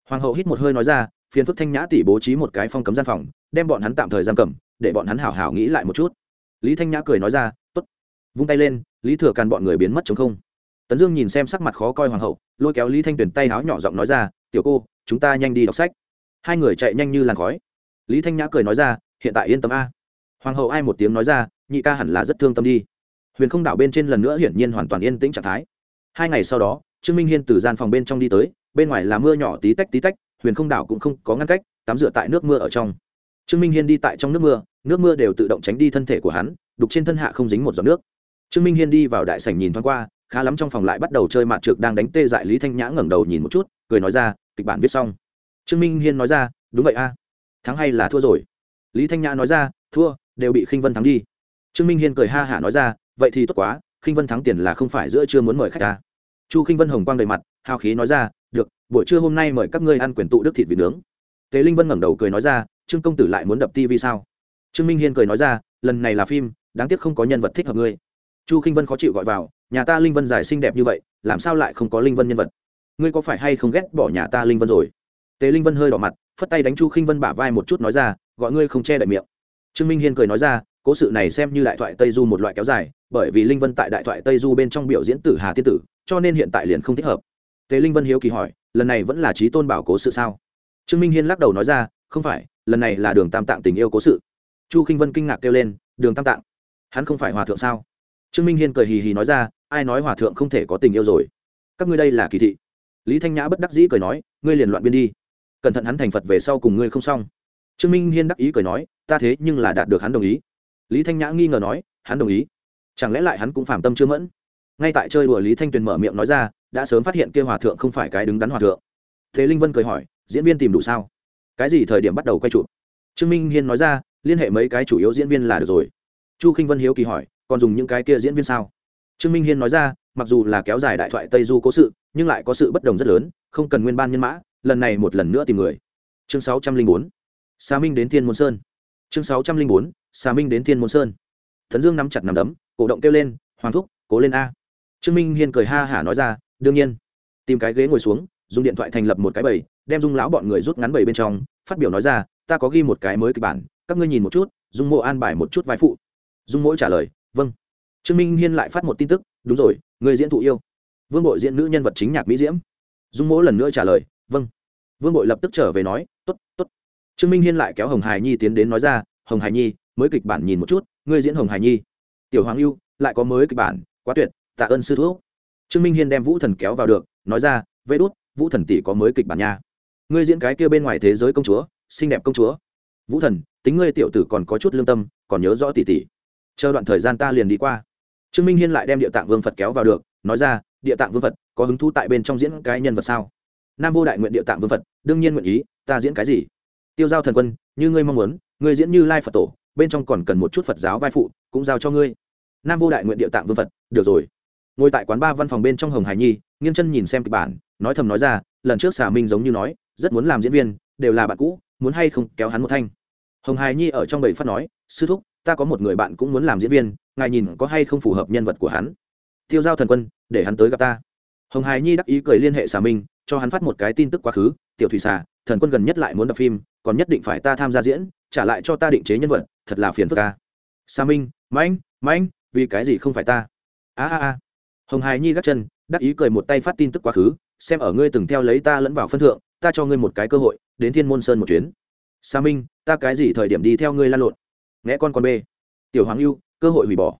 Hoàng hậu hít một hơi nói ra, phiền phức thanh nhã tỷ bố trí một cái phong cấm gian phòng, đem bọn hắn tạm thời giam cầm, để bọn hắn hảo hảo nghĩ lại một chút. Lý thanh nhã cười nói ra t ố t vung tay lên, lý thừa càn bọn người biến mất chống không. Tấn dương nhìn xem sắc mặt khó coi hoàng hậu, lôi kéo lý thanh tuyền tay háo nhỏ giọng nói ra tiểu cô, chúng ta nhanh đi đọc sách. Hai người chạy nhanh như làn khói. Lý thanh nhã cười nói ra, hiện tại yên tâm a. Hoàng hậu ai một tiếng nói ra, nhị ca hẳn là rất thương tâm đi. Huyền không đảo bên trên lần nữa hiển nhiên hoàn toàn yên tĩnh trạng thái. Hai ngày sau đó, trương minh hiên từ gian phòng bên trong đi tới, bên ngoài là mưa nhỏ tí tách tí tách, huyền không đảo cũng không có ngăn cách, tắm rửa tại nước mưa ở trong. Trương minh hiên đi tại trong nước mưa nước mưa đều tự động tránh đi thân thể của hắn, đục trên thân hạ không dính một giọt nước. Trương minh hiên đi vào đại sảnh nhìn thoáng qua khá lắm trong phòng lại bắt đầu chơi mạt trược đang đánh tê dại lý thanh nhã ngẩng đầu nhìn một chút, cười nói ra, kịch bản viết xong. Trương minh hiên nói ra, đúng vậy a, thắng hay là thua rồi? Lý thanh nhã nói ra, thua, đều bị khinh vân thắng đi. Trương minh hiên cười ha hả nói ra, vậy thì tốt quá, khinh vân thắng tiền là không phải giữa chưa muốn mời khách ta. Chu khinh vân hồng quang đầy mặt, hào khí nói ra, được, buổi trưa hôm nay mời các ngươi ăn quyền tụ đức thịt vịt nướng. Tế linh vân ngẩng đầu cười nói ra, trương công tử lại muốn đập tv sao? Trương minh hiên cười nói ra, lần này là phim, đáng tiếc không có nhân vật thích hợp ngươi. Chu Khinh vân khó chịu gọi vào nhà ta linh vân giải xinh đẹp như vậy, làm sao lại không có linh vân nhân vật? Ngươi có phải hay không ghét bỏ nhà ta linh vân rồi? Tề linh vân hơi đỏ mặt, phất tay đánh chu khinh vân bả vai một chút nói ra, gọi ngươi không che đậy miệng. Trương minh hiên cười nói ra, cố sự này xem như đại thoại tây du một loại kéo dài, bởi vì linh vân tại đại thoại tây du bên trong biểu diễn tử hà tiên tử, cho nên hiện tại liền không thích hợp. Tề linh vân hiếu kỳ hỏi, lần này vẫn là trí tôn bảo cố sự sao? Trương minh hiên lắc đầu nói ra, không phải, lần này là đường tam tạng tình yêu cố sự. Chu k i n h vân kinh ngạc kêu lên, đường tam tạng, hắn không phải hòa thượng sao? Trương minh hiên cười hì hì nói ra, ai nói hòa thượng không thể có tình yêu rồi? Các ngươi đây là kỳ thị. Lý thanh nhã bất đắc dĩ cười nói, ngươi liền loạn biên đi. Cẩn thận hắn thành phật về sau cùng ngươi không xong. Trương minh hiên đắc ý cười nói, ta thế nhưng là đạt được hắn đồng ý. Lý thanh nhã nghi ngờ nói, hắn đồng ý? Chẳng lẽ lại hắn cũng phạm tâm chưa mẫn? Ngay tại chơi đùa lý thanh tuyền mở miệng nói ra, đã sớm phát hiện kia hòa thượng không phải cái đứng đắn hòa thượng. Thế linh vân cười hỏi, diễn viên tìm đủ sao? Cái gì thời điểm bắt đầu quay chụp? Trương minh hiên nói ra, liên hệ mấy cái chủ yếu diễn viên là được rồi chu k i n h vân hiếu kỳ hỏi, còn dùng những cái kia diễn viên sao? Trương minh hiên nói ra, mặc dù là kéo dài đại thoại tây du cố sự, nhưng lại có sự bất đồng rất lớn, không cần nguyên ban nhân mã, lần này một lần nữa tìm người. Chương sáu trăm linh bốn xà minh đến thiên môn sơn. Chương sáu trăm linh bốn xà minh đến thiên môn sơn. Thần dương nắm chặt nằm đấm, cổ động kêu lên, hoàng thúc, cố lên a. Trương minh hiên cười ha hả nói ra, đương nhiên. Tìm cái ghế ngồi xuống, dùng điện thoại thành lập một cái bầy, đem dung lão bọn người rút ngắn bầy bên trong, phát biểu nói ra, ta có ghi một cái mới kịch bản, các ngươi nhìn một chút, dung mộ an bài một chút vai phụ dung mỗi trả lời vâng. Trương minh hiên lại phát một tin tức, đúng rồi, người diễn thụ yêu. Vương bội diễn nữ nhân vật chính nhạc mỹ diễm. Dung mỗi lần nữa trả lời vâng. Vương bội lập tức trở về nói t ố t t ố t trương minh hiên lại kéo hồng hải nhi tiến đến nói ra, hồng hải nhi, mới kịch bản nhìn một chút, ngươi diễn hồng hải nhi. Tiểu hoàng yêu lại có mới kịch bản, quá tuyệt, tạ ơn sư thuốc trương minh hiên đem vũ thần kéo vào được, nói ra, vê đốt vũ thần tỷ có mới kịch bản nha. Ngươi diễn cái kia bên ngoài thế giới công chúa, xinh đẹp công chúa. Vũ thần, tính ngươi tiểu tử còn có chút lương tâm, còn nhớ rõ tỷ tỷ chờ đoạn thời gian ta liền đi qua. Trương minh hiên lại đem địa tạng vương phật kéo vào được, nói ra, địa tạng vương phật, có hứng thú tại bên trong diễn cái nhân vật sao? Nam vô đại nguyện địa tạng vương phật, đương nhiên nguyện ý, ta diễn cái gì? Tiêu giao thần quân, như ngươi mong muốn, ngươi diễn như lai phật tổ, bên trong còn cần một chút phật giáo vai phụ, cũng giao cho ngươi. Nam vô đại nguyện địa tạng vương phật, được rồi. Ngồi tại quán ba văn phòng bên trong hồng hải nhi, nghiêng chân nhìn xem kịch bản, nói thầm nói ra, lần trước xà minh giống như nói, rất muốn làm diễn viên, đều là bạn cũ, muốn hay không kéo hắn một thanh. Hồng hải nhi ở trong bầy phát nói, sư thúc ta có một người bạn cũng muốn làm diễn viên, ngài nhìn có hay không phù hợp nhân vật của hắn. Tiêu giao thần quân, để hắn tới gặp ta. Hồng hải nhi đắc ý cười liên hệ xà minh, cho hắn phát một cái tin tức quá khứ. Tiểu thủy xà, thần quân gần nhất lại muốn đập phim, còn nhất định phải ta tham gia diễn, trả lại cho ta định chế nhân vật, thật là phiền phức ca xà minh, mãnh mãnh, vì cái gì không phải ta? A a a. Hồng hải nhi gắt chân, đắc ý cười một tay phát tin tức quá khứ, xem ở ngươi từng theo lấy ta lẫn vào phân thượng, ta cho ngươi một cái cơ hội, đến thiên môn sơn một chuyến. Sa minh, ta cái gì thời điểm đi theo ngươi lan lộn? Nghe con con b tiểu hoàng lưu cơ hội hủy bỏ.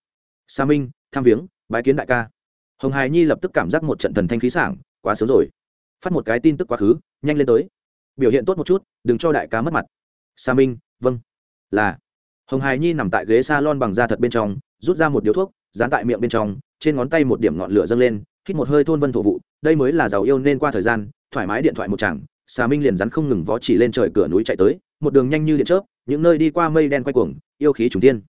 Sa minh, tham viếng, bái kiến đại ca. Hồng hài nhi lập tức cảm giác một trận thần thanh khí sảng, quá sớm rồi. Phát một cái tin tức quá khứ, nhanh lên tới. Biểu hiện tốt một chút, đừng cho đại ca mất mặt. Sa minh vâng. Là. Hồng hài nhi nằm tại ghế s a lon bằng da thật bên trong, rút ra một điếu thuốc, dán tại miệng bên trong, trên ngón tay một điểm ngọn lửa dâng lên, hít một hơi thôn vân thổ vụ, đây mới là giàu yêu nên qua thời gian, thoải mái điện thoại một chàng xà minh liền rắn không ngừng vó chỉ lên trời cửa núi chạy tới, một đường nhanh như điện chớp những nơi đi qua mây đen quay cuồng, yêu khí trùng thiên.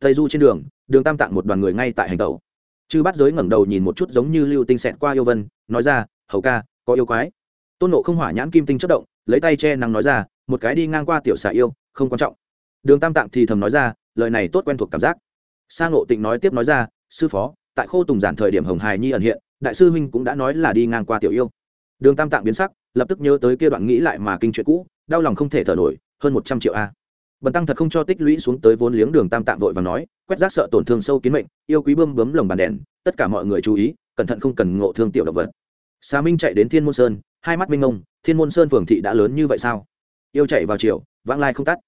Tây du trên đường đường tam tạng một đoàn người ngay tại hành tẩu. Chư bát giới ngẩng đầu nhìn một chút giống như lưu tinh xẹt qua yêu vân, nói ra, hầu ca, có yêu quái. Tôn nộ không hỏa nhãn kim tinh chất động, lấy tay che nắng nói ra, một cái đi ngang qua tiểu xà yêu, không quan trọng. Đường tam tạng thì thầm nói ra, lời này tốt quen thuộc cảm giác. Sang ngộ tịnh nói tiếp nói ra, sư phó, tại khô tùng giản thời điểm hồng hài nhi ẩn hiện, đại sư huynh cũng đã nói là đi ngang qua tiểu yêu. Đường tam tạng biến sắc, lập tức nhớ tới kia đoạn nghĩ lại mà kinh chuyện cũ, đau lòng không thể thở nổi, hơn một trăm triệu a bần tăng thật không cho tích lũy xuống tới vốn liếng đường tam tạng vội và nói, quét rác sợ tổn thương sâu kiến mệnh, yêu quý bơm bướm lồng bàn đèn, tất cả mọi người chú ý, cẩn thận không cần ngộ thương tiểu động vật. Xà minh chạy đến thiên môn sơn, hai mắt minh ngông thiên môn sơn phường thị đã lớn như vậy sao? Yêu chạy vào chiều vãng lai không tắt.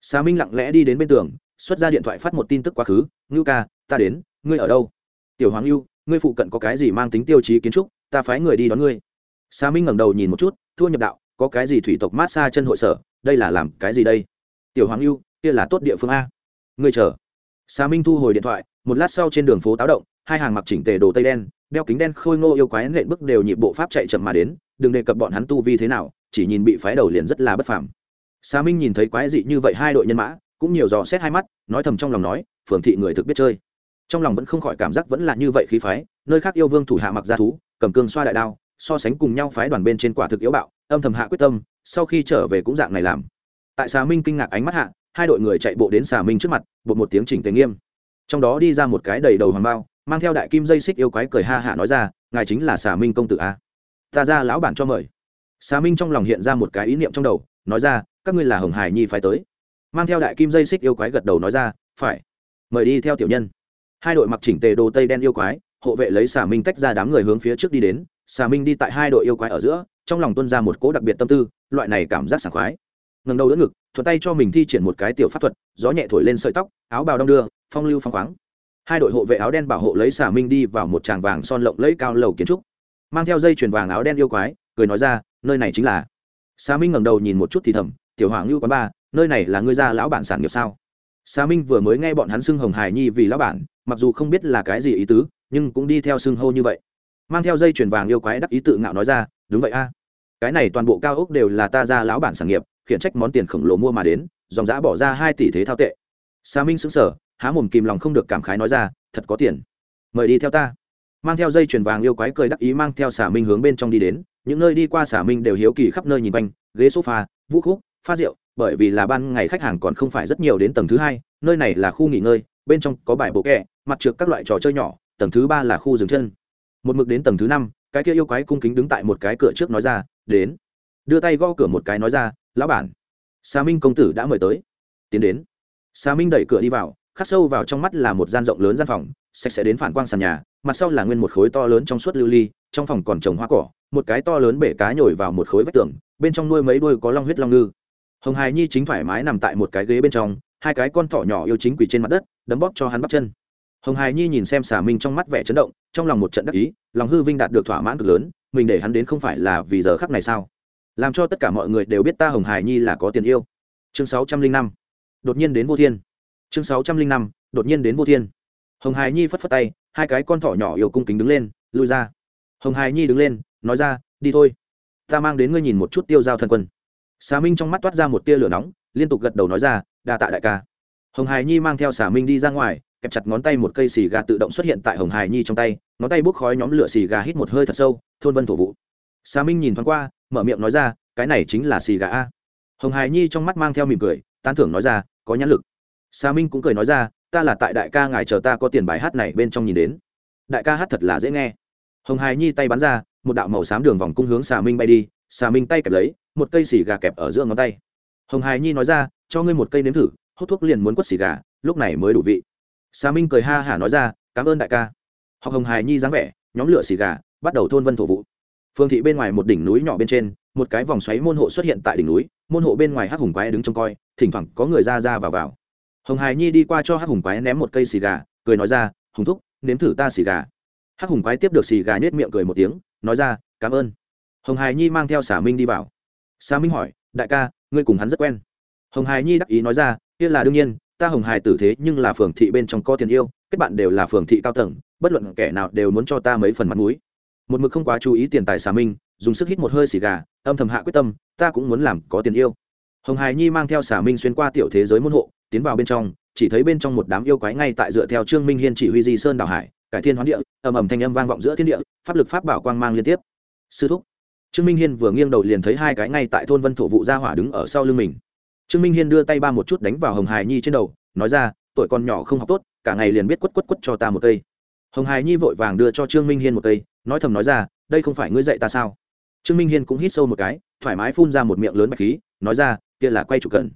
Xà minh lặng lẽ đi đến bên tường, xuất ra điện thoại phát một tin tức quá khứ, ngưu ca, ta đến, ngươi ở đâu? Tiểu hoàng lưu ngươi phụ cận có cái gì mang tính tiêu chí kiến trúc, ta phái người đi đón ngươi. Xà minh ngẩng đầu nhìn một chút, thua nhập đạo, có cái gì thủy tộc mát xa chân hội sở, đây là làm cái gì đây? Tiểu hoàng lưu kia là tốt địa phương a. Ngươi chờ. Xà minh thu hồi điện thoại, một lát sau trên đường phố táo động, hai hàng mặc chỉnh tề đồ tây đen, đeo kính đen khôi ngô yêu quái nện bước đều nhịp bộ pháp chạy chậm mà đến, đừng đề cập bọn hắn tu vi thế nào, chỉ nhìn bị phái đầu liền rất là bất phàm. Xà minh nhìn thấy quái dị như vậy hai đội nhân mã, cũng nhiều dò xét hai mắt, nói thầm trong lòng nói, phường thị người thực biết chơi. Trong lòng vẫn không khỏi cảm giác vẫn là như vậy khí phái, nơi khác yêu vương thủ hạ mặc gia thú, cầm cương xoa đại đao, so sánh cùng nhau phái đoàn bên trên quả thực yếu bạo, âm thầm hạ quyết tâm, sau khi trở về cũng dạng này làm tại xà minh kinh ngạc ánh mắt hạ, hai đội người chạy bộ đến xà minh trước mặt, bột một tiếng chỉnh tề nghiêm. Trong đó đi ra một cái đầy đầu hoàng bao, mang theo đại kim dây xích yêu quái cười ha hả nói ra, ngài chính là xà minh công tử a? Ta ra, lão bản cho mời. Xà minh trong lòng hiện ra một cái ý niệm trong đầu, nói ra, các ngươi là hồng hải nhi phải tới. Mang theo đại kim dây xích yêu quái gật đầu nói ra, phải. Mời đi theo tiểu nhân. Hai đội mặc chỉnh tề đồ tây đen yêu quái, hộ vệ lấy xà minh tách ra đám người hướng phía trước đi đến. Xà minh đi tại hai đội yêu quái ở giữa, trong lòng tuân ra một cố đặc biệt tâm tư, loại này cảm giác sảng khoái ngần đầu đỡ ngực thuật tay cho mình thi triển một cái tiểu pháp thuật, gió nhẹ thổi lên sợi tóc, áo bào đong đưa, phong lưu phong khoáng. Hai đội hộ vệ áo đen bảo hộ lấy xà minh đi vào một tràng vàng son lộng lẫy cao lầu kiến trúc. Mang theo dây chuyền vàng áo đen yêu quái, cười nói ra, nơi này chính là xà minh ngẩng đầu nhìn một chút thì thầm, tiểu hoàng lưu quán ba, nơi này là ngươi gia lão bản sản nghiệp sao? Xà minh vừa mới nghe bọn hắn xưng hồng hải nhi vì lão bản, mặc dù không biết là cái gì ý tứ, nhưng cũng đi theo xưng hô như vậy. Mang theo dây chuyền vàng yêu quái đắc ý tự ngạo nói ra, đúng vậy a, cái này toàn bộ cao ốc đều là ta ra lão bản sản nghiệp khiển trách món tiền khổng lồ mua mà đến, dòng giã bỏ ra hai tỷ thế thao tệ. Xà minh xứng sở há mồm kìm lòng không được cảm khái nói ra, thật có tiền. Mời đi theo ta. Mang theo dây chuyền vàng yêu quái cười đắc ý mang theo xà minh hướng bên trong đi đến, những nơi đi qua xà minh đều hiếu kỳ khắp nơi nhìn quanh, ghế sofa, vũ khúc, pha rượu, bởi vì là ban ngày khách hàng còn không phải rất nhiều đến tầng thứ hai, nơi này là khu nghỉ ngơi, bên trong có bài bộ kẹ, mặt trượt các loại trò chơi nhỏ, tầng thứ ba là khu dừng chân. Một mực đến tầng thứ năm, cái kia yêu quái cung kính đứng tại một cái cửa trước nói ra, đến. Đưa tay gõ cửa một cái nói ra lão bản. Xà minh công tử đã mời tới. Tiến đến. Xà minh đẩy cửa đi vào, khắc sâu vào trong mắt là một gian rộng lớn gian phòng, sạch sẽ đến phản quang sàn nhà, mặt sau là nguyên một khối to lớn trong suốt lưu ly, trong phòng còn trồng hoa cỏ, một cái to lớn bể cá nhồi vào một khối vách tường, bên trong nuôi mấy đuôi có long huyết long ngư. Hồng hài nhi chính thoải mái nằm tại một cái ghế bên trong, hai cái con thỏ nhỏ yêu chính quỳ trên mặt đất, đấm bóp cho hắn bắp chân. Hồng hài nhi nhìn xem xà minh trong mắt vẻ chấn động, trong lòng một trận đắc ý, lòng hư vinh đạt được thỏa mãn cực lớn, mình để hắn đến không phải là vì giờ khắc này sao? Làm cho tất cả mọi người đều biết ta hồng Hải nhi là có tiền yêu. Chương sáu trăm linh năm, đột nhiên đến vô thiên. Chương sáu trăm linh năm, đột nhiên đến vô thiên. Hồng Hải nhi phất phất tay, hai cái con thỏ nhỏ yêu cung kính đứng lên, lui ra. Hồng Hải nhi đứng lên, nói ra, đi thôi. Ta mang đến ngươi nhìn một chút tiêu giao thân quân. Xà minh trong mắt toát ra một tia lửa nóng, liên tục gật đầu nói ra, đa tạ đại ca. Hồng Hải nhi mang theo xà minh đi ra ngoài, kẹp chặt ngón tay một cây xì gà tự động xuất hiện tại hồng Hải nhi trong tay, ngón tay bốc khói nhóm lửa xì gà hít một hơi thật sâu, thôn vân thổ vụ xà minh nhìn thoáng qua, mở miệng nói ra, cái này chính là xì gà a. Hồng hài nhi trong mắt mang theo mỉm cười, tán thưởng nói ra, có nhãn lực. Xà minh cũng cười nói ra, ta là tại đại ca ngài chờ ta có tiền bài hát này bên trong nhìn đến. Đại ca hát thật là dễ nghe. Hồng hài nhi tay bắn ra, một đạo màu xám đường vòng cung hướng xà minh bay đi, xà minh tay kẹp lấy, một cây xì gà kẹp ở giữa ngón tay. Hồng hài nhi nói ra, cho ngươi một cây nếm thử, hút thuốc liền muốn quất xì gà, lúc này mới đủ vị. Xà minh cười ha hả nói ra, cảm ơn đại ca. Học hồng hài nhi dáng vẻ, nhóm lửa xì gà, bắt đầu thôn vân thổ vụ phương thị bên ngoài một đỉnh núi nhỏ bên trên, một cái vòng xoáy môn hộ xuất hiện tại đỉnh núi, môn hộ bên ngoài hắc hùng quái đứng trông coi, thỉnh thoảng có người ra ra vào vào. Hồng hài nhi đi qua cho hắc hùng quái ném một cây xì gà, cười nói ra, hùng thúc, nếm thử ta xì gà. Hắc hùng quái tiếp được xì gà nhét miệng cười một tiếng, nói ra, cảm ơn. Hồng hài nhi mang theo xả minh đi vào. Xà minh hỏi, đại ca, ngươi cùng hắn rất quen. Hồng hài nhi đắc ý nói ra, kia là đương nhiên, ta hồng hài tử thế nhưng là phường thị bên trong có tiền yêu, kết bạn đều là phường thị cao tầng, bất luận kẻ nào đều muốn cho ta mấy phần mặt mũi một mực không quá chú ý tiền tài xà minh, dùng sức hít một hơi xì gà, âm thầm hạ quyết tâm, ta cũng muốn làm có tiền yêu. Hồng hài nhi mang theo xà minh xuyên qua tiểu thế giới môn hộ, tiến vào bên trong, chỉ thấy bên trong một đám yêu quái ngay tại dựa theo trương minh hiên chỉ huy di sơn đảo hải, cải thiên hoán địa, ầm ầm thanh âm vang vọng giữa thiên địa, pháp lực pháp bảo quang mang liên tiếp. Sư thúc. Trương minh hiên vừa nghiêng đầu liền thấy hai cái ngay tại thôn vân thổ vụ gia hỏa đứng ở sau lưng mình. Trương minh hiên đưa tay ba một chút đánh vào hồng hài nhi trên đầu, nói ra, tuổi con nhỏ không học tốt, cả ngày liền biết quất quất quất cho ta một cây. Hồng hài nhi vội vàng đưa cho trương minh hiên một cây nói thầm nói ra, đây không phải ngươi dạy ta sao? Trương minh hiên cũng hít sâu một cái, thoải mái phun ra một miệng lớn bạch khí, nói ra, kia là quay trục cận.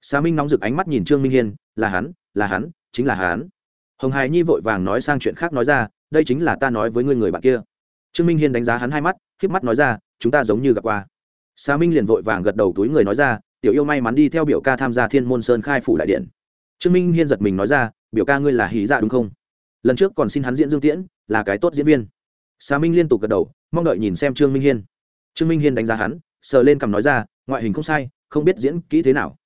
Xà minh nóng rực ánh mắt nhìn trương minh hiên, là hắn là hắn, chính là hắn. Hồng hài nhi vội vàng nói sang chuyện khác nói ra, đây chính là ta nói với ngươi người bạn kia. Trương minh hiên đánh giá hắn hai mắt k mắt nói ra, chúng ta giống như gặp qua. Xà minh liền vội vàng gật đầu túi người nói ra, tiểu yêu may mắn đi theo biểu ca tham gia thiên môn sơn khai phủ đại điện. Trương minh hiên giật mình nói ra, biểu ca ngươi là hí dạ đúng không? Lần trước còn xin hắn diễn dương tiễn, là cái tốt diễn viên xà minh liên tục gật đầu, mong đợi nhìn xem trương minh hiên. Trương minh hiên đánh giá hắn, sờ lên cằm nói ra, ngoại hình không sai, không biết diễn kỹ thế nào.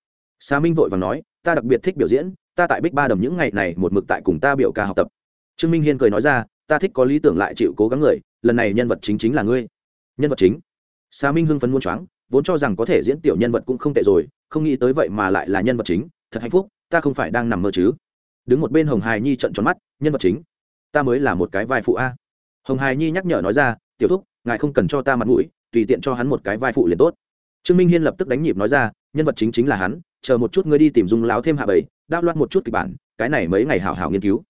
Xà minh vội và nói, ta đặc biệt thích biểu diễn, ta tại bích ba đầm những ngày này một mực tại cùng ta biểu ca học tập. Trương minh hiên cười nói ra, ta thích có lý tưởng lại chịu cố gắng người, lần này nhân vật chính chính là ngươi. Nhân vật chính? Xà minh hưng phấn muôn choáng, vốn cho rằng có thể diễn tiểu nhân vật cũng không tệ rồi, không nghĩ tới vậy mà lại là nhân vật chính, thật hạnh phúc, ta không phải đang nằm mơ chứ. Đứng một bên hồng hài nhi trận tròn mắt, nhân vật chính? Ta mới là một cái vai phụ a hồng hài nhi nhắc nhở nói ra, tiểu thúc, ngài không cần cho ta mặt mũi, tùy tiện cho hắn một cái vai phụ liền tốt. Trương minh hiên lập tức đánh nhịp nói ra, nhân vật chính chính là hắn, chờ một chút ngươi đi tìm dung láo thêm hạ bảy đáp loạt một chút kịch bản, cái này mấy ngày hảo hảo nghiên cứu.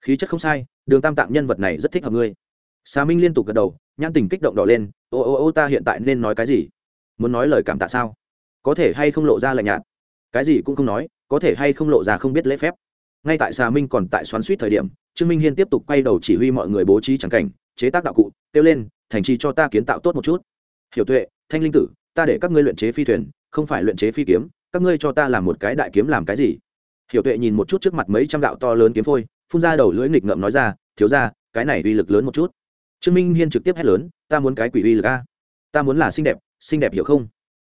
Khí chất không sai, đường tam tạng nhân vật này rất thích hợp ngươi. Xà minh liên tục gật đầu, nhãn tình kích động đỏ lên, ô ô ô, ta hiện tại nên nói cái gì? Muốn nói lời cảm tạ sao? Có thể hay không lộ ra lạnh nhạt? Cái gì cũng không nói, có thể hay không lộ ra không biết lễ phép. Ngay tại xà minh còn tại xoắn suýt thời điểm, trương minh hiên tiếp tục quay đầu chỉ huy mọi người bố trí trắng cảnh chế tác đạo cụ, kêu lên, thành trì cho ta kiến tạo tốt một chút. Hiểu tuệ, thanh linh tử, ta để các ngươi luyện chế phi thuyền, không phải luyện chế phi kiếm, các ngươi cho ta làm một cái đại kiếm làm cái gì? Hiểu tuệ nhìn một chút trước mặt mấy trăm gạo to lớn kiếm phôi, phun ra đầu lưỡi nghịch ngợm nói ra, thiếu ra cái này uy lực lớn một chút. Trương minh hiên trực tiếp hét lớn, ta muốn cái quỷ uy lực a. Ta muốn là xinh đẹp xinh đẹp hiểu không?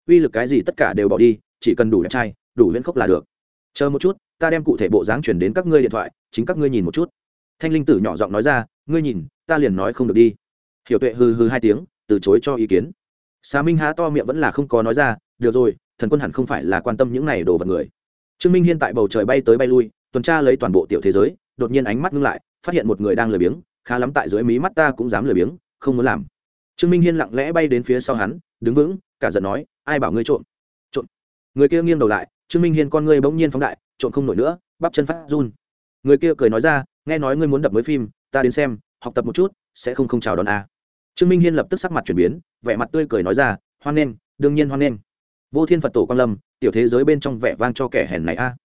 Uy lực cái gì tất cả đều bỏ đi, chỉ cần đủ đẹp trai, đủ viễn khốc là được. Chờ một chút, ta đem cụ thể bộ dáng chuyển đến các ngươi điện thoại, chính các ngươi nhìn một chút. Thanh linh tử nhỏ giọng nói ra, ngươi nhìn ta liền nói không được đi. Hiểu tuệ hư hư hai tiếng, từ chối cho ý kiến. Xà minh há to miệng vẫn là không có nói ra, được rồi, thần quân hẳn không phải là quan tâm những này đồ vật người. Trương minh hiên tại bầu trời bay tới bay lui, tuần tra lấy toàn bộ tiểu thế giới, đột nhiên ánh mắt ngưng lại, phát hiện một người đang lười biếng, khá lắm tại dưới mí mắt ta cũng dám lười biếng, không muốn làm. Trương minh hiên lặng lẽ bay đến phía sau hắn, đứng vững, cả giận nói, ai bảo ngươi trộm? Trộm. Người kia nghiêng đầu lại, trương minh hiên con ngươi bỗng nhiên phóng đại, trộm không nổi nữa, bắp chân phát run. Người kia cười nói ra, nghe nói ngươi muốn đập mới phim, ta đến xem học tập một chút, sẽ không không chào đón a. À. trương minh hiên lập tức sắc mặt chuyển biến, vẻ mặt tươi cười nói ra, hoan nghênh, đương nhiên hoan nghênh. Vô thiên phật tổ quan lâm, tiểu thế giới bên trong vẻ vang cho kẻ hèn này a.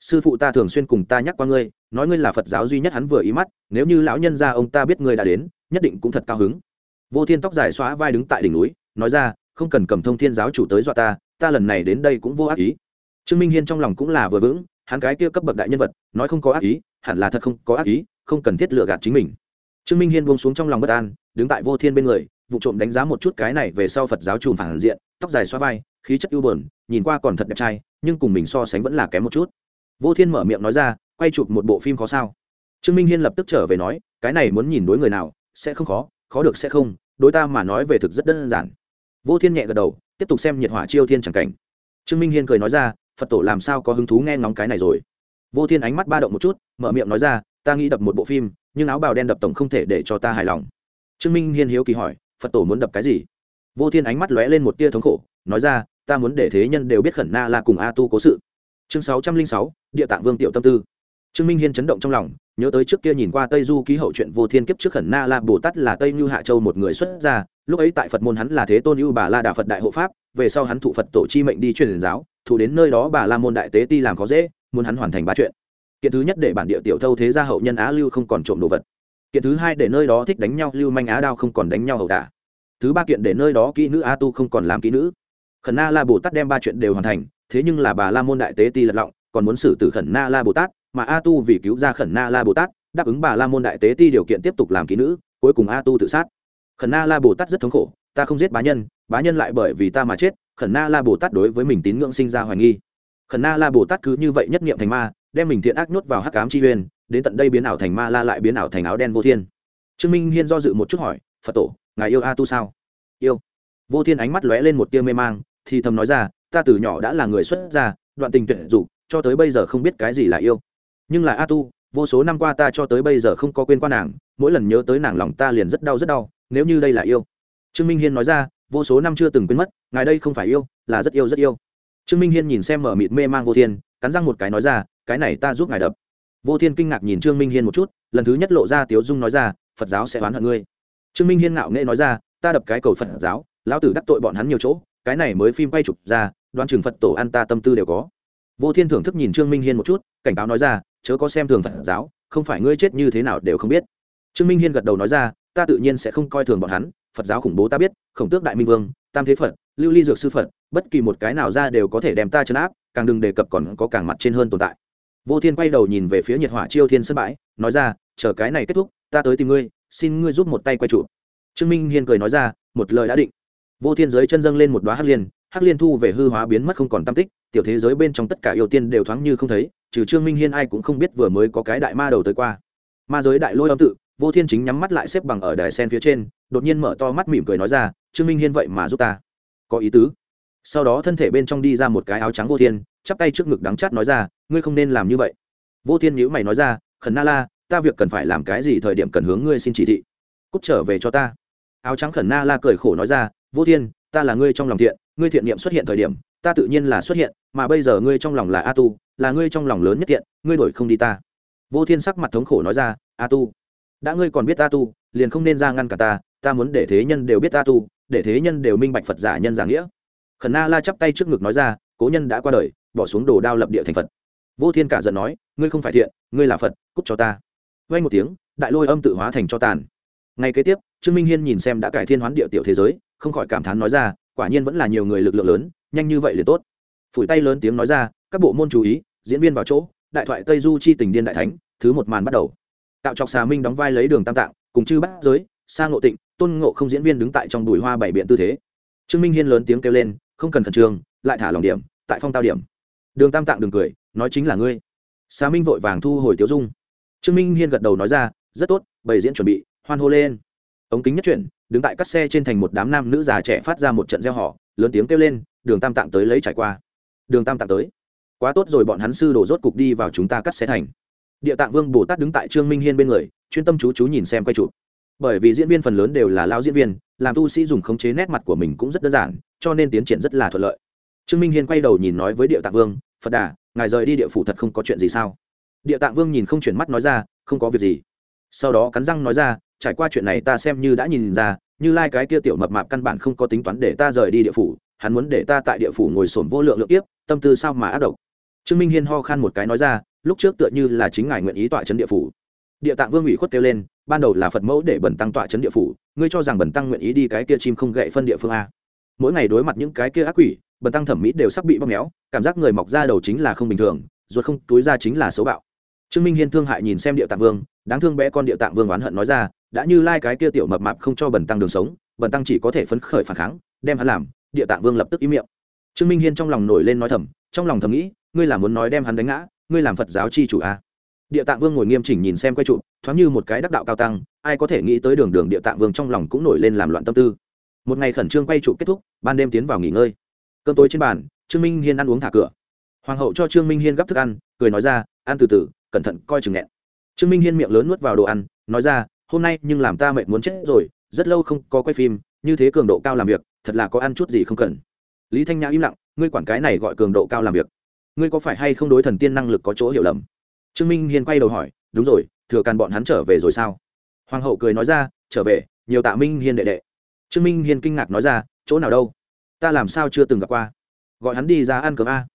Sư phụ ta thường xuyên cùng ta nhắc qua ngươi, nói ngươi là phật giáo duy nhất hắn vừa ý mắt, nếu như lão nhân gia ông ta biết ngươi đã đến, nhất định cũng thật cao hứng. Vô thiên tóc dài xóa vai đứng tại đỉnh núi, nói ra, không cần cầm thông thiên giáo chủ tới dọa ta ta lần này đến đây cũng vô ác ý. Trương minh hiên trong lòng cũng là vừa vững, hắn cái kia cấp bậc đại nhân vật, nói không có ác ý, hẳn là thật không có ác ý, không cần thiết lựa gạt chính mình trương minh hiên buông xuống trong lòng bất an, đứng tại vô thiên bên người, vụ trộm đánh giá một chút cái này về sau phật giáo trùm phản diện, tóc dài xoa vai, khí chất ưu bờn nhìn qua còn thật đẹp trai, nhưng cùng mình so sánh vẫn là kém một chút. Vô thiên mở miệng nói ra, quay chụp một bộ phim khó sao? Trương minh hiên lập tức trở về nói, cái này muốn nhìn đối người nào, sẽ không khó khó được sẽ không, đối ta mà nói về thực rất đơn giản. Vô thiên nhẹ gật đầu, tiếp tục xem nhiệt hỏa chiêu thiên c cảnh. Trương minh hiên cười nói ra, phật tổ làm sao có hứng thú nghe ngóng cái này rồi? Vô thiên ánh mắt ba động một chút, mở miệng nói ra, ta nghĩ đập một bộ phim nhưng áo bào đen đập tổng không thể để cho ta hài lòng. Trương minh hiên hiếu kỳ hỏi, phật tổ muốn đập cái gì? Vô thiên ánh mắt lóe lên một tia thống khổ, nói ra, ta muốn để thế nhân đều biết khẩn na là cùng a tu cố sự. Chương sáu trăm linh sáu, địa tạng vương tiểu tâm tư. Trương minh hiên chấn động trong lòng, nhớ tới trước kia nhìn qua tây du ký hậu chuyện vô thiên kiếp trước khẩn na la bồ tát là tây như hạ châu một người xuất gia, lúc ấy tại phật môn hắn là thế tôn ưu bà la đà phật đại hộ pháp, về sau hắn thụ phật tổ chi mệnh đi truyền giáo, thụ đến nơi đó bà la môn đại tế ti làm khó dễ, muốn hắn hoàn thành ba chuyện kiện thứ nhất để bản địa tiểu thâu thế gia hậu nhân á lưu không còn trộm đồ vật. Kiện thứ hai để nơi đó thích đánh nhau, lưu manh á đao không còn đánh nhau hậu đả. Thứ ba kiện để nơi đó kỹ nữ a tu không còn làm kỹ nữ. Khẩn na la bồ tát đem ba chuyện đều hoàn thành, thế nhưng là bà la môn đại tế ti lật lọng, còn muốn xử tử khẩn na la bồ tát, mà a tu vì cứu ra khẩn na la bồ tát, đáp ứng bà la môn đại tế ti điều kiện tiếp tục làm kỹ nữ, cuối cùng a tu tự sát. Khẩn na la bồ tát rất thống khổ, ta không giết bá nhân bá nhân lại bởi vì ta mà chết, khẩn na la bồ tát đối với mình tín ngưỡng sinh ra hoài nghi. Khẩn na la bồ tát cứ như vậy nhất nghiệm thành ma đem mình thiện ác nhốt vào hắc ám chi uyên, đến tận đây biến ảo thành ma la lại biến ảo thành áo đen vô thiên. Trương minh hiên do dự một chút hỏi, phật tổ, ngài yêu a tu sao? Yêu. Vô thiên ánh mắt lóe lên một tia mê mang, thì thầm nói ra, ta từ nhỏ đã là người xuất gia, đoạn tình tuyệt dục, cho tới bây giờ không biết cái gì là yêu. Nhưng là a tu, vô số năm qua ta cho tới bây giờ không có quên qua nàng, mỗi lần nhớ tới nàng lòng ta liền rất đau rất đau, nếu như đây là yêu. Trương minh hiên nói ra, vô số năm chưa từng quên mất, ngài đây không phải yêu, là rất yêu rất yêu. Trương minh hiên nhìn xem mở mịt mê mang vô thiên, cắn răng một cái nói ra cái này ta giúp ngài đập. Vô thiên kinh ngạc nhìn trương minh hiên một chút, lần thứ nhất lộ ra tiếu dung nói ra, phật giáo sẽ oán hận ngươi. Trương minh hiên ngạo nghệ nói ra, ta đập cái cầu phật giáo, lão tử đắc tội bọn hắn nhiều chỗ, cái này mới phim quay chụp ra đoan trường phật tổ an ta tâm tư đều có. Vô thiên thưởng thức nhìn trương minh hiên một chút, cảnh cáo nói ra, chớ có xem thường phật giáo, không phải ngươi chết như thế nào đều không biết. Trương minh hiên gật đầu nói ra, ta tự nhiên sẽ không coi thường bọn hắn, phật giáo khủng bố ta biết, khổng tước đại minh vương, tam thế phật, lưu ly dược sư phật, bất kỳ một cái nào ra đều có thể đem ta chấn áp, càng đừng đề cập còn có càng mặt trên hơn tồn tại vô thiên quay đầu nhìn về phía nhiệt hỏa chiêu thiên sân bãi, nói ra, chờ cái này kết thúc, ta tới tìm ngươi, xin ngươi giúp một tay quay trụ. Trương minh hiên cười nói ra, một lời đã định. Vô thiên giới chân dâng lên một đoá hắc liên hắc liên thu về hư hóa biến mất không còn tam tích, tiểu thế giới bên trong tất cả yêu tiên đều thoáng như không thấy, trừ trương minh hiên ai cũng không biết vừa mới có cái đại ma đầu tới qua. Ma giới đại lôi âm tự, vô thiên chính nhắm mắt lại xếp bằng ở đài sen phía trên, đột nhiên mở to mắt mỉm cười nói ra, trương minh hiên vậy mà giúp ta. Có ý tứ sau đó thân thể bên trong đi ra một cái áo trắng vô thiên, chắp tay trước ngực đắng chát nói ra, ngươi không nên làm như vậy. Vô thiên nhữ mày nói ra, khẩn na la, ta việc cần phải làm cái gì thời điểm cần hướng ngươi xin chỉ thị. Cút trở về cho ta. Áo trắng khẩn na la cười khổ nói ra, vô thiên, ta là ngươi trong lòng thiện, ngươi thiện niệm xuất hiện thời điểm, ta tự nhiên là xuất hiện, mà bây giờ ngươi trong lòng là a tu, là ngươi trong lòng lớn nhất thiện, ngươi đổi không đi ta. Vô thiên sắc mặt thống khổ nói ra, a tu, đã ngươi còn biết a tu, liền không nên ra ngăn cả ta ta muốn để thế nhân đều biết a tu, để thế nhân đều minh bạch phật giả nhân giả nghĩa khẩn na la chắp tay trước ngực nói ra, cố nhân đã qua đời, bỏ xuống đồ đao lập địa thành phật. Vô thiên cả giận nói, ngươi không phải thiện, ngươi là phật cúc cho ta. Vay một tiếng, đại lôi âm tự hóa thành cho tàn. Ngay kế tiếp, trương minh hiên nhìn xem đã cải thiên hoán địa tiểu thế giới, không khỏi cảm thán nói ra, quả nhiên vẫn là nhiều người lực lượng lớn, nhanh như vậy liền tốt. Phủi tay lớn tiếng nói ra, các bộ môn chú ý, diễn viên vào chỗ, đại thoại tây du chi tình điên đại thánh, thứ một màn bắt đầu. Tạo chọc xà minh đóng vai lấy đường tam tạng, cùng chư bát giới sang ngộ tịnh, tôn ngộ không diễn viên đứng tại trong đùi hoa bảy biện tư thế. Trương minh hiên lớn tiếng kêu lên không cần khẩn trương, lại thả lòng điểm, tại phong tao điểm. Đường tam tạng đừng cười, nói chính là ngươi. Xà minh vội vàng thu hồi tiếu dung. Trương minh hiên gật đầu nói ra, rất tốt, bày diễn chuẩn bị, hoan hô lên. Ống kính nhất chuyển, đứng tại các xe trên thành một đám nam nữ già trẻ phát ra một trận gieo họ lớn tiếng kêu lên, đường tam tạng tới lấy trải qua. Đường tam tạng tới. Quá tốt rồi, bọn hắn sư đổ rốt cục đi vào chúng ta cắt xe thành. Địa tạng vương bồ tát đứng tại trương minh hiên bên người, chuyên tâm chú chú nhìn xem quay chụp. Bởi vì diễn viên phần lớn đều là lao diễn viên làm tu sĩ dùng khống chế nét mặt của mình cũng rất đơn giản, cho nên tiến triển rất là thuận lợi. Trương minh hiên quay đầu nhìn nói với địa tạng vương, phật đà, ngài rời đi địa phủ thật không có chuyện gì sao? Địa tạng vương nhìn không chuyển mắt nói ra, không có việc gì. Sau đó cắn răng nói ra, trải qua chuyện này ta xem như đã nhìn ra, như lai、like、cái kia tiểu mập mạp căn bản không có tính toán để ta rời đi địa phủ, hắn muốn để ta tại địa phủ ngồi sổn vô lượng lượng tiếp tâm tư sao mà ác độc? Trương minh hiên ho khan một cái nói ra, lúc trước tựa như là chính ngài nguyện ý tọa chấn địa phủ. Địa tạng vương ủy khuất kêu lên ban đầu là phật mẫu để bẩn tăng tọa chấn địa phủ, ngươi cho rằng bẩn tăng nguyện ý đi cái kia chim không gậy phân địa phương a? Mỗi ngày đối mặt những cái kia ác quỷ, bẩn tăng thẩm mỹ đều sắp bị bóp méo, cảm giác người mọc ra đầu chính là không bình thường, ruột không, túi ra chính là xấu bạo. Trương minh hiên thương hại nhìn xem địa tạng vương, đáng thương bé con địa tạng vương oán hận nói ra, đã như lai cái kia tiểu mập mạp không cho bẩn tăng đường sống, bẩn tăng chỉ có thể phấn khởi phản kháng, đem hắn làm, địa tạng vương lập tức ý miệng. Trương minh hiên trong lòng nổi lên nói thầm, trong lòng thầm nghĩ, ngươi là muốn nói đem hắn đánh ngã, ngươi làm phật giáo chi chủ a? à? Địa tạng vương ngồi nghiêm chỉnh nhìn xem quay trụ, thoáng như một cái đắc đạo cao tăng, ai có thể nghĩ tới đường đường địa tạng vương trong lòng cũng nổi lên làm loạn tâm tư. Một ngày khẩn trương quay trụ kết thúc, ban đêm tiến vào nghỉ ngơi. Cơm tối trên bàn, trương minh hiên ăn uống thả cửa. Hoàng hậu cho trương minh hiên gấp thức ăn, cười nói ra, ăn từ từ, cẩn thận coi chừng nghẹn. Trương minh hiên miệng lớn nuốt vào đồ ăn, nói ra, hôm nay nhưng làm ta mệt muốn chết rồi, rất lâu không có quay phim, như thế cường độ cao làm việc, thật là có ăn chút gì không cần. Lý thanh nhã im lặng, ngươi quản cái này gọi cường độ cao làm việc. Ngươi có phải hay không đối thần tiên năng lực có chỗ hiểu lầm? Trương minh hiên quay đầu hỏi, đúng rồi, thừa càn bọn hắn trở về rồi sao? Hoàng hậu cười nói ra, trở về, nhiều tạ minh hiên đệ đệ. Trương minh hiên kinh ngạc nói ra, chỗ nào đâu? Ta làm sao chưa từng gặp qua? Gọi hắn đi ra ăn cơm a.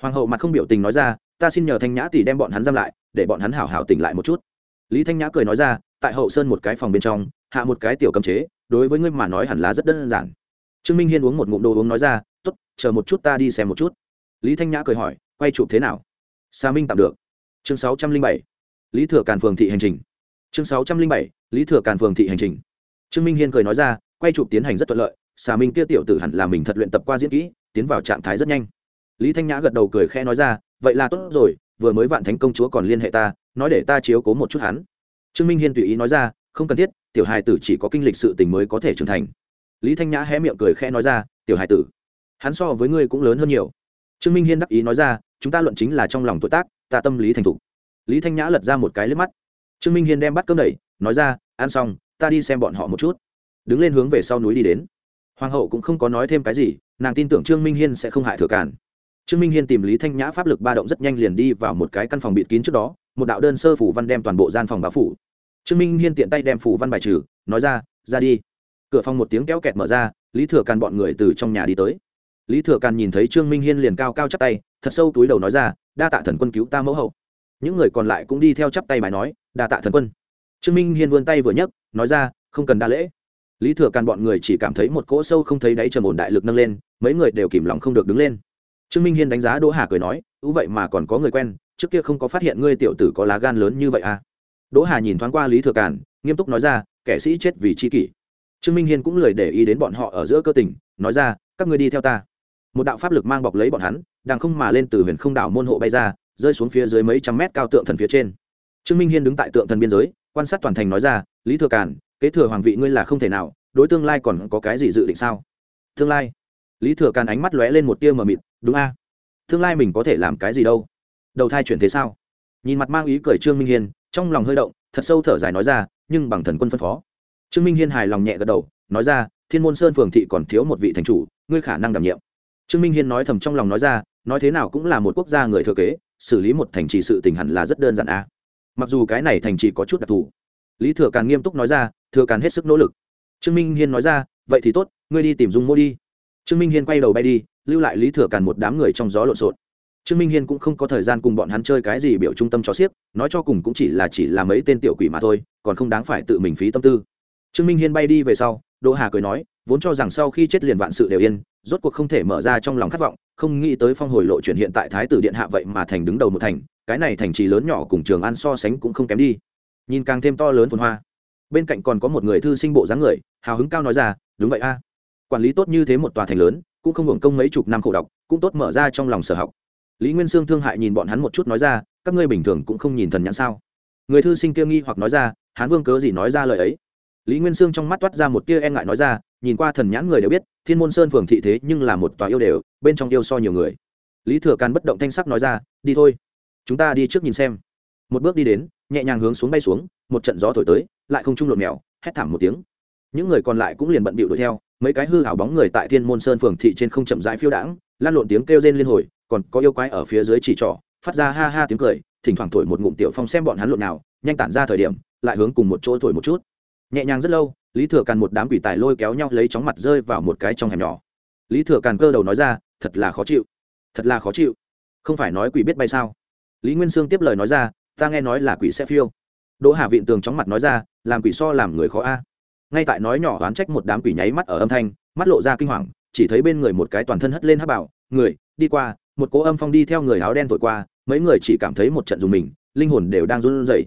Hoàng hậu mặt không biểu tình nói ra, ta xin nhờ thanh nhã tỷ đem bọn hắn giam lại, để bọn hắn hảo hảo tỉnh lại một chút. Lý thanh nhã cười nói ra, tại hậu sơn một cái phòng bên trong, hạ một cái tiểu cấm chế, đối với ngươi mà nói hẳn là rất đơn giản. Trương minh hiên uống một ngụm đồ uống nói ra t ố t chờ một chút ta đi xem một chút. Lý thanh nhã cười hỏi, quay chụp thế nào? Xà minh tạm được chương sáu trăm linh bảy, lý thừa càn phường thị hành trình. Chương sáu trăm linh bảy, lý thừa càn phường thị hành trình. Trương minh hiên cười nói ra, quay chụp tiến hành rất thuận lợi, xà minh kia tiểu tử hẳn là mình thật luyện tập qua diễn kỹ, tiến vào trạng thái rất nhanh. Lý thanh nhã gật đầu cười khẽ nói ra, vậy là tốt rồi, vừa mới vạn thánh công chúa còn liên hệ ta, nói để ta chiếu cố một chút hắn. Trương minh hiên tùy ý nói ra, không cần thiết, tiểu hài tử chỉ có kinh lịch sự tình mới có thể trưởng thành. Lý thanh nhã hé miệng cười khẽ nói ra, tiểu hài tử, hắn so với ngươi cũng lớn hơn nhiều. Trương minh hiên đắc ý nói ra, chúng ta luận chính là trong lòng tuổi tác ta tâm lý thành thục. Lý thanh nhã lật ra một cái liếc mắt. Trương minh hiên đem bắt cơm đẩy, nói ra, ăn xong, ta đi xem bọn họ một chút. Đứng lên hướng về sau núi đi đến. Hoàng hậu cũng không có nói thêm cái gì, nàng tin tưởng trương minh hiên sẽ không hại thừa cản trương minh hiên tìm lý thanh nhã pháp lực ba động rất nhanh liền đi vào một cái căn phòng bịt kín trước đó, một đạo đơn sơ phủ văn đem toàn bộ gian phòng báo phủ. Trương minh hiên tiện tay đem phủ văn bài trừ, nói ra ra đi. Cửa phòng một tiếng kéo kẹt mở ra, lý thừa càn bọn người từ trong nhà đi tới. Lý thừa càn nhìn thấy trương minh hiên liền cao cao chắp tay, thật sâu túi đầu nói ra đa tạ thần quân cứu ta mẫu hậu. Những người còn lại cũng đi theo chắp tay bài nói, đa tạ thần quân. Trương minh hiên vươn tay vừa nhấc, nói ra, không cần đa lễ. Lý thừa càn bọn người chỉ cảm thấy một cỗ sâu không thấy đáy trầm ổn đại lực nâng lên, mấy người đều kìm lòng không được đứng lên. Trương minh hiên đánh giá đỗ hà cười nói, ú vậy mà còn có người quen, trước kia không có phát hiện ngươi tiểu tử có lá gan lớn như vậy à? Đỗ hà nhìn thoáng qua lý thừa càn, nghiêm túc nói ra, kẻ sĩ chết vì chi kỷ. Trương minh hiên cũng lười để ý đến bọn họ ở giữa cơ tình, nói ra, các ngươi đi theo ta. Một đạo pháp lực mang bọc lấy bọn hắn đang không mà lên từ huyền không đảo môn hộ bay ra, rơi xuống phía dưới mấy trăm mét cao tượng thần phía trên. Trương minh hiên đứng tại tượng thần biên giới, quan sát toàn thành nói ra, lý thừa càn, kế thừa hoàng vị ngươi là không thể nào, đối tương lai còn có cái gì dự định sao? Tương lai? Lý thừa càn ánh mắt lóe lên một tia mờ mịt, đúng a. Tương lai mình có thể làm cái gì đâu? Đầu thai chuyển thế sao? Nhìn mặt mang ý cười trương minh hiên, trong lòng hơi động, thật sâu thở dài nói ra, nhưng bằng thần quân phân phó. Trương minh hiên hài lòng nhẹ gật đầu, nói ra, thiên môn sơn phường thị còn thiếu một vị thành chủ, ngươi khả năng đảm nhiệm trương minh hiên nói thầm trong lòng nói ra, nói thế nào cũng là một quốc gia người thừa kế, xử lý một thành trì sự tình hẳn là rất đơn giản a. Mặc dù cái này thành trì có chút đặc thù. Lý thừa càn nghiêm túc nói ra, thừa càn hết sức nỗ lực. Trương minh hiên nói ra, vậy thì tốt, ngươi đi tìm dung mô đi. Trương minh hiên quay đầu bay đi, lưu lại lý thừa càn một đám người trong gió lộn xộn. Trương minh hiên cũng không có thời gian cùng bọn hắn chơi cái gì biểu trung tâm cho xiếc, nói cho cùng cũng chỉ là chỉ là mấy tên tiểu quỷ mà thôi, còn không đáng phải tự mình phí tâm tư. Trương minh hiên bay đi về sau đỗ hà cười nói, vốn cho rằng sau khi chết liền vạn sự đều yên, rốt cuộc không thể mở ra trong lòng khát vọng, không nghĩ tới phong hồi lộ chuyển hiện tại thái tử điện hạ vậy mà thành đứng đầu một thành, cái này thành trì lớn nhỏ cùng trường an so sánh cũng không kém đi. Nhìn càng thêm to lớn phồn hoa. Bên cạnh còn có một người thư sinh bộ dáng người, hào hứng cao nói ra, đúng vậy a. Quản lý tốt như thế một tòa thành lớn, cũng không hưởng công mấy chục năm khổ đọc, cũng tốt mở ra trong lòng sở học. Lý nguyên sương thương hại nhìn bọn hắn một chút nói ra, các ngươi bình thường cũng không nhìn thần nhãn sao? Người thư sinh kia nghi hoặc nói ra, hán vương cớ gì nói ra lời ấy? Lý nguyên sương trong mắt toát ra một tia e ngại nói ra, nhìn qua thần nhãn người đều biết, thiên môn sơn phường thị thế nhưng là một tòa yêu đều, bên trong yêu so nhiều người. Lý thừa càn bất động thanh sắc nói ra, đi thôi. Chúng ta đi trước nhìn xem. Một bước đi đến, nhẹ nhàng hướng xuống bay xuống, một trận gió thổi tới, lại không trung lộn mèo, hét thảm một tiếng. Những người còn lại cũng liền bận bịu đuổi theo, mấy cái hư hảo bóng người tại thiên môn sơn phường thị trên không chậm rãi phiêu đãng, lan lộn tiếng kêu rên liên hồi, còn có yêu quái ở phía dưới chỉ trỏ, phát ra ha ha tiếng cười, thỉnh thoảng thổi một ngụm tiểu phong xem bọn hắn lộn nào, nhanh tản ra thời điểm, lại hướng cùng một chỗ thổi một chút nhẹ nhàng rất lâu, lý thừa càn một đám quỷ tài lôi kéo nhau lấy chóng mặt rơi vào một cái trong hẻm nhỏ. Lý thừa càn cơ đầu nói ra, thật là khó chịu, thật là khó chịu. Không phải nói quỷ biết bay sao? Lý nguyên sương tiếp lời nói ra, ta nghe nói là quỷ sẽ phiêu. Đỗ hà viện tường chóng mặt nói ra, làm quỷ so làm người khó a. Ngay tại nói nhỏ oán trách một đám quỷ nháy mắt ở âm thanh, mắt lộ ra kinh hoàng, chỉ thấy bên người một cái toàn thân hất lên hát bảo, người, đi qua. Một cỗ âm phong đi theo người áo đen thổi qua, mấy người chỉ cảm thấy một trận dùng mình, linh hồn đều đang run rẩy.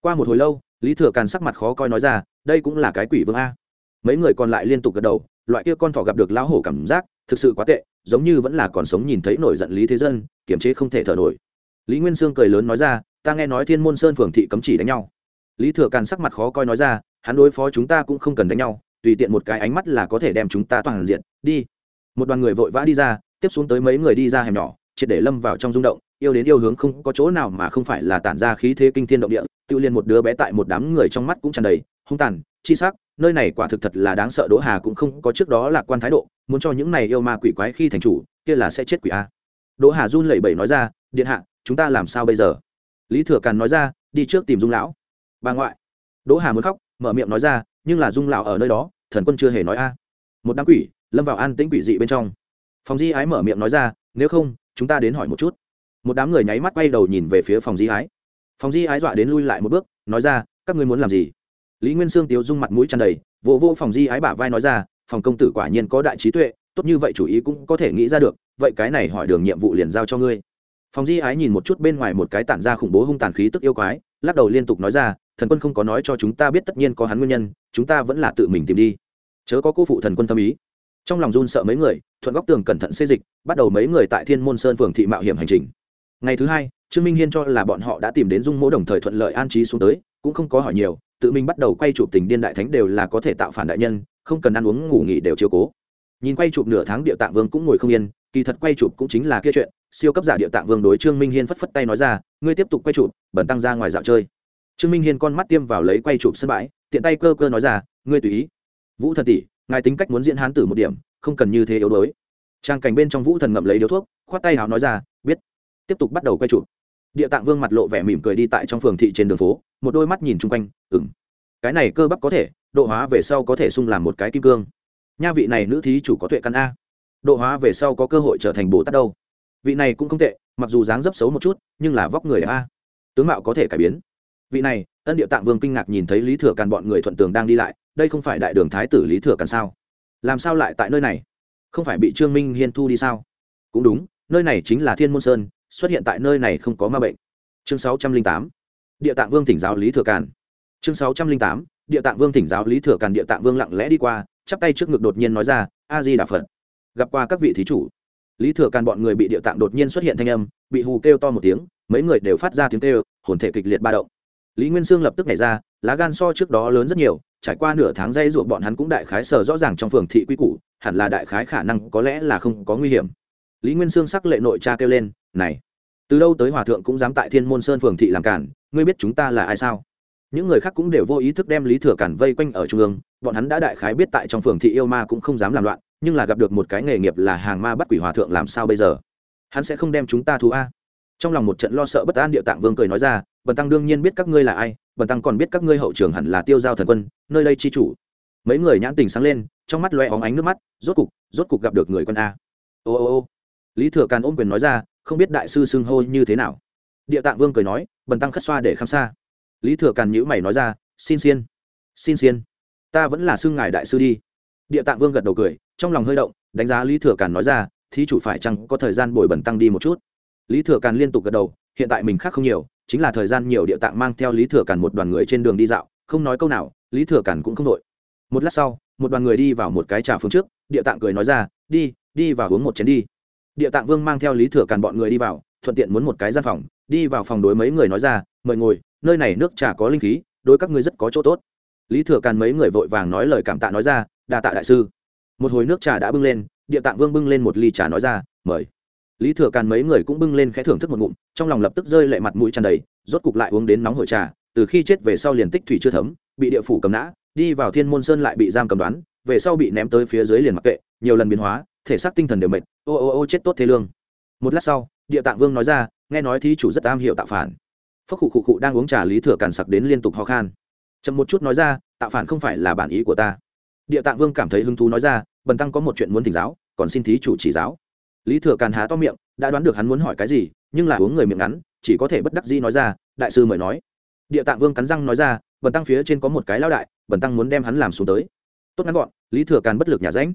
Qua một hồi lâu lý thừa càn sắc mặt khó coi nói ra, đây cũng là cái quỷ vương a. Mấy người còn lại liên tục gật đầu, loại kia con thỏ gặp được lão hổ cảm giác, thực sự quá tệ, giống như vẫn là còn sống nhìn thấy nổi giận lý thế dân, kiềm chế không thể thở nổi. Lý nguyên sương cười lớn nói ra, ta nghe nói thiên môn sơn phường thị cấm chỉ đánh nhau. Lý thừa càn sắc mặt khó coi nói ra, hắn đối phó chúng ta cũng không cần đánh nhau, tùy tiện một cái ánh mắt là có thể đem chúng ta toàn diện, đi. Một đoàn người vội vã đi ra, tiếp xuống tới mấy người đi ra hẻm nhỏ, triệt để lâm vào trong rung động, yêu đến yêu hướng không có chỗ nào mà không phải là tản ra khí thế kinh thiên động địa tự liền một đứa bé tại một đám người trong mắt cũng tràn đầy hung tàn, chi sắc, nơi này quả thực thật là đáng sợ, đỗ hà cũng không có trước đó lạc quan thái độ, muốn cho những này yêu ma quỷ quái khi thành chủ, kia là sẽ chết quỷ a. Đỗ hà run lẩy bẩy nói ra, điện hạ, chúng ta làm sao bây giờ? Lý thừa càn nói ra, đi trước tìm dung lão. Bà ngoại. Đỗ hà muốn khóc, mở miệng nói ra, nhưng là dung lão ở nơi đó, thần quân chưa hề nói a. Một đám quỷ lâm vào an tĩnh quỷ dị bên trong. Phòng di ái mở miệng nói ra, nếu không, chúng ta đến hỏi một chút. Một đám người nháy mắt quay đầu nhìn về phía phòng di ái phòng di ái dọa đến lui lại một bước, nói ra, các ngươi muốn làm gì? Lý nguyên sương tiếu dung mặt mũi tràn đầy vô vô phòng di ái bả vai nói ra, phòng công tử quả nhiên có đại trí tuệ, tốt như vậy chủ ý cũng có thể nghĩ ra được, vậy cái này hỏi đường nhiệm vụ liền giao cho ngươi. Phòng di ái nhìn một chút bên ngoài một cái tản ra khủng bố hung tàn khí tức yêu quái, lắc đầu liên tục nói ra, thần quân không có nói cho chúng ta biết tất nhiên có hắn nguyên nhân, chúng ta vẫn là tự mình tìm đi. Chớ có cô phụ thần quân tâm ý. Trong lòng run sợ mấy người, thuận góc tường cẩn thận xê dịch, bắt đầu mấy người tại thiên môn sơn phường thị mạo hiểm hành trình. Ngày thứ hai trương minh hiên cho là bọn họ đã tìm đến dung mỗ đồng thời thuận lợi an trí xuống tới, cũng không có hỏi nhiều, tự mình bắt đầu quay chụp tình điên đại thánh đều là có thể tạo phản đại nhân, không cần ăn uống, ngủ nghỉ đều chiếu cố. Nhìn quay chụp nửa tháng địa tạng vương cũng ngồi không yên, kỳ thật quay chụp cũng chính là kia chuyện, siêu cấp giả địa tạng vương đối trương minh hiên phất phất tay nói ra, ngươi tiếp tục quay chụp, bẩn tăng ra ngoài dạo chơi. Trương minh hiên con mắt tiêm vào lấy quay chụp sân bãi, tiện tay cơ cơ nói ra, ngươi tùy ý. Vũ thần tỷ, ngài tính cách muốn diễn hán tử một điểm, không cần như thế yếu đuối. Trang cảnh bên trong vũ thần ngậm lấy điếu thuốc, khoát tay hào nói ra, biết tiếp tục bắt đầu quay chụp. Địa tạng vương mặt lộ vẻ mỉm cười đi tại trong phường thị trên đường phố, một đôi mắt nhìn chung quanh ừng cái này cơ bắp có thể, độ hóa về sau có thể sung làm một cái kim cương. Nha vị này nữ thí chủ có tuệ căn a. Độ hóa về sau có cơ hội trở thành bồ tát đâu. Vị này cũng không tệ, mặc dù dáng dấp xấu một chút, nhưng là vóc người đẹp a. Tướng mạo có thể cải biến. Vị này, ân địa tạng vương kinh ngạc nhìn thấy lý thừa càn bọn người thuận tường đang đi lại, đây không phải đại đường thái tử lý thừa càn sao? Làm sao lại tại nơi này? Không phải bị trương minh hiên thu đi sao? Cũng đúng, nơi này chính là thiên môn sơn xuất hiện tại nơi này không có ma bệnh. Chương sáu trăm linh tám, địa tạng vương thỉnh giáo lý thừa càn. Chương sáu trăm linh tám, địa tạng vương thỉnh giáo lý thừa càn, địa tạng vương lặng lẽ đi qua, chắp tay trước ngực đột nhiên nói ra a di đà phật gặp qua các vị thí chủ. Lý thừa càn bọn người bị địa tạng đột nhiên xuất hiện thanh âm, bị hù kêu to một tiếng, mấy người đều phát ra tiếng kêu, hồn thể kịch liệt ba động. Lý nguyên sương lập tức nhảy ra, lá gan so trước đó lớn rất nhiều, trải qua nửa tháng dây ruộng bọn hắn cũng đại khái sờ rõ ràng trong phường thị quy củ, hẳn là đại khái khả năng có lẽ là không có nguy hiểm lý nguyên sương sắc lệ nội cha kêu lên, này, từ đâu tới hòa thượng cũng dám tại thiên môn sơn phường thị làm cản, ngươi biết chúng ta là ai sao? Những người khác cũng đều vô ý thức đem lý thừa cản vây quanh ở trung ương, bọn hắn đã đại khái biết tại trong phường thị yêu ma cũng không dám làm loạn, nhưng là gặp được một cái nghề nghiệp là hàng ma bắt quỷ hòa thượng làm sao bây giờ? Hắn sẽ không đem chúng ta thú a? Trong lòng một trận lo sợ bất an địa tạng vương cười nói ra, bần tăng đương nhiên biết các ngươi là ai, bần tăng còn biết các ngươi hậu trường hẳn là tiêu giao thần quân, nơi đây chi chủ. Mấy người nhãn tình sáng lên, trong mắt loe óng ánh nước mắt, rốt cục rốt cục gặp được người quân a. Ô ô ô lý thừa càn ôm quyền nói ra, không biết đại sư xưng hô như thế nào. Địa tạng vương cười nói, bần tăng khất xoa để khám xa. Lý thừa càn nhữ mày nói ra, xin xiên xin xiên. Ta vẫn là xưng ngài đại sư đi. Địa tạng vương gật đầu cười, trong lòng hơi động, đánh giá lý thừa càn nói ra, thí chủ phải chăng có thời gian bồi bần tăng đi một chút? Lý thừa càn liên tục gật đầu, hiện tại mình khác không nhiều, chính là thời gian nhiều địa tạng mang theo lý thừa càn một đoàn người trên đường đi dạo, không nói câu nào, lý thừa càn cũng không đội. Một lát sau, một đoàn người đi vào một cái trà phương trước, địa tạng cười nói ra, đi đi vào uống một chén đi địa tạng vương mang theo lý thừa càn bọn người đi vào, thuận tiện muốn một cái gian phòng, đi vào phòng đối mấy người nói ra, mời ngồi, nơi này nước trà có linh khí, đối các ngươi rất có chỗ tốt. Lý thừa càn mấy người vội vàng nói lời cảm tạ nói ra, đa tạ đại sư. Một hồi nước trà đã bưng lên, địa tạng vương bưng lên một ly trà nói ra, mời. Lý thừa càn mấy người cũng bưng lên khẽ thưởng thức một ngụm, trong lòng lập tức rơi lệ mặt mũi tràn đầy, rốt cục lại uống đến nóng hổi trà, từ khi chết về sau liền tích thủy chưa thấm, bị địa phủ cầm nã, đi vào thiên môn sơn lại bị giam cầm đoán, về sau bị ném tới phía dưới liền mặc kệ, nhiều lần biến hóa, thể xác tinh thần đều mệt ô ô ô chết tốt thế lương. Một lát sau, địa tạng vương nói ra, nghe nói thí chủ rất am hiểu tạo phản. Phúc khụ khụ khụ đang uống trà lý thừa càn sặc đến liên tục ho khan. Chậm một chút nói ra, tạo phản không phải là bản ý của ta. Địa tạng vương cảm thấy hứng thú nói ra, bần tăng có một chuyện muốn thỉnh giáo, còn xin thí chủ chỉ giáo. Lý thừa càn há to miệng, đã đoán được hắn muốn hỏi cái gì, nhưng là uống người miệng ngắn, chỉ có thể bất đắc dĩ nói ra, đại sư mời nói. Địa tạng vương cắn răng nói ra, bần tăng phía trên có một cái lao đại, bần tăng muốn đem hắn làm xuống tới. Tốt ngắn gọn, lý thừa càn bất lực nhà ránh.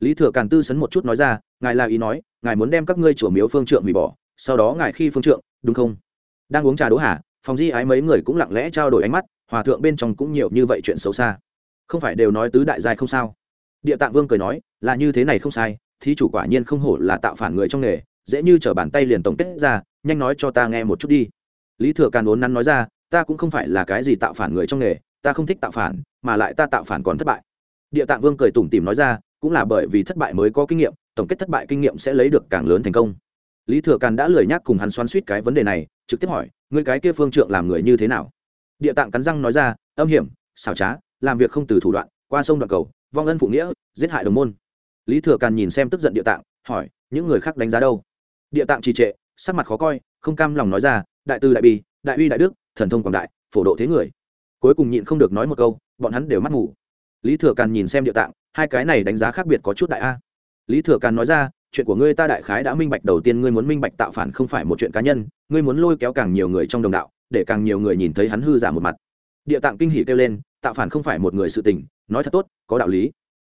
Lý thừa càn tư sấn một chút nói ra ngài là ý nói, ngài muốn đem các ngươi chùa miếu phương trượng hủy bỏ, sau đó ngài khi phương trượng, đúng không? Đang uống trà đỗ hà, phòng di ái mấy người cũng lặng lẽ trao đổi ánh mắt, hòa thượng bên trong cũng nhiều như vậy chuyện xấu xa. Không phải đều nói tứ đại giai không sao? Địa tạng vương cười nói, là như thế này không sai, thí chủ quả nhiên không hổ là tạo phản người trong nghề, dễ như t bàn tay liền tổng kết ra, nhanh nói cho ta nghe một chút đi. Lý thừa càn ốn nắn nói ra, ta cũng không phải là cái gì tạo phản người trong nghề, ta không thích tạo phản, mà lại ta tạo phản còn thất bại. Địa tạng vương cười tủm tìm nói ra, cũng là bởi vì thất bại mới có kinh nghiệm tổng kết thất bại kinh nghiệm sẽ lấy được càng lớn thành công. Lý thừa càn đã lười nhắc cùng hắn xoắn suýt cái vấn đề này, trực tiếp hỏi người cái kia phương trượng làm người như thế nào? Địa tạng cắn răng nói ra, âm hiểm, xảo trá, làm việc không từ thủ đoạn, qua sông đoạn cầu, vong ân phụ nghĩa, giết hại đồng môn. Lý thừa càn nhìn xem tức giận địa tạng, hỏi, những người khác đánh giá đâu? Địa tạng trì trệ, sắc mặt khó coi, không cam lòng nói ra, đại tư đại bi đại uy đại đức, thần thông quảng đại, phổ độ thế người. Cuối cùng nhịn không được nói một câu, bọn hắn đều mắt ngủ lý thừa càn nhìn xem địa tạng, hai cái này đánh giá khác biệt có chút đại a lý thừa càn nói ra, chuyện của ngươi ta đại khái đã minh bạch, đầu tiên ngươi muốn minh bạch tạo phản không phải một chuyện cá nhân, ngươi muốn lôi kéo càng nhiều người trong đồng đạo, để càng nhiều người nhìn thấy hắn hư giả một mặt. Địa tạng kinh hỉ kêu lên, tạo phản không phải một người sự tình, nói thật tốt, có đạo lý.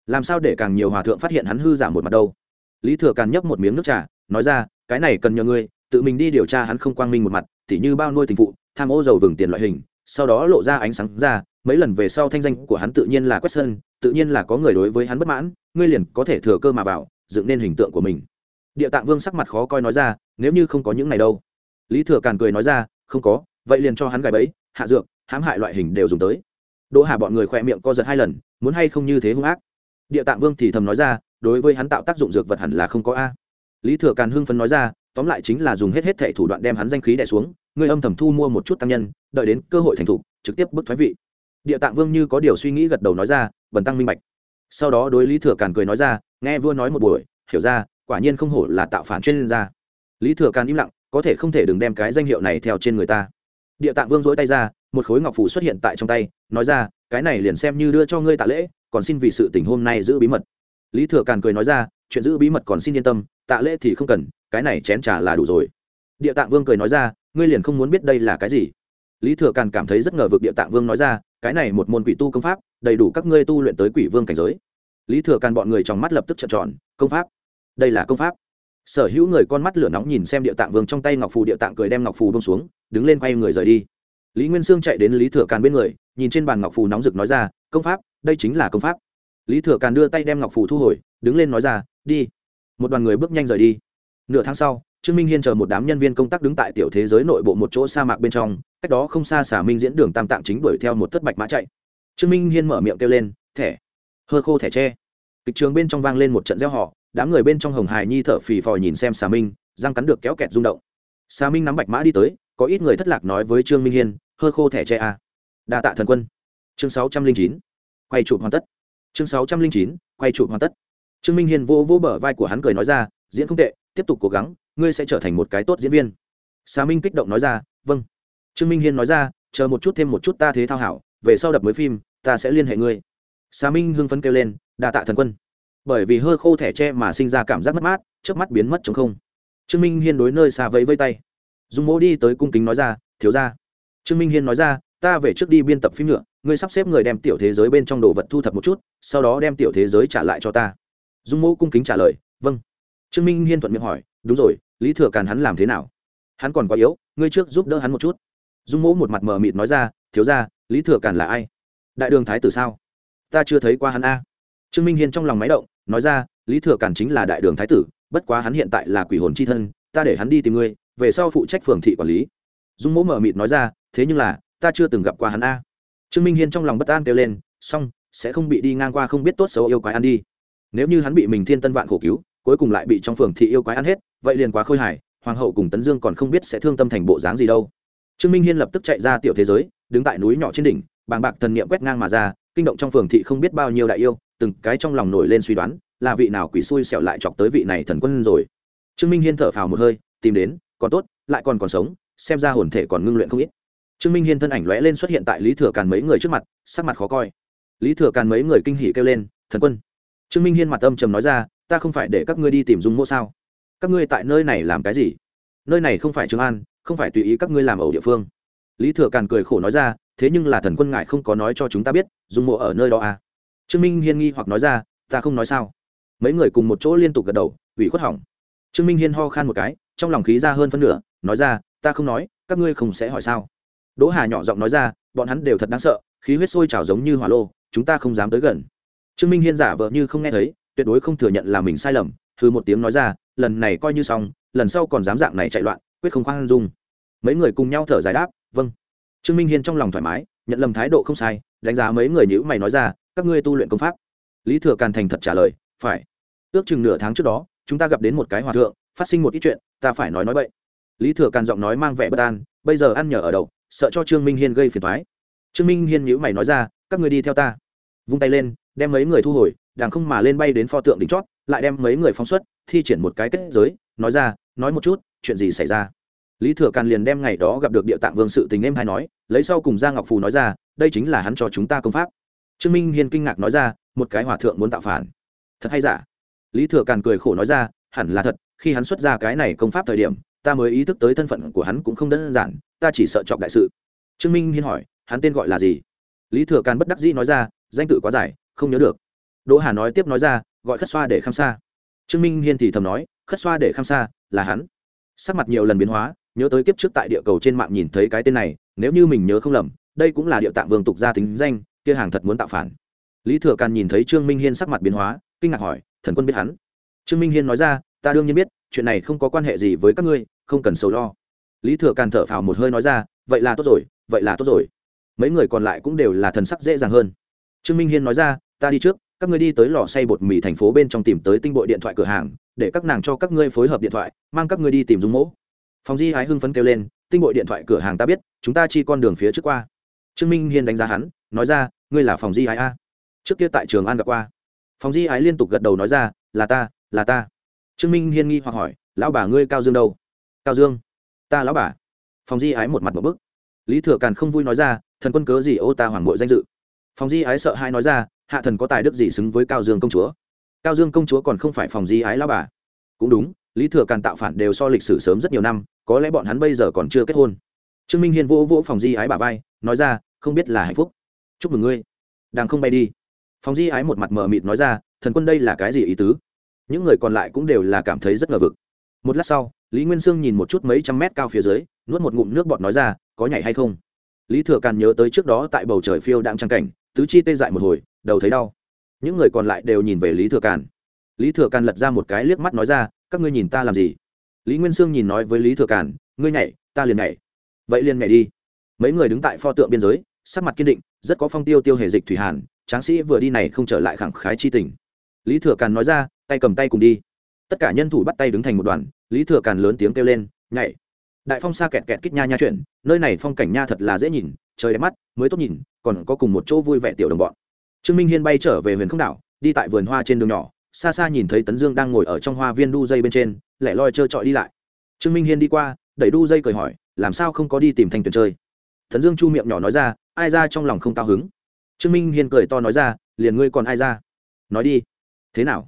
Làm sao để càng nhiều hòa thượng phát hiện hắn hư giả một mặt đâu? Lý thừa càn nhấp một miếng nước trà, nói ra, cái này cần nhờ ngươi, tự mình đi điều tra hắn không quang minh một mặt, tỉ như bao nuôi tình phụ, tham ô dầu vừng tiền loại hình, sau đó lộ ra ánh sáng ra, mấy lần về sau thanh danh của hắn tự nhiên là quét sơn tự nhiên là có người đối với hắn bất mãn ngươi liền có thể thừa cơ mà vào, dựng nên hình tượng của mình. Địa tạng vương sắc mặt khó coi nói ra, nếu như không có những này đâu. Lý thừa càn cười nói ra, không có, vậy liền cho hắn gài bẫy, hạ dược, hãm hại loại hình đều dùng tới. Đỗ hà bọn người khỏe miệng co giật hai lần, muốn hay không như thế hung ác. Địa tạng vương thì thầm nói ra, đối với hắn tạo tác dụng dược vật hẳn là không có a. Lý thừa càn hưng phấn nói ra, tóm lại chính là dùng hết hết thệ thủ đoạn đem hắn danh khí đè xuống, ngươi âm thầm thu mua một chút tăng nhân, đợi đến cơ hội thành thục, trực tiếp bức thoái vị. Địa tạng vương như có điều suy nghĩ gật đầu nói ra, bần tăng minh bạch sau đó đối lý thừa càn cười nói ra, nghe vua nói một buổi, hiểu ra, quả nhiên không hổ là tạo phản chuyên gia. Lý thừa càn im lặng, có thể không thể đừng đem cái danh hiệu này theo trên người ta. Địa tạng vương dỗi tay ra, một khối ngọc phủ xuất hiện tại trong tay, nói ra, cái này liền xem như đưa cho ngươi tạ lễ, còn xin vì sự tình hôm nay giữ bí mật. Lý thừa càn cười nói ra, chuyện giữ bí mật còn xin yên tâm, tạ lễ thì không cần, cái này chén trà là đủ rồi. Địa tạng vương cười nói ra, ngươi liền không muốn biết đây là cái gì. Lý thừa càn cảm thấy rất ngờ vực địa tạng vương nói ra cái này một môn quỷ tu công pháp, đầy đủ các ngươi tu luyện tới quỷ vương cảnh giới. Lý thừa càn bọn người trong mắt lập tức trợn tròn, công pháp? Đây là công pháp? Sở hữu người con mắt lửa nóng nhìn xem địa tạng vương trong tay ngọc phù, địa tạng cười đem ngọc phù bông xuống, đứng lên quay người rời đi. Lý nguyên sương chạy đến lý thừa càn bên người, nhìn trên bàn ngọc phù nóng rực nói ra, công pháp, đây chính là công pháp. Lý thừa càn đưa tay đem ngọc phù thu hồi, đứng lên nói ra, đi. Một đoàn người bước nhanh rời đi. Nửa tháng sau, trương minh hiên chờ một đám nhân viên công tác đứng tại tiểu thế giới nội bộ một chỗ sa mạc bên trong cách đó không xa xả minh diễn đường tam tạng chính đuổi theo một thất bạch mã chạy. Trương minh hiên mở miệng kêu lên, thẻ. Hơ khô thẻ tre. Kịch trường bên trong vang lên một trận gieo họ đám người bên trong hồng hài nhi thở phì phò nhìn xem xà minh, răng cắn được kéo kẹt rung động. Xà minh nắm bạch mã đi tới, có ít người thất lạc nói với trương minh hiên, hơ khô thẻ tre a. À. đa tạ thần quân. Chương sáu trăm linh chín. Quay chụp hoàn tất. Chương sáu trăm linh chín, quay chụp hoàn tất. Trương minh hiên vô vô bờ vai của hắn cười nói ra, diễn không tệ, tiếp tục cố gắng, ngươi sẽ trở thành một cái tốt diễn viên. Xà minh kích động nói ra vâng trương minh hiên nói ra, chờ một chút thêm một chút ta thế thao hảo, về sau đập mới phim, ta sẽ liên hệ ngươi. Xà minh hưng phấn kêu lên, đa tạ thần quân. Bởi vì hơi khô thẻ tre mà sinh ra cảm giác mất mát trước mắt biến mất chống không. Trương minh hiên đối nơi xa vẫy vây tay. Dung mỗ đi tới cung kính nói ra, thiếu ra trương minh hiên nói ra, ta về trước đi biên tập phim nữa, ngươi sắp xếp người đem tiểu thế giới bên trong đồ vật thu thập một chút, sau đó đem tiểu thế giới trả lại cho ta. Dung mỗ cung kính trả lời vâng. Trương minh hiên thuận miệng hỏi, đúng rồi, lý thừa càn hắn làm thế nào? Hắn còn quá yếu, ngươi trước giúp đỡ hắn một chút dung mỗ một mặt mờ mịt nói ra, thiếu ra lý thừa càn là ai? Đại đường thái tử sao? Ta chưa thấy qua hắn a. Trương minh hiên trong lòng máy động, nói ra, lý thừa càn chính là đại đường thái tử, bất quá hắn hiện tại là quỷ hồn c h i thân, ta để hắn đi tìm ngươi, về sau phụ trách phường thị quản lý. Dung mỗ mờ mịt nói ra, thế nhưng là, ta chưa từng gặp qua hắn a. Trương minh hiên trong lòng bất an kêu lên, xong, sẽ không bị đi ngang qua không biết tốt xấu yêu quái ăn đi. Nếu như hắn bị mình thiên tân vạn khổ cứu, cuối cùng lại bị trong phường thị yêu quái ăn hết, vậy liền quá khôi hài, hoàng hậu cùng tấn dương còn không biết sẽ thương tâm thành bộ dáng gì đâu trương minh hiên lập tức chạy ra tiểu thế giới, đứng tại núi nhỏ trên đỉnh, bàng bạc thần niệm quét ngang mà ra, kinh động trong phường thị không biết bao nhiêu đại yêu, từng cái trong lòng nổi lên suy đoán, là vị nào quỷ xui xẻo lại chọc tới vị này thần quân rồi. Trương minh hiên thở phào một hơi, tìm đến, còn tốt, lại còn còn sống, xem ra hồn thể còn ngưng luyện không ít. Trương minh hiên thân ảnh lóe lên xuất hiện tại lý thừa càn mấy người trước mặt, sắc mặt khó coi. Lý thừa càn mấy người kinh hỉ kêu lên, thần quân. Trương minh hiên mặt âm trầm nói ra, ta không phải để các ngươi đi tìm dung mỗ sao? Các ngươi tại nơi này làm cái gì? Nơi này không phải trường an không phải tùy ý các ngươi làm ẩu địa phương. Lý thừa càn cười khổ nói ra, thế nhưng là thần quân ngại không có nói cho chúng ta biết dung mộ ở nơi đó à? Trương minh hiên nghi hoặc nói ra, ta không nói sao? Mấy người cùng một chỗ liên tục gật đầu, ủy khuất hỏng. Trương minh hiên ho khan một cái, trong lòng khí ra hơn phân nửa, nói ra, ta không nói, các ngươi không sẽ hỏi sao? Đỗ hà nhỏ giọng nói ra, bọn hắn đều thật đáng sợ, khí huyết sôi trào giống như hỏa lô, chúng ta không dám tới gần. Trương minh hiên giả vờ như không nghe thấy, tuyệt đối không thừa nhận là mình sai lầm thư một tiếng nói ra, lần này coi như xong, lần sau còn dám dạng này chạy loạn quyết không khoan dung. Mấy người cùng nhau thở giải đáp vâng. Trương minh hiên trong lòng thoải mái, nhận lầm thái độ không sai, đánh giá mấy người nhữ mày nói ra, các ngươi tu luyện công pháp. Lý thừa càn thành thật trả lời, phải. Ước chừng nửa tháng trước đó, chúng ta gặp đến một cái hòa thượng, phát sinh một ít chuyện, ta phải nói nói vậy lý thừa càn giọng nói mang vẻ bất an, bây giờ ăn nhờ ở đậu, sợ cho trương minh hiên gây phiền thoái trương minh hiên nhữ mày nói ra, các người đi theo ta. Vung tay lên, đem mấy người thu hồi, đàng không mà lên bay đến pho tượng đỉnh chót, lại đem mấy người phóng xuất, thi triển một cái kết giới, nói ra, nói một chút, chuyện gì xảy ra? Lý thừa càn liền đem ngày đó gặp được địa tạng vương sự tình em hay nói, lấy sau cùng gia ngọc phù nói ra, đây chính là hắn cho chúng ta công pháp. Trương minh hiên kinh ngạc nói ra, một cái hòa thượng muốn tạo phản. Thật hay giả? Lý thừa càn cười khổ nói ra, hẳn là thật, khi hắn xuất ra cái này công pháp thời điểm, ta mới ý thức tới thân phận của hắn cũng không đơn giản, ta chỉ sợ chọc đại sự. Trương minh hiên hỏi, hắn tên gọi là gì? Lý thừa càn bất đắc dĩ nói ra, danh tự quá dài, không nhớ được. Đỗ hà nói tiếp nói ra, gọi khất xoa để khăm xa. Trương minh hiên thì thầm nói, khất xoa để khăm xa, là hắn. Sắc mặt nhiều lần biến hóa nhớ tới kiếp trước tại địa cầu trên mạng nhìn thấy cái tên này, nếu như mình nhớ không lầm, đây cũng là địa tạng vương tục gia tính danh, kia hàng thật muốn tạo phản. Lý thừa càn nhìn thấy trương minh hiên sắc mặt biến hóa, kinh ngạc hỏi, thần quân biết hắn? Trương minh hiên nói ra, ta đương nhiên biết, chuyện này không có quan hệ gì với các ngươi, không cần sầu lo. Lý thừa càn thở phào một hơi nói ra, vậy là tốt rồi, vậy là tốt rồi. Mấy người còn lại cũng đều là thần sắc dễ dàng hơn. Trương minh hiên nói ra, ta đi trước, các ngươi đi tới lò xay bột mì thành phố bên trong tìm tới tinh bội điện thoại cửa hàng, để các nàng cho các ngươi phối hợp điện thoại, mang các ngươi đi tìm dung mẫu phòng di ái hưng phấn kêu lên, tinh bội điện thoại cửa hàng ta biết, chúng ta chi con đường phía trước qua. Trương minh hiên đánh giá hắn, nói ra, ngươi là phòng di ái a. Trước kia tại trường an gặp qua. Phòng di ái liên tục gật đầu nói ra, là ta là ta. Trương minh hiên nghi hoặc hỏi, lão bà ngươi cao dương đâu? Cao dương. Ta lão bà. Phòng di ái một mặt một bức. Lý thừa càn không vui nói ra, thần quân cớ gì ô ta hoàng mội danh dự? Phòng di ái sợ hai nói ra, hạ thần có tài đức gì xứng với cao dương công chúa? Cao dương công chúa còn không phải phòng di ái lão bà. Cũng đúng, lý thừa càn tạo phản đều so lịch sử sớm rất nhiều năm có lẽ bọn hắn bây giờ còn chưa kết hôn. Trương minh hiên vỗ vỗ phòng di ái bà vai, nói ra, không biết là hạnh phúc. Chúc mừng ngươi. Đang không bay đi, phòng di ái một mặt mờ mịt nói ra, thần quân đây là cái gì ý tứ? Những người còn lại cũng đều là cảm thấy rất ngờ vực. Một lát sau, lý nguyên sương nhìn một chút mấy trăm mét cao phía dưới, nuốt một ngụm nước bọt nói ra, có nhảy hay không? Lý thừa càn nhớ tới trước đó tại bầu trời phiêu đang trang cảnh, tứ chi tê dại một hồi, đầu thấy đau. Những người còn lại đều nhìn về lý thừa càn. Lý thừa càn lật ra một cái liếc mắt nói ra, các ngươi nhìn ta làm gì? Lý nguyên sương nhìn nói với lý thừa càn, ngươi nhảy, ta liền nhảy. Vậy liền nhảy đi. Mấy người đứng tại pho tượng biên giới, sắc mặt kiên định, rất có phong tiêu tiêu hề dịch thủy hàn, tráng sĩ vừa đi này không trở lại khẳng khái chi tình. Lý thừa càn nói ra, tay cầm tay cùng đi. Tất cả nhân thủ bắt tay đứng thành một đoàn, lý thừa càn lớn tiếng kêu lên, nhảy. Đại phong xa kẹt kẹt kích nha nha chuyện, nơi này phong cảnh nha thật là dễ nhìn, trời đẹp mắt, mới tốt nhìn, còn có cùng một chỗ vui vẻ tiểu đồng bọn. Trương minh hiên bay trở về huyền không đảo, đi tại vườn hoa trên đường nhỏ xa xa nhìn thấy tấn dương đang ngồi ở trong hoa viên đu dây bên trên, lẻ loi trơ trọi đi lại. Trương minh hiên đi qua, đẩy đu dây cười hỏi, làm sao không có đi tìm thanh tuyền chơi? Tấn dương chu miệng nhỏ nói ra, ai ra trong lòng không cao hứng? Trương minh hiên cười to nói ra, liền ngươi còn ai ra? Nói đi. Thế nào?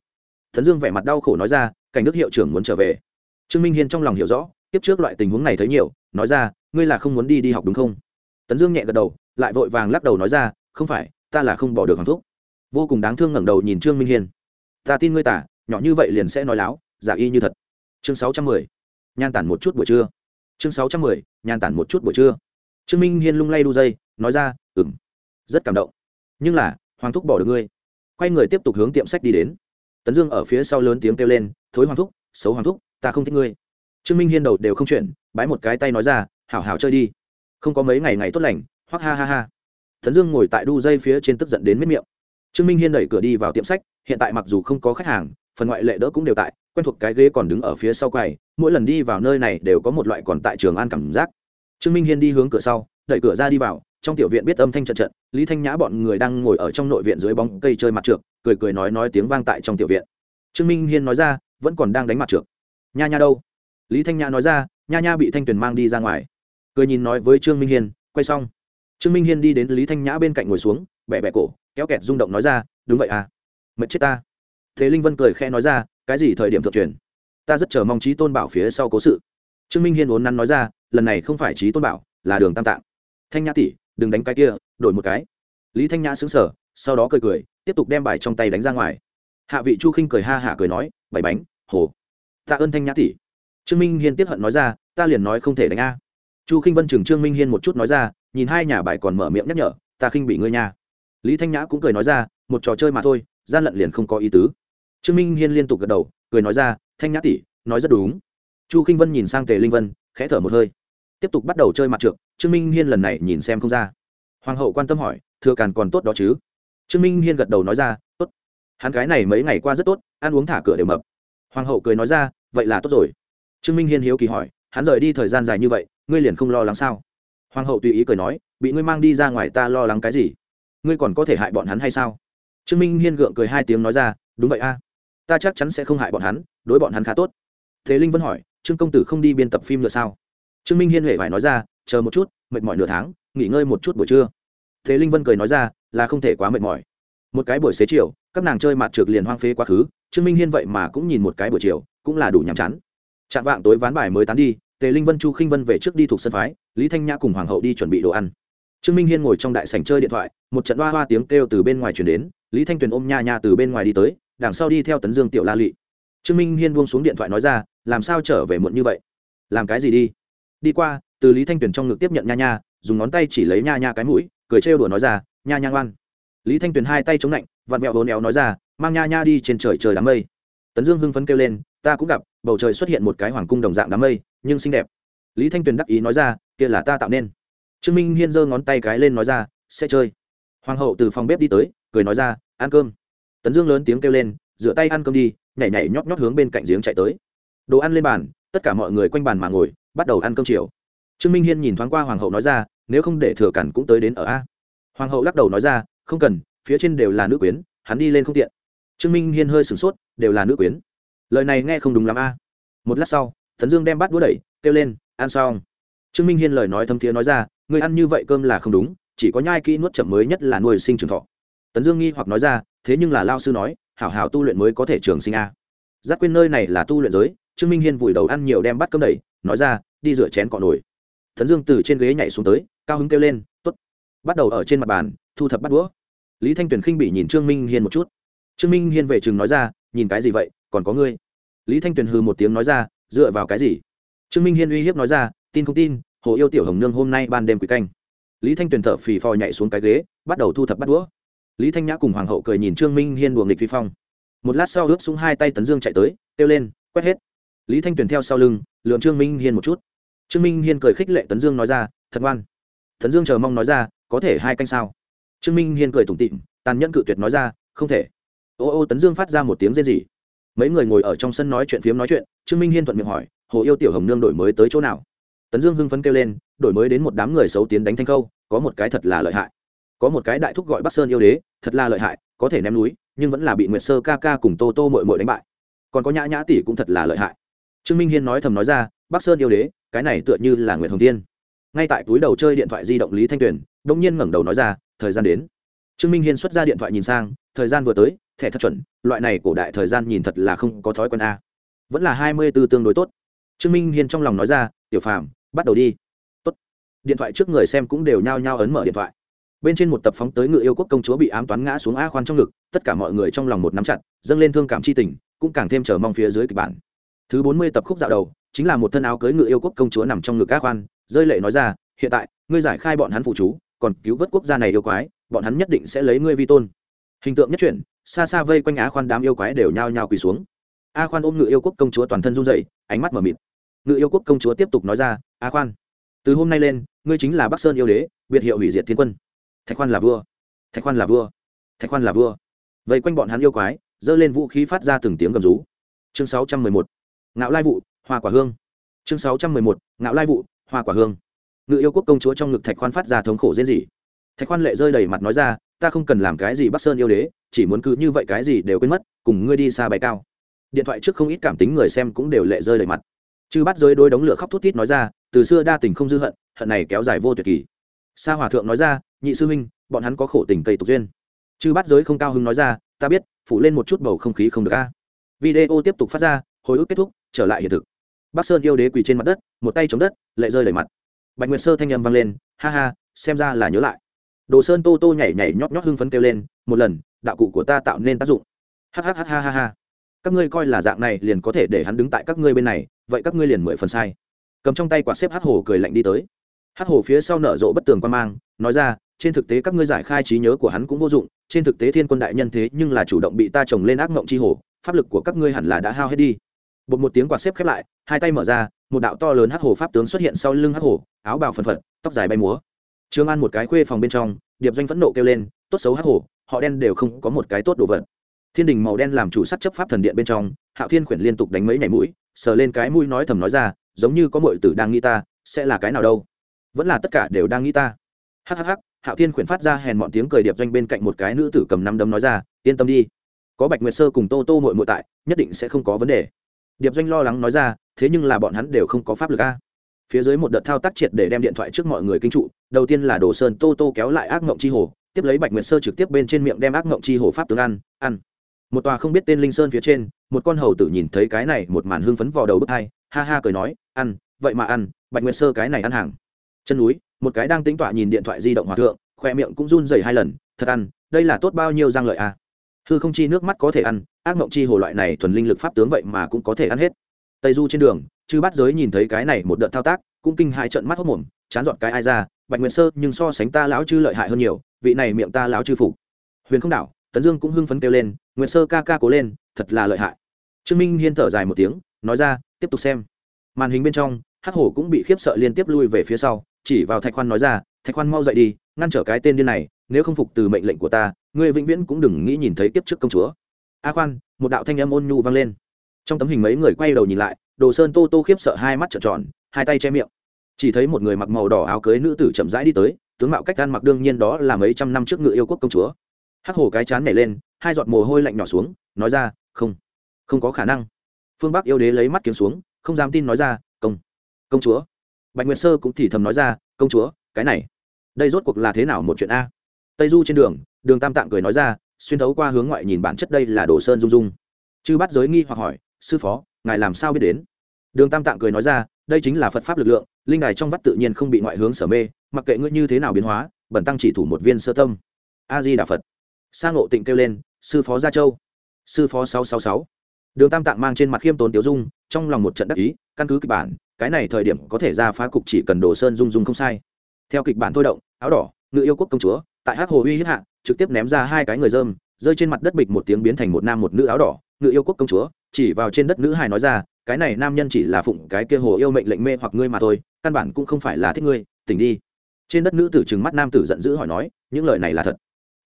Tấn dương vẻ mặt đau khổ nói ra, cảnh đức hiệu trưởng muốn trở về. Trương minh hiên trong lòng hiểu rõ tiếp trước loại tình huống này thấy nhiều, nói ra, ngươi là không muốn đi đi học đúng không? Tấn dương nhẹ gật đầu, lại vội vàng lắc đầu nói ra, không phải, ta là không bỏ được hoàng thúc. Vô cùng đáng thương ngẩng đầu nhìn trương minh hiên ta tin ngươi tả, nhỏ như vậy liền sẽ nói láo, giả y như thật. Chương sáu trăm mười. Nhan tản một chút buổi trưa. Chương sáu trăm mười, nhan tản một chút buổi trưa. Trương minh hiên lung lay đu dây, nói ra ừng rất cảm động. Nhưng là, hoàng thúc bỏ được ngươi. Quay người tiếp tục hướng tiệm sách đi đến. Tấn dương ở phía sau lớn tiếng kêu lên, thối hoàng thúc, xấu hoàng thúc, ta không thích ngươi. Trương minh hiên đầu đều không chuyển, bái một cái tay nói ra, hảo hảo chơi đi. Không có mấy ngày ngày tốt lành. Hoắc ha ha ha. Tấn dương ngồi tại đu dây phía trên tức giận đến mết miệng. Trương minh hiên đẩy cửa đi vào tiệm sách hiện tại mặc dù không có khách hàng, phần ngoại lệ đỡ cũng đều tại, quen thuộc cái ghế còn đứng ở phía sau quầy, mỗi lần đi vào nơi này đều có một loại còn tại trường an cảm giác. Trương minh hiên đi hướng cửa sau, đẩy cửa ra đi vào, trong tiểu viện biết âm thanh trận trận, lý thanh nhã bọn người đang ngồi ở trong nội viện dưới bóng cây chơi mặt trượt cười cười nói nói tiếng vang tại trong tiểu viện. Trương minh hiên nói ra, vẫn còn đang đánh mặt trượt nha nha đâu? Lý thanh nhã nói ra, nha nha bị thanh tuyền mang đi ra ngoài. Cười nhìn nói với trương minh hiên, quay xong. Trương minh hiên đi đến lý thanh nhã bên cạnh ngồi xuống bẹ bẹ cổ, kéo kẹt rung động nói ra, đúng vậy à? Mệt chết ta. Thế linh vân cười khẽ nói ra, cái gì thời điểm thượng truyền? Ta rất chờ mong trí tôn bảo phía sau cố sự. Trương minh hiên vốn nắn nói ra, lần này không phải trí tôn bảo, là đường tam tạng. Thanh nhã tỷ, đừng đánh cái kia, đổi một cái. Lý thanh nhã xứng sở sau đó cười cười, tiếp tục đem bài trong tay đánh ra ngoài. Hạ vị chu khinh cười ha hả cười nói, bảy bánh, hồ. Tạ ơn thanh nhã tỷ. Trương minh hiên tiếp hận nói ra, ta liền nói không thể đánh a. Chu khinh vân chừng trương minh hiên một chút nói ra, nhìn hai nhà bài còn mở miệng nhắc nhở, ta khinh bị ngươi nha. Lý thanh nhã cũng cười nói ra, một trò chơi mà thôi gian lận liền không có ý tứ. Trương minh hiên liên tục gật đầu, cười nói ra, thanh nhã tỷ, nói rất đúng. Chu khinh vân nhìn sang tề linh vân, khẽ thở một hơi. Tiếp tục bắt đầu chơi mặt trượt trương minh hiên lần này nhìn xem không ra. Hoàng hậu quan tâm hỏi, thừa càn còn tốt đó chứ? Trương minh hiên gật đầu nói ra, tốt. Hắn cái này mấy ngày qua rất tốt, ăn uống thả cửa đều mập. Hoàng hậu cười nói ra, vậy là tốt rồi. Trương minh hiên hiếu kỳ hỏi, hắn rời đi thời gian dài như vậy, ngươi liền không lo lắng sao? Hoàng hậu tùy ý cười nói, bị ngươi mang đi ra ngoài ta lo lắng cái gì? Ngươi còn có thể hại bọn hắn hay sao? Trương minh hiên gượng cười hai tiếng nói ra, đúng vậy a, ta chắc chắn sẽ không hại bọn hắn, đối bọn hắn khá tốt. Thế linh Vân hỏi, trương công tử không đi biên tập phim nữa sao? Trương minh hiên huệ phải nói ra, chờ một chút, mệt mỏi nửa tháng, nghỉ ngơi một chút buổi trưa. Thế linh vân cười nói ra, là không thể quá mệt mỏi. Một cái buổi xế chiều, các nàng chơi mặt trượt liền hoang phế quá khứ, trương minh hiên vậy mà cũng nhìn một cái buổi chiều, cũng là đủ nhàm chán. Chạm vạng tối ván bài mới tán đi, tề linh vân, chu khinh vân về trước đi thuộc sân phái, lý thanh nhã cùng hoàng hậu đi chuẩn bị đồ ăn trương minh hiên ngồi trong đại sảnh chơi điện thoại, một trận hoa hoa tiếng kêu từ bên ngoài chuyển đến, lý thanh tuyền ôm nha nha từ bên ngoài đi tới, đằng sau đi theo tấn dương tiểu la lị. Trương minh hiên buông xuống điện thoại nói ra, làm sao trở về muộn như vậy? Làm cái gì đi? Đi qua, từ lý thanh tuyền trong ngực tiếp nhận nha nha, dùng ngón tay chỉ lấy nha nha cái mũi, cười trêu đùa nói ra, nha nha ngoan. Lý thanh tuyền hai tay chống lạnh vặn vẹo vốn éo nói ra, mang nha nha đi trên trời trời đám mây. Tấn dương hưng phấn kêu lên, ta cũng gặp, bầu trời xuất hiện một cái hoàng cung đồng dạng đám mây, nhưng xinh đẹp. Lý thanh tuyền đắc ý nói ra, kia là ta tạo nên trương minh hiên giơ ngón tay cái lên nói ra, sẽ chơi. Hoàng hậu từ phòng bếp đi tới, cười nói ra, ăn cơm. Tấn dương lớn tiếng kêu lên, rửa tay ăn cơm đi. Nhảy nhảy nhót nhót hướng bên cạnh giếng chạy tới. Đồ ăn lên bàn, tất cả mọi người quanh bàn mà ngồi, bắt đầu ăn cơm chiều. Trương minh hiên nhìn thoáng qua hoàng hậu nói ra, nếu không để thừa cản cũng tới đến ở a. Hoàng hậu lắc đầu nói ra, không cần, phía trên đều là nữ quyến, hắn đi lên không tiện. Trương minh hiên hơi sửng sốt, đều là nữ quyến. Lời này nghe không đúng lắm a. Một lát sau, tấn dương đem bát đũa đẩy, kêu lên, ăn xong trương minh hiên lời nói thâm thiế nói ra người ăn như vậy cơm là không đúng, chỉ có nhai kỹ nuốt chậm mới nhất là nuôi sinh trường thọ. Tấn dương nghi hoặc nói ra, thế nhưng là lao sư nói, hảo hảo tu luyện mới có thể trường sinh a. Giác quên nơi này là tu luyện giới, trương minh hiên vùi đầu ăn nhiều đem bắt cơm đẩy, nói ra, đi rửa chén cọ nổi tấn dương từ trên ghế nhảy xuống tới, cao hứng kêu lên t ố t bắt đầu ở trên mặt bàn, thu thập bắt đũa. Lý thanh tuyền khinh bị nhìn trương minh hiên một chút. Trương minh hiên về chừng nói ra, nhìn cái gì vậy, còn có ngươi? Lý thanh tuyền hư một tiếng nói ra, dựa vào cái gì? Trương minh hiên uy hiếp nói ra, tin không tin hồ yêu tiểu hồng nương hôm nay ban đêm quý canh. Lý thanh tuyền thở phì phò nhảy xuống cái ghế, bắt đầu thu thập bắt đũa. Lý thanh nhã cùng hoàng hậu cười nhìn trương minh hiên đùa nghịch phi phong. Một lát sau ướp xuống hai tay tấn dương chạy tới, kêu lên, quét hết. Lý thanh tuyền theo sau lưng lượm trương minh hiên một chút. Trương minh hiên cười khích lệ tấn dương nói ra, thật ngoan. Tấn dương chờ mong nói ra, có thể hai canh sao? Trương minh hiên cười tủm tịm, tàn nhẫn cự tuyệt nói ra, không thể. Ô ô, tấn dương phát ra một tiếng rên rỉ. Mấy người ngồi ở trong sân nói chuyện phiếm nói chuyện, trương minh hiên thuận miệng hỏi, hồ yêu tiểu hồng nương đổi mới tới chỗ nào? Tấn dương hưng phấn kêu lên, đổi mới đến một đám người xấu tiến đánh thanh khâu, có một cái thật là lợi hại. Có một cái đại thúc gọi bắc sơn yêu đế, thật là lợi hại, có thể ném núi, nhưng vẫn là bị nguyệt sơ ca ca cùng tô tô mội mội đánh bại. Còn có nhã nhã tỷ cũng thật là lợi hại. Trương minh hiên nói thầm nói ra, bắc sơn yêu đế, cái này tựa như là nguyệt hồng tiên ngay tại túi đầu chơi điện thoại di động lý thanh tuyền đông nhiên ngẩng đầu nói ra, thời gian đến. Trương minh hiên xuất ra điện thoại nhìn sang, thời gian vừa tới, thẻ thật chuẩn, loại này cổ đại thời gian nhìn thật là không có thói quen a. Vẫn là hai mươi b ố tương đối tốt. Trương minh hiên trong lòng nói ra, tiểu phàm bắt đầu đi. Tốt. Điện thoại trước người xem cũng đều nhao nhao ấn mở điện thoại. Bên trên một tập phóng tới ngự yêu quốc công chúa bị ám toán ngã xuống a khoan trong ngực, tất cả mọi người trong lòng một nắm chặt, dâng lên thương cảm c h i tình, cũng càng thêm chờ mong phía dưới kịch bản. Thứ bốn mươi tập khúc dạo đầu, chính là một thân áo cưới ngự yêu quốc công chúa nằm trong ngực a khoan, rơi lệ nói ra, hiện tại, ngươi giải khai bọn hắn phụ chú, còn cứu vớt quốc gia này yêu quái, bọn hắn nhất định sẽ lấy ngươi vi tôn. Hình tượng nhất chuyển, xa xa vây quanh á khoan đám yêu quái đều nhao nhao quỳ xuống. A khoan ôm ngự yêu quốc công chúa toàn thân run dậy ánh mắt m ở mịt ngự yêu quốc công chúa tiếp tục nói ra, a khoan, từ hôm nay lên, ngươi chính là bắc sơn yêu đế, biệt hiệu hủy diệt thiên quân. Thạch khoan là vua, thạch khoan là vua, thạch khoan là vua. Vây quanh bọn hắn yêu quái, giơ lên vũ khí phát ra từng tiếng gầm rú. Chương sáu trăm mười một, ngạo lai vụ, hoa quả hương. Chương sáu trăm mười một, ngạo lai vụ, hoa quả hương. Ngự yêu quốc công chúa trong ngực thạch khoan phát ra thống khổ diễn gì thạch khoan lệ rơi đầy mặt nói ra, ta không cần làm cái gì bắc sơn yêu đế, chỉ muốn cứ như vậy cái gì đều quên mất, cùng ngươi đi xa bay cao. Điện thoại trước không ít cảm tính người xem cũng đều lệ rơi đầy mặt chư bắt giới đôi đống lửa khóc thút thít nói ra, từ xưa đa tình không dư hận hận này kéo dài vô tuyệt kỳ. Sa hòa thượng nói ra, nhị sư huynh, bọn hắn có khổ tình cây tục duyên. Chư bắt giới không cao hứng nói ra, ta biết, phủ lên một chút bầu không khí không được a. Video tiếp tục phát ra, hồi ức kết thúc, trở lại hiện thực. Bắc sơn yêu đế quỳ trên mặt đất, một tay chống đất, lệ rơi đầy mặt. Bạch nguyệt sơ thanh â m vang lên, ha ha, xem ra là nhớ lại. Đồ sơn tô tô nhảy nhảy nhót nhót hưng phấn kêu lên, một lần, đạo cụ của ta tạo nên tác dụng. Hhh ha ha ha các ngươi coi là dạng này liền có thể để hắn đứng tại các ngươi bên này, vậy các ngươi liền mười phần sai. Cầm trong tay quả xếp hát hồ cười lạnh đi tới. Hát hồ phía sau nở rộ bất tường quan mang, nói ra, trên thực tế các ngươi giải khai trí nhớ của hắn cũng vô dụng, trên thực tế thiên quân đại nhân thế nhưng là chủ động bị ta trồng lên ác mộng chi hồ, pháp lực của các ngươi hẳn là đã hao hết đi. Bột một tiếng quạt xếp khép lại, hai tay mở ra, một đạo to lớn hắc hồ pháp tướng xuất hiện sau lưng hắc hồ, áo bào phần phật, tóc dài bay múa. Trương an một cái khuê phòng bên trong, điệp doanh phẫn nộ kêu lên, tốt xấu hắc hồ, họ đen đều không có một cái tốt đồ vật thiên đình màu đen làm chủ sắc chấp pháp thần điện bên trong, hạo thiên khuyển liên tục đánh mấy nhảy mũi, sờ lên cái mũi nói thầm nói ra, giống như có mọi tử đang nghĩ ta, sẽ là cái nào đâu? Vẫn là tất cả đều đang nghĩ ta. Hhh hạo thiên khuyển phát ra hèn mọn tiếng cười điệp doanh bên cạnh một cái nữ tử cầm năm đấm nói ra, yên tâm đi. Có bạch nguyệt sơ cùng tô tô mội mội tại, nhất định sẽ không có vấn đề. Điệp doanh lo lắng nói ra, thế nhưng là bọn hắn đều không có pháp lực a. Phía dưới một đợt thao tác triệt để đem điện thoại trước mọi người kinh trụ, đầu tiên là đồ sơn tô tô kéo lại ác mộng chi hồ, tiếp lấy bạch nguyệt sơ trực tiếp bên trên miệng đem ác mộng chi hồ pháp tướng ăn ăn một tòa không biết tên linh sơn phía trên, một con hầu tử nhìn thấy cái này, một màn hưng phấn vào đầu bức hai, ha ha cười nói, ăn, vậy mà ăn, bạch nguyệt sơ cái này ăn hàng. Chân núi, một cái đang tính tọa nhìn điện thoại di động hòa thượng, khoe miệng cũng run dày hai lần, thật ăn, đây là tốt bao nhiêu răng lợi à? Hư không chi nước mắt có thể ăn, ác mộng chi hồ loại này thuần linh lực pháp tướng vậy mà cũng có thể ăn hết. Tây du trên đường, chư bắt giới nhìn thấy cái này một đợt thao tác, cũng kinh hai trận mắt hốc mồm, chán dọn cái ai ra, bạch nguyệt sơ, nhưng so sánh ta lão chư lợi hại hơn nhiều, vị này miệng ta lão chư phục huyền không đảo tấn dương cũng hưng phấn kêu lên nguyệt sơ ca ca cố lên, thật là lợi hại. Trương minh hiên thở dài một tiếng, nói ra, tiếp tục xem. Màn hình bên trong, hắc hổ cũng bị khiếp sợ liên tiếp lui về phía sau, chỉ vào thạch khoan nói ra, thạch khoan mau dậy đi, ngăn trở cái tên điên này, nếu không phục từ mệnh lệnh của ta, ngươi vĩnh viễn cũng đừng nghĩ nhìn thấy kiếp trước công chúa. A khoan, một đạo thanh âm ôn nhu vang lên. Trong tấm hình mấy người quay đầu nhìn lại, đồ sơn tô tô khiếp sợ hai mắt trợn tròn, hai tay che miệng. Chỉ thấy một người mặc màu đỏ áo cưới nữ tử chậm rãi đi tới, tướng mạo cách gan mặc đương nhiên đó là mấy trăm năm trước ngự yêu quốc công chúa. Hắc hổ cái chán nảy lên hai giọt mồ hôi lạnh nhỏ xuống, nói ra, không không có khả năng. Phương bắc yêu đế lấy mắt kiếm xuống, không dám tin nói ra, công công chúa. Bạch nguyệt sơ cũng thì thầm nói ra, công chúa, cái này, đây rốt cuộc là thế nào một chuyện a? Tây du trên đường đường tam tạng cười nói ra, xuyên thấu qua hướng ngoại nhìn bản chất đây là đồ sơn dung dung chư bắt giới nghi hoặc hỏi, sư phó, ngài làm sao biết đến? Đường tam tạng cười nói ra, đây chính là phật pháp lực lượng, linh đài trong vắt tự nhiên không bị ngoại hướng sở mê, mặc kệ ngươi như thế nào biến hóa, bẩn tăng chỉ thủ một viên sơ tâm. A di đà phật sang ngộ tịnh kêu lên, sư phó gia châu, sư phó sáu sáu sáu. Đường tam tạng mang trên mặt khiêm tốn tiểu dung, trong lòng một trận đắc ý, căn cứ kịch bản, cái này thời điểm có thể ra phá cục chỉ cần đồ sơn dung dung không sai. Theo kịch bản thôi động, áo đỏ, ngự yêu quốc công chúa, tại hát hồ uy hiếp hạ, trực tiếp ném ra hai cái người dơm, rơi trên mặt đất bịch một tiếng biến thành một nam một nữ áo đỏ, ngự yêu quốc công chúa, chỉ vào trên đất nữ hài nói ra, cái này nam nhân chỉ là phụng cái kia hồ yêu mệnh lệnh mê hoặc ngươi mà thôi, căn bản cũng không phải là thích ngươi, tỉnh đi. Trên đất nữ tử trừng mắt nam tử giận dữ hỏi nói, những lời này là thật?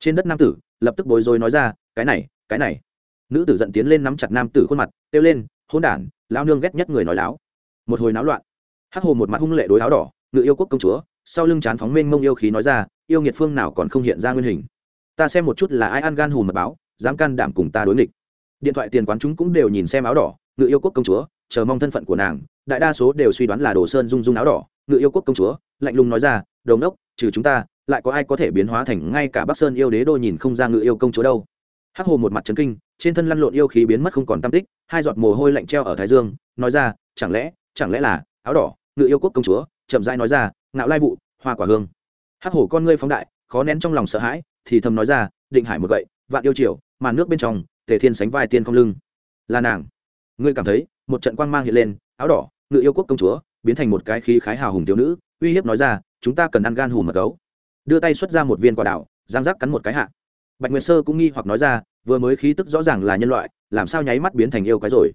Trên đất nam tử lập tức bối rối nói ra, cái này cái này. Nữ tử giận tiến lên nắm chặt nam tử khuôn mặt, kêu lên hôn đản lao nương ghét nhất người nói láo. Một hồi náo loạn. Hắc hồ một mặt hung lệ đối áo đỏ, ngự yêu quốc công chúa. Sau lưng chán phóng mênh mông yêu khí nói ra, yêu nghiệt phương nào còn không hiện ra nguyên hình? Ta xem một chút là ai ăn gan hùm mật báo, dám can đảm cùng ta đối nghịch. Điện thoại tiền quán chúng cũng đều nhìn xem áo đỏ, ngự yêu quốc công chúa, chờ mong thân phận của nàng. Đại đa số đều suy đoán là đồ sơn dung dung áo đỏ, ngự yêu quốc công chúa, lạnh lùng nói ra đầu nốc trừ chúng ta lại có ai có thể biến hóa thành ngay cả bắc sơn yêu đế đô nhìn không ra ngự yêu công chúa đâu. Hắc hồ một mặt trấn kinh, trên thân lăn lộn yêu khí biến mất không còn tam tích, hai giọt mồ hôi lạnh treo ở thái dương, nói ra, chẳng lẽ chẳng lẽ là áo đỏ, ngự yêu quốc công chúa? Chậm rãi nói ra, ngạo lai vụ, hoa quả hương. Hắc hổ con ngươi phóng đại, khó nén trong lòng sợ hãi, thì thầm nói ra, định hải một gậy, vạn yêu triều, màn nước bên trong, tề thiên sánh vai tiên không lưng. Là nàng. Ngươi cảm thấy, một trận quang mang hiện lên, áo đỏ, ngự yêu quốc công chúa, biến thành một cái khí khái hào hùng thiếu nữ. Uy hiếp nói ra, chúng ta cần ăn gan hùm mật gấu đưa tay xuất ra một viên quả đảo giang giác cắn một cái hạ. Bạch nguyệt sơ cũng nghi hoặc nói ra, vừa mới khí tức rõ ràng là nhân loại, làm sao nháy mắt biến thành yêu cái rồi?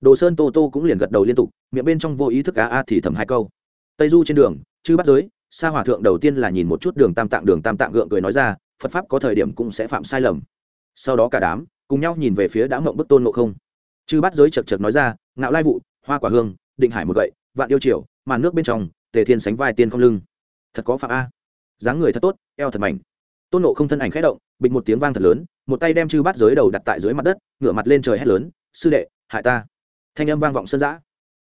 Đồ sơn tô tô cũng liền gật đầu liên tục, miệng bên trong vô ý thức á a thì thầm hai câu. Tây du trên đường chứ bắt giới, sa hòa thượng đầu tiên là nhìn một chút đường tam tạng, đường tam tạng gượng cười nói ra, phật pháp có thời điểm cũng sẽ phạm sai lầm. Sau đó cả đám cùng nhau nhìn về phía đã mộng bức tôn ngộ không. Chư bắt giới chật chật nói ra, ngạo lai vụ, hoa quả hương, định hải một gậy, vạn yêu triều, màn nước bên trong, tề thiên sánh vai tiên không lưng. Thật có phạm a dáng người thật tốt, eo thật mảnh. Tôn nộ không thân ảnh khẽ động, bịch một tiếng vang thật lớn, một tay đem chư bát giới đầu đặt tại dưới mặt đất, ngửa mặt lên trời hét lớn, sư đệ, hại ta. Thanh âm vang vọng sân giã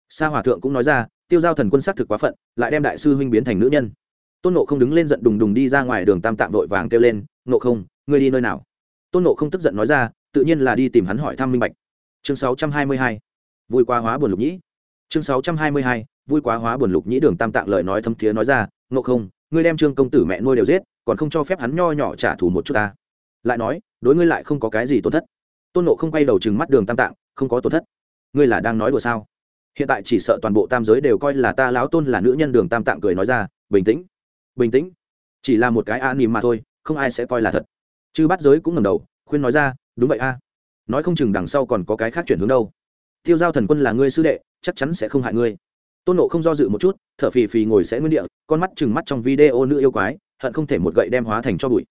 sa hòa thượng cũng nói ra, tiêu giao thần quân s á c thực quá phận, lại đem đại sư huynh biến thành nữ nhân. Tôn nộ không đứng lên giận đùng đùng đi ra ngoài đường tam tạng vội vàng kêu lên nộ không, ngươi đi nơi nào? Tôn nộ không tức giận nói ra, tự nhiên là đi tìm hắn hỏi thăm minh bạch. Chương sáu trăm hai mươi hai, vui quá hóa buồn lục nhĩ. Chương sáu trăm hai mươi hai, vui quá hóa buồn lục nhĩ đường tam tạng lời nói thấm thiế nói ra nộ không ngươi đem trương công tử mẹ nuôi đều giết, còn không cho phép hắn nho nhỏ trả thù một chút ta. Lại nói, đối ngươi lại không có cái gì tổn thất. Tôn nộ không quay đầu chừng mắt đường tam tạng, không có tổn thất. Ngươi là đang nói đùa sao? Hiện tại chỉ sợ toàn bộ tam giới đều coi là ta láo tôn là nữ nhân đường tam tạng cười nói ra, bình tĩnh bình tĩnh. Chỉ là một cái a nìm mà thôi, không ai sẽ coi là thật. Chứ bắt giới cũng ngầm đầu, khuyên nói ra, đúng vậy a. Nói không chừng đằng sau còn có cái khác chuyển hướng đâu. Tiêu giao thần quân là ngươi sư đệ, chắc chắn sẽ không hại ngươi tôn nộ không do dự một chút, thở phì phì ngồi sẽ nguyên địa, con mắt chừng mắt trong video nữ yêu quái, hận không thể một gậy đem hóa thành cho bụi.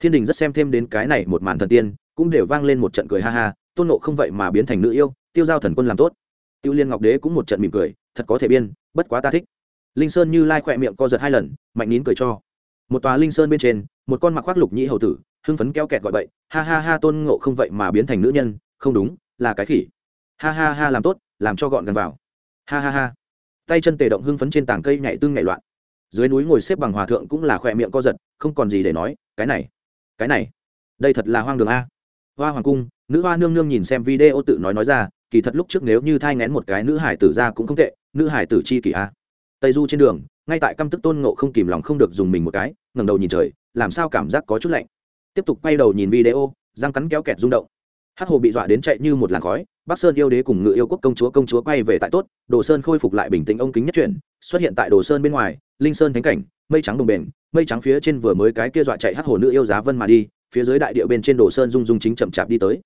Thiên đình rất xem thêm đến cái này một màn thần tiên, cũng đều vang lên một trận cười ha ha, tôn nộ không vậy mà biến thành nữ yêu, tiêu giao thần quân làm tốt. Tiêu liên ngọc đế cũng một trận mỉm cười, thật có thể biên, bất quá ta thích. Linh sơn như lai khỏe miệng co giật hai lần, mạnh nín cười cho. Một tòa linh sơn bên trên, một con mặc khoác lục nhĩ hầu tử, hưng phấn keo kẹt gọi bậy, ha ha ha tôn ngộ không vậy mà biến thành nữ nhân, không đúng, là cái khỉ. Ha ha ha làm tốt, làm cho gọn gần vào. Ha ha ha tay chân tề động hưng phấn trên tảng cây nhảy tương nhảy loạn. Dưới núi ngồi xếp bằng hòa thượng cũng là khỏe miệng co giật, không còn gì để nói, cái này cái này, đây thật là hoang đường a. Hoa hoàng cung, nữ hoa nương nương nhìn xem video tự nói nói ra, kỳ thật lúc trước nếu như thai ngén một cái nữ hải tử ra cũng không tệ, nữ hải tử chi kỷ a. Tây du trên đường, ngay tại căm tức tôn ngộ không kìm lòng không được dùng mình một cái, ngẩng đầu nhìn trời, làm sao cảm giác có chút lạnh. Tiếp tục quay đầu nhìn video, răng cắn kéo kẹt rung động. Hát hồ bị dọa đến chạy như một làn khói bắc sơn yêu đế cùng ngự yêu quốc công chúa công chúa quay về tại tốt, đồ sơn khôi phục lại bình tĩnh ông kính nhất chuyển, xuất hiện tại đồ sơn bên ngoài, linh sơn thánh cảnh, mây trắng đồng bền, mây trắng phía trên vừa mới cái kia dọa chạy hát hồ nữ yêu giá vân mà đi, phía dưới đại địa bên trên đồ sơn dung dung chính chậm chạp đi tới.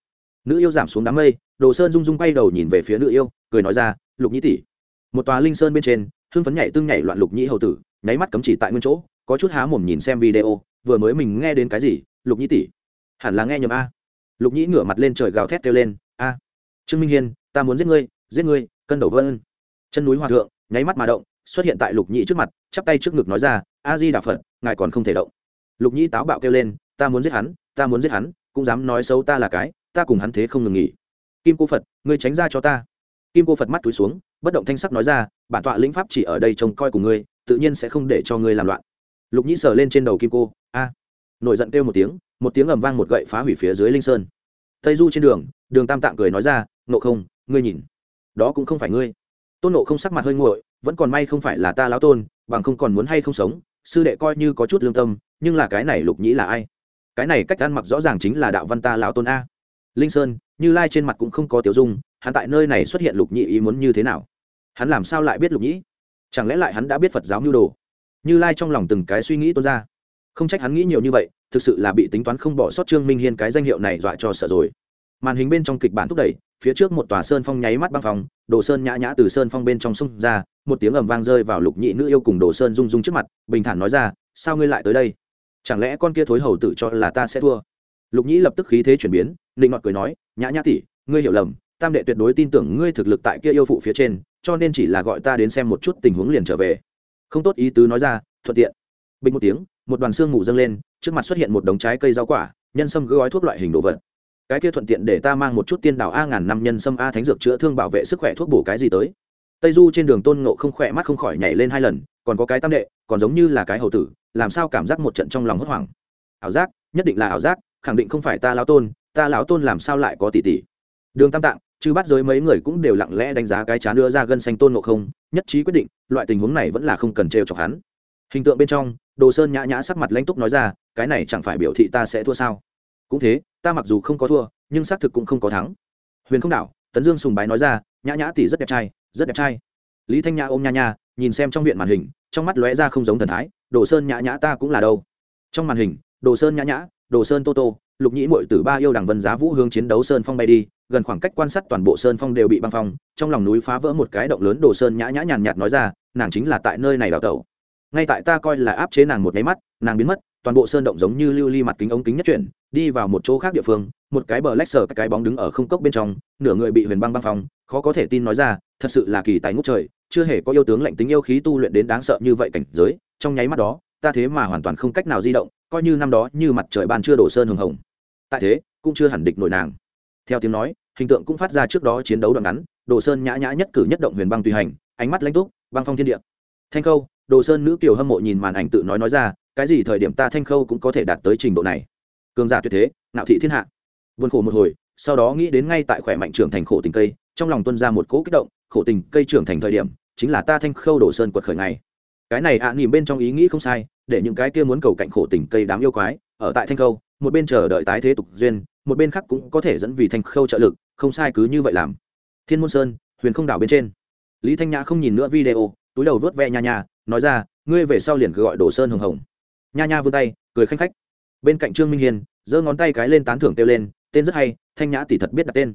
Nữ yêu giảm xuống đám mây, đồ sơn dung dung quay đầu nhìn về phía nữ yêu, cười nói ra, lục nhĩ tỷ. Một tòa linh sơn bên trên, hưng phấn nhảy tương nhảy loạn lục nhĩ hầu tử, nháy mắt cấm chỉ tại nguyên chỗ, có chút há mồm nhìn xem video, vừa mới mình nghe đến cái gì, lục nhĩ tỷ, hẳn là nghe nhầm a. Lục nhĩ ngửa mặt lên trời gào thét kêu lên trương minh hiên, ta muốn giết ngươi giết ngươi, cân đầu vân. Chân núi hòa thượng, nháy mắt mà động, xuất hiện tại lục nhĩ trước mặt, chắp tay trước ngực nói ra, a di đà phật, ngài còn không thể động. Lục nhĩ táo bạo kêu lên, ta muốn giết hắn, ta muốn giết hắn, cũng dám nói xấu ta là cái, ta cùng hắn thế không ngừng nghỉ. Kim cô phật, ngươi tránh ra cho ta. Kim cô phật mắt túi xuống, bất động thanh sắc nói ra, bản tọa lĩnh pháp chỉ ở đây trông coi của ngươi, tự nhiên sẽ không để cho ngươi làm loạn. Lục nhĩ sờ lên trên đầu kim cô, a. Nổi giận kêu một tiếng một tiếng ầm vang một gậy phá hủy phía dưới linh sơn. Tây du trên đường đường tam tạng cười nói ra nộ không, ngươi nhìn. Đó cũng không phải ngươi. Tôn nộ không sắc mặt hơi nguội, vẫn còn may không phải là ta lão tôn, bằng không còn muốn hay không sống, sư đệ coi như có chút lương tâm, nhưng là cái này lục nhĩ là ai? Cái này cách ăn mặc rõ ràng chính là đạo văn ta lão tôn a. Linh sơn, như lai trên mặt cũng không có tiểu dung, hắn tại nơi này xuất hiện lục nhĩ ý muốn như thế nào? Hắn làm sao lại biết lục nhĩ? Chẳng lẽ lại hắn đã biết phật giáo mưu đồ? Như lai trong lòng từng cái suy nghĩ tôn ra. Không trách hắn nghĩ nhiều như vậy, thực sự là bị tính toán không bỏ sót trương minh hiên cái danh hiệu này dọa cho sợ rồi. Màn hình bên trong kịch bản thúc đẩy phía trước một tòa sơn phong nháy mắt băng phòng đồ sơn nhã nhã từ sơn phong bên trong sông ra, một tiếng ầm vang rơi vào lục nhị nữ yêu cùng đồ sơn rung rung trước mặt, bình thản nói ra, sao ngươi lại tới đây? Chẳng lẽ con kia thối hầu tự cho là ta sẽ thua? Lục nhĩ lập tức khí thế chuyển biến linh ngọt cười nói, nhã nhã tỷ, ngươi hiểu lầm, tam đệ tuyệt đối tin tưởng ngươi thực lực tại kia yêu phụ phía trên, cho nên chỉ là gọi ta đến xem một chút tình huống liền trở về. Không tốt ý tứ nói ra, thuận tiện. Bình một tiếng, một đoàn xương ngủ dâng lên, trước mặt xuất hiện một đống trái cây rau quả, nhân sâm gói thuốc loại hình đồ vật cái kia thuận tiện để ta mang một chút tiên đảo a ngàn năm nhân sâm a thánh dược chữa thương bảo vệ sức khỏe thuốc bổ cái gì tới. Tây du trên đường tôn ngộ không khỏe mắt không khỏi nhảy lên hai lần, còn có cái tam đệ, còn giống như là cái hầu tử, làm sao cảm giác một trận trong lòng hốt hoảng. Ảo giác, nhất định là ảo giác, khẳng định không phải ta lão tôn, ta lão tôn làm sao lại có tỷ tỷ. Đường tam tạng chứ bắt giới mấy người cũng đều lặng lẽ đánh giá cái chán đưa ra gân xanh tôn ngộ không, nhất trí quyết định, loại tình huống này vẫn là không cần trêu chọc hắn. Hình tượng bên trong, đồ sơn nhã nhã sắc mặt lãnh túc nói ra, cái này chẳng phải biểu thị ta sẽ thua sao? Cũng thế ta mặc dù không có thua, nhưng xác thực cũng không có thắng. Huyền không đảo, tấn dương sùng bái nói ra, nhã nhã tỷ rất đẹp trai, rất đẹp trai. Lý thanh nhã ôm nha nha, nhìn xem trong viện màn hình, trong mắt lóe ra không giống thần thái, đồ sơn nhã nhã ta cũng là đâu? Trong màn hình, đồ sơn nhã nhã, đồ sơn tô tô, lục nhĩ mội tử ba yêu đằng vân giá vũ hướng chiến đấu sơn phong bay đi, gần khoảng cách quan sát toàn bộ sơn phong đều bị băng phong, trong lòng núi phá vỡ một cái động lớn đồ sơn nhã nhã nhàn nhạt nói ra, nàng chính là tại nơi này đào tẩu. Ngay tại ta coi là áp chế nàng một nháy mắt, nàng biến mất, toàn bộ sơn động giống như lưu ly mặt kính ống kính nhất chuyển đi vào một chỗ khác địa phương, một cái bờ lách sờ cái bóng đứng ở không cốc bên trong, nửa người bị huyền băng băng phong, khó có thể tin nói ra, thật sự là kỳ tài ngút trời, chưa hề có yêu tướng lạnh tính yêu khí tu luyện đến đáng sợ như vậy cảnh giới, trong nháy mắt đó, ta thế mà hoàn toàn không cách nào di động, coi như năm đó như mặt trời ban chưa đổ sơn hồng hồng. Tại thế, cũng chưa hẳn địch nổi nàng. Theo tiếng nói, hình tượng cũng phát ra trước đó chiến đấu đoạn ngắn, đồ sơn nhã nhã nhất cử nhất động huyền băng tùy hành, ánh mắt lãnh túc, băng phong thiên địa. Thanh khâu, đồ sơn nữ kiều hâm mộ nhìn màn ảnh tự nói nói ra, cái gì thời điểm ta thanh khâu cũng có thể đạt tới trình độ này? Cường giả tuyệt thế nạo thị thiên hạ. Vườn khổ một hồi sau đó nghĩ đến ngay tại khỏe mạnh trưởng thành khổ tình cây trong lòng tuân ra một cỗ kích động khổ tình cây trưởng thành thời điểm chính là ta thanh khâu đồ sơn quật khởi ngày. Cái này ạ à, nỉm bên trong ý nghĩ không sai để những cái kia muốn cầu cạnh khổ tình cây đám yêu quái ở tại thanh khâu một bên chờ đợi tái thế tục duyên một bên khác cũng có thể dẫn vì thanh khâu trợ lực không sai cứ như vậy làm. Thiên môn sơn huyền không đảo bên trên. Lý thanh nhã không nhìn nữa video túi đầu vớt ve nha nha nói ra ngươi về sau liền cứ gọi đồ sơn hồng hồng. Nha nha vươn tay cười khanh khách bên cạnh trương minh hiền giơ ngón tay cái lên tán thưởng kêu lên, tên rất hay, thanh nhã tỷ thật biết đặt tên.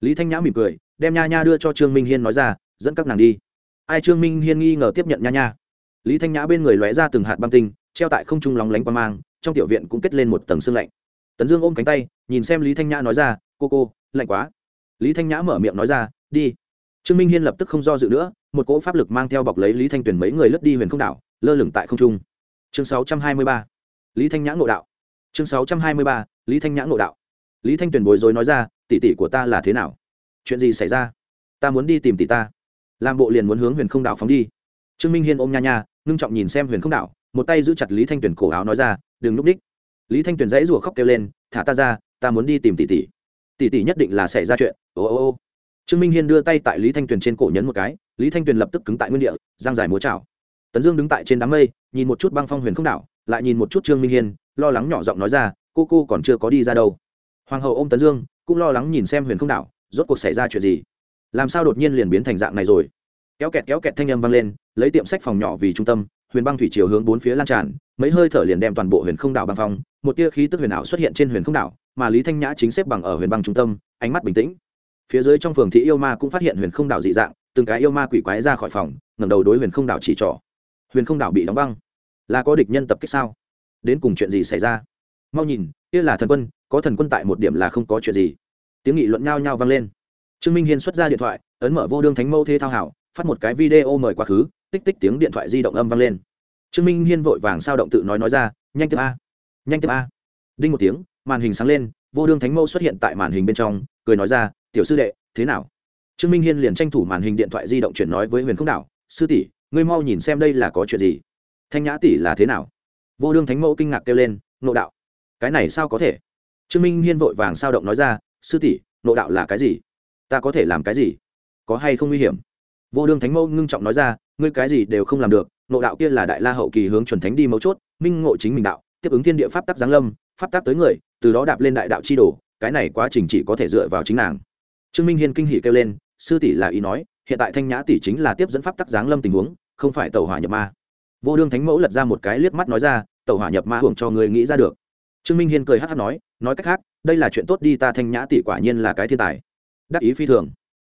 Lý thanh nhã mỉm cười, đem nha nha đưa cho trương minh hiên nói ra, dẫn các nàng đi. Ai trương minh hiên nghi ngờ tiếp nhận nha nha. Lý thanh nhã bên người lóe ra từng hạt băng tinh, treo tại không trung lóng lánh qua mang, trong tiểu viện cũng kết lên một tầng xương lạnh. Tấn dương ôm cánh tay, nhìn xem lý thanh nhã nói ra, cô cô, lạnh quá. Lý thanh nhã mở miệng nói ra, đi. Trương minh hiên lập tức không do dự nữa, một cỗ pháp lực mang theo bọc lấy lý thanh tuyền mấy người lướt đi huyền không đảo, lơ lửng tại không trung. Chương 623. lý thanh nhã ngộ đạo chương 623. lý thanh nhã ngộ đạo. Lý thanh tuyền bối rối nói ra, tỷ tỷ của ta là thế nào? Chuyện gì xảy ra? Ta muốn đi tìm tỷ ta. Làm bộ liền muốn hướng huyền không đảo phóng đi. Trương minh hiên ôm nha nha, ngưng trọng nhìn xem huyền không đảo một tay giữ chặt lý thanh tuyền cổ áo nói ra, đừng núp đích. Lý thanh tuyền dãy rủa khóc kêu lên, thả ta ra, ta muốn đi tìm tỷ tỷ. Tỷ tỷ nhất định là xảy ra chuyện. Ô ô ô. Trương minh hiên đưa tay tại lý thanh tuyền trên cổ nhấn một cái, lý thanh tuyền lập tức cứng tại nguyên địa giang dài múa chảo. Tấn dương đứng tại trên đám mây, nhìn một chút băng phong huyền không đảo lại nhìn một chút trương minh hiên, lo lắng nhỏ giọng nói ra, cô cô còn chưa có đi ra đâu. Hoàng hậu ô m tấn dương, cũng lo lắng nhìn xem huyền không đảo rốt cuộc xảy ra chuyện gì. Làm sao đột nhiên liền biến thành dạng này rồi? Kéo kẹt kéo kẹt thanh âm vang lên, lấy tiệm sách phòng nhỏ vì trung tâm, huyền băng thủy chiều hướng bốn phía lan tràn, mấy hơi thở liền đem toàn bộ huyền không đảo băng phong, một tia khí tức huyền ảo xuất hiện trên huyền không đảo mà lý thanh nhã chính xếp bằng ở huyền băng trung tâm, ánh mắt bình tĩnh. Phía dưới trong phường thị yêu ma cũng phát hiện huyền không đảo dị dạng, từng cái yêu ma quỷ quái ra khỏi phòng, ngẩng đầu đối huyền không đảo chỉ trỏ. Huyền không đảo bị đóng băng là có địch nhân tập kích sao? Đến cùng chuyện gì xảy ra? Mau nhìn, kia là thần quân, có thần quân tại một điểm là không có chuyện gì. Tiếng nghị luận nhao nhao vang lên. Trương minh hiên xuất ra điện thoại, ấn mở vô đương thánh mẫu thế thao hảo, phát một cái video mời quá khứ, tích tích tiếng điện thoại di động âm vang lên. Trương minh hiên vội vàng sao động tự nói nói ra, nhanh tiếp a, nhanh tiếp a. Đinh một tiếng, màn hình sáng lên, vô đương thánh mẫu xuất hiện tại màn hình bên trong, cười nói ra, tiểu sư đệ, thế nào? Trương minh hiên liền tranh thủ màn hình điện thoại di động chuyển nói với huyền không đảo, sư tỷ, ngươi mau nhìn xem đây là có chuyện gì thanh nhã tỷ là thế nào? Vô đương thánh mẫu kinh ngạc kêu lên nộ đạo, cái này sao có thể? Trương minh hiên vội vàng sao động nói ra, sư tỷ nộ đạo là cái gì? Ta có thể làm cái gì? Có hay không nguy hiểm? Vô đương thánh mẫu ngưng trọng nói ra, ngươi cái gì đều không làm được nộ đạo kia là đại la hậu kỳ hướng chuẩn thánh đi mấu chốt, minh ngộ chính mình đạo, tiếp ứng thiên địa pháp tắc giáng lâm, pháp tắc tới người, từ đó đạp lên đại đạo chi đồ, cái này quá trình chỉ có thể dựa vào chính nàng. Trương minh hiên kinh hỉ kêu lên, sư tỷ là ý nói, hiện tại thanh nhã tỷ chính là tiếp dẫn pháp tắc giáng lâm tình huống, không phải tàu hỏa nhập ma vô đương thánh mẫu lật ra một cái liếc mắt nói ra tàu hỏa nhập ma hưởng cho người nghĩ ra được. Trương minh hiên cười hát hát nói nói cách khác, đây là chuyện tốt đi, ta thanh nhã tỷ quả nhiên là cái thiên tài. Đắc ý phi thường.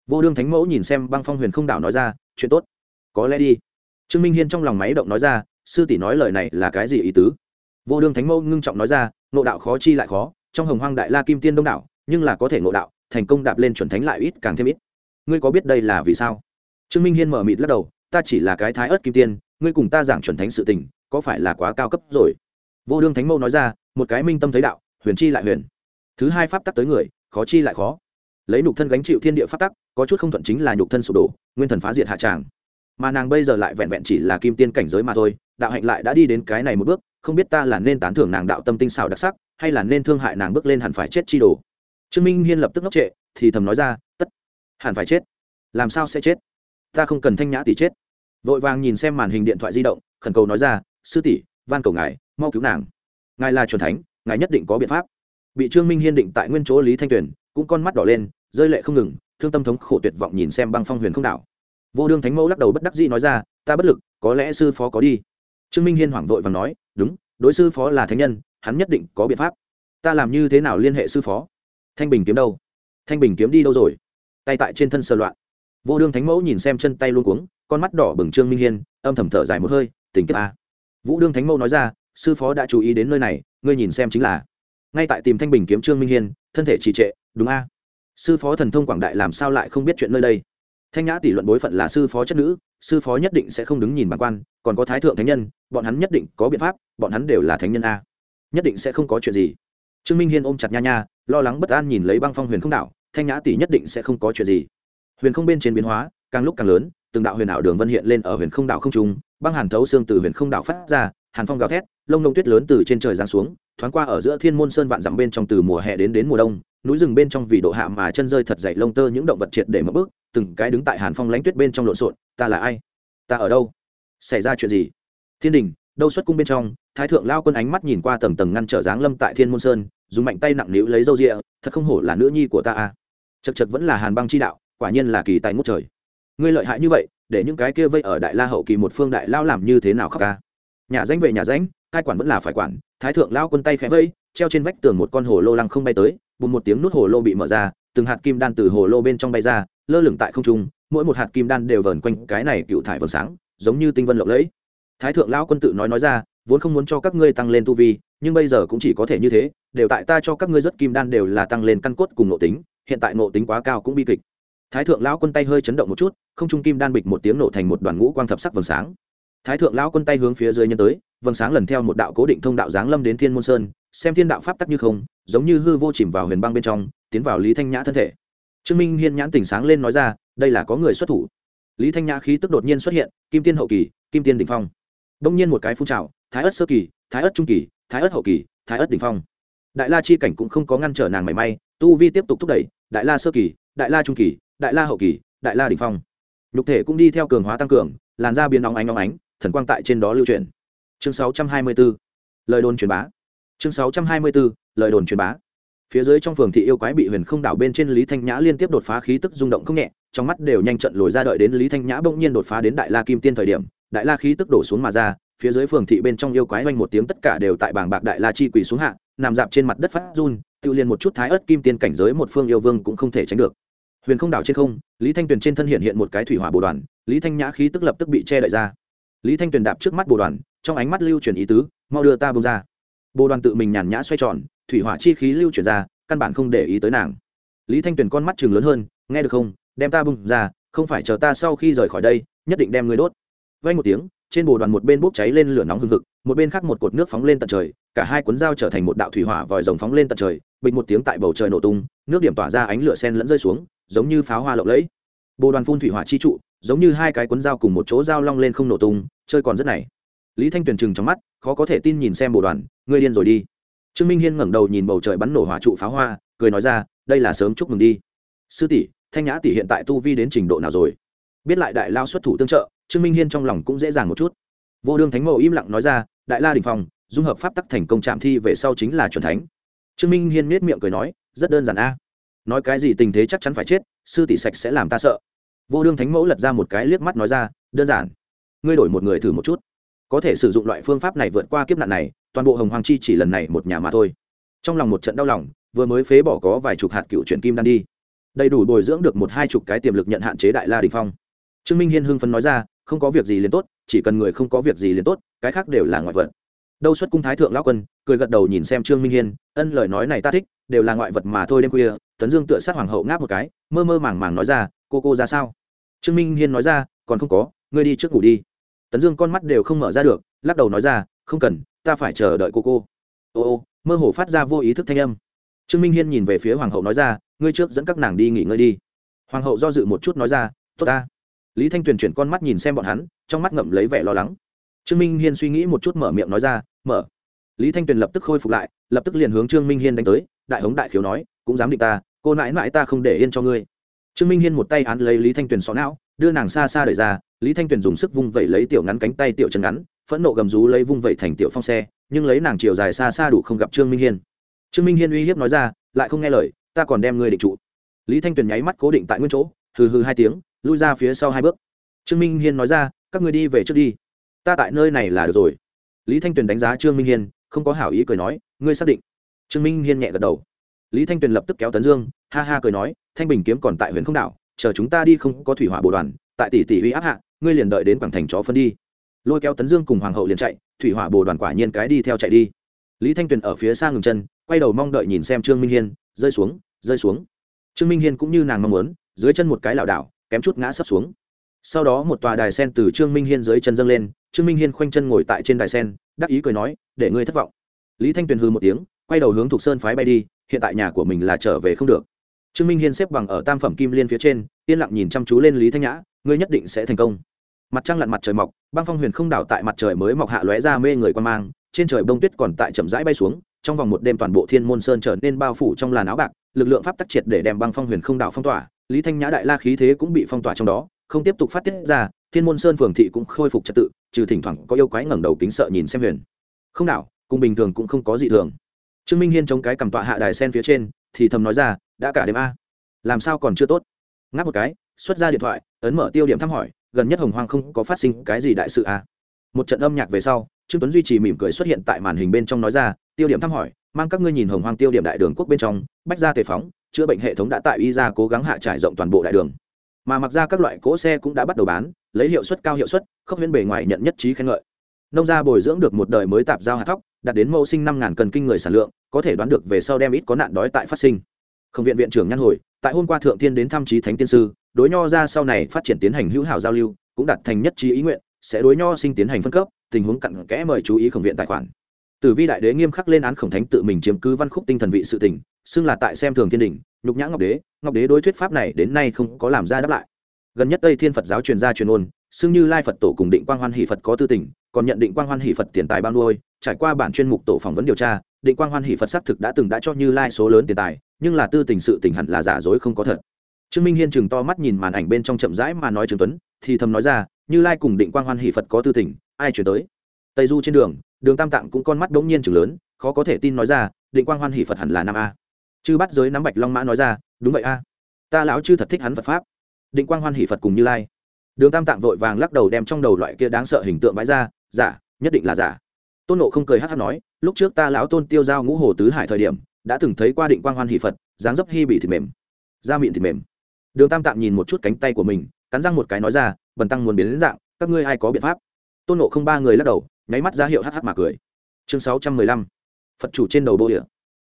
Vô đương thánh mẫu nhìn xem băng phong huyền không đảo nói ra, chuyện tốt. Có lẽ đi. Trương minh hiên trong lòng máy động nói ra, sư tỷ nói lời này là cái gì ý tứ? Vô đương thánh mẫu ngưng trọng nói ra nộ đạo khó chi lại khó, trong hồng hoang đại la kim tiên đông đảo, nhưng là có thể ngộ đạo, thành công đạp lên chuẩn thánh lại ít càng thêm ít. Ngươi có biết đây là vì sao? Trương minh hiên mở mịt lắc đầu, ta chỉ là cái thái ớt kim tiên ngươi cùng ta giảng chuẩn thánh sự tình, có phải là quá cao cấp rồi? Vô đương thánh mẫu nói ra, một cái minh tâm thấy đạo, huyền chi lại huyền. Thứ hai pháp tắc tới người, khó chi lại khó. Lấy nhục thân gánh chịu thiên địa pháp tắc, có chút không thuận chính là nhục thân sụp đổ, nguyên thần phá diệt hạ tràng. Mà nàng bây giờ lại vẹn vẹn chỉ là kim tiên cảnh giới mà thôi, đạo hạnh lại đã đi đến cái này một bước, không biết ta là nên tán thưởng nàng đạo tâm tinh xảo đặc sắc, hay là nên thương hại nàng bước lên hẳn phải chết chi đồ. Trương minh hiên lập tức ngốc trệ, thì thầm nói ra, tất, hẳn phải chết. Làm sao sẽ chết? Ta không cần thanh nhã tỷ chết vội vàng nhìn xem màn hình điện thoại di động, khẩn cầu nói ra, sư tỷ, van cầu ngài, mau cứu nàng. Ngài là truyền thánh, ngài nhất định có biện pháp. Bị trương minh hiên định tại nguyên chỗ lý thanh tuyền, cũng con mắt đỏ lên, rơi lệ không ngừng, thương tâm thống khổ tuyệt vọng nhìn xem băng phong huyền không đảo. Vô đương thánh mẫu lắc đầu bất đắc dĩ nói ra, ta bất lực, có lẽ sư phó có đi. Trương minh hiên hoảng vội và nói, đúng, đối sư phó là thánh nhân, hắn nhất định có biện pháp. Ta làm như thế nào liên hệ sư phó? Thanh bình kiếm đâu? Thanh bình kiếm đi đâu rồi? Tay tại trên thân sơ loạn. Vô đương thánh mẫu nhìn xem chân tay luôn cuống con mắt đỏ bừng trương minh hiên, âm thầm thở dài một hơi, tình kiếp a. Vũ đương thánh mẫu nói ra, sư phó đã chú ý đến nơi này, ngươi nhìn xem chính là. Ngay tại tìm thanh bình kiếm trương minh hiên, thân thể trì trệ, đúng a. Sư phó thần thông quảng đại làm sao lại không biết chuyện nơi đây? Thanh nhã tỷ luận bối phận là sư phó chất nữ, sư phó nhất định sẽ không đứng nhìn bản quan, còn có thái thượng thánh nhân, bọn hắn nhất định có biện pháp, bọn hắn đều là thánh nhân a. Nhất định sẽ không có chuyện gì. Trương minh hiên ôm chặt nha nha, lo lắng bất an nhìn lấy băng phong huyền không đảo, thanh nhã tỷ nhất định sẽ không có chuyện gì. Huyền không bên trên biến hóa, càng lúc càng lớn từng đạo huyền ảo đường vân hiện lên ở huyền không đảo không trung, băng hàn thấu xương từ huyền không đảo phát ra, hàn phong gào thét, lông nông tuyết lớn từ trên trời giáng xuống, thoáng qua ở giữa thiên môn sơn vạn dặm bên trong từ mùa hè đến đến mùa đông, núi rừng bên trong vì độ hạ mà chân rơi thật dày lông tơ những động vật triệt để mất bước, từng cái đứng tại hàn phong lãnh tuyết bên trong lộn xộn, ta là ai? Ta ở đâu? Xảy ra chuyện gì? Thiên đình, đâu xuất cung bên trong, thái thượng lao quân ánh mắt nhìn qua tầng tầng ngăn trở dáng lâm tại thiên môn sơn, dùng mạnh tay nặng níu lấy râu rịa, thật không hổ là nữ nhi của ta à? a chật chật vẫn là hàn băng chi đạo, quả nhiên là kỳ tài ngút trời ngươi lợi hại như vậy, để những cái kia vây ở đại la hậu kỳ một phương đại lao làm như thế nào khóc ca? Nhà danh về nhà danh, cai quản vẫn là phải quản, thái thượng lao quân tay khẽ vây, treo trên vách tường một con hồ lô lăng không bay tới, bùm một tiếng nút hồ lô bị mở ra, từng hạt kim đan từ hồ lô bên trong bay ra, lơ lửng tại không trung, mỗi một hạt kim đan đều vờn quanh cái này cựu thải vầng sáng, giống như tinh vân lộng lẫy. Thái thượng lao quân tự nói nói ra, vốn không muốn cho các ngươi tăng lên tu vi, nhưng bây giờ cũng chỉ có thể như thế, đều tại ta cho các ngươi rất kim đan đều là tăng lên căn cốt cùng nội tính, hiện tại nội tính quá cao cũng bi kịch thái thượng lão quân tay hơi chấn động một chút, không trung kim đan bịch một tiếng nổ thành một đoàn ngũ quang thập sắc vầng sáng. Thái thượng lão quân tay hướng phía dưới nhân tới, vầng sáng lần theo một đạo cố định thông đạo giáng lâm đến thiên môn sơn, xem thiên đạo pháp tắc như không, giống như hư vô chìm vào huyền băng bên trong, tiến vào lý thanh nhã thân thể. Trương minh hiên nhãn tỉnh sáng lên nói ra, đây là có người xuất thủ. Lý thanh nhã khí tức đột nhiên xuất hiện, kim tiên hậu kỳ, kim tiên đ ỉ n h phong. Đông nhiên một cái phun trào, thái ất sơ kỳ, thái ất trung kỳ, thái ất hậu kỳ, thái ất đ ỉ n h phong. Đại la chi cảnh cũng không có ngăn trở nàng mảy may, tu vi tiếp tục thúc đẩy, đại la sơ kỳ, đại la trung kỳ đại la hậu kỳ, đại la đ ỉ n h phong. Nhục thể cũng đi theo cường hóa tăng cường, làn da biến nóng ánh nóng ánh, thần quang tại trên đó lưu truyền chương sáu trăm hai mươi b ố lời đồn truyền bá. Chương sáu trăm hai mươi b ố lời đồn truyền bá. Phía dưới trong phường thị yêu quái bị huyền không đảo bên trên lý thanh nhã liên tiếp đột phá khí tức rung động không nhẹ, trong mắt đều nhanh trận lồi ra đợi đến lý thanh nhã bỗng nhiên đột phá đến đại la kim tiên thời điểm, đại la khí tức đổ xuống mà ra, phía dưới phường thị bên trong yêu quái oanh một tiếng tất cả đều tại bảng bạc đại la chi quỳ xuống hạ, nằm dạp trên mặt đất phát run tự liền một chút thái ớt kim tiên cảnh giới một phương yêu vương cũng không thể tránh được huyền không đảo trên không, lý thanh tuyền trên thân hiện hiện một cái thủy hỏa bồ đoàn, lý thanh nhã khí tức lập tức bị che đậy ra. Lý thanh tuyền đạp trước mắt bồ đoàn, trong ánh mắt lưu truyền ý tứ, mau đưa ta bông ra. Bồ đoàn tự mình nhàn nhã xoay tròn, thủy hỏa chi khí lưu chuyển ra, căn bản không để ý tới nàng. Lý thanh tuyền con mắt chừng lớn hơn, nghe được không, đem ta bung ra, không phải chờ ta sau khi rời khỏi đây, nhất định đem ngươi đốt. Vay một tiếng, trên bồ đoàn một bên bốc cháy lên lửa nóng hừng hực, một bên khác một cột nước phóng lên tận trời, cả hai cuốn dao trở thành một đạo thủy hỏa vòi rồng phóng lên tận trời, bình một tiếng tại bầu trời nổ tung, nước điểm tỏa ra ánh lửa sen lẫn rơi xuống giống như pháo hoa lộng lẫy. Bồ đoàn phun thủy hỏa chi trụ, giống như hai cái cuốn dao cùng một chỗ dao long lên không nổ tung, chơi còn rất này. Lý thanh tuyền trừng trong mắt, khó có thể tin nhìn xem bồ đoàn, ngươi điên rồi đi. Trương minh hiên ngẩng đầu nhìn bầu trời bắn nổ hỏa trụ pháo hoa, cười nói ra, đây là sớm chúc mừng đi. Sư tỷ, thanh nhã tỷ hiện tại tu vi đến trình độ nào rồi? Biết lại đại lao xuất thủ tương trợ, trương minh hiên trong lòng cũng dễ dàng một chút. Vô đương thánh mẫu im lặng nói ra, đại la đình phong, dung hợp pháp tắc thành công trạm thi về sau chính là c thánh. Trương minh hiên miết miệng cười nói, rất đơn giản a nói cái gì tình thế chắc chắn phải chết, sư tỷ sạch sẽ làm ta sợ. Vô đương thánh mẫu lật ra một cái liếc mắt nói ra, đơn giản, ngươi đổi một người thử một chút. Có thể sử dụng loại phương pháp này vượt qua kiếp nạn này, toàn bộ hồng hoàng chi chỉ lần này một nhà mà thôi. Trong lòng một trận đau lòng, vừa mới phế bỏ có vài chục hạt cựu chuyển kim đan đi. Đầy đủ bồi dưỡng được một hai chục cái tiềm lực nhận hạn chế đại la đình phong. Trương minh hiên hưng phấn nói ra, không có việc gì liền tốt, chỉ cần người không có việc gì liền tốt, cái khác đều là ngoại vật đâu xuất cung thái thượng lão quân, cười gật đầu nhìn xem trương minh hiên, ân lời nói này ta thích, đều là ngoại vật mà thôi đêm khuya. Tấn dương tựa sát hoàng hậu ngáp một cái, mơ mơ màng màng nói ra, cô cô ra sao? Trương minh hiên nói ra, còn không có, ngươi đi trước ngủ đi. Tấn dương con mắt đều không mở ra được, lắc đầu nói ra, không cần, ta phải chờ đợi cô cô. Ô ô, mơ hồ phát ra vô ý thức thanh âm. Trương minh hiên nhìn về phía hoàng hậu nói ra, ngươi trước dẫn các nàng đi nghỉ ngơi đi. Hoàng hậu do dự một chút nói ra, tốt ta. Lý thanh tuyền chuyển con mắt nhìn xem bọn hắn, trong mắt ngậm lấy vẻ lo lắng. Trương minh hiên suy nghĩ một chút mở miệng nói ra mở. Lý thanh tuyền lập tức khôi phục lại, lập tức liền hướng trương minh hiên đánh tới, đại hống đại khiếu nói, cũng dám định ta, cô nãi nãi ta không để yên cho ngươi. Trương minh hiên một tay án lấy lý thanh tuyền xó não, đưa nàng xa xa đẩy ra, lý thanh tuyền dùng sức vung vẩy lấy tiểu ngắn cánh tay tiểu chân ngắn, phẫn nộ gầm rú lấy vung vẩy thành tiểu phong xe, nhưng lấy nàng chiều dài xa xa đủ không gặp trương minh hiên. Trương minh hiên uy hiếp nói ra, lại không nghe lời, ta còn đem ngươi định trụ. Lý thanh tuyền nháy mắt cố định tại nguyên chỗ, hừ hừ hai tiếng, lui ra phía sau hai bước. Trương minh hiên nói ra, các ngươi đi về trước đi, ta tại nơi này là được rồi lý thanh tuyền đánh giá trương minh hiên, không có hảo ý cười nói, ngươi xác định? Trương minh hiên nhẹ gật đầu. Lý thanh tuyền lập tức kéo tấn dương, ha ha cười nói, thanh bình kiếm còn tại huyện không đảo, chờ chúng ta đi không có thủy hỏa bồ đoàn, tại tỷ tỷ uy áp hạ, ngươi liền đợi đến quảng thành chó phân đi. Lôi kéo tấn dương cùng hoàng hậu liền chạy, thủy hỏa bồ đoàn quả nhiên cái đi theo chạy đi. Lý thanh tuyền ở phía xa ngừng chân, quay đầu mong đợi nhìn xem trương minh hiên, rơi xuống rơi xuống. Trương minh hiên cũng như nàng mong muốn, dưới chân một cái lảo đảo, kém chút ngã sấp xuống. Sau đó một tòa đài sen từ trương minh hiên dưới chân dâng lên trương minh hiên khoanh chân ngồi tại trên đài sen, đắc ý cười nói, để ngươi thất vọng. Lý thanh tuyền hư một tiếng, quay đầu hướng thục sơn phái bay đi, hiện tại nhà của mình là trở về không được. Trương minh hiên xếp bằng ở tam phẩm kim liên phía trên, yên lặng nhìn chăm chú lên lý thanh nhã, ngươi nhất định sẽ thành công. Mặt trăng lặn mặt trời mọc, băng phong huyền không đảo tại mặt trời mới mọc hạ lóe ra mê người quan mang, trên trời bông tuyết còn tại chậm rãi bay xuống, trong vòng một đêm toàn bộ thiên môn sơn trở nên bao phủ trong làn áo bạc, lực lượng pháp tắc triệt để đem băng phong huyền không đảo phong tỏa, lý thanh nhã đại la khí thế cũng bị phong tỏa trong đó, không tiếp tục phát tiết ra thiên môn sơn phường thị cũng khôi phục trật tự, trừ thỉnh thoảng có yêu quái ngẩng đầu kính sợ nhìn xem huyền. Không đảo, cùng bình thường cũng không có gì thường. Trương minh hiên chống cái cầm tọa hạ đài sen phía trên, thì thầm nói ra, đã cả đêm a, làm sao còn chưa tốt? Ngáp một cái, xuất ra điện thoại, ấn mở tiêu điểm thăm hỏi, gần nhất hồng hoang không có phát sinh cái gì đại sự a một trận âm nhạc về sau, trương tuấn duy trì mỉm cười xuất hiện tại màn hình bên trong nói ra, tiêu điểm thăm hỏi, mang các ngươi nhìn hồng hoang tiêu điểm đại đường quốc bên trong, bách gia tề phóng, chữa bệnh hệ thống đã tại y ra cố gắng hạ trải rộng toàn bộ đại đường mà mặc ra các loại cỗ xe cũng đã bắt đầu bán, lấy hiệu suất cao hiệu suất không huyễn bề ngoài nhận nhất trí khen ngợi. Nông gia bồi dưỡng được một đời mới tạp giao hạt thóc, đạt đến mẫu sinh năm ngàn cân kinh người sản lượng, có thể đoán được về sau đem ít có nạn đói tại phát sinh. Không viện viện trưởng nhăn hồi, tại hôm qua thượng tiên đến thăm trí thánh tiên sư, đối nho ra sau này phát triển tiến hành hữu hảo giao lưu, cũng đạt thành nhất trí ý nguyện, sẽ đối nho sinh tiến hành phân cấp, tình huống cặn kẽ mời chú ý khổng viện tài khoản tử vi đại đế nghiêm khắc lên án khổng thánh tự mình chiếm cứ văn khúc tinh thần vị sự tình, xưng là tại xem thường thiên đình, nhục nhã ngọc đế. Ngọc đế đối thuyết pháp này đến nay không có làm ra đáp lại. Gần nhất tây thiên phật giáo truyền gia truyền ôn, xưng như lai phật tổ cùng định quang hoan hỷ phật có tư tình, còn nhận định quang hoan hỷ phật tiền tài bao nuôi. Trải qua bản chuyên mục tổ phỏng vấn điều tra, định quang hoan hỷ phật xác thực đã từng đã cho như lai số lớn tiền tài, nhưng là tư tình sự tình hẳn là giả dối không có thật. Trương minh hiên chừng to mắt nhìn màn ảnh bên trong chậm rãi mà nói trường tuấn, thì thầm nói ra, như lai cùng định quang hoan hỷ phật có tư tình, ai chuyển tới? Tây du trên đường đường tam tạng cũng con mắt bỗng nhiên chừng lớn, khó có thể tin nói ra, định quang hoan hỷ phật hẳn là nam a. Chư bắt giới nắm bạch long mã nói ra, đúng vậy a. Ta lão chư thật thích hắn phật pháp. Định quang hoan hỷ phật cùng như lai. Đường tam tạng vội vàng lắc đầu đem trong đầu loại kia đáng sợ hình tượng bãi ra, giả, nhất định là giả. Tôn nộ không cười hát hát nói, lúc trước ta lão tôn tiêu giao ngũ hồ tứ hải thời điểm, đã từng thấy qua định quang hoan hỷ phật, dáng dấp hy bị thịt mềm, da miệng thịt mềm. Đường tam tạng nhìn một chút cánh tay của mình, cắn răng một cái nói ra, bần tăng muốn biến đến dạng, các ngươi ai có biện pháp? Tôn nộ không ba người lắc đầu nháy mắt ra hiệu hh mà cười. Chương sáu trăm mười lăm, phật chủ trên đầu bô địa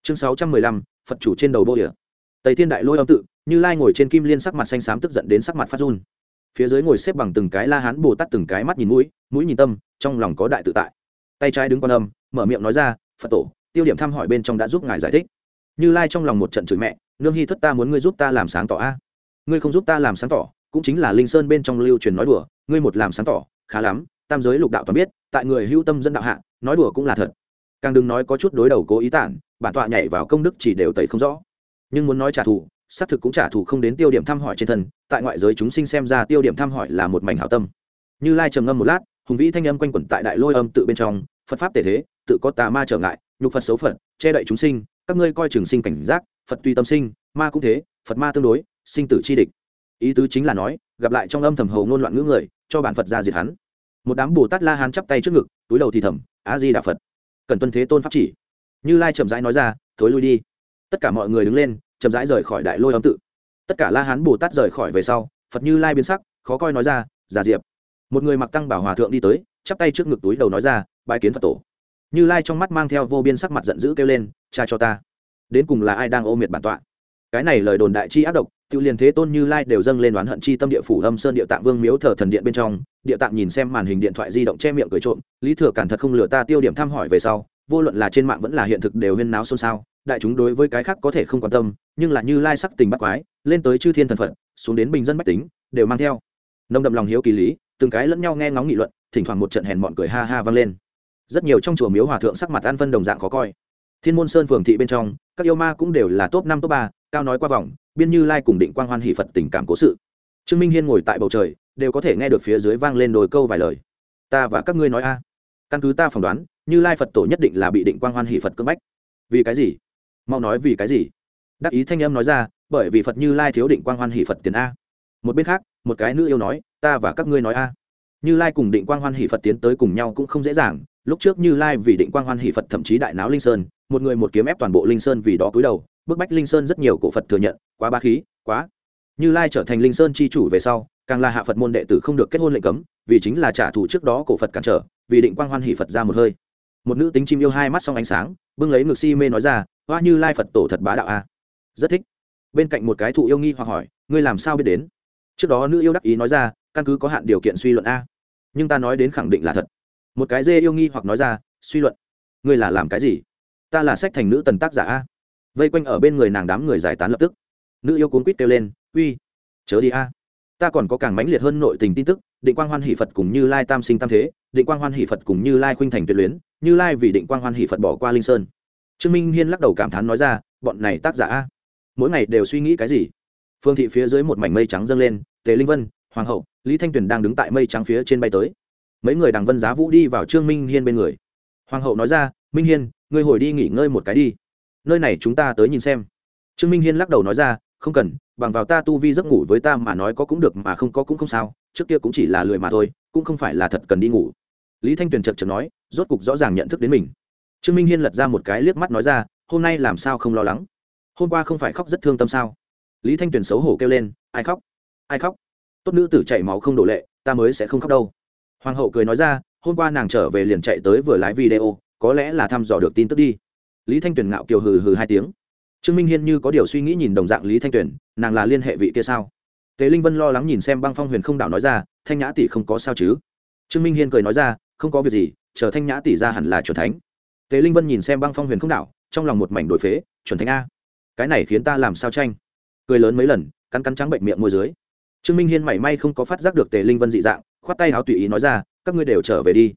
chương sáu trăm mười lăm, phật chủ trên đầu bô địa tây thiên đại lôi âm tự, như lai ngồi trên kim liên sắc mặt xanh xám tức giận đến sắc mặt phát run. Phía dưới ngồi xếp bằng từng cái la hán, bồ tát từng cái mắt nhìn mũi mũi nhìn tâm, trong lòng có đại tự tại. Tay trái đứng quan âm, mở miệng nói ra, phật tổ, tiêu điểm thăm hỏi bên trong đã giúp ngài giải thích. Như lai trong lòng một trận chửi mẹ, nương hy thất ta muốn ngươi giúp ta làm sáng tỏ a. Ngươi không giúp ta làm sáng tỏ, cũng chính là linh sơn bên trong lưu truyền nói đùa, ngươi một làm sáng tỏ, khá lắm tam giới lục đạo toàn biết, tại người hưu tâm dân đạo hạ, nói đùa cũng là thật. Càng đừng nói có chút đối đầu cố ý tản, bản tọa nhảy vào công đức chỉ đều tẩy không rõ. Nhưng muốn nói trả thù, xác thực cũng trả thù không đến tiêu điểm thăm hỏi trên thân, tại ngoại giới chúng sinh xem ra tiêu điểm thăm hỏi là một mảnh hảo tâm. Như lai trầm ngâm một lát, hùng vĩ thanh âm quanh quẩn tại đại lôi âm tự bên trong, phật pháp tể thế, tự có tà ma trở ngại, nhục phật xấu phật, che đậy chúng sinh, các ngươi coi trường sinh cảnh giác, phật tùy tâm sinh, ma cũng thế, phật ma tương đối, sinh tử chi địch. Ý tứ chính là nói, gặp lại trong âm thầm hầu ngôn loạn ngữ người, cho bản phật ra diệt hắn một đám bồ tát la hán chắp tay trước ngực túi đầu thì thầm a di đà phật cần tuân thế tôn pháp chỉ như lai chậm rãi nói ra thối lui đi tất cả mọi người đứng lên chậm rãi rời khỏi đại lôi âm tự tất cả la hán bồ tát rời khỏi về sau phật như lai biến sắc khó coi nói ra giả diệp một người mặc tăng bảo hòa thượng đi tới chắp tay trước ngực túi đầu nói ra bãi kiến phật tổ như lai trong mắt mang theo vô biên sắc mặt giận dữ kêu lên cha cho ta đến cùng là ai đang ô miệt bản tọa cái này lời đồn đại chi ác độc tự liền thế tôn như lai đều dâng lên đoán hận chi tâm địa phủ âm sơn địa tạng vương miếu thờ thần điện bên trong, địa tạng nhìn xem màn hình điện thoại di động che miệng cười trộm, lý thừa cản thật không lừa ta tiêu điểm thăm hỏi về sau, vô luận là trên mạng vẫn là hiện thực đều huyên náo xôn xao, đại chúng đối với cái khác có thể không quan tâm, nhưng là như lai sắc tình bắt quái, lên tới chư thiên thần phật, xuống đến bình dân bách tính, đều mang theo. Nông đậm lòng hiếu kỳ lý, từng cái lẫn nhau nghe ngóng nghị luận, thỉnh thoảng một trận hèn mọn cười ha ha vang lên. Rất nhiều trong chùa miếu hòa thượng sắc mặt an phân đồng dạng khó coi. Thiên môn sơn phường thị bên trong, các yêu ma cũng đều là top năm, top ba, cao nói qua vòng biên như lai cùng định quang hoan hỷ phật tình cảm cố sự. Trương minh hiên ngồi tại bầu trời, đều có thể nghe được phía dưới vang lên đôi câu vài lời. Ta và các ngươi nói a. Căn cứ ta phỏng đoán, như lai phật tổ nhất định là bị định quang hoan hỷ phật cưỡng bách. Vì cái gì? Mau nói vì cái gì? Đắc ý thanh âm nói ra, bởi vì phật như lai thiếu định quang hoan hỷ phật tiền a. Một bên khác, một cái nữ yêu nói, ta và các ngươi nói a. Như lai cùng định quang hoan hỷ phật tiến tới cùng nhau cũng không dễ dàng. Lúc trước như lai vì định quang hoan hỷ phật thậm chí đại náo linh sơn, một người một kiếm ép toàn bộ linh sơn vì đó cúi đầu bức bách linh sơn rất nhiều cổ phật thừa nhận, quá ba khí, quá. Như lai trở thành linh sơn c h i chủ về sau, càng là hạ phật môn đệ tử không được kết hôn lệnh cấm, vì chính là trả thù trước đó cổ phật cản trở, vì định quang hoan hỷ phật ra một hơi. Một nữ tính chim yêu hai mắt s ánh sáng, bưng lấy ngực si mê nói ra, hoa như lai phật tổ thật bá đạo a. Rất thích. Bên cạnh một cái thụ yêu nghi hoặc hỏi, ngươi làm sao biết đến? Trước đó nữ yêu đắc ý nói ra, căn cứ có hạn điều kiện suy luận a. Nhưng ta nói đến khẳng định là thật. Một cái dê yêu nghi hoặc nói ra, suy luận? Ngươi là làm cái gì? Ta là sách thành nữ tần tác giả a vây quanh ở bên người nàng đám người giải tán lập tức. Nữ yêu cuốn quýt kêu lên, uy, chớ đi a. Ta còn có càng mãnh liệt hơn nội tình tin tức, định quang hoan hỷ phật cùng như lai tam sinh tam thế, định quang hoan hỷ phật cùng như lai khuynh thành tuyệt luyến, như lai vì định quang hoan hỷ phật bỏ qua linh sơn. Trương minh hiên lắc đầu cảm thán nói ra, bọn này tác giả a, mỗi ngày đều suy nghĩ cái gì? Phương thị phía dưới một mảnh mây trắng dâng lên, tề linh vân, hoàng hậu, lý thanh tuyền đang đứng tại mây trắng phía trên bay tới. Mấy người đằng vân giá vũ đi vào trương minh hiên bên người. Hoàng hậu nói ra, minh hiên, ngươi hồi đi nghỉ ngơi một cái đi nơi này chúng ta tới nhìn xem. Trương minh hiên lắc đầu nói ra, không cần, bằng vào ta tu vi giấc ngủ với ta mà nói có cũng được mà không có cũng không sao, trước kia cũng chỉ là lười mà thôi, cũng không phải là thật cần đi ngủ. Lý thanh tuyền chật chật nói, rốt cục rõ ràng nhận thức đến mình. Trương minh hiên lật ra một cái liếc mắt nói ra, hôm nay làm sao không lo lắng? Hôm qua không phải khóc rất thương tâm sao? Lý thanh tuyền xấu hổ kêu lên, ai khóc? Ai khóc? Tốt nữ tử chảy máu không đổ lệ, ta mới sẽ không khóc đâu. Hoàng hậu cười nói ra, hôm qua nàng trở về liền chạy tới vừa lái video, có lẽ là thăm dò được tin tức đi lý thanh tuyền ngạo kiều hừ hừ hai tiếng. Trương minh hiên như có điều suy nghĩ nhìn đồng dạng lý thanh tuyền, nàng là liên hệ vị kia sao? Tề linh vân lo lắng nhìn xem băng phong huyền không đảo nói ra, thanh nhã tỷ không có sao chứ? Trương minh hiên cười nói ra, không có việc gì, chờ thanh nhã tỷ ra hẳn là c thánh. Tề linh vân nhìn xem băng phong huyền không đảo, trong lòng một mảnh đổi phế, chuẩn thánh a. Cái này khiến ta làm sao tranh? Cười lớn mấy lần, cắn cắn trắng bệnh miệng môi dưới. Trương minh hiên mảy may không có phát giác được tề linh vân dị dạng, khoát tay áo tùy ý nói ra, các ngươi đều trở về đi.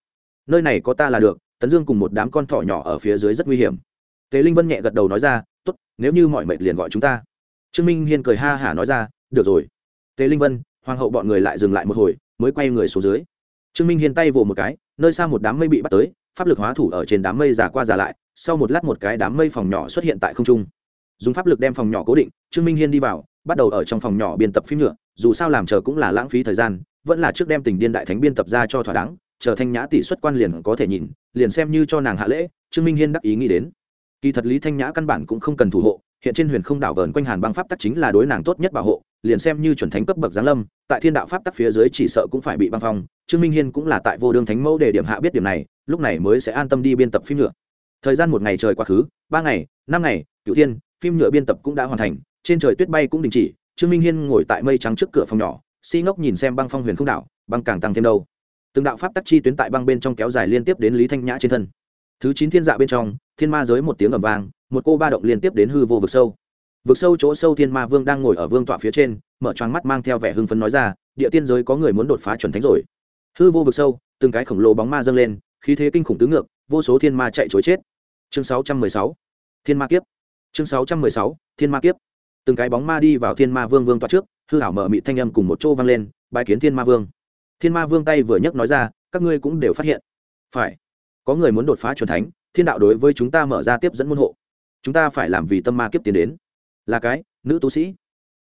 Nơi này có ta là được, tấn dương cùng một đám con thỏ nhỏ ở phía dưới rất nguy hiểm tề linh vân nhẹ gật đầu nói ra, tốt, nếu như mọi mệnh liền gọi chúng ta. Trương minh hiên cười ha hả nói ra, được rồi. Tề linh vân, hoàng hậu bọn người lại dừng lại một hồi, mới quay người xuống dưới. Trương minh hiên tay vỗ một cái, nơi xa một đám mây bị bắt tới, pháp lực hóa thủ ở trên đám mây giả qua giả lại, sau một lát một cái đám mây phòng nhỏ xuất hiện tại không trung. Dùng pháp lực đem phòng nhỏ cố định, trương minh hiên đi vào, bắt đầu ở trong phòng nhỏ biên tập phim nhựa, dù sao làm chờ cũng là lãng phí thời gian, vẫn là trước đem tình điên đại thánh biên tập ra cho thỏa đáng, chờ thanh nhã tỷ xuất quan liền có thể nhìn, liền xem như cho nàng hạ lễ, trương minh hiên đắc ý nghĩ đến kỳ thật lý thanh nhã căn bản cũng không cần thủ hộ, hiện trên huyền không đảo vờn quanh hàn băng pháp tắc chính là đối nàng tốt nhất bảo hộ, liền xem như chuẩn thánh cấp bậc giáng lâm, tại thiên đạo pháp tắc phía dưới chỉ sợ cũng phải bị băng phong. Trương minh hiên cũng là tại vô đương thánh mẫu để điểm hạ biết điểm này, lúc này mới sẽ an tâm đi biên tập phim nhựa thời gian một ngày trời quá khứ, ba ngày, năm ngày cựu thiên, phim nhựa biên tập cũng đã hoàn thành, trên trời tuyết bay cũng đình chỉ, trương minh hiên ngồi tại mây trắng trước cửa phòng nhỏ, si ngốc nhìn xem băng phong huyền không đảo, băng càng tăng thêm đâu. Từng đạo pháp tắc chi tuyến tại băng bên trong kéo dài liên tiếp đến lý thanh nhã trên thân thứ chín thiên dạ bên trong, thiên ma giới một tiếng ầm vang, một cô ba động liên tiếp đến hư vô vực sâu. Vực sâu chỗ sâu thiên ma vương đang ngồi ở vương tọa phía trên, mở choáng mắt mang theo vẻ hưng phấn nói ra, địa tiên giới có người muốn đột phá chuẩn thánh rồi. Hư vô vực sâu, từng cái khổng lồ bóng ma dâng lên, khí thế kinh khủng tứ ngược, vô số thiên ma chạy chối chết. Chương sáu trăm mười sáu, thiên ma kiếp. Chương sáu trăm mười sáu, thiên ma kiếp. Từng cái bóng ma đi vào thiên ma vương vương tọa trước, hư hảo mở mị thanh âm cùng một chỗ vang lên bài kiến thiên ma vương. Thiên ma vương tay vừa nhấc nói ra, các ngươi cũng đều phát hiện. Phải có người muốn đột phá c thánh, thiên đạo đối với chúng ta mở ra tiếp dẫn môn hộ. Chúng ta phải làm vì tâm ma kiếp tiến đến. Là cái, nữ tu sĩ.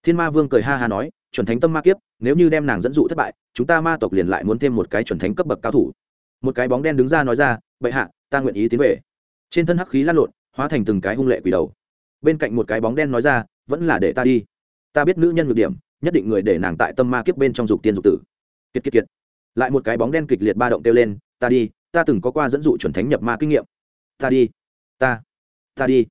Thiên ma vương cười ha ha nói, chuẩn thánh tâm ma kiếp, nếu như đem nàng dẫn dụ thất bại, chúng ta ma tộc liền lại muốn thêm một cái chuẩn thánh cấp bậc cao thủ. Một cái bóng đen đứng ra nói ra, bệ hạ, ta nguyện ý tiến về. Trên thân hắc khí lăn lộn, hóa thành từng cái hung lệ quỷ đầu. Bên cạnh một cái bóng đen nói ra, vẫn là để ta đi. Ta biết nữ nhân nhược điểm, nhất định người để nàng tại tâm ma kiếp bên trong dục tiên dục tử. Kiệt kiệt kiệt. Lại một cái bóng đen kịch liệt ba động kêu lên, ta đi ta từng có qua dẫn dụ chuẩn thánh nhập ma kinh nghiệm. Ta đi. Ta. Ta đi.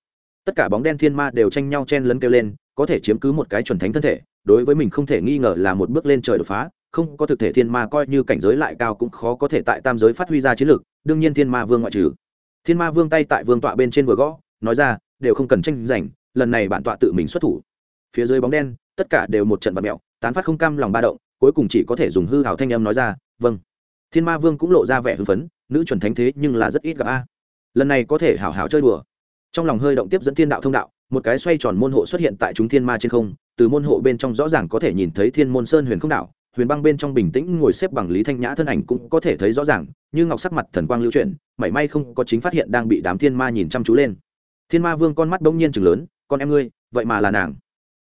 Tất cả bóng đen thiên ma đều tranh nhau chen lấn kêu lên, có thể chiếm cứ một cái chuẩn thánh thân thể, đối với mình không thể nghi ngờ là một bước lên trời đột phá, không có thực thể thiên ma coi như cảnh giới lại cao cũng khó có thể tại tam giới phát huy ra chiến lược, đương nhiên thiên ma vương ngoại trừ. Thiên ma vương tay tại vương tọa bên trên vừa gõ, nói ra, đều không cần tranh giành, lần này bản tọa tự mình xuất thủ. Phía dưới bóng đen, tất cả đều một trận vật mẹo, tán phát không cam lòng ba động, cuối cùng chỉ có thể dùng hư hào thanh âm nói ra vâng. Thiên ma vương cũng lộ ra vẻ hưng phấn nữ chuẩn thánh thế nhưng là rất ít gặp a. Lần này có thể hảo hảo chơi đùa. Trong lòng hơi động tiếp dẫn thiên đạo thông đạo, một cái xoay tròn môn hộ xuất hiện tại chúng thiên ma trên không, từ môn hộ bên trong rõ ràng có thể nhìn thấy thiên môn sơn huyền không đạo, huyền băng bên trong bình tĩnh ngồi xếp bằng lý thanh nhã thân ảnh cũng có thể thấy rõ ràng, như ngọc sắc mặt thần quang lưu chuyển, mảy may không có chính phát hiện đang bị đám thiên ma nhìn chăm chú lên. Thiên ma vương con mắt bỗng nhiên chừng lớn, con em ngươi, vậy mà là nàng.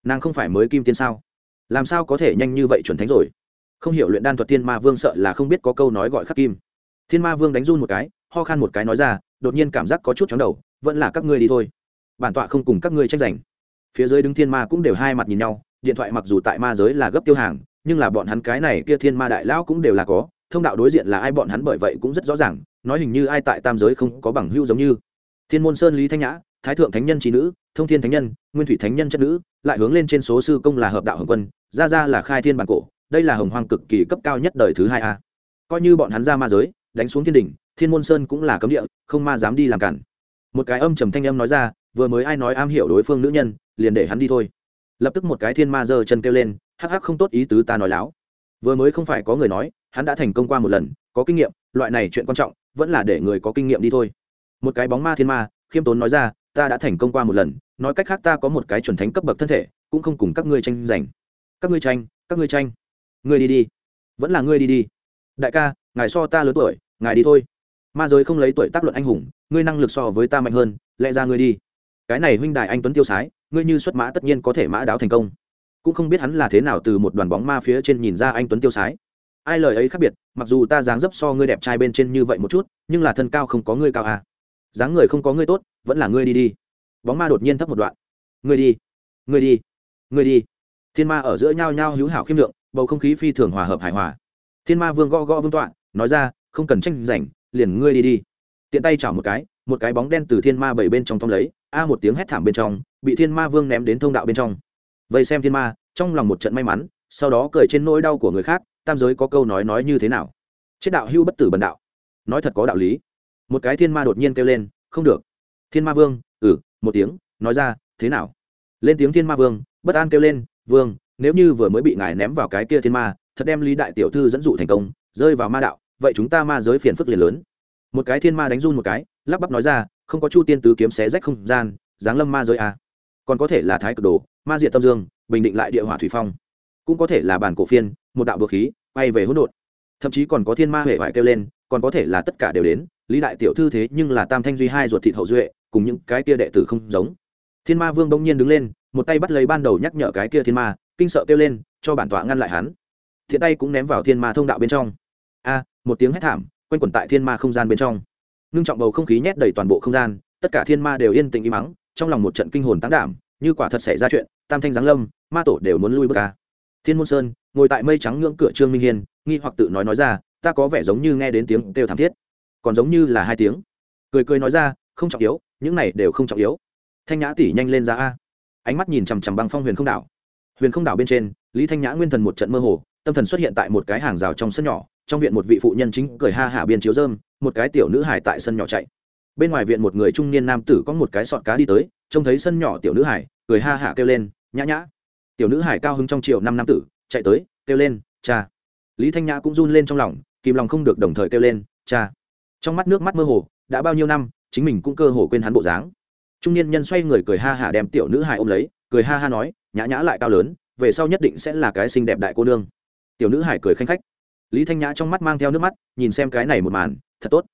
Nàng không phải mới kim tiên sao? Làm sao có thể nhanh như vậy chuẩn thánh rồi? Không hiểu luyện đan thuật thiên ma vương sợ là không biết có câu nói gọi khắc kim thiên ma vương đánh run một cái, ho khan một cái nói ra, đột nhiên cảm giác có chút chóng đầu, vẫn là các ngươi đi thôi. Bản tọa không cùng các ngươi tranh giành. Phía dưới đứng thiên ma cũng đều hai mặt nhìn nhau, điện thoại mặc dù tại ma giới là gấp tiêu hàng, nhưng là bọn hắn cái này kia thiên ma đại lão cũng đều là có, thông đạo đối diện là ai bọn hắn bởi vậy cũng rất rõ ràng, nói hình như ai tại tam giới không có bằng hưu giống như. Thiên môn sơn, lý thanh nhã, thái thượng thánh nhân trí nữ, thông thiên thánh nhân, nguyên thủy thánh nhân chất nữ, lại hướng lên trên số sư công là hợp đạo hồng quân, ra ra là khai thiên bản cổ, đây là hồng hoang cực kỳ cấp cao nhất đời thứ hai a. Coi như bọn hắn ra ma giới đánh xuống thiên đình thiên môn sơn cũng là cấm địa, không ma dám đi làm cản. Một cái âm trầm thanh âm nói ra, vừa mới ai nói am hiểu đối phương nữ nhân, liền để hắn đi thôi. Lập tức một cái thiên ma giơ chân kêu lên, hắc hắc không tốt ý tứ ta nói láo. Vừa mới không phải có người nói, hắn đã thành công qua một lần, có kinh nghiệm, loại này chuyện quan trọng, vẫn là để người có kinh nghiệm đi thôi. Một cái bóng ma thiên ma, khiêm tốn nói ra, ta đã thành công qua một lần, nói cách khác ta có một cái chuẩn thánh cấp bậc thân thể, cũng không cùng các ngươi tranh giành. Các ngươi tranh, các ngươi tranh. Ngươi đi đi. Vẫn là ngươi đi đi. Đại ca, ngài so ta lớn tuổi ngài đi thôi. Ma giới không lấy tuổi tác luận anh hùng, ngươi năng lực so với ta mạnh hơn, lẽ ra ngươi đi. Cái này huynh đại anh tuấn tiêu sái, ngươi như xuất mã tất nhiên có thể mã đáo thành công. Cũng không biết hắn là thế nào từ một đoàn bóng ma phía trên nhìn ra anh tuấn tiêu sái. Ai lời ấy khác biệt, mặc dù ta dáng dấp so ngươi đẹp trai bên trên như vậy một chút, nhưng là thân cao không có ngươi cao à. Dáng người không có ngươi tốt, vẫn là ngươi đi đi. Bóng ma đột nhiên thấp một đoạn. Ngươi đi ngươi đi ngươi đi. Thiên ma ở giữa nhau nhau hữu hảo khiêm lượng, bầu không khí phi thường hòa hợp hài hòa. Thiên ma vương gõ gõ vương tọa, nói ra không cần tranh giành, liền ngươi đi đi. Tiện tay chảo một cái một cái bóng đen từ thiên ma bảy bên trong tông lấy, a một tiếng hét thảm bên trong, bị thiên ma vương ném đến thông đạo bên trong. Vây xem thiên ma, trong lòng một trận may mắn, sau đó cười trên nỗi đau của người khác, tam giới có câu nói nói như thế nào? Chết đạo hưu bất tử bần đạo. Nói thật có đạo lý. Một cái thiên ma đột nhiên kêu lên, không được. Thiên ma vương ừ một tiếng, nói ra, thế nào? Lên tiếng thiên ma vương, bất an kêu lên, vương, nếu như vừa mới bị ngài ném vào cái kia thiên ma, thật đem lý đại tiểu thư dẫn dụ thành công, rơi vào ma đạo vậy chúng ta ma giới phiền phức liền lớn. Một cái thiên ma đánh run một cái, lắp bắp nói ra, không có chu tiên tứ kiếm xé rách không gian, giáng lâm ma giới à. còn có thể là thái cực đồ, ma diện tâm dương, bình định lại địa hỏa thủy phong. Cũng có thể là bản cổ phiên, một đạo bừa khí bay về hỗn độn. Thậm chí còn có thiên ma huệ vải kêu lên, còn có thể là tất cả đều đến, lý đại tiểu thư thế nhưng là tam thanh duy hai ruột thịt hậu duệ, cùng những cái kia đệ tử không giống. Thiên ma vương đông nhiên đứng lên, một tay bắt lấy ban đầu nhắc nhở cái kia thiên ma, kinh sợ kêu lên, cho bản tọa ngăn lại hắn. Thiện tay cũng ném vào thiên ma thông đạo bên trong một tiếng hét thảm, quanh quẩn tại thiên ma không gian bên trong. Ngưng trọng bầu không khí nhét đầy toàn bộ không gian, tất cả thiên ma đều yên tĩnh im mắng trong lòng một trận kinh hồn tán đảm, như quả thật xảy ra chuyện, tam thanh giáng lâm, ma tổ đều muốn lui bước ca thiên môn sơn, ngồi tại mây trắng ngưỡng cửa trương minh hiên, nghi hoặc tự nói nói ra, ta có vẻ giống như nghe đến tiếng kêu thảm thiết, còn giống như là hai tiếng. Cười cười nói ra, không trọng yếu, những này đều không trọng yếu. Thanh nhã tỷ nhanh lên ra a. Ánh mắt nhìn chằm chằm băng phong huyền không đảo. Huyền không đảo bên trên, lý thanh nhã nguyên thần một trận mơ hồ, tâm thần xuất hiện tại một cái hàng rào trong sân nhỏ trong viện một vị phụ nhân chính cười ha hả biên chiếu dơm, một cái tiểu nữ hải tại sân nhỏ chạy. Bên ngoài viện một người trung niên nam tử có một cái sọt cá đi tới, trông thấy sân nhỏ tiểu nữ hải cười ha hả kêu lên, nhã nhã. Tiểu nữ hải cao hứng trong triệu năm nam tử, chạy tới, kêu lên, cha. Lý thanh nhã cũng run lên trong lòng, kìm lòng không được đồng thời kêu lên, cha. Trong mắt nước mắt mơ hồ, đã bao nhiêu năm, chính mình cũng cơ hồ quên hắn bộ dáng. Trung niên nhân xoay người cười ha hả đem tiểu nữ hải ôm lấy, cười ha ha nói, nhã nhã lại cao lớn, về sau nhất định sẽ là cái xinh đẹp đại cô nương. Tiểu nữ hải cười khanh khách lý thanh nhã trong mắt mang theo nước mắt, nhìn xem cái này một màn, thật tốt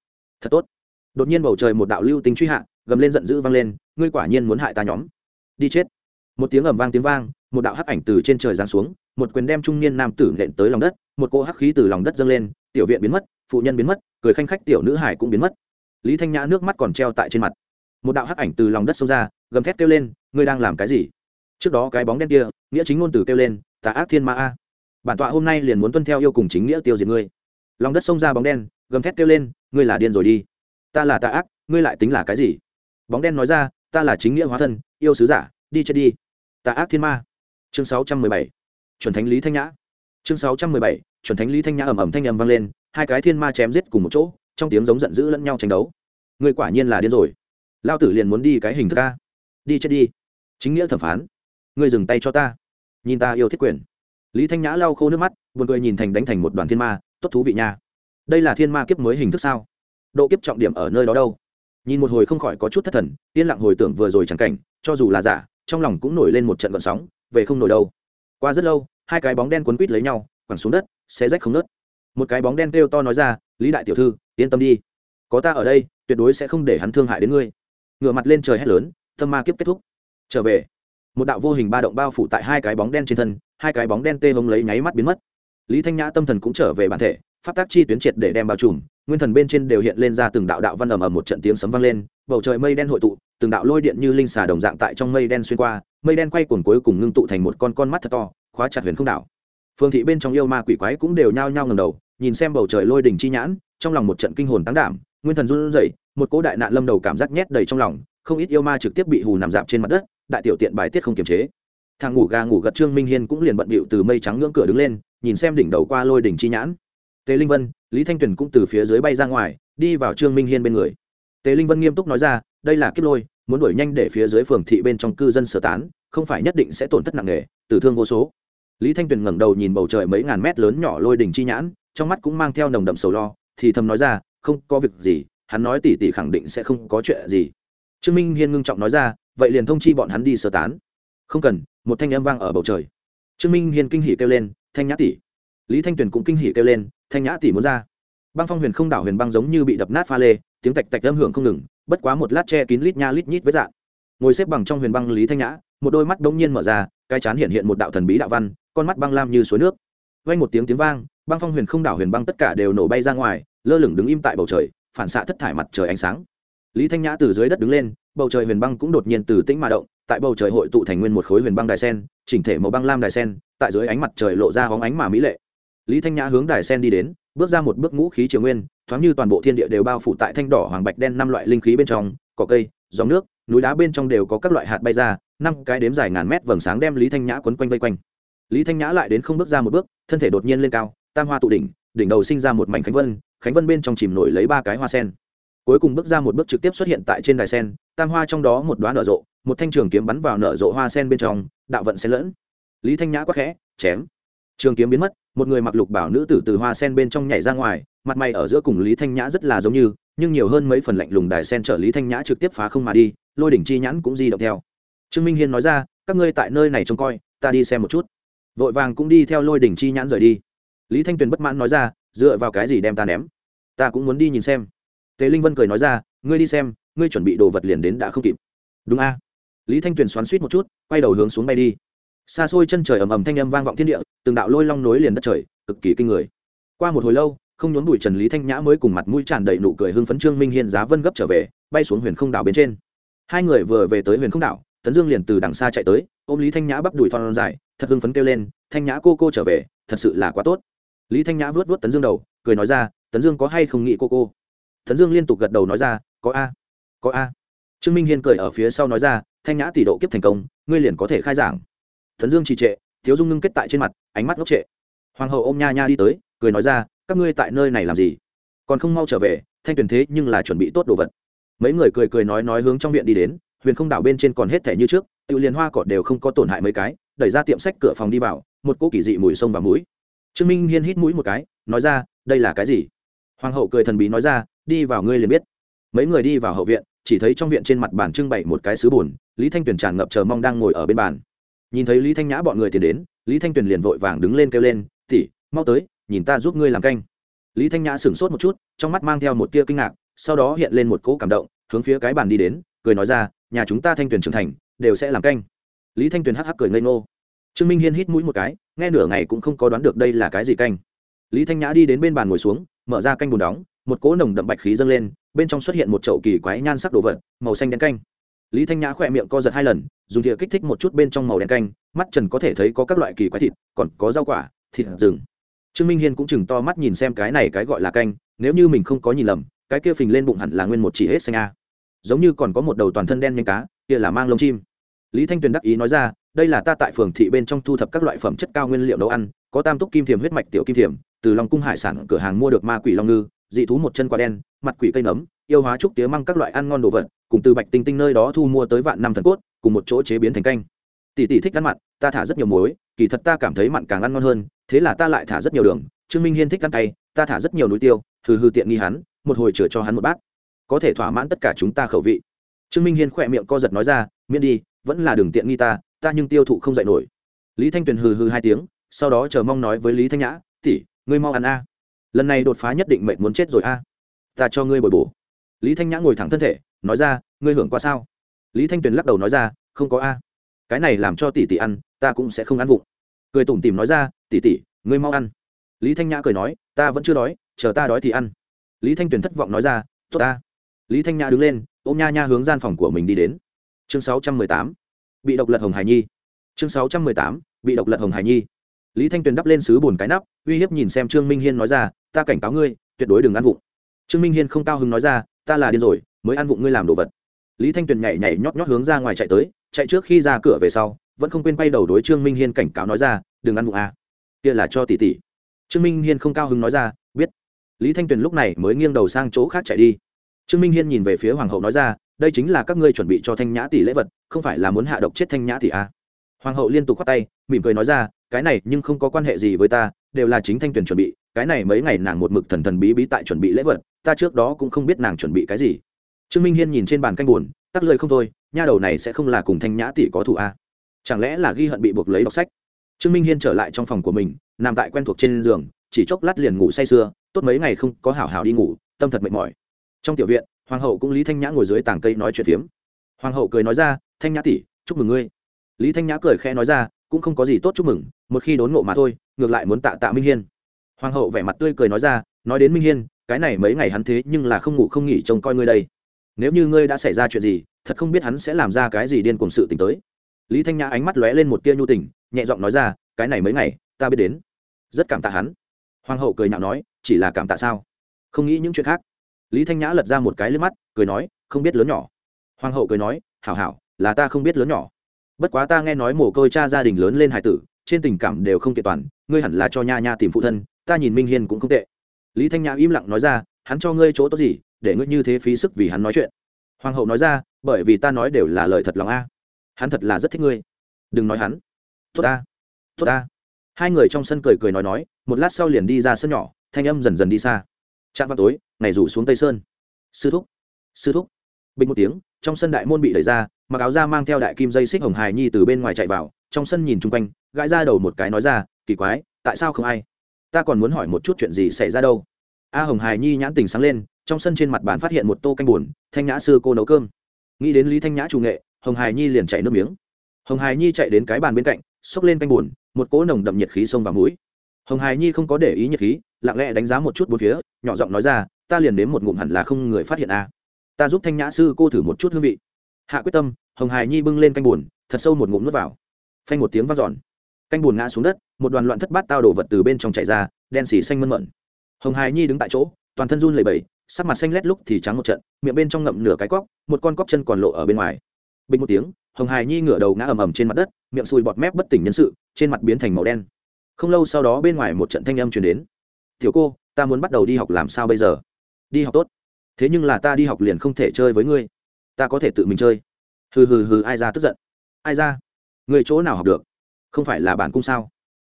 thật tốt. Đột nhiên bầu trời một đạo lưu tính truy hạ, gầm lên giận dữ vang lên, ngươi quả nhiên muốn hại ta nhóm. Đi chết. Một tiếng ầm vang tiếng vang, một đạo hắc ảnh từ trên trời giáng xuống, một quyền đem trung niên nam tử nện tới lòng đất, một cỗ hắc khí từ lòng đất dâng lên, tiểu viện biến mất, phụ nhân biến mất, cười khanh khách tiểu nữ hải cũng biến mất. Lý thanh nhã nước mắt còn treo tại trên mặt. Một đạo hắc ảnh từ lòng đất xông ra, gầm thét kêu lên, ngươi đang làm cái gì? Trước đó cái bóng đen kia, nghĩa chính ngôn từ kêu lên, tà ác thiên ma a bản tọa hôm nay liền muốn tuân theo yêu cùng chính nghĩa tiêu diệt ngươi. Lòng đất xông ra bóng đen, gầm thét kêu lên, ngươi là điên rồi đi. Ta là tà ác, ngươi lại tính là cái gì? Bóng đen nói ra, ta là chính nghĩa hóa thân, yêu sứ giả, đi chết đi. Tà ác thiên ma. Chương sáu trăm mười bảy. Chuẩn thánh lý thanh nhã. Chương sáu trăm mười bảy. Chuẩn thánh lý thanh nhã ầm ầm thanh ầm vang lên, hai cái thiên ma chém giết cùng một chỗ, trong tiếng giống giận dữ lẫn nhau tranh đấu. Ngươi quả nhiên là điên rồi. Lao tử liền muốn đi cái hình thức ca đi chết đi. Chính nghĩa thẩm phán. Ngươi dừng tay cho ta. Nhìn ta yêu thiết quyền lý thanh nhã lau khô nước mắt, buồn cười nhìn thành đánh thành một đoàn thiên ma, tốt thú vị nha. Đây là thiên ma kiếp mới hình thức sao? Độ kiếp trọng điểm ở nơi đó đâu? Nhìn một hồi không khỏi có chút thất thần, yên lặng hồi tưởng vừa rồi chẳng cảnh, cho dù là giả, trong lòng cũng nổi lên một trận gợn sóng, về không nổi đâu. Qua rất lâu, hai cái bóng đen quấn quít lấy nhau, quẳng xuống đất, xé rách không nớt một cái bóng đen kêu to nói ra, lý đại tiểu thư, yên tâm đi. Có ta ở đây, tuyệt đối sẽ không để hắn thương hại đến ngươi. Ngựa mặt lên trời hét lớn, tâm ma kiếp kết thúc. Trở về, một đạo vô hình ba động bao phủ tại hai cái bóng đen trên thân hai cái bóng đen tê hông lấy nháy mắt biến mất. Lý thanh nhã tâm thần cũng trở về bản thể phát tác chi tuyến triệt để đem bao trùm, nguyên thần bên trên đều hiện lên ra từng đạo đạo văn ầm ầm một trận tiếng sấm vang lên, bầu trời mây đen hội tụ, từng đạo lôi điện như linh xà đồng dạng tại trong mây đen xuyên qua, mây đen quay cuồng cuối cùng ngưng tụ thành một con con mắt thật to, khóa chặt huyền không đảo. Phương thị bên trong yêu ma quỷ quái cũng đều nhao nhao ngầm đầu, nhìn xem bầu trời lôi đỉnh chi nhãn, trong lòng một trận kinh hồn tăng đảm, nguyên thần run rẩy, một cỗ đại nạn lâm đầu cảm giác nhét đầy trong lòng, không ít yêu ma trực tiếp bị hù nằm dạp trên mặt đất, đại tiểu tiện bài tiết không kiềm chế thằng ngủ gà ngủ gật trương minh hiên cũng liền bận bịu từ mây trắng ngưỡng cửa đứng lên, nhìn xem đỉnh đầu qua lôi đỉnh chi nhãn. Tề linh vân, lý thanh tuyền cũng từ phía dưới bay ra ngoài, đi vào trương minh hiên bên người. Tề linh vân nghiêm túc nói ra, đây là kiếp lôi, muốn đuổi nhanh để phía dưới phường thị bên trong cư dân sơ tán, không phải nhất định sẽ tổn thất nặng nề, tử thương vô số. Lý thanh tuyền ngẩng đầu nhìn bầu trời mấy ngàn mét lớn nhỏ lôi đỉnh chi nhãn, trong mắt cũng mang theo nồng đậm sầu lo, thì thầm nói ra, không có việc gì, hắn nói tỉ tỉ khẳng định sẽ không có chuyện gì. Trương minh hiên ngưng trọng nói ra, vậy liền thông chi bọn hắn đi sơ tán không cần, một thanh âm vang ở bầu trời. Trương minh hiên kinh hỉ kêu lên, thanh nhã tỷ. Lý thanh tuyền cũng kinh hỉ kêu lên, thanh nhã tỷ muốn ra. Băng phong huyền không đảo huyền băng giống như bị đập nát pha lê, tiếng tạch tạch âm hưởng không ngừng, bất quá một lát che kín lít nha lít nhít với dạng. Ngồi xếp bằng trong huyền băng lý thanh nhã, một đôi mắt bỗng nhiên mở ra, cái chán hiện hiện một đạo thần bí đạo văn, con mắt băng lam như suối nước. Vang một tiếng tiếng vang, băng phong huyền không đảo huyền băng tất cả đều nổ bay ra ngoài, lơ lửng đứng im tại bầu trời, phản xạ thất thải mặt trời ánh sáng. Lý thanh nhã từ dưới đất đứng lên, bầu trời huyền băng cũng đột nhiên từ tĩnh mà động tại bầu trời hội tụ thành nguyên một khối huyền băng đài sen, chỉnh thể màu băng lam đài sen, tại dưới ánh mặt trời lộ ra hóng ánh mà mỹ lệ. Lý thanh nhã hướng đài sen đi đến, bước ra một bước ngũ khí triều nguyên, thoáng như toàn bộ thiên địa đều bao phủ tại thanh đỏ, hoàng bạch, đen năm loại linh khí bên trong, cỏ cây, dòng nước, núi đá bên trong đều có các loại hạt bay ra, năm cái đếm dài ngàn mét vầng sáng đem lý thanh nhã quấn quanh vây quanh. Lý thanh nhã lại đến không bước ra một bước, thân thể đột nhiên lên cao, tam hoa tụ đỉnh đỉnh đầu sinh ra một mảnh khánh vân khánh vân bên trong chìm nổi lấy ba cái hoa sen. Cuối cùng bước ra một bước trực tiếp xuất hiện tại trên đài sen, tam hoa trong đó một đoán nở rộ một thanh trường kiếm bắn vào nở rộ hoa sen bên trong, đạo vận xen lẫn. Lý thanh nhã quắc khẽ, chém! Trường kiếm biến mất, một người mặc lục bảo nữ tử từ hoa sen bên trong nhảy ra ngoài, mặt mày ở giữa cùng lý thanh nhã rất là giống như, nhưng nhiều hơn mấy phần lạnh lùng đài sen chở lý thanh nhã trực tiếp phá không mà đi, lôi đỉnh chi nhãn cũng di động theo. Trương minh hiên nói ra, các ngươi tại nơi này trông coi, ta đi xem một chút. Vội vàng cũng đi theo lôi đỉnh chi nhãn rời đi. Lý thanh tuyền bất mãn nói ra, dựa vào cái gì đem ta ném? Ta cũng muốn đi nhìn xem. Tề linh vân cười nói ra, ngươi đi xem, ngươi chuẩn bị đồ vật liền đến đã không kịp. Đúng a lý thanh tuyền xoắn suýt một chút, quay đầu hướng xuống bay đi. Xa xôi chân trời ầm ầm thanh âm vang vọng thiên địa, từng đạo lôi long nối liền đất trời, cực kỳ kinh người. Qua một hồi lâu, không nhốn bụi trần lý thanh nhã mới cùng mặt mũi tràn đầy nụ cười hưng phấn trương minh hiên giá vân gấp trở về, bay xuống huyền không đảo bên trên. Hai người vừa về tới huyền không đảo, tấn dương liền từ đằng xa chạy tới, ôm lý thanh nhã bắp đùi thon dài, thật hưng phấn kêu lên, thanh nhã cô cô trở về, thật sự là quá tốt. Lý thanh nhã vớt vớt tấn dương đầu, cười nói ra, tấn dương có hay không nghĩ cô cô? Tấn dương liên tục gật đầu nói ra, có a có a. Trương minh hiên cười ở phía sau nói ra thanh nhã tỷ độ kiếp thành công, ngươi liền có thể khai giảng. Thần dương trì trệ, thiếu dung ngưng kết tại trên mặt, ánh mắt ngốc trệ. Hoàng hậu ôm nha nha đi tới, cười nói ra, các ngươi tại nơi này làm gì? Còn không mau trở về, thanh tuyển thế nhưng là chuẩn bị tốt đồ vật. Mấy người cười cười nói nói hướng trong viện đi đến, huyền không đảo bên trên còn hết thể như trước, tự liền hoa cỏ đều không có tổn hại mấy cái, đẩy ra tiệm sách cửa phòng đi vào, một cỗ kỳ dị mùi sông và mũi. Trương minh hiên hít mũi một cái, nói ra, đây là cái gì? Hoàng hậu cười thần bí nói ra, đi vào ngươi liền biết. Mấy người đi vào hậu viện, chỉ thấy trong viện trên mặt bàn trưng bày một cái sứ bùn lý thanh tuyền tràn ngập chờ mong đang ngồi ở bên bàn. Nhìn thấy lý thanh nhã bọn người tiến đến, lý thanh tuyền liền vội vàng đứng lên kêu lên tỉ mau tới, nhìn ta giúp ngươi làm canh. Lý thanh nhã sửng sốt một chút, trong mắt mang theo một tia kinh ngạc, sau đó hiện lên một cỗ cảm động, hướng phía cái bàn đi đến, cười nói ra, nhà chúng ta thanh tuyền trưởng thành, đều sẽ làm canh. Lý thanh tuyền hắc hắc cười ngây ngô. Trương minh hiên hít mũi một cái, nghe nửa ngày cũng không có đoán được đây là cái gì canh. Lý thanh nhã đi đến bên bàn ngồi xuống, mở ra canh bùn đóng, một cỗ nồng đậm bạch khí dâng lên, bên trong xuất hiện một chậu kỳ quái nhan sắc đồ vật, màu xanh đen canh lý thanh nhã khỏe miệng co giật hai lần, dùng thìa kích thích một chút bên trong màu đen canh, mắt trần có thể thấy có các loại kỳ quái thịt, còn có rau quả, thịt rừng. Trương minh hiên cũng chừng to mắt nhìn xem cái này cái gọi là canh, nếu như mình không có nhìn lầm, cái kia phình lên bụng hẳn là nguyên một chỉ hết xanh a. Giống như còn có một đầu toàn thân đen nhanh cá, kia là mang lông chim. Lý thanh tuyền đắc ý nói ra, đây là ta tại phường thị bên trong thu thập các loại phẩm chất cao nguyên liệu nấu ăn, có tam túc kim thiềm huyết mạch tiểu kim thiềm, từ lòng cung hải sản cửa hàng mua được ma quỷ long ngư, dị thú một chân quả đen, mặt quỷ cây nấm yêu hóa trúc tía măng các loại ăn ngon đồ vật, cùng từ bạch tinh tinh nơi đó thu mua tới vạn năm thần cốt, cùng một chỗ chế biến thành canh. Tỷ tỷ thích ăn mặn, ta thả rất nhiều muối, kỳ thật ta cảm thấy mặn càng ăn ngon hơn, thế là ta lại thả rất nhiều đường. Trương minh hiên thích ăn cay, ta thả rất nhiều núi tiêu, hừ hừ tiện nghi hắn, một hồi chừa cho hắn một bát. Có thể thỏa mãn tất cả chúng ta khẩu vị. Trương minh hiên khỏe miệng co giật nói ra, miễn đi, vẫn là đường tiện nghi ta ta nhưng tiêu thụ không dạy nổi. Lý thanh tuyền hừ hừ hai tiếng, sau đó chờ mong nói với lý thanh nhã, tỷ, ngươi mau ăn a. Lần này đột phá nhất định mệnh muốn chết rồi a. Ta cho ngươi bồi bổ lý thanh nhã ngồi thẳng thân thể, nói ra, ngươi hưởng qua sao? Lý thanh tuyền lắc đầu nói ra, không có a. Cái này làm cho tỷ tỷ ăn, ta cũng sẽ không ăn vụng. Cười tủm tìm nói ra, tỷ tỷ, ngươi mau ăn. Lý thanh nhã cười nói, ta vẫn chưa đói, chờ ta đói thì ăn. Lý thanh tuyền thất vọng nói ra, tốt ta. Lý thanh nhã đứng lên, ôm nha nha hướng gian phòng của mình đi đến. Chương sáu trăm mười tám, bị độc lật hồng hải nhi. Chương sáu trăm mười tám, bị độc lật hồng hải nhi. Lý thanh tuyền đắp lên sứ bùn cái nắp, uy hiếp nhìn xem trương minh hiên nói ra, ta cảnh cáo ngươi, tuyệt đối đừng ăn vụng. Trương minh hiên không cao hứng nói ra ta là điên rồi, mới ăn vụng ngươi làm đồ vật lý thanh tuyền nhảy nhảy nhót nhót hướng ra ngoài chạy tới, chạy trước khi ra cửa về sau, vẫn không quên quay đầu đối trương minh hiên cảnh cáo nói ra, đừng ăn vụng a à. kia là cho tỷ tỷ trương minh hiên không cao hứng nói ra, biết lý thanh tuyền lúc này mới nghiêng đầu sang chỗ khác chạy đi trương minh hiên nhìn về phía hoàng hậu nói ra, đây chính là các ngươi chuẩn bị cho thanh nhã tỷ lễ vật, không phải là muốn hạ độc chết thanh nhã tỷ a à. hoàng hậu liên tục khoát tay, mỉm cười nói ra, cái này nhưng không có quan hệ gì với ta, đều là chính thanh tuyền chuẩn bị cái này mấy ngày nàng một mực thần thần bí bí tại chuẩn bị lễ vật, ta trước đó cũng không biết nàng chuẩn bị cái gì. Trương minh hiên nhìn trên bàn canh buồn tắc lời không thôi, nha đầu này sẽ không là cùng thanh nhã tỷ có thù a. À? chẳng lẽ là ghi hận bị buộc lấy đọc sách? Trương minh hiên trở lại trong phòng của mình, nằm tại quen thuộc trên giường, chỉ chốc lát liền ngủ say sưa, tốt mấy ngày không có hảo hảo đi ngủ, tâm thật mệt mỏi. Trong tiểu viện, hoàng hậu cũng lý thanh nhã ngồi dưới tảng cây nói chuyện phiếm. Hoàng hậu cười nói ra, thanh nhã tỷ, chúc mừng ngươi. Lý thanh nhã cười khẽ nói ra, cũng không có gì tốt chúc mừng, một khi đốn ngộ mà thôi, ngược lại muốn tạ tạ minh hiên hoàng hậu vẻ mặt tươi cười nói ra, nói đến minh hiên, cái này mấy ngày hắn thế nhưng là không ngủ không nghỉ trông coi ngươi đây. Nếu như ngươi đã xảy ra chuyện gì, thật không biết hắn sẽ làm ra cái gì điên cùng sự t tới. Lý thanh nhã ánh mắt lóe lên một tia nhu tình, nhẹ giọng nói ra, cái này mấy ngày, ta biết đến. Rất cảm tạ hắn. Hoàng hậu cười nhạo nói, chỉ là cảm tạ sao? Không nghĩ những chuyện khác. Lý thanh nhã lật ra một cái lên mắt, cười nói, không biết lớn nhỏ. Hoàng hậu cười nói, hảo hảo, là ta không biết lớn nhỏ. Bất quá ta nghe nói mồ côi cha gia đình lớn lên hải tử, trên tình cảm đều không kiện toàn, ngươi hẳn là cho nha nha tìm phụ thân ta nhìn minh hiên cũng không tệ. Lý thanh nhã im lặng nói ra, hắn cho ngươi chỗ tốt gì, để ngươi như thế phí sức vì hắn nói chuyện. Hoàng hậu nói ra, bởi vì ta nói đều là lời thật lòng a. Hắn thật là rất thích ngươi. Đừng nói hắn. Tốt ta. Tốt ta. Hai người trong sân cười cười nói nói, một lát sau liền đi ra sân nhỏ, thanh âm dần dần đi xa. Chạm vào tối, ngày rủ xuống tây sơn. Sư thúc. Sư thúc. Bình một tiếng, trong sân đại môn bị đẩy ra, mặc áo ra mang theo đại kim dây xích hồng hài nhi từ bên ngoài chạy vào, trong sân nhìn chung quanh, gãi ra đầu một cái nói ra, kỳ quái, tại sao không ai? Ta còn muốn hỏi một chút chuyện gì xảy ra đâu. A hồng hài nhi nhãn tình sáng lên, trong sân trên mặt bàn phát hiện một tô canh buồn, thanh nhã sư cô nấu cơm. Nghĩ đến lý thanh nhã chủ nghệ, hồng hài nhi liền chạy nước miếng. Hồng hài nhi chạy đến cái bàn bên cạnh, xốc lên canh buồn, một cỗ nồng đậm nhiệt khí xông vào mũi. Hồng hài nhi không có để ý nhiệt khí, lặng lẽ đánh giá một chút bốn phía, nhỏ giọng nói ra, ta liền đến một ngụm hẳn là không người phát hiện a. Ta giúp thanh nhã sư cô thử một chút hương vị. Hạ quyết tâm, hồng hài nhi bưng lên canh buồn, thật sâu một ngụm nước vào. Phanh một tiếng vang dọn. Canh buồn ngã xuống đất một đoàn loạn thất bát tao đổ vật từ bên trong chạy ra, đen xì xanh mơn mận hồng hài nhi đứng tại chỗ, toàn thân run lẩy bẩy, sắc mặt xanh lét lúc thì trắng một trận, miệng bên trong ngậm nửa cái cóc, một con cóc chân còn lộ ở bên ngoài. Bình một tiếng, hồng hài nhi ngửa đầu ngã ầm ầm trên mặt đất, miệng sùi bọt mép bất tỉnh nhân sự, trên mặt biến thành màu đen. Không lâu sau đó bên ngoài một trận thanh âm truyền đến. Tiểu cô, ta muốn bắt đầu đi học làm sao bây giờ? Đi học tốt. Thế nhưng là ta đi học liền không thể chơi với ngươi. Ta có thể tự mình chơi. Hừ hừ hừ, ai ra tức giận. Ai ra? Người chỗ nào học được? Không phải là bản cung sao?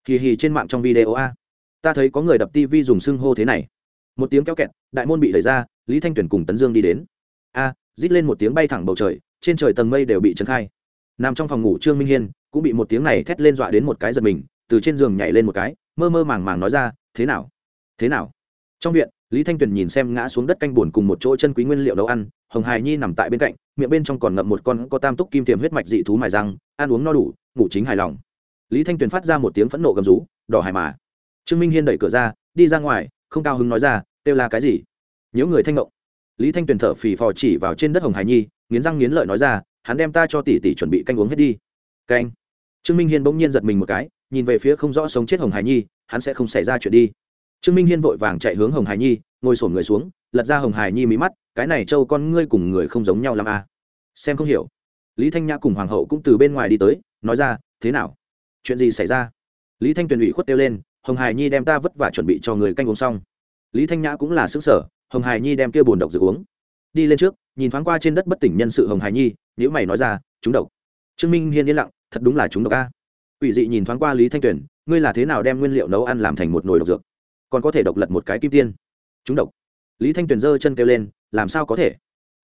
Kỳ hì trên mạng trong video a. Ta thấy có người đập tv dùng xưng hô thế này. Một tiếng kéo kẹt, đại môn bị đẩy ra, lý thanh tuyển cùng tấn dương đi đến. A, rít lên một tiếng bay thẳng bầu trời, trên trời tầng mây đều bị trấn khai. Nằm trong phòng ngủ trương minh hiên, cũng bị một tiếng này thét lên dọa đến một cái giật mình, từ trên giường nhảy lên một cái, mơ mơ màng màng nói ra, thế nào? Thế nào? Trong viện, lý thanh tuyền nhìn xem ngã xuống đất canh buồn cùng một chỗ chân quý nguyên liệu nấu ăn, hồng hài nhi nằm tại bên cạnh, miệng bên trong còn ngậm một con có tam túc kim tiềm huyết mạch dị thú mài răng, ăn uống no đủ, ngủ chính hài lòng lý thanh tuyền phát ra một tiếng phẫn nộ gầm rú, đỏ hải mà. Trương minh hiên đẩy cửa ra, đi ra ngoài, không cao hứng nói ra, kêu là cái gì? Nhớ người thanh ngộng. Lý thanh tuyền thở phì phò chỉ vào trên đất hồng Hải nhi, nghiến răng nghiến lợi nói ra, hắn đem ta cho tỷ tỷ chuẩn bị canh uống hết đi. Canh? Trương minh hiên bỗng nhiên giật mình một cái, nhìn về phía không rõ sống chết hồng Hải nhi, hắn sẽ không xảy ra chuyện đi. Trương minh hiên vội vàng chạy hướng hồng Hải nhi, ngồi sổn người xuống, lật ra hồng Hải nhi mí mắt, cái này trâu con ngươi cùng người không giống nhau l à. xem không hiểu. Lý thanh nhã cùng hoàng hậu cũng từ bên ngoài đi tới, nói ra, thế nào? Chuyện gì xảy ra? Lý thanh tuyền ủy khuất kêu lên, hồng Hải nhi đem ta vất vả chuẩn bị cho người canh uống xong. Lý thanh nhã cũng là xứng sở hồng Hải nhi đem kia bồn độc dược uống. Đi lên trước, nhìn thoáng qua trên đất bất tỉnh nhân sự hồng Hải nhi nhữ mày nói ra, chúng độc. Trương minh hiên yên lặng, thật đúng là chúng độc a. Ủy dị nhìn thoáng qua lý thanh tuyền, ngươi là thế nào đem nguyên liệu nấu ăn làm thành một nồi độc dược? Còn có thể độc lật một cái kim tiên. Chúng độc. Lý thanh tuyền giơ chân kêu lên, làm sao có thể?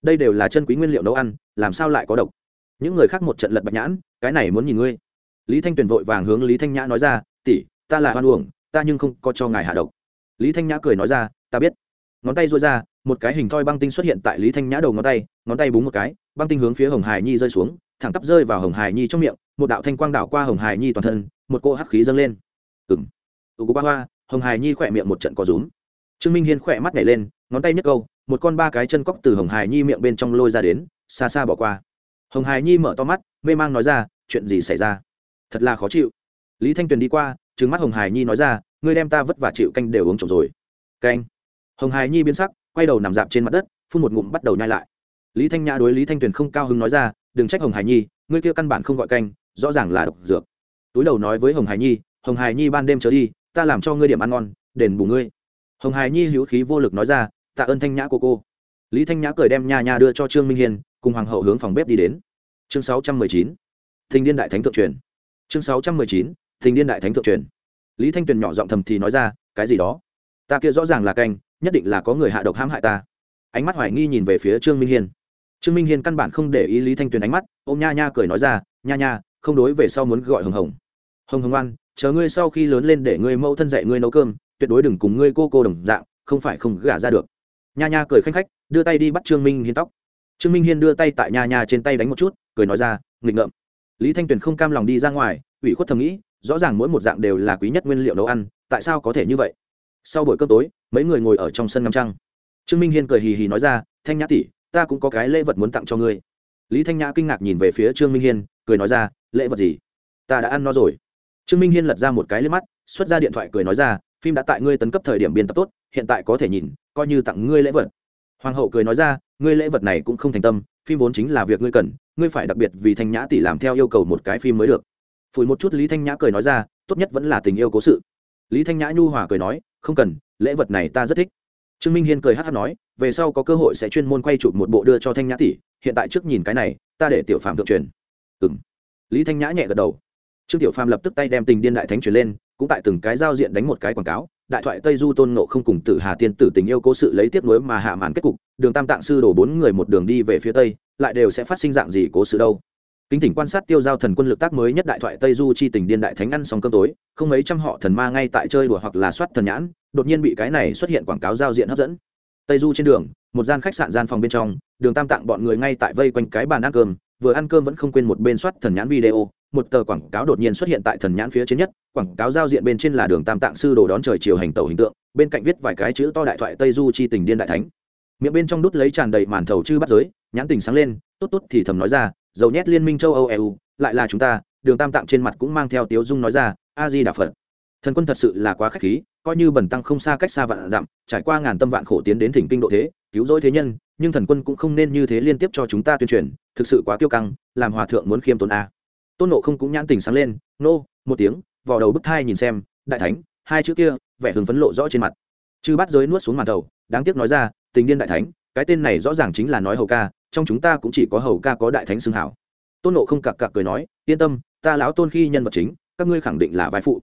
Đây đều là chân quý nguyên liệu nấu ăn, làm sao lại có độc? Những người khác một trận lật bạch nhãn, cái này muốn nhìn ngươi lý thanh tuyền vội vàng hướng lý thanh nhã nói ra, tỷ, ta là hoan uổng, ta nhưng không có cho ngài hạ độc. Lý thanh nhã cười nói ra, ta biết. Ngón tay rối ra, một cái hình thoi băng tinh xuất hiện tại lý thanh nhã đầu ngón tay ngón tay búng một cái, băng tinh hướng phía hồng hải nhi rơi xuống, thẳng tắp rơi vào hồng hải nhi trong miệng, một đạo thanh quang đảo qua hồng hải nhi toàn thân, một cô hắc khí dâng lên. Ừng ủ ba hoa, hồng hải nhi khỏe miệng một trận có rúm. Trương minh hiên khỏe mắt nhảy lên, ngón tay nhấc câu, một con ba cái chân cóc từ hồng hải nhi miệng bên trong lôi ra đến, xa xa bỏ qua. Hồng hải nhi mở to mắt, mê mang nói ra, chuyện gì xảy ra? Thật là khó chịu. Lý thanh tuyền đi qua trứng mắt hồng hải nhi nói ra, ngươi đem ta vất vả chịu canh đều uống trộm rồi. Canh. Hồng hải nhi biến sắc, quay đầu nằm dạp trên mặt đất, phun một ngụm bắt đầu nhai lại. Lý thanh nhã đối lý thanh tuyền không cao hứng nói ra, đừng trách hồng hải nhi, ngươi kia căn bản không gọi canh, rõ ràng là độc dược. Túi đầu nói với hồng hải nhi, hồng hải nhi ban đêm trở đi, ta làm cho ngươi điểm ăn ngon, đền bù ngươi. Hồng hải nhi hữu khí vô lực nói ra, tạ ơn thanh nhã của cô. Lý thanh nhã cười đem nha nha đưa cho trương minh hiền cùng hoàng hậu hướng phòng bếp đi đến. Chương sáu trăm mười chín. Thình điên đại thánh thượng truyền chương sáu trăm mười chín thình điên đại thánh thượng truyền. Lý thanh tuyền nhỏ giọng thầm thì nói ra cái gì đó? Ta kia rõ ràng là canh nhất định là có người hạ độc hãm hại ta. Ánh mắt hoài nghi nhìn về phía trương minh hiên. Trương minh hiên căn bản không để ý lý thanh tuyền ánh mắt ô m nha nha cười nói ra nha nha không đối về sau muốn gọi hồng hồng. Hồng hồng ngoan, chờ ngươi sau khi lớn lên để ngươi mẫu thân dạy ngươi nấu cơm tuyệt đối đừng cùng ngươi cô cô đồng dạng không phải không gả ra được. Nha nha cười khanh khách đưa tay đi bắt trương minh hiên tóc. Trương minh hiên đưa tay tại nha nha trên tay đánh một chút cười nói ra nghịch ngợm lý thanh tuyền không cam lòng đi ra ngoài, ủy khuất thầm nghĩ, rõ ràng mỗi một dạng đều là quý nhất nguyên liệu nấu ăn, tại sao có thể như vậy? Sau buổi cơm tối, mấy người ngồi ở trong sân ngắm trăng. Trương minh hiên cười hì hì nói ra, thanh nhã tỷ, ta cũng có cái lễ vật muốn tặng cho ngươi. Lý thanh nhã kinh ngạc nhìn về phía trương minh hiên, cười nói ra, lễ vật gì? Ta đã ăn nó rồi. Trương minh hiên lật ra một cái lên mắt, xuất ra điện thoại cười nói ra, phim đã tại ngươi tấn cấp thời điểm biên tập tốt, hiện tại có thể nhìn, coi như tặng ngươi lễ vật. Hoàng hậu cười nói ra ngươi lễ vật này cũng không thành tâm, phim vốn chính là việc ngươi cần, ngươi phải đặc biệt vì thanh nhã tỷ làm theo yêu cầu một cái phim mới được. Phủi một chút lý thanh nhã cười nói ra, tốt nhất vẫn là tình yêu cố sự. Lý thanh nhã nhu hòa cười nói, không cần, lễ vật này ta rất thích. Trương minh hiên cười hát hát nói, về sau có cơ hội sẽ chuyên môn quay chụp một bộ đưa cho thanh nhã tỷ, hiện tại trước nhìn cái này, ta để tiểu phạm thượng truyền. Ừ m lý thanh nhã nhẹ gật đầu. Trương tiểu Phạm lập tức tay đem tình điên đại thánh truyền lên, cũng tại từng cái giao diện đánh một cái quảng cáo đại thoại tây du tôn ngộ không cùng tử hà tiên tử tình yêu cố sự lấy tiếp nối mà hạ màn kết cục, đường tam tạng sư đổ bốn người một đường đi về phía tây, lại đều sẽ phát sinh dạng gì cố sự đâu. Kính tỉnh quan sát tiêu giao thần quân lực tác mới nhất đại thoại tây du chi tình điên đại thánh ăn xong cơm tối, không mấy trăm họ thần ma ngay tại chơi đùa hoặc là soát thần nhãn, đột nhiên bị cái này xuất hiện quảng cáo giao diện hấp dẫn. Tây du trên đường, một gian khách sạn gian phòng bên trong, đường tam tạng bọn người ngay tại vây quanh cái bàn ăn cơm, vừa ăn cơm vẫn không quên một bên soát thần nhãn video một tờ quảng cáo đột nhiên xuất hiện tại thần nhãn phía trên nhất, quảng cáo giao diện bên trên là đường tam tạng sư đồ đón trời chiều hành tàu hình tượng, bên cạnh viết vài cái chữ to đại thoại tây du chi tình điên đại thánh. Miệng bên trong đút lấy tràn đầy màn thầu chư bắt giới, nhãn tình sáng lên, tốt tốt thì thầm nói ra, dầu nhét liên minh châu âu eu lại là chúng ta, đường tam tạng trên mặt cũng mang theo tiếu dung nói ra, a di đà phật. Thần quân thật sự là quá k h á c h khí, coi như bẩn tăng không xa cách xa vạn dặm, trải qua ngàn tâm vạn khổ tiến đến thỉnh kinh độ thế, cứu rỗi thế nhân, nhưng thần quân cũng không nên như thế liên tiếp cho chúng ta tuyên truyền, thực sự quá tiêu căng, làm hòa thượng muốn khiêm tốn a tôn nộ không cũng nhãn tình sáng lên, nô, một tiếng vò đầu bức thai nhìn xem, đại thánh, hai chữ kia, vẻ hứng phấn lộ rõ trên mặt. Chư bắt giới nuốt xuống màn đầu, đáng tiếc nói ra, tình điên đại thánh, cái tên này rõ ràng chính là nói hầu ca, trong chúng ta cũng chỉ có hầu ca có đại thánh xưng hảo. Tôn nộ không cặc cặc cười nói, yên tâm, ta lão tôn khi nhân vật chính, các ngươi khẳng định là vai phụ.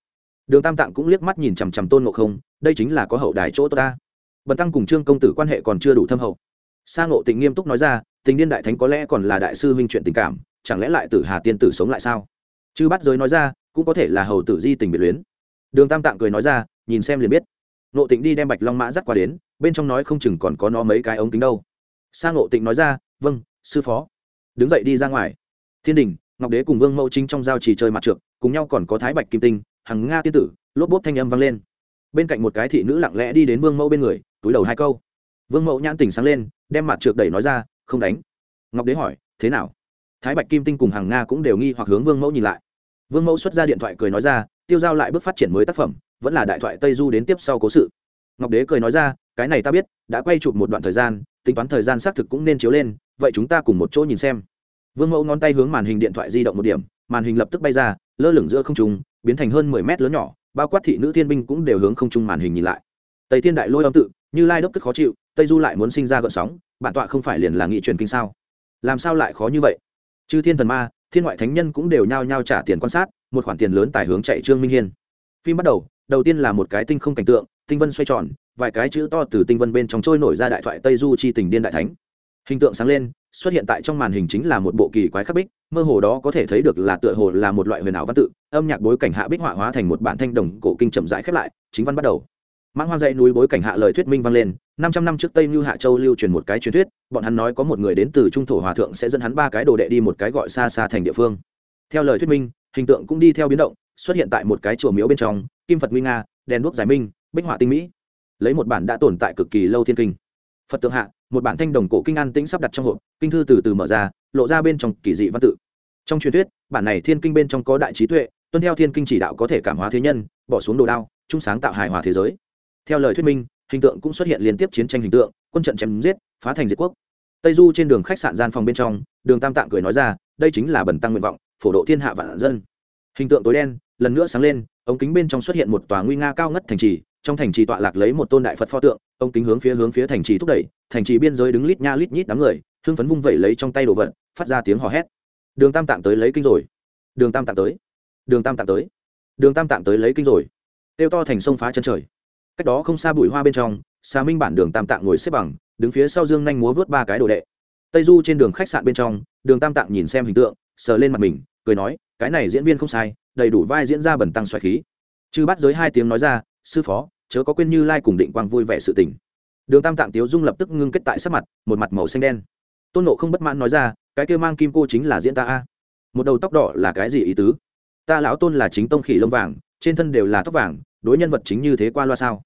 Đường tam tạng cũng liếc mắt nhìn chằm chằm tôn nộ không, đây chính là có hậu đài chỗ ta. Bần tăng cùng trương công tử quan hệ còn chưa đủ thâm hậu. Sa ngộ tịnh nghiêm túc nói ra, tình điên đại thánh có lẽ còn là đại sư huynh chuyện tình cảm chẳng lẽ lại tử hà tiên tử sống lại sao? Chư bắt giới nói ra, cũng có thể là hầu tử di tình biệt luyến. Đường tam tạng cười nói ra, nhìn xem liền biết. Nộ tịnh đi đem bạch long mã dắt qua đến, bên trong nói không chừng còn có nó mấy cái ống kính đâu. Sang ngộ tịnh nói ra vâng sư phó. Đứng dậy đi ra ngoài. Thiên đình, ngọc đế cùng vương mẫu chính trong giao trì chơi mặt trượt cùng nhau còn có thái bạch kim tinh, hằng nga tiên tử, lốp bốp thanh âm vang lên. Bên cạnh một cái thị nữ lặng lẽ đi đến vương mẫu bên người, túi đầu hai câu. Vương mẫu nhãn tỉnh sáng lên, đem mặt trượt đẩy nói ra, không đánh. Ngọc đế hỏi, thế nào? Thái bạch kim tinh cùng hàng nga cũng đều nghi hoặc hướng vương mẫu nhìn lại. Vương mẫu xuất ra điện thoại cười nói ra, tiêu giao lại bước phát triển mới tác phẩm, vẫn là đại thoại tây du đến tiếp sau cố sự. Ngọc đế cười nói ra, cái này ta biết, đã quay chụp một đoạn thời gian, tính toán thời gian xác thực cũng nên chiếu lên, vậy chúng ta cùng một chỗ nhìn xem. Vương mẫu ngón tay hướng màn hình điện thoại di động một điểm, màn hình lập tức bay ra, lơ lửng giữa không trung, biến thành hơn mười mét lớn nhỏ, bao quát thị nữ thiên binh cũng đều hướng không trung màn hình nhìn lại. Tây thiên đại lôi âm tự, như lai đốc tức khó chịu, tây du lại muốn sinh ra gợn sóng, bản tọa không phải liền là nghị truyền kinh sao? Làm sao lại khó như vậy? Chư thiên thần ma, thiên ngoại thánh nhân cũng đều nhao nhao trả tiền quan sát, một khoản tiền lớn tài hướng chạy trương minh hiên. Phim bắt đầu đầu tiên là một cái tinh không cảnh tượng, tinh vân xoay tròn, vài cái chữ to từ tinh vân bên trong trôi nổi ra đại thoại tây du chi tình điên đại thánh. Hình tượng sáng lên, xuất hiện tại trong màn hình chính là một bộ kỳ quái khắc bích, mơ hồ đó có thể thấy được là tựa hồ là một loại huyền ảo văn tự, âm nhạc bối cảnh hạ bích họa hóa thành một bản thanh đồng cổ kinh chậm rãi khép lại, chính văn bắt đầu mãng hoang dãy núi bối cảnh hạ lời thuyết minh vang lên, năm trăm năm trước tây như hạ châu lưu truyền một cái truyền thuyết, bọn hắn nói có một người đến từ trung thổ hòa thượng sẽ dẫn hắn ba cái đồ đệ đi một cái gọi xa xa thành địa phương. Theo lời thuyết minh, hình tượng cũng đi theo biến động, xuất hiện tại một cái chùa miếu bên trong, kim phật nguy nga, đèn đuốc giải minh, bích họa tinh mỹ. Lấy một bản đã tồn tại cực kỳ lâu thiên kinh. Phật tượng hạ, một bản thanh đồng cổ kinh an tĩnh sắp đặt trong hộp, kinh thư từ từ mở ra, lộ ra bên trong kỳ dị văn tự. Trong truyền thuyết, bản này thiên kinh bên trong có đại trí tuệ, tuân theo thiên kinh chỉ đạo có thể cảm hóa thế nhân, bỏ xuống đồ đao, chung sáng tạo hài hòa thế giới theo lời thuyết minh, hình tượng cũng xuất hiện liên tiếp chiến tranh hình tượng, quân trận chém giết, phá thành diệt quốc. Tây du trên đường khách sạn gian phòng bên trong, đường tam tạng cười nói ra, đây chính là bẩn tăng nguyện vọng, phổ độ thiên hạ vạn dân. Hình tượng tối đen, lần nữa sáng lên, ống kính bên trong xuất hiện một tòa nguy nga cao ngất thành trì, trong thành trì tọa lạc lấy một tôn đại phật pho tượng, ống kính hướng phía hướng phía thành trì thúc đẩy, thành trì biên giới đứng lít nha lít nhít đám người, hưng phấn vung vẩy lấy trong tay đồ vật, phát ra tiếng hò hét. Đường tam tạng tới lấy kinh rồi. Đường tam tạng tới. Đường tam tạng tới. Đường tam tạng tới lấy kinh rồi. Tiêu to thành sông phá chân trời cách đó không xa bụi hoa bên trong, xà minh bản đường tam tạng ngồi xếp bằng, đứng phía sau dương nhanh múa vớt ba cái đồ đệ. Tây du trên đường khách sạn bên trong, đường tam tạng nhìn xem hình tượng, sờ lên mặt mình, cười nói, cái này diễn viên không sai, đầy đủ vai diễn ra bẩn tăng xoài khí. Chư bắt giới hai tiếng nói ra, sư phó, chớ có quên như lai cùng định quang vui vẻ sự tình. Đường tam tạng tiếu dung lập tức ngưng kết tại sắc mặt, một mặt màu xanh đen. Tôn nộ không bất mãn nói ra, cái kêu mang kim cô chính là diễn ta a. Một đầu tóc đỏ là cái gì ý tứ? Ta lão tôn là chính tông khỉ lông vàng, trên thân đều là tóc vàng, đối nhân vật chính như thế qua loa sao?